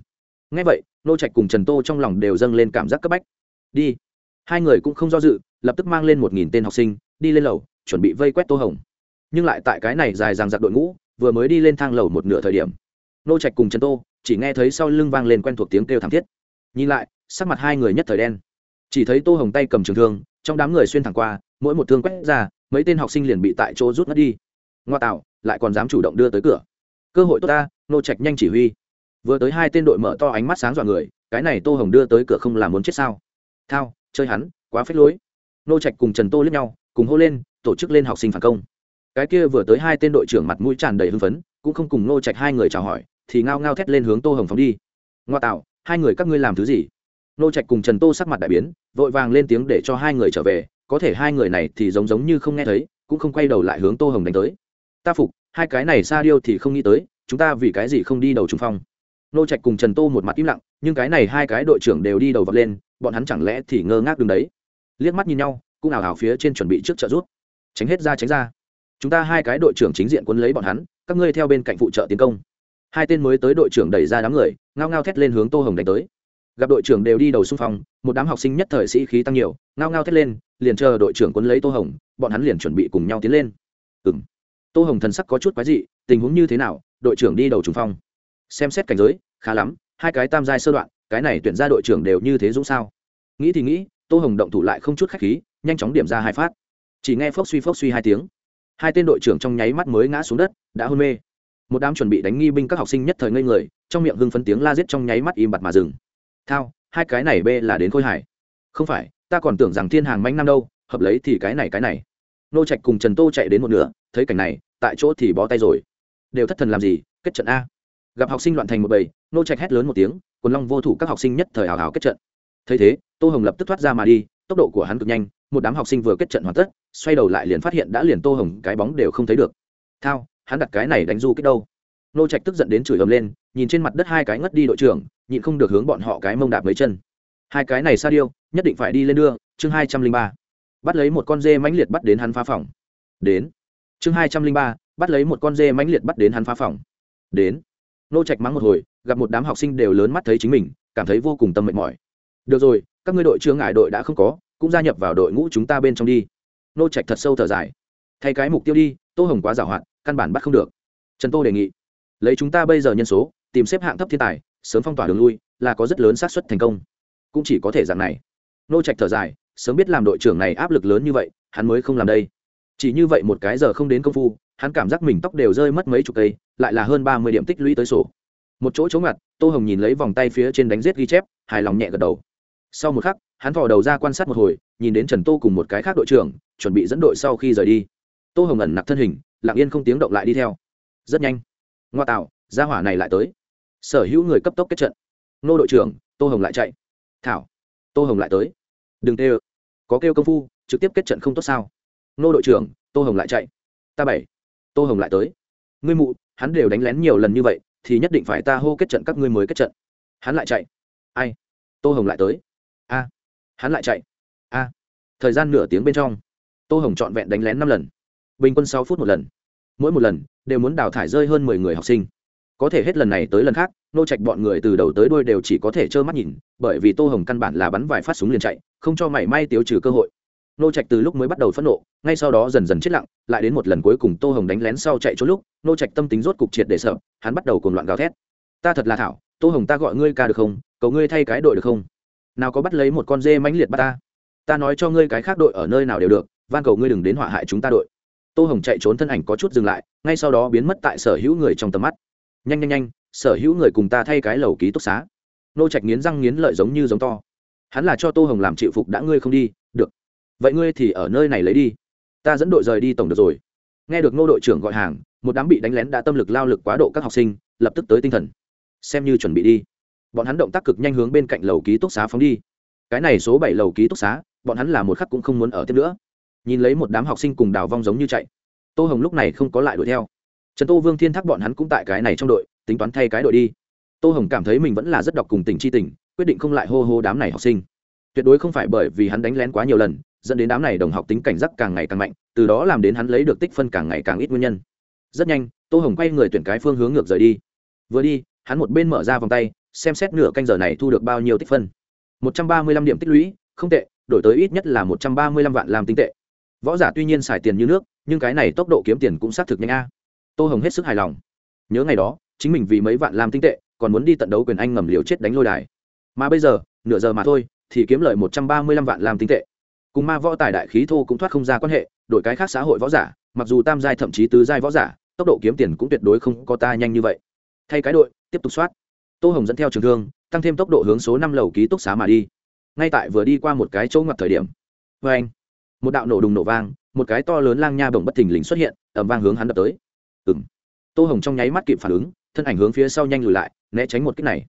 Ngay vậy, ngô trạch cùng trần tô trong lòng đều dâng lên cảm giác cấp bách. Đi. Hai người cũng không do dự, lập tức mang lên một nghìn tên học sinh, đi lên lầu, chuẩn bị vây quét tô hồng. Nhưng lại tại cái này dài dàng giặc đội ngũ, vừa mới đi lên thang lầu một nửa thời điểm nô trạch cùng trần tô chỉ nghe thấy sau lưng vang lên quen thuộc tiếng kêu thảm thiết. Nhìn lại, sắc mặt hai người nhất thời đen. Chỉ thấy tô hồng tay cầm trường thương, trong đám người xuyên thẳng qua, mỗi một thương quét ra, mấy tên học sinh liền bị tại chỗ rút mất đi. Ngoa tạo, lại còn dám chủ động đưa tới cửa. Cơ hội tốt ta, nô trạch nhanh chỉ huy. Vừa tới hai tên đội mở to ánh mắt sáng dọa người, cái này tô hồng đưa tới cửa không làm muốn chết sao? Thao, chơi hắn, quá phết lối. Nô trạch cùng trần tô lướt nhau, cùng hô lên, tổ chức lên học sinh phản công. Cái kia vừa tới hai tên đội trưởng mặt mũi tràn đầy hưng phấn, cũng không cùng nô trạch hai người chào hỏi thì ngao ngao thét lên hướng tô hồng phóng đi. Ngoa tạo, hai người các ngươi làm thứ gì? Nô trạch cùng trần tô sắc mặt đại biến, vội vàng lên tiếng để cho hai người trở về, có thể hai người này thì giống giống như không nghe thấy, cũng không quay đầu lại hướng tô hồng đánh tới. Ta phục, hai cái này xa điêu thì không nghĩ tới, chúng ta vì cái gì không đi đầu trùng phong? Nô trạch cùng trần tô một mặt im lặng, nhưng cái này hai cái đội trưởng đều đi đầu vật lên, bọn hắn chẳng lẽ thì ngơ ngác đứng đấy? Liếc mắt nhìn nhau, cũng ảo ảo phía trên chuẩn bị trước trợ rút tránh hết ra, tránh ra. Chúng ta hai cái đội trưởng chính diện quân lấy bọn hắn, các ngươi theo bên cạnh phụ trợ tiến công hai tên mới tới đội trưởng đẩy ra đám người, ngao ngao thét lên hướng tô hồng đánh tới. Gặp đội trưởng đều đi đầu xung phong, một đám học sinh nhất thời sĩ khí tăng nhiều, ngao ngao thét lên, liền chờ đội trưởng quân lấy tô hồng, bọn hắn liền chuẩn bị cùng nhau tiến lên. Ừ m tô hồng thần sắc có chút quái dị, tình huống như thế nào, đội trưởng đi đầu trùng phong. Xem xét cảnh giới, khá lắm, hai cái tam giai sơ đoạn, cái này tuyển ra đội trưởng đều như thế dũng sao. Nghĩ thì nghĩ, tô hồng động thủ lại không chút khách khí, nhanh chóng điểm ra hai phát. Chỉ nghe phốc suy phốc suy hai tiếng. Hai tên đội trưởng trong nháy mắt mới ngã xuống đất, đã hôn mê một đám chuẩn bị đánh nghi binh các học sinh nhất thời ngây người, trong miệng hưng phấn tiếng la giết trong nháy mắt im bặt mà dừng. Thao, hai cái này b là đến khôi hải không phải, ta còn tưởng rằng thiên hàng manh năm đâu, hợp lấy thì cái này cái này. Nô trạch cùng trần tô chạy đến một nửa, thấy cảnh này, tại chỗ thì bó tay rồi. Đều thất thần làm gì, kết trận a. Gặp học sinh loạn thành một bầy, nô trạch hét lớn một tiếng, quần long vô thủ các học sinh nhất thời hào hào kết trận. Thấy thế, tô hồng lập tức thoát ra mà đi, tốc độ của hắn cực nhanh, một đám học sinh vừa kết trận hoàn tất, xoay đầu lại liền phát hiện đã liền tô hồng cái bóng đều không thấy được. Thao hắn đặt cái này đánh du kích đâu. Nô trạch tức giận đến chửi ầm lên, nhìn trên mặt đất hai cái ngất đi đội trưởng, nhịn không được hướng bọn họ cái mông đạp mấy chân. Hai cái này sa điêu, nhất định phải đi lên đưa, chương hai trăm linh ba. Bắt lấy một con dê mãnh liệt bắt đến hắn phá phòng. Đến. Chương hai trăm linh ba, bắt lấy một con dê mãnh liệt bắt đến hắn phá phòng. Đến. Nô trạch mắng một hồi, gặp một đám học sinh đều lớn mắt thấy chính mình, cảm thấy vô cùng tâm mệt mỏi. Được rồi, các ngươi đội trưởng ngại đội đã không có, cũng gia nhập vào đội ngũ chúng ta bên trong đi. Nô trạch thật sâu thở dài. Thay cái mục tiêu đi, tô hồng quá giảo hạn căn bản bắt không được. Trần tô đề nghị, lấy chúng ta bây giờ nhân số, tìm xếp hạng thấp thiên tài, sớm phong tỏa đường lui, là có rất lớn xác suất thành công. Cũng chỉ có thể dạng này. Nô trạch thở dài, sớm biết làm đội trưởng này áp lực lớn như vậy, hắn mới không làm đây. Chỉ như vậy một cái giờ không đến công phu, hắn cảm giác mình tóc đều rơi mất mấy chục cây, lại là hơn ba mươi điểm tích lũy tới sổ. Một chỗ chống ngặt tô hồng nhìn lấy vòng tay phía trên đánh giết ghi chép, hài lòng nhẹ gật đầu. Sau một khắc, hắn thò đầu ra quan sát một hồi, nhìn đến trần tô cùng một cái khác đội trưởng, chuẩn bị dẫn đội sau khi rời đi. Tô hồng ẩn nặc thân hình lặng yên không tiếng động lại đi theo. Rất nhanh. Ngoa tạo, gia hỏa này lại tới. Sở hữu người cấp tốc kết trận. Nô đội trưởng, tô hồng lại chạy. Thảo, tô hồng lại tới. Đừng tê ơ. Có kêu công phu, trực tiếp kết trận không tốt sao? Nô đội trưởng, tô hồng lại chạy. Ta bảy. Tô hồng lại tới. Ngươi mụ, hắn đều đánh lén nhiều lần như vậy, thì nhất định phải ta hô kết trận các ngươi mới kết trận. Hắn lại chạy. Ai? Tô hồng lại tới. A. Hắn lại chạy. A. Thời gian nửa tiếng bên trong, tô hồng trọn vẹn đánh lén năm lần bình quân sáu phút một lần. Mỗi một lần, đều muốn đào thải rơi hơn mười người học sinh. Có thể hết lần này tới lần khác, nô trạch bọn người từ đầu tới đuôi đều chỉ có thể trơ mắt nhìn, bởi vì tô hồng căn bản là bắn vài phát súng liền chạy, không cho mảy may tiêu trừ cơ hội. Nô trạch từ lúc mới bắt đầu phẫn nộ, ngay sau đó dần dần chết lặng, lại đến một lần cuối cùng tô hồng đánh lén sau chạy trốn lúc, nô trạch tâm tính rốt cục triệt để sợ, hắn bắt đầu cùng loạn gào thét. Ta thật là thảo, tô hồng ta gọi ngươi ca được không? Cầu ngươi thay cái đội được không? Nào có bắt lấy một con dê mãnh liệt bắt ta? Ta nói cho ngươi cái khác đội ở nơi nào đều được, van cầu ngươi đừng đến họa hại chúng ta đội tô hồng chạy trốn thân ảnh có chút dừng lại, ngay sau đó biến mất tại sở hữu người trong tầm mắt. Nhanh nhanh nhanh, sở hữu người cùng ta thay cái lầu ký túc xá. Nô trạch nghiến răng nghiến lợi giống như giống to. Hắn là cho tô hồng làm chịu phục đã ngươi không đi, được. Vậy ngươi thì ở nơi này lấy đi. Ta dẫn đội rời đi tổng được rồi. Nghe được nô đội trưởng gọi hàng, một đám bị đánh lén đã tâm lực lao lực quá độ các học sinh, lập tức tới tinh thần. Xem như chuẩn bị đi. Bọn hắn động tác cực nhanh hướng bên cạnh lầu ký túc xá phóng đi. Cái này số bảy lầu ký túc xá, bọn hắn là một khắc cũng không muốn ở tiếp nữa nhìn lấy một đám học sinh cùng đào vong giống như chạy. Tô hồng lúc này không có lại đuổi theo. Trần tô vương thiên thác bọn hắn cũng tại cái này trong đội, tính toán thay cái đội đi. Tô hồng cảm thấy mình vẫn là rất đọc cùng tình c h i tình, quyết định không lại hô hô đám này học sinh. Tuyệt đối không phải bởi vì hắn đánh lén quá nhiều lần, dẫn đến đám này đồng học tính cảnh giác càng ngày càng mạnh, từ đó làm đến hắn lấy được tích phân càng ngày càng ít nguyên nhân. Rất nhanh, tô hồng quay người tuyển cái phương hướng ngược rời đi. Vừa đi, hắn một bên mở ra vòng tay, xem xét nửa canh giờ này thu được bao nhiêu tích phân. Một trăm ba mươi lăm điểm tích lũy, không tệ, đổi tới ít nhất là một trăm ba mươi lăm vạn làm tinh tệ võ giả tuy nhiên xài tiền như nước, nhưng cái này tốc độ kiếm tiền cũng xác thực nhanh a. Tô hồng hết sức hài lòng. Nhớ ngày đó, chính mình vì mấy vạn làm tinh tệ, còn muốn đi tận đấu quyền anh ngầm liều chết đánh lôi đài. Mà bây giờ, nửa giờ mà thôi, thì kiếm lợi một trăm ba mươi lăm vạn làm tinh tệ. Cùng ma võ tài đại khí thô cũng thoát không ra quan hệ, đổi cái khác xã hội võ giả, mặc dù tam giai thậm chí tứ giai võ giả, tốc độ kiếm tiền cũng tuyệt đối không có ta nhanh như vậy. Thay cái đội, tiếp tục soát. Tô hồng dẫn theo trường thương, tăng thêm tốc độ hướng số năm lầu ký túc xá mà đi. Ngay tại vừa đi qua một cái chỗ ngoặt thời điểm. Vê anh một đạo nổ đùng nổ vang, một cái to lớn lang nha bổng bất thình lình xuất hiện ẩm vang hướng hắn đập tới. Ừ m tô hồng trong nháy mắt kịp phản ứng, thân ảnh hướng phía sau nhanh lùi lại, né tránh một cách này.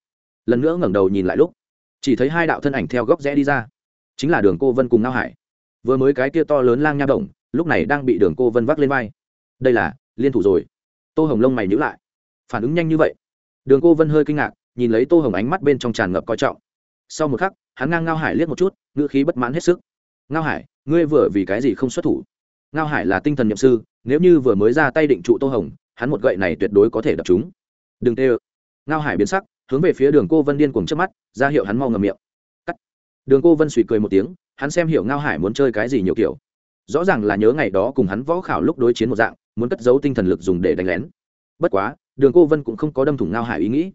Lần nữa ngẩng đầu nhìn lại lúc, chỉ thấy hai đạo thân ảnh theo góc rẽ đi ra. Chính là đường cô vân cùng ngao hải. Vừa mới cái kia to lớn lang nha bổng, lúc này đang bị đường cô vân vác lên vai. Đây là, liên thủ rồi. Tô hồng lông mày nhữ lại. Phản ứng nhanh như vậy. Đường cô vân hơi kinh ngạc, nhìn lấy tô hồng ánh mắt bên trong tràn ngập coi trọng. Sau một khắc, hắn ngang ngao hải liếc một chút, ngữ khí bất mãn hết sức ngao hải, ngươi vừa vì cái gì không xuất thủ? Ngao hải là tinh thần nhậm sư, nếu như vừa mới ra tay định trụ tô hồng, hắn một gậy này tuyệt đối có thể đập chúng. Đừng tê ơ. Ngao hải biến sắc, hướng về phía đường cô vân điên cuồng trước mắt, ra hiệu hắn mau ngầm miệng. Cắt. Đường cô vân suy cười một tiếng, hắn xem hiểu ngao hải muốn chơi cái gì nhiều kiểu. Rõ ràng là nhớ ngày đó cùng hắn võ khảo lúc đối chiến một dạng, muốn cất giấu tinh thần lực dùng để đánh lén. Bất quá, đường cô vân cũng không có đâm thủng ngao hải ý nghĩ.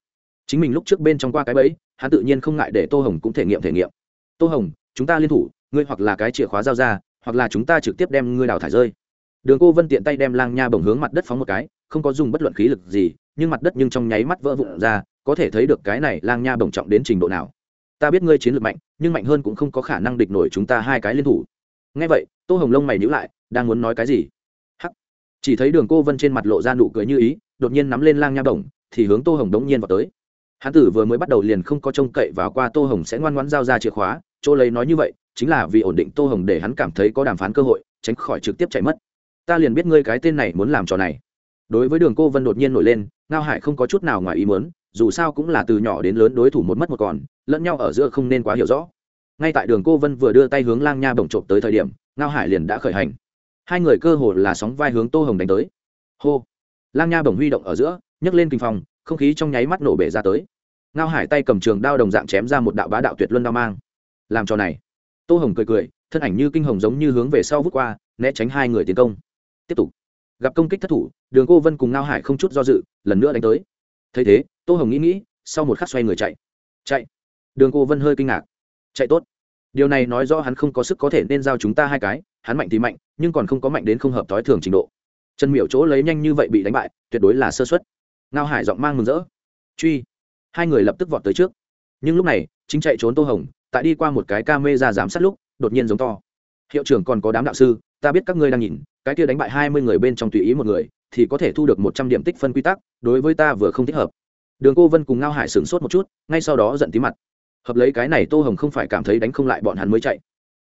Chính mình lúc trước bên trong qua cái bẫy, hắn tự nhiên không ngại để tô hồng cũng thể nghiệm thể nghiệm. Tô hồng, chúng ta liên thủ ngươi hoặc là cái chìa khóa giao ra, hoặc là chúng ta trực tiếp đem ngươi đào thải rơi. Đường cô vân tiện tay đem lang nha bồng hướng mặt đất phóng một cái, không có dùng bất luận khí lực gì, nhưng mặt đất nhưng trong nháy mắt vỡ vụn ra, có thể thấy được cái này lang nha bồng trọng đến trình độ nào. Ta biết ngươi chiến lược mạnh, nhưng mạnh hơn cũng không có khả năng địch nổi chúng ta hai cái liên thủ. Ngay vậy, tô hồng lông mày nhữ lại, đang muốn nói cái gì? Hắc. Chỉ thấy đường cô vân trên mặt lộ ra nụ cười như ý, đột nhiên nắm lên lang nha bồng thì hướng tô hồng đống nhiên vào tới. Hán tử vừa mới bắt đầu liền không có trông cậy vào qua tô hồng sẽ ngoan ngoãn giao ra chìa khóa, chỗ lấy nói như vậy chính là vì ổn định tô hồng để hắn cảm thấy có đàm phán cơ hội, tránh khỏi trực tiếp chạy mất. Ta liền biết ngươi cái tên này muốn làm trò này. Đối với đường cô vân đột nhiên nổi lên, ngao hải không có chút nào ngoài ý muốn, dù sao cũng là từ nhỏ đến lớn đối thủ một mất một còn, lẫn nhau ở giữa không nên quá hiểu rõ. Ngay tại đường cô vân vừa đưa tay hướng lang nha bổng trộm tới thời điểm, ngao hải liền đã khởi hành. Hai người cơ hồ là sóng vai hướng tô hồng đánh tới. Hô! Lang nha bổng huy động ở giữa, nhấc lên kinh phòng không khí trong nháy mắt nổ bể ra tới. Ngao hải tay cầm trường đao đồng dạng chém ra một đạo bá đạo tuyệt luân đao mang. Làm trò này tô hồng cười cười, thân ảnh như kinh hồng giống như hướng về sau vút qua, né tránh hai người tiến công. Tiếp tục. Gặp công kích thất thủ, đường cô vân cùng ngao hải không chút do dự, lần nữa đánh tới. Thấy thế, tô hồng nghĩ nghĩ, sau một khắc xoay người chạy. Chạy. Đường cô vân hơi kinh ngạc. Chạy tốt. Điều này nói rõ hắn không có sức có thể nên giao chúng ta hai cái, hắn mạnh thì mạnh, nhưng còn không có mạnh đến không hợp thói thường trình độ. Trần miểu chỗ lấy nhanh như vậy bị đánh bại, tuyệt đối là sơ xuất ngao hải giọng mang mừng rỡ. Truy. Hai người lập tức vọt tới trước. Nhưng lúc này, chính chạy trốn tô hồng tại đi qua một cái ca mê ra giám sát lúc, đột nhiên giống to. Hiệu trưởng còn có đám đạo sư, ta biết các ngươi đang nhìn, cái kia đánh bại hai mươi người bên trong tùy ý một người, thì có thể thu được một trăm điểm tích phân quy tắc, đối với ta vừa không thích hợp. Đường cô vân cùng ngao hải sửng sốt một chút, ngay sau đó giận tí mặt. Hợp lấy cái này tô hồng không phải cảm thấy đánh không lại bọn hắn mới chạy,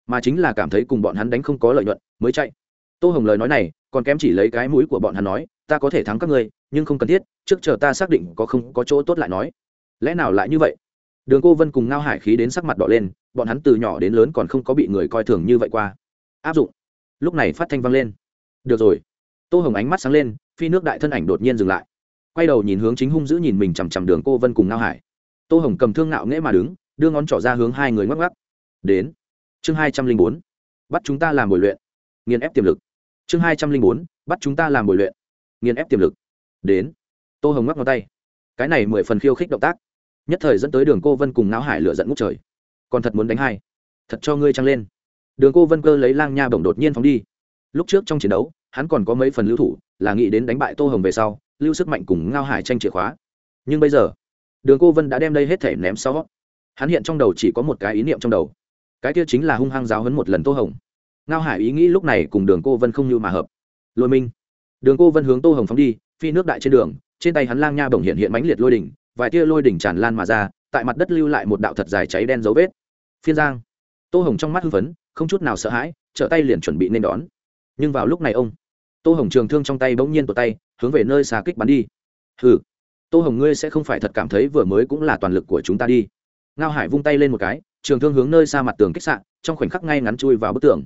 mà chính là cảm thấy cùng bọn hắn đánh không có lợi nhuận, mới chạy. Tô hồng lời nói này, còn kém chỉ lấy cái mũi của bọn hắn nói, ta có thể thắng các ngươi, nhưng không cần thiết, trước chờ ta xác định có không có chỗ tốt lại nói. Lẽ nào lại như vậy? Đường cô vân cùng ngao hải khí đến sắc mặt đỏ lên, bọn hắn từ nhỏ đến lớn còn không có bị người coi thường như vậy qua. Áp dụng. Lúc này phát thanh vang lên. Được rồi. Tô hồng ánh mắt sáng lên, phi nước đại thân ảnh đột nhiên dừng lại. Quay đầu nhìn hướng chính hung giữ nhìn mình chằm chằm đường cô vân cùng ngao hải. Tô hồng cầm thương ngạo nghễ mà đứng, đưa ngón trỏ ra hướng hai người ngắc ngắc đến. Chương hai trăm linh bốn. Bắt chúng ta làm bồi luyện. Nghiền ép tiềm lực. Chương hai trăm linh bốn. Bắt chúng ta làm bồi luyện. Nghiền ép tiềm lực. Đến. Tô hồng ngắc ngón tay. Cái này mười phần khiêu khích động tác nhất thời dẫn tới đường cô vân cùng ngao hải lửa dẫn ngút trời. Còn thật muốn đánh hai. Thật cho ngươi trăng lên. Đường cô vân cơ lấy lang nha bổng đột nhiên phóng đi. Lúc trước trong chiến đấu, hắn còn có mấy phần lưu thủ, là nghĩ đến đánh bại tô hồng về sau, lưu sức mạnh cùng ngao hải tranh chìa khóa. Nhưng bây giờ, đường cô vân đã đem đây hết thể ném sau. Hắn hiện trong đầu chỉ có một cái ý niệm trong đầu. Cái kia chính là hung hăng giáo hấn một lần tô hồng. Ngao hải ý nghĩ lúc này cùng đường cô vân không như mà hợp. Lôi minh. Đường cô vân hướng tô hồng phóng đi, phi nước đại trên đường, trên tay hắn lang nha bổng hiện hiện mãnh liệt lôi đỉnh vài tia lôi đỉnh tràn lan mà ra, tại mặt đất lưu lại một đạo thật dài cháy đen dấu vết. Phiên giang. Tô hồng trong mắt hưng phấn, không chút nào sợ hãi, trở tay liền chuẩn bị nên đón. Nhưng vào lúc này ông, tô hồng trường thương trong tay bỗng nhiên tuột tay, hướng về nơi xa kích bắn đi. Hừ, tô hồng ngươi sẽ không phải thật cảm thấy vừa mới cũng là toàn lực của chúng ta đi. Ngao hải vung tay lên một cái, trường thương hướng nơi xa mặt tường kích sạn trong khoảnh khắc ngay ngắn chui vào bức tường.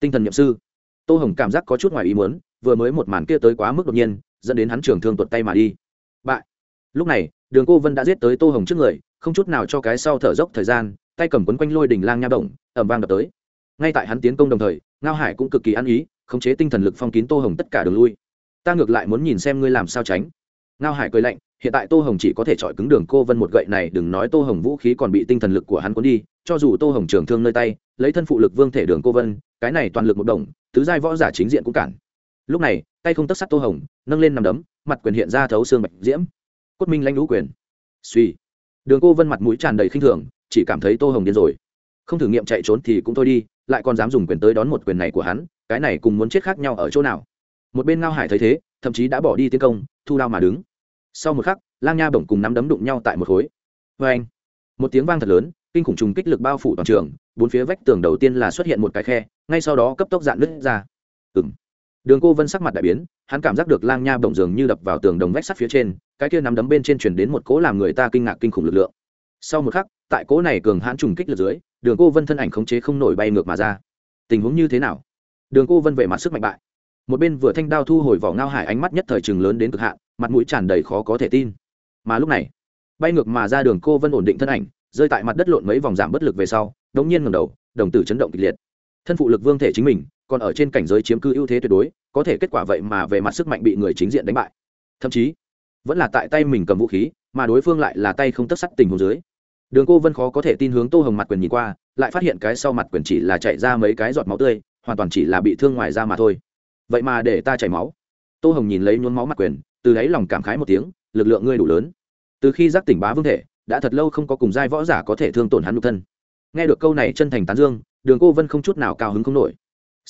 Tinh thần nhậm sư. Tô hồng cảm giác có chút ngoài ý muốn, vừa mới một màn kia tới quá mức đột nhiên, dẫn đến hắn trường thương tuột tay mà đi. Bại. Lúc này đường cô vân đã giết tới tô hồng trước người, không chút nào cho cái sau thở dốc thời gian, tay cầm quấn quanh lôi đỉnh lang nha động ẩm vang đập tới. Ngay tại hắn tiến công đồng thời, ngao hải cũng cực kỳ ăn ý, khống chế tinh thần lực phong kín tô hồng tất cả đường lui. Ta ngược lại muốn nhìn xem ngươi làm sao tránh. Ngao hải cười lạnh, hiện tại tô hồng chỉ có thể chọi cứng đường cô vân một gậy này, đừng nói tô hồng vũ khí còn bị tinh thần lực của hắn cuốn đi, cho dù tô hồng trường thương nơi tay, lấy thân phụ lực vương thể đường cô vân, cái này toàn lực một đồng, tứ giai võ giả chính diện cũng cản. Lúc này, tay không tất sắt tô hồng, nâng lên nằm đấm, mặt quyền hiện ra thấu xương bạch diễm cốt minh lãnh lũ quyền. Suy. Đường cô vân mặt mũi tràn đầy khinh thường, chỉ cảm thấy tô hồng điên rồi. Không thử nghiệm chạy trốn thì cũng thôi đi, lại còn dám dùng quyền tới đón một quyền này của hắn, cái này cùng muốn chết khác nhau ở chỗ nào? Một bên ngao hải thấy thế, thậm chí đã bỏ đi tiến công, thu đao mà đứng. Sau một khắc, lang nha bổng cùng nắm đấm đụng nhau tại một khối. Vê anh một tiếng vang thật lớn, kinh khủng trùng kích lực bao phủ toàn trường, bốn phía vách tường đầu tiên là xuất hiện một cái khe, ngay sau đó cấp tốc dạn nứt ra. Ừ m đường cô vân sắc mặt đại biến, hắn cảm giác được lang nha bỗng dường như đập vào tường đồng vách sắt phía trên, cái kia nắm đấm bên trên chuyển đến một cỗ làm người ta kinh ngạc kinh khủng lực lượng. Sau một khắc, tại cỗ này cường hãn trùng kích lực dưới, đường cô vân thân ảnh khống chế không nổi bay ngược mà ra. Tình huống như thế nào? Đường cô vân vẻ mặt sức mạnh bại. Một bên vừa thanh đao thu hồi vỏ ngao hải ánh mắt nhất thời chừng lớn đến cực hạn, mặt mũi tràn đầy khó có thể tin. Mà lúc này, bay ngược mà ra đường cô vân ổn định thân ảnh, rơi tại mặt đất lộn mấy vòng giảm bất lực về sau đống nhiên ngầm đầu, đồng tử chấn động kịch liệt. Thân phụ lực vương thể chính mình còn ở trên cảnh giới chiếm cư ưu thế tuyệt đối, có thể kết quả vậy mà về mặt sức mạnh bị người chính diện đánh bại. Thậm chí, vẫn là tại tay mình cầm vũ khí, mà đối phương lại là tay không tất sắt tình hồ dưới. Đường cô vân khó có thể tin hướng tô hồng mặt quyền nhìn qua, lại phát hiện cái sau mặt quyền chỉ là chạy ra mấy cái giọt máu tươi, hoàn toàn chỉ là bị thương ngoài da mà thôi. Vậy mà để ta chảy máu. Tô hồng nhìn lấy nhuốm máu mặt quyền, từ đáy lòng cảm khái một tiếng, lực lượng ngươi đủ lớn. Từ khi giác tỉnh bá vương thể, đã thật lâu không có cùng giai võ giả có thể thương tổn hắn nhục thân. Nghe được câu này chân thành tán dương, đường cô vân không chút nào cao hứng không nổi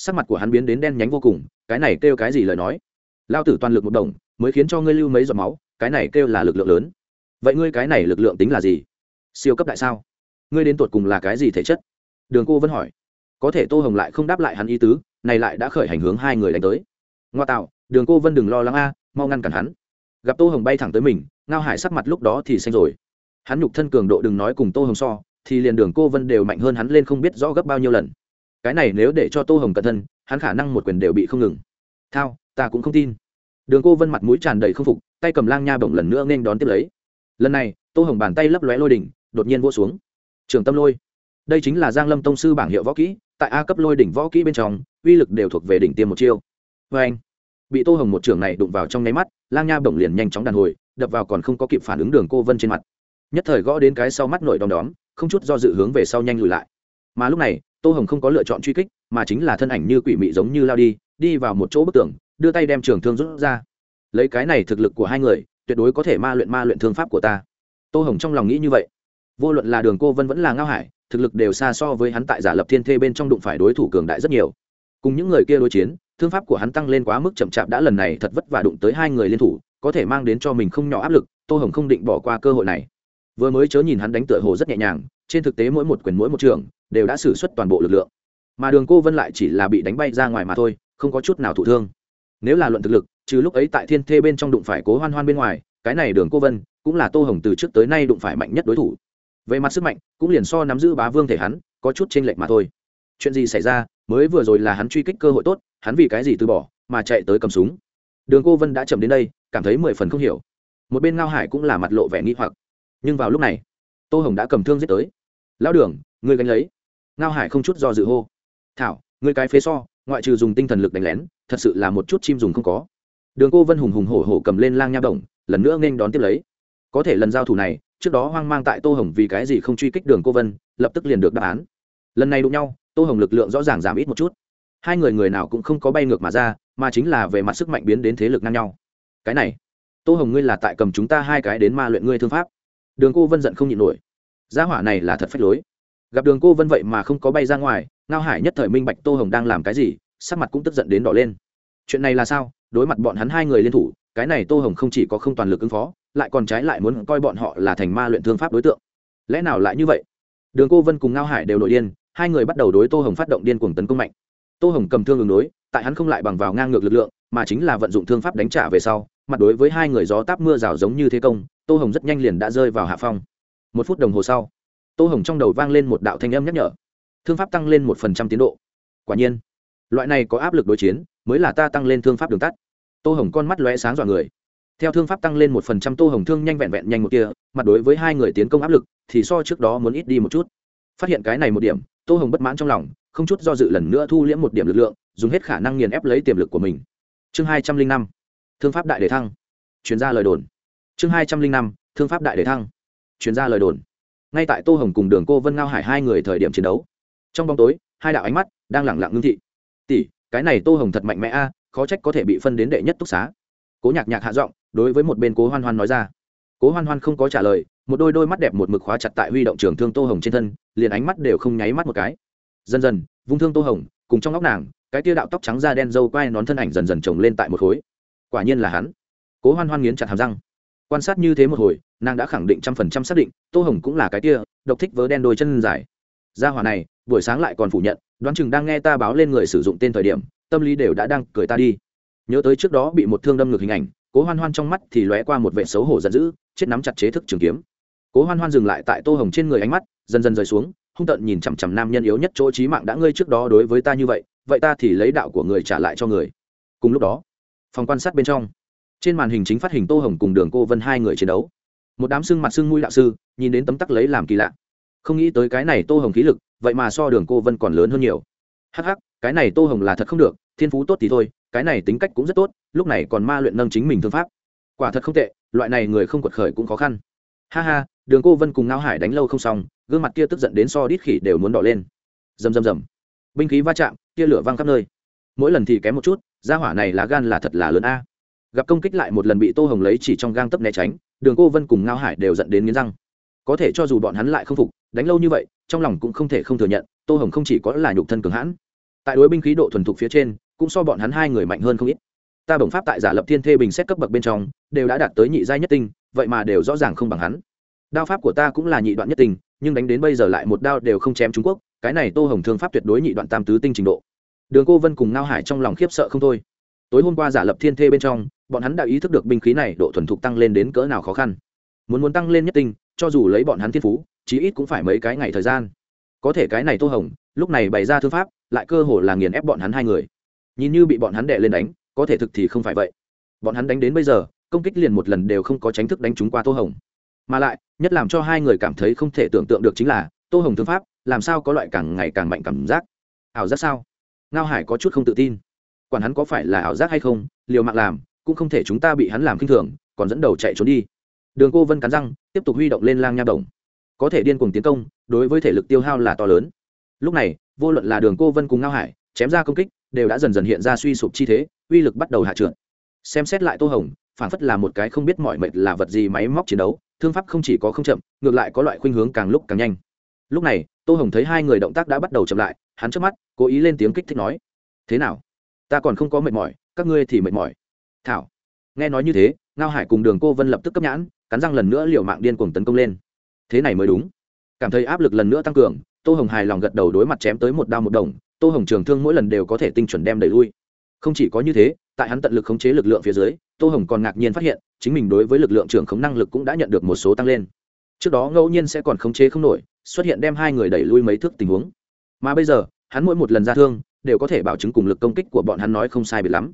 sắc mặt của hắn biến đến đen nhánh vô cùng, cái này kêu cái gì lời nói? Lao tử toàn lực một đồng, mới khiến cho ngươi lưu mấy giọt máu, cái này kêu là lực lượng lớn. Vậy ngươi cái này lực lượng tính là gì? Siêu cấp đại sao? Ngươi đến tột cùng là cái gì thể chất? Đường cô vân hỏi. Có thể tô hồng lại không đáp lại hắn ý tứ, này lại đã khởi hành hướng hai người đánh tới. Ngoa tạo, đường cô vân đừng lo lắng a, mau ngăn cản hắn. Gặp tô hồng bay thẳng tới mình, ngao hải sắc mặt lúc đó thì xanh rồi. Hắn nhục thân cường độ đừng nói cùng tô hồng so, thì liền đường cô vân đều mạnh hơn hắn lên không biết rõ gấp bao nhiêu lần cái này nếu để cho tô hồng cẩn thân hắn khả năng một quyền đều bị không ngừng. Thao, ta cũng không tin. Đường cô vân mặt mũi tràn đầy không phục, tay cầm lang nha bổng lần nữa nên đón tiếp lấy. Lần này, tô hồng bàn tay lấp lóe lôi đỉnh, đột nhiên vỗ xuống. Trường tâm lôi. Đây chính là giang lâm tông sư bảng hiệu võ kỹ, tại a cấp lôi đỉnh võ kỹ bên trong, uy lực đều thuộc về đỉnh tiêm một chiêu. Vê anh, bị tô hồng một trường này đụng vào trong nháy mắt, lang nha bổng liền nhanh chóng đàn hồi, đập vào còn không có kịp phản ứng đường cô vân trên mặt. Nhất thời gõ đến cái sau mắt nổi đom đóm, không chút do dự hướng về sau nhanh lùi lại. Mà lúc này tô hồng không có lựa chọn truy kích, mà chính là thân ảnh như quỷ mị giống như lao đi đi vào một chỗ bức tường, đưa tay đem trường thương rút ra. Lấy cái này thực lực của hai người, tuyệt đối có thể ma luyện ma luyện thương pháp của ta. Tô hồng trong lòng nghĩ như vậy. Vô luận là đường cô vân vẫn là ngao hải, thực lực đều xa so với hắn tại giả lập thiên thê bên trong đụng phải đối thủ cường đại rất nhiều. Cùng những người kia đối chiến, thương pháp của hắn tăng lên quá mức chậm chạp đã lần này thật vất vả đụng tới hai người liên thủ, có thể mang đến cho mình không nhỏ áp lực, tô hồng không định bỏ qua cơ hội này. Vừa mới chớ nhìn hắn đánh tựa hồ rất nhẹ nhàng, trên thực tế mỗi một quyền mỗi một trường đều đã xử suất toàn bộ lực lượng. Mà đường cô vân lại chỉ là bị đánh bay ra ngoài mà thôi, không có chút nào thụ thương. Nếu là luận thực lực, trừ lúc ấy tại thiên thê bên trong đụng phải cố hoan hoan bên ngoài, cái này đường cô vân cũng là tô hồng từ trước tới nay đụng phải mạnh nhất đối thủ. Về mặt sức mạnh, cũng liền so nắm giữ bá vương thể hắn, có chút chênh lệch mà thôi. Chuyện gì xảy ra, mới vừa rồi là hắn truy kích cơ hội tốt, hắn vì cái gì từ bỏ, mà chạy tới cầm súng. Đường cô vân đã chậm đến đây, cảm thấy mười phần không hiểu. Một bên ngao hải cũng là mặt lộ vẻ nghi hoặc. Nhưng vào lúc này, tô hồng đã cầm thương giết tới. Lão đường, ngươi gánh lấy ngao hải không chút do dự hô. Thảo người cái phế so, ngoại trừ dùng tinh thần lực đánh lén, thật sự là một chút chim dùng không có. Đường cô vân hùng hùng hổ hổ cầm lên lang nha đồng, lần nữa nên đón tiếp lấy. Có thể lần giao thủ này, trước đó hoang mang tại tô hồng vì cái gì không truy kích đường cô vân, lập tức liền được đáp án. Lần này đụng nhau, tô hồng lực lượng rõ ràng giảm ít một chút. Hai người người nào cũng không có bay ngược mà ra, mà chính là về mặt sức mạnh biến đến thế lực ngang nhau. Cái này, tô hồng ngươi là tại cầm chúng ta hai cái đến ma luyện ngươi thương pháp. Đường cô vân giận không nhịn nổi. Gia hỏa này là thật phách lối gặp đường cô vân vậy mà không có bay ra ngoài, ngao hải nhất thời minh bạch tô hồng đang làm cái gì, sắc mặt cũng tức giận đến đỏ lên. Chuyện này là sao? Đối mặt bọn hắn hai người liên thủ, cái này tô hồng không chỉ có không toàn lực ứng phó, lại còn trái lại muốn coi bọn họ là thành ma luyện thương pháp đối tượng. Lẽ nào lại như vậy? Đường cô vân cùng ngao hải đều nội điên, hai người bắt đầu đối tô hồng phát động điên cuồng tấn công mạnh. Tô hồng cầm thương ứng đối, tại hắn không lại bằng vào ngang ngược lực lượng, mà chính là vận dụng thương pháp đánh trả về sau, mặt đối với hai người gió táp mưa rào giống như thế công, tô hồng rất nhanh liền đã rơi vào hạ phong. Một phút đồng hồ sau tô hồng trong đầu vang lên một đạo thanh âm nhắc nhở. Thương pháp tăng lên một phần trăm tiến độ. Quả nhiên, loại này có áp lực đối chiến, mới là ta tăng lên thương pháp đường tắt. Tô hồng con mắt lóe sáng dọa người. Theo thương pháp tăng lên một phần trăm, tô hồng thương nhanh vẹn vẹn nhanh một kia mặt đối với hai người tiến công áp lực, thì so trước đó muốn ít đi một chút. Phát hiện cái này một điểm, tô hồng bất mãn trong lòng, không chút do dự lần nữa thu liễm một điểm lực lượng, dùng hết khả năng nghiền ép lấy tiềm lực của mình. Chương hai trăm linh năm, thương pháp đại đề thăng. Chuyên gia lời đồn. Chương hai trăm linh năm, thương pháp đại đề thăng. Chuyên gia lời đồn ngay tại tô hồng cùng đường cô vân ngao hải hai người thời điểm chiến đấu, trong bóng tối, hai đạo ánh mắt đang lẳng lặng ngưng thị. Tỷ, cái này tô hồng thật mạnh mẽ a, khó trách có thể bị phân đến đệ nhất túc xá. Cố nhạc nhạc hạ giọng, đối với một bên cố hoan hoan nói ra. Cố hoan hoan không có trả lời, một đôi đôi mắt đẹp một mực khóa chặt tại huy động trường thương tô hồng trên thân, liền ánh mắt đều không nháy mắt một cái. Dần dần, vung thương tô hồng, cùng trong góc nàng, cái tia đạo tóc trắng da đen dâu quai nón thân ảnh dần dần trồng lên tại một khối. Quả nhiên là hắn. Cố hoan hoan nghiến chặt hàm răng quan sát như thế một hồi, nàng đã khẳng định trăm phần trăm xác định, tô hồng cũng là cái kia. độc thích vớ đen đôi chân dài. Gia hỏa này, buổi sáng lại còn phủ nhận, đoán chừng đang nghe ta báo lên người sử dụng tên thời điểm, tâm lý đều đã đang cười ta đi. Nhớ tới trước đó bị một thương đâm ngược hình ảnh, cố hoan hoan trong mắt thì lóe qua một vệ xấu hổ giận dữ, chết nắm chặt chế thức trường kiếm. Cố hoan hoan dừng lại tại tô hồng trên người ánh mắt, dần dần rời xuống, hung tợn nhìn chằm chằm nam nhân yếu nhất chỗ trí mạng đã ngươi trước đó đối với ta như vậy vậy ta thì lấy đạo của người trả lại cho người. Cùng lúc đó, phòng quan sát bên trong trên màn hình chính phát hình tô hồng cùng đường cô vân hai người chiến đấu. Một đám xương mặt xương mũi đạo sư, nhìn đến tấm tắc lấy làm kỳ lạ. Không nghĩ tới cái này tô hồng khí lực, vậy mà so đường cô vân còn lớn hơn nhiều. Hắc hắc, cái này tô hồng là thật không được, thiên phú tốt thì thôi, cái này tính cách cũng rất tốt, lúc này còn ma luyện nâng chính mình thương pháp. Quả thật không tệ, loại này người không quật khởi cũng khó khăn. Ha ha, đường cô vân cùng ngao hải đánh lâu không xong, gương mặt kia tức giận đến so đít khỉ đều muốn đỏ lên. Rầm rầm rầm. Binh khí va chạm, tia lửa văng khắp nơi. Mỗi lần thì kém một chút, gia hỏa này lá gan là thật là lớn a gặp công kích lại một lần bị tô hồng lấy chỉ trong gang tấp né tránh, đường cô vân cùng ngao hải đều dẫn đến nghiến răng. Có thể cho dù bọn hắn lại không phục, đánh lâu như vậy, trong lòng cũng không thể không thừa nhận, tô hồng không chỉ có là nhục thân cường hãn, tại đối binh khí độ thuần thục phía trên, cũng so bọn hắn hai người mạnh hơn không ít. Ta bổng pháp tại giả lập thiên thê bình xét cấp bậc bên trong, đều đã đạt tới nhị giai nhất tinh, vậy mà đều rõ ràng không bằng hắn. Đao pháp của ta cũng là nhị đoạn nhất tinh, nhưng đánh đến bây giờ lại một đao đều không chém trung quốc, cái này tô hồng thương pháp tuyệt đối nhị đoạn tam tứ tinh trình độ. Đường cô vân cùng ngao hải trong lòng khiếp sợ không thôi. Tối hôm qua giả lập thiên thê bên trong bọn hắn đã ý thức được binh khí này độ thuần thục tăng lên đến cỡ nào khó khăn. Muốn muốn tăng lên nhất tinh, cho dù lấy bọn hắn thiên phú, chí ít cũng phải mấy cái ngày thời gian. Có thể cái này tô hồng, lúc này bày ra thư pháp, lại cơ hồ là nghiền ép bọn hắn hai người. Nhìn như bị bọn hắn đệ lên đánh, có thể thực thì không phải vậy. Bọn hắn đánh đến bây giờ, công kích liền một lần đều không có tránh thức đánh chúng qua tô hồng. Mà lại, nhất làm cho hai người cảm thấy không thể tưởng tượng được chính là, tô hồng thư pháp, làm sao có loại càng ngày càng mạnh cảm giác. Ảo giác sao? Ngao hải có chút không tự tin. Quản hắn có phải là ảo giác hay không, liều mạng làm cũng không thể chúng ta bị hắn làm khinh thường, còn dẫn đầu chạy trốn đi. Đường cô vân cắn răng, tiếp tục huy động lên lang nha đồng. Có thể điên cuồng tiến công, đối với thể lực tiêu hao là to lớn. Lúc này, vô luận là đường cô vân cùng ngao hải, chém ra công kích, đều đã dần dần hiện ra suy sụp chi thế, uy lực bắt đầu hạ trượt. Xem xét lại tô hồng phản phất là một cái không biết mọi mệt là vật gì máy móc chiến đấu, thương pháp không chỉ có không chậm, ngược lại có loại khuynh hướng càng lúc càng nhanh. Lúc này, tô hồng thấy hai người động tác đã bắt đầu chậm lại, hắn trước mắt, cố ý lên tiếng kích thích nói, thế nào? Ta còn không có mệt mỏi, các ngươi thì mệt mỏi thảo. Nghe nói như thế, ngao hải cùng đường cô vân lập tức cấp nhãn, cắn răng lần nữa liều mạng điên cuồng tấn công lên. Thế này mới đúng. Cảm thấy áp lực lần nữa tăng cường, tô hồng hài lòng gật đầu đối mặt chém tới một đao một đồng, tô hồng trường thương mỗi lần đều có thể tinh chuẩn đem đẩy lui. Không chỉ có như thế, tại hắn tận lực khống chế lực lượng phía dưới, tô hồng còn ngạc nhiên phát hiện, chính mình đối với lực lượng trưởng khống năng lực cũng đã nhận được một số tăng lên. Trước đó ngẫu nhiên sẽ còn khống chế không nổi, xuất hiện đem hai người đẩy lui mấy thước tình huống. Mà bây giờ, hắn mỗi một lần ra thương, đều có thể bảo chứng cùng lực công kích của bọn hắn nói không sai biệt lắm.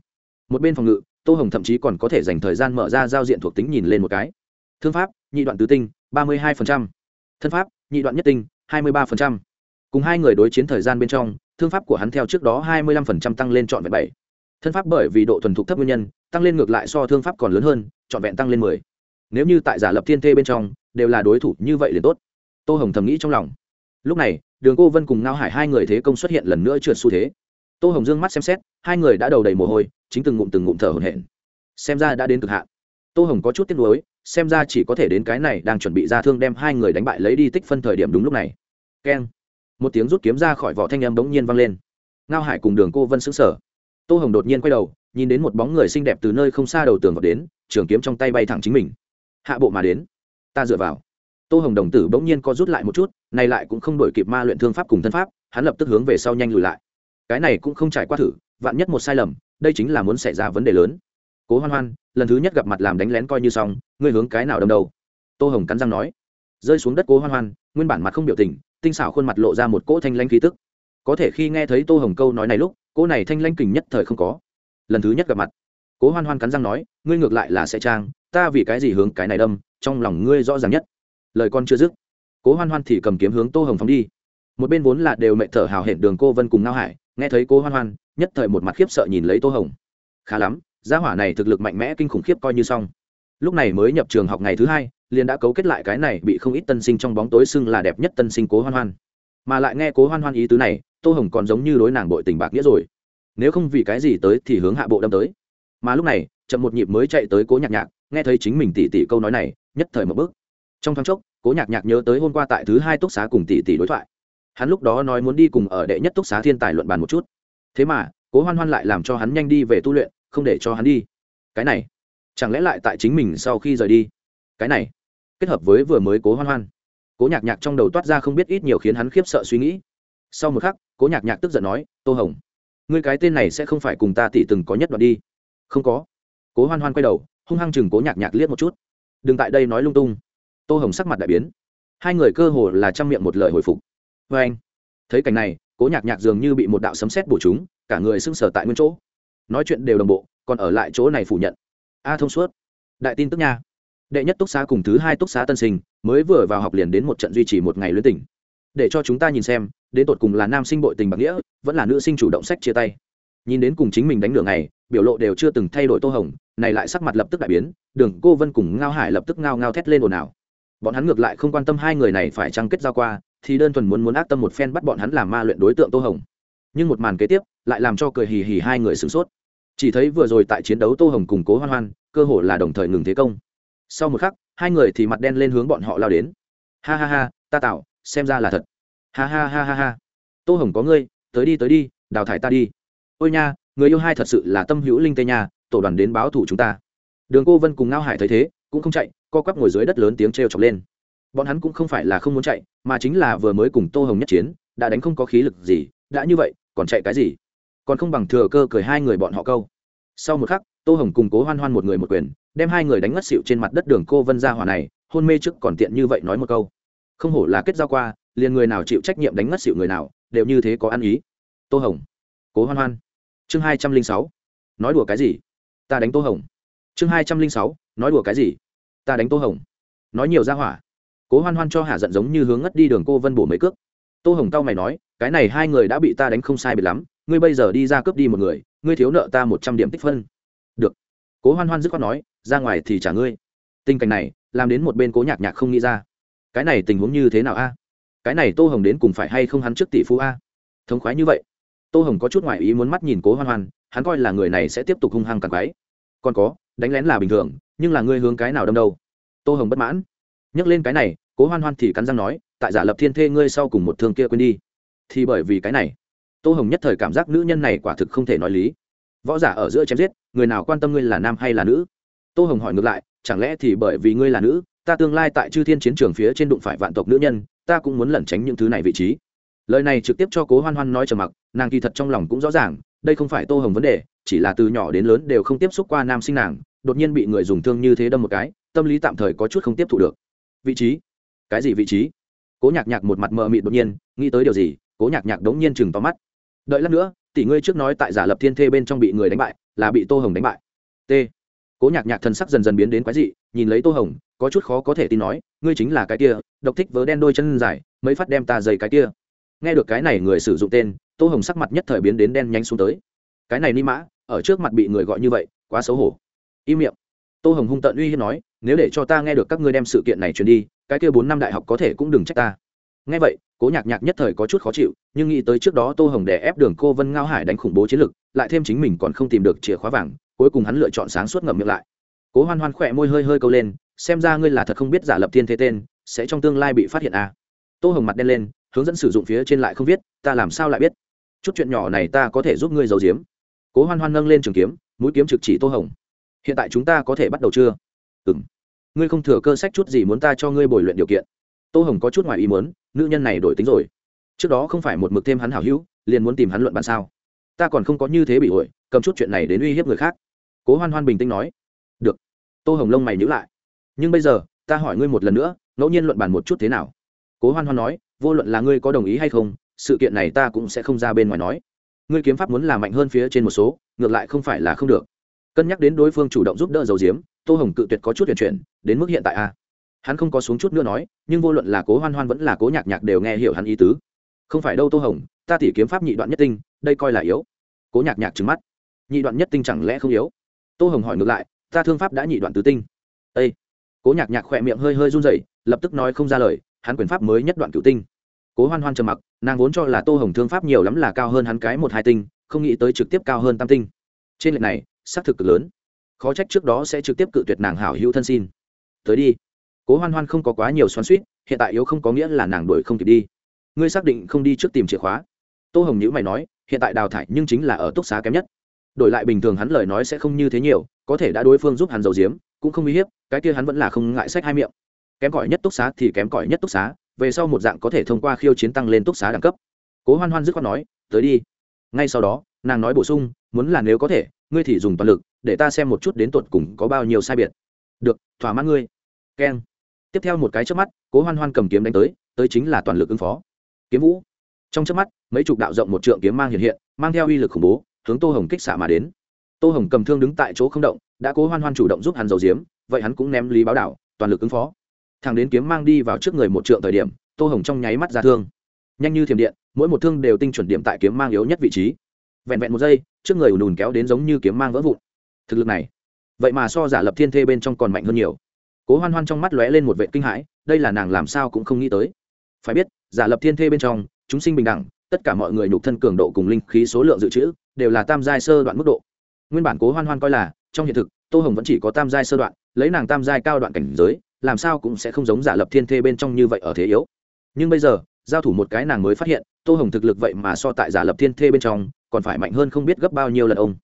Một bên phòng ngự tô hồng thậm chí còn có thể dành thời gian mở ra giao diện thuộc tính nhìn lên một cái. Thương pháp, nhị đoạn tứ tinh, ba mươi hai thân pháp, nhị đoạn nhất tinh, hai mươi ba cùng hai người đối chiến thời gian bên trong, thương pháp của hắn theo trước đó hai mươi 25% tăng lên trọn vẹn bảy. Thân pháp bởi vì độ thuần thục thấp nguyên nhân, tăng lên ngược lại so thương pháp còn lớn hơn, trọn vẹn tăng lên mười. Nếu như tại giả lập thiên thê bên trong, đều là đối thủ như vậy liền tốt. Tô hồng thầm nghĩ trong lòng. Lúc này, đường cô vân cùng ngao hải hai người thế công xuất hiện lần nữa trượt xu thế tô hồng dương mắt xem xét, hai người đã đầu đầy mồ hôi, chính từng ngụm từng ngụm thở hổn hển. Xem ra đã đến cực hạn. Tô hồng có chút tiếc nuối, xem ra chỉ có thể đến cái này đang chuẩn bị ra thương đem hai người đánh bại lấy đi tích phân thời điểm đúng lúc này. Keng. Một tiếng rút kiếm ra khỏi vỏ thanh âm bỗng nhiên vang lên. Ngao hải cùng đường cô vân xứng sở tô hồng đột nhiên quay đầu, nhìn đến một bóng người xinh đẹp từ nơi không xa đầu tường vào đến, trường kiếm trong tay bay thẳng chính mình. Hạ bộ mà đến. Ta dựa vào. Tô hồng đồng tử bỗng nhiên co rút lại một chút, này lại cũng không đổi kịp ma luyện thương pháp cùng thân pháp, hắn lập tức hướng về sau nhanh lùi lại cái này cũng không trải qua thử, vạn nhất một sai lầm, đây chính là muốn xảy ra vấn đề lớn. Cố hoan hoan, lần thứ nhất gặp mặt làm đánh lén coi như xong, ngươi hướng cái nào đâm đầu? Tô hồng cắn răng nói. Rơi xuống đất cố hoan hoan, nguyên bản mặt không biểu tình, tinh xảo khuôn mặt lộ ra một cỗ thanh lanh khí tức. Có thể khi nghe thấy tô hồng câu nói này lúc, cỗ này thanh lanh kình nhất thời không có. Lần thứ nhất gặp mặt, cố hoan hoan cắn răng nói, ngươi ngược lại là sẽ trang, ta vì cái gì hướng cái này đâm, trong lòng ngươi rõ ràng nhất. Lời con chưa dứt, cố hoan hoan thì cầm kiếm hướng tô hồng phóng đi. Một bên vốn là đều mẹ thở hào hển đường cô vân cùng ngao hải nghe thấy cố hoan hoan, nhất thời một mặt khiếp sợ nhìn lấy tô hồng. Khá lắm, gia hỏa này thực lực mạnh mẽ kinh khủng khiếp coi như xong. Lúc này mới nhập trường học ngày thứ hai, liền đã cấu kết lại cái này bị không ít tân sinh trong bóng tối xưng là đẹp nhất tân sinh cố hoan hoan. Mà lại nghe cố hoan hoan ý tứ này, tô hồng còn giống như đối nàng bội tình bạc nghĩa rồi. Nếu không vì cái gì tới thì hướng hạ bộ đâm tới. Mà lúc này, chậm một nhịp mới chạy tới cố nhạc nhạc, nghe thấy chính mình tỉ tỉ câu nói này, nhất thời một bước. Trong thoáng chốc, cố nhạc nhạc nhớ tới hôm qua tại thứ hai túc xá cùng tỷ tỷ đối thoại hắn lúc đó nói muốn đi cùng ở đệ nhất túc xá thiên tài luận bàn một chút. Thế mà, cố hoan hoan lại làm cho hắn nhanh đi về tu luyện, không để cho hắn đi. Cái này, chẳng lẽ lại tại chính mình sau khi rời đi? Cái này, kết hợp với vừa mới cố hoan hoan. Cố nhạc nhạc trong đầu toát ra không biết ít nhiều khiến hắn khiếp sợ suy nghĩ. Sau một khắc, cố nhạc nhạc tức giận nói, tô hồng, ngươi cái tên này sẽ không phải cùng ta tỷ từng có nhất đoạn đi. Không có. Cố hoan hoan quay đầu, hung hăng chừng cố nhạc nhạc liếc một chút. Đừng tại đây nói lung tung. Tô hồng sắc mặt đại biến. Hai người cơ hồ là trang miệng một lời hồi phục vê anh. Thấy cảnh này, cố nhạc nhạc dường như bị một đạo sấm sét bổ chúng cả người sưng sở tại nguyên chỗ. Nói chuyện đều đồng bộ, còn ở lại chỗ này phủ nhận. A thông suốt. Đại tin tức nha. Đệ nhất túc xá cùng thứ hai túc xá tân sinh, mới vừa vào học liền đến một trận duy trì một ngày luyến tỉnh. Để cho chúng ta nhìn xem, đến tột cùng là nam sinh bội tình bằng nghĩa, vẫn là nữ sinh chủ động sách chia tay. Nhìn đến cùng chính mình đánh đường này biểu lộ đều chưa từng thay đổi tô hồng, này lại sắc mặt lập tức đại biến, đường cô vân cùng ngao hải lập tức ngao ngao thét lên ồn ào. Bọn hắn ngược lại không quan tâm hai người này phải trăng kết giao qua thì đơn thuần muốn muốn ác tâm một phen bắt bọn hắn làm ma luyện đối tượng tô hồng. Nhưng một màn kế tiếp lại làm cho cười hì hì hai người sửng sốt. Chỉ thấy vừa rồi tại chiến đấu tô hồng củng cố hoan hoan, cơ hồ là đồng thời ngừng thế công. Sau một khắc, hai người thì mặt đen lên hướng bọn họ lao đến. Ha ha ha, ta tạo, xem ra là thật. Ha ha ha ha ha. Tô hồng có ngươi, tới đi tới đi, đào thải ta đi. Ôi nha, người yêu hai thật sự là tâm hữu linh tê nha, tổ đoàn đến báo thủ chúng ta. Đường cô vân cùng ngao hải thấy thế, cũng không chạy, co quắp ngồi dưới đất lớn tiếng t r e o chọc lên bọn hắn cũng không phải là không muốn chạy, mà chính là vừa mới cùng tô hồng nhất chiến, đã đánh không có khí lực gì, đã như vậy, còn chạy cái gì? Còn không bằng thừa cơ cười hai người bọn họ câu. Sau một khắc, tô hồng cùng cố hoan hoan một người một quyền, đem hai người đánh ngất xịu trên mặt đất đường cô vân ra hỏa này, hôn mê trước còn tiện như vậy nói một câu. Không hổ là kết giao qua, liền người nào chịu trách nhiệm đánh ngất xịu người nào, đều như thế có ăn ý. Tô hồng, cố hoan hoan. Chương hai trăm linh sáu. Nói đùa cái gì? Ta đánh tô hồng. Chương hai trăm linh sáu. Nói đùa cái gì? Ta đánh tô hồng. Nói nhiều ra hỏa cố hoan hoan cho hạ giận giống như hướng ngất đi đường cô vân bổ mấy cước. Tô hồng cao mày nói, cái này hai người đã bị ta đánh không sai biệt lắm, ngươi bây giờ đi ra cướp đi một người, ngươi thiếu nợ ta một trăm điểm tích phân. Được. Cố hoan hoan dứt khoát nói, ra ngoài thì trả ngươi. Tình cảnh này, làm đến một bên cố nhạc nhạc không nghĩ ra. Cái này tình huống như thế nào a? Cái này tô hồng đến cùng phải hay không hắn trước tỷ phú a? Thống khoái như vậy. Tô hồng có chút ngoại ý muốn mắt nhìn cố hoan hoan, hắn coi là người này sẽ tiếp tục hung hăng càng quái còn có, đánh lén là bình thường, nhưng là ngươi hướng cái nào đâm đâu? Tô hồng bất mãn nhắc lên cái này, cố hoan hoan thì cắn răng nói, tại giả lập thiên thê ngươi sau cùng một thương kia quên đi. Thì bởi vì cái này, tô hồng nhất thời cảm giác nữ nhân này quả thực không thể nói lý. Võ giả ở giữa chém giết, người nào quan tâm ngươi là nam hay là nữ? Tô hồng hỏi ngược lại, chẳng lẽ thì bởi vì ngươi là nữ, ta tương lai tại chư thiên chiến trường phía trên đụng phải vạn tộc nữ nhân, ta cũng muốn lẩn tránh những thứ này vị trí? Lời này trực tiếp cho cố hoan hoan nói trầm mặc, nàng kỳ thật trong lòng cũng rõ ràng, đây không phải tô hồng vấn đề, chỉ là từ nhỏ đến lớn đều không tiếp xúc qua nam sinh nàng, đột nhiên bị người dùng thương như thế đâm một cái, tâm lý tạm thời có chút không tiếp thu được vị trí. Cái gì vị trí? Cố nhạc nhạc một mặt mờ mịt đột nhiên, nghĩ tới điều gì, cố nhạc nhạc đống nhiên chừng tóm mắt. Đợi lát nữa, tỷ ngươi trước nói tại giả lập thiên thê bên trong bị người đánh bại, là bị tô hồng đánh bại. T. Cố nhạc nhạc thân sắc dần dần biến đến quái dị, nhìn lấy tô hồng, có chút khó có thể tin nói, ngươi chính là cái kia, độc thích vớ đen đôi chân dài, mấy phát đem ta dày cái kia. Nghe được cái này người sử dụng tên, tô hồng sắc mặt nhất thời biến đến đen nhanh xuống tới. Cái này ni mã, ở trước mặt bị người gọi như vậy, quá xấu hổ. Im miệng tô hồng hung tận uy hiếp nói, nếu để cho ta nghe được các ngươi đem sự kiện này truyền đi, cái kia bốn năm đại học có thể cũng đừng trách ta. Nghe vậy, cố nhạc nhạc nhất thời có chút khó chịu, nhưng nghĩ tới trước đó tô hồng đè ép đường cô vân ngao hải đánh khủng bố chiến lực, lại thêm chính mình còn không tìm được chìa khóa vàng, cuối cùng hắn lựa chọn sáng suốt ngậm miệng lại. Cố hoan hoan khỏe môi hơi hơi câu lên, xem ra ngươi là thật không biết giả lập thiên thế tên, sẽ trong tương lai bị phát hiện à. tô hồng mặt đen lên, hướng dẫn sử dụng phía trên lại không viết, ta làm sao lại biết? Chút chuyện nhỏ này ta có thể giúp ngươi giấu giếm. Cố hoan hoan nâng lên trường kiếm, mũi kiếm trực chỉ tô hồng hiện tại chúng ta có thể bắt đầu chưa? Ừ m ngươi không thừa cơ sách chút gì muốn ta cho ngươi bồi luyện điều kiện. Tô hồng có chút ngoài ý muốn, nữ nhân này đổi tính rồi. Trước đó không phải một mực thêm hắn hảo hữu, liền muốn tìm hắn luận bàn sao? Ta còn không có như thế bị ổi cầm chút chuyện này đến uy hiếp người khác. Cố hoan hoan bình tĩnh nói. Được. Tô hồng lông mày nhữ lại. Nhưng bây giờ, ta hỏi ngươi một lần nữa, ngẫu nhiên luận bàn một chút thế nào? Cố hoan hoan nói, vô luận là ngươi có đồng ý hay không, sự kiện này ta cũng sẽ không ra bên ngoài nói. Ngươi kiếm pháp muốn làm mạnh hơn phía trên một số, ngược lại không phải là không được cân nhắc đến đối phương chủ động giúp đỡ dầu diếm, tô hồng cự tuyệt có chút tuyển chuyển, đến mức hiện tại a. Hắn không có xuống chút nữa nói, nhưng vô luận là cố hoan hoan vẫn là cố nhạc nhạc đều nghe hiểu hắn ý tứ. Không phải đâu tô hồng, ta tỉ kiếm pháp nhị đoạn nhất tinh, đây coi là yếu. Cố nhạc nhạc trứng mắt. Nhị đoạn nhất tinh chẳng lẽ không yếu? Tô hồng hỏi ngược lại, ta thương pháp đã nhị đoạn tứ tinh. Cố nhạc nhạc khỏe miệng hơi hơi run rẩy, lập tức nói không ra lời, hắn quyền pháp mới nhất đoạn cựu tinh. Cố hoan hoan trầm mặc, nàng vốn cho là tô hồng thương pháp nhiều lắm là cao hơn hắn cái một hai tinh, không nghĩ tới trực tiếp cao hơn tam tinh. Trên lệch này xác thực cực lớn. Khó trách trước đó sẽ trực tiếp cự tuyệt nàng hảo hữu thân xin. Tới đi. Cố hoan hoan không có quá nhiều xoắn suýt hiện tại yếu không có nghĩa là nàng đuổi không kịp đi. Ngươi xác định không đi trước tìm chìa khóa. Tô hồng nhữ mày nói, hiện tại đào thải nhưng chính là ở túc xá kém nhất. Đổi lại bình thường hắn lời nói sẽ không như thế nhiều, có thể đã đối phương giúp hắn giấu giếm, cũng không uy hiếp, cái kia hắn vẫn là không ngại sách hai miệng. Kém cỏi nhất túc xá thì kém cỏi nhất túc xá, về sau một dạng có thể thông qua khiêu chiến tăng lên túc xá đẳng cấp. Cố hoan hoan dứt khoát nói, tới đi. Ngay sau đó, nàng nói bổ sung, muốn là nếu có thể ngươi thì dùng toàn lực, để ta xem một chút đến tột cùng có bao nhiêu sai biệt. Được, thỏa mãn ngươi. Keng. Tiếp theo một cái trước mắt, cố hoan hoan cầm kiếm đánh tới tới chính là toàn lực ứng phó. Kiếm vũ. Trong trước mắt, mấy chục đạo rộng một trượng kiếm mang hiện hiện, mang theo uy lực khủng bố, hướng tô hồng kích xạ mà đến. Tô hồng cầm thương đứng tại chỗ không động, đã cố hoan hoan chủ động giúp hắn dầu diếm vậy hắn cũng ném lý báo đảo toàn lực ứng phó. Thằng đến kiếm mang đi vào trước người một trượng thời điểm, tô hồng trong nháy mắt ra thương. Nhanh như thiểm điện, mỗi một thương đều tinh chuẩn điểm tại kiếm mang yếu nhất vị trí vẹn vẹn một giây, trước người ùn ùn kéo đến giống như kiếm mang vỡ vụn. Thực lực này, vậy mà so giả lập thiên thê bên trong còn mạnh hơn nhiều. Cố hoan hoan trong mắt lóe lên một vệ kinh hãi, đây là nàng làm sao cũng không nghĩ tới. Phải biết, giả lập thiên thê bên trong, chúng sinh bình đẳng, tất cả mọi người nhục thân cường độ cùng linh khí số lượng dự trữ, đều là tam giai sơ đoạn mức độ. Nguyên bản cố hoan hoan coi là, trong hiện thực, tô hồng vẫn chỉ có tam giai sơ đoạn, lấy nàng tam giai cao đoạn cảnh giới, làm sao cũng sẽ không giống giả lập thiên thê bên trong như vậy ở thế yếu. Nhưng bây giờ, giao thủ một cái nàng mới phát hiện, tô hồng thực lực vậy mà so tại giả lập thiên thê bên trong còn phải mạnh hơn không biết gấp bao nhiêu lần ông.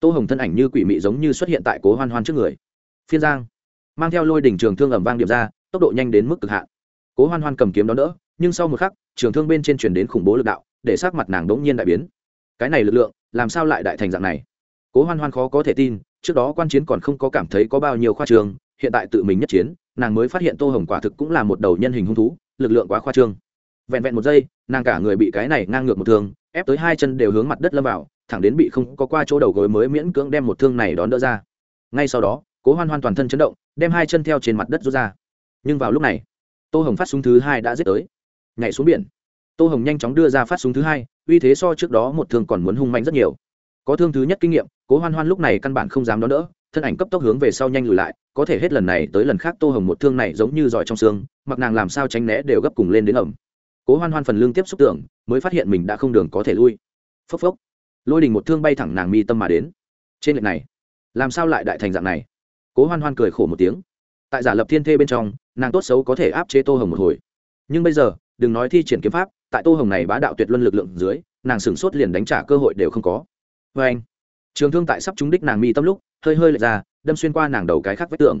Tô hồng thân ảnh như quỷ mị giống như xuất hiện tại cố hoan hoan trước người. Phiên giang. Mang theo lôi đỉnh trường thương ẩm vang điệp ra, tốc độ nhanh đến mức cực hạn. Cố hoan hoan cầm kiếm đó đỡ, nhưng sau một khắc, trường thương bên trên chuyển đến khủng bố lực đạo, để sát mặt nàng đống nhiên đại biến. Cái này lực lượng, làm sao lại đại thành dạng này? Cố hoan hoan khó có thể tin, trước đó quan chiến còn không có cảm thấy có bao nhiêu khoa trường hiện tại tự mình nhất chiến, nàng mới phát hiện tô hồng quả thực cũng là một đầu nhân hình hung thú, lực lượng quá khoa trương. Vẹn vẹn một giây, nàng cả người bị cái này ngang ngược một thương ép tới hai chân đều hướng mặt đất lâm vào, thẳng đến bị không có qua chỗ đầu gối mới miễn cưỡng đem một thương này đón đỡ ra. Ngay sau đó, cố hoan hoan toàn thân chấn động, đem hai chân theo trên mặt đất rút ra. Nhưng vào lúc này, tô hồng phát súng thứ hai đã giết tới. Nhảy xuống biển. Tô hồng nhanh chóng đưa ra phát súng thứ hai, uy thế so trước đó một thương còn muốn hung mạnh rất nhiều. Có thương thứ nhất kinh nghiệm, cố hoan hoan lúc này căn bản không dám đón đỡ, thân ảnh cấp tốc hướng về sau nhanh lùi lại, có thể hết lần này tới lần khác tô hồng một thương này giống như giỏi trong xương, mặc nàng làm sao tránh né đều gấp cùng lên đến ẩm cố hoan hoan phần lương tiếp xúc tưởng, mới phát hiện mình đã không đường có thể lui. Phốc phốc. Lôi đình một thương bay thẳng nàng mi tâm mà đến. Trên lệch này, làm sao lại đại thành dạng này? Cố hoan hoan cười khổ một tiếng. Tại giả lập thiên thê bên trong, nàng tốt xấu có thể áp chế tô hồng một hồi. Nhưng bây giờ, đừng nói thi triển kiếm pháp, tại tô hồng này bá đạo tuyệt luân lực lượng dưới, nàng sửng sốt liền đánh trả cơ hội đều không có. Vê anh, trường thương tại sắp trúng đích nàng mi tâm lúc, hơi hơi lệch ra, đâm xuyên qua nàng đầu cái khác vách tường.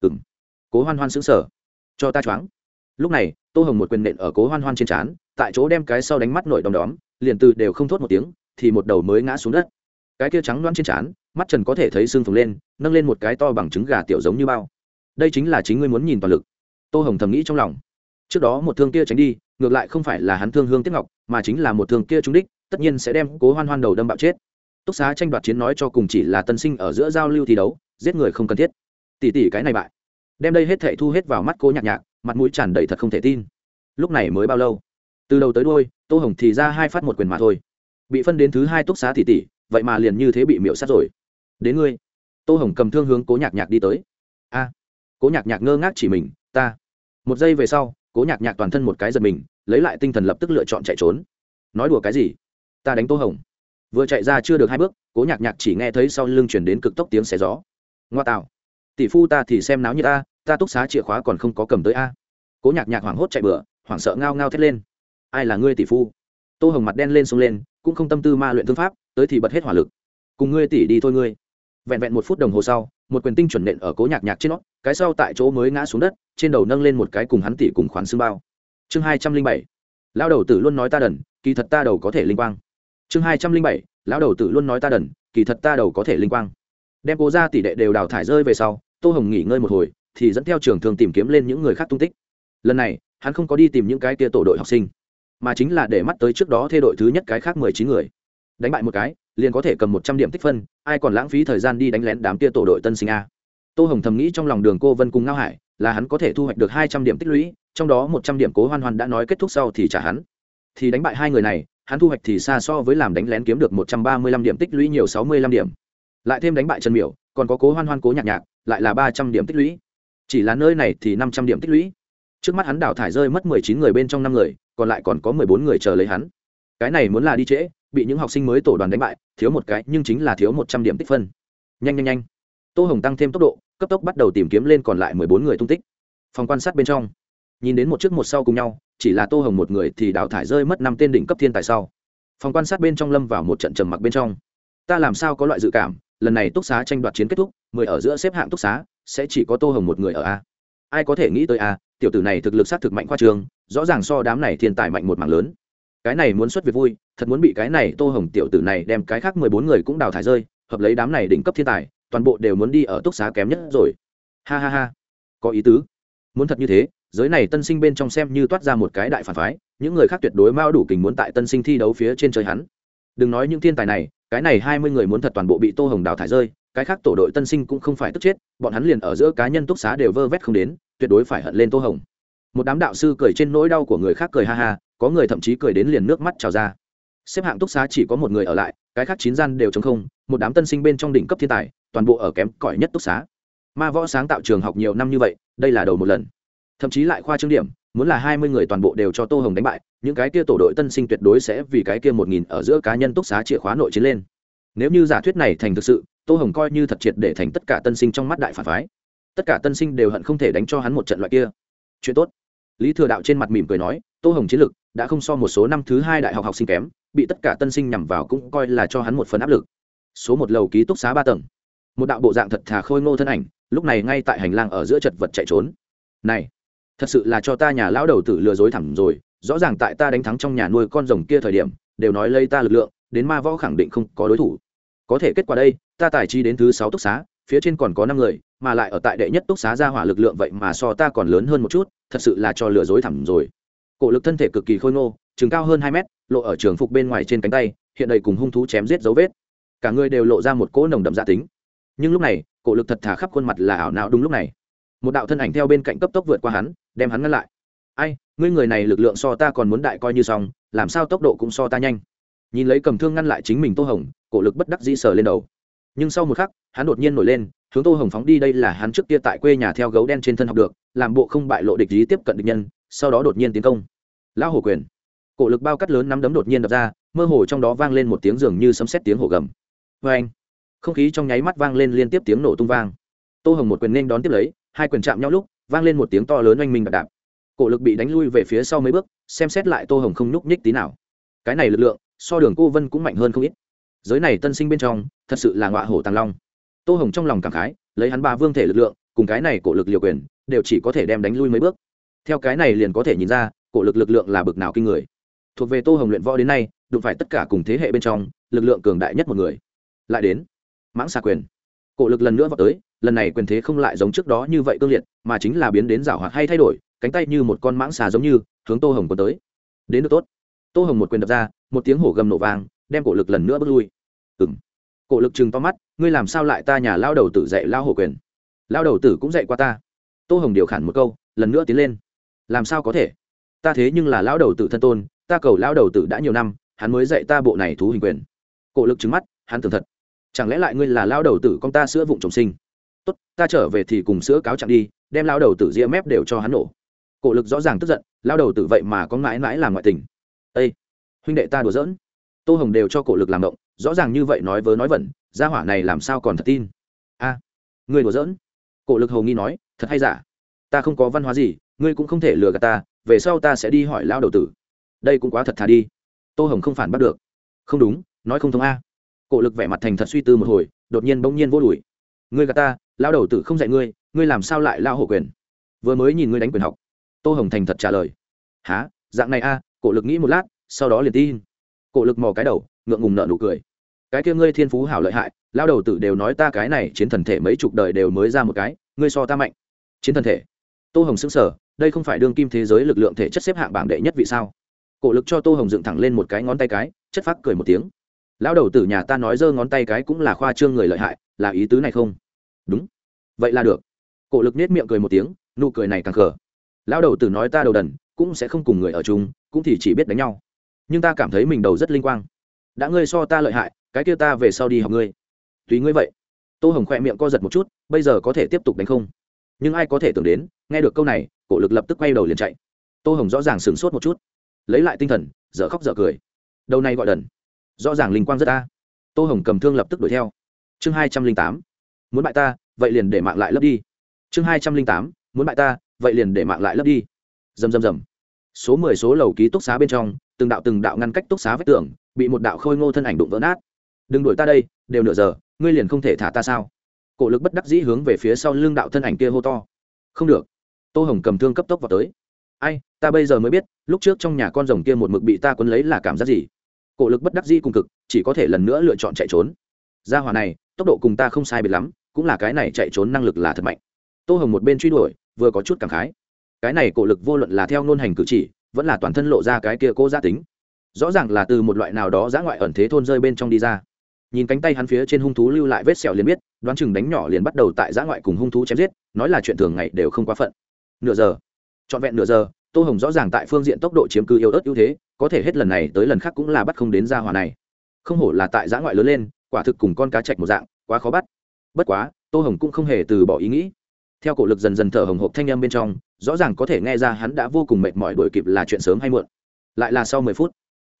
Ừng cố hoan hoan xứng sở cho ta choáng lúc này, tô hồng một quyền nện ở cố hoan hoan trên trán, tại chỗ đem cái sau đánh mắt nổi đom đóm, liền từ đều không thốt một tiếng, thì một đầu mới ngã xuống đất. Cái kia trắng loãng trên trán, mắt trần có thể thấy xương phồng lên, nâng lên một cái to bằng trứng gà tiểu giống như bao. Đây chính là chính ngươi muốn nhìn toàn lực. Tô hồng thầm nghĩ trong lòng. Trước đó một thương kia tránh đi, ngược lại không phải là hắn thương hương tiếc ngọc, mà chính là một thương kia trúng đích, tất nhiên sẽ đem cố hoan hoan đầu đâm bạo chết. Túc xá tranh đoạt chiến nói cho cùng chỉ là tân sinh ở giữa giao lưu thi đấu, giết người không cần thiết. Tỉ tỉ cái này bại. Đem đây hết thệ thu hết vào mắt cố nhạc nhạc mặt mũi tràn đầy thật không thể tin. Lúc này mới bao lâu? Từ đầu tới đôi tô hồng thì ra hai phát một quyền mà thôi. Bị phân đến thứ hai túc xá tỷ tỷ, vậy mà liền như thế bị miễu sát rồi. Đến ngươi. Tô hồng cầm thương hướng cố nhạc nhạc đi tới. A. Cố nhạc nhạc ngơ ngác chỉ mình ta. Một giây về sau cố nhạc nhạc toàn thân một cái giật mình lấy lại tinh thần lập tức lựa chọn chạy trốn. Nói đùa cái gì? Ta đánh tô hồng. Vừa chạy ra chưa được hai bước cố nhạc nhạc chỉ nghe thấy sau lưng chuyển đến cực tốc tiếng xé gió. Ngoa tạo tỷ phu ta thì xem náo như ta ta túc xá chìa khóa còn không có cầm tới a. Cố nhạc nhạc hoảng hốt chạy bừa, hoảng sợ ngao ngao thét lên. Ai là ngươi tỷ phu? Tô hồng mặt đen lên xuống lên, cũng không tâm tư ma luyện thương pháp, tới thì bật hết hỏa lực. Cùng ngươi tỷ đi thôi ngươi. Vẹn vẹn một phút đồng hồ sau, một quyền tinh chuẩn nện ở cố nhạc nhạc trên nó, cái sau tại chỗ mới ngã xuống đất, trên đầu nâng lên một cái cùng hắn tỷ cùng khoán xương bao. Chương hai trăm linh bảy. Lao đầu tử luôn nói ta đần, kỳ thật ta đầu có thể linh quang. Chương hai trăm linh bảy. Lão đầu tử luôn nói ta đần, kỳ thật ta đầu có thể linh quang. Đem cố ra tỷ đệ đều đào thải rơi về sau tô hồng nghỉ ngơi một hồi, thì dẫn theo trường thường tìm kiếm lên những người khác tung tích. Lần này, hắn không có đi tìm những cái kia tổ đội học sinh, mà chính là để mắt tới trước đó thay đội thứ nhất cái khác mười chín người. Đánh bại một cái, liền có thể cầm một trăm điểm tích phân, ai còn lãng phí thời gian đi đánh lén đám kia tổ đội tân sinh a. Tô hồng thầm nghĩ trong lòng đường cô vân cùng ngao hải, là hắn có thể thu hoạch được hai trăm điểm tích lũy, trong đó một trăm điểm cố hoan hoan đã nói kết thúc sau thì trả hắn. Thì đánh bại hai người này, hắn thu hoạch thì xa so với làm đánh lén kiếm được một trăm ba mươi lăm điểm tích lũy nhiều sáu mươi lăm điểm. Lại thêm đánh bại trần miểu, còn có cố hoan hoan cố nhạc nhạc lại là ba trăm điểm tích lũy. Chỉ là nơi này thì năm trăm điểm tích lũy. Trước mắt hắn đào thải rơi mất mười chín người bên trong năm người, còn lại còn có mười bốn người chờ lấy hắn. Cái này muốn là đi trễ, bị những học sinh mới tổ đoàn đánh bại, thiếu một cái, nhưng chính là thiếu một trăm điểm tích phân. Nhanh nhanh nhanh. Tô hồng tăng thêm tốc độ, cấp tốc bắt đầu tìm kiếm lên còn lại mười bốn người tung tích. Phòng quan sát bên trong. Nhìn đến một trước một sau cùng nhau, chỉ là tô hồng một người thì đào thải rơi mất năm tên đỉnh cấp thiên tài sau. Phòng quan sát bên trong lâm vào một trận trầm mặc bên trong. Ta làm sao có loại dự cảm lần này túc xá tranh đoạt chiến kết thúc, mười ở giữa xếp hạng túc xá, sẽ chỉ có tô hồng một người ở a. Ai có thể nghĩ tới a, tiểu tử này thực lực s á t thực mạnh khoa trường, rõ ràng so đám này thiên tài mạnh một mảng lớn. Cái này muốn xuất việc vui, thật muốn bị cái này tô hồng tiểu tử này đem cái khác mười bốn người cũng đào thải rơi, hợp lấy đám này đỉnh cấp thiên tài, toàn bộ đều muốn đi ở túc xá kém nhất rồi. Ha ha ha. Có ý tứ. Muốn thật như thế, giới này tân sinh bên trong xem như toát ra một cái đại phản phái, những người khác tuyệt đối mao đủ kình muốn tại tân sinh thi đấu phía trên chơi hắn. Đừng nói những thiên tài này cái này hai mươi người muốn thật toàn bộ bị tô hồng đào thải rơi, cái khác tổ đội tân sinh cũng không phải tức chết, bọn hắn liền ở giữa cá nhân túc xá đều vơ vét không đến, tuyệt đối phải hận lên tô hồng. Một đám đạo sư cười trên nỗi đau của người khác cười ha ha, có người thậm chí cười đến liền nước mắt trào ra. Xếp hạng túc xá chỉ có một người ở lại, cái khác chín gian đều chống không, một đám tân sinh bên trong đỉnh cấp thiên tài, toàn bộ ở kém cỏi nhất túc xá. Ma võ sáng tạo trường học nhiều năm như vậy, đây là đầu một lần. Thậm chí lại khoa trương điểm muốn là hai mươi người toàn bộ đều cho tô hồng đánh bại, những cái kia tổ đội tân sinh tuyệt đối sẽ vì cái kia một nghìn ở giữa cá nhân túc xá chìa khóa nội chiến lên. Nếu như giả thuyết này thành thực sự, tô hồng coi như thật triệt để thành tất cả tân sinh trong mắt đại phản phái. Tất cả tân sinh đều hận không thể đánh cho hắn một trận loại kia. Chuyện tốt. Lý thừa đạo trên mặt mỉm cười nói, tô hồng chiến lực đã không so một số năm thứ hai đại học học sinh kém, bị tất cả tân sinh nhằm vào cũng coi là cho hắn một phần áp lực. Số một lầu ký túc xá ba tầng. Một đạo bộ dạng thật thà khôi ngô thân ảnh, lúc này ngay tại hành lang ở giữa chật vật chạy trốn. Này! Thật sự là cho ta nhà lão đầu tử lừa dối thẳng rồi, rõ ràng tại ta đánh thắng trong nhà nuôi con rồng kia thời điểm, đều nói lây ta lực lượng, đến ma võ khẳng định không có đối thủ. Có thể kết quả đây, ta tài chi đến thứ sáu túc xá, phía trên còn có năm người, mà lại ở tại đệ nhất túc xá ra hỏa lực lượng vậy mà so ta còn lớn hơn một chút, thật sự là cho lừa dối thẳng rồi. Cổ lực thân thể cực kỳ khôi ngô chừng cao hơn hai mét, lộ ở trường phục bên ngoài trên cánh tay, hiện đầy cùng hung thú chém giết dấu vết. Cả người đều lộ ra một cỗ nồng đậm dạ tính. Nhưng lúc này, cổ lực thật thả khắp khuôn mặt là ảo não đúng lúc này. Một đạo thân ảnh theo bên cạnh cấp tốc vượt qua hắn đem hắn ngăn lại. Ai, ngươi người này lực lượng so ta còn muốn đại coi như xong, làm sao tốc độ cũng so ta nhanh. Nhìn lấy cầm thương ngăn lại chính mình tô hồng, cổ lực bất đắc dĩ sờ lên đầu. Nhưng sau một khắc, hắn đột nhiên nổi lên, hướng tô hồng phóng đi đây là hắn trước kia tại quê nhà theo gấu đen trên thân học được, làm bộ không bại lộ địch ý tiếp cận địch nhân, sau đó đột nhiên tiến công. Lão hổ quyền. Cổ lực bao cắt lớn nắm đấm đột nhiên đập ra, mơ hồ trong đó vang lên một tiếng dường như sấm xét tiếng hổ gầm. Vê anh, không khí trong nháy mắt vang lên liên tiếp tiếng nổ tung vang. Tô hồng một quyền nên đón tiếp lấy, hai quyền chạm nhau lúc vang lên một tiếng to lớn oanh minh đạp đạp. Cổ lực bị đánh lui về phía sau mấy bước, xem xét lại tô hồng không nhúc nhích tí nào. Cái này lực lượng, so đường cô vân cũng mạnh hơn không ít. Giới này tân sinh bên trong, thật sự là ngọa hổ tàng long. Tô hồng trong lòng cảm khái, lấy hắn ba vương thể lực lượng, cùng cái này cổ lực liều quyền, đều chỉ có thể đem đánh lui mấy bước. Theo cái này liền có thể nhìn ra, cổ lực lực lượng là bực nào kinh người. Thuộc về tô hồng luyện võ đến nay, đụng phải tất cả cùng thế hệ bên trong, lực lượng cường đại nhất một người. Lại đến, mãng xà quyền. Cổ lực lần nữa vào tới lần này quyền thế không lại giống trước đó như vậy cương liệt, mà chính là biến đến rảo hoạt hay thay đổi, cánh tay như một con mãng xà giống như, hướng tô hồng còn tới. Đến được tốt. Tô hồng một quyền đập ra, một tiếng hổ gầm nổ vang, đem cổ lực lần nữa bước lui. Ừ m cổ lực chừng to mắt, ngươi làm sao lại ta nhà lao đầu tử dạy lao hổ quyền? Lao đầu tử cũng dạy qua ta. Tô hồng điều khản một câu, lần nữa tiến lên. Làm sao có thể? Ta thế nhưng là lao đầu tử thân tôn, ta cầu lao đầu tử đã nhiều năm, hắn mới dạy ta bộ này thú hình quyền. Cổ lực trứng mắt, hắn tưởng thật. Chẳng lẽ lại ngươi là lao đầu tử con ta sữa vụng trồng sinh? Tốt ta trở về thì cùng sữa cáo chặn đi đem lao đầu tử ria mép đều cho hắn nổ. Cổ lực rõ ràng tức giận lao đầu tử vậy mà có mãi mãi làm ngoại tình. Ây huynh đệ ta đùa giỡn. Tô hồng đều cho cổ lực làm động rõ ràng như vậy nói vớ nói vẩn gia hỏa này làm sao còn thật tin? A à, đùa giỡn. Cổ lực hầu nghi nói thật hay giả? Ta không có văn hóa gì ngươi cũng không thể lừa gạt ta về sau ta sẽ đi hỏi lao đầu tử. Đây cũng quá thật thà đi. Tô hồng không phản bắt được. Không đúng nói không thông a. Cổ lực vẻ mặt thành thật suy tư một hồi đột nhiên bỗng nhiên vô đùi ngươi gạt ta lao đầu tử không dạy ngươi ngươi làm sao lại lao hổ quyền? Vừa mới nhìn ngươi đánh quyền học. Tô hồng thành thật trả lời. Há dạng này a, cổ lực nghĩ một lát, sau đó liền tin. Cổ lực mò cái đầu, ngượng ngùng nợ nụ cười. Cái kia ngươi thiên phú hảo lợi hại, lao đầu tử đều nói ta cái này chiến thần thể mấy chục đời đều mới ra một cái, ngươi so ta mạnh. Chiến thần thể. Tô hồng xứng sở đây không phải đương kim thế giới lực lượng thể chất xếp hạng bảng đệ nhất vì sao? Cổ lực cho tô hồng dựng thẳng lên một cái ngón tay cái, chất phác cười một tiếng. Lão đầu tử nhà ta nói giơ ngón tay cái cũng là khoa trương người lợi hại, là ý tứ này không? Đúng. Vậy là được. Cổ lực nết miệng cười một tiếng, nụ cười này càng khờ. Lão đầu tử nói ta đầu đần, cũng sẽ không cùng người ở chung, cũng thì chỉ biết đánh nhau. Nhưng ta cảm thấy mình đầu rất linh quang. Đã ngươi so ta lợi hại, cái kia ta về sau đi học ngươi. Tùy ngươi vậy. Tô hồng khoe miệng co giật một chút, bây giờ có thể tiếp tục đánh không? Nhưng ai có thể tưởng đến, nghe được câu này, cổ lực lập tức quay đầu liền chạy. Tô hồng rõ ràng sửng sốt một chút. Lấy lại tinh thần, dở khóc dở cười. Đầu này gọi đần. Rõ ràng linh quang rất ta tô hồng cầm thương lập tức đuổi theo. Chương hai trăm linh tám muốn bại ta, vậy liền để mạng lại lấp đi. Chương hai trăm linh tám, muốn bại ta, vậy liền để mạng lại lấp đi. Dầm dầm dầm số mười số lầu ký túc xá bên trong, từng đạo từng đạo ngăn cách túc xá vách tường, bị một đạo khôi ngô thân ảnh đụng vỡ nát. Đừng đuổi ta đây, đều nửa giờ, ngươi liền không thể thả ta sao? Cổ lực bất đắc dĩ hướng về phía sau lưng đạo thân ảnh kia hô to. Không được. Tô hồng cầm thương cấp tốc vào tới. Ai, ta bây giờ mới biết, lúc trước trong nhà con rồng kia một mực bị ta quấn lấy là cảm giác gì? Cổ lực bất đắc dĩ cùng cực, chỉ có thể lần nữa lựa chọn chạy trốn. Gia hỏa này, tốc độ cùng ta không sai biệt lắm cũng là cái này chạy trốn năng lực là thật mạnh. Tô hồng một bên truy đuổi, vừa có chút cảm khái. Cái này cổ lực vô luận là theo ngôn hành cử chỉ, vẫn là toàn thân lộ ra cái kia cô gia tính. Rõ ràng là từ một loại nào đó giã ngoại ẩn thế thôn rơi bên trong đi ra. Nhìn cánh tay hắn phía trên hung thú lưu lại vết sẹo liền biết, đoán chừng đánh nhỏ liền bắt đầu tại giã ngoại cùng hung thú chém giết, nói là chuyện thường ngày đều không quá phận. Nửa giờ. Trọn vẹn nửa giờ, tô hồng rõ ràng tại phương diện tốc độ chiếm cứ yếu ớt ưu thế, có thể hết lần này tới lần khác cũng là bắt không đến ra hòa này. Không hổ là tại giã ngoại lớn lên, quả thực cùng con cá chạch một dạng, quá khó bắt bất quá, tô hồng cũng không hề từ bỏ ý nghĩ. Theo cổ lực dần dần thở hồng hộp thanh â m bên trong, rõ ràng có thể nghe ra hắn đã vô cùng mệt mỏi đổi kịp là chuyện sớm hay muộn. Lại là sau mười phút,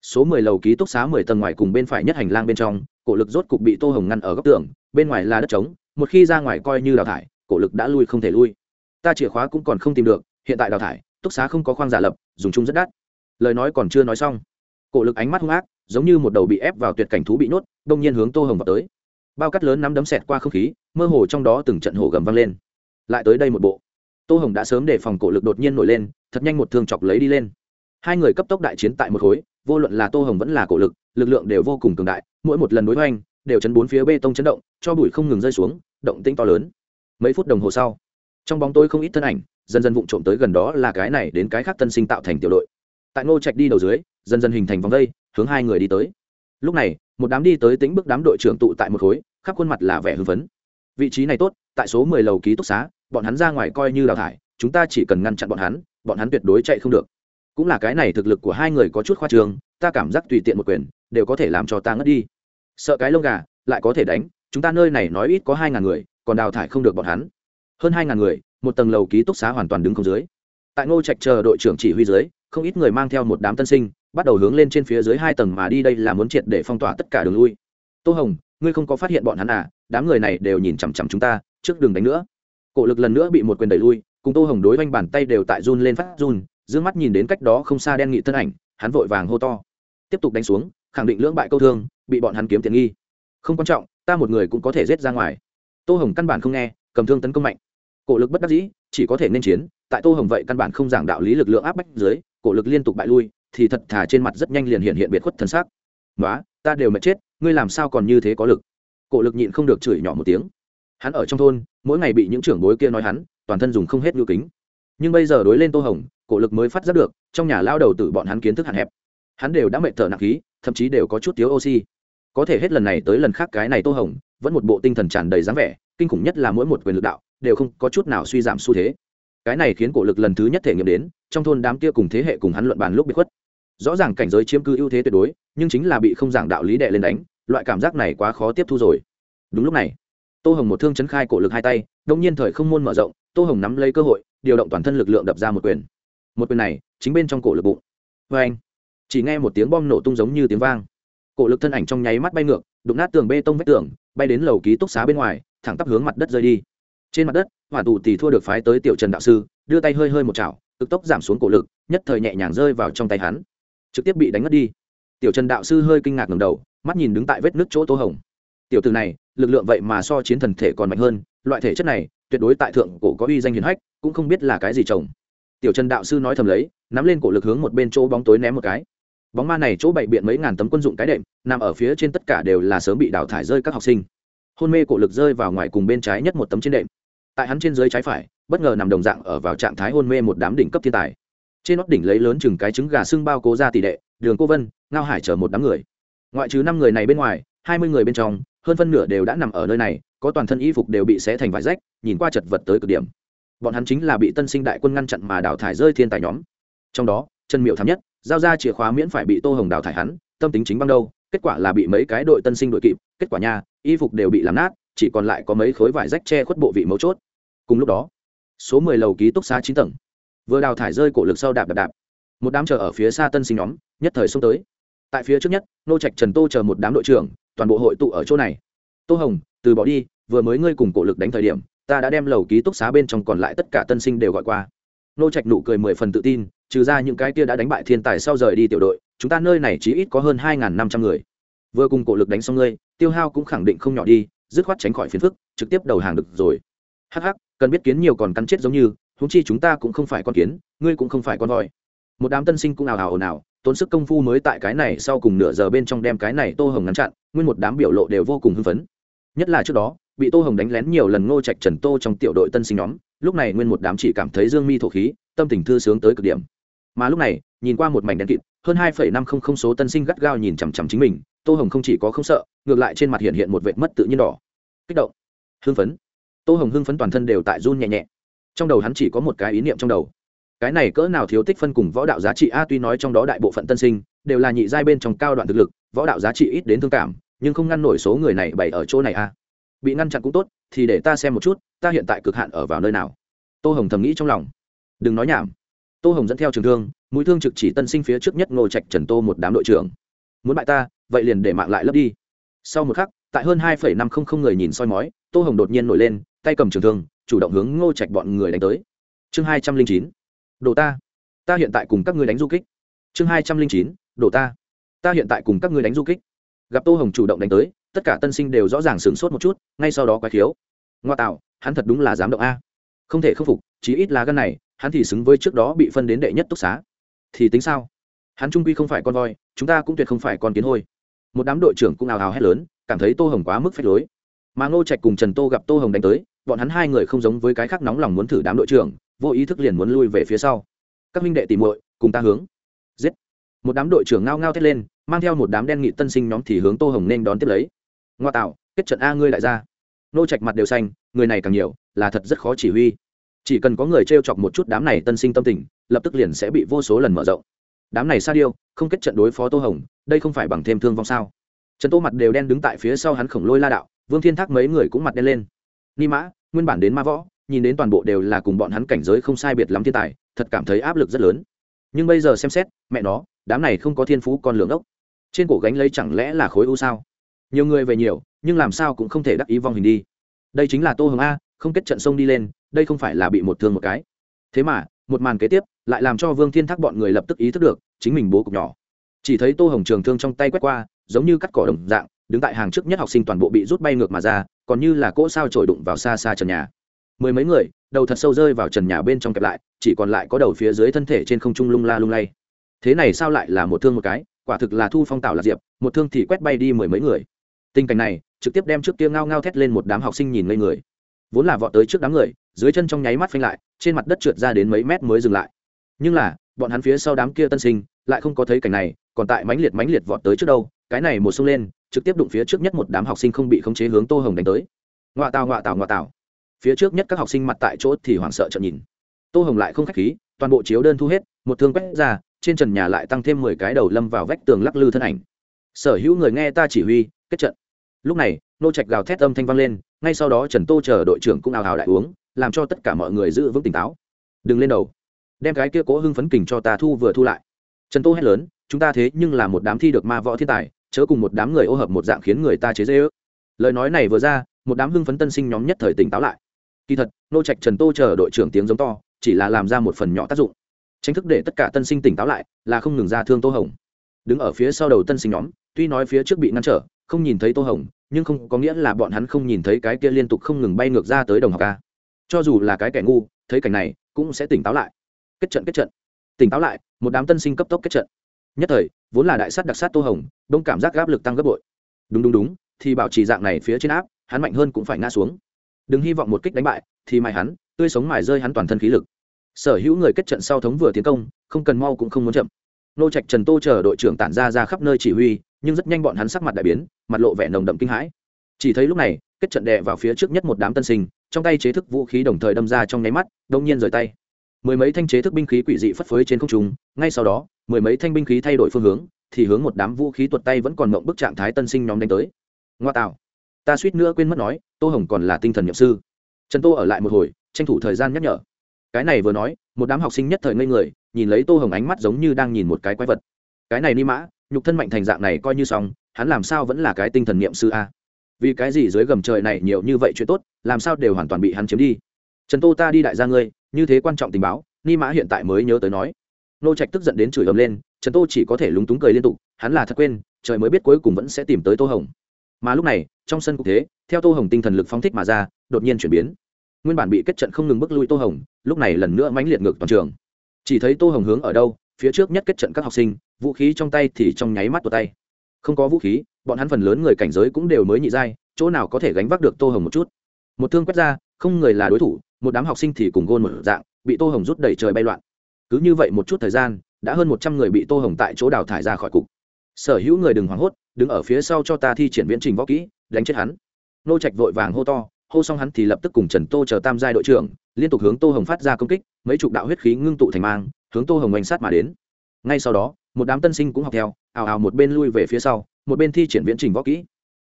số mười lầu ký túc xá mười tầng ngoài cùng bên phải nhất hành lang bên trong, cổ lực rốt cục bị tô hồng ngăn ở góc tường, bên ngoài là đất trống, một khi ra ngoài coi như đào thải, cổ lực đã lui không thể lui. Ta chìa khóa cũng còn không tìm được, hiện tại đào thải, túc xá không có khoang giả lập, dùng chung rất đắt. Lời nói còn chưa nói xong, cổ lực ánh mắt hung ác, giống như một đầu bị ép vào tuyệt cảnh thú bị nhốt, đông nhiên hướng tô hồng vào tới bao cắt lớn nắm đấm xẹt qua không khí, mơ hồ trong đó từng trận hổ gầm vang lên. Lại tới đây một bộ. Tô hồng đã sớm để phòng cổ lực đột nhiên nổi lên, thật nhanh một thương chọc lấy đi lên. Hai người cấp tốc đại chiến tại một khối, vô luận là tô hồng vẫn là cổ lực lực lượng đều vô cùng cường đại, mỗi một lần đối hoành, đều chấn bốn phía bê tông chấn động, cho bụi không ngừng rơi xuống, động tinh to lớn. Mấy phút đồng hồ sau, trong bóng tôi không ít thân ảnh, dần dần vụng trộm tới gần đó là cái này đến cái khác tân sinh tạo thành tiểu đội. Tại ngô trạch đi đầu dưới, dần dần hình thành vòng vây, hướng hai người đi tới. Lúc này một đám đi tới tính bước đám đội trưởng tụ tại một khối, khắp khuôn mặt là vẻ hưng phấn. Vị trí này tốt, tại số mười lầu ký túc xá, bọn hắn ra ngoài coi như đào thải, chúng ta chỉ cần ngăn chặn bọn hắn bọn hắn tuyệt đối chạy không được. Cũng là cái này thực lực của hai người có chút khoa trường ta cảm giác tùy tiện một quyền, đều có thể làm cho ta ngất đi. Sợ cái lông gà, lại có thể đánh, chúng ta nơi này nói ít có hai ngàn người, còn đào thải không được bọn hắn. Hơn hai ngàn người, một tầng lầu ký túc xá hoàn toàn đứng không dưới. Tại ngô trạch chờ đội trưởng chỉ huy dưới, không ít người mang theo một đám tân sinh bắt đầu hướng lên trên phía dưới hai tầng mà đi, đây là muốn triệt để phong tỏa tất cả đường lui. Tô hồng, ngươi không có phát hiện bọn hắn à? Đám người này đều nhìn chằm chằm chúng ta, trước đường đánh nữa. Cổ lực lần nữa bị một quyền đẩy lui, cùng tô hồng đối oanh bàn tay đều tại run lên phát run d mắt nhìn đến cách đó không xa đen nghị thân ảnh, hắn vội vàng hô to. Tiếp tục đánh xuống, khẳng định lưỡng bại câu thương, bị bọn hắn kiếm tiền nghi. Không quan trọng, ta một người cũng có thể rết ra ngoài. Tô hồng căn bản không nghe, cầm thương tấn công mạnh. Cổ lực bất đắc dĩ, chỉ có thể nên chiến, tại tô hồng vậy căn bản không giảng đạo lý lực lượng áp bách dưới, cổ lực liên tục bại lui thì thật thà trên mặt rất nhanh liền hiện hiện biệt khuất thân xác. Nói ta đều mệt chết, ngươi làm sao còn như thế có lực? Cổ lực nhịn không được chửi nhỏ một tiếng. Hắn ở trong thôn, mỗi ngày bị những trưởng bối kia nói hắn, toàn thân dùng không hết nhu kính. Nhưng bây giờ đối lên tô hồng, cổ lực mới phát giác được, trong nhà lao đầu từ bọn hắn kiến thức hạn hẹp. Hắn đều đã mệt thở nặng khí, thậm chí đều có chút thiếu oxy. Có thể hết lần này tới lần khác cái này tô hồng, vẫn một bộ tinh thần tràn đầy dáng vẻ, kinh khủng nhất là mỗi một quyền lực đạo, đều không có chút nào suy giảm xu thế. Cái này khiến cổ lực lần thứ nhất thể nghiệm đến, trong thôn đám kia cùng thế hệ cùng hắn luận bàn lúc bị khuất rõ ràng cảnh giới chiếm cứ ưu thế tuyệt đối, nhưng chính là bị không giảng đạo lý đệ lên đánh, loại cảm giác này quá khó tiếp thu rồi. Đúng lúc này, tô hồng một thương chấn khai cổ lực hai tay đông nhiên thời không môn mở rộng, tô hồng nắm lấy cơ hội, điều động toàn thân lực lượng đập ra một quyền. Một quyền này, chính bên trong cổ lực bụng. Vê anh, chỉ nghe một tiếng bom nổ tung giống như tiếng vang. Cổ lực thân ảnh trong nháy mắt bay ngược, đụng nát tường bê tông vách tường, bay đến lầu ký túc xá bên ngoài, thẳng tắp hướng mặt đất rơi đi. Trên mặt đất, hỏa tù thì thua được phái tới tiểu trần đạo sư, đưa tay hơi hơi một chảo, cực tốc giảm xuống cổ lực, nhất thời nhẹ nhàng rơi vào trong tay hắn trực tiếp bị đánh mất đi. Tiểu trần đạo sư hơi kinh ngạc ngầm đầu, mắt nhìn đứng tại vết nước chỗ tô hồng. Tiểu từ này, lực lượng vậy mà so chiến thần thể còn mạnh hơn, loại thể chất này, tuyệt đối tại thượng cổ có uy danh hiền hách, cũng không biết là cái gì chồng. Tiểu trần đạo sư nói thầm lấy, nắm lên cổ lực hướng một bên chỗ bóng tối ném một cái. Bóng ma này chỗ bậy biện mấy ngàn tấm quân dụng cái đệm, nằm ở phía trên tất cả đều là sớm bị đào thải rơi các học sinh. Hôn mê cổ lực rơi vào ngoài cùng bên trái nhất một tấm trên đệm. Tại hắn trên dưới trái phải, bất ngờ nằm đồng dạng ở vào trạng thái hôn mê một đám đỉnh cấp thiên tài trên nót đỉnh lấy lớn chừng cái trứng gà xưng bao cố ra tỷ đệ, đường cô vân, ngao hải chở một đám người. Ngoại trừ năm người này bên ngoài, hai mươi người bên trong, hơn phân nửa đều đã nằm ở nơi này, có toàn thân y phục đều bị xé thành vải rách, nhìn qua chật vật tới cực điểm. Bọn hắn chính là bị tân sinh đại quân ngăn chặn mà đào thải rơi thiên tài nhóm. Trong đó chân miệu thắm nhất, giao ra chìa khóa miễn phải bị tô hồng đào thải hắn, tâm tính chính băng đâu, kết quả là bị mấy cái đội tân sinh đội kịp, kết quả nha, y phục đều bị làm nát, chỉ còn lại có mấy khối vải rách che khuất bộ vị mấu chốt. Cùng lúc đó, số mười lầu ký túc xá chín tầng vừa đào thải rơi cổ lực sau đạp đạp đạp. Một đám chờ ở phía xa tân sinh nhóm, nhất thời xông tới. Tại phía trước nhất, nô trạch trần tô chờ một đám đội trưởng, toàn bộ hội tụ ở chỗ này. Tô hồng, từ bỏ đi, vừa mới ngươi cùng cổ lực đánh thời điểm, ta đã đem lầu ký túc xá bên trong còn lại tất cả tân sinh đều gọi qua. Nô trạch nụ cười mười phần tự tin, trừ ra những cái kia đã đánh bại thiên tài sau rời đi tiểu đội, chúng ta nơi này chỉ ít có hơn hai năm trăm người. Vừa cùng cổ lực đánh xong ngươi, tiêu hao cũng khẳng định không nhỏ đi, dứt khoát tránh khỏi phiền phức, trực tiếp đầu hàng được rồi. Hh cần biết kiến nhiều còn cắn chết giống như huống chi chúng ta cũng không phải con kiến, ngươi cũng không phải con voi. Một đám tân sinh cũng ào ào ồn ào, tốn sức công phu mới tại cái này sau cùng nửa giờ bên trong đem cái này tô hồng ngăn chặn, nguyên một đám biểu lộ đều vô cùng hưng phấn. Nhất là trước đó, bị tô hồng đánh lén nhiều lần ngô trạch trần tô trong tiểu đội tân sinh nhóm, lúc này nguyên một đám chỉ cảm thấy dương mi thổ khí, tâm tình thư sướng tới cực điểm. Mà lúc này, nhìn qua một mảnh đen kịt, hơn hai năm không không số tân sinh gắt gao nhìn chằm chằm chính mình, tô hồng không chỉ có không sợ, ngược lại trên mặt hiện hiện một vệt mất tự nhiên đỏ. Kích động, hưng phấn. Tô hồng hưng phấn toàn thân đều tại run nhẹ nhẹ trong đầu hắn chỉ có một cái ý niệm trong đầu. Cái này cỡ nào thiếu tích phân cùng võ đạo giá trị a, tuy nói trong đó đại bộ phận tân sinh đều là nhị giai bên trong cao đoạn thực lực, võ đạo giá trị ít đến thương cảm, nhưng không ngăn nổi số người này bày ở chỗ này a. Bị ngăn chặn cũng tốt, thì để ta xem một chút, ta hiện tại cực hạn ở vào nơi nào. Tô hồng thầm nghĩ trong lòng. Đừng nói nhảm. Tô hồng dẫn theo trường thương, mũi thương trực chỉ tân sinh phía trước nhất ngô trạch trần tô một đám đội trưởng. Muốn bại ta, vậy liền để mạng lại lấp đi. Sau một khắc, tại hơn hai năm không không người nhìn soi mói, tô hồng đột nhiên nổi lên, tay cầm trường thương chủ động hướng ngô trạch bọn người đánh tới. Chương hai trăm linh chín, đồ ta. Ta hiện tại cùng các người đánh du kích. Chương hai trăm linh chín, đồ ta. Ta hiện tại cùng các người đánh du kích. Gặp tô hồng chủ động đánh tới, tất cả tân sinh đều rõ ràng sửng sốt một chút, ngay sau đó quái khiếu. Ngoa tạo, hắn thật đúng là dám động a. Không thể khâm phục, chí ít là gân này, hắn thì xứng với trước đó bị phân đến đệ nhất túc xá. Thì tính sao? Hắn trung quy không phải con voi, chúng ta cũng tuyệt không phải con kiến hôi. Một đám đội trưởng cũng ào ào hét lớn, cảm thấy tô hồng quá mức phép lối. Mà ngô trạch cùng trần tô gặp tô hồng đánh tới bọn hắn hai người không giống với cái khác nóng lòng muốn thử đám đội trưởng, vô ý thức liền muốn lui về phía sau. Các minh đệ tìm muội, cùng ta hướng. Giết. Một đám đội trưởng ngao ngao thét lên, mang theo một đám đen nghị tân sinh nhóm thì hướng tô hồng nên đón tiếp lấy. Ngoa tạo, kết trận a ngươi lại ra. Nô trạch mặt đều xanh, người này càng nhiều, là thật rất khó chỉ huy. Chỉ cần có người t r e o chọc một chút đám này tân sinh tâm tình, lập tức liền sẽ bị vô số lần mở rộng. Đám này sa điêu, không kết trận đối phó tô hồng, đây không phải bằng thêm thương vong sao? Trần tô mặt đều đen đứng tại phía sau hắn khổng lôi la đạo, vương thiên thác mấy người cũng mặt đen lên ni mã, nguyên bản đến ma võ, nhìn đến toàn bộ đều là cùng bọn hắn cảnh giới không sai biệt lắm thiên tài, thật cảm thấy áp lực rất lớn. Nhưng bây giờ xem xét, mẹ nó, đám này không có thiên phú con lường ốc. Trên cổ gánh lấy chẳng lẽ là khối u sao? Nhiều người về nhiều, nhưng làm sao cũng không thể đắc ý vong hình đi. Đây chính là tô hồng a, không kết trận sông đi lên, đây không phải là bị một thương một cái. Thế mà, một màn kế tiếp, lại làm cho vương thiên thác bọn người lập tức ý thức được, chính mình bố cục nhỏ. Chỉ thấy tô hồng trường thương trong tay quét qua, giống như cắt cỏ đồng dạng, đứng tại hàng trước nhất học sinh toàn bộ bị rút bay ngược mà ra còn như là cỗ sao trổi đụng vào xa xa trần nhà. Mười mấy người, đầu thật sâu rơi vào trần nhà bên trong kẹp lại, chỉ còn lại có đầu phía dưới thân thể trên không trung lung la lung lay. Thế này sao lại là một thương một cái? Quả thực là thu phong tạo lạc diệp, một thương thì quét bay đi mười mấy người. Tình cảnh này, trực tiếp đem trước kia ngao ngao thét lên một đám học sinh nhìn ngây người. Vốn là vọt tới trước đám người, dưới chân trong nháy mắt phanh lại, trên mặt đất trượt ra đến mấy mét mới dừng lại. Nhưng là, bọn hắn phía sau đám kia tân sinh, lại không có thấy cảnh này còn tại mãnh liệt mãnh liệt vọt tới trước đâu, cái này một xông lên, trực tiếp đụng phía trước nhất một đám học sinh không bị khống chế hướng tô hồng đánh tới. Ngoạ tào ngoạ tào ngoạ tào. Phía trước nhất các học sinh mặt tại chỗ thì hoảng sợ trợn nhìn. Tô hồng lại không khách khí, toàn bộ chiếu đơn thu hết, một thương quét ra, trên trần nhà lại tăng thêm mười cái đầu lâm vào vách tường lắc lư thân ảnh. Sở hữu người nghe ta chỉ huy, kết trận. Lúc này, nô trạch gào thét âm thanh vang lên, ngay sau đó trần tô chờ đội trưởng cũng ào ào đại uống, làm cho tất cả mọi người giữ vững tỉnh táo. Đừng lên đầu. Đem cái kia cố hưng phấn kình cho ta thu vừa thu lại. Trần tô hét lớn chúng ta thế nhưng là một đám thi được ma võ thiên tài, chớ cùng một đám người ô hợp một dạng khiến người ta chế dễ ước lời nói này vừa ra, một đám hưng phấn tân sinh nhóm nhất thời tỉnh táo lại. Kỳ thật, nô trạch trần tô chờ đội trưởng tiếng giống to, chỉ là làm ra một phần nhỏ tác dụng. Tranh thức để tất cả tân sinh tỉnh táo lại, là không ngừng ra thương tô hồng. Đứng ở phía sau đầu tân sinh nhóm, tuy nói phía trước bị ngăn trở, không nhìn thấy tô hồng, nhưng không có nghĩa là bọn hắn không nhìn thấy cái kia liên tục không ngừng bay ngược ra tới đồng học ca. Cho dù là cái kẻ ngu, thấy cảnh này, cũng sẽ tỉnh táo lại. Kết trận kết trận. Tỉnh táo lại, một đám tân sinh cấp tốc kết trận nhất thời, vốn là đại sát đặc sát tô hồng, đông cảm giác áp lực tăng gấp bội. Đúng đúng đúng, thì bảo trì dạng này phía trên áp, hắn mạnh hơn cũng phải ngã xuống. Đừng hy vọng một kích đánh bại, thì mài hắn, tươi sống mài rơi hắn toàn thân khí lực. Sở hữu người kết trận sau thống vừa tiến công, không cần mau cũng không muốn chậm. Nô trạch trần tô chờ đội trưởng tản ra ra khắp nơi chỉ huy, nhưng rất nhanh bọn hắn sắc mặt đại biến, mặt lộ vẻ nồng đậm kinh hãi. Chỉ thấy lúc này, kết trận đè vào phía trước nhất một đám tân sinh, trong tay chế thức vũ khí đồng thời đâm ra trong nháy mắt đông nhiên rời tay mười mấy thanh chế thức binh khí quỷ dị phất phới trên không trung, ngay sau đó, mười mấy thanh binh khí thay đổi phương hướng, thì hướng một đám vũ khí tuột tay vẫn còn mộng bức trạng thái tân sinh nhóm đánh tới. Ngoa tạo. Ta suýt nữa quên mất nói, tô hồng còn là tinh thần nhậm sư. Trần tô ở lại một hồi, tranh thủ thời gian nhắc nhở. Cái này vừa nói, một đám học sinh nhất thời ngây người, nhìn lấy tô hồng ánh mắt giống như đang nhìn một cái quái vật. Cái này ni mã, nhục thân mạnh thành dạng này coi như xong, hắn làm sao vẫn là cái tinh thần niệm sư a? Vì cái gì dưới gầm trời này nhiều như vậy chuyện tốt, làm sao đều hoàn toàn bị hắn chiếm đi? Trần tô, ta đi đại gia ngươi như thế quan trọng tình báo, ni mã hiện tại mới nhớ tới nói. Nô trạch tức giận đến chửi ầm lên, trần tô chỉ có thể lúng túng cười liên tục, hắn là thật quên, trời mới biết cuối cùng vẫn sẽ tìm tới tô hồng. Mà lúc này, trong sân cục thế, theo tô hồng tinh thần lực phóng thích mà ra, đột nhiên chuyển biến. Nguyên bản bị kết trận không ngừng bước lui tô hồng, lúc này lần nữa mãnh liệt ngược toàn trường. Chỉ thấy tô hồng hướng ở đâu, phía trước nhất kết trận các học sinh, vũ khí trong tay thì trong nháy mắt của tay. Không có vũ khí, bọn hắn phần lớn người cảnh giới cũng đều mới nhị giai, chỗ nào có thể gánh vác được tô hồng một chút. Một thương quét ra, không người là đối thủ một đám học sinh thì cùng gôn một dạng, bị tô hồng rút đẩy trời bay loạn. Cứ như vậy một chút thời gian, đã hơn một trăm người bị tô hồng tại chỗ đào thải ra khỏi cục. Sở hữu người đừng hoảng hốt, đứng ở phía sau cho ta thi triển viễn trình võ kỹ, đánh chết hắn. Nô trạch vội vàng hô to, hô xong hắn thì lập tức cùng trần tô chờ tam giai đội trưởng, liên tục hướng tô hồng phát ra công kích, mấy chục đạo huyết khí ngưng tụ thành mang, hướng tô hồng oanh sát mà đến. Ngay sau đó, một đám tân sinh cũng học theo, ào ào một bên lui về phía sau, một bên thi triển viễn trình võ kỹ.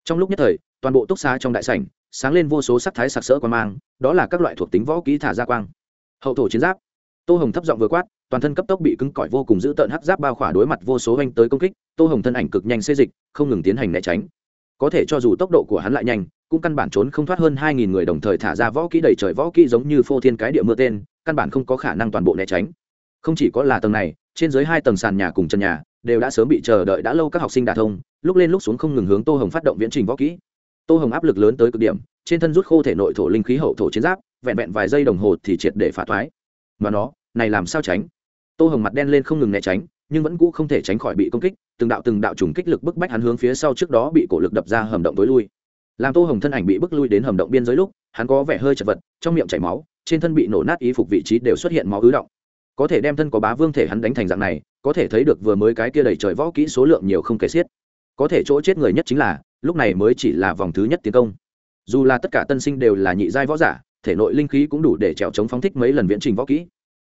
Trong lúc nhất thời, toàn bộ túc xá trong đại sảnh sáng lên vô số sắc thái sặc sỡ quan mang, đó là các loại thuộc tính võ kỹ thả ra quang. Hậu thổ chiến giáp. Tô hồng thấp giọng vừa quát, toàn thân cấp tốc bị cứng cỏi vô cùng giữ tợn hắc giáp bao khỏa đối mặt vô số anh tới công kích, tô hồng thân ảnh cực nhanh xê dịch, không ngừng tiến hành né tránh. Có thể cho dù tốc độ của hắn lại nhanh, cũng căn bản trốn không thoát hơn hai nghìn người đồng thời thả ra võ kỹ đầy trời võ kỹ giống như phô thiên cái địa mưa tên, căn bản không có khả năng toàn bộ né tránh. Không chỉ có là tầng này, trên dưới hai tầng sàn nhà cùng chân nhà, đều đã sớm bị chờ đợi đã lâu các học sinh đả thông, lúc lên lúc xuống không ngừng hướng tô hồng phát động viễn trình võ kỹ tô hồng áp lực lớn tới cực điểm, trên thân rút khô thể nội thổ linh khí hậu thổ chiến giáp, vẹn vẹn vài giây đồng hồ thì triệt để phá thoái. Mà nó, này làm sao tránh? Tô hồng mặt đen lên không ngừng né tránh, nhưng vẫn cũ không thể tránh khỏi bị công kích, từng đạo từng đạo trùng kích lực bức bách hắn hướng phía sau trước đó bị cổ lực đập ra hầm động tối lui. Làm tô hồng thân ảnh bị bức lui đến hầm động biên giới lúc, hắn có vẻ hơi chật vật, trong miệng chảy máu, trên thân bị nổ nát ý phục vị trí đều xuất hiện máu ứ động. Có thể đem thân có bá vương thể hắn đánh thành dạng này, có thể thấy được vừa mới cái kia đầy trời võ kỹ số lượng nhiều không kể xiết. Có thể chỗ chết người nhất chính là lúc này mới chỉ là vòng thứ nhất tiến công. Dù là tất cả tân sinh đều là nhị giai võ giả, thể nội linh khí cũng đủ để trèo chống phóng thích mấy lần viễn trình võ kỹ.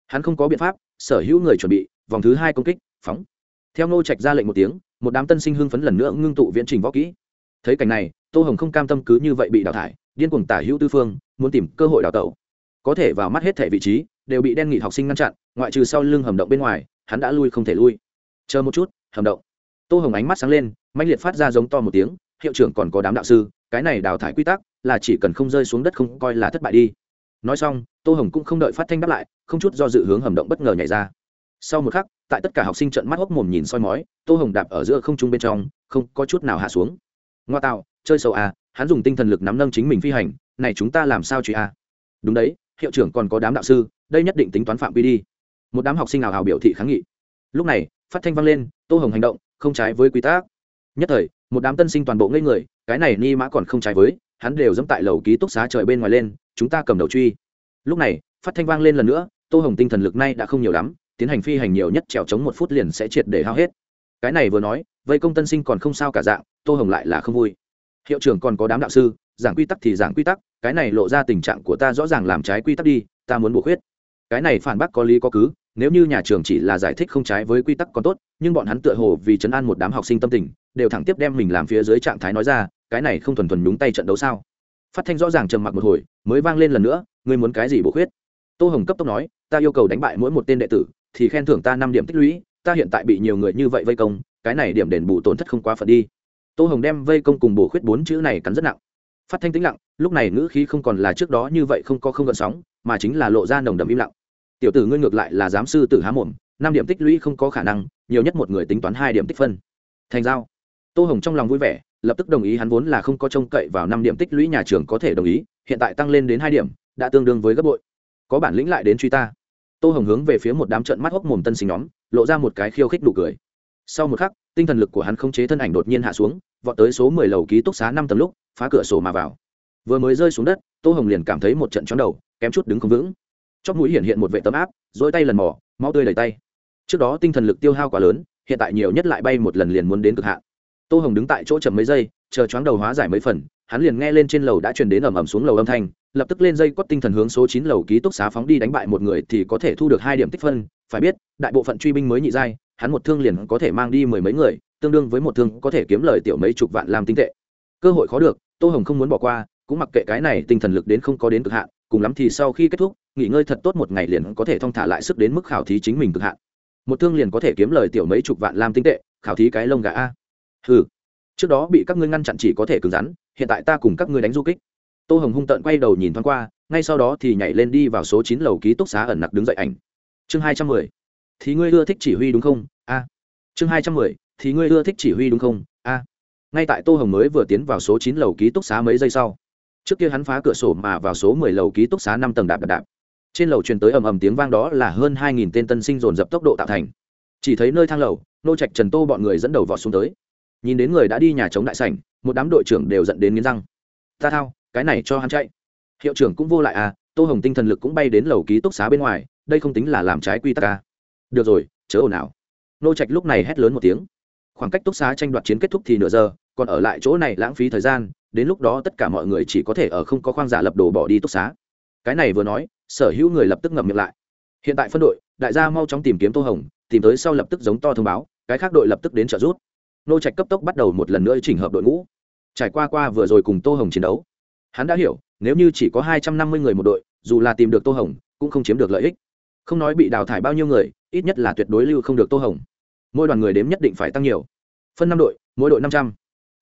Hắn không có biện pháp, sở hữu người chuẩn bị, vòng thứ hai công kích, phóng. Theo ngô trạch ra lệnh một tiếng, một đám tân sinh hưng phấn lần nữa ngưng tụ viễn trình võ kỹ. Thấy cảnh này, tô hồng không cam tâm cứ như vậy bị đào thải, điên cuồng tả hữu tư phương, muốn tìm cơ hội đào tẩu. Có thể vào mắt hết thể vị trí, đều bị đen nghị học sinh ngăn chặn, ngoại trừ sau lưng hầm động bên ngoài, hắn đã lui không thể lui. Chờ một chút, hầm động. Tô hồng ánh mắt sáng lên mạnh liệt phát ra giống to một tiếng hiệu trưởng còn có đám đạo sư, cái này đào thải quy tắc là chỉ cần không rơi xuống đất không coi là thất bại đi. Nói xong, tô hồng cũng không đợi phát thanh đáp lại, không chút do dự hướng hầm động bất ngờ nhảy ra. Sau một khắc, tại tất cả học sinh trận mắt hốc mồm nhìn soi mói, tô hồng đạp ở giữa không trung bên trong, không có chút nào hạ xuống. Ngoa tạo, chơi sâu à hắn dùng tinh thần lực nắm nâng chính mình phi hành, này chúng ta làm sao truy à? Đúng đấy, hiệu trưởng còn có đám đạo sư, đây nhất định tính toán phạm vi đi. Một đám học sinh nào hào biểu thị kháng nghị. Lúc này, phát thanh vang lên, tô hồng hành động, không trái với quy tắc. Nhất thời một đám tân sinh toàn bộ ngây người, cái này ni mã còn không trái với, hắn đều dẫm tại lầu ký túc xá trời bên ngoài lên, chúng ta cầm đầu truy. Lúc này, phát thanh vang lên lần nữa, tô hồng tinh thần lực nay đã không nhiều lắm, tiến hành phi hành nhiều nhất trèo chống một phút liền sẽ triệt để hao hết. Cái này vừa nói, vây công tân sinh còn không sao cả dạng, tô hồng lại là không vui. Hiệu trưởng còn có đám đạo sư, giảng quy tắc thì giảng quy tắc, cái này lộ ra tình trạng của ta rõ ràng làm trái quy tắc đi, ta muốn bổ khuyết. Cái này phản bác có lý có cứ, nếu như nhà trường chỉ là giải thích không trái với quy tắc còn tốt, nhưng bọn hắn tựa hồ vì chấn an một đám học sinh tâm tình đều thẳng tiếp đem mình làm phía dưới trạng thái nói ra, cái này không thuần thuần nhúng tay trận đấu sao? Phát thanh rõ ràng trầm mặc một hồi, mới vang lên lần nữa, ngươi muốn cái gì bổ khuyết? Tô hồng cấp tốc nói, ta yêu cầu đánh bại mỗi một tên đệ tử, thì khen thưởng ta năm điểm tích lũy, ta hiện tại bị nhiều người như vậy vây công, cái này điểm đền bù tổn thất không quá phận đi. Tô hồng đem vây công cùng bổ khuyết bốn chữ này cắn rất nặng. Phát thanh tĩnh lặng, lúc này ngữ khí không còn là trước đó như vậy không có không gợn sóng, mà chính là lộ ra nồng đậm im lặng. Tiểu tử ngươi ngược lại là giám sư tử há mồm, năm điểm tích lũy không có khả năng, nhiều nhất một người tính toán hai điểm tích phân. Thành giao tô hồng trong lòng vui vẻ, lập tức đồng ý hắn vốn là không có trông cậy vào năm điểm tích lũy nhà trường có thể đồng ý, hiện tại tăng lên đến hai điểm, đã tương đương với gấp bội. Có bản lĩnh lại đến truy ta. Tô hồng hướng về phía một đám trận mắt hốc mồm tân sinh nhóm, lộ ra một cái khiêu khích đủ cười. Sau một khắc, tinh thần lực của hắn không chế thân ảnh đột nhiên hạ xuống, vọt tới số mười lầu ký túc xá năm tầng lúc, phá cửa sổ mà vào. Vừa mới rơi xuống đất, tô hồng liền cảm thấy một trận chóng đầu, kém chút đứng không vững. Chóp mũi hiện hiện một vệ tấm áp dỗi tay lần mỏ máu tươi đầy tay. Trước đó tinh thần lực tiêu hao quá lớn, hiện tại nhiều nhất lại bay một lần liền muốn đến cực hạn tô hồng đứng tại chỗ chậm mấy giây, chờ choáng đầu hóa giải mấy phần, hắn liền nghe lên trên lầu đã truyền đến ầm ầm xuống lầu âm thanh, lập tức lên dây quất tinh thần hướng số chín lầu ký túc xá phóng đi đánh bại một người thì có thể thu được hai điểm tích phân, phải biết, đại bộ phận truy binh mới nhị giai, hắn một thương liền có thể mang đi mười mấy người, tương đương với một thương có thể kiếm lời tiểu mấy chục vạn làm tinh tệ. Cơ hội khó được, tô hồng không muốn bỏ qua, cũng mặc kệ cái này tinh thần lực đến không có đến cực hạn, cùng lắm thì sau khi kết thúc, nghỉ ngơi thật tốt một ngày liền có thể thong thả lại sức đến mức khảo thí chính mình cực hạn. Một thương liền có thể kiếm lời tiểu mấy chục vạn làm tinh tệ, khảo thí cái lông gà a ừ trước đó bị các ngươi ngăn chặn chỉ có thể cứng rắn, hiện tại ta cùng các ngươi đánh du kích. Tô hồng hung tợn quay đầu nhìn thoáng qua, ngay sau đó thì nhảy lên đi vào số chín lầu ký túc xá ẩn nặc đứng dậy ảnh. Chương hai trăm mười. Thì ngươi ưa thích chỉ huy đúng không? A. Chương hai trăm mười. Thì ngươi ưa thích chỉ huy đúng không? A. Ngay tại tô hồng mới vừa tiến vào số chín lầu ký túc xá mấy giây sau, trước kia hắn phá cửa sổ mà vào số mười lầu ký túc xá năm tầng đạp đạp đạp. Trên lầu truyền tới ầm ầm tiếng vang đó là hơn hai nghìn tên tân sinh dồn dập tốc độ tạo thành. Chỉ thấy nơi thang lầu, nô trạch trần tô bọn người dẫn đầu vọt xuống tới nhìn đến người đã đi nhà chống đại sảnh, một đám đội trưởng đều dẫn đến nghiến răng. Ta thao, cái này cho hắn chạy. Hiệu trưởng cũng vô lại à tô hồng tinh thần lực cũng bay đến lầu ký túc xá bên ngoài, đây không tính là làm trái quy tắc à. được rồi, chớ ồn ào. Nô trạch lúc này hét lớn một tiếng. Khoảng cách túc xá tranh đoạt chiến kết thúc thì nửa giờ, còn ở lại chỗ này lãng phí thời gian, đến lúc đó tất cả mọi người chỉ có thể ở không có khoang giả lập đồ bỏ đi túc xá. Cái này vừa nói, sở hữu người lập tức ngậm miệng lại. Hiện tại phân đội, đại gia mau chóng tìm kiếm tô hồng, tìm tới sau lập tức giống to thông báo, cái khác đội lập tức đến trợ rút nô trạch cấp tốc bắt đầu một lần nữa chỉnh hợp đội ngũ. Trải qua qua vừa rồi cùng tô hồng chiến đấu, hắn đã hiểu, nếu như chỉ có hai trăm năm mươi người một đội, dù là tìm được tô hồng, cũng không chiếm được lợi ích. Không nói bị đào thải bao nhiêu người, ít nhất là tuyệt đối lưu không được tô hồng. Mỗi đoàn người đếm nhất định phải tăng nhiều. Phân năm đội, mỗi đội năm trăm.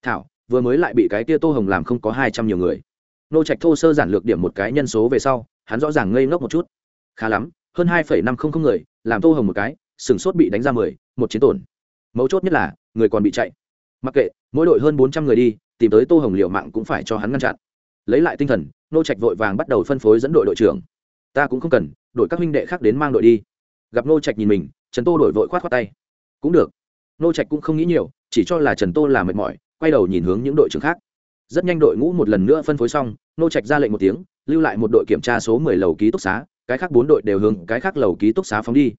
Thảo, vừa mới lại bị cái tia tô hồng làm không có hai trăm nhiều người. Nô trạch thô sơ giản lược điểm một cái nhân số về sau, hắn rõ ràng ngây ngốc một chút. Khá lắm, hơn hai phẩy năm không không người, làm tô hồng một cái, sừng sốt bị đánh ra mười, một chiến tổn. Mấu chốt nhất là người còn bị chạy. Mặc kệ, mỗi đội hơn bốn trăm người đi, tìm tới tô hồng liệu mạng cũng phải cho hắn ngăn chặn. Lấy lại tinh thần, nô trạch vội vàng bắt đầu phân phối dẫn đội đội trưởng. Ta cũng không cần đội các huynh đệ khác đến mang đội đi. Gặp nô trạch nhìn mình, trần tô đổi vội khoát khoát tay. Cũng được. Nô trạch cũng không nghĩ nhiều, chỉ cho là trần tô là mệt mỏi, quay đầu nhìn hướng những đội trưởng khác. Rất nhanh đội ngũ một lần nữa phân phối xong, nô trạch ra lệnh một tiếng, lưu lại một đội kiểm tra số mười lầu ký túc xá, cái khác bốn đội đều hướng cái khác lầu ký túc xá phóng đi.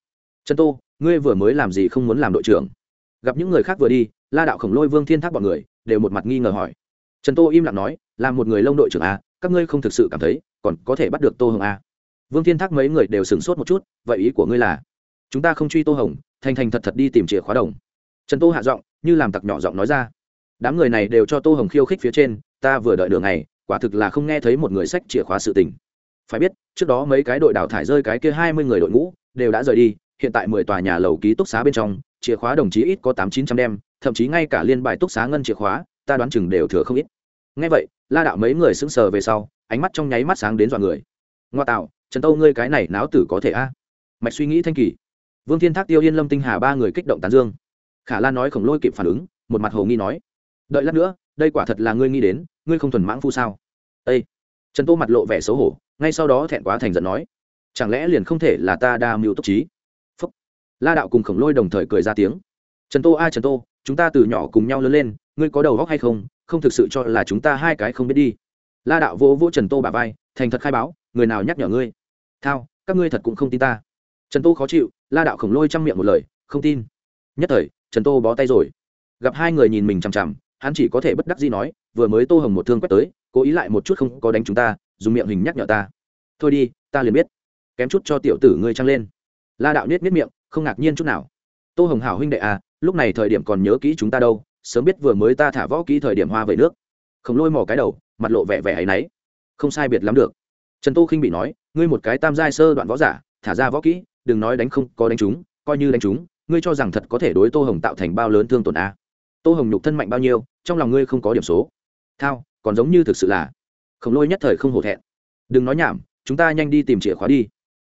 Trần tô, ngươi vừa mới làm gì không muốn làm đội trưởng? Gặp những người khác vừa đi, la đạo khổng lôi, vương thiên thác bọn người đều một mặt nghi ngờ hỏi. Trần tô im lặng nói, là một người lông đội trưởng a, các ngươi không thực sự cảm thấy còn có thể bắt được tô hồng a? Vương thiên thác mấy người đều sửng sốt một chút, vậy ý của ngươi là chúng ta không truy tô hồng, thành thành thật thật đi tìm chìa khóa đồng? Trần tô hạ giọng, như làm tặc nhỏ giọng nói ra, đám người này đều cho tô hồng khiêu khích phía trên, ta vừa đợi đường này quả thực là không nghe thấy một người sách chìa khóa sự tình. Phải biết, trước đó mấy cái đội đào thải rơi cái kia hai mươi người đội ngũ đều đã rời đi, hiện tại mười tòa nhà lầu ký túc xá bên trong chìa khóa đồng chí ít có tám chín trăm đem, thậm chí ngay cả liên bài túc xá ngân chìa khóa, ta đoán chừng đều thừa không ít. Ngay vậy, la đạo mấy người sững sờ về sau, ánh mắt trong nháy mắt sáng đến dọa người. Ngoa tạo, trần tâu ngươi cái này náo tử có thể a? Mạch suy nghĩ thanh kỳ. Vương thiên thác, tiêu yên lâm tinh hà ba người kích động tán dương. Khả lan nói khổng lôi kịp phản ứng, một mặt hồ nghi nói. Đợi lát nữa, đây quả thật là ngươi nghĩ đến, ngươi không thuần mãng phu sao? Ây trần tô mặt lộ vẻ xấu hổ, ngay sau đó thẹn quá thành giận nói. Chẳng lẽ liền không thể là ta đa mưu tốc trí? La đạo cùng khổng lôi đồng thời cười ra tiếng. Trần tô a, trần tô, chúng ta từ nhỏ cùng nhau lớn lên, ngươi có đầu góc hay không? Không thực sự cho là chúng ta hai cái không biết đi. La đạo vỗ vỗ trần tô bà vai, thành thật khai báo, người nào nhắc nhở ngươi? Thao, các ngươi thật cũng không tin ta. Trần tô khó chịu, la đạo khổng lôi chăm miệng một lời, không tin. Nhất thời, trần tô bó tay rồi. Gặp hai người nhìn mình chằm chằm, hắn chỉ có thể bất đắc gì nói, vừa mới tô hồng một thương quét tới, cố ý lại một chút không có đánh chúng ta, dùng miệng hình nhắc nhở ta. Thôi đi, ta liền biết. Kém chút cho tiểu tử ngươi trăng lên. La đạo niết niết miệng không ngạc nhiên chút nào. Tô hồng hảo huynh đệ à lúc này thời điểm còn nhớ kỹ chúng ta đâu, sớm biết vừa mới ta thả võ kỹ thời điểm hoa về nước. Không lôi mò cái đầu, mặt lộ vẻ vẻ hay náy không sai biệt lắm được. Trần tô khinh bị nói, ngươi một cái tam giai sơ đoạn võ giả, thả ra võ kỹ, đừng nói đánh không, có đánh chúng, coi như đánh chúng, ngươi cho rằng thật có thể đối tô hồng tạo thành bao lớn thương tổn a tô hồng nhục thân mạnh bao nhiêu, trong lòng ngươi không có điểm số. Thao, còn giống như thực sự là. Khổng lôi nhất thời không hổ thẹn. Đừng nói nhảm, chúng ta nhanh đi tìm chìa khóa đi.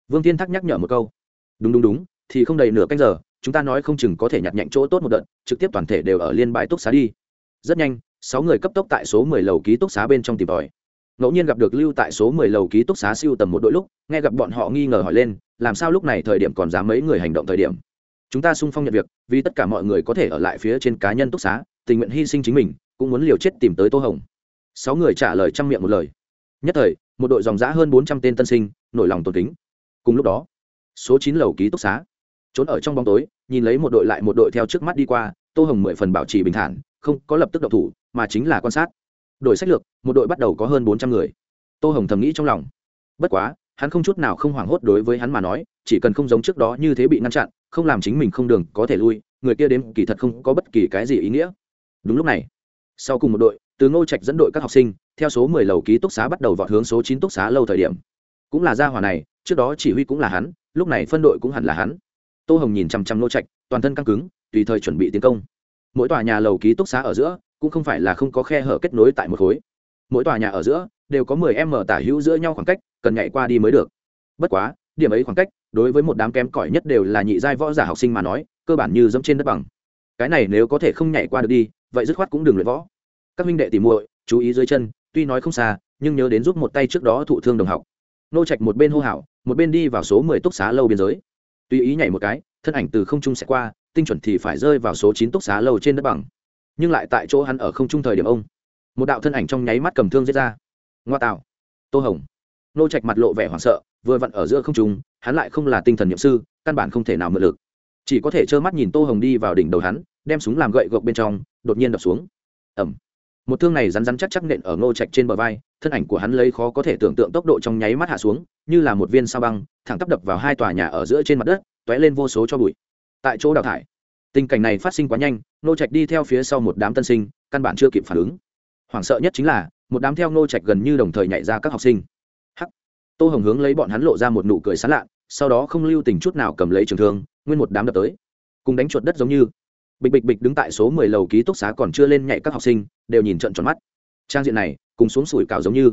Vương tiên thắc nhắc nhở một câu. Đúng đúng đúng thì không đầy nửa canh giờ, chúng ta nói không chừng có thể nhặt nhạnh chỗ tốt một đợt, trực tiếp toàn thể đều ở liên bãi túc xá đi. Rất nhanh, sáu người cấp tốc tại số mười lầu ký túc xá bên trong tìm tòi. Ngẫu nhiên gặp được lưu tại số mười lầu ký túc xá siêu tầm một đội lúc, nghe gặp bọn họ nghi ngờ hỏi lên, làm sao lúc này thời điểm còn dám mấy người hành động thời điểm. Chúng ta sung phong nhận việc, vì tất cả mọi người có thể ở lại phía trên cá nhân túc xá, tình nguyện hy sinh chính mình, cũng muốn liều chết tìm tới tô hồng. Sáu người trả lời chăm miệng một lời. Nhất thời, một đội dòng giã hơn bốn trăm tên tân sinh, nổi lòng tôn kính. Cùng lúc đó, số chín lầu ký túc xá trốn ở trong bóng tối, nhìn lấy một đội lại một đội theo trước mắt đi qua, tô hồng mười phần bảo trì bình thản, không có lập tức độc thủ, mà chính là quan sát. Đội sách lược, một đội bắt đầu có hơn bốn trăm người. Tô hồng thầm nghĩ trong lòng. Bất quá, hắn không chút nào không hoảng hốt đối với hắn mà nói, chỉ cần không giống trước đó như thế bị ngăn chặn, không làm chính mình không đường có thể lui, người kia đến kỳ thật không có bất kỳ cái gì ý nghĩa. Đúng lúc này, sau cùng một đội, từ ngô trạch dẫn đội các học sinh, theo số mười lầu ký túc xá bắt đầu vọt hướng số chín túc xá lâu thời điểm. Cũng là gia hỏa này, trước đó chỉ huy cũng là hắn, lúc này phân đội cũng hẳn là hắn tô hồng nhìn chằm chằm nô trạch, toàn thân căng cứng, tùy thời chuẩn bị tiến công. Mỗi tòa nhà lầu ký túc xá ở giữa, cũng không phải là không có khe hở kết nối tại một khối. Mỗi tòa nhà ở giữa, đều có mười m tả hữu giữa nhau khoảng cách, cần nhảy qua đi mới được. Bất quá, điểm ấy khoảng cách, đối với một đám kém cỏi nhất đều là nhị giai võ giả học sinh mà nói, cơ bản như dẫm trên đất bằng. Cái này nếu có thể không nhảy qua được đi, vậy dứt khoát cũng đừng luyện võ. Các minh đệ tìm muội, chú ý dưới chân, tuy nói không xa, nhưng nhớ đến giúp một tay trước đó thụ thương đồng học. Nô trạch một bên hô hào, một bên đi vào số mười túc xá lâu biên giới tùy ý nhảy một cái, thân ảnh từ không trung sẽ qua, tinh chuẩn thì phải rơi vào số chín túc xá lâu trên đất bằng. Nhưng lại tại chỗ hắn ở không trung thời điểm ông. Một đạo thân ảnh trong nháy mắt cầm thương giết ra. Ngoa tạo. Tô hồng. Nô trạch mặt lộ vẻ hoảng sợ, vừa vặn ở giữa không trung, hắn lại không là tinh thần nhậm sư, căn bản không thể nào mượn lực. Chỉ có thể trơ mắt nhìn tô hồng đi vào đỉnh đầu hắn, đem súng làm gậy gộc bên trong, đột nhiên đập xuống. Ẩm một thương này rắn rắn chắc chắc nện ở ngô trạch trên bờ vai, thân ảnh của hắn lấy khó có thể tưởng tượng tốc độ trong nháy mắt hạ xuống, như là một viên sao băng, thẳng tắp đập vào hai tòa nhà ở giữa trên mặt đất t ó é lên vô số cho bụi. Tại chỗ đào thải, tình cảnh này phát sinh quá nhanh, ngô trạch đi theo phía sau một đám tân sinh, căn bản chưa kịp phản ứng. Hoảng sợ nhất chính là, một đám theo ngô trạch gần như đồng thời nhảy ra các học sinh. Hắc! Tô hồng hướng lấy bọn hắn lộ ra một nụ cười sán lạ, sau đó không lưu tình chút nào cầm lấy trường thương, nguyên một đám đập tới. Cùng đánh chuột đất giống như bịch bịch bịch đứng tại số mười lầu ký túc xá còn chưa lên nhảy các học sinh, đều nhìn trận tròn mắt. Trang diện này, cùng xuống sủi cảo giống như.